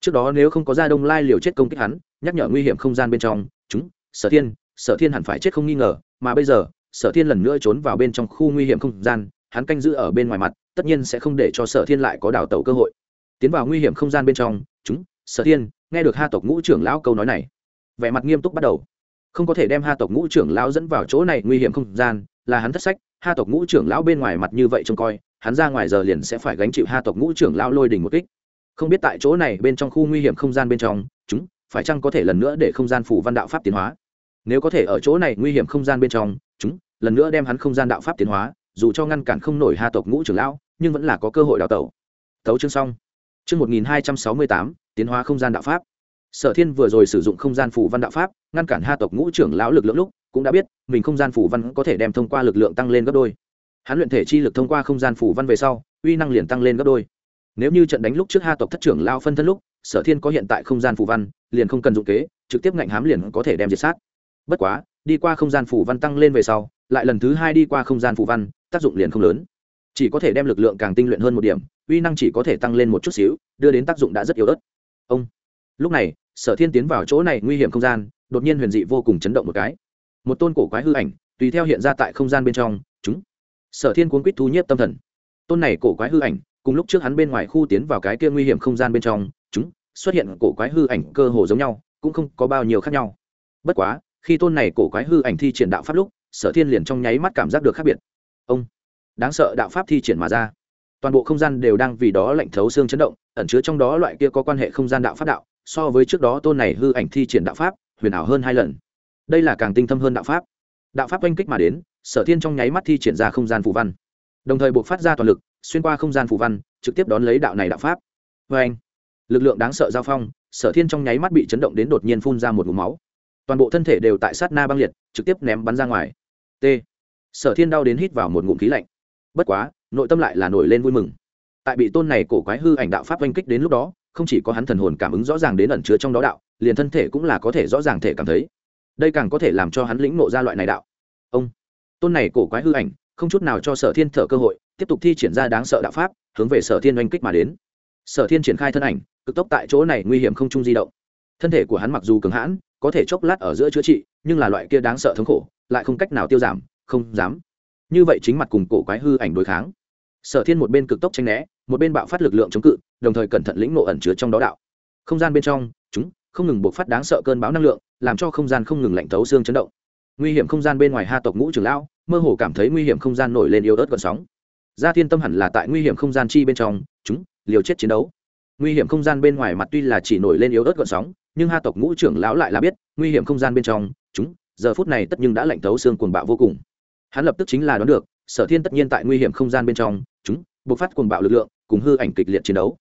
Trước đó nếu không có gia đông lai liều chết công kích hắn, nhắc nhở nguy hiểm không gian bên trong, chúng, sở thiên sở thiên hẳn phải chết không nghi ngờ, mà bây giờ, sở thiên lần nữa trốn vào bên trong khu nguy hiểm không gian, hắn canh giữ ở bên ngoài mặt, tất nhiên sẽ không để cho sở thiên lại có đào tẩu cơ hội. Tiến vào nguy hiểm không gian bên trong, chúng, sở thiên, nghe được ha tộc ngũ trưởng lão câu nói này, vẻ mặt nghiêm túc bắt đầu. Không có thể đem ha tộc ngũ trưởng lão dẫn vào chỗ này nguy hiểm không gian, là hắn thất sách, ha tộc ngũ trưởng lão bên ngoài mặt như vậy trông coi hắn ra ngoài giờ liền sẽ phải gánh chịu ha tộc ngũ trưởng lão lôi đình một kích. Không biết tại chỗ này bên trong khu nguy hiểm không gian bên trong, chúng phải chăng có thể lần nữa để không gian phủ văn đạo pháp tiến hóa? Nếu có thể ở chỗ này nguy hiểm không gian bên trong, chúng lần nữa đem hắn không gian đạo pháp tiến hóa, dù cho ngăn cản không nổi ha tộc ngũ trưởng lão, nhưng vẫn là có cơ hội đào tẩu. Tấu chương xong. Chương một nghìn hai trăm sáu mươi tám, tiến hóa không gian đạo pháp. Sở thiên vừa rồi sử dụng không gian phủ văn đạo pháp, ngăn cản ha tộc ngũ trưởng lão lực lượng lúc, cũng đã biết, mình không gian phủ văn có thể đem thông qua lực lượng tăng lên gấp đôi hắn luyện thể chi lực thông qua không gian phủ văn về sau, uy năng liền tăng lên gấp đôi. Nếu như trận đánh lúc trước ha tộc thất trưởng lao phân thân lúc, sở thiên có hiện tại không gian phủ văn, liền không cần dụng kế, trực tiếp ngạnh hám liền có thể đem diệt sát. Bất quá, đi qua không gian phủ văn tăng lên về sau, lại lần thứ hai đi qua không gian phủ văn, tác dụng liền không lớn. Chỉ có thể đem lực lượng càng tinh luyện hơn một điểm, uy năng chỉ có thể tăng lên một chút xíu, đưa đến tác dụng đã rất yếu ớt. Ông. Lúc này, sở thiên tiến vào chỗ này nguy hiểm không gian, đột nhiên huyền dị vô cùng chấn động một cái. Một tôn cổ quái hư ảnh, tùy theo hiện ra tại không gian bên trong, chúng sở thiên cuốn quýt thu nhiếp tâm thần. Tôn này cổ quái hư ảnh, cùng lúc trước hắn bên ngoài khu tiến vào cái kia nguy hiểm không gian bên trong, chúng, xuất hiện cổ quái hư ảnh cơ hồ giống nhau, cũng không có bao nhiêu khác nhau. Bất quá, khi tôn này cổ quái hư ảnh thi triển đạo pháp lúc, sở thiên liền trong nháy mắt cảm giác được khác biệt. Ông, đáng sợ đạo pháp thi triển mà ra. Toàn bộ không gian đều đang vì đó lạnh thấu xương chấn động, ẩn chứa trong đó loại kia có quan hệ không gian đạo pháp đạo, so với trước đó tôn này hư ảnh thi triển đạo pháp, huyền ảo hơn hai lần. Đây là càng tinh thâm hơn đạo pháp. Đạo pháp oanh kích mà đến sở thiên trong nháy mắt thi triển ra không gian phù văn. Đồng thời buộc phát ra toàn lực, xuyên qua không gian phù văn, trực tiếp đón lấy đạo này đạo pháp. Vê anh, lực lượng đáng sợ giao phong, sở thiên trong nháy mắt bị chấn động đến đột nhiên phun ra một mũ máu. Toàn bộ thân thể đều tại sát na băng liệt, trực tiếp ném bắn ra ngoài. T. Sở thiên đau đến hít vào một ngụm khí lạnh. Bất quá, nội tâm lại là nổi lên vui mừng. Tại bị tôn này cổ quái hư ảnh đạo pháp oanh kích đến lúc đó, không chỉ có hắn thần hồn cảm ứng rõ ràng đến ẩn chứa trong đó đạo, liền thân thể cũng là có thể rõ ràng thể cảm thấy. Đây càng có thể làm cho hắn lĩnh nộ ra loại này đạo. Ông tôn này cổ quái hư ảnh, không chút nào cho sở thiên thở cơ hội, tiếp tục thi triển ra đáng sợ đạo pháp, hướng về sở thiên oanh kích mà đến. Sở thiên triển khai thân ảnh, cực tốc tại chỗ này nguy hiểm không chung di động. Thân thể của hắn mặc dù cứng hãn, có thể chốc lát ở giữa chữa trị, nhưng là loại kia đáng sợ thống khổ, lại không cách nào tiêu giảm, không dám. Như vậy chính mặt cùng cổ quái hư ảnh đối kháng. Sở thiên một bên cực tốc tranh né, một bên bạo phát lực lượng chống cự, đồng thời cẩn thận lĩnh nộ ẩn chứa trong đó đạo. Không gian bên trong, chúng, không ngừng buộc phát đáng sợ cơn bão năng lượng, làm cho không gian không ngừng lạnh thấu xương chấn động. Nguy hiểm không gian bên ngoài ha tộc ngũ trưởng lão mơ hồ cảm thấy nguy hiểm không gian nổi lên yếu ớt gợn sóng. Gia thiên tâm hẳn là tại nguy hiểm không gian chi bên trong, chúng, liều chết chiến đấu. Nguy hiểm không gian bên ngoài mặt tuy là chỉ nổi lên yếu ớt gợn sóng, nhưng ha tộc ngũ trưởng lão lại là biết, nguy hiểm không gian bên trong, chúng, giờ phút này tất nhưng đã lạnh thấu xương cuồng bạo vô cùng. Hắn lập tức chính là đoán được, sở thiên tất nhiên tại nguy hiểm không gian bên trong, chúng, bộc phát cuồng bạo lực lượng, cùng hư ảnh kịch liệt chiến đấu.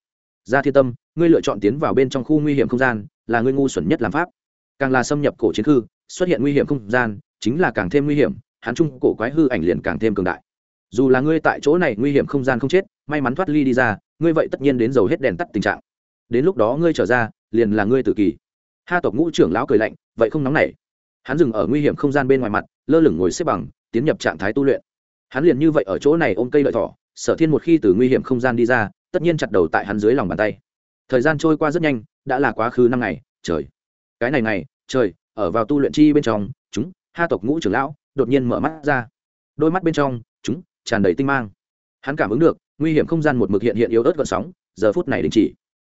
Gia thiên tâm, ngươi lựa chọn tiến vào bên trong khu nguy hiểm không gian, là ngươi ngu xuẩn nhất làm pháp. Càng là xâm nhập cổ chiến hư, xuất hiện nguy hiểm không gian, chính là càng thêm nguy hiểm hắn chung cổ quái hư ảnh liền càng thêm cường đại. Dù là ngươi tại chỗ này nguy hiểm không gian không chết, may mắn thoát ly đi ra, ngươi vậy tất nhiên đến dầu hết đèn tắt tình trạng. Đến lúc đó ngươi trở ra, liền là ngươi tự kỳ. Ha tộc ngũ trưởng lão cười lạnh, vậy không nóng nảy. Hắn dừng ở nguy hiểm không gian bên ngoài mặt, lơ lửng ngồi xếp bằng, tiến nhập trạng thái tu luyện. Hắn liền như vậy ở chỗ này ôm cây lợi thỏ, sở thiên một khi từ nguy hiểm không gian đi ra, tất nhiên chặt đầu tại hắn dưới lòng bàn tay. Thời gian trôi qua rất nhanh, đã là quá khứ năm ngày, trời. Cái này này trời, ở vào tu luyện chi bên trong, chúng, ha tộc ngũ trưởng lão đột nhiên mở mắt ra. Đôi mắt bên trong, chúng, tràn đầy tinh mang. Hắn cảm ứng được, nguy hiểm không gian một mực hiện hiện yếu ớt gợn sóng, giờ phút này đình chỉ.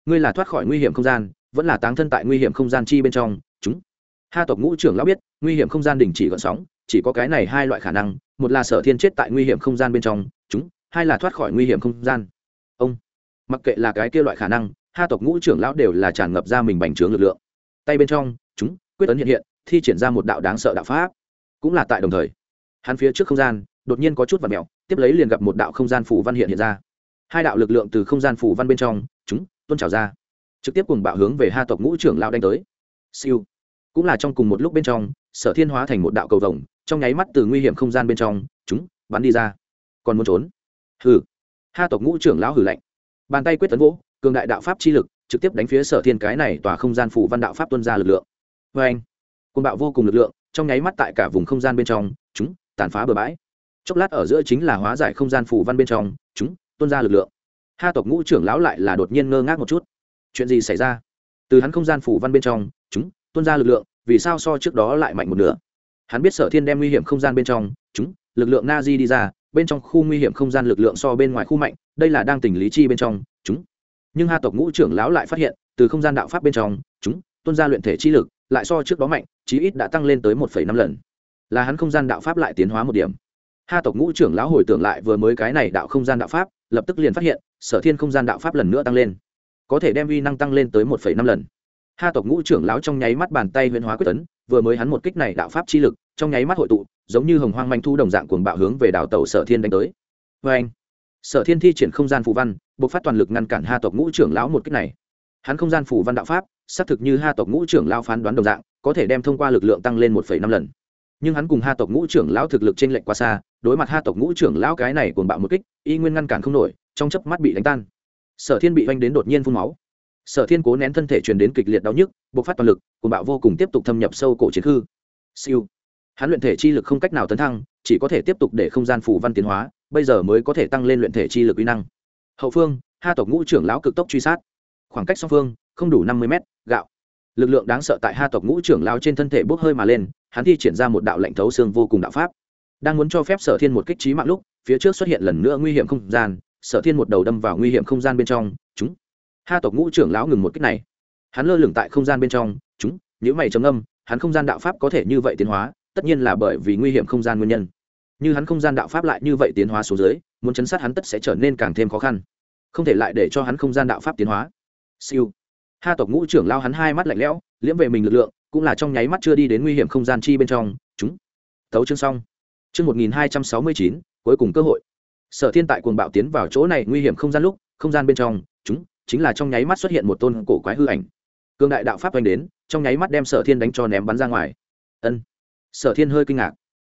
Ngươi là thoát khỏi nguy hiểm không gian, vẫn là táng thân tại nguy hiểm không gian chi bên trong, chúng. Ha tộc ngũ trưởng lão biết, nguy hiểm không gian đình chỉ gợn sóng, chỉ có cái này hai loại khả năng, một là sở thiên chết tại nguy hiểm không gian bên trong, chúng, hai là thoát khỏi nguy hiểm không gian. Ông. Mặc kệ là cái kia loại khả năng, ha tộc ngũ trưởng lão đều là tràn ngập ra mình bành trướng lực lượng. Tay bên trong, chúng, quyết ấn hiện hiện, thi triển ra một đạo đáng sợ đạo pháp cũng là tại đồng thời. Hắn phía trước không gian, đột nhiên có chút vật mèo, tiếp lấy liền gặp một đạo không gian phủ văn hiện hiện ra. Hai đạo lực lượng từ không gian phủ văn bên trong, chúng, tuôn trào ra. Trực tiếp cùng bạo hướng về ha tộc ngũ trưởng lão đánh tới. Siêu. Cũng là trong cùng một lúc bên trong, sở thiên hóa thành một đạo cầu vồng, trong nháy mắt từ nguy hiểm không gian bên trong, chúng, bắn đi ra. Còn muốn trốn? Hừ. Ha tộc ngũ trưởng lão hử lạnh. Bàn tay quyết tấn vỗ, cường đại đạo pháp chi lực, trực tiếp đánh phía sở thiên cái này tỏa không gian phủ văn đạo pháp tuân ra lực lượng. Vê anh côn bạo vô cùng lực lượng trong nháy mắt tại cả vùng không gian bên trong, chúng, tàn phá bừa bãi. Chốc lát ở giữa chính là hóa giải không gian phủ văn bên trong, chúng, tuôn ra lực lượng. Ha tộc ngũ trưởng lão lại là đột nhiên ngơ ngác một chút. Chuyện gì xảy ra? Từ hắn không gian phủ văn bên trong, chúng, tuôn ra lực lượng, vì sao so trước đó lại mạnh một nửa? Hắn biết sở thiên đem nguy hiểm không gian bên trong, chúng, lực lượng na di đi ra, bên trong khu nguy hiểm không gian lực lượng so bên ngoài khu mạnh, đây là đang tình lý chi bên trong, chúng. Nhưng ha tộc ngũ trưởng lão lại phát hiện, từ không gian đạo pháp bên trong, chúng tuân ra luyện thể chi lực lại so trước đó mạnh, chí ít đã tăng lên tới một năm lần. Là hắn không gian đạo pháp lại tiến hóa một điểm. Ha tộc ngũ trưởng lão hồi tưởng lại vừa mới cái này đạo không gian đạo pháp, lập tức liền phát hiện, sở thiên không gian đạo pháp lần nữa tăng lên. Có thể đem vi năng tăng lên tới một năm lần. Ha tộc ngũ trưởng lão trong nháy mắt bàn tay huyễn hóa quyết tấn, vừa mới hắn một kích này đạo pháp chi lực, trong nháy mắt hội tụ, giống như hồng hoang manh thu đồng dạng cuồng bạo hướng về đảo tàu sở thiên đánh tới. Vê anh, sở thiên thi triển không gian phù văn buộc phát toàn lực ngăn cản ha tộc ngũ trưởng lão một kích này. Hắn không gian phù văn đạo pháp xác thực như ha tộc ngũ trưởng lão phán đoán đồng dạng, có thể đem thông qua lực lượng tăng lên một năm lần. Nhưng hắn cùng ha tộc ngũ trưởng lão thực lực trên lệnh quá xa, đối mặt ha tộc ngũ trưởng lão cái này cuồng bạo một kích, y nguyên ngăn cản không nổi, trong chớp mắt bị đánh tan. Sở thiên bị oanh đến đột nhiên phun máu. Sở thiên cố nén thân thể truyền đến kịch liệt đau nhức, bộc phát toàn lực, cuồng bạo vô cùng tiếp tục thâm nhập sâu cổ chiến hư siêu. Hắn luyện thể chi lực không cách nào tấn thăng, chỉ có thể tiếp tục để không gian phủ văn tiến hóa, bây giờ mới có thể tăng lên luyện thể chi lực uy năng. Hậu phương, ha tộc ngũ trưởng lão cực tốc truy sát. Khoảng cách song phương không đủ năm mươi mét, gạo. Lực lượng đáng sợ tại ha tộc ngũ trưởng lão trên thân thể bốc hơi mà lên, hắn thi triển ra một đạo lệnh thấu xương vô cùng đạo pháp. Đang muốn cho phép sở thiên một kích trí mạng lúc, phía trước xuất hiện lần nữa nguy hiểm không gian, sở thiên một đầu đâm vào nguy hiểm không gian bên trong, chúng. Ha tộc ngũ trưởng lão ngừng một kích này. Hắn lơ lửng tại không gian bên trong, chúng. Những mày trầm âm hắn không gian đạo pháp có thể như vậy tiến hóa, tất nhiên là bởi vì nguy hiểm không gian nguyên nhân. Như hắn không gian đạo pháp lại như vậy tiến hóa xuống dưới, muốn chấn sát hắn tất sẽ trở nên càng thêm khó khăn. Không thể lại để cho hắn không gian đạo pháp tiến hóa. Siêu ha tộc ngũ trưởng lao hắn hai mắt lạnh lẽo, liễm về mình lực lượng, cũng là trong nháy mắt chưa đi đến nguy hiểm không gian chi bên trong. Chúng tấu chương xong. Chương một nghìn hai trăm sáu mươi chín, cuối cùng cơ hội. Sở thiên tại cuồng bạo tiến vào chỗ này nguy hiểm không gian lúc, không gian bên trong, chúng, chính là trong nháy mắt xuất hiện một tôn cổ quái hư ảnh. Cương đại đạo pháp oanh đến, trong nháy mắt đem sở thiên đánh cho ném bắn ra ngoài. Ân. Sở thiên hơi kinh ngạc.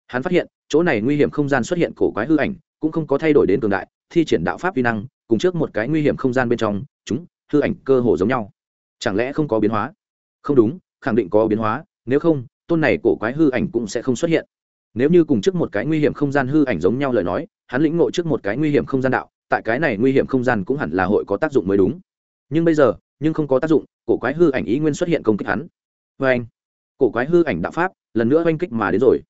Hắn phát hiện, chỗ này nguy hiểm không gian xuất hiện cổ quái hư ảnh, cũng không có thay đổi đến cường đại, thi triển đạo pháp vi năng, cùng trước một cái nguy hiểm không gian bên trong, chúng, hư ảnh cơ hồ giống nhau chẳng lẽ không có biến hóa? Không đúng, khẳng định có biến hóa, nếu không, tôn này cổ quái hư ảnh cũng sẽ không xuất hiện. Nếu như cùng trước một cái nguy hiểm không gian hư ảnh giống nhau lời nói, hắn lĩnh ngộ trước một cái nguy hiểm không gian đạo, tại cái này nguy hiểm không gian cũng hẳn là hội có tác dụng mới đúng. Nhưng bây giờ, nhưng không có tác dụng, cổ quái hư ảnh ý nguyên xuất hiện công kích hắn. Vê anh, cổ quái hư ảnh đạo pháp, lần nữa oanh kích mà đến rồi.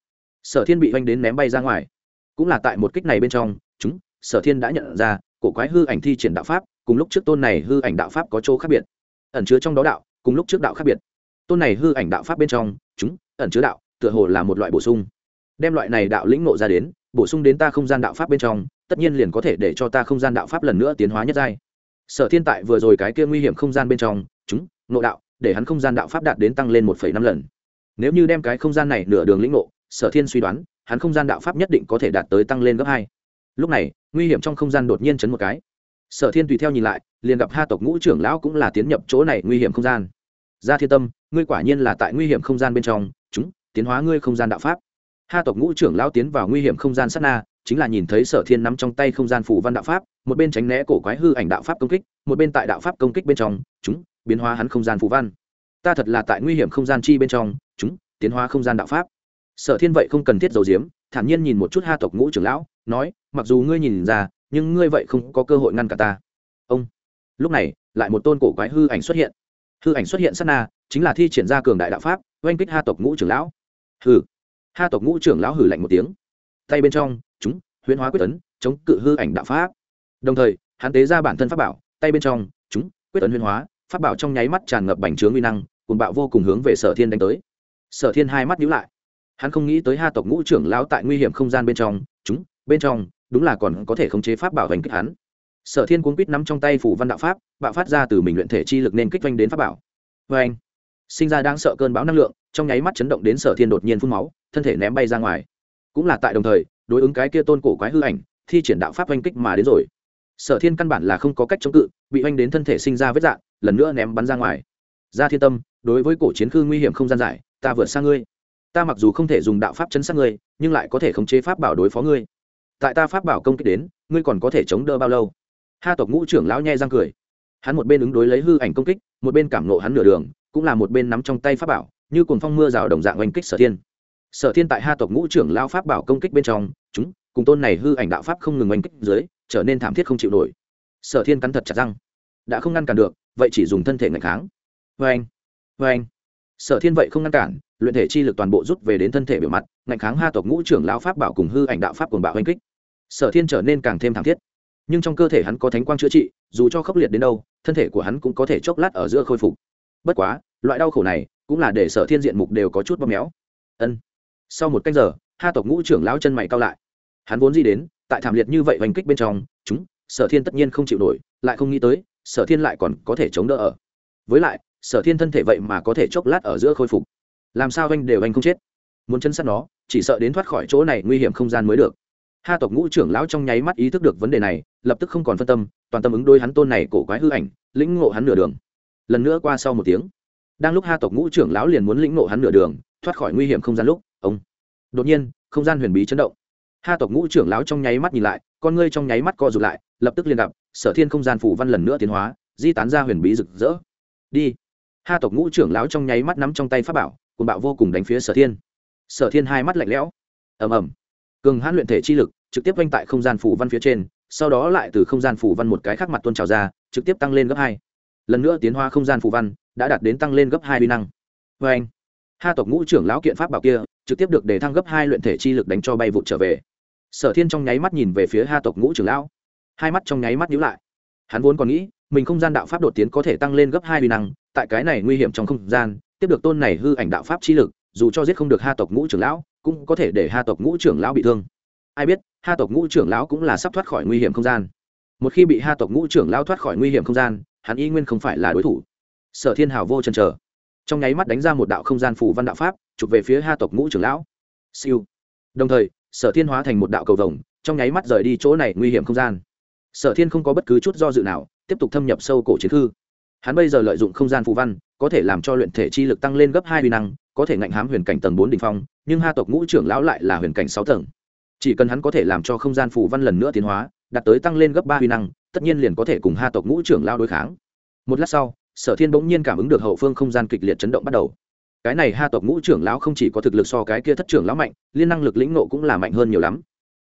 Sở thiên bị oanh đến ném bay ra ngoài. Cũng là tại một kích này bên trong, chúng, sở thiên đã nhận ra, cổ quái hư ảnh thi triển đạo pháp, cùng lúc trước tôn này hư ảnh đạo pháp có chỗ khác biệt ẩn chứa trong đó đạo, cùng lúc trước đạo khác biệt. Tôn này hư ảnh đạo pháp bên trong, chúng, ẩn chứa đạo, tựa hồ là một loại bổ sung. Đem loại này đạo lĩnh nộ ra đến, bổ sung đến ta không gian đạo pháp bên trong, tất nhiên liền có thể để cho ta không gian đạo pháp lần nữa tiến hóa nhất giai. Sở thiên tại vừa rồi cái kia nguy hiểm không gian bên trong, chúng nộ đạo, để hắn không gian đạo pháp đạt đến tăng lên một năm lần. Nếu như đem cái không gian này nửa đường lĩnh nộ sở thiên suy đoán, hắn không gian đạo pháp nhất định có thể đạt tới tăng lên gấp hai. Lúc này, nguy hiểm trong không gian đột nhiên chấn một cái sở thiên tùy theo nhìn lại, liền gặp ha tộc ngũ trưởng lão cũng là tiến nhập chỗ này nguy hiểm không gian. Gia thiên tâm, ngươi quả nhiên là tại nguy hiểm không gian bên trong, chúng, tiến hóa ngươi không gian đạo pháp. Ha tộc ngũ trưởng lão tiến vào nguy hiểm không gian sát na, chính là nhìn thấy sở thiên nắm trong tay không gian phủ văn đạo pháp, một bên tránh né cổ quái hư ảnh đạo pháp công kích, một bên tại đạo pháp công kích bên trong, chúng, biến hóa hắn không gian phủ văn. Ta thật là tại nguy hiểm không gian chi bên trong, chúng, tiến hóa không gian đạo pháp. Sở thiên vậy không cần thiết dầu diếm thản nhiên nhìn một chút ha tộc ngũ trưởng lão, nói, mặc dù ngươi nhìn ra nhưng ngươi vậy không có cơ hội ngăn cả ta. Ông. Lúc này, lại một tôn cổ quái hư ảnh xuất hiện. Hư ảnh xuất hiện sát na, chính là thi triển ra cường đại đạo pháp, oanh kích ha tộc ngũ trưởng lão. Hư ha tộc ngũ trưởng lão hử lạnh một tiếng. Tay bên trong, chúng, huyễn hóa quyết tấn chống cự hư ảnh đạo pháp. Đồng thời, hắn tế ra bản thân pháp bảo, tay bên trong, chúng, quyết tấn huyễn hóa, pháp bảo trong nháy mắt tràn ngập bành trướng uy năng cùng bạo vô cùng hướng về sở thiên đánh tới. Sở thiên hai mắt nhíu lại. Hắn không nghĩ tới ha tộc ngũ trưởng lão tại nguy hiểm không gian bên trong, chúng, bên trong đúng là còn có thể khống chế pháp bảo hành kích hắn. Sở thiên cuốn quýt nắm trong tay phủ văn đạo pháp, bạo phát ra từ mình luyện thể chi lực nên kích doanh đến pháp bảo. Vê anh sinh ra đang sợ cơn bão năng lượng, trong nháy mắt chấn động đến sở thiên đột nhiên phun máu, thân thể ném bay ra ngoài. Cũng là tại đồng thời, đối ứng cái kia tôn cổ quái hư ảnh, thi triển đạo pháp oanh kích mà đến rồi. Sở thiên căn bản là không có cách chống cự, bị oanh đến thân thể sinh ra vết dạng, lần nữa ném bắn ra ngoài. Ra thiên tâm, đối với cổ chiến khư nguy hiểm không gian giải, ta vượt sang ngươi. Ta mặc dù không thể dùng đạo pháp chấn sát ngươi, nhưng lại có thể khống chế pháp bảo đối phó ngươi tại ta pháp bảo công kích đến, ngươi còn có thể chống đỡ bao lâu? Ha tộc ngũ trưởng lão nhẹ răng cười. Hắn một bên ứng đối lấy hư ảnh công kích, một bên cảm nộ hắn nửa đường, cũng là một bên nắm trong tay pháp bảo, như cùng phong mưa rào đồng dạng oanh kích sở thiên. Sở thiên tại ha tộc ngũ trưởng lao pháp bảo công kích bên trong, chúng, cùng tôn này hư ảnh đạo pháp không ngừng oanh kích dưới, trở nên thảm thiết không chịu nổi. Sở thiên cắn thật chặt răng. Đã không ngăn cản được, vậy chỉ dùng thân thể ngạch kháng. Vê anh vê anh sở thiên vậy không ngăn cản, luyện thể chi lực toàn bộ rút về đến thân thể biểu mặt ngạch kháng ha tộc ngũ trưởng lao pháp bảo cùng hư ảnh đạo pháp cùng bạo oanh kích sở thiên trở nên càng thêm thảm thiết. Nhưng trong cơ thể hắn có thánh quang chữa trị, dù cho khốc liệt đến đâu, thân thể của hắn cũng có thể chốc lát ở giữa khôi phục. Bất quá, loại đau khổ này cũng là để sở thiên diện mục đều có chút bóp méo. Ân. Sau một canh giờ ha tộc ngũ trưởng lão chân mày cao lại. Hắn vốn gì đến, tại thảm liệt như vậy oanh kích bên trong, chúng, sở thiên tất nhiên không chịu nổi, lại không nghĩ tới, sở thiên lại còn có thể chống đỡ ở. Với lại, sở thiên thân thể vậy mà có thể chốc lát ở giữa khôi phục. Làm sao anh đều anh không chết? Muốn chân sát nó, chỉ sợ đến thoát khỏi chỗ này nguy hiểm không gian mới được ha tộc ngũ trưởng lão trong nháy mắt ý thức được vấn đề này, lập tức không còn phân tâm, toàn tâm ứng đôi hắn tôn này cổ quái hư ảnh, lĩnh ngộ hắn nửa đường. Lần nữa qua sau một tiếng, đang lúc ha tộc ngũ trưởng lão liền muốn lĩnh ngộ hắn nửa đường, thoát khỏi nguy hiểm không gian lúc, ông. Đột nhiên, không gian huyền bí chấn động. Ha tộc ngũ trưởng lão trong nháy mắt nhìn lại, con ngươi trong nháy mắt co rụt lại, lập tức liền gặp, sở thiên không gian phủ văn lần nữa tiến hóa, di tán ra huyền bí rực rỡ. Đi. Ha tộc ngũ trưởng lão trong nháy mắt nắm trong tay pháp bảo cùng bạo vô cùng đánh phía sở thiên. Sở thiên hai mắt lạnh lẽo. Ầm ầm cường hãn luyện thể chi lực, trực tiếp vanh tại không gian phủ văn phía trên, sau đó lại từ không gian phủ văn một cái khác mặt tuôn trào ra, trực tiếp tăng lên gấp hai. Lần nữa tiến hoa không gian phủ văn, đã đạt đến tăng lên gấp hai uy năng. Vê anh ha tộc ngũ trưởng lão kiện pháp bảo kia, trực tiếp được đề thăng gấp hai luyện thể chi lực đánh cho bay vụt trở về. Sở thiên trong nháy mắt nhìn về phía ha tộc ngũ trưởng lão. Hai mắt trong nháy mắt nhíu lại. Hắn vốn còn nghĩ, mình không gian đạo pháp đột tiến có thể tăng lên gấp hai uy năng, tại cái này nguy hiểm trong không gian, tiếp được tôn này hư ảnh đạo pháp chi lực, dù cho giết không được ha tộc ngũ trưởng lão cũng có thể để ha tộc ngũ trưởng lão bị thương. Ai biết, ha tộc ngũ trưởng lão cũng là sắp thoát khỏi nguy hiểm không gian. Một khi bị ha tộc ngũ trưởng lão thoát khỏi nguy hiểm không gian, hắn y nguyên không phải là đối thủ. Sở thiên hào vô chân trở. Trong nháy mắt đánh ra một đạo không gian phủ văn đạo pháp, chụp về phía ha tộc ngũ trưởng lão. Siêu. Đồng thời, sở thiên hóa thành một đạo cầu vồng, trong nháy mắt rời đi chỗ này nguy hiểm không gian. Sở thiên không có bất cứ chút do dự nào, tiếp tục thâm nhập sâu cổ chiến thư hắn bây giờ lợi dụng không gian phù văn, có thể làm cho luyện thể chi lực tăng lên gấp hai huy năng, có thể ngạnh hám huyền cảnh tầng bốn đ ỉ n h phong, nhưng ha tộc ngũ trưởng lão lại là huyền cảnh sáu tầng. Chỉ cần hắn có thể làm cho không gian phù văn lần nữa tiến hóa, đạt tới tăng lên gấp ba huy năng, tất nhiên liền có thể cùng ha tộc ngũ trưởng lao đối kháng. Một lát sau, sở thiên bỗng nhiên cảm ứng được hậu phương không gian kịch liệt chấn động bắt đầu. Cái này ha tộc ngũ trưởng lão không chỉ có thực lực so cái kia thất trưởng lão mạnh, liên năng lực lĩnh nộ cũng là mạnh hơn nhiều lắm.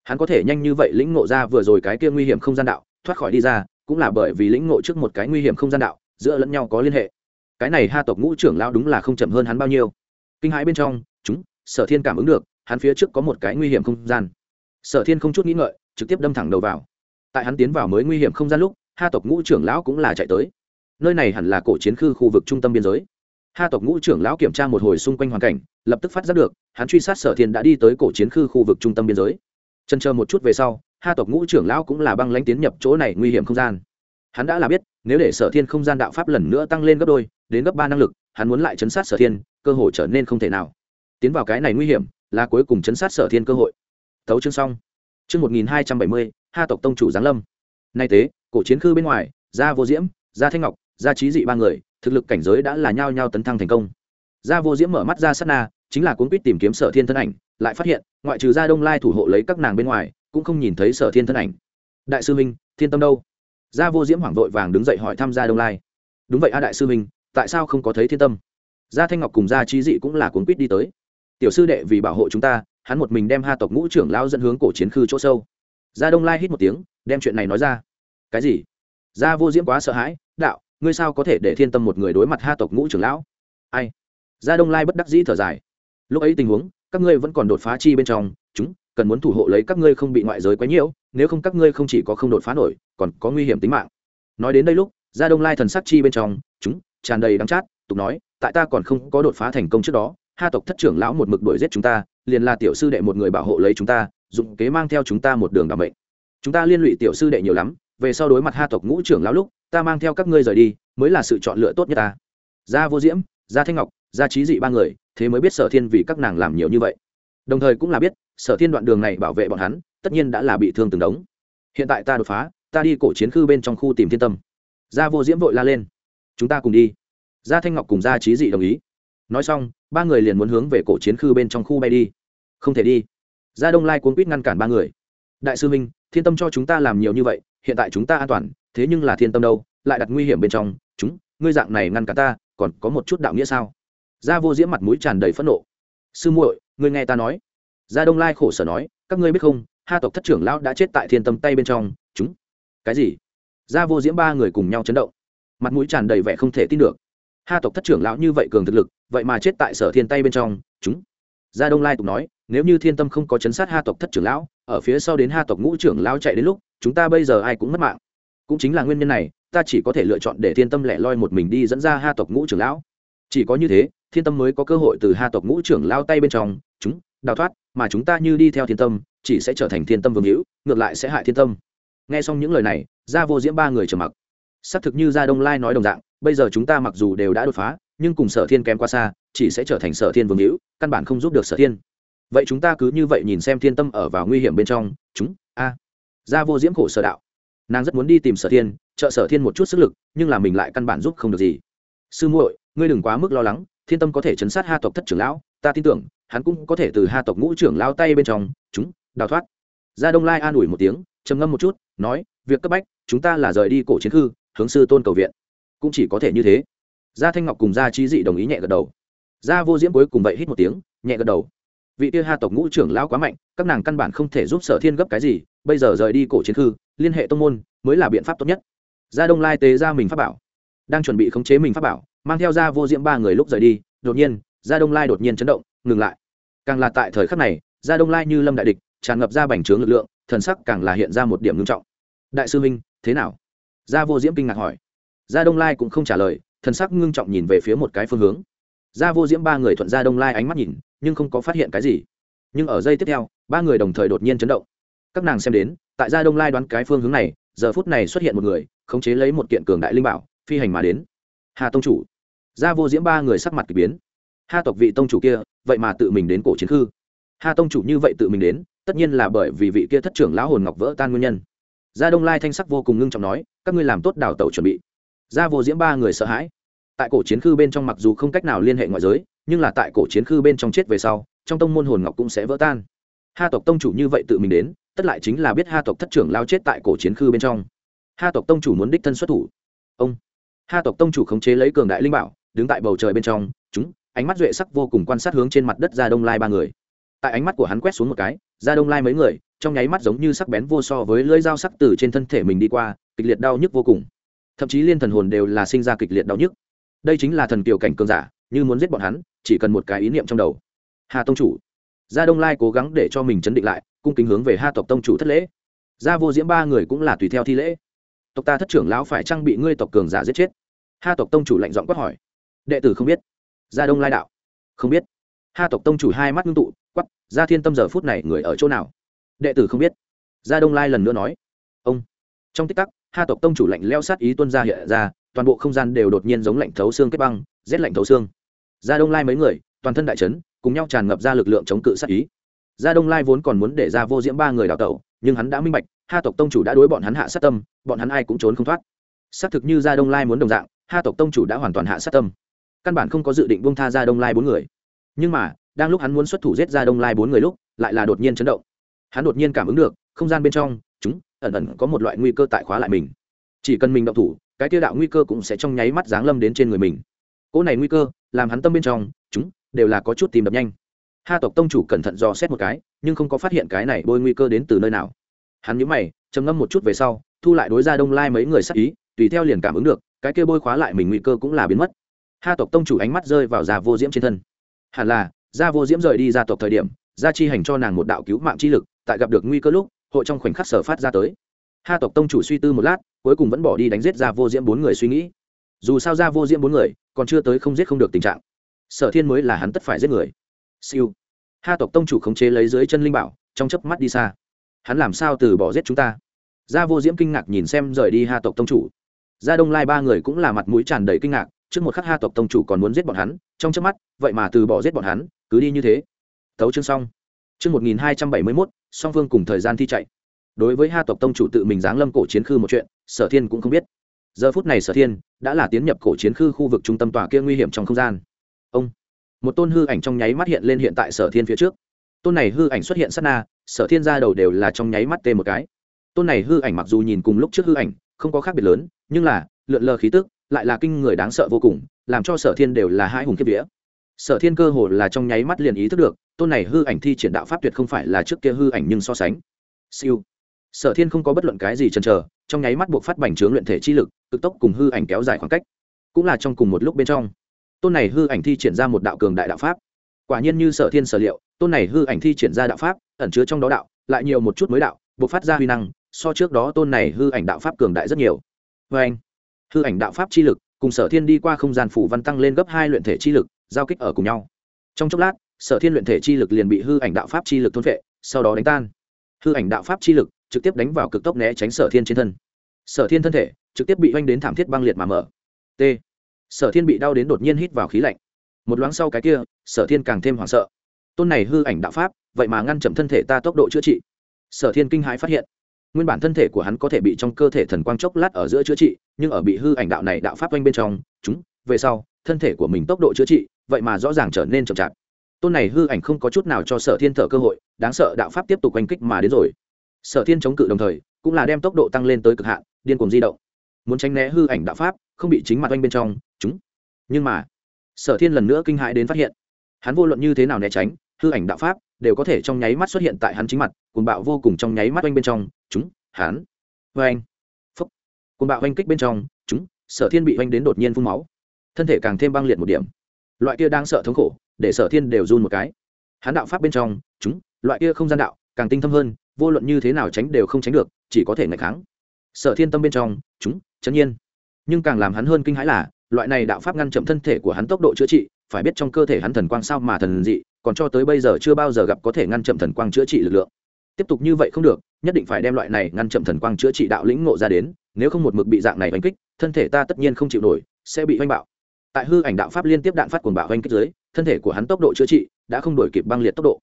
Hắn có thể nhanh như vậy lĩnh ngộ ra vừa rồi cái kia nguy hiểm không gian đạo, thoát khỏi đi ra, cũng là bởi vì lĩnh ngộ trước một cái nguy hiểm không gian đạo giữa lẫn nhau có liên hệ. Cái này ha tộc ngũ trưởng lao đúng là không chậm hơn hắn bao nhiêu. Kinh hãi bên trong, chúng, sở thiên cảm ứng được, hắn phía trước có một cái nguy hiểm không gian. Sở thiên không chút nghĩ ngợi, trực tiếp đâm thẳng đầu vào. Tại hắn tiến vào mới nguy hiểm không gian lúc, ha tộc ngũ trưởng lão cũng là chạy tới. Nơi này hẳn là cổ chiến khư khu vực trung tâm biên giới. Ha tộc ngũ trưởng lão kiểm tra một hồi xung quanh hoàn cảnh, lập tức phát giác được, hắn truy sát sở thiên đã đi tới cổ chiến khư khu vực trung tâm biên giới. Chân chờ một chút về sau, ha tộc ngũ trưởng lão cũng là băng lãnh tiến nhập chỗ này nguy hiểm không gian. Hắn đã là biết nếu để sở thiên không gian đạo pháp lần nữa tăng lên gấp đôi, đến gấp ba năng lực, hắn muốn lại chấn sát sở thiên, cơ hội trở nên không thể nào. Tiến vào cái này nguy hiểm, là cuối cùng chấn sát sở thiên cơ hội. Tấu chương xong. Chương một nghìn hai trăm bảy mươi, ha tộc tông chủ giáng lâm. Nay tế, cổ chiến khư bên ngoài, gia vô diễm, gia thanh ngọc, gia trí dị ba người, thực lực cảnh giới đã là nhao nhao tấn thăng thành công. Gia vô diễm mở mắt ra sát na, chính là cuốn quýt tìm kiếm sở thiên thân ảnh, lại phát hiện, ngoại trừ gia đông lai thủ hộ lấy các nàng bên ngoài, cũng không nhìn thấy sở thiên thân ảnh. Đại sư minh, thiên tâm đâu? Gia vô diễm hoảng vội vàng đứng dậy hỏi tham gia đông lai. Đúng vậy a đại sư minh tại sao không có thấy thiên tâm? Gia thanh ngọc cùng gia trí dị cũng là cuốn quýt đi tới. Tiểu sư đệ vì bảo hộ chúng ta, hắn một mình đem ha tộc ngũ trưởng lao dẫn hướng cổ chiến khư chỗ sâu. Gia đông lai hít một tiếng, đem chuyện này nói ra. Cái gì? Gia vô diễm quá sợ hãi, đạo, ngươi sao có thể để thiên tâm một người đối mặt ha tộc ngũ trưởng lão? Ai? Gia đông lai bất đắc dĩ thở dài. Lúc ấy tình huống, các ngươi vẫn còn đột phá chi bên trong, chúng cần muốn thủ hộ lấy các ngươi không bị ngoại giới quấy nhiễu, nếu không các ngươi không chỉ có không đột phá nổi, còn có nguy hiểm tính mạng. Nói đến đây lúc, gia đông lai thần sắc chi bên trong, chúng, tràn đầy đắng chát, tục nói, tại ta còn không có đột phá thành công trước đó, ha tộc thất trưởng lão một mực đuổi giết chúng ta, liền là tiểu sư đệ một người bảo hộ lấy chúng ta, dụng kế mang theo chúng ta một đường đảm mệnh. Chúng ta liên lụy tiểu sư đệ nhiều lắm, về sau đối mặt ha tộc ngũ trưởng lão lúc, ta mang theo các ngươi rời đi, mới là sự chọn lựa tốt nhất ta. Gia vô diễm, gia thanh ngọc, gia trí dị ba người, thế mới biết sở thiên vì các nàng làm nhiều như vậy. Đồng thời cũng là biết sở thiên đoạn đường này bảo vệ bọn hắn, tất nhiên đã là bị thương từng đống. Hiện tại ta đột phá, ta đi cổ chiến khư bên trong khu tìm thiên tâm. Gia vô diễm vội la lên. Chúng ta cùng đi. Gia thanh ngọc cùng gia trí dị đồng ý. Nói xong, ba người liền muốn hướng về cổ chiến khư bên trong khu bay đi. Không thể đi. Gia đông lai cuốn quýt ngăn cản ba người. Đại sư minh, thiên tâm cho chúng ta làm nhiều như vậy, hiện tại chúng ta an toàn, thế nhưng là thiên tâm đâu, lại đặt nguy hiểm bên trong. Chúng, ngươi dạng này ngăn cản ta, còn có một chút đạo nghĩa sao? Gia vô diễm mặt mũi tràn đầy phẫn nộ. Sư muội, ngươi nghe ta nói gia đông lai khổ sở nói, các ngươi biết không, ha tộc thất trưởng lão đã chết tại thiên tâm tay bên trong, chúng cái gì? Gia vô diễm ba người cùng nhau chấn động. Mặt mũi tràn đầy vẻ không thể tin được. Ha tộc thất trưởng lão như vậy cường thực lực, vậy mà chết tại sở thiên tay bên trong, chúng gia đông lai tục nói, nếu như thiên tâm không có chấn sát ha tộc thất trưởng lão, ở phía sau đến ha tộc ngũ trưởng lão chạy đến lúc, chúng ta bây giờ ai cũng mất mạng. Cũng chính là nguyên nhân này, ta chỉ có thể lựa chọn để thiên tâm lẻ loi một mình đi dẫn ra ha tộc ngũ trưởng lão. Chỉ có như thế, thiên tâm mới có cơ hội từ ha tộc ngũ trưởng lao tay bên trong, chúng đào thoát, mà chúng ta như đi theo thiên tâm, chỉ sẽ trở thành thiên tâm vương hữu, ngược lại sẽ hại thiên tâm. Nghe xong những lời này, gia vô diễm ba người trầm mặc. Xác thực như gia đông lai nói đồng dạng, bây giờ chúng ta mặc dù đều đã đột phá, nhưng cùng sở thiên kém qua xa, chỉ sẽ trở thành sở thiên vương hữu, căn bản không giúp được sở thiên. Vậy chúng ta cứ như vậy nhìn xem thiên tâm ở vào nguy hiểm bên trong, chúng, a. Gia vô diễm khổ sở đạo. Nàng rất muốn đi tìm sở thiên, trợ sở thiên một chút sức lực, nhưng là mình lại căn bản giúp không được gì. Sư muội, ngươi đừng quá mức lo lắng, thiên tâm có thể chấn sát ha tộc thất trưởng lão, ta tin tưởng hắn cũng có thể từ ha tộc ngũ trưởng lao tay bên trong chúng đào thoát. Gia đông lai an ủi một tiếng trầm ngâm một chút nói việc cấp bách chúng ta là rời đi cổ chiến khư, hướng sư tôn cầu viện. Cũng chỉ có thể như thế. Gia thanh ngọc cùng gia trí dị đồng ý nhẹ gật đầu. Gia vô diễm cuối cùng vậy hít một tiếng nhẹ gật đầu. Vị kia ha tộc ngũ trưởng lao quá mạnh các nàng căn bản không thể giúp sở thiên gấp cái gì bây giờ rời đi cổ chiến khư liên hệ tông môn mới là biện pháp tốt nhất. Gia đông lai tế ra mình pháp bảo đang chuẩn bị khống chế mình pháp bảo mang theo Gia vô diễm ba người lúc rời đi đột nhiên gia đông lai đột nhiên chấn động ngừng lại càng là tại thời khắc này, gia đông lai như lâm đại địch tràn ngập ra bành trướng lực lượng, thần sắc càng là hiện ra một điểm ngưng trọng. Đại sư minh, thế nào? Gia vô diễm kinh ngạc hỏi. Gia đông lai cũng không trả lời, thần sắc ngưng trọng nhìn về phía một cái phương hướng. Gia vô diễm ba người thuận gia đông lai ánh mắt nhìn, nhưng không có phát hiện cái gì. Nhưng ở giây tiếp theo, ba người đồng thời đột nhiên chấn động. Các nàng xem đến, tại gia đông lai đoán cái phương hướng này, giờ phút này xuất hiện một người, khống chế lấy một kiện cường đại linh bảo, phi hành mà đến. Hà tông chủ. Gia vô diễm ba người sắc mặt k ỳ biến ha tộc vị tông chủ kia, vậy mà tự mình đến cổ chiến khư. Ha tông chủ như vậy tự mình đến, tất nhiên là bởi vì vị kia thất trưởng lão hồn ngọc vỡ tan nguyên nhân. Gia đông lai thanh sắc vô cùng ngưng trọng nói, các ngươi làm tốt đào tẩu chuẩn bị. Gia vô diễm ba người sợ hãi. Tại cổ chiến khư bên trong mặc dù không cách nào liên hệ ngoại giới, nhưng là tại cổ chiến khư bên trong chết về sau, trong tông môn hồn ngọc cũng sẽ vỡ tan. Ha tộc tông chủ như vậy tự mình đến, tất lại chính là biết ha tộc thất trưởng lao chết tại cổ chiến khư bên trong. Ha tộc tông chủ muốn đích thân xuất thủ. Ông. Ha tộc tông chủ khống chế lấy cường đại linh bảo, đứng tại bầu trời bên trong, chúng ánh mắt duệ sắc vô cùng quan sát hướng trên mặt đất ra đông lai ba người. Tại ánh mắt của hắn quét xuống một cái, ra đông lai mấy người, trong nháy mắt giống như sắc bén vô so với lưỡi dao sắc từ trên thân thể mình đi qua, kịch liệt đau nhức vô cùng. Thậm chí liên thần hồn đều là sinh ra kịch liệt đau nhức. Đây chính là thần kiều cảnh cường giả, như muốn giết bọn hắn, chỉ cần một cái ý niệm trong đầu. Hà tông chủ. Gia đông lai cố gắng để cho mình chấn định lại, cung kính hướng về ha tộc tông chủ thất lễ. Gia vô diễm ba người cũng là tùy theo thi lễ. Tộc ta thất trưởng lão phải trang bị ngươi tộc cường giả giết chết? Ha tộc tông chủ lạnh giọng quát hỏi. Đệ tử không biết gia đông lai đạo. Không biết. Ha tộc tông chủ hai mắt ngưng tụ quắp gia thiên tâm giờ phút này người ở chỗ nào? Đệ tử không biết. Gia đông lai lần nữa nói. Ông. Trong tích tắc, ha tộc tông chủ lạnh leo sát ý tuân ra hiện ra, toàn bộ không gian đều đột nhiên giống lạnh thấu xương kết băng, rét lạnh thấu xương. Gia đông lai mấy người, toàn thân đại trấn cùng nhau tràn ngập ra lực lượng chống cự sát ý. Gia đông lai vốn còn muốn để ra vô diễm ba người đào tẩu, nhưng hắn đã minh bạch, ha tộc tông chủ đã đối bọn hắn hạ sát tâm, bọn hắn ai cũng trốn không thoát. Xác thực như gia đông lai muốn đồng dạng, ha tộc tông chủ đã hoàn toàn hạ sát tâm căn bản không có dự định buông tha ra đông lai bốn người. Nhưng mà, đang lúc hắn muốn xuất thủ giết ra đông lai bốn người lúc, lại là đột nhiên chấn động. Hắn đột nhiên cảm ứng được, không gian bên trong, chúng, ẩn ẩn có một loại nguy cơ tại khóa lại mình. Chỉ cần mình động thủ, cái tiêu đạo nguy cơ cũng sẽ trong nháy mắt giáng lâm đến trên người mình. Cỗ này nguy cơ, làm hắn tâm bên trong, chúng, đều là có chút tìm đập nhanh. Ha tộc tông chủ cẩn thận dò xét một cái, nhưng không có phát hiện cái này bôi nguy cơ đến từ nơi nào. Hắn nhớ mày, trầm ngâm một chút về sau, thu lại đối ra đông lai mấy người sắc ý, tùy theo liền cảm ứng được, cái kia bôi khóa lại mình nguy cơ cũng là biến mất ha tộc tông chủ ánh mắt rơi vào già vô diễm trên thân. Hẳn là, gia vô diễm rời đi gia tộc thời điểm, gia chi hành cho nàng một đạo cứu mạng chi lực, tại gặp được nguy cơ lúc, hội trong khoảnh khắc sở phát ra tới. Ha tộc tông chủ suy tư một lát, cuối cùng vẫn bỏ đi đánh giết gia vô diễm bốn người suy nghĩ. Dù sao gia vô diễm bốn người, còn chưa tới không giết không được tình trạng. Sở thiên mới là hắn tất phải giết người. Siêu. Ha tộc tông chủ khống chế lấy dưới chân linh bảo, trong chớp mắt đi xa. Hắn làm sao từ bỏ giết chúng ta? Gia vô diễm kinh ngạc nhìn xem rời đi ha tộc tông chủ. Gia đông lai ba người cũng là mặt mũi tràn đầy kinh ngạc trước một khắc ha tộc tông chủ còn muốn giết bọn hắn, trong chớp mắt, vậy mà từ bỏ giết bọn hắn, cứ đi như thế. Tấu chương xong. Chương một nghìn hai trăm bảy mươi mốt, song phương cùng thời gian thi chạy. Đối với ha tộc tông chủ tự mình giáng lâm cổ chiến khư một chuyện, sở thiên cũng không biết. Giờ phút này sở thiên đã là tiến nhập cổ chiến khư khu vực trung tâm tòa kia nguy hiểm trong không gian. Ông, một tôn hư ảnh trong nháy mắt hiện lên hiện tại sở thiên phía trước. Tôn này hư ảnh xuất hiện sát na, sở thiên ra đầu đều là trong nháy mắt tê một cái. Tôn này hư ảnh mặc dù nhìn cùng lúc trước hư ảnh, không có khác biệt lớn, nhưng là, lượn lờ khí tức lại là kinh người đáng sợ vô cùng, làm cho sở thiên đều là hai hùng kiếp vía. Sở thiên cơ hồ là trong nháy mắt liền ý thức được, tôn này hư ảnh thi triển đạo pháp tuyệt không phải là trước kia hư ảnh nhưng so sánh. Siêu. Sở thiên không có bất luận cái gì chần chờ, trong nháy mắt buộc phát bành trướng luyện thể chi lực, cực tốc cùng hư ảnh kéo dài khoảng cách. Cũng là trong cùng một lúc bên trong, tôn này hư ảnh thi triển ra một đạo cường đại đạo pháp. Quả nhiên như sở thiên sở liệu, tôn này hư ảnh thi triển ra đạo pháp, ẩn chứa trong đó đạo, lại nhiều một chút mới đạo, buộc phát ra huy năng, so trước đó tôn này hư ảnh đạo pháp cường đại rất nhiều. Vê anh hư ảnh đạo pháp chi lực cùng sở thiên đi qua không gian phủ văn tăng lên gấp hai luyện thể chi lực, giao kích ở cùng nhau. Trong chốc lát, sở thiên luyện thể chi lực liền bị hư ảnh đạo pháp chi lực thôn vệ sau đó đánh tan. Hư ảnh đạo pháp chi lực trực tiếp đánh vào cực tốc né tránh sở thiên trên thân. Sở thiên thân thể trực tiếp bị oanh đến thảm thiết băng liệt mà mở. T. Sở thiên bị đau đến đột nhiên hít vào khí lạnh. Một loáng sau cái kia, sở thiên càng thêm hoảng sợ. Tôn này hư ảnh đạo pháp, vậy mà ngăn chậm thân thể ta tốc độ chữa trị. Sở thiên kinh hãi phát hiện, nguyên bản thân thể của hắn có thể bị trong cơ thể thần quang chốc lát ở giữa chữa trị nhưng ở bị hư ảnh đạo này đạo pháp quanh bên trong, chúng, về sau, thân thể của mình tốc độ chữa trị, vậy mà rõ ràng trở nên chậm chạp. Tôn này hư ảnh không có chút nào cho sở thiên thở cơ hội, đáng sợ đạo pháp tiếp tục oanh kích mà đến rồi. Sở thiên chống cự đồng thời, cũng là đem tốc độ tăng lên tới cực hạn, điên cuồng di động. Muốn tránh né hư ảnh đạo pháp, không bị chính mặt oanh bên trong, chúng. Nhưng mà, sở thiên lần nữa kinh hãi đến phát hiện, hắn vô luận như thế nào né tránh, hư ảnh đạo pháp đều có thể trong nháy mắt xuất hiện tại hắn chính mặt, cuồng bạo vô cùng trong nháy mắt oanh bên trong, chúng, hắn. Vê anh cuồng bạo oanh kích bên trong, chúng, sở thiên bị oanh đến đột nhiên phun máu. Thân thể càng thêm băng liệt một điểm. Loại kia đang sợ thống khổ, để sở thiên đều run một cái. Hắn đạo pháp bên trong, chúng, loại kia không gian đạo, càng tinh thâm hơn, vô luận như thế nào tránh đều không tránh được, chỉ có thể ngày kháng. Sở thiên tâm bên trong, chúng, chấn nhiên. Nhưng càng làm hắn hơn kinh hãi là, loại này đạo pháp ngăn chậm thân thể của hắn tốc độ chữa trị, phải biết trong cơ thể hắn thần quang sao mà thần dị, còn cho tới bây giờ chưa bao giờ gặp có thể ngăn chậm thần quang chữa trị lực lượng tiếp tục như vậy không được, nhất định phải đem loại này ngăn chậm thần quang chữa trị đạo lĩnh ngộ ra đến, nếu không một mực bị dạng này oanh kích, thân thể ta tất nhiên không chịu nổi, sẽ bị oanh bạo. Tại hư ảnh đạo pháp liên tiếp đạn phát cuồng bạo oanh kích dưới, thân thể của hắn tốc độ chữa trị đã không đổi kịp băng liệt tốc độ.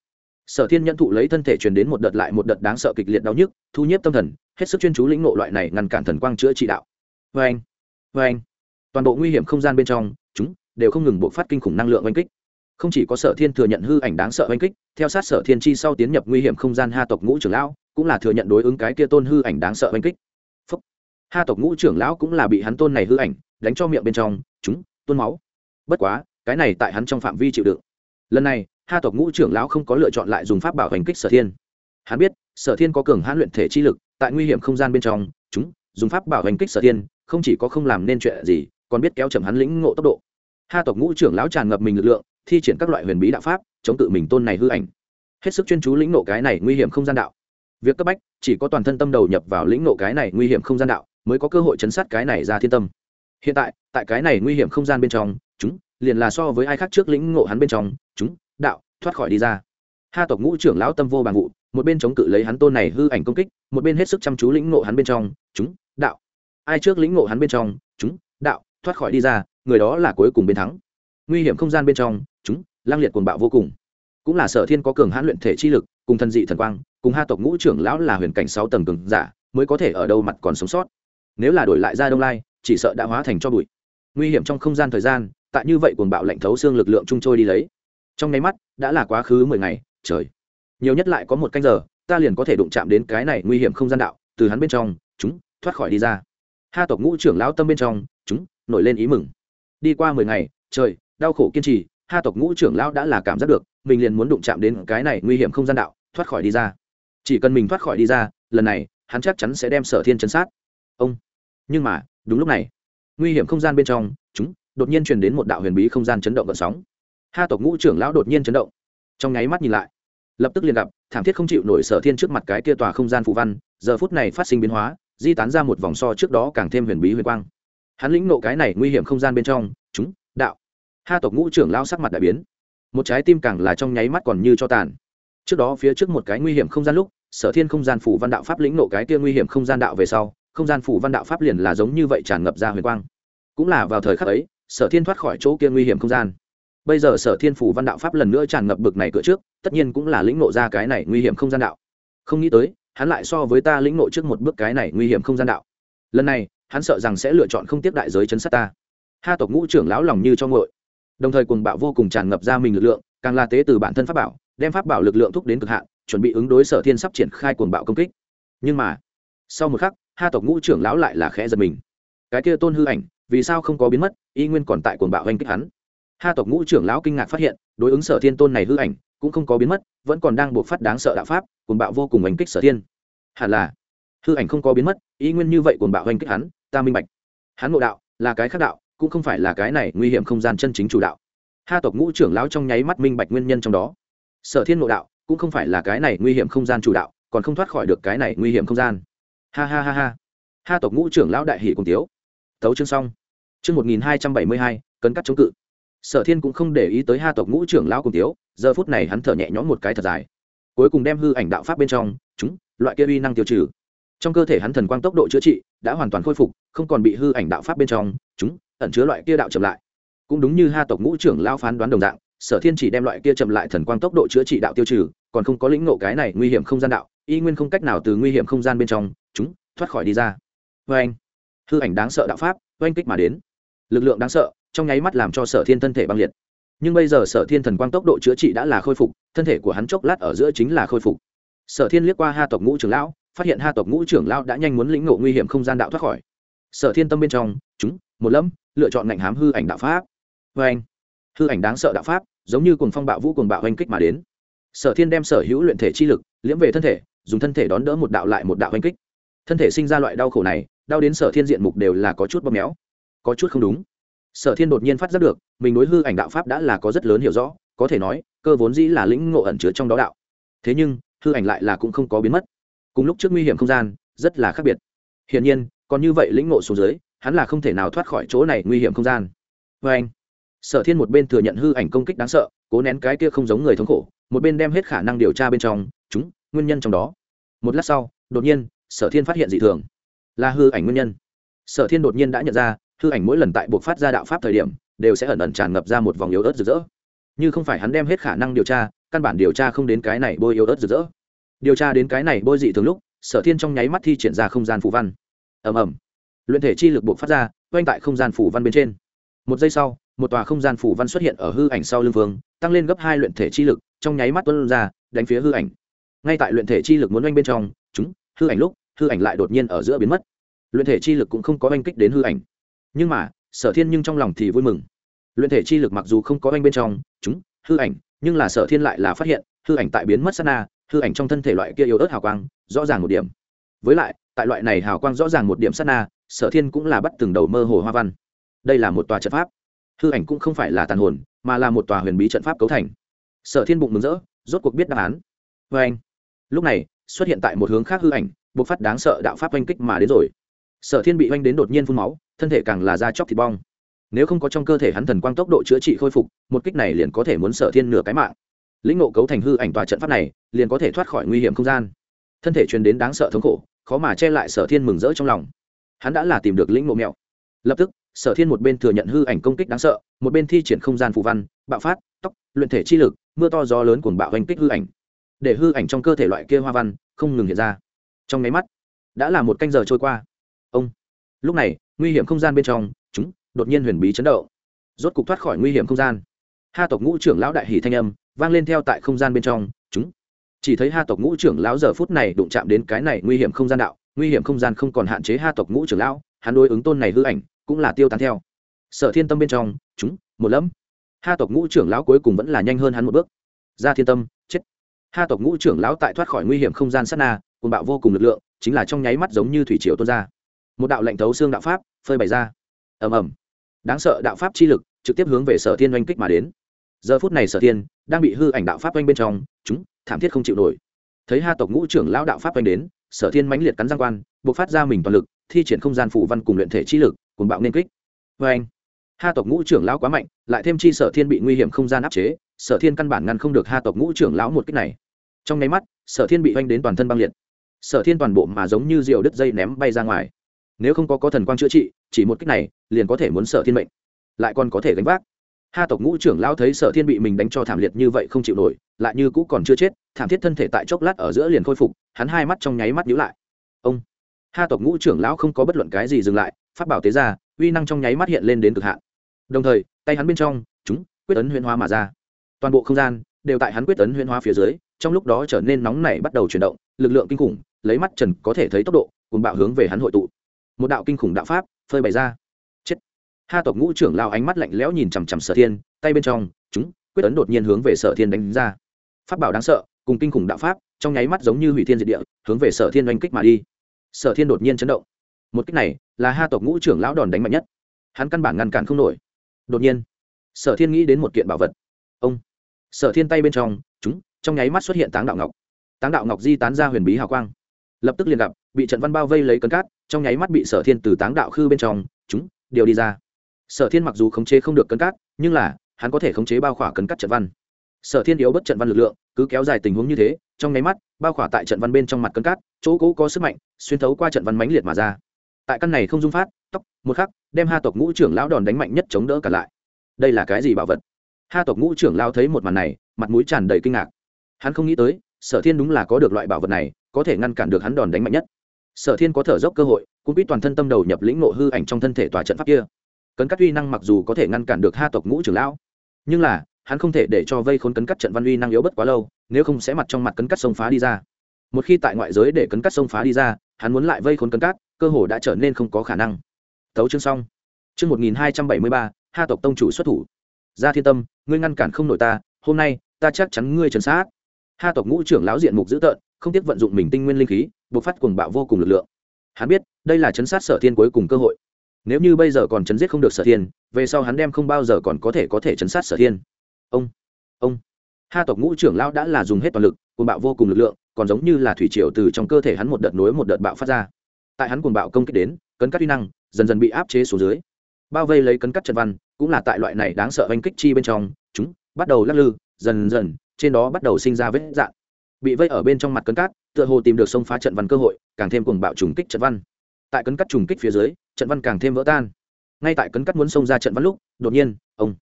Sở thiên nhận thụ lấy thân thể truyền đến một đợt lại một đợt đáng sợ kịch liệt đau nhức, thu nhếp tâm thần, hết sức chuyên chú lĩnh ngộ loại này ngăn cản thần quang chữa trị đạo. Vê anh vê anh toàn bộ nguy hiểm không gian bên trong, chúng đều không ngừng bộc phát kinh khủng năng lượng oanh kích không chỉ có sở thiên thừa nhận hư ảnh đáng sợ oanh kích, theo sát sở thiên chi sau tiến nhập nguy hiểm không gian ha tộc ngũ trưởng lão, cũng là thừa nhận đối ứng cái kia tôn hư ảnh đáng sợ oanh kích. Phúc. ha tộc ngũ trưởng lão cũng là bị hắn tôn này hư ảnh đánh cho miệng bên trong, chúng, tuôn máu. Bất quá, cái này tại hắn trong phạm vi chịu đựng. Lần này, ha tộc ngũ trưởng lão không có lựa chọn lại dùng pháp bảo hành kích sở thiên. Hắn biết, sở thiên có cường hãn luyện thể chi lực, tại nguy hiểm không gian bên trong, chúng, dùng pháp bảo hành kích sở thiên, không chỉ có không làm nên chuyện gì, còn biết kéo chậm hắn lĩnh ngộ tốc độ. Ha tộc ngũ trưởng lão tràn ngập mình lực lượng thi triển các loại huyền bí đạo pháp, chống tự mình tôn này hư ảnh. Hết sức chuyên chú lĩnh nộ cái này nguy hiểm không gian đạo. Việc cấp bách, chỉ có toàn thân tâm đầu nhập vào lĩnh nộ cái này nguy hiểm không gian đạo, mới có cơ hội chấn sát cái này ra thiên tâm. Hiện tại tại cái này nguy hiểm không gian bên trong, chúng, liền là so với ai khác trước lĩnh ngộ hắn bên trong, chúng, đạo, thoát khỏi đi ra. Ha tộc ngũ trưởng lão tâm vô bằng vụ, một bên chống cự lấy hắn tôn này hư ảnh công kích, một bên hết sức chăm chú lĩnh ngộ hắn bên trong, chúng, đạo. Ai trước lĩnh ngộ hắn bên trong, chúng, đạo, thoát khỏi đi ra, người đó là cuối cùng bên thắng. Nguy hiểm không gian bên trong lang liệt cuồng bạo vô cùng. Cũng là sở thiên có cường hãn luyện thể chi lực, cùng thân dị thần quang, cùng ha tộc ngũ trưởng lão là huyền cảnh sáu tầng cường giả, mới có thể ở đâu mặt còn sống sót. Nếu là đổi lại ra đông lai, chỉ sợ đã hóa thành cho bụi. Nguy hiểm trong không gian thời gian, tại như vậy cuồng bạo lạnh thấu xương lực lượng trung trôi đi lấy. Trong nháy mắt, đã là quá khứ mười ngày, trời. Nhiều nhất lại có một canh giờ, ta liền có thể đụng chạm đến cái này nguy hiểm không gian đạo, từ hắn bên trong, chúng, thoát khỏi đi ra. Ha tộc ngũ trưởng lão tâm bên trong, chúng, nổi lên ý mừng. Đi qua mười ngày, trời, đau khổ kiên trì ha tộc ngũ trưởng lão đã là cảm giác được, mình liền muốn đụng chạm đến cái này nguy hiểm không gian đạo, thoát khỏi đi ra. Chỉ cần mình thoát khỏi đi ra, lần này, hắn chắc chắn sẽ đem sở thiên chấn sát. Ông. Nhưng mà, đúng lúc này, nguy hiểm không gian bên trong, chúng, đột nhiên truyền đến một đạo huyền bí không gian chấn động gợn sóng. Ha tộc ngũ trưởng lão đột nhiên chấn động. Trong nháy mắt nhìn lại, lập tức liền gặp, thảm thiết không chịu nổi sở thiên trước mặt cái kia tòa không gian phù văn, giờ phút này phát sinh biến hóa, di tán ra một vòng so trước đó càng thêm huyền bí huyền quang. Hắn lĩnh nộ cái này nguy hiểm không gian bên trong, chúng, đạo ha tộc ngũ trưởng lao sắc mặt đại biến. Một trái tim càng là trong nháy mắt còn như cho tàn. Trước đó phía trước một cái nguy hiểm không gian lúc, sở thiên không gian phủ văn đạo pháp lĩnh nộ cái kia nguy hiểm không gian đạo về sau, không gian phủ văn đạo pháp liền là giống như vậy tràn ngập ra huyền quang. Cũng là vào thời khắc ấy, sở thiên thoát khỏi chỗ kia nguy hiểm không gian. Bây giờ sở thiên phủ văn đạo pháp lần nữa tràn ngập bực này cửa trước, tất nhiên cũng là lĩnh nộ ra cái này nguy hiểm không gian đạo. Không nghĩ tới, hắn lại so với ta lĩnh nộ trước một bước cái này nguy hiểm không gian đạo. Lần này, hắn sợ rằng sẽ lựa chọn không tiếp đại giới chấn sát ta. Ha tộc ngũ trưởng lão lòng như cho ngội đồng thời cuồng bạo vô cùng tràn ngập ra mình lực lượng, càng là tế từ bản thân pháp bảo, đem pháp bảo lực lượng thúc đến cực hạn, chuẩn bị ứng đối sở thiên sắp triển khai cuồng bạo công kích. Nhưng mà, sau một khắc, ha tộc ngũ trưởng lão lại là khẽ giật mình. Cái kia tôn hư ảnh, vì sao không có biến mất, y nguyên còn tại cuồng bạo oanh kích hắn. Ha tộc ngũ trưởng lão kinh ngạc phát hiện, đối ứng sở thiên tôn này hư ảnh, cũng không có biến mất, vẫn còn đang buộc phát đáng sợ đạo pháp, cuồng bạo vô cùng oanh kích sở thiên. Hẳn là, hư ảnh không có biến mất, y nguyên như vậy cuồng bạo oanh kích hắn, ta minh bạch. Hắn ngộ đạo, là cái khác đạo cũng không phải là cái này nguy hiểm không gian chân chính chủ đạo. Ha tộc ngũ trưởng lão trong nháy mắt minh bạch nguyên nhân trong đó. Sở thiên ngộ đạo, cũng không phải là cái này nguy hiểm không gian chủ đạo, còn không thoát khỏi được cái này nguy hiểm không gian. Ha ha ha ha. Ha tộc ngũ trưởng lão đại hỷ cùng tiếu. Thấu chương xong. Chương một nghìn hai trăm bảy mươi hai, cấn cắt chống cự. Sở thiên cũng không để ý tới ha tộc ngũ trưởng lão cùng tiếu, giờ phút này hắn thở nhẹ nhõm một cái thật dài. Cuối cùng đem hư ảnh đạo pháp bên trong, chúng, loại kia uy năng tiêu trừ. Trong cơ thể hắn thần quang tốc độ chữa trị đã hoàn toàn khôi phục, không còn bị hư ảnh đạo pháp bên trong, chúng ẩn chứa loại kia đạo chậm lại. Cũng đúng như ha tộc ngũ trưởng lao phán đoán đồng dạng, sở thiên chỉ đem loại kia chậm lại thần quang tốc độ chữa trị đạo tiêu trừ, còn không có lĩnh ngộ cái này nguy hiểm không gian đạo, y nguyên không cách nào từ nguy hiểm không gian bên trong, chúng, thoát khỏi đi ra. Vê anh hư ảnh đáng sợ đạo pháp oanh kích mà đến. Lực lượng đáng sợ, trong nháy mắt làm cho sở thiên thân thể băng liệt. Nhưng bây giờ sở thiên thần quang tốc độ chữa trị đã là khôi phục, thân thể của hắn chốc lát ở giữa chính là khôi phục. Sở thiên liếc qua ha tộc ngũ trưởng lão, phát hiện ha tộc ngũ trưởng lão đã nhanh muốn lĩnh ngộ nguy hiểm không gian đạo thoát khỏi. Sở thiên tâm bên trong, chúng một lẫm, lựa chọn ngạnh hám hư ảnh đạo pháp. Vê anh, hư ảnh đáng sợ đạo pháp, giống như cùng phong bạo vũ cùng bạo oanh kích mà đến. Sở thiên đem sở hữu luyện thể chi lực, liễm về thân thể, dùng thân thể đón đỡ một đạo lại một đạo oanh kích. Thân thể sinh ra loại đau khổ này, đau đến sở thiên diện mục đều là có chút bóp méo, có chút không đúng. Sở thiên đột nhiên phát giác được, mình đối hư ảnh đạo pháp đã là có rất lớn hiểu rõ, có thể nói, cơ vốn dĩ là lĩnh ngộ ẩn chứa trong đó đạo. Thế nhưng, hư ảnh lại là cũng không có biến mất. Cùng lúc trước nguy hiểm không gian, rất là khác biệt. Hiển nhiên, còn như vậy lĩnh ngộ xuống dưới hắn là không thể nào thoát khỏi chỗ này nguy hiểm không gian. Vê anh, sở thiên một bên thừa nhận hư ảnh công kích đáng sợ, cố nén cái kia không giống người thống khổ, một bên đem hết khả năng điều tra bên trong, chúng, nguyên nhân trong đó. Một lát sau, đột nhiên, sở thiên phát hiện dị thường. Là hư ảnh nguyên nhân. Sở thiên đột nhiên đã nhận ra, hư ảnh mỗi lần tại buộc phát ra đạo pháp thời điểm, đều sẽ ẩn ẩn tràn ngập ra một vòng yếu ớt rực rỡ. Như không phải hắn đem hết khả năng điều tra, căn bản điều tra không đến cái này bôi yếu ớt rực rỡ. Điều tra đến cái này bôi dị thường lúc, sở thiên trong nháy mắt thi triển ra không gian phủ văn. Ầm ầm luyện thể chi lực buộc phát ra, quanh tại không gian phủ văn bên trên. Một giây sau, một tòa không gian phủ văn xuất hiện ở hư ảnh sau lưng vương, tăng lên gấp hai luyện thể chi lực, trong nháy mắt tuân ra, đánh phía hư ảnh. Ngay tại luyện thể chi lực muốn oanh bên trong, chúng, hư ảnh lúc, hư ảnh lại đột nhiên ở giữa biến mất. Luyện thể chi lực cũng không có oanh kích đến hư ảnh. Nhưng mà, sở thiên nhưng trong lòng thì vui mừng. Luyện thể chi lực mặc dù không có oanh bên trong, chúng, hư ảnh, nhưng là sở thiên lại là phát hiện, hư ảnh tại biến mất sát na, hư ảnh trong thân thể loại kia yếu ớt hào quang, rõ ràng một điểm. Với lại, tại loại này hào quang rõ ràng một điểm sát na sở thiên cũng là bắt từng đầu mơ hồ hoa văn. Đây là một tòa trận pháp. Hư ảnh cũng không phải là tàn hồn, mà là một tòa huyền bí trận pháp cấu thành. Sở thiên bụng mừng rỡ, rốt cuộc biết đáp án. Vê anh, lúc này, xuất hiện tại một hướng khác hư ảnh buộc phát đáng sợ đạo pháp oanh kích mà đến rồi. Sở thiên bị oanh đến đột nhiên phun máu, thân thể càng là da chóc thịt bong. Nếu không có trong cơ thể hắn thần quang tốc độ chữa trị khôi phục, một kích này liền có thể muốn sở thiên nửa cái mạng. Lĩnh ngộ cấu thành hư ảnh tòa trận pháp này, liền có thể thoát khỏi nguy hiểm không gian. Thân thể truyền đến đáng sợ thống khổ, khó mà che lại sở thiên mừng rỡ trong lòng hắn đã là tìm được lĩnh ngộ mẹo. Lập tức, sở thiên một bên thừa nhận hư ảnh công kích đáng sợ, một bên thi triển không gian phù văn, bạo phát tóc luyện thể chi lực, mưa to gió lớn cuồng bạo hành kích hư ảnh. Để hư ảnh trong cơ thể loại kia hoa văn không ngừng hiện ra. Trong nháy mắt, đã là một canh giờ trôi qua. Ông. Lúc này, nguy hiểm không gian bên trong, chúng đột nhiên huyền bí chấn động. Rốt cục thoát khỏi nguy hiểm không gian. Ha tộc ngũ trưởng lão đại hỷ thanh âm vang lên theo tại không gian bên trong, chúng. Chỉ thấy ha tộc ngũ trưởng lão giờ phút này đụng chạm đến cái này nguy hiểm không gian đạo nguy hiểm không gian không còn hạn chế ha tộc ngũ trưởng lão, hắn đối ứng tôn này hư ảnh cũng là tiêu tán theo. Sở thiên tâm bên trong, chúng, một lẫm. Ha tộc ngũ trưởng lão cuối cùng vẫn là nhanh hơn hắn một bước. Ra thiên tâm, chết. Ha tộc ngũ trưởng lão tại thoát khỏi nguy hiểm không gian sát na cùng bạo vô cùng lực lượng, chính là trong nháy mắt giống như thủy triều tuôn ra. Một đạo lệnh thấu xương đạo pháp phơi bày ra. Ầm ầm. Đáng sợ đạo pháp chi lực trực tiếp hướng về sở thiên oanh kích mà đến. Giờ phút này sở thiên đang bị hư ảnh đạo pháp oanh bên trong, chúng, thảm thiết không chịu nổi. Thấy ha tộc ngũ trưởng lão đạo pháp oanh đến sở thiên mãnh liệt cắn giang quan, buộc phát ra mình toàn lực, thi triển không gian phủ văn cùng luyện thể chi lực cùng bạo nên kích. Vê anh ha tộc ngũ trưởng lão quá mạnh, lại thêm chi sở thiên bị nguy hiểm không gian áp chế, sở thiên căn bản ngăn không được ha tộc ngũ trưởng lão một kích này. Trong nháy mắt, sở thiên bị oanh đến toàn thân băng liệt. Sở thiên toàn bộ mà giống như diều đứt dây ném bay ra ngoài. Nếu không có có thần quang chữa trị, chỉ một kích này, liền có thể muốn sở thiên mệnh. Lại còn có thể gánh vác ha tộc ngũ trưởng lão thấy sở thiên bị mình đánh cho thảm liệt như vậy không chịu nổi, lại như cũ còn chưa chết, thảm thiết thân thể tại chốc lát ở giữa liền khôi phục, hắn hai mắt trong nháy mắt nhíu lại. Ông! Ha tộc ngũ trưởng lão không có bất luận cái gì dừng lại phát bảo tế ra, uy năng trong nháy mắt hiện lên đến cực hạn. Đồng thời, tay hắn bên trong, chúng, quyết ấn huyễn hóa mà ra. Toàn bộ không gian, đều tại hắn quyết ấn huyễn hóa phía dưới, trong lúc đó trở nên nóng nảy bắt đầu chuyển động, lực lượng kinh khủng, lấy mắt trần có thể thấy tốc độ, cùng bạo hướng về hắn hội tụ. Một đạo kinh khủng đạo pháp phơi bày ra ha tộc ngũ trưởng lao ánh mắt lạnh lẽo nhìn chằm chằm sở thiên, tay bên trong, chúng, quyết ấn đột nhiên hướng về sở thiên đánh ra. Pháp bảo đáng sợ, cùng kinh khủng đạo pháp, trong nháy mắt giống như hủy thiên diệt địa, hướng về sở thiên oanh kích mà đi. Sở thiên đột nhiên chấn động. Một kích này, là ha tộc ngũ trưởng lão đòn đánh mạnh nhất. Hắn căn bản ngăn cản không nổi. Đột nhiên, sở thiên nghĩ đến một kiện bảo vật. Ông, sở thiên tay bên trong, chúng, trong nháy mắt xuất hiện táng đạo ngọc. Táng đạo ngọc di tán ra huyền bí hào quang. Lập tức liền gặp, bị trận văn bao vây lấy cấn cát, trong nháy mắt bị sở thiên từ táng đạo khư bên trong, chúng, điều đi ra sở thiên mặc dù khống chế không được cấn cát, nhưng là, hắn có thể khống chế bao khỏa cấn cát trận văn. Sở thiên yếu bất trận văn lực lượng, cứ kéo dài tình huống như thế, trong nháy mắt, bao khỏa tại trận văn bên trong mặt cấn cát, chỗ cũ có sức mạnh, xuyên thấu qua trận văn mãnh liệt mà ra. Tại căn này không dung phát tóc một khắc, đem ha tộc ngũ trưởng lão đòn đánh mạnh nhất chống đỡ cả lại. Đây là cái gì bảo vật? Ha tộc ngũ trưởng lão thấy một màn này, mặt mũi tràn đầy kinh ngạc. Hắn không nghĩ tới, sở thiên đúng là có được loại bảo vật này, có thể ngăn cản được hắn đòn đánh mạnh nhất. Sở thiên có thở dốc cơ hội cũng biết toàn thân tâm đầu nhập lĩnh ngộ hư ảnh trong thân thể tòa trận pháp kia cấn cắt uy năng mặc dù có thể ngăn cản được ha tộc ngũ trưởng lão, nhưng là, hắn không thể để cho vây khốn cấn cắt trận văn uy năng yếu bất quá lâu, nếu không sẽ mặt trong mặt cấn cắt sông phá đi ra. Một khi tại ngoại giới để cấn cắt sông phá đi ra, hắn muốn lại vây khốn cấn cắt, cơ hồ đã trở nên không có khả năng. Tấu chương xong. Chương một nghìn hai trăm bảy mươi ba, ha tộc tông chủ xuất thủ. Gia thiên tâm, ngươi ngăn cản không nổi ta, hôm nay, ta chắc chắn ngươi trần sát. Ha tộc ngũ trưởng lão diện mục dữ tợn, không tiếc vận dụng mình tinh nguyên linh khí buộc phát cuồng bạo vô cùng lực lượng. Hắn biết, đây là chấn sát sở thiên cuối cùng cơ hội nếu như bây giờ còn chấn giết không được sở thiên, về sau hắn đem không bao giờ còn có thể có thể chấn sát sở thiên. Ông ông. Ha tộc ngũ trưởng lão đã là dùng hết toàn lực, cuồng bạo vô cùng lực lượng, còn giống như là thủy triều từ trong cơ thể hắn một đợt nối một đợt bạo phát ra. Tại hắn cuồng bạo công kích đến, cấn cắt uy năng dần dần bị áp chế xuống dưới. Bao vây lấy cấn cắt trận văn, cũng là tại loại này đáng sợ oanh kích chi bên trong, chúng bắt đầu lắc lư, dần dần, trên đó bắt đầu sinh ra vết dạn bị vây ở bên trong mặt cấn cát, tựa hồ tìm được sông phá trận văn cơ hội, càng thêm cuồng bạo trùng kích trận văn. Tại cấn cắt trùng kích phía dưới trận văn càng thêm vỡ tan. Ngay tại cấn cắt muốn xông ra trận văn lúc, đột nhiên, ông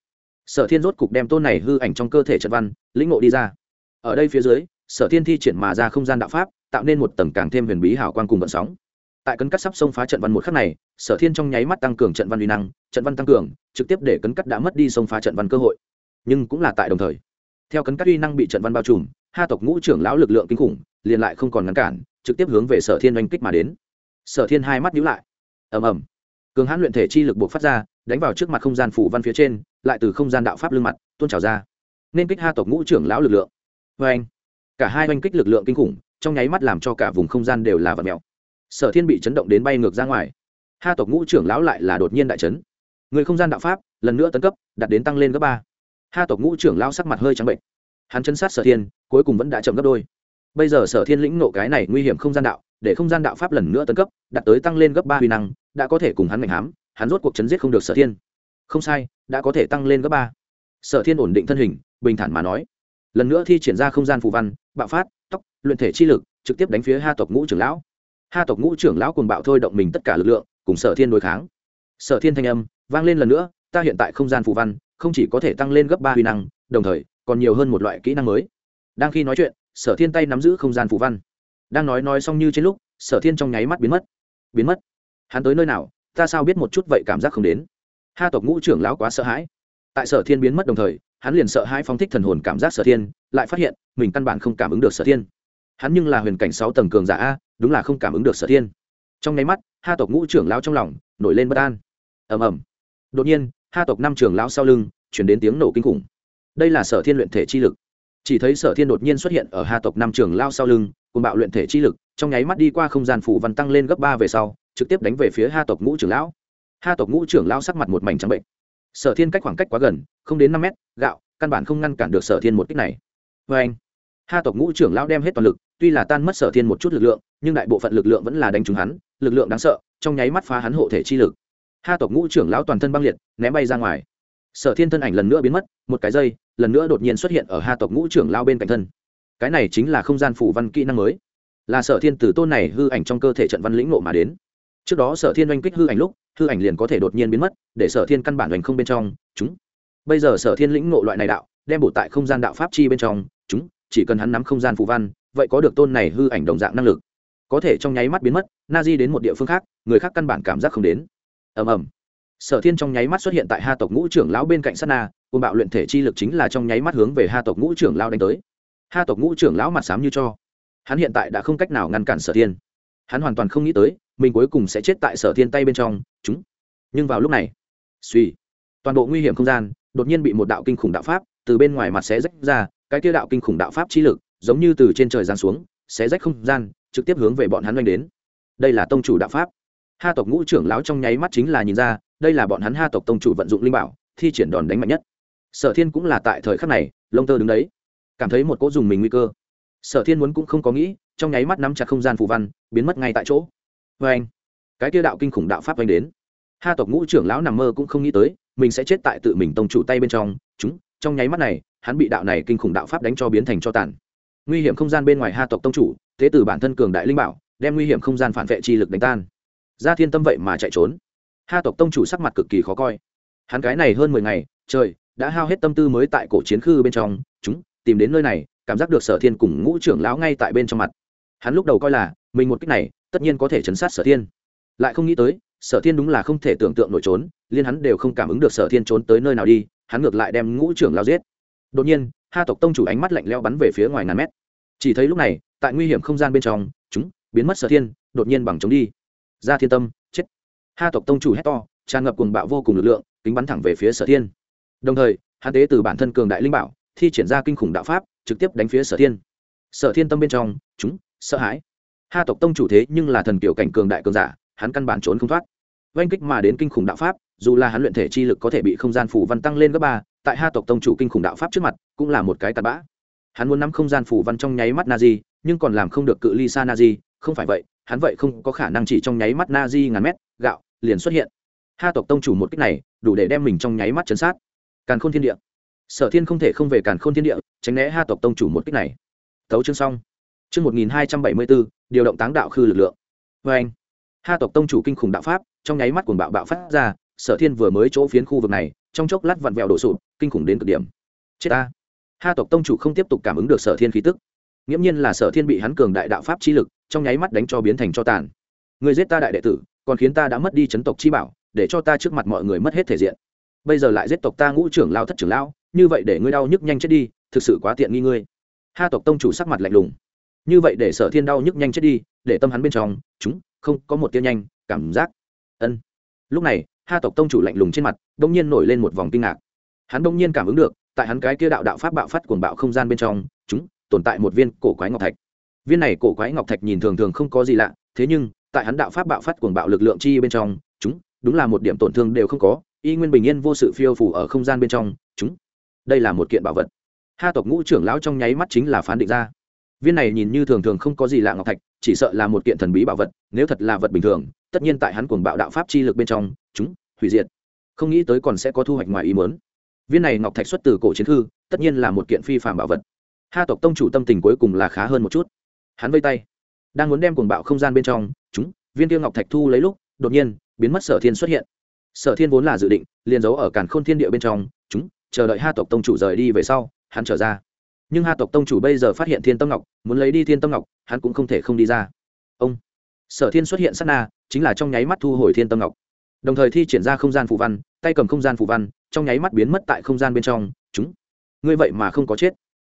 sở thiên rốt cục đem tôn này hư ảnh trong cơ thể trận văn, lĩnh ngộ đi ra. Ở đây phía dưới, sở thiên thi triển mà ra không gian đạo pháp, tạo nên một tầng càng thêm huyền bí hào quang cùng vận sóng. Tại cấn cắt sắp xông phá trận văn một khắc này, sở thiên trong nháy mắt tăng cường trận văn uy năng, trận văn tăng cường, trực tiếp để cấn cắt đã mất đi xông phá trận văn cơ hội. Nhưng cũng là tại đồng thời, theo cấn cắt uy năng bị trận văn bao trùm, ha tộc ngũ trưởng lão lực lượng kinh khủng, liền lại không còn ngăn cản, trực tiếp hướng về sở thiên oanh kích mà đến. Sở thiên hai mắt nhíu lại ầm ầm. Cường hãn luyện thể chi lực buộc phát ra, đánh vào trước mặt không gian phủ văn phía trên, lại từ không gian đạo pháp lưng mặt tôn trào ra. Nên kích ha tộc ngũ trưởng lão lực lượng. Vê anh, cả hai oanh kích lực lượng kinh khủng, trong nháy mắt làm cho cả vùng không gian đều là vật mèo. Sở thiên bị chấn động đến bay ngược ra ngoài. Ha tộc ngũ trưởng lão lại là đột nhiên đại chấn. Người không gian đạo pháp, lần nữa tấn cấp, đạt đến tăng lên gấp ba. Ha tộc ngũ trưởng lão sắc mặt hơi trắng bệnh. Hắn chân sát sở thiên, cuối cùng vẫn đã chậm gấp đôi bây giờ sở thiên lĩnh nộ cái này nguy hiểm không gian đạo, để không gian đạo pháp lần nữa tấn cấp, đạt tới tăng lên gấp ba huy năng, đã có thể cùng hắn mạnh hám, hắn rốt cuộc chấn giết không được sở thiên. Không sai, đã có thể tăng lên gấp ba. Sở thiên ổn định thân hình, bình thản mà nói. Lần nữa thi triển ra không gian phù văn, bạo phát tóc luyện thể chi lực, trực tiếp đánh phía ha tộc ngũ trưởng lão. Ha tộc ngũ trưởng lão cùng bạo thôi động mình tất cả lực lượng, cùng sở thiên đối kháng. Sở thiên thanh âm, vang lên lần nữa, ta hiện tại không gian phù văn, không chỉ có thể tăng lên gấp ba huy năng, đồng thời, còn nhiều hơn một loại kỹ năng mới. Đang khi nói chuyện sở thiên tay nắm giữ không gian phù văn. Đang nói nói xong như trên lúc, sở thiên trong nháy mắt biến mất. Biến mất? Hắn tới nơi nào? Ta sao biết một chút vậy cảm giác không đến. Ha, tộc ngũ trưởng lão quá sợ hãi. Tại sở thiên biến mất đồng thời, hắn liền sợ hãi phóng thích thần hồn cảm giác sở thiên, lại phát hiện, mình căn bản không cảm ứng được sở thiên. Hắn nhưng là huyền cảnh sáu tầng cường giả a, đúng là không cảm ứng được sở thiên. Trong nháy mắt, ha, tộc ngũ trưởng lão trong lòng nổi lên bất an. Ầm ầm. Đột nhiên, ha, tộc năm trưởng lão sau lưng chuyển đến tiếng nổ kinh khủng. Đây là sở thiên luyện thể chi lực chỉ thấy sở thiên đột nhiên xuất hiện ở ha tộc năm trưởng lao sau lưng cùng bạo luyện thể chi lực, trong nháy mắt đi qua không gian phủ văn tăng lên gấp ba về sau, trực tiếp đánh về phía ha tộc ngũ trưởng lão. Ha tộc ngũ trưởng lão sắc mặt một mảnh trắng bệnh. Sở thiên cách khoảng cách quá gần, không đến năm mét, gạo, căn bản không ngăn cản được sở thiên một cách này. Vê anh ha tộc ngũ trưởng lão đem hết toàn lực, tuy là tan mất sở thiên một chút lực lượng, nhưng đại bộ phận lực lượng vẫn là đánh trúng hắn, lực lượng đáng sợ, trong nháy mắt phá hắn hộ thể chi lực. Ha tộc ngũ trưởng lão toàn thân băng liệt ném bay ra ngoài. Sở thiên thân ảnh lần nữa biến mất, một cái giây lần nữa đột nhiên xuất hiện ở ha tộc ngũ trưởng lao bên cạnh thân. Cái này chính là không gian phủ văn kỹ năng mới. Là sở thiên tử tôn này hư ảnh trong cơ thể trận văn lĩnh nộ mà đến. Trước đó sở thiên oanh kích hư ảnh lúc, hư ảnh liền có thể đột nhiên biến mất, để sở thiên căn bản oanh không bên trong, chúng. Bây giờ sở thiên lĩnh nộ loại này đạo, đem bổ tại không gian đạo pháp chi bên trong, chúng, chỉ cần hắn nắm không gian phù văn, vậy có được tôn này hư ảnh đồng dạng năng lực. Có thể trong nháy mắt biến mất, na di đến một địa phương khác, người khác căn bản cảm giác không đến. Ầm ầm sở thiên trong nháy mắt xuất hiện tại ha tộc ngũ trưởng lão bên cạnh sát na côn bạo luyện thể chi lực chính là trong nháy mắt hướng về ha tộc ngũ trưởng lão đánh tới. Ha tộc ngũ trưởng lão mặt sám như cho. Hắn hiện tại đã không cách nào ngăn cản sở thiên. Hắn hoàn toàn không nghĩ tới, mình cuối cùng sẽ chết tại sở thiên tay bên trong, chúng. Nhưng vào lúc này, suy, toàn bộ nguy hiểm không gian đột nhiên bị một đạo kinh khủng đạo pháp từ bên ngoài mặt xé rách ra, cái kia đạo kinh khủng đạo pháp chi lực giống như từ trên trời giáng xuống, xé rách không gian, trực tiếp hướng về bọn hắn oanh đến. Đây là tông chủ đạo pháp. Ha tộc ngũ trưởng lão trong nháy mắt chính là nhìn ra đây là bọn hắn ha tộc tông chủ vận dụng linh bảo, thi triển đòn đánh mạnh nhất. Sở thiên cũng là tại thời khắc này, lông tơ đứng đấy, cảm thấy một cỗ dùng mình nguy cơ. Sở thiên muốn cũng không có nghĩ, trong nháy mắt nắm chặt không gian phù văn, biến mất ngay tại chỗ. Vê anh, cái kia đạo kinh khủng đạo pháp vanh đến. Ha tộc ngũ trưởng lão nằm mơ cũng không nghĩ tới, mình sẽ chết tại tự mình tông chủ tay bên trong. Chúng, trong nháy mắt này, hắn bị đạo này kinh khủng đạo pháp đánh cho biến thành cho tàn. Nguy hiểm không gian bên ngoài ha tộc tông chủ, thế từ bản thân cường đại linh bảo, đem nguy hiểm không gian phản vệ chi lực đánh tan. Ra thiên tâm vậy mà chạy trốn ha tộc tông chủ sắc mặt cực kỳ khó coi. Hắn cái này hơn mười ngày, trời, đã hao hết tâm tư mới tại cổ chiến khư bên trong. Chúng, tìm đến nơi này, cảm giác được sở thiên cùng ngũ trưởng lão ngay tại bên trong mặt. Hắn lúc đầu coi là, mình một cách này, tất nhiên có thể chấn sát sở thiên. Lại không nghĩ tới, sở thiên đúng là không thể tưởng tượng nổi trốn, liên hắn đều không cảm ứng được sở thiên trốn tới nơi nào đi, hắn ngược lại đem ngũ trưởng lao giết. Đột nhiên, ha tộc tông chủ ánh mắt lạnh leo bắn về phía ngoài ngàn mét. Chỉ thấy lúc này, tại nguy hiểm không gian bên trong, chúng, biến mất sở thiên, đột nhiên bằng chống đi. Ra thiên tâm ha tộc tông chủ hét to, tràn ngập cùng bạo vô cùng lực lượng, kính bắn thẳng về phía sở thiên. Đồng thời, hắn tế từ bản thân cường đại linh bảo, thi triển ra kinh khủng đạo pháp, trực tiếp đánh phía sở thiên. Sở thiên tâm bên trong, chúng, sợ hãi. Ha tộc tông chủ thế nhưng là thần kiểu cảnh cường đại cường giả, hắn căn bản trốn không thoát. Oanh kích mà đến kinh khủng đạo pháp, dù là hắn luyện thể chi lực có thể bị không gian phủ văn tăng lên gấp ba, tại ha tộc tông chủ kinh khủng đạo pháp trước mặt, cũng là một cái tạt bã. Hắn muốn nắm không gian phủ văn trong nháy mắt na di, nhưng còn làm không được cự ly xa na di, không phải vậy, hắn vậy không có khả năng chỉ trong nháy mắt na di ngàn mét, gạo liền xuất hiện. Ha tộc tông chủ một cách này, đủ để đem mình trong nháy mắt chấn sát. Càn khôn thiên địa. Sở thiên không thể không về càn khôn thiên địa, tránh né ha tộc tông chủ một cách này. Thấu chương xong. Chương một nghìn hai trăm bảy mươi bốn điều động táng đạo khư lực lượng. Vê anh, ha tộc tông chủ kinh khủng đạo pháp, trong nháy mắt cuồng bạo bạo phát ra, sở thiên vừa mới chỗ phiến khu vực này, trong chốc lát vặn vẹo đổ sụp, kinh khủng đến cực điểm. Chết ta. Ha tộc tông chủ không tiếp tục cảm ứng được sở thiên khí tức. Nghiễm nhiên là sở thiên bị hắn cường đại đạo pháp chi lực, trong nháy mắt đánh cho biến thành cho tàn người giết ta đại đệ tử, còn khiến ta đã mất đi chấn tộc chi bảo, để cho ta trước mặt mọi người mất hết thể diện. Bây giờ lại giết tộc ta ngũ trưởng lao thất trưởng lao như vậy để ngươi đau nhức nhanh chết đi, thực sự quá tiện nghi ngươi. Ha tộc tông chủ sắc mặt lạnh lùng. Như vậy để sở thiên đau nhức nhanh chết đi, để tâm hắn bên trong, chúng, không, có một tiêu nhanh, cảm giác. Ân. Lúc này, ha tộc tông chủ lạnh lùng trên mặt đông nhiên nổi lên một vòng kinh ngạc. Hắn đông nhiên cảm ứng được, tại hắn cái kia đạo đạo pháp bạo phát cuồng bạo không gian bên trong, chúng, tồn tại một viên cổ quái ngọc thạch. Viên này cổ quái ngọc thạch nhìn thường thường không có gì lạ, thế nhưng tại hắn đạo pháp bạo phát cuồng bạo lực lượng chi bên trong, chúng, đúng là một điểm tổn thương đều không có, y nguyên bình yên vô sự phiêu phủ ở không gian bên trong, chúng. Đây là một kiện bảo vật. Ha tộc ngũ trưởng lão trong nháy mắt chính là phán định ra. Viên này nhìn như thường thường không có gì lạ ngọc thạch, chỉ sợ là một kiện thần bí bảo vật, nếu thật là vật bình thường, tất nhiên tại hắn cuồng bạo đạo pháp chi lực bên trong, chúng, hủy diệt. Không nghĩ tới còn sẽ có thu hoạch ngoài ý muốn. Viên này ngọc thạch xuất từ cổ chiến thư, tất nhiên là một kiện phi phạm bảo vật. Ha tộc tông chủ tâm tình cuối cùng là khá hơn một chút. Hắn vây tay, đang muốn đem cuồng bạo không gian bên trong viên tiêu ngọc thạch thu lấy lúc, đột nhiên, biến mất sở thiên xuất hiện. Sở thiên vốn là dự định, liền giấu ở càn khôn thiên địa bên trong, chúng, chờ đợi ha tộc tông chủ rời đi về sau, hắn trở ra. Nhưng ha tộc tông chủ bây giờ phát hiện thiên tâm ngọc, muốn lấy đi thiên tâm ngọc, hắn cũng không thể không đi ra. Ông, sở thiên xuất hiện sát na, chính là trong nháy mắt thu hồi thiên tâm ngọc. Đồng thời thi triển ra không gian phù văn, tay cầm không gian phù văn, trong nháy mắt biến mất tại không gian bên trong. Chúng, ngươi vậy mà không có chết.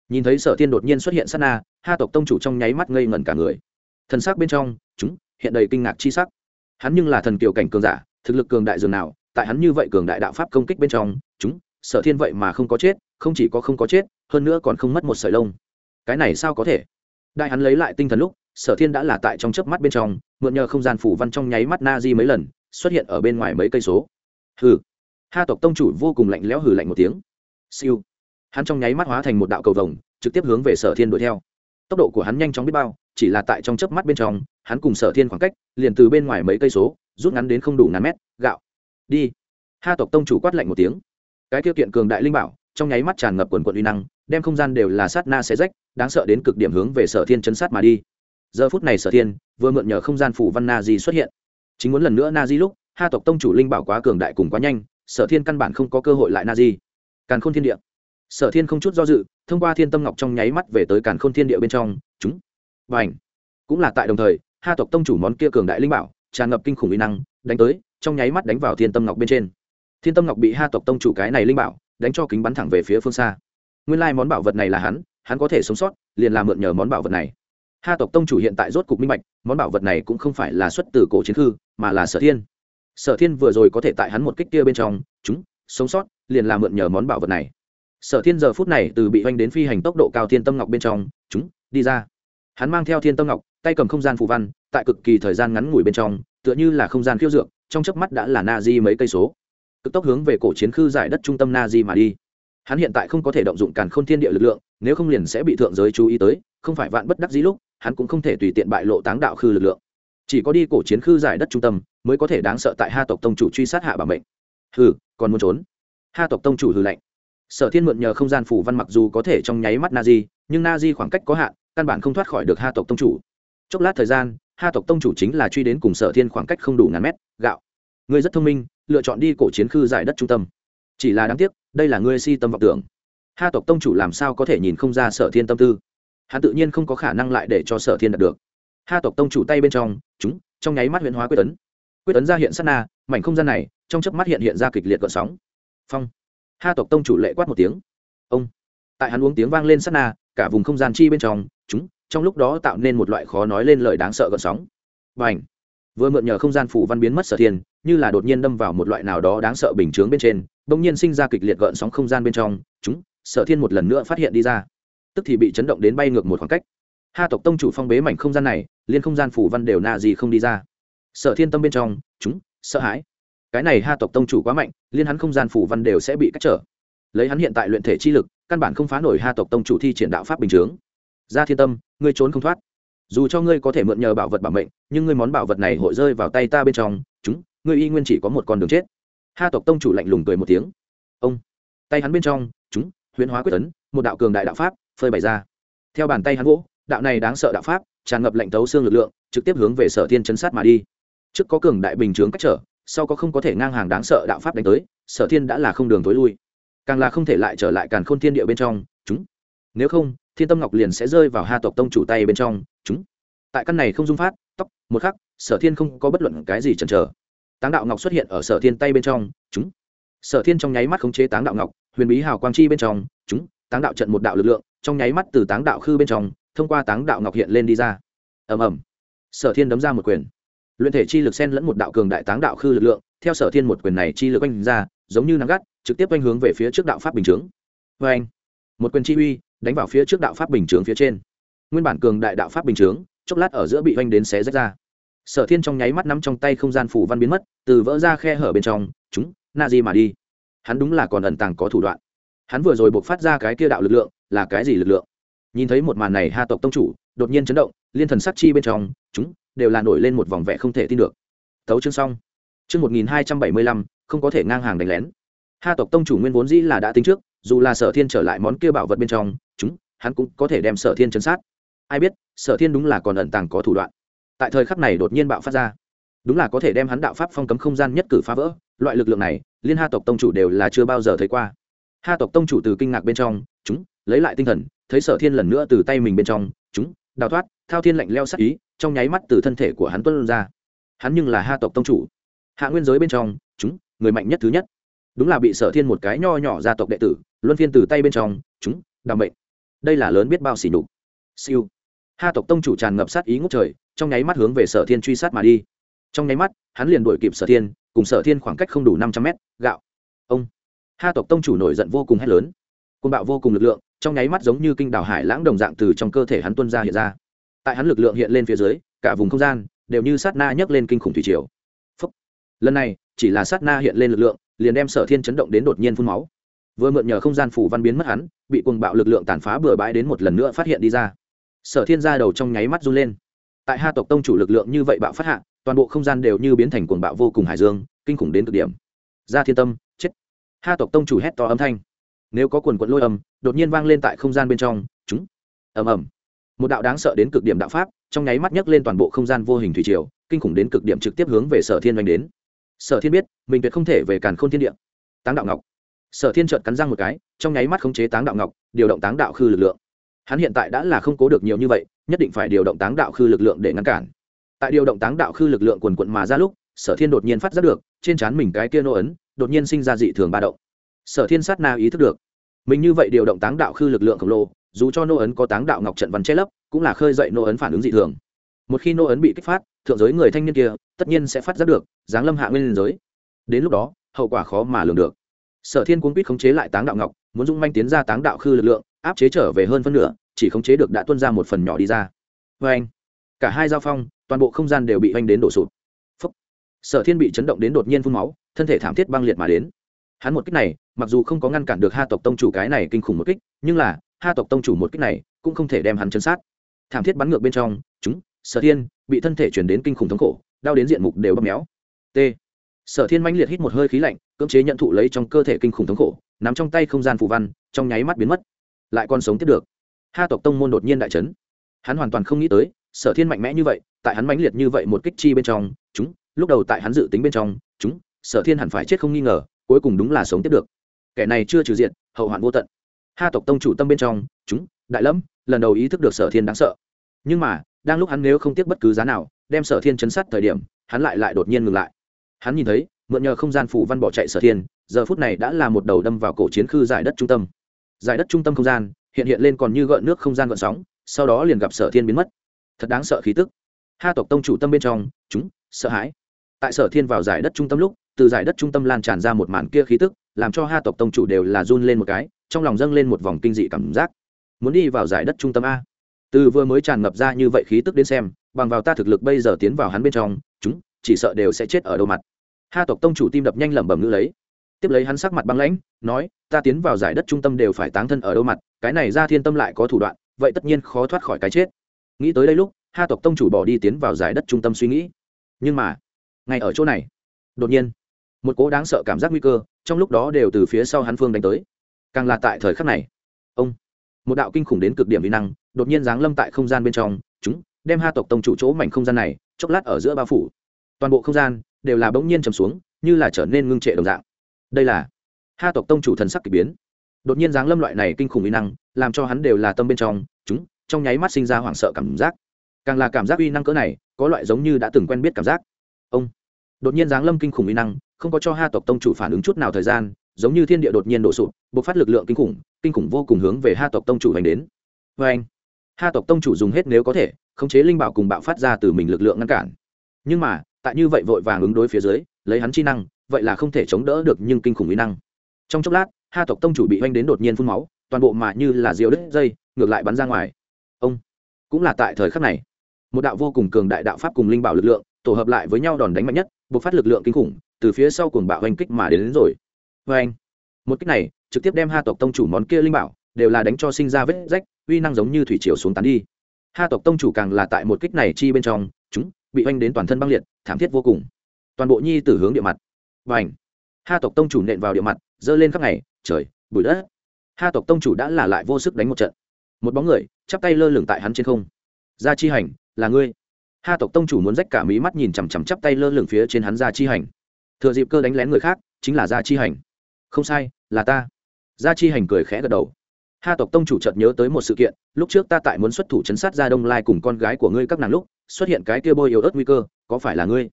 Nhìn thấy sở thiên đột nhiên xuất hiện sát na, ha tộc tông chủ trong nháy mắt ngây ngẩn cả người. Thần sắc bên trong, chúng hiện đầy kinh ngạc chi sắc. Hắn nhưng là thần kiều cảnh cường giả, thực lực cường đại dường nào, tại hắn như vậy cường đại đạo pháp công kích bên trong, chúng, sở thiên vậy mà không có chết, không chỉ có không có chết, hơn nữa còn không mất một sợi lông. Cái này sao có thể? Đại hắn lấy lại tinh thần lúc, sở thiên đã là tại trong chớp mắt bên trong, mượn nhờ không gian phủ văn trong nháy mắt na di mấy lần, xuất hiện ở bên ngoài mấy cây số. Hừ. Ha tộc tông chủ vô cùng lạnh lẽo hừ lạnh một tiếng. Siêu. Hắn trong nháy mắt hóa thành một đạo cầu vồng, trực tiếp hướng về sở thiên đuổi theo. Tốc độ của hắn nhanh chóng biết bao, chỉ là tại trong chớp mắt bên trong hắn cùng sở thiên khoảng cách, liền từ bên ngoài mấy cây số, rút ngắn đến không đủ ngàn mét, gạo. Đi. Ha tộc tông chủ quát lạnh một tiếng. Cái tiêu kiện cường đại linh bảo, trong nháy mắt tràn ngập quần quận uy năng, đem không gian đều là sát na xé rách, đáng sợ đến cực điểm hướng về sở thiên chấn sát mà đi. Giờ phút này sở thiên, vừa mượn nhờ không gian phủ văn na di xuất hiện. Chính muốn lần nữa na di lúc, ha tộc tông chủ linh bảo quá cường đại cùng quá nhanh, sở thiên căn bản không có cơ hội lại na di càn khôn thiên địa. Sở thiên không chút do dự, thông qua thiên tâm ngọc trong nháy mắt về tới càn khôn thiên địa bên trong, chúng và ảnh cũng là tại đồng thời ha tộc tông chủ món kia cường đại linh bảo, tràn ngập kinh khủng uy năng, đánh tới, trong nháy mắt đánh vào thiên tâm ngọc bên trên. Thiên tâm ngọc bị ha tộc tông chủ cái này linh bảo, đánh cho kính bắn thẳng về phía phương xa. Nguyên lai、like、món bảo vật này là hắn hắn có thể sống sót, liền làm mượn nhờ món bảo vật này. Ha tộc tông chủ hiện tại rốt cục minh bạch, món bảo vật này cũng không phải là xuất từ cổ chiến thư, mà là sở thiên. Sở thiên vừa rồi có thể tại hắn một kích kia bên trong, chúng, sống sót, liền làm mượn nhờ món bảo vật này. Sở thiên giờ phút này từ bị oanh đến phi hành tốc độ cao thiên tâm ngọc bên trong, chúng, đi ra. Hắn mang theo thiên tâm ngọc tay cầm không gian phù văn, tại cực kỳ thời gian ngắn ngủi bên trong, tựa như là không gian khiêu dược, trong chớp mắt đã là na di mấy cây số. Cực tốc hướng về cổ chiến khư giải đất trung tâm na di mà đi. Hắn hiện tại không có thể động dụng càn k h ô n thiên địa lực lượng, nếu không liền sẽ bị thượng giới chú ý tới, không phải vạn bất đắc dĩ lúc, hắn cũng không thể tùy tiện bại lộ táng đạo khư lực lượng. Chỉ có đi cổ chiến khư giải đất trung tâm, mới có thể đáng sợ tại ha tộc tông chủ truy sát hạ bảo mệnh. Hừ, còn muốn trốn? Ha tộc tông chủ hừ lạnh. Sở thiên mượn nhờ không gian phủ văn mặc dù có thể trong nháy mắt na di, nhưng na di khoảng cách có hạn, căn bản không thoát khỏi được ha tộc tông chủ chốc lát thời gian, ha tộc tông chủ chính là truy đến cùng sở thiên khoảng cách không đủ ngàn mét, gạo. Ngươi rất thông minh, lựa chọn đi cổ chiến khư giải đất trung tâm. Chỉ là đáng tiếc, đây là ngươi si tâm vọng tưởng. Ha tộc tông chủ làm sao có thể nhìn không ra sở thiên tâm tư? Hắn tự nhiên không có khả năng lại để cho sở thiên đạt được. Ha tộc tông chủ tay bên trong, chúng, trong nháy mắt huyện hóa quyết tấn quyết tấn ra hiện sát na, mảnh không gian này, trong chớp mắt hiện hiện ra kịch liệt gợn sóng. Phong. Ha tộc tông chủ lệ quát một tiếng. Ông. Tại hắn uống tiếng vang lên sát na, cả vùng không gian chi bên trong, chúng trong lúc đó tạo nên một loại khó nói lên lời đáng sợ gợn sóng. Và ảnh vừa mượn nhờ không gian phủ văn biến mất sở thiên, như là đột nhiên đâm vào một loại nào đó đáng sợ bình chướng bên trên, bỗng nhiên sinh ra kịch liệt gợn sóng không gian bên trong. Chúng, sở thiên một lần nữa phát hiện đi ra. Tức thì bị chấn động đến bay ngược một khoảng cách. Ha, tộc tông chủ phong bế mảnh không gian này, liên không gian phủ văn đều nạ gì không đi ra. Sở thiên tâm bên trong, chúng, sợ hãi. Cái này ha, tộc tông chủ quá mạnh, liên hắn không gian phủ văn đều sẽ bị cắt trở. Lấy hắn hiện tại luyện thể chi lực, căn bản không phá nổi ha, tộc tông chủ thi triển đạo pháp bình chướng ra thiên tâm ngươi trốn không thoát. Dù cho ngươi có thể mượn nhờ bảo vật bảo mệnh nhưng ngươi món bảo vật này hội rơi vào tay ta bên trong chúng ngươi y nguyên chỉ có một con đường chết. Ha tộc tông chủ lạnh lùng cười một tiếng. Ông tay hắn bên trong chúng huyễn hóa quyết tấn một đạo cường đại đạo pháp phơi bày ra. Theo bàn tay hắn gỗ, đạo này đáng sợ đạo pháp tràn ngập lệnh tấu xương lực lượng trực tiếp hướng về sở thiên chấn sát mà đi. Trước có cường đại bình chướng cách trở sau có không có thể ngang hàng đáng sợ đạo pháp đánh tới sở thiên đã là không đường tối lui. Càng là không thể lại trở lại càn khôn thiên địa bên trong chúng. Nếu không thiên tâm ngọc liền sẽ rơi vào ha tộc tông chủ tay bên trong, chúng. Tại căn này không dung phát, tóc, một khắc, sở thiên không có bất luận cái gì chần chờ. Táng đạo ngọc xuất hiện ở sở thiên tay bên trong, chúng. Sở thiên trong nháy mắt khống chế táng đạo ngọc, huyền bí hào quang chi bên trong, chúng. Táng đạo trận một đạo lực lượng, trong nháy mắt từ táng đạo khư bên trong, thông qua táng đạo ngọc hiện lên đi ra. Ầm ầm. Sở thiên đấm ra một quyền. Luyện thể chi lực sen lẫn một đạo cường đại táng đạo khư lực lượng, theo sở thiên một quyền này chi lực oanh ra, giống như nắng gắt, trực tiếp oanh hướng về phía trước đạo pháp bình chướng. Vê anh một quyền chi uy đánh vào phía trước đạo pháp bình chướng phía trên. Nguyên bản cường đại đạo pháp bình chướng, chốc lát ở giữa bị oanh đến xé rách ra. Sở thiên trong nháy mắt nắm trong tay không gian phủ văn biến mất, từ vỡ ra khe hở bên trong, chúng, na di mà đi. Hắn đúng là còn ẩn tàng có thủ đoạn. Hắn vừa rồi buộc phát ra cái kia đạo lực lượng, là cái gì lực lượng? Nhìn thấy một màn này ha tộc tông chủ đột nhiên chấn động, liên thần sắc chi bên trong, chúng, đều là nổi lên một vòng vẻ không thể tin được. Tấu chương xong. Chương một nghìn hai trăm bảy mươi lăm, không có thể ngang hàng đánh lén. Ha tộc tông chủ nguyên vốn dĩ là đã tính trước dù là sở thiên trở lại món kia bảo vật bên trong, chúng, hắn cũng có thể đem sở thiên chấn sát. Ai biết, sở thiên đúng là còn ẩn tàng có thủ đoạn. Tại thời khắc này đột nhiên bạo phát ra. Đúng là có thể đem hắn đạo pháp phong cấm không gian nhất cử phá vỡ, loại lực lượng này, liên ha tộc tông chủ đều là chưa bao giờ thấy qua. Ha tộc tông chủ từ kinh ngạc bên trong, chúng, lấy lại tinh thần, thấy sở thiên lần nữa từ tay mình bên trong, chúng, đào thoát, thao thiên lạnh leo sắc ý, trong nháy mắt từ thân thể của hắn tuân ra. Hắn nhưng là ha tộc tông chủ. Hạ nguyên giới bên trong, chúng, người mạnh nhất thứ nhất. Đúng là bị sở thiên một cái nho nhỏ gia tộc đệ tử luân phiên từ tay bên trong, chúng đ mệnh. Đây là lớn biết bao xỉ nhục. Siêu. Ha tộc tông chủ tràn ngập sát ý ngốc trời, trong nháy mắt hướng về sở thiên truy sát mà đi. Trong nháy mắt, hắn liền đuổi kịp sở thiên, cùng sở thiên khoảng cách không đủ năm trăm mét, gạo. Ông. Ha tộc tông chủ nổi giận vô cùng hét lớn. Côn bạo vô cùng lực lượng, trong nháy mắt giống như kinh đảo hải lãng đồng dạng từ trong cơ thể hắn tuân ra hiện ra. Tại hắn lực lượng hiện lên phía dưới, cả vùng không gian đều như sát na nhấc lên kinh khủng thủy triều. Phúc. lần này, chỉ là sát na hiện lên lực lượng, liền đem sở thiên chấn động đến đột nhiên phun máu vừa mượn nhờ không gian phủ văn biến mất hắn, bị cuồng bạo lực lượng tàn phá bừa bãi đến một lần nữa phát hiện đi ra. Sở thiên ra đầu trong nháy mắt run lên. Tại ha tộc tông chủ lực lượng như vậy bạo phát hạ, toàn bộ không gian đều như biến thành cuồng bạo vô cùng hải dương, kinh khủng đến cực điểm. Ra thiên tâm, chết. Ha tộc tông chủ hét to âm thanh. Nếu có quần quận lôi âm, đột nhiên vang lên tại không gian bên trong, chúng. Ầm ầm. Một đạo đáng sợ đến cực điểm đạo pháp, trong nháy mắt nhấc lên toàn bộ không gian vô hình thủy triều, kinh khủng đến cực điểm trực tiếp hướng về sở thiên doanh đến. Sở thiên biết, mình tuyệt không thể về càn k h ô n thiên địa. Táng đạo ngọc sở thiên trợt cắn răng một cái, trong nháy mắt khống chế táng đạo ngọc, điều động táng đạo khư lực lượng. Hắn hiện tại đã là không cố được nhiều như vậy, nhất định phải điều động táng đạo khư lực lượng để ngăn cản. Tại điều động táng đạo khư lực lượng quần quận mà ra lúc, sở thiên đột nhiên phát giác được, trên trán mình cái kia nô ấn, đột nhiên sinh ra dị thường ba động. Sở thiên sát na ý thức được, mình như vậy điều động táng đạo khư lực lượng khổng lồ, dù cho nô ấn có táng đạo ngọc trận văn che lấp, cũng là khơi dậy nô ấn phản ứng dị thường. Một khi nô ấn bị kích phát, thượng giới người thanh niên kia, tất nhiên sẽ phát giác được, giáng lâm hạ nguyên giới. Đến lúc đó, hậu quả khó mà lường được sở thiên cuốn quýt khống chế lại táng đạo ngọc, muốn dung manh tiến ra táng đạo khư lực lượng, áp chế trở về hơn phân nửa, chỉ khống chế được đã tuân ra một phần nhỏ đi ra. Vê anh cả hai giao phong, toàn bộ không gian đều bị oanh đến đổ sụt phấp sở thiên bị chấn động đến đột nhiên phun máu, thân thể thảm thiết băng liệt mà đến. Hắn một kích này, mặc dù không có ngăn cản được ha tộc tông chủ cái này kinh khủng một kích, nhưng là, ha tộc tông chủ một kích này, cũng không thể đem hắn chấn sát. Thảm thiết bắn ngược bên trong, chúng, sở thiên, bị thân thể chuyển đến kinh khủng thống khổ, đau đến diện mục đều bóp méo. T! Sở thiên mãnh liệt hít một hơi khí lạnh, cưỡng chế nhận thụ lấy trong cơ thể kinh khủng thống khổ, nắm trong tay không gian phù văn, trong nháy mắt biến mất. Lại còn sống tiếp được. Ha tộc tông môn đột nhiên đại trấn hắn hoàn toàn không nghĩ tới, sở thiên mạnh mẽ như vậy, tại hắn mãnh liệt như vậy một kích chi bên trong, chúng, lúc đầu tại hắn dự tính bên trong, chúng, sở thiên hẳn phải chết không nghi ngờ, cuối cùng đúng là sống tiếp được. Kẻ này chưa trừ diện, hậu hoạn vô tận. Ha tộc tông chủ tâm bên trong, chúng, đại lẫm, lần đầu ý thức được sở thiên đáng sợ. Nhưng mà, đang lúc hắn nếu không tiếc bất cứ giá nào, đem sở thiên chấn sát thời điểm, hắn lại lại đột nhiên ngừng lại hắn nhìn thấy, mượn nhờ không gian phủ văn bỏ chạy sở thiên, giờ phút này đã là một đầu đâm vào cổ chiến khư giải đất trung tâm. Giải đất trung tâm không gian, hiện hiện lên còn như gợn nước không gian gợn sóng, sau đó liền gặp sở thiên biến mất. Thật đáng sợ khí tức. Ha tộc tông chủ tâm bên trong, chúng, sợ hãi. Tại sở thiên vào giải đất trung tâm lúc, từ giải đất trung tâm lan tràn ra một màn kia khí tức, làm cho ha tộc tông chủ đều là run lên một cái, trong lòng dâng lên một vòng kinh dị cảm giác. Muốn đi vào giải đất trung tâm a. Từ vừa mới tràn ngập ra như vậy khí tức đến xem, bằng vào ta thực lực bây giờ tiến vào hắn bên trong, chúng, chỉ sợ đều sẽ chết ở đầu mặt ha tộc tông chủ tim đập nhanh lẩm bẩm ngữ lấy. Tiếp lấy hắn sắc mặt băng lãnh, nói, ta tiến vào giải đất trung tâm đều phải táng thân ở đâu mặt, cái này ra thiên tâm lại có thủ đoạn, vậy tất nhiên khó thoát khỏi cái chết. Nghĩ tới đây lúc, ha tộc tông chủ bỏ đi tiến vào giải đất trung tâm suy nghĩ. Nhưng mà, ngay ở chỗ này, đột nhiên, một cố đáng sợ cảm giác nguy cơ, trong lúc đó đều từ phía sau hắn phương đánh tới. Càng là tại thời khắc này, ông, một đạo kinh khủng đến cực điểm vi năng, đột nhiên giáng lâm tại không gian bên trong. Chúng, đem ha tộc tông chủ chỗ mảnh không gian này, chốc lát ở giữa bao phủ. Toàn bộ không gian đều là bỗng nhiên trầm xuống, như là trở nên ngưng trệ đồng dạng. Đây là ha tộc tông chủ thần sắc k ỳ biến. Đột nhiên dáng lâm loại này kinh khủng uy năng, làm cho hắn đều là tâm bên trong, chúng, trong nháy mắt sinh ra hoảng sợ cảm giác. Càng là cảm giác uy năng cỡ này, có loại giống như đã từng quen biết cảm giác. Ông. Đột nhiên dáng lâm kinh khủng uy năng, không có cho ha tộc tông chủ phản ứng chút nào thời gian, giống như thiên địa đột nhiên đổ sụp, bộc phát lực lượng kinh khủng kinh khủng vô cùng hướng về ha tộc tông chủ hành đến. Vê anh ha tộc tông chủ dùng hết nếu có thể, khống chế linh bảo cùng bạo phát ra từ mình lực lượng ngăn cản. Nhưng mà tại như vậy vội vàng ứng đối phía dưới lấy hắn chi năng vậy là không thể chống đỡ được nhưng kinh khủng uy năng. Trong chốc lát ha tộc tông chủ bị oanh đến đột nhiên phun máu toàn bộ mà như là diều đứt dây ngược lại bắn ra ngoài. Ông cũng là tại thời khắc này một đạo vô cùng cường đại đạo pháp cùng linh bảo lực lượng tổ hợp lại với nhau đòn đánh mạnh nhất buộc phát lực lượng kinh khủng từ phía sau cuồng bạo oanh kích mà đến, đến rồi. Vê anh một kích này trực tiếp đem ha tộc tông chủ món kia linh bảo đều là đánh cho sinh ra vết rách uy năng giống như thủy triều xuống tán đi. Ha tộc tông chủ càng là tại một kích này chi bên trong chúng bị oanh đến toàn thân băng liệt thảm thiết vô cùng. Toàn bộ nhi tử hướng địa mặt. Và ảnh ha tộc tông chủ nện vào địa mặt, giơ lên khắp ngày, trời, bụi đất. Ha tộc tông chủ đã là lại vô sức đánh một trận. Một bóng người, chắp tay lơ lửng tại hắn trên không. Gia chi hành, là ngươi. Ha tộc tông chủ muốn rách cả mí mắt nhìn chằm chằm chắp tay lơ lửng phía trên hắn gia chi hành. Thừa dịp cơ đánh lén người khác, chính là gia chi hành. Không sai, là ta. Gia chi hành cười khẽ gật đầu. Ha tộc tông chủ chợt nhớ tới một sự kiện, lúc trước ta tại muốn xuất thủ chấn sát ra đông lai cùng con gái của ngươi các nàng lúc xuất hiện cái kia bôi yếu ớt nguy cơ, có phải là ngươi?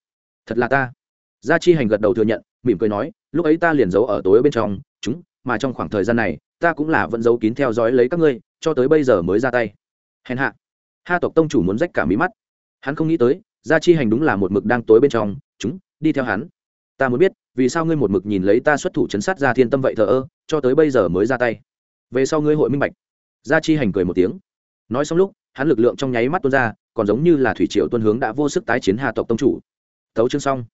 Thật là ta. Gia chi hành gật đầu thừa nhận, mỉm cười nói, lúc ấy ta liền giấu ở tối bên trong, chúng, mà trong khoảng thời gian này, ta cũng là vẫn giấu kín theo dõi lấy các ngươi, cho tới bây giờ mới ra tay. Hèn hạ. Ha tộc tông chủ muốn rách cả mí mắt. Hắn không nghĩ tới, gia chi hành đúng là một mực đang tối bên trong, chúng, đi theo hắn. Ta muốn biết, vì sao ngươi một mực nhìn lấy ta xuất thủ chấn sát ra thiên tâm vậy thờ ơ, cho tới bây giờ mới ra tay? Về sau ngươi hội minh bạch. Gia chi hành cười một tiếng. Nói xong lúc, hắn lực lượng trong nháy mắt tuôn ra còn giống như là thủy triều tuân hướng đã vô sức tái chiến hà tộc tông chủ. Tấu chương xong.